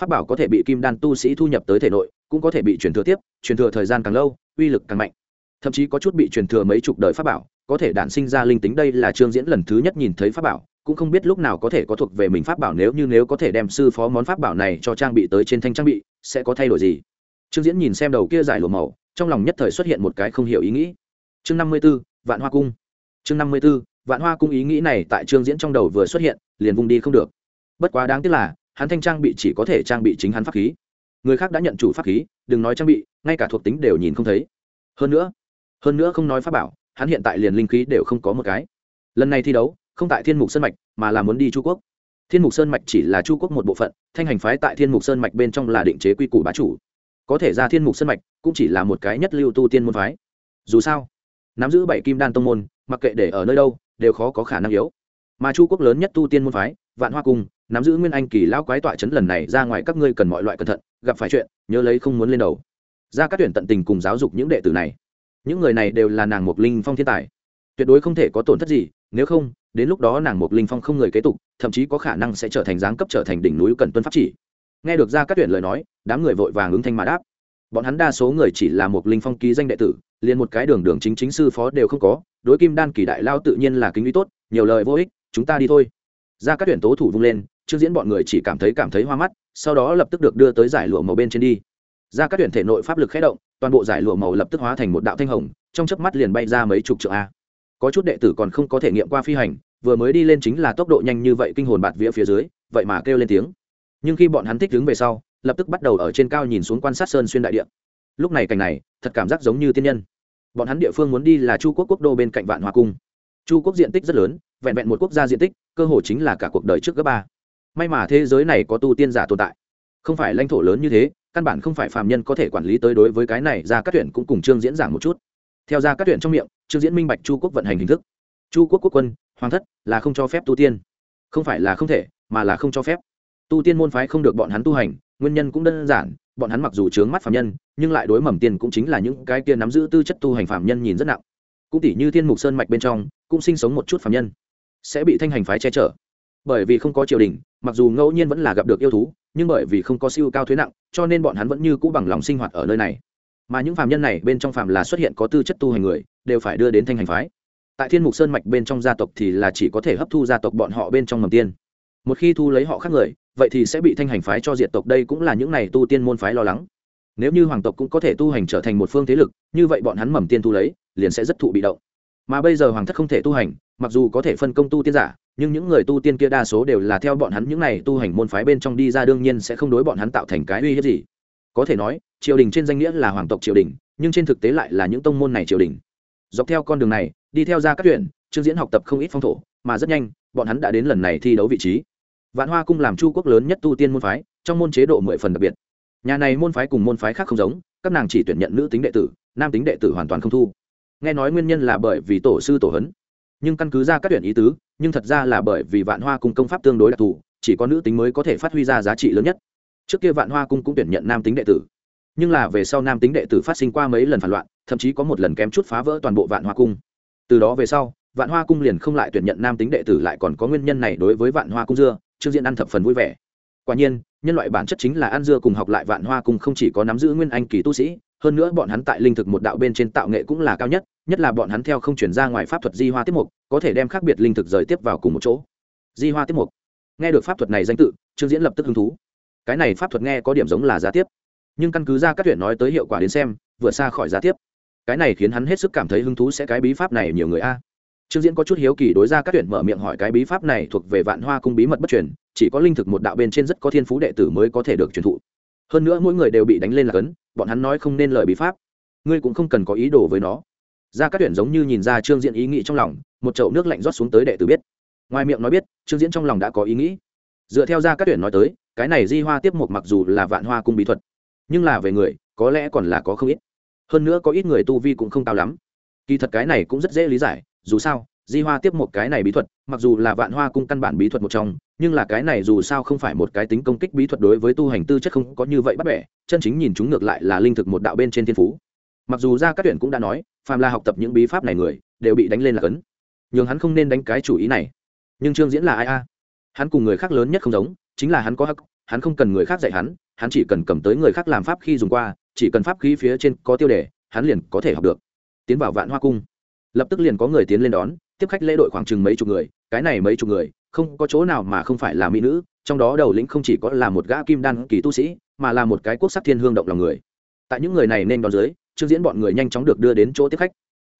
Speaker 1: pháp bảo có thể bị kim đan tu sĩ thu nhập tới thể nội, cũng có thể bị truyền thừa tiếp, truyền thừa thời gian càng lâu, uy lực càng mạnh. Thậm chí có chút bị truyền thừa mấy chục đời pháp bảo, có thể đản sinh ra linh tính đây là trương diễn lần thứ nhất nhìn thấy pháp bảo, cũng không biết lúc nào có thể có thuộc về mình pháp bảo nếu như nếu có thể đem sư phó món pháp bảo này cho trang bị tới trên thanh trang bị, sẽ có thay đổi gì? Trương diễn nhìn xem đầu kia giải lùa màu, trong lòng nhất thời xuất hiện một cái không hiểu ý nghĩ. Chương năm mươi b ố vạn hoa cung. Chương năm mươi b ố vạn hoa cung ý nghĩ này tại trương diễn trong đầu vừa xuất hiện, liền vung đi không được. Bất quá đáng tiếc là hắn thanh trang bị chỉ có thể trang bị chính hắn pháp khí. Người khác đã nhận chủ pháp khí, đừng nói trang bị, ngay cả thuộc tính đều nhìn không thấy. Hơn nữa hơn nữa không nói pháp bảo, hắn hiện tại liền linh khí đều không có một cái. Lần này thi đấu, không tại thiên mục sơn mạch, mà là muốn đi chu quốc. Thiên mục sơn mạch chỉ là chu quốc một bộ phận, thanh hành phái tại thiên mục sơn mạch bên trong là định chế quy củ bá chủ. Có thể ra thiên mục sơn mạch, cũng chỉ là một cái nhất lưu tu tiên môn phái. Dù sao, nắm giữ bảy kim đan tông môn, mặc kệ để ở nơi đâu, đều khó có khả năng yếu. Mà chu quốc lớn nhất tu tiên môn phái, vạn hoa cung nắm giữ nguyên anh kỳ lão quái tọa chấn lần này ra ngoài các ngươi cần mọi loại cẩn thận, gặp phải chuyện, nhớ lấy không muốn lên đầu. Ra các tuyển tận tình cùng giáo dục những đệ tử này. Những người này đều là nàng mục linh phong thiên tài. Tuyệt đối không thể có tổn thất gì, nếu không, đến lúc đó nàng mục linh phong không người kế tục, thậm chí có khả năng sẽ trở thành giáng cấp trở thành đỉnh núi cần tuân pháp chỉ. Nghe được ra các tuyển lời nói, đám người vội vàng ứng thanh mà đáp. Bọn hắn đa số người chỉ là một linh phong ký danh đệ tử, liền một cái đường đường chính chính sư phó đều không có, đối kim đan kỳ đại lao tự nhiên là kính uy tốt, nhiều lời vô ích, chúng ta đi thôi. Ra các tuyển tố thủ vung lên trước diễn bọn người chỉ cảm thấy cảm thấy hoa mắt, sau đó lập tức được đưa tới giải lụa màu bên trên đi. Ra các tuyển thể nội pháp lực khé động, toàn bộ giải lụa màu lập tức hóa thành một đạo thanh hồng, trong chớp mắt liền bay ra mấy chục triệu a. Có chút đệ tử còn không có thể nghiệm qua phi hành, vừa mới đi lên chính là tốc độ nhanh như vậy kinh hồn bạt vía phía dưới, vậy mà kêu lên tiếng. Nhưng khi bọn hắn thích đứng về sau, lập tức bắt đầu ở trên cao nhìn xuống quan sát sơn xuyên đại địa. Lúc này cảnh này, thật cảm giác giống như tiên nhân. Bọn hắn địa phương muốn đi là chu quốc quốc đô bên cạnh vạn hoa cung. Chu quốc diện tích rất lớn, vẹn vẹn một quốc gia diện tích, cơ hồ chính là cả cuộc đời trước gấp ba may mà thế giới này có tu tiên giả tồn tại. Không phải lãnh thổ lớn như thế, căn bản không phải phàm nhân có thể quản lý tới đối với cái này ra các tuyển cũng cùng trương diễn giảng một chút. Theo ra các tuyển trong miệng, trương diễn minh bạch chu quốc vận hành hình thức. Chu quốc quốc quân, hoàng thất, là không cho phép tu tiên. Không phải là không thể, mà là không cho phép. Tu tiên môn phái không được bọn hắn tu hành, nguyên nhân cũng đơn giản, bọn hắn mặc dù chướng mắt phạm nhân, nhưng lại đối mầm tiền cũng chính là những cái kia nắm giữ tư chất tu hành phạm nhân nhìn rất nặng. Cũng tỷ như thiên mục sơn mạch bên trong, cũng sinh sống một chút phạm nhân, sẽ bị thanh hành phái che chở bởi vì không có triều đình, mặc dù ngẫu nhiên vẫn là gặp được yêu thú, nhưng bởi vì không có siêu cao thuế nặng, cho nên bọn hắn vẫn như cũ bằng lòng sinh hoạt ở nơi này. Mà những phạm nhân này bên trong phạm là xuất hiện có tư chất tu hành người, đều phải đưa đến thanh hành phái. Tại thiên mục sơn mạch bên trong gia tộc thì là chỉ có thể hấp thu gia tộc bọn họ bên trong mầm tiên. Một khi thu lấy họ khác người, vậy thì sẽ bị thanh hành phái cho diệt tộc, đây cũng là những này tu tiên môn phái lo lắng. Nếu như hoàng tộc cũng có thể tu hành trở thành một phương thế lực, như vậy bọn hắn mầm tiên thu lấy, liền sẽ rất thụ bị động mà bây giờ hoàng thất không thể tu hành, mặc dù có thể phân công tu tiên giả, nhưng những người tu tiên kia đa số đều là theo bọn hắn những này tu hành môn phái bên trong đi ra, đương nhiên sẽ không đối bọn hắn tạo thành cái uy hiếp gì. Có thể nói, triều đình trên danh nghĩa là hoàng tộc triều đình, nhưng trên thực tế lại là những tông môn này triều đình. Dọc theo con đường này, đi theo ra các tuyển trương diễn học tập không ít phong thổ, mà rất nhanh, bọn hắn đã đến lần này thi đấu vị trí. Vạn hoa cung làm chu quốc lớn nhất tu tiên môn phái, trong môn chế độ mười phần đặc biệt. Nhà này môn phái cùng môn phái khác không giống, các nàng chỉ tuyển nhận nữ tính đệ tử, nam tính đệ tử hoàn toàn không thu nghe nói nguyên nhân là bởi vì tổ sư tổ hấn. Nhưng căn cứ ra các tuyển ý tứ, nhưng thật ra là bởi vì vạn hoa cung công pháp tương đối đặc thù, chỉ có nữ tính mới có thể phát huy ra giá trị lớn nhất. Trước kia vạn hoa cung cũng tuyển nhận nam tính đệ tử. Nhưng là về sau nam tính đệ tử phát sinh qua mấy lần phản loạn, thậm chí có một lần kém chút phá vỡ toàn bộ vạn hoa cung. Từ đó về sau, vạn hoa cung liền không lại tuyển nhận nam tính đệ tử lại còn có nguyên nhân này đối với vạn hoa cung dưa, trương diễn ăn thập phần vui vẻ. Quả nhiên, nhân loại bản chất chính là ăn dưa cùng học lại vạn hoa cung không chỉ có nắm giữ nguyên anh kỳ tu sĩ hơn nữa bọn hắn tại linh thực một đạo bên trên tạo nghệ cũng là cao nhất nhất là bọn hắn theo không chuyển ra ngoài pháp thuật di hoa tiết mục, có thể đem khác biệt linh thực rời tiếp vào cùng một chỗ. Di hoa tiết mục. Nghe được pháp thuật này danh tự, trương diễn lập tức hứng thú. Cái này pháp thuật nghe có điểm giống là giá tiếp. Nhưng căn cứ ra các tuyển nói tới hiệu quả đến xem, vượt xa khỏi giá tiếp. Cái này khiến hắn hết sức cảm thấy hứng thú sẽ cái bí pháp này nhiều người a. Trương diễn có chút hiếu kỳ đối ra các tuyển mở miệng hỏi cái bí pháp này thuộc về vạn hoa cung bí mật bất truyền, chỉ có linh thực một đạo bên trên rất có thiên phú đệ tử mới có thể được truyền thụ hơn nữa mỗi người đều bị đánh lên là cấn, bọn hắn nói không nên lời bí pháp. Ngươi cũng không cần có ý đồ với nó. Ra các tuyển giống như nhìn ra trương diễn ý nghĩ trong lòng, một chậu nước lạnh rót xuống tới đệ tử biết. Ngoài miệng nói biết, trương diễn trong lòng đã có ý nghĩ. Dựa theo ra các tuyển nói tới, cái này di hoa tiếp một mặc dù là vạn hoa cung bí thuật, nhưng là về người, có lẽ còn là có không ít. Hơn nữa có ít người tu vi cũng không cao lắm. Kỳ thật cái này cũng rất dễ lý giải, dù sao di hoa tiếp một cái này bí thuật, mặc dù là vạn hoa cung căn bản bí thuật một trong, nhưng là cái này dù sao không phải một cái tính công kích bí thuật đối với tu hành tư chất không có như vậy bắt bẻ, chân chính nhìn chúng ngược lại là linh thực một đạo bên trên thiên phú. Mặc dù ra các tuyển cũng đã nói, phàm là học tập những bí pháp này người, đều bị đánh lên là cấn. Nhường hắn không nên đánh cái chủ ý này. Nhưng trương diễn là ai a? Hắn cùng người khác lớn nhất không giống, chính là hắn có hắc, hắn không cần người khác dạy hắn hắn chỉ cần cầm tới người khác làm pháp khi dùng qua, chỉ cần pháp khí phía trên có tiêu đề, hắn liền có thể học được. Tiến vào vạn hoa cung. Lập tức liền có người tiến lên đón tiếp khách lễ đội khoảng chừng mấy chục người, cái này mấy chục người, không có chỗ nào mà không phải là mỹ nữ, trong đó đầu lĩnh không chỉ có là một gã kim đan kỳ tu sĩ, mà là một cái quốc sắc thiên hương động lòng người. Tại những người này nên đón dưới, trương diễn bọn người nhanh chóng được đưa đến chỗ tiếp khách.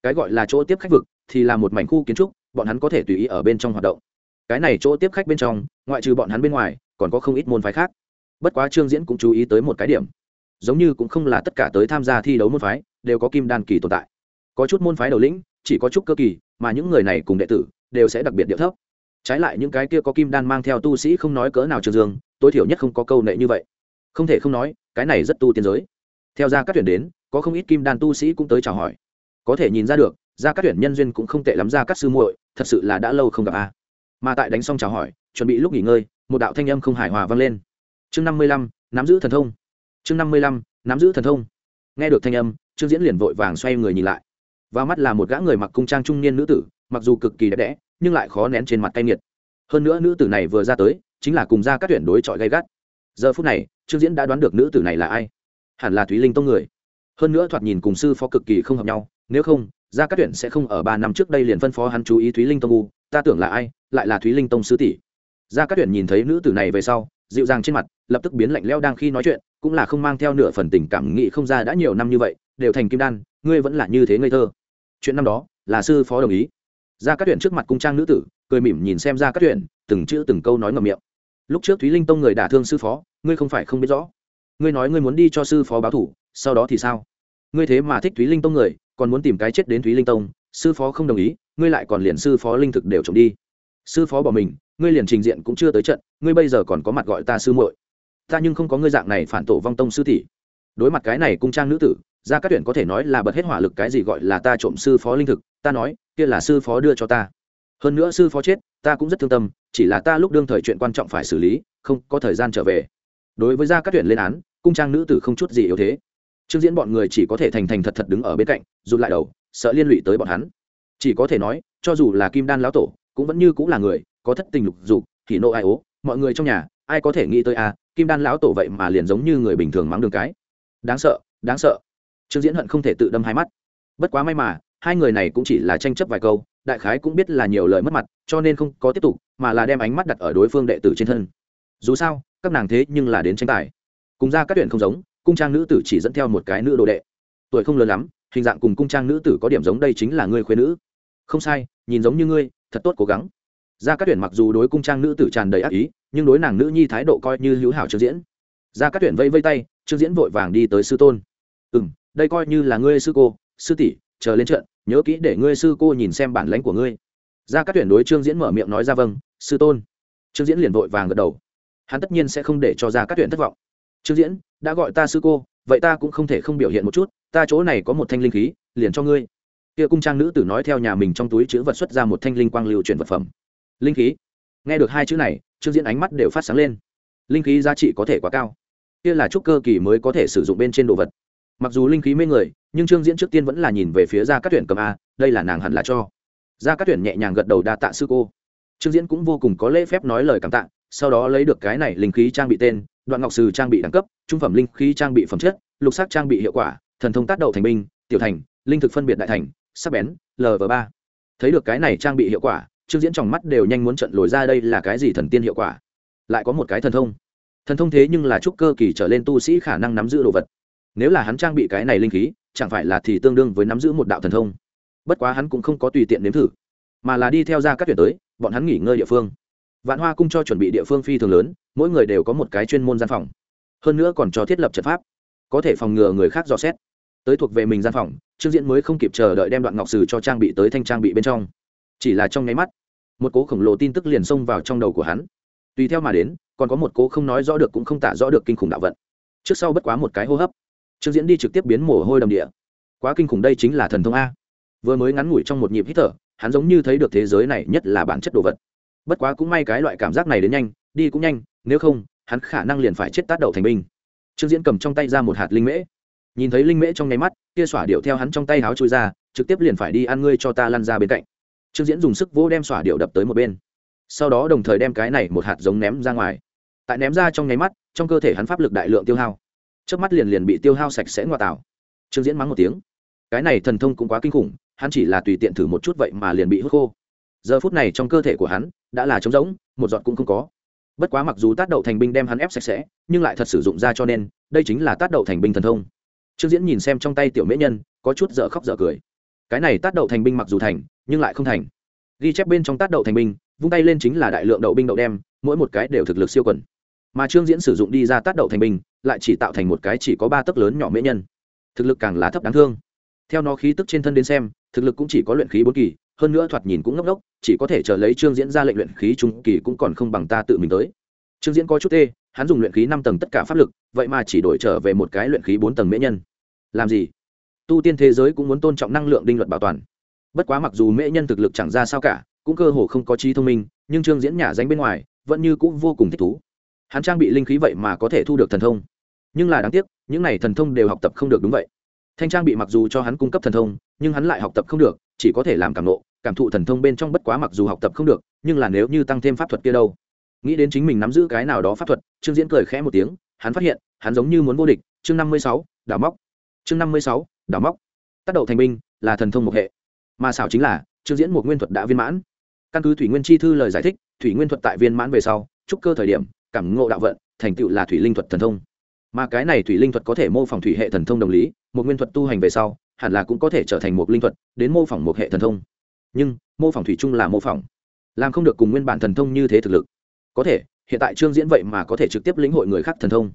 Speaker 1: Cái gọi là chỗ tiếp khách vực thì là một mảnh khu kiến trúc, bọn hắn có thể tùy ý ở bên trong hoạt động. Cái này chỗ tiếp khách bên trong, ngoại trừ bọn hắn bên ngoài, còn có không ít môn phái khác. Bất quá trương diễn cũng chú ý tới một cái điểm. Giống như cũng không là tất cả tới tham gia thi đấu môn phái, đều có kim đan kỳ tồn tại. Có chút môn phái đầu lĩnh, chỉ có chút cơ kỳ mà những người này cùng đệ tử đều sẽ đặc biệt điệu thấp. Trái lại những cái kia có kim đan mang theo tu sĩ không nói cỡ nào trường dương, tối thiểu nhất không có câu nệ như vậy. Không thể không nói, cái này rất tu tiên giới. Theo ra các tuyển đến, có không ít kim đan tu sĩ cũng tới chào hỏi. Có thể nhìn ra được ra các tuyển nhân duyên cũng không tệ lắm ra các sư muội, thật sự là đã lâu không gặp a. Mà tại đánh xong chào hỏi, chuẩn bị lúc nghỉ ngơi, một đạo thanh âm không hài hòa vang lên. Chương năm mươi lăm, nắm giữ thần thông. Chương năm mươi lăm, nắm giữ thần thông. Nghe được thanh âm, trương diễn liền vội vàng xoay người nhìn lại vào mắt là một gã người mặc cung trang trung niên nữ tử, mặc dù cực kỳ đẹp đẽ, nhưng lại khó nén trên mặt cay nghiệt. Hơn nữa nữ tử này vừa ra tới, chính là cùng ra các tuyển đối chọi gay gắt. Giờ phút này, trương diễn đã đoán được nữ tử này là ai. Hẳn là thúy linh tông người. Hơn nữa thoạt nhìn cùng sư phó cực kỳ không hợp nhau, nếu không ra các tuyển sẽ không ở ba năm trước đây liền phân phó hắn chú ý thúy linh tông u, ta tưởng là ai, lại là thúy linh tông sứ tỷ. Ra các tuyển nhìn thấy nữ tử này về sau, dịu dàng trên mặt, lập tức biến lạnh leo đang khi nói chuyện, cũng là không mang theo nửa phần tình cảm nghị không ra đã nhiều năm như vậy, đều thành kim đan, ngươi vẫn là như thế ngây thơ chuyện năm đó, là sư phó đồng ý. Ra các tuyển trước mặt cung trang nữ tử, cười mỉm nhìn xem ra các tuyển, từng chữ từng câu nói ngầm miệng. Lúc trước thúy linh tông người đả thương sư phó, ngươi không phải không biết rõ. Ngươi nói ngươi muốn đi cho sư phó báo thủ, sau đó thì sao? Ngươi thế mà thích thúy linh tông người, còn muốn tìm cái chết đến thúy linh tông, sư phó không đồng ý, ngươi lại còn liền sư phó linh thực đều trộm đi. Sư phó bỏ mình, ngươi liền trình diện cũng chưa tới trận, ngươi bây giờ còn có mặt gọi ta sư muội. Ta nhưng không có ngươi dạng này phản tổ vong tông sư tỷ. Đối mặt cái này cung trang nữ tử ra các tuyển có thể nói là bật hết hỏa lực cái gì gọi là ta trộm sư phó linh thực ta nói kia là sư phó đưa cho ta. Hơn nữa sư phó chết ta cũng rất thương tâm chỉ là ta lúc đương thời chuyện quan trọng phải xử lý không có thời gian trở về. Đối với gia các tuyển lên án cung trang nữ tử không chút gì yếu thế. Trương diễn bọn người chỉ có thể thành thành thật thật đứng ở bên cạnh rụt lại đầu sợ liên lụy tới bọn hắn. Chỉ có thể nói cho dù là kim đan lão tổ cũng vẫn như cũng là người có thất tình lục dục thì nộ ai ố mọi người trong nhà ai có thể nghĩ tới a à, kim đan lão tổ vậy mà liền giống như người bình thường mắng đường cái. Đáng sợ đáng sợ trương diễn hận không thể tự đâm hai mắt. Bất quá may mà, hai người này cũng chỉ là tranh chấp vài câu, đại khái cũng biết là nhiều lời mất mặt, cho nên không có tiếp tục, mà là đem ánh mắt đặt ở đối phương đệ tử trên thân. Dù sao, các nàng thế nhưng là đến tranh tài. Cùng ra các tuyển không giống, cung trang nữ tử chỉ dẫn theo một cái nữ đồ đệ. Tuổi không lớn lắm, hình dạng cùng cung trang nữ tử có điểm giống đây chính là ngươi khuyên nữ. Không sai, nhìn giống như ngươi, thật tốt cố gắng. Ra các tuyển mặc dù đối cung trang nữ tử tràn đầy ác ý, nhưng đối nàng nữ nhi thái độ coi như hữu hảo trương diễn. Ra các tuyển vây vây tay, trương diễn vội vàng đi tới sư tôn. Ừ m đây coi như là ngươi sư cô, sư tỷ, chờ lên trận, nhớ kỹ để ngươi sư cô nhìn xem bản lãnh của ngươi. Ra các tuyển đối trương diễn mở miệng nói ra vâng sư tôn. Trương diễn liền vội vàng gật đầu. Hắn tất nhiên sẽ không để cho ra các tuyển thất vọng. Trương diễn, đã gọi ta sư cô, vậy ta cũng không thể không biểu hiện một chút, ta chỗ này có một thanh linh khí, liền cho ngươi. Kia cung trang nữ tử nói theo nhà mình trong túi chữ vật xuất ra một thanh linh quang lưu chuyển vật phẩm. Linh khí? Nghe được hai chữ này, trương diễn ánh mắt đều phát sáng lên. Linh khí giá trị có thể quá cao. Kia là trúc cơ kỳ mới có thể sử dụng bên trên đồ vật mặc dù linh khí mê người, nhưng trương diễn trước tiên vẫn là nhìn về phía ra các tuyển cầm a, đây là nàng hẳn là cho. Ra các tuyển nhẹ nhàng gật đầu đa tạ sư cô. Trương diễn cũng vô cùng có lễ phép nói lời cảm tạ, sau đó lấy được cái này linh khí trang bị tên, đoạn ngọc sử trang bị đẳng cấp, trung phẩm linh khí trang bị phẩm chất, lục sắc trang bị hiệu quả, thần thông tác đậu thành binh, tiểu thành, linh thực phân biệt đại thành, sắc bén lv ba. Thấy được cái này trang bị hiệu quả, trương diễn trong mắt đều nhanh muốn trận lồi ra đây là cái gì thần tiên hiệu quả. Lại có một cái thần thông. Thần thông thế nhưng là trúc cơ kỳ trở lên tu sĩ khả năng nắm giữ đồ vật nếu là hắn trang bị cái này linh khí, chẳng phải là thì tương đương với nắm giữ một đạo thần thông. Bất quá hắn cũng không có tùy tiện nếm thử, mà là đi theo ra các tuyển tới, bọn hắn nghỉ ngơi địa phương. Vạn hoa cung cho chuẩn bị địa phương phi thường lớn, mỗi người đều có một cái chuyên môn gian phòng. Hơn nữa còn cho thiết lập trận pháp, có thể phòng ngừa người khác dò xét. Tới thuộc về mình gian phòng, trương diễn mới không kịp chờ đợi đem đoạn ngọc sử cho trang bị tới thanh trang bị bên trong. Chỉ là trong nháy mắt, một cố khổng lồ tin tức liền xông vào trong đầu của hắn. Tùy theo mà đến, còn có một cố không nói rõ được cũng không tả rõ được kinh khủng đạo vận. Trước sau bất quá một cái hô hấp trương diễn đi trực tiếp biến mồ hôi đầm địa. Quá kinh khủng đây chính là thần thông a. Vừa mới ngắn ngủi trong một nhịp hít thở, hắn giống như thấy được thế giới này nhất là bản chất đồ vật. Bất quá cũng may cái loại cảm giác này đến nhanh, đi cũng nhanh, nếu không, hắn khả năng liền phải chết tát đầu thành binh. Trương diễn cầm trong tay ra một hạt linh mễ. Nhìn thấy linh mễ trong nháy mắt, kia xỏa điệu theo hắn trong tay háo chui ra, trực tiếp liền phải đi ăn ngươi cho ta lăn ra bên cạnh. Trương diễn dùng sức vỗ đem xỏa điệu đập tới một bên. Sau đó đồng thời đem cái này một hạt giống ném ra ngoài. Tại ném ra trong nháy mắt, trong cơ thể hắn pháp lực đại lượng tiêu hao trước mắt liền liền bị tiêu hao sạch sẽ ngoại tảo. Trương diễn mắng một tiếng. Cái này thần thông cũng quá kinh khủng, hắn chỉ là tùy tiện thử một chút vậy mà liền bị hút khô. Giờ phút này trong cơ thể của hắn đã là trống rỗng, một giọt cũng không có. Bất quá mặc dù tác đậu thành binh đem hắn ép sạch sẽ, nhưng lại thật sử dụng ra cho nên, đây chính là tác đậu thành binh thần thông. Trương diễn nhìn xem trong tay tiểu mễ nhân, có chút dở khóc dở cười. Cái này tác đậu thành binh mặc dù thành, nhưng lại không thành. Ghi chép bên trong tác đậu thành binh, vung tay lên chính là đại lượng đậu binh đậu đem, mỗi một cái đều thực lực siêu quần mà trương diễn sử dụng đi ra tác đậu thành binh, lại chỉ tạo thành một cái chỉ có ba tấc lớn nhỏ mễ nhân. Thực lực càng là thấp đáng thương. Theo nó khí tức trên thân đến xem, thực lực cũng chỉ có luyện khí bốn kỳ, hơn nữa thoạt nhìn cũng ngốc ngốc, chỉ có thể chờ lấy trương diễn ra lệnh luyện khí trung kỳ cũng còn không bằng ta tự mình tới. Trương diễn có chút tê, hắn dùng luyện khí năm tầng tất cả pháp lực, vậy mà chỉ đổi trở về một cái luyện khí bốn tầng mễ nhân. Làm gì? Tu tiên thế giới cũng muốn tôn trọng năng lượng đinh luật bảo toàn. Bất quá mặc dù mễ nhân thực lực chẳng ra sao cả, cũng cơ hồ không có trí thông minh, nhưng trương diễn nhả danh bên ngoài, vẫn như cũng vô cùng thích thú hắn trang bị linh khí vậy mà có thể thu được thần thông. Nhưng là đáng tiếc, những này thần thông đều học tập không được đúng vậy. Thanh trang bị mặc dù cho hắn cung cấp thần thông, nhưng hắn lại học tập không được, chỉ có thể làm cảm nộ, cảm thụ thần thông bên trong bất quá mặc dù học tập không được, nhưng là nếu như tăng thêm pháp thuật kia đâu. Nghĩ đến chính mình nắm giữ cái nào đó pháp thuật, trương diễn cười khẽ một tiếng, hắn phát hiện, hắn giống như muốn vô địch. Chương năm mươi sáu, đảo móc. Chương năm mươi sáu, đảo móc. Tác động thành binh là thần thông một hệ. Mà xảo chính là, trương diễn một nguyên thuật đã viên mãn. Căn cứ thủy nguyên chi thư lời giải thích, thủy nguyên thuật tại viên mãn về sau, trúc cơ thời điểm cảm ngộ đạo vận, thành tựu là thủy linh thuật thần thông. Mà cái này thủy linh thuật có thể mô phỏng thủy hệ thần thông đồng lý, một nguyên thuật tu hành về sau, hẳn là cũng có thể trở thành một linh thuật, đến mô phỏng một hệ thần thông. Nhưng, mô phỏng thủy chung là mô phỏng. Làm không được cùng nguyên bản thần thông như thế thực lực. Có thể, hiện tại trương diễn vậy mà có thể trực tiếp lĩnh hội người khác thần thông.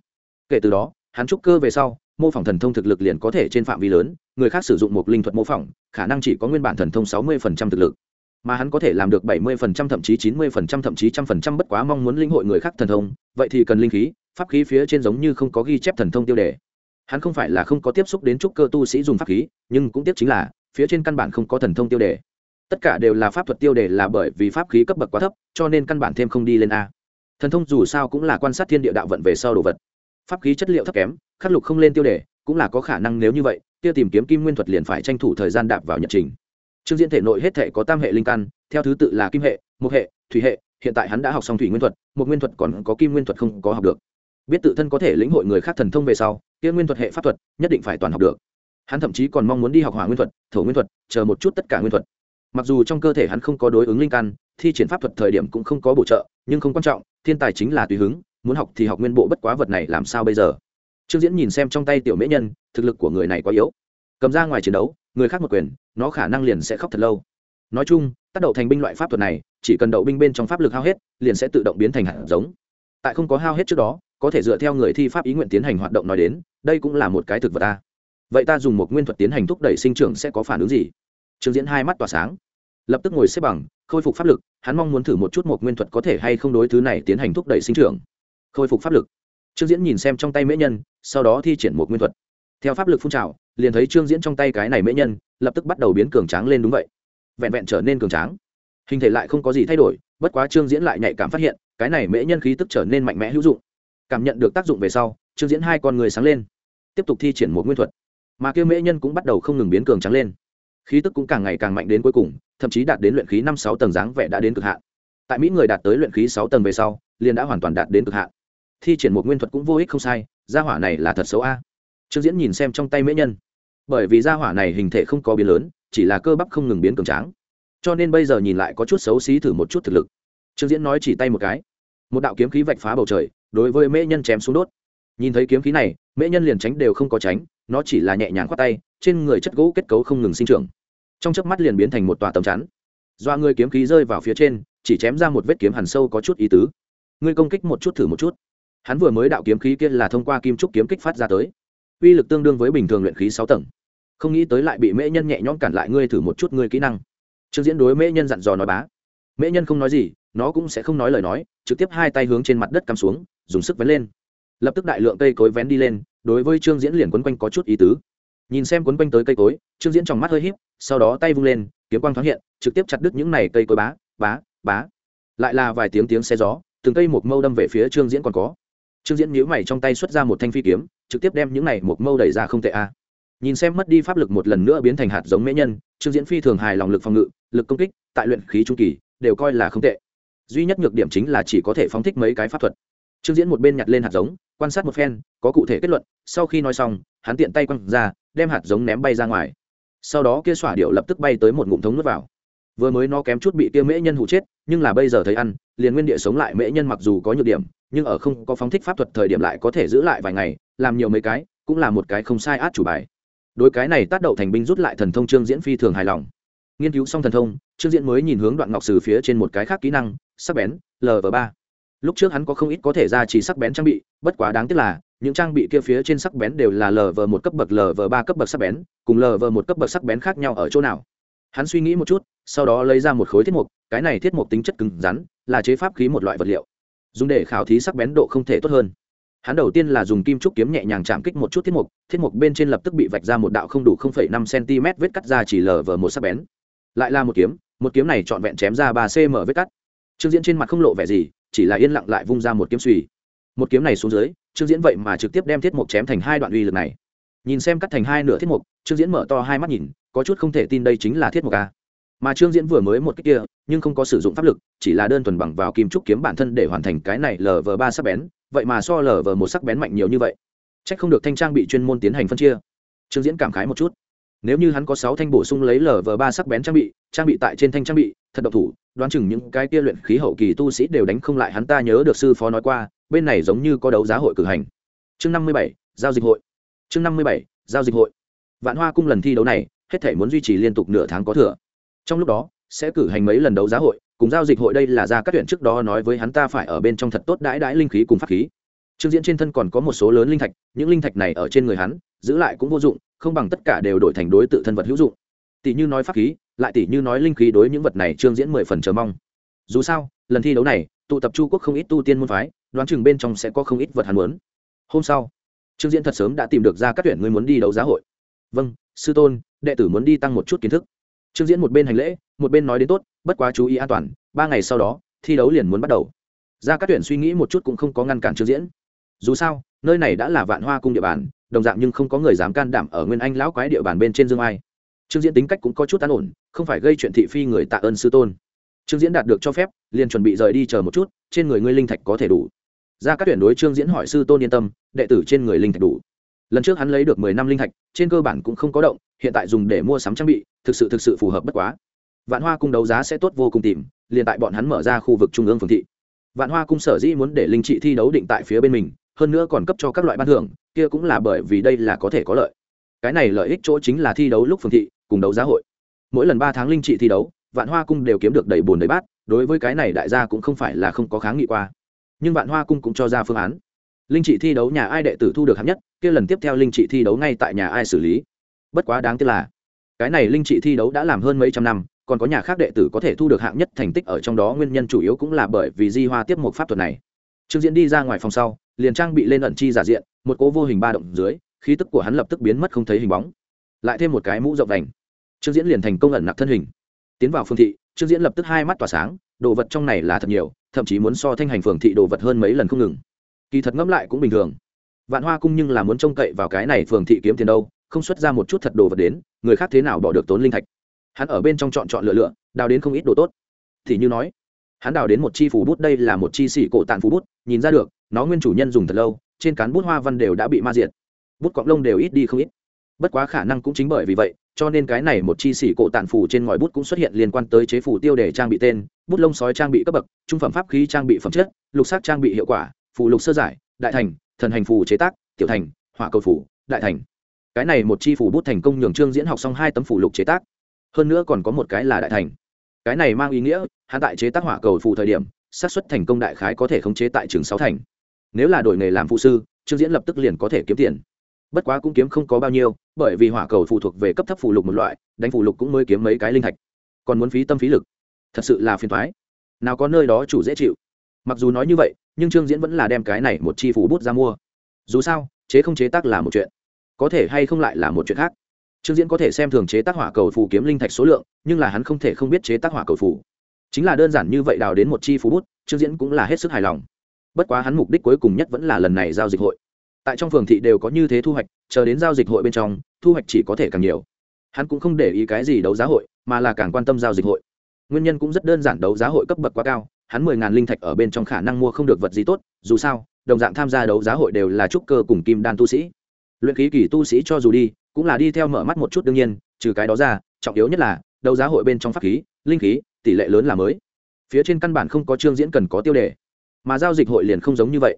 Speaker 1: Kể từ đó, hắn trúc cơ về sau, mô phỏng thần thông thực lực liền có thể trên phạm vi lớn, người khác sử dụng một linh thuật mô phỏng, khả năng chỉ có nguyên bản thần thông sáu mươi thực lực mà hắn có thể làm được bảy mươi thậm chí chín mươi thậm chí trăm phần trăm bất quá mong muốn linh hội người khác thần thông, vậy thì cần linh khí, pháp khí phía trên giống như không có ghi chép thần thông tiêu đề. Hắn không phải là không có tiếp xúc đến trúc cơ tu sĩ dùng pháp khí, nhưng cũng tiếp chính là, phía trên căn bản không có thần thông tiêu đề. Tất cả đều là pháp thuật tiêu đề là bởi vì pháp khí cấp bậc quá thấp, cho nên căn bản thêm không đi lên a. Thần thông dù sao cũng là quan sát thiên địa đạo vận về sau đồ vật. Pháp khí chất liệu thấp kém, khắc lục không lên tiêu đề, cũng là có khả năng nếu như vậy tiêu tìm kiếm kim nguyên thuật liền phải tranh thủ thời gian đạp vào nhật trình trương diễn thể nội hết thể có tam hệ linh căn, theo thứ tự là kim hệ, mộc hệ, thủy hệ, hiện tại hắn đã học xong thủy nguyên thuật một nguyên thuật còn có kim nguyên thuật không có học được. Biết tự thân có thể lĩnh hội người khác thần thông về sau, kia nguyên thuật hệ pháp thuật nhất định phải toàn học được. Hắn thậm chí còn mong muốn đi học hỏa nguyên thuật, thổ nguyên thuật, chờ một chút tất cả nguyên thuật. Mặc dù trong cơ thể hắn không có đối ứng linh căn, thi triển pháp thuật thời điểm cũng không có bổ trợ, nhưng không quan trọng, thiên tài chính là tùy hứng, muốn học thì học nguyên bộ bất quá vật này làm sao bây giờ? Trương diễn nhìn xem trong tay tiểu mễ nhân, thực lực của người này quá yếu. Cầm ra ngoài chiến đấu người khác một quyền, nó khả năng liền sẽ khóc thật lâu. Nói chung, tác động thành binh loại pháp thuật này, chỉ cần đậu binh bên trong pháp lực hao hết, liền sẽ tự động biến thành hạt giống. Tại không có hao hết trước đó, có thể dựa theo người thi pháp ý nguyện tiến hành hoạt động nói đến, đây cũng là một cái thực vật ta vậy ta dùng một nguyên thuật tiến hành thúc đẩy sinh trưởng sẽ có phản ứng gì? Trường diễn hai mắt tỏa sáng. Lập tức ngồi xếp bằng, khôi phục pháp lực, hắn mong muốn thử một chút một nguyên thuật có thể hay không đối thứ này tiến hành thúc đẩy sinh trưởng. Khôi phục pháp lực. Trương diễn nhìn xem trong tay mễ nhân, sau đó thi triển một nguyên thuật. Theo pháp lực phun trào liền thấy trương diễn trong tay cái này mễ nhân, lập tức bắt đầu biến cường tráng lên đúng vậy. Vẹn vẹn trở nên cường tráng. Hình thể lại không có gì thay đổi, bất quá trương diễn lại nhạy cảm phát hiện, cái này mễ nhân khí tức trở nên mạnh mẽ hữu dụng. Cảm nhận được tác dụng về sau, trương diễn hai con người sáng lên, tiếp tục thi triển một nguyên thuật. Mà kêu mễ nhân cũng bắt đầu không ngừng biến cường trắng lên. Khí tức cũng càng ngày càng mạnh đến cuối cùng, thậm chí đạt đến luyện khí năm sáu tầng dáng vẻ đã đến cực hạn. Tại mỹ người đạt tới luyện khí sáu tầng về sau, liền đã hoàn toàn đạt đến cực hạn. Thi triển một nguyên thuật cũng vô ích không sai, gia hỏa này là thật xấu a trương diễn nhìn xem trong tay mễ nhân. Bởi vì gia hỏa này hình thể không có biến lớn, chỉ là cơ bắp không ngừng biến cường tráng. Cho nên bây giờ nhìn lại có chút xấu xí thử một chút thực lực. Trương diễn nói chỉ tay một cái. Một đạo kiếm khí vạch phá bầu trời, đối với mễ nhân chém xuống đốt. Nhìn thấy kiếm khí này, mễ nhân liền tránh đều không có tránh, nó chỉ là nhẹ nhàng khoát tay, trên người chất gỗ kết cấu không ngừng sinh trưởng. Trong chớp mắt liền biến thành một tòa tấm chắn. Do người kiếm khí rơi vào phía trên, chỉ chém ra một vết kiếm hẳn sâu có chút ý tứ. Ngươi công kích một chút thử một chút. Hắn vừa mới đạo kiếm khí kia là thông qua kim trúc kiếm kích phát ra tới uy lực tương đương với bình thường luyện khí sáu tầng. Không nghĩ tới lại bị mễ nhân nhẹ nhõm cản lại ngươi thử một chút ngươi kỹ năng. Trương diễn đối mễ nhân dặn dò nói bá. Mễ nhân không nói gì, nó cũng sẽ không nói lời nói, trực tiếp hai tay hướng trên mặt đất cắm xuống, dùng sức vén lên. Lập tức đại lượng cây cối vén đi lên, đối với trương diễn liền quấn quanh có chút ý tứ. Nhìn xem quấn quanh tới cây cối, trương diễn trong mắt hơi híp, sau đó tay vung lên, kiếm quang thoáng hiện, trực tiếp chặt đứt những này cây cối bá bá bá. Lại là vài tiếng tiếng xe gió, từng cây một mâu đâm về phía trương diễn còn có trương diễn nhíu mày trong tay xuất ra một thanh phi kiếm, trực tiếp đem những này một mâu đẩy ra không tệ a. Nhìn xem mất đi pháp lực một lần nữa biến thành hạt giống mễ nhân, trương diễn phi thường hài lòng lực phòng ngự, lực công kích, tại luyện khí trung kỳ, đều coi là không tệ. Duy nhất nhược điểm chính là chỉ có thể phóng thích mấy cái pháp thuật. Trương diễn một bên nhặt lên hạt giống, quan sát một phen, có cụ thể kết luận, sau khi nói xong, hắn tiện tay quăng ra, đem hạt giống ném bay ra ngoài. Sau đó kia xỏa điệu lập tức bay tới một ngụm thống nước vào vừa mới nó kém chút bị kia mễ nhân hụ chết, nhưng là bây giờ thấy ăn, liền nguyên địa sống lại mễ nhân mặc dù có nhược điểm, nhưng ở không có phóng thích pháp thuật thời điểm lại có thể giữ lại vài ngày, làm nhiều mấy cái, cũng là một cái không sai át chủ bài. Đối cái này tác động thành binh rút lại thần thông trương diễn phi thường hài lòng. Nghiên cứu xong thần thông, trương diễn mới nhìn hướng đoạn ngọc sử phía trên một cái khác kỹ năng, sắc bén lv ba. Lúc trước hắn có không ít có thể ra chỉ sắc bén trang bị, bất quá đáng tiếc là, những trang bị kia phía trên sắc bén đều là lv một cấp bậc lv ba cấp bậc sắc bén, cùng lv một cấp bậc sắc bén khác nhau ở chỗ nào. Hắn suy nghĩ một chút sau đó lấy ra một khối thiết mục, cái này thiết mục tính chất cứng rắn, là chế pháp khí một loại vật liệu. Dùng để khảo thí sắc bén độ không thể tốt hơn. Hắn đầu tiên là dùng kim trúc kiếm nhẹ nhàng chạm kích một chút thiết mục thiết mục bên trên lập tức bị vạch ra một đạo không đủ năm cm vết cắt ra chỉ lờ vờ một sắc bén. Lại là một kiếm một kiếm này trọn vẹn chém ra ba cm vết cắt. Trương diễn trên mặt không lộ vẻ gì, chỉ là yên lặng lại vung ra một kiếm suy một kiếm này xuống dưới, trương diễn vậy mà trực tiếp đem thiết mục chém thành hai đoạn uy lực này. Nhìn xem cắt thành hai nửa thiết mục, trương diễn mở to hai mắt nhìn, có chút không thể tin đây chính là thiết mục a mà trương diễn vừa mới một cách kia, nhưng không có sử dụng pháp lực, chỉ là đơn thuần bằng vào kim trúc kiếm bản thân để hoàn thành cái này lờ vờ ba sắc bén, vậy mà so lờ vờ một sắc bén mạnh nhiều như vậy. C h ắ c không được thanh trang bị chuyên môn tiến hành phân chia. Trương diễn cảm khái một chút. Nếu như hắn có sáu thanh bổ sung lấy lờ vờ ba sắc bén trang bị trang bị tại trên thanh trang bị, thật độc thủ, đoán chừng những cái kia luyện khí hậu kỳ tu sĩ đều đánh không lại hắn, ta nhớ được sư phó nói qua, bên này giống như có đấu giá hội cử hành. Chương năm mươi bảy, giao dịch hội. Chương năm mươi bảy, giao dịch hội. Vạn hoa cung lần thi đấu này, hết thể muốn duy trì liên tục nửa tháng có thừa trong lúc đó, sẽ cử hành mấy lần đấu giá hội, cùng giao dịch hội đây là ra các tuyển trước đó nói với hắn ta phải ở bên trong thật tốt đãi đãi linh khí cùng pháp khí. Trương diễn trên thân còn có một số lớn linh thạch, những linh thạch này ở trên người hắn, giữ lại cũng vô dụng, không bằng tất cả đều đổi thành đối tự thân vật hữu dụng. Tỷ như nói pháp khí, lại tỷ như nói linh khí đối những vật này trương diễn mười phần chờ mong. Dù sao, lần thi đấu này, tụ tập chu quốc không ít tu tiên môn phái, đoán chừng bên trong sẽ có không ít vật hắn muốn. Hôm sau, trương diễn thật sớm đã tìm được ra các tuyển người muốn đi đấu giá hội. Vâng sư tôn, đệ tử muốn đi tăng một chút kiến thức trương diễn một bên hành lễ, một bên nói đến tốt, bất quá chú ý an toàn, ba ngày sau đó, thi đấu liền muốn bắt đầu. Ra các tuyển suy nghĩ một chút cũng không có ngăn cản trương diễn. Dù sao, nơi này đã là vạn hoa cung địa bàn, đồng dạng nhưng không có người dám can đảm ở nguyên anh lão quái địa bàn bên trên dương ai. Trương diễn tính cách cũng có chút an ổn, không phải gây chuyện thị phi người tạ ơn sư tôn. Trương diễn đạt được cho phép, liền chuẩn bị rời đi chờ một chút, trên người ngươi linh thạch có thể đủ. Ra các tuyển đối trương diễn hỏi sư tôn yên tâm, đệ tử trên người linh thạch đủ. Lần trước hắn lấy được mười năm linh thạch, trên cơ bản cũng không có động hiện tại dùng để mua sắm trang bị, thực sự thực sự phù hợp bất quá. Vạn hoa cung đấu giá sẽ tốt vô cùng tìm, liền tại bọn hắn mở ra khu vực trung ương phường thị. Vạn hoa cung sở dĩ muốn để linh trị thi đấu định tại phía bên mình, hơn nữa còn cấp cho các loại ban thưởng, kia cũng là bởi vì đây là có thể có lợi. Cái này lợi ích chỗ chính là thi đấu lúc phường thị, cùng đấu giá hội. Mỗi lần ba tháng linh trị thi đấu, vạn hoa cung đều kiếm được đầy bùn đầy bát, đối với cái này đại gia cũng không phải là không có kháng nghị qua. Nhưng vạn hoa cung cũng cho ra phương án. Linh trị thi đấu nhà ai đệ tử thu được hạng nhất, kia lần tiếp theo linh trị thi đấu ngay tại nhà ai xử lý bất quá đáng tiếc là, cái này linh trị thi đấu đã làm hơn mấy trăm năm, còn có nhà khác đệ tử có thể thu được hạng nhất thành tích ở trong đó, nguyên nhân chủ yếu cũng là bởi vì di hoa tiếp một pháp thuật này. Trương diễn đi ra ngoài phòng sau, liền trang bị lên ẩn chi giả diện, một cố vô hình ba động dưới, khí tức của hắn lập tức biến mất không thấy hình bóng. Lại thêm một cái mũ rộng đành, trương diễn liền thành công ẩn nặc thân hình. Tiến vào phương thị, trương diễn lập tức hai mắt tỏa sáng, đồ vật trong này là thật nhiều, thậm chí muốn so thanh hành phường thị đồ vật hơn mấy lần không ngừng. Kỳ thật ngẫm lại cũng bình thường. Vạn hoa cung nhưng là muốn trông cậy vào cái này phường thị kiếm tiền đâu không xuất ra một chút thật đồ vật đến, người khác thế nào bỏ được tốn linh thạch. Hắn ở bên trong chọn chọn lựa lựa, đào đến không ít đồ tốt. Thì như nói, hắn đào đến một chi phủ bút, đây là một chi xỉ cổ tàn phủ bút, nhìn ra được, nó nguyên chủ nhân dùng thật lâu, trên cán bút hoa văn đều đã bị ma diệt. Bút cọng lông đều ít đi không ít. Bất quá khả năng cũng chính bởi vì vậy, cho nên cái này một chi xỉ cổ tàn phủ trên ngòi bút cũng xuất hiện liên quan tới chế phủ tiêu đề trang bị tên, bút lông sói trang bị cấp bậc, trung phẩm pháp khí trang bị phẩm chất, lục sắc trang bị hiệu quả, phù lục sơ giải, đại thành, thần hành phù chế tác, tiểu thành, hỏa cầu phủ đại thành cái này một chi phủ bút thành công nhường trương diễn học xong hai tấm phủ lục chế tác. Hơn nữa còn có một cái là đại thành. Cái này mang ý nghĩa hạ tại chế tác hỏa cầu phù thời điểm, xác suất thành công đại khái có thể khống chế tại trường sáu thành. Nếu là đổi nghề làm phụ sư, trương diễn lập tức liền có thể kiếm tiền. Bất quá cũng kiếm không có bao nhiêu, bởi vì hỏa cầu phụ thuộc về cấp thấp phụ lục một loại, đánh phụ lục cũng mới kiếm mấy cái linh thạch. Còn muốn phí tâm phí lực. Thật sự là phiền thoái nào có nơi đó chủ dễ chịu. Mặc dù nói như vậy, nhưng trương diễn vẫn là đem cái này một chi phủ bút ra mua. Dù sao, chế không chế tác là một chuyện có thể hay không lại là một chuyện khác. Trương diễn có thể xem thường chế tác hỏa cầu phù kiếm linh thạch số lượng, nhưng là hắn không thể không biết chế tác hỏa cầu phù. Chính là đơn giản như vậy đào đến một chi phú bút, trương diễn cũng là hết sức hài lòng. Bất quá hắn mục đích cuối cùng nhất vẫn là lần này giao dịch hội. Tại trong phường thị đều có như thế thu hoạch, chờ đến giao dịch hội bên trong, thu hoạch chỉ có thể càng nhiều. Hắn cũng không để ý cái gì đấu giá hội, mà là càng quan tâm giao dịch hội. Nguyên nhân cũng rất đơn giản, đấu giá hội cấp bậc quá cao, hắn mười ngàn linh thạch ở bên trong khả năng mua không được vật gì tốt, dù sao, đồng dạng tham gia đấu giá hội đều là trúc cơ cùng kim đan tu sĩ luyện khí kỳ tu sĩ cho dù đi, cũng là đi theo mở mắt một chút đương nhiên, trừ cái đó ra, trọng yếu nhất là, đấu giá hội bên trong pháp khí, linh khí, tỷ lệ lớn là mới. Phía trên căn bản không có chương diễn cần có tiêu đề. Mà giao dịch hội liền không giống như vậy.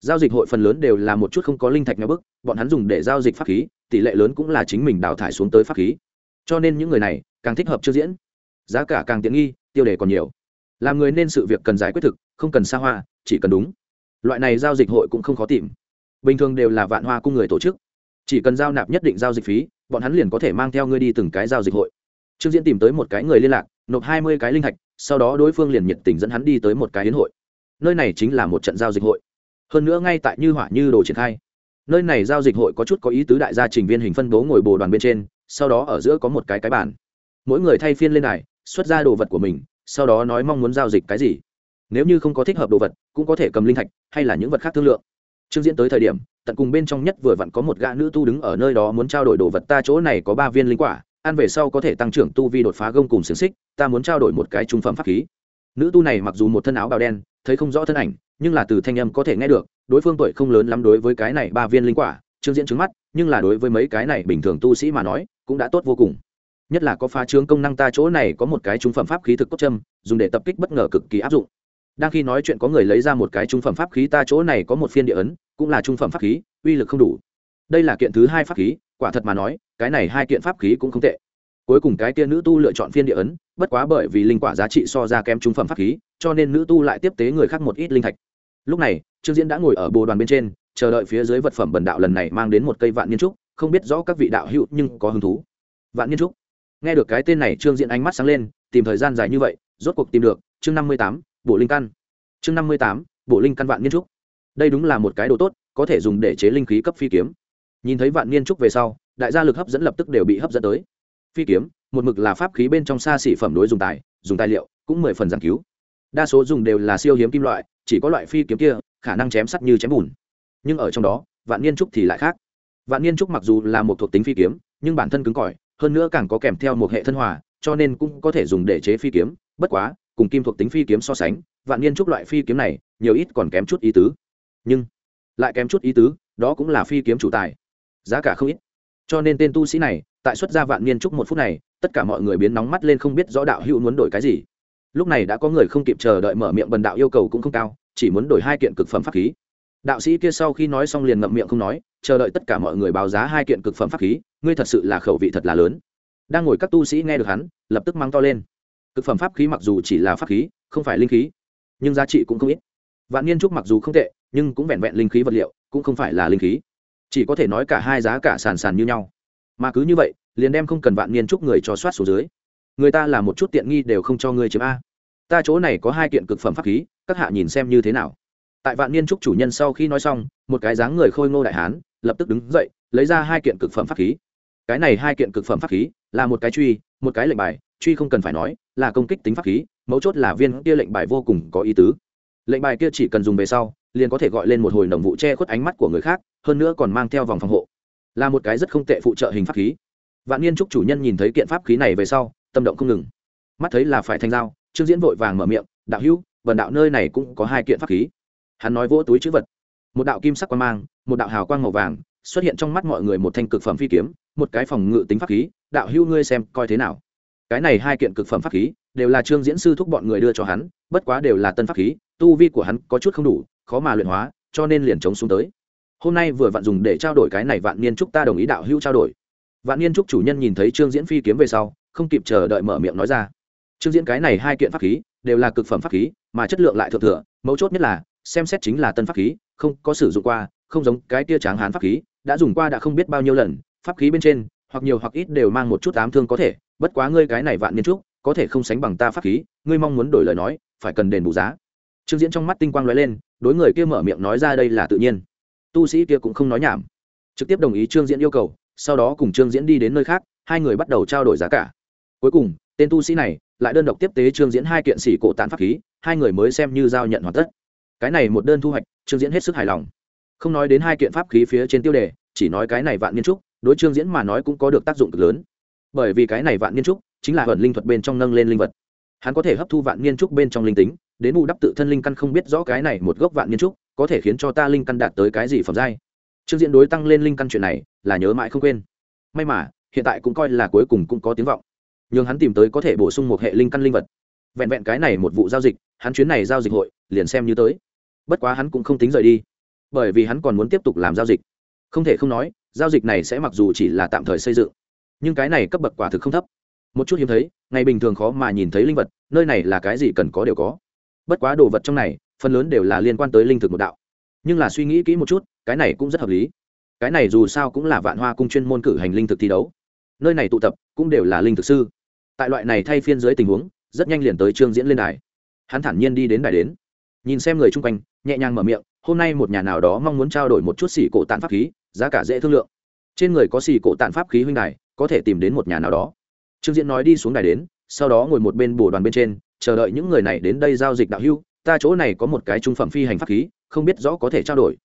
Speaker 1: Giao dịch hội phần lớn đều là một chút không có linh thạch nhau bức, bọn hắn dùng để giao dịch pháp khí, tỷ lệ lớn cũng là chính mình đào thải xuống tới pháp khí. Cho nên những người này, càng thích hợp chương diễn. Giá cả càng tiện nghi, tiêu đề còn nhiều. Làm người nên sự việc cần giải quyết thực, không cần xa hoa, chỉ cần đúng. Loại này giao dịch hội cũng không khó tìm. Bình thường đều là vạn hoa cung người tổ chức chỉ cần giao nạp nhất định giao dịch phí, bọn hắn liền có thể mang theo ngươi đi từng cái giao dịch hội. Trương diễn tìm tới một cái người liên lạc, nộp hai mươi cái linh thạch, sau đó đối phương liền nhiệt tình dẫn hắn đi tới một cái hiến hội. Nơi này chính là một trận giao dịch hội. Hơn nữa ngay tại như hỏa như đồ triển khai. Nơi này giao dịch hội có chút có ý tứ đại gia trình viên hình phân bố ngồi bồ đoàn bên trên, sau đó ở giữa có một cái cái bàn. Mỗi người thay phiên lên này xuất ra đồ vật của mình, sau đó nói mong muốn giao dịch cái gì. Nếu như không có thích hợp đồ vật, cũng có thể cầm linh thạch, hay là những vật khác thương lượng trương diễn tới thời điểm, tận cùng bên trong nhất vừa vặn có một gã nữ tu đứng ở nơi đó muốn trao đổi đồ vật, ta chỗ này có ba viên linh quả, ăn về sau có thể tăng trưởng tu vi đột phá gông cùng xiềng xích, ta muốn trao đổi một cái trung phẩm pháp khí. Nữ tu này mặc dù một thân áo bào đen, thấy không rõ thân ảnh, nhưng là từ thanh âm có thể nghe được, đối phương tuổi không lớn lắm đối với cái này ba viên linh quả, trương diễn trứng mắt, nhưng là đối với mấy cái này bình thường tu sĩ mà nói, cũng đã tốt vô cùng. Nhất là có phá trướng công năng ta chỗ này có một cái trung phẩm pháp khí thực cốt châm, dùng để tập kích bất ngờ cực kỳ áp dụng đang khi nói chuyện có người lấy ra một cái trung phẩm pháp khí, ta chỗ này có một phiên địa ấn, cũng là trung phẩm pháp khí, uy lực không đủ. Đây là kiện thứ hai pháp khí, quả thật mà nói, cái này hai kiện pháp khí cũng không tệ. Cuối cùng cái kia nữ tu lựa chọn phiên địa ấn, bất quá bởi vì linh quả giá trị so ra kém trung phẩm pháp khí, cho nên nữ tu lại tiếp tế người khác một ít linh thạch. Lúc này, trương diễn đã ngồi ở bồ đoàn bên trên, chờ đợi phía dưới vật phẩm bần đạo lần này mang đến một cây vạn niên trúc, không biết rõ các vị đạo hữu nhưng có hứng thú. Vạn niên trúc. Nghe được cái tên này, trương diễn ánh mắt sáng lên, tìm thời gian dài như vậy, rốt cuộc tìm được, chương năm mươi tám bộ linh căn. Chương năm mươi tám bộ linh căn vạn niên trúc. Đây đúng là một cái đồ tốt, có thể dùng để chế linh khí cấp phi kiếm. Nhìn thấy vạn niên trúc về sau, đại gia lực hấp dẫn lập tức đều bị hấp dẫn tới. Phi kiếm, một mực là pháp khí bên trong xa xỉ phẩm đối dùng tài dùng tài liệu cũng mười phần giảng cứu. Đa số dùng đều là siêu hiếm kim loại, chỉ có loại phi kiếm kia, khả năng chém sắt như chém bùn. Nhưng ở trong đó, vạn niên trúc thì lại khác. Vạn niên trúc mặc dù là một thuộc tính phi kiếm, nhưng bản thân cứng cỏi, hơn nữa càng có kèm theo một hệ thân hòa, cho nên cũng có thể dùng để chế phi kiếm, bất quá cùng kim thuộc tính phi kiếm so sánh, vạn niên trúc loại phi kiếm này, nhiều ít còn kém chút ý tứ. Nhưng, lại kém chút ý tứ, đó cũng là phi kiếm chủ tài. Giá cả không ít. Cho nên tên tu sĩ này, tại xuất gia vạn niên trúc một phút này, tất cả mọi người biến nóng mắt lên không biết rõ đạo hữu muốn đổi cái gì. Lúc này đã có người không kịp chờ đợi mở miệng bần đạo yêu cầu cũng không cao, chỉ muốn đổi hai kiện cực phẩm pháp khí. Đạo sĩ kia sau khi nói xong liền ngậm miệng không nói, chờ đợi tất cả mọi người báo giá hai kiện cực phẩm pháp khí, ngươi thật sự là khẩu vị thật là lớn. Đang ngồi các tu sĩ nghe được hắn, lập tức mang to lên cực phẩm pháp khí mặc dù chỉ là pháp khí, không phải linh khí, nhưng giá trị cũng không ít. Vạn niên trúc mặc dù không tệ, nhưng cũng vẹn vẹn linh khí vật liệu, cũng không phải là linh khí. Chỉ có thể nói cả hai giá cả sàn sàn như nhau. Mà cứ như vậy, liền đem không cần vạn niên trúc người cho soát số dưới. Người ta là một chút tiện nghi đều không cho ngươi chiếm a. Ta chỗ này có hai kiện cực phẩm pháp khí, các hạ nhìn xem như thế nào. Tại vạn niên trúc chủ nhân sau khi nói xong, một cái dáng người khôi ngô đại hán, lập tức đứng dậy, lấy ra hai kiện cực phẩm pháp khí. Cái này hai kiện cực phẩm pháp khí là một cái truy, một cái lệnh bài, truy không cần phải nói là công kích tính pháp khí, mấu chốt là viên kia lệnh bài vô cùng có ý tứ. Lệnh bài kia chỉ cần dùng về sau, liền có thể gọi lên một hồi nồng vụ che khuất ánh mắt của người khác, hơn nữa còn mang theo vòng phòng hộ. Là một cái rất không tệ phụ trợ hình pháp khí. Vạn niên trúc chủ nhân nhìn thấy kiện pháp khí này về sau, tâm động không ngừng. Mắt thấy là phải thanh dao trương diễn vội vàng mở miệng, đạo hữu, vần đạo nơi này cũng có hai kiện pháp khí. Hắn nói vỗ túi chữ vật. Một đạo kim sắc quang mang, một đạo hào quang màu vàng, xuất hiện trong mắt mọi người một thanh cực phẩm phi kiếm, một cái phòng ngự tính pháp khí. Đạo hữu ngươi xem coi thế nào? Cái này hai kiện cực phẩm pháp khí, đều là trương diễn sư thúc bọn người đưa cho hắn, bất quá đều là tân pháp khí, tu vi của hắn có chút không đủ, khó mà luyện hóa, cho nên liền chống xuống tới. Hôm nay vừa vặn dùng để trao đổi cái này vạn niên trúc ta đồng ý đạo hữu trao đổi. Vạn niên trúc chủ nhân nhìn thấy trương diễn phi kiếm về sau, không kịp chờ đợi mở miệng nói ra. Trương diễn cái này hai kiện pháp khí, đều là cực phẩm pháp khí, mà chất lượng lại thượng thừa, mấu chốt nhất là, xem xét chính là tân pháp khí, không có sử dụng qua, không giống cái tia tráng hán pháp khí, đã dùng qua đã không biết bao nhiêu lần, pháp khí bên trên, hoặc nhiều hoặc ít đều mang một chút ám thương có thể bất quá ngươi cái này vạn niên trúc, có thể không sánh bằng ta pháp khí, ngươi mong muốn đổi lời nói, phải cần đền bù giá. Trương diễn trong mắt tinh quang lóe lên, đối người kia mở miệng nói ra đây là tự nhiên. Tu sĩ kia cũng không nói nhảm. Trực tiếp đồng ý trương diễn yêu cầu, sau đó cùng trương diễn đi đến nơi khác, hai người bắt đầu trao đổi giá cả. Cuối cùng, tên tu sĩ này lại đơn độc tiếp tế trương diễn hai kiện sĩ cổ tàn pháp khí, hai người mới xem như giao nhận hoàn tất. Cái này một đơn thu hoạch, trương diễn hết sức hài lòng. Không nói đến hai kiện pháp khí phía trên tiêu đề, chỉ nói cái này vạn niên trúc, đối trương diễn mà nói cũng có được tác dụng cực lớn bởi vì cái này vạn niên trúc chính là vận linh thuật bên trong nâng lên linh vật. Hắn có thể hấp thu vạn niên trúc bên trong linh tính, đến bù đắp tự thân linh căn không biết rõ cái này một gốc vạn niên trúc, có thể khiến cho ta linh căn đạt tới cái gì phẩm giai. Trương diễn đối tăng lên linh căn chuyện này là nhớ mãi không quên. May mà, hiện tại cũng coi là cuối cùng cũng có tiếng vọng. Nhưng hắn tìm tới có thể bổ sung một hệ linh căn linh vật. Vẹn vẹn cái này một vụ giao dịch, hắn chuyến này giao dịch hội liền xem như tới. Bất quá hắn cũng không tính rời đi, bởi vì hắn còn muốn tiếp tục làm giao dịch. Không thể không nói, giao dịch này sẽ mặc dù chỉ là tạm thời xây dựng nhưng cái này cấp bậc quả thực không thấp. Một chút hiếm thấy, ngày bình thường khó mà nhìn thấy linh vật, nơi này là cái gì cần có đều có. Bất quá đồ vật trong này, phần lớn đều là liên quan tới linh thực một đạo. Nhưng là suy nghĩ kỹ một chút, cái này cũng rất hợp lý. Cái này dù sao cũng là vạn hoa cung chuyên môn cử hành linh thực thi đấu. Nơi này tụ tập, cũng đều là linh thực sư. Tại loại này thay phiên dưới tình huống, rất nhanh liền tới trương diễn lên đài. Hắn thản nhiên đi đến đài đến. Nhìn xem người chung quanh, nhẹ nhàng mở miệng, hôm nay một nhà nào đó mong muốn trao đổi một chút xỉ cổ tàn pháp khí, giá cả dễ thương lượng. Trên người có xỉ cổ tàn pháp khí huynh đài có thể tìm đến một nhà nào đó. Trương diễn nói đi xuống đài đến, sau đó ngồi một bên bồ đoàn bên trên, chờ đợi những người này đến đây giao dịch đạo hưu ta chỗ này có một cái trung phẩm phi hành pháp khí, không biết rõ có thể trao đổi.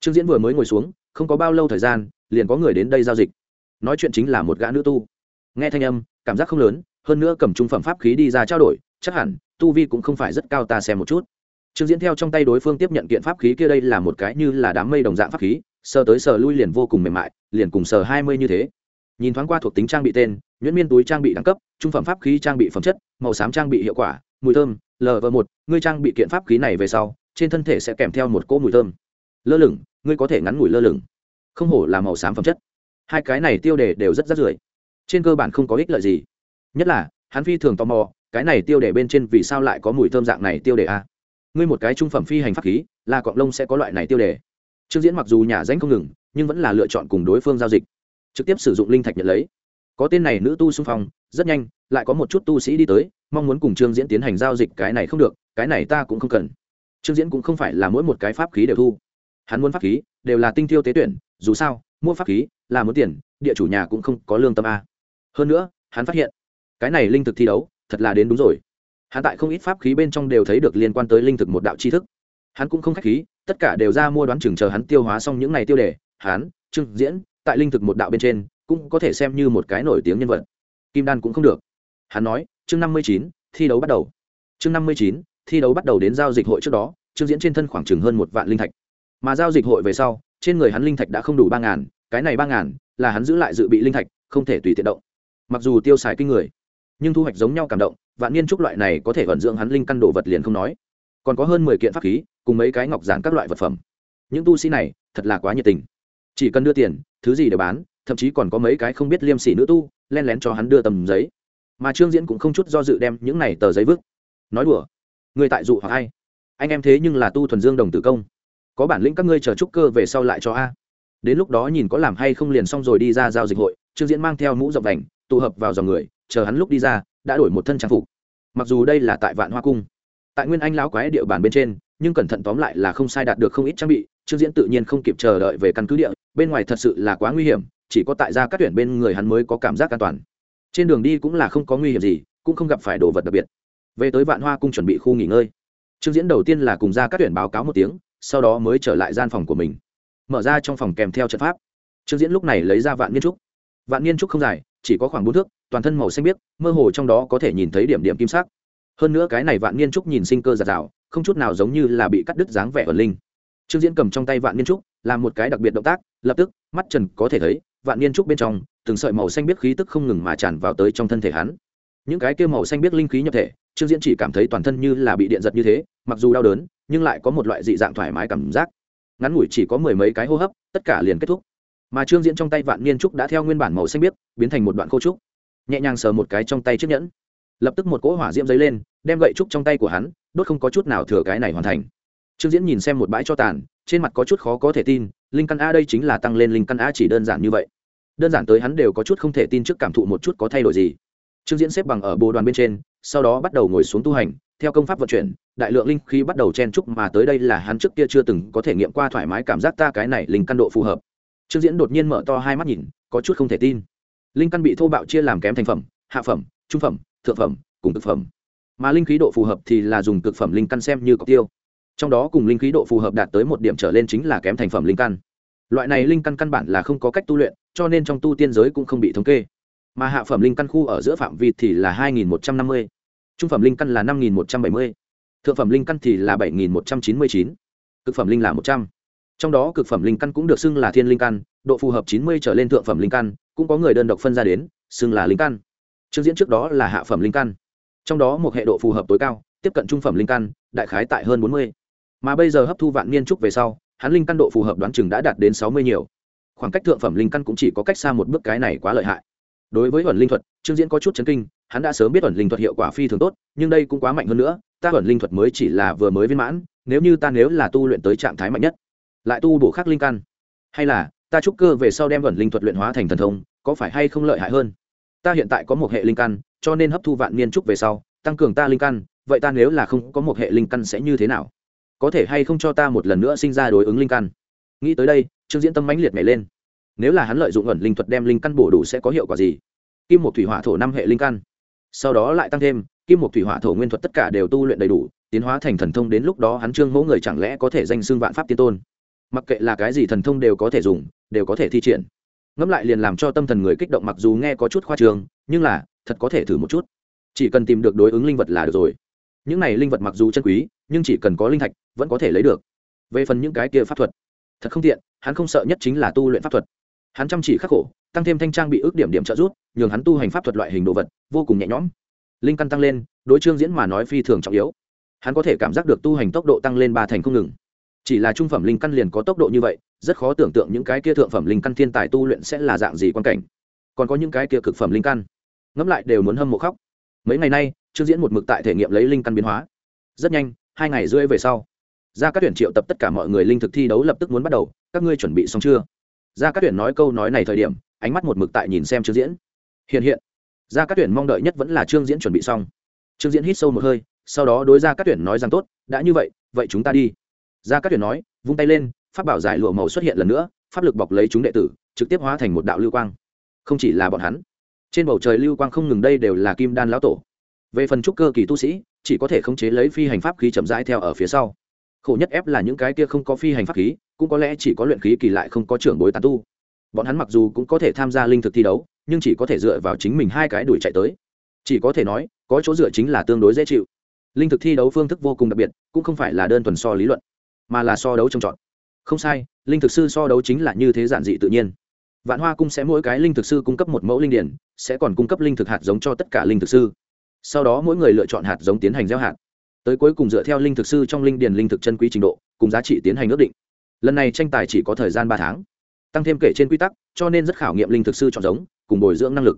Speaker 1: Trương diễn vừa mới ngồi xuống, không có bao lâu thời gian, liền có người đến đây giao dịch. Nói chuyện chính là một gã nữ tu. Nghe thanh âm, cảm giác không lớn, hơn nữa cầm trung phẩm pháp khí đi ra trao đổi, chắc hẳn, tu vi cũng không phải rất cao ta xem một chút. Trương diễn theo trong tay đối phương tiếp nhận kiện pháp khí kia đây là một cái như là đám mây đồng dạng pháp khí, sờ tới sờ lui liền vô cùng mềm mại, liền cùng sờ hai mươi như thế nhìn thoáng qua thuộc tính trang bị tên, nhuyễn miên túi trang bị đẳng cấp, trung phẩm pháp khí trang bị phẩm chất, màu xám trang bị hiệu quả, mùi thơm lv một, ngươi trang bị kiện pháp khí này về sau, trên thân thể sẽ kèm theo một cỗ mùi thơm. Lơ lửng, ngươi có thể ngắn ngủi lơ lửng. Không hổ là màu xám phẩm chất. Hai cái này tiêu đề đều rất rắt rưởi. Trên cơ bản không có ích lợi gì. Nhất là, hắn phi thường tò mò, cái này tiêu đề bên trên vì sao lại có mùi thơm dạng này tiêu đề a? Ngươi một cái trung phẩm phi hành pháp khí là cọng lông sẽ có loại này tiêu đề. Trương diễn mặc dù nhà danh không ngừng, nhưng vẫn là lựa chọn cùng đối phương giao dịch trực tiếp sử dụng linh thạch nhận lấy. Có tên này nữ tu xung phong, rất nhanh, lại có một chút tu sĩ đi tới, mong muốn cùng trương diễn tiến hành giao dịch, cái này không được, cái này ta cũng không cần. Trương diễn cũng không phải là mỗi một cái pháp khí đều thu. Hắn muốn pháp khí, đều là tinh thiêu tế tuyển, dù sao, mua pháp khí là muốn tiền, địa chủ nhà cũng không có lương tâm a. Hơn nữa, hắn phát hiện, cái này linh thực thi đấu, thật là đến đúng rồi. Hắn tại không ít pháp khí bên trong đều thấy được liên quan tới linh thực một đạo tri thức. Hắn cũng không k h á c h khí, tất cả đều ra mua đoán chừng chờ hắn tiêu hóa xong những n à y tiêu đề, hắn, trương diễn tại linh thực một đạo bên trên, cũng có thể xem như một cái nổi tiếng nhân vật. Kim đan cũng không được. Hắn nói, chương năm mươi chín, thi đấu bắt đầu. Chương năm mươi chín, thi đấu bắt đầu đến giao dịch hội trước đó trương diễn trên thân khoảng chừng hơn một vạn linh thạch. Mà giao dịch hội về sau, trên người hắn linh thạch đã không đủ ba ngàn, cái này ba ngàn là hắn giữ lại dự bị linh thạch, không thể tùy tiện động. Mặc dù tiêu xài kinh người, nhưng thu hoạch giống nhau cảm động, vạn niên trúc loại này có thể vận dưỡng hắn linh căn đồ vật liền không nói. Còn có hơn mười kiện pháp khí, cùng mấy cái ngọc giản các loại vật phẩm. Những tu sĩ này, thật là quá nhiệt tình chỉ cần đưa tiền, thứ gì để bán, thậm chí còn có mấy cái không biết liêm sỉ nữ tu, len lén cho hắn đưa tầm giấy. Mà trương diễn cũng không chút do dự đem những này tờ giấy vứt. Nói đùa, người tại dụ hoặc ai? Anh em thế nhưng là tu thuần dương đồng tử công. Có bản lĩnh các ngươi chờ trúc cơ về sau lại cho a. Đến lúc đó nhìn có làm hay không liền xong rồi đi ra giao dịch hội, trương diễn mang theo mũ rộng đành tụ hợp vào dòng người, chờ hắn lúc đi ra, đã đổi một thân trang phục. Mặc dù đây là tại vạn hoa cung, tại nguyên anh lão quái địa bàn bên trên, nhưng cẩn thận tóm lại là không sai đạt được không ít trang bị trương diễn tự nhiên không kịp chờ đợi về căn cứ địa, bên ngoài thật sự là quá nguy hiểm, chỉ có tại gia các tuyển bên người hắn mới có cảm giác an toàn. Trên đường đi cũng là không có nguy hiểm gì, cũng không gặp phải đồ vật đặc biệt. Về tới vạn hoa cung chuẩn bị khu nghỉ ngơi. Trương diễn đầu tiên là cùng gia các tuyển báo cáo một tiếng, sau đó mới trở lại gian phòng của mình. Mở ra trong phòng kèm theo trận pháp. Trương diễn lúc này lấy ra vạn niên trúc. Vạn niên trúc không dài, chỉ có khoảng bốn thước, toàn thân màu xanh biếc, mơ hồ trong đó có thể nhìn thấy điểm điểm kim sắc. Hơn nữa cái này vạn niên trúc nhìn sinh cơ giạt rào không chút nào giống như là bị cắt đứt dáng vẻ ở linh trương diễn cầm trong tay vạn niên trúc, làm một cái đặc biệt động tác, lập tức, mắt trần có thể thấy, vạn niên trúc bên trong, từng sợi màu xanh biếc khí tức không ngừng mà tràn vào tới trong thân thể hắn. Những cái kia màu xanh biếc linh khí nhập thể, trương diễn chỉ cảm thấy toàn thân như là bị điện giật như thế, mặc dù đau đớn, nhưng lại có một loại dị dạng thoải mái cảm giác. Ngắn ngủi chỉ có mười mấy cái hô hấp, tất cả liền kết thúc. Mà trương diễn trong tay vạn niên trúc đã theo nguyên bản màu xanh biếc biến thành một đoạn khô trúc. Nhẹ nhàng sờ một cái trong tay chiếc nhẫn. Lập tức một cỗ hỏa diễm dấy lên, đem gậy trúc trong tay của hắn, đốt không có chút nào thừa cái này hoàn thành trương diễn nhìn xem một bãi cho tàn, trên mặt có chút khó có thể tin, linh căn a đây chính là tăng lên linh căn a chỉ đơn giản như vậy. Đơn giản tới hắn đều có chút không thể tin trước cảm thụ một chút có thay đổi gì. Trương diễn xếp bằng ở bồ đoàn bên trên, sau đó bắt đầu ngồi xuống tu hành, theo công pháp vận chuyển, đại lượng linh khí bắt đầu chen trúc mà tới đây là hắn trước kia chưa từng có thể nghiệm qua thoải mái cảm giác ta cái này linh căn độ phù hợp. Trương diễn đột nhiên mở to hai mắt nhìn, có chút không thể tin. Linh căn bị thô bạo chia làm kém thành phẩm, hạ phẩm, trung phẩm, thượng phẩm, cùng thực phẩm. Mà linh khí độ phù hợp thì là dùng cực phẩm linh căn xem như cọc tiêu trong đó cùng linh khí độ phù hợp đạt tới một điểm trở lên chính là kém thành phẩm linh căn. Loại này linh căn căn bản là không có cách tu luyện, cho nên trong tu tiên giới cũng không bị thống kê. Mà hạ phẩm linh căn khu ở giữa phạm vi thì là hai nghìn một trăm năm mươi. Trung phẩm linh căn là năm nghìn một trăm bảy mươi. Thượng phẩm linh căn thì là bảy nghìn một trăm chín mươi chín. Cực phẩm linh là một trăm. Trong đó cực phẩm linh căn cũng được xưng là thiên linh căn, độ phù hợp chín mươi trở lên thượng phẩm linh căn, cũng có người đơn độc phân ra đến, xưng là linh căn. Trước diễn trước đó là hạ phẩm linh căn. Trong đó một hệ độ phù hợp tối cao, tiếp cận trung phẩm linh căn, đại khái tại hơn bốn mươi mà bây giờ hấp thu vạn niên trúc về sau, hắn linh căn độ phù hợp đoán chừng đã đạt đến sáu mươi nhiều. Khoảng cách thượng phẩm linh căn cũng chỉ có cách xa một bước cái này quá lợi hại. Đối với ẩn linh thuật, trương diễn có chút chấn kinh, hắn đã sớm biết ẩn linh thuật hiệu quả phi thường tốt, nhưng đây cũng quá mạnh hơn nữa, ta ẩn linh thuật mới chỉ là vừa mới viên mãn, nếu như ta nếu là tu luyện tới trạng thái mạnh nhất, lại tu bổ khắc linh căn, hay là ta trúc cơ về sau đem ẩn linh thuật luyện hóa thành thần thông, có phải hay không lợi hại hơn? Ta hiện tại có một hệ linh căn, cho nên hấp thu vạn niên trúc về sau, tăng cường ta linh căn, vậy ta nếu là không có một hệ linh căn sẽ như thế nào? Có thể hay không cho ta một lần nữa sinh ra đối ứng linh căn? Nghĩ tới đây, trương diễn tâm mãnh liệt nhảy lên. Nếu là hắn lợi dụng ẩn linh thuật đem linh căn bổ đủ sẽ có hiệu quả gì? Kim một thủy hỏa thổ năm hệ linh căn. Sau đó lại tăng thêm, kim một thủy hỏa thổ nguyên thuật tất cả đều tu luyện đầy đủ, tiến hóa thành thần thông đến lúc đó hắn trương mẫu người chẳng lẽ có thể danh xưng vạn pháp tiên tôn? Mặc kệ là cái gì thần thông đều có thể dùng, đều có thể thi triển. Ngẫm lại liền làm cho tâm thần người kích động mặc dù nghe có chút khoa trường nhưng là, thật có thể thử một chút. Chỉ cần tìm được đối ứng linh vật là được rồi. Những này linh vật mặc dù chân quý, nhưng chỉ cần có linh thạch vẫn có thể lấy được. Về phần những cái kia pháp thuật, thật không tiện, hắn không sợ nhất chính là tu luyện pháp thuật. Hắn chăm chỉ khắc khổ, tăng thêm thanh trang bị ước điểm điểm trợ giúp, nhường hắn tu hành pháp thuật loại hình đồ vật, vô cùng nhẹ nhõm. Linh căn tăng lên, đối trương diễn mà nói phi thường trọng yếu. Hắn có thể cảm giác được tu hành tốc độ tăng lên ba thành không ngừng. Chỉ là trung phẩm linh căn liền có tốc độ như vậy, rất khó tưởng tượng những cái kia thượng phẩm linh căn thiên tài tu luyện sẽ là dạng gì quan cảnh. Còn có những cái kia cực phẩm linh căn, ngẫm lại đều muốn hâm mộ khóc. Mấy ngày nay, trương diễn một mực tại thể nghiệm lấy linh căn biến hóa. Rất nhanh, hai ngày rưỡi về sau ra các tuyển triệu tập tất cả mọi người linh thực thi đấu lập tức muốn bắt đầu, các ngươi chuẩn bị xong chưa? Ra các tuyển nói câu nói này thời điểm, ánh mắt một mực tại nhìn xem trương diễn. Hiện hiện ra các tuyển mong đợi nhất vẫn là trương diễn chuẩn bị xong. Trương diễn hít sâu một hơi, sau đó đối ra các tuyển nói rằng, tốt, đã như vậy vậy chúng ta đi. Ra các tuyển nói, vung tay lên, pháp bảo giải lụa màu xuất hiện lần nữa, pháp lực bọc lấy chúng đệ tử, trực tiếp hóa thành một đạo lưu quang. Không chỉ là bọn hắn, trên bầu trời lưu quang không ngừng đây đều là kim đan lão tổ. Về phần trúc cơ kỳ tu sĩ, chỉ có thể khống chế lấy phi hành pháp khí chậm rãi theo ở phía sau khổ nhất ép là những cái kia không có phi hành pháp khí, cũng có lẽ chỉ có luyện khí kỳ lại không có trưởng bối tàn tu. Bọn hắn mặc dù cũng có thể tham gia linh thực thi đấu, nhưng chỉ có thể dựa vào chính mình hai cái đuổi chạy tới. Chỉ có thể nói, có chỗ dựa chính là tương đối dễ chịu. Linh thực thi đấu phương thức vô cùng đặc biệt, cũng không phải là đơn thuần so lý luận, mà là so đấu trồng trọt. Không sai, linh thực sư so đấu chính là như thế giản dị tự nhiên. Vạn hoa cung sẽ mỗi cái linh thực sư cung cấp một mẫu linh điển, sẽ còn cung cấp linh thực hạt giống cho tất cả linh thực sư. Sau đó mỗi người lựa chọn hạt giống tiến hành gieo hạt tới cuối cùng dựa theo linh thực sư trong linh điền linh thực chân quý trình độ, cùng giá trị tiến hành ước định. Lần này tranh tài chỉ có thời gian ba tháng, tăng thêm kể trên quy tắc, cho nên rất khảo nghiệm linh thực sư chọn giống, cùng bồi dưỡng năng lực.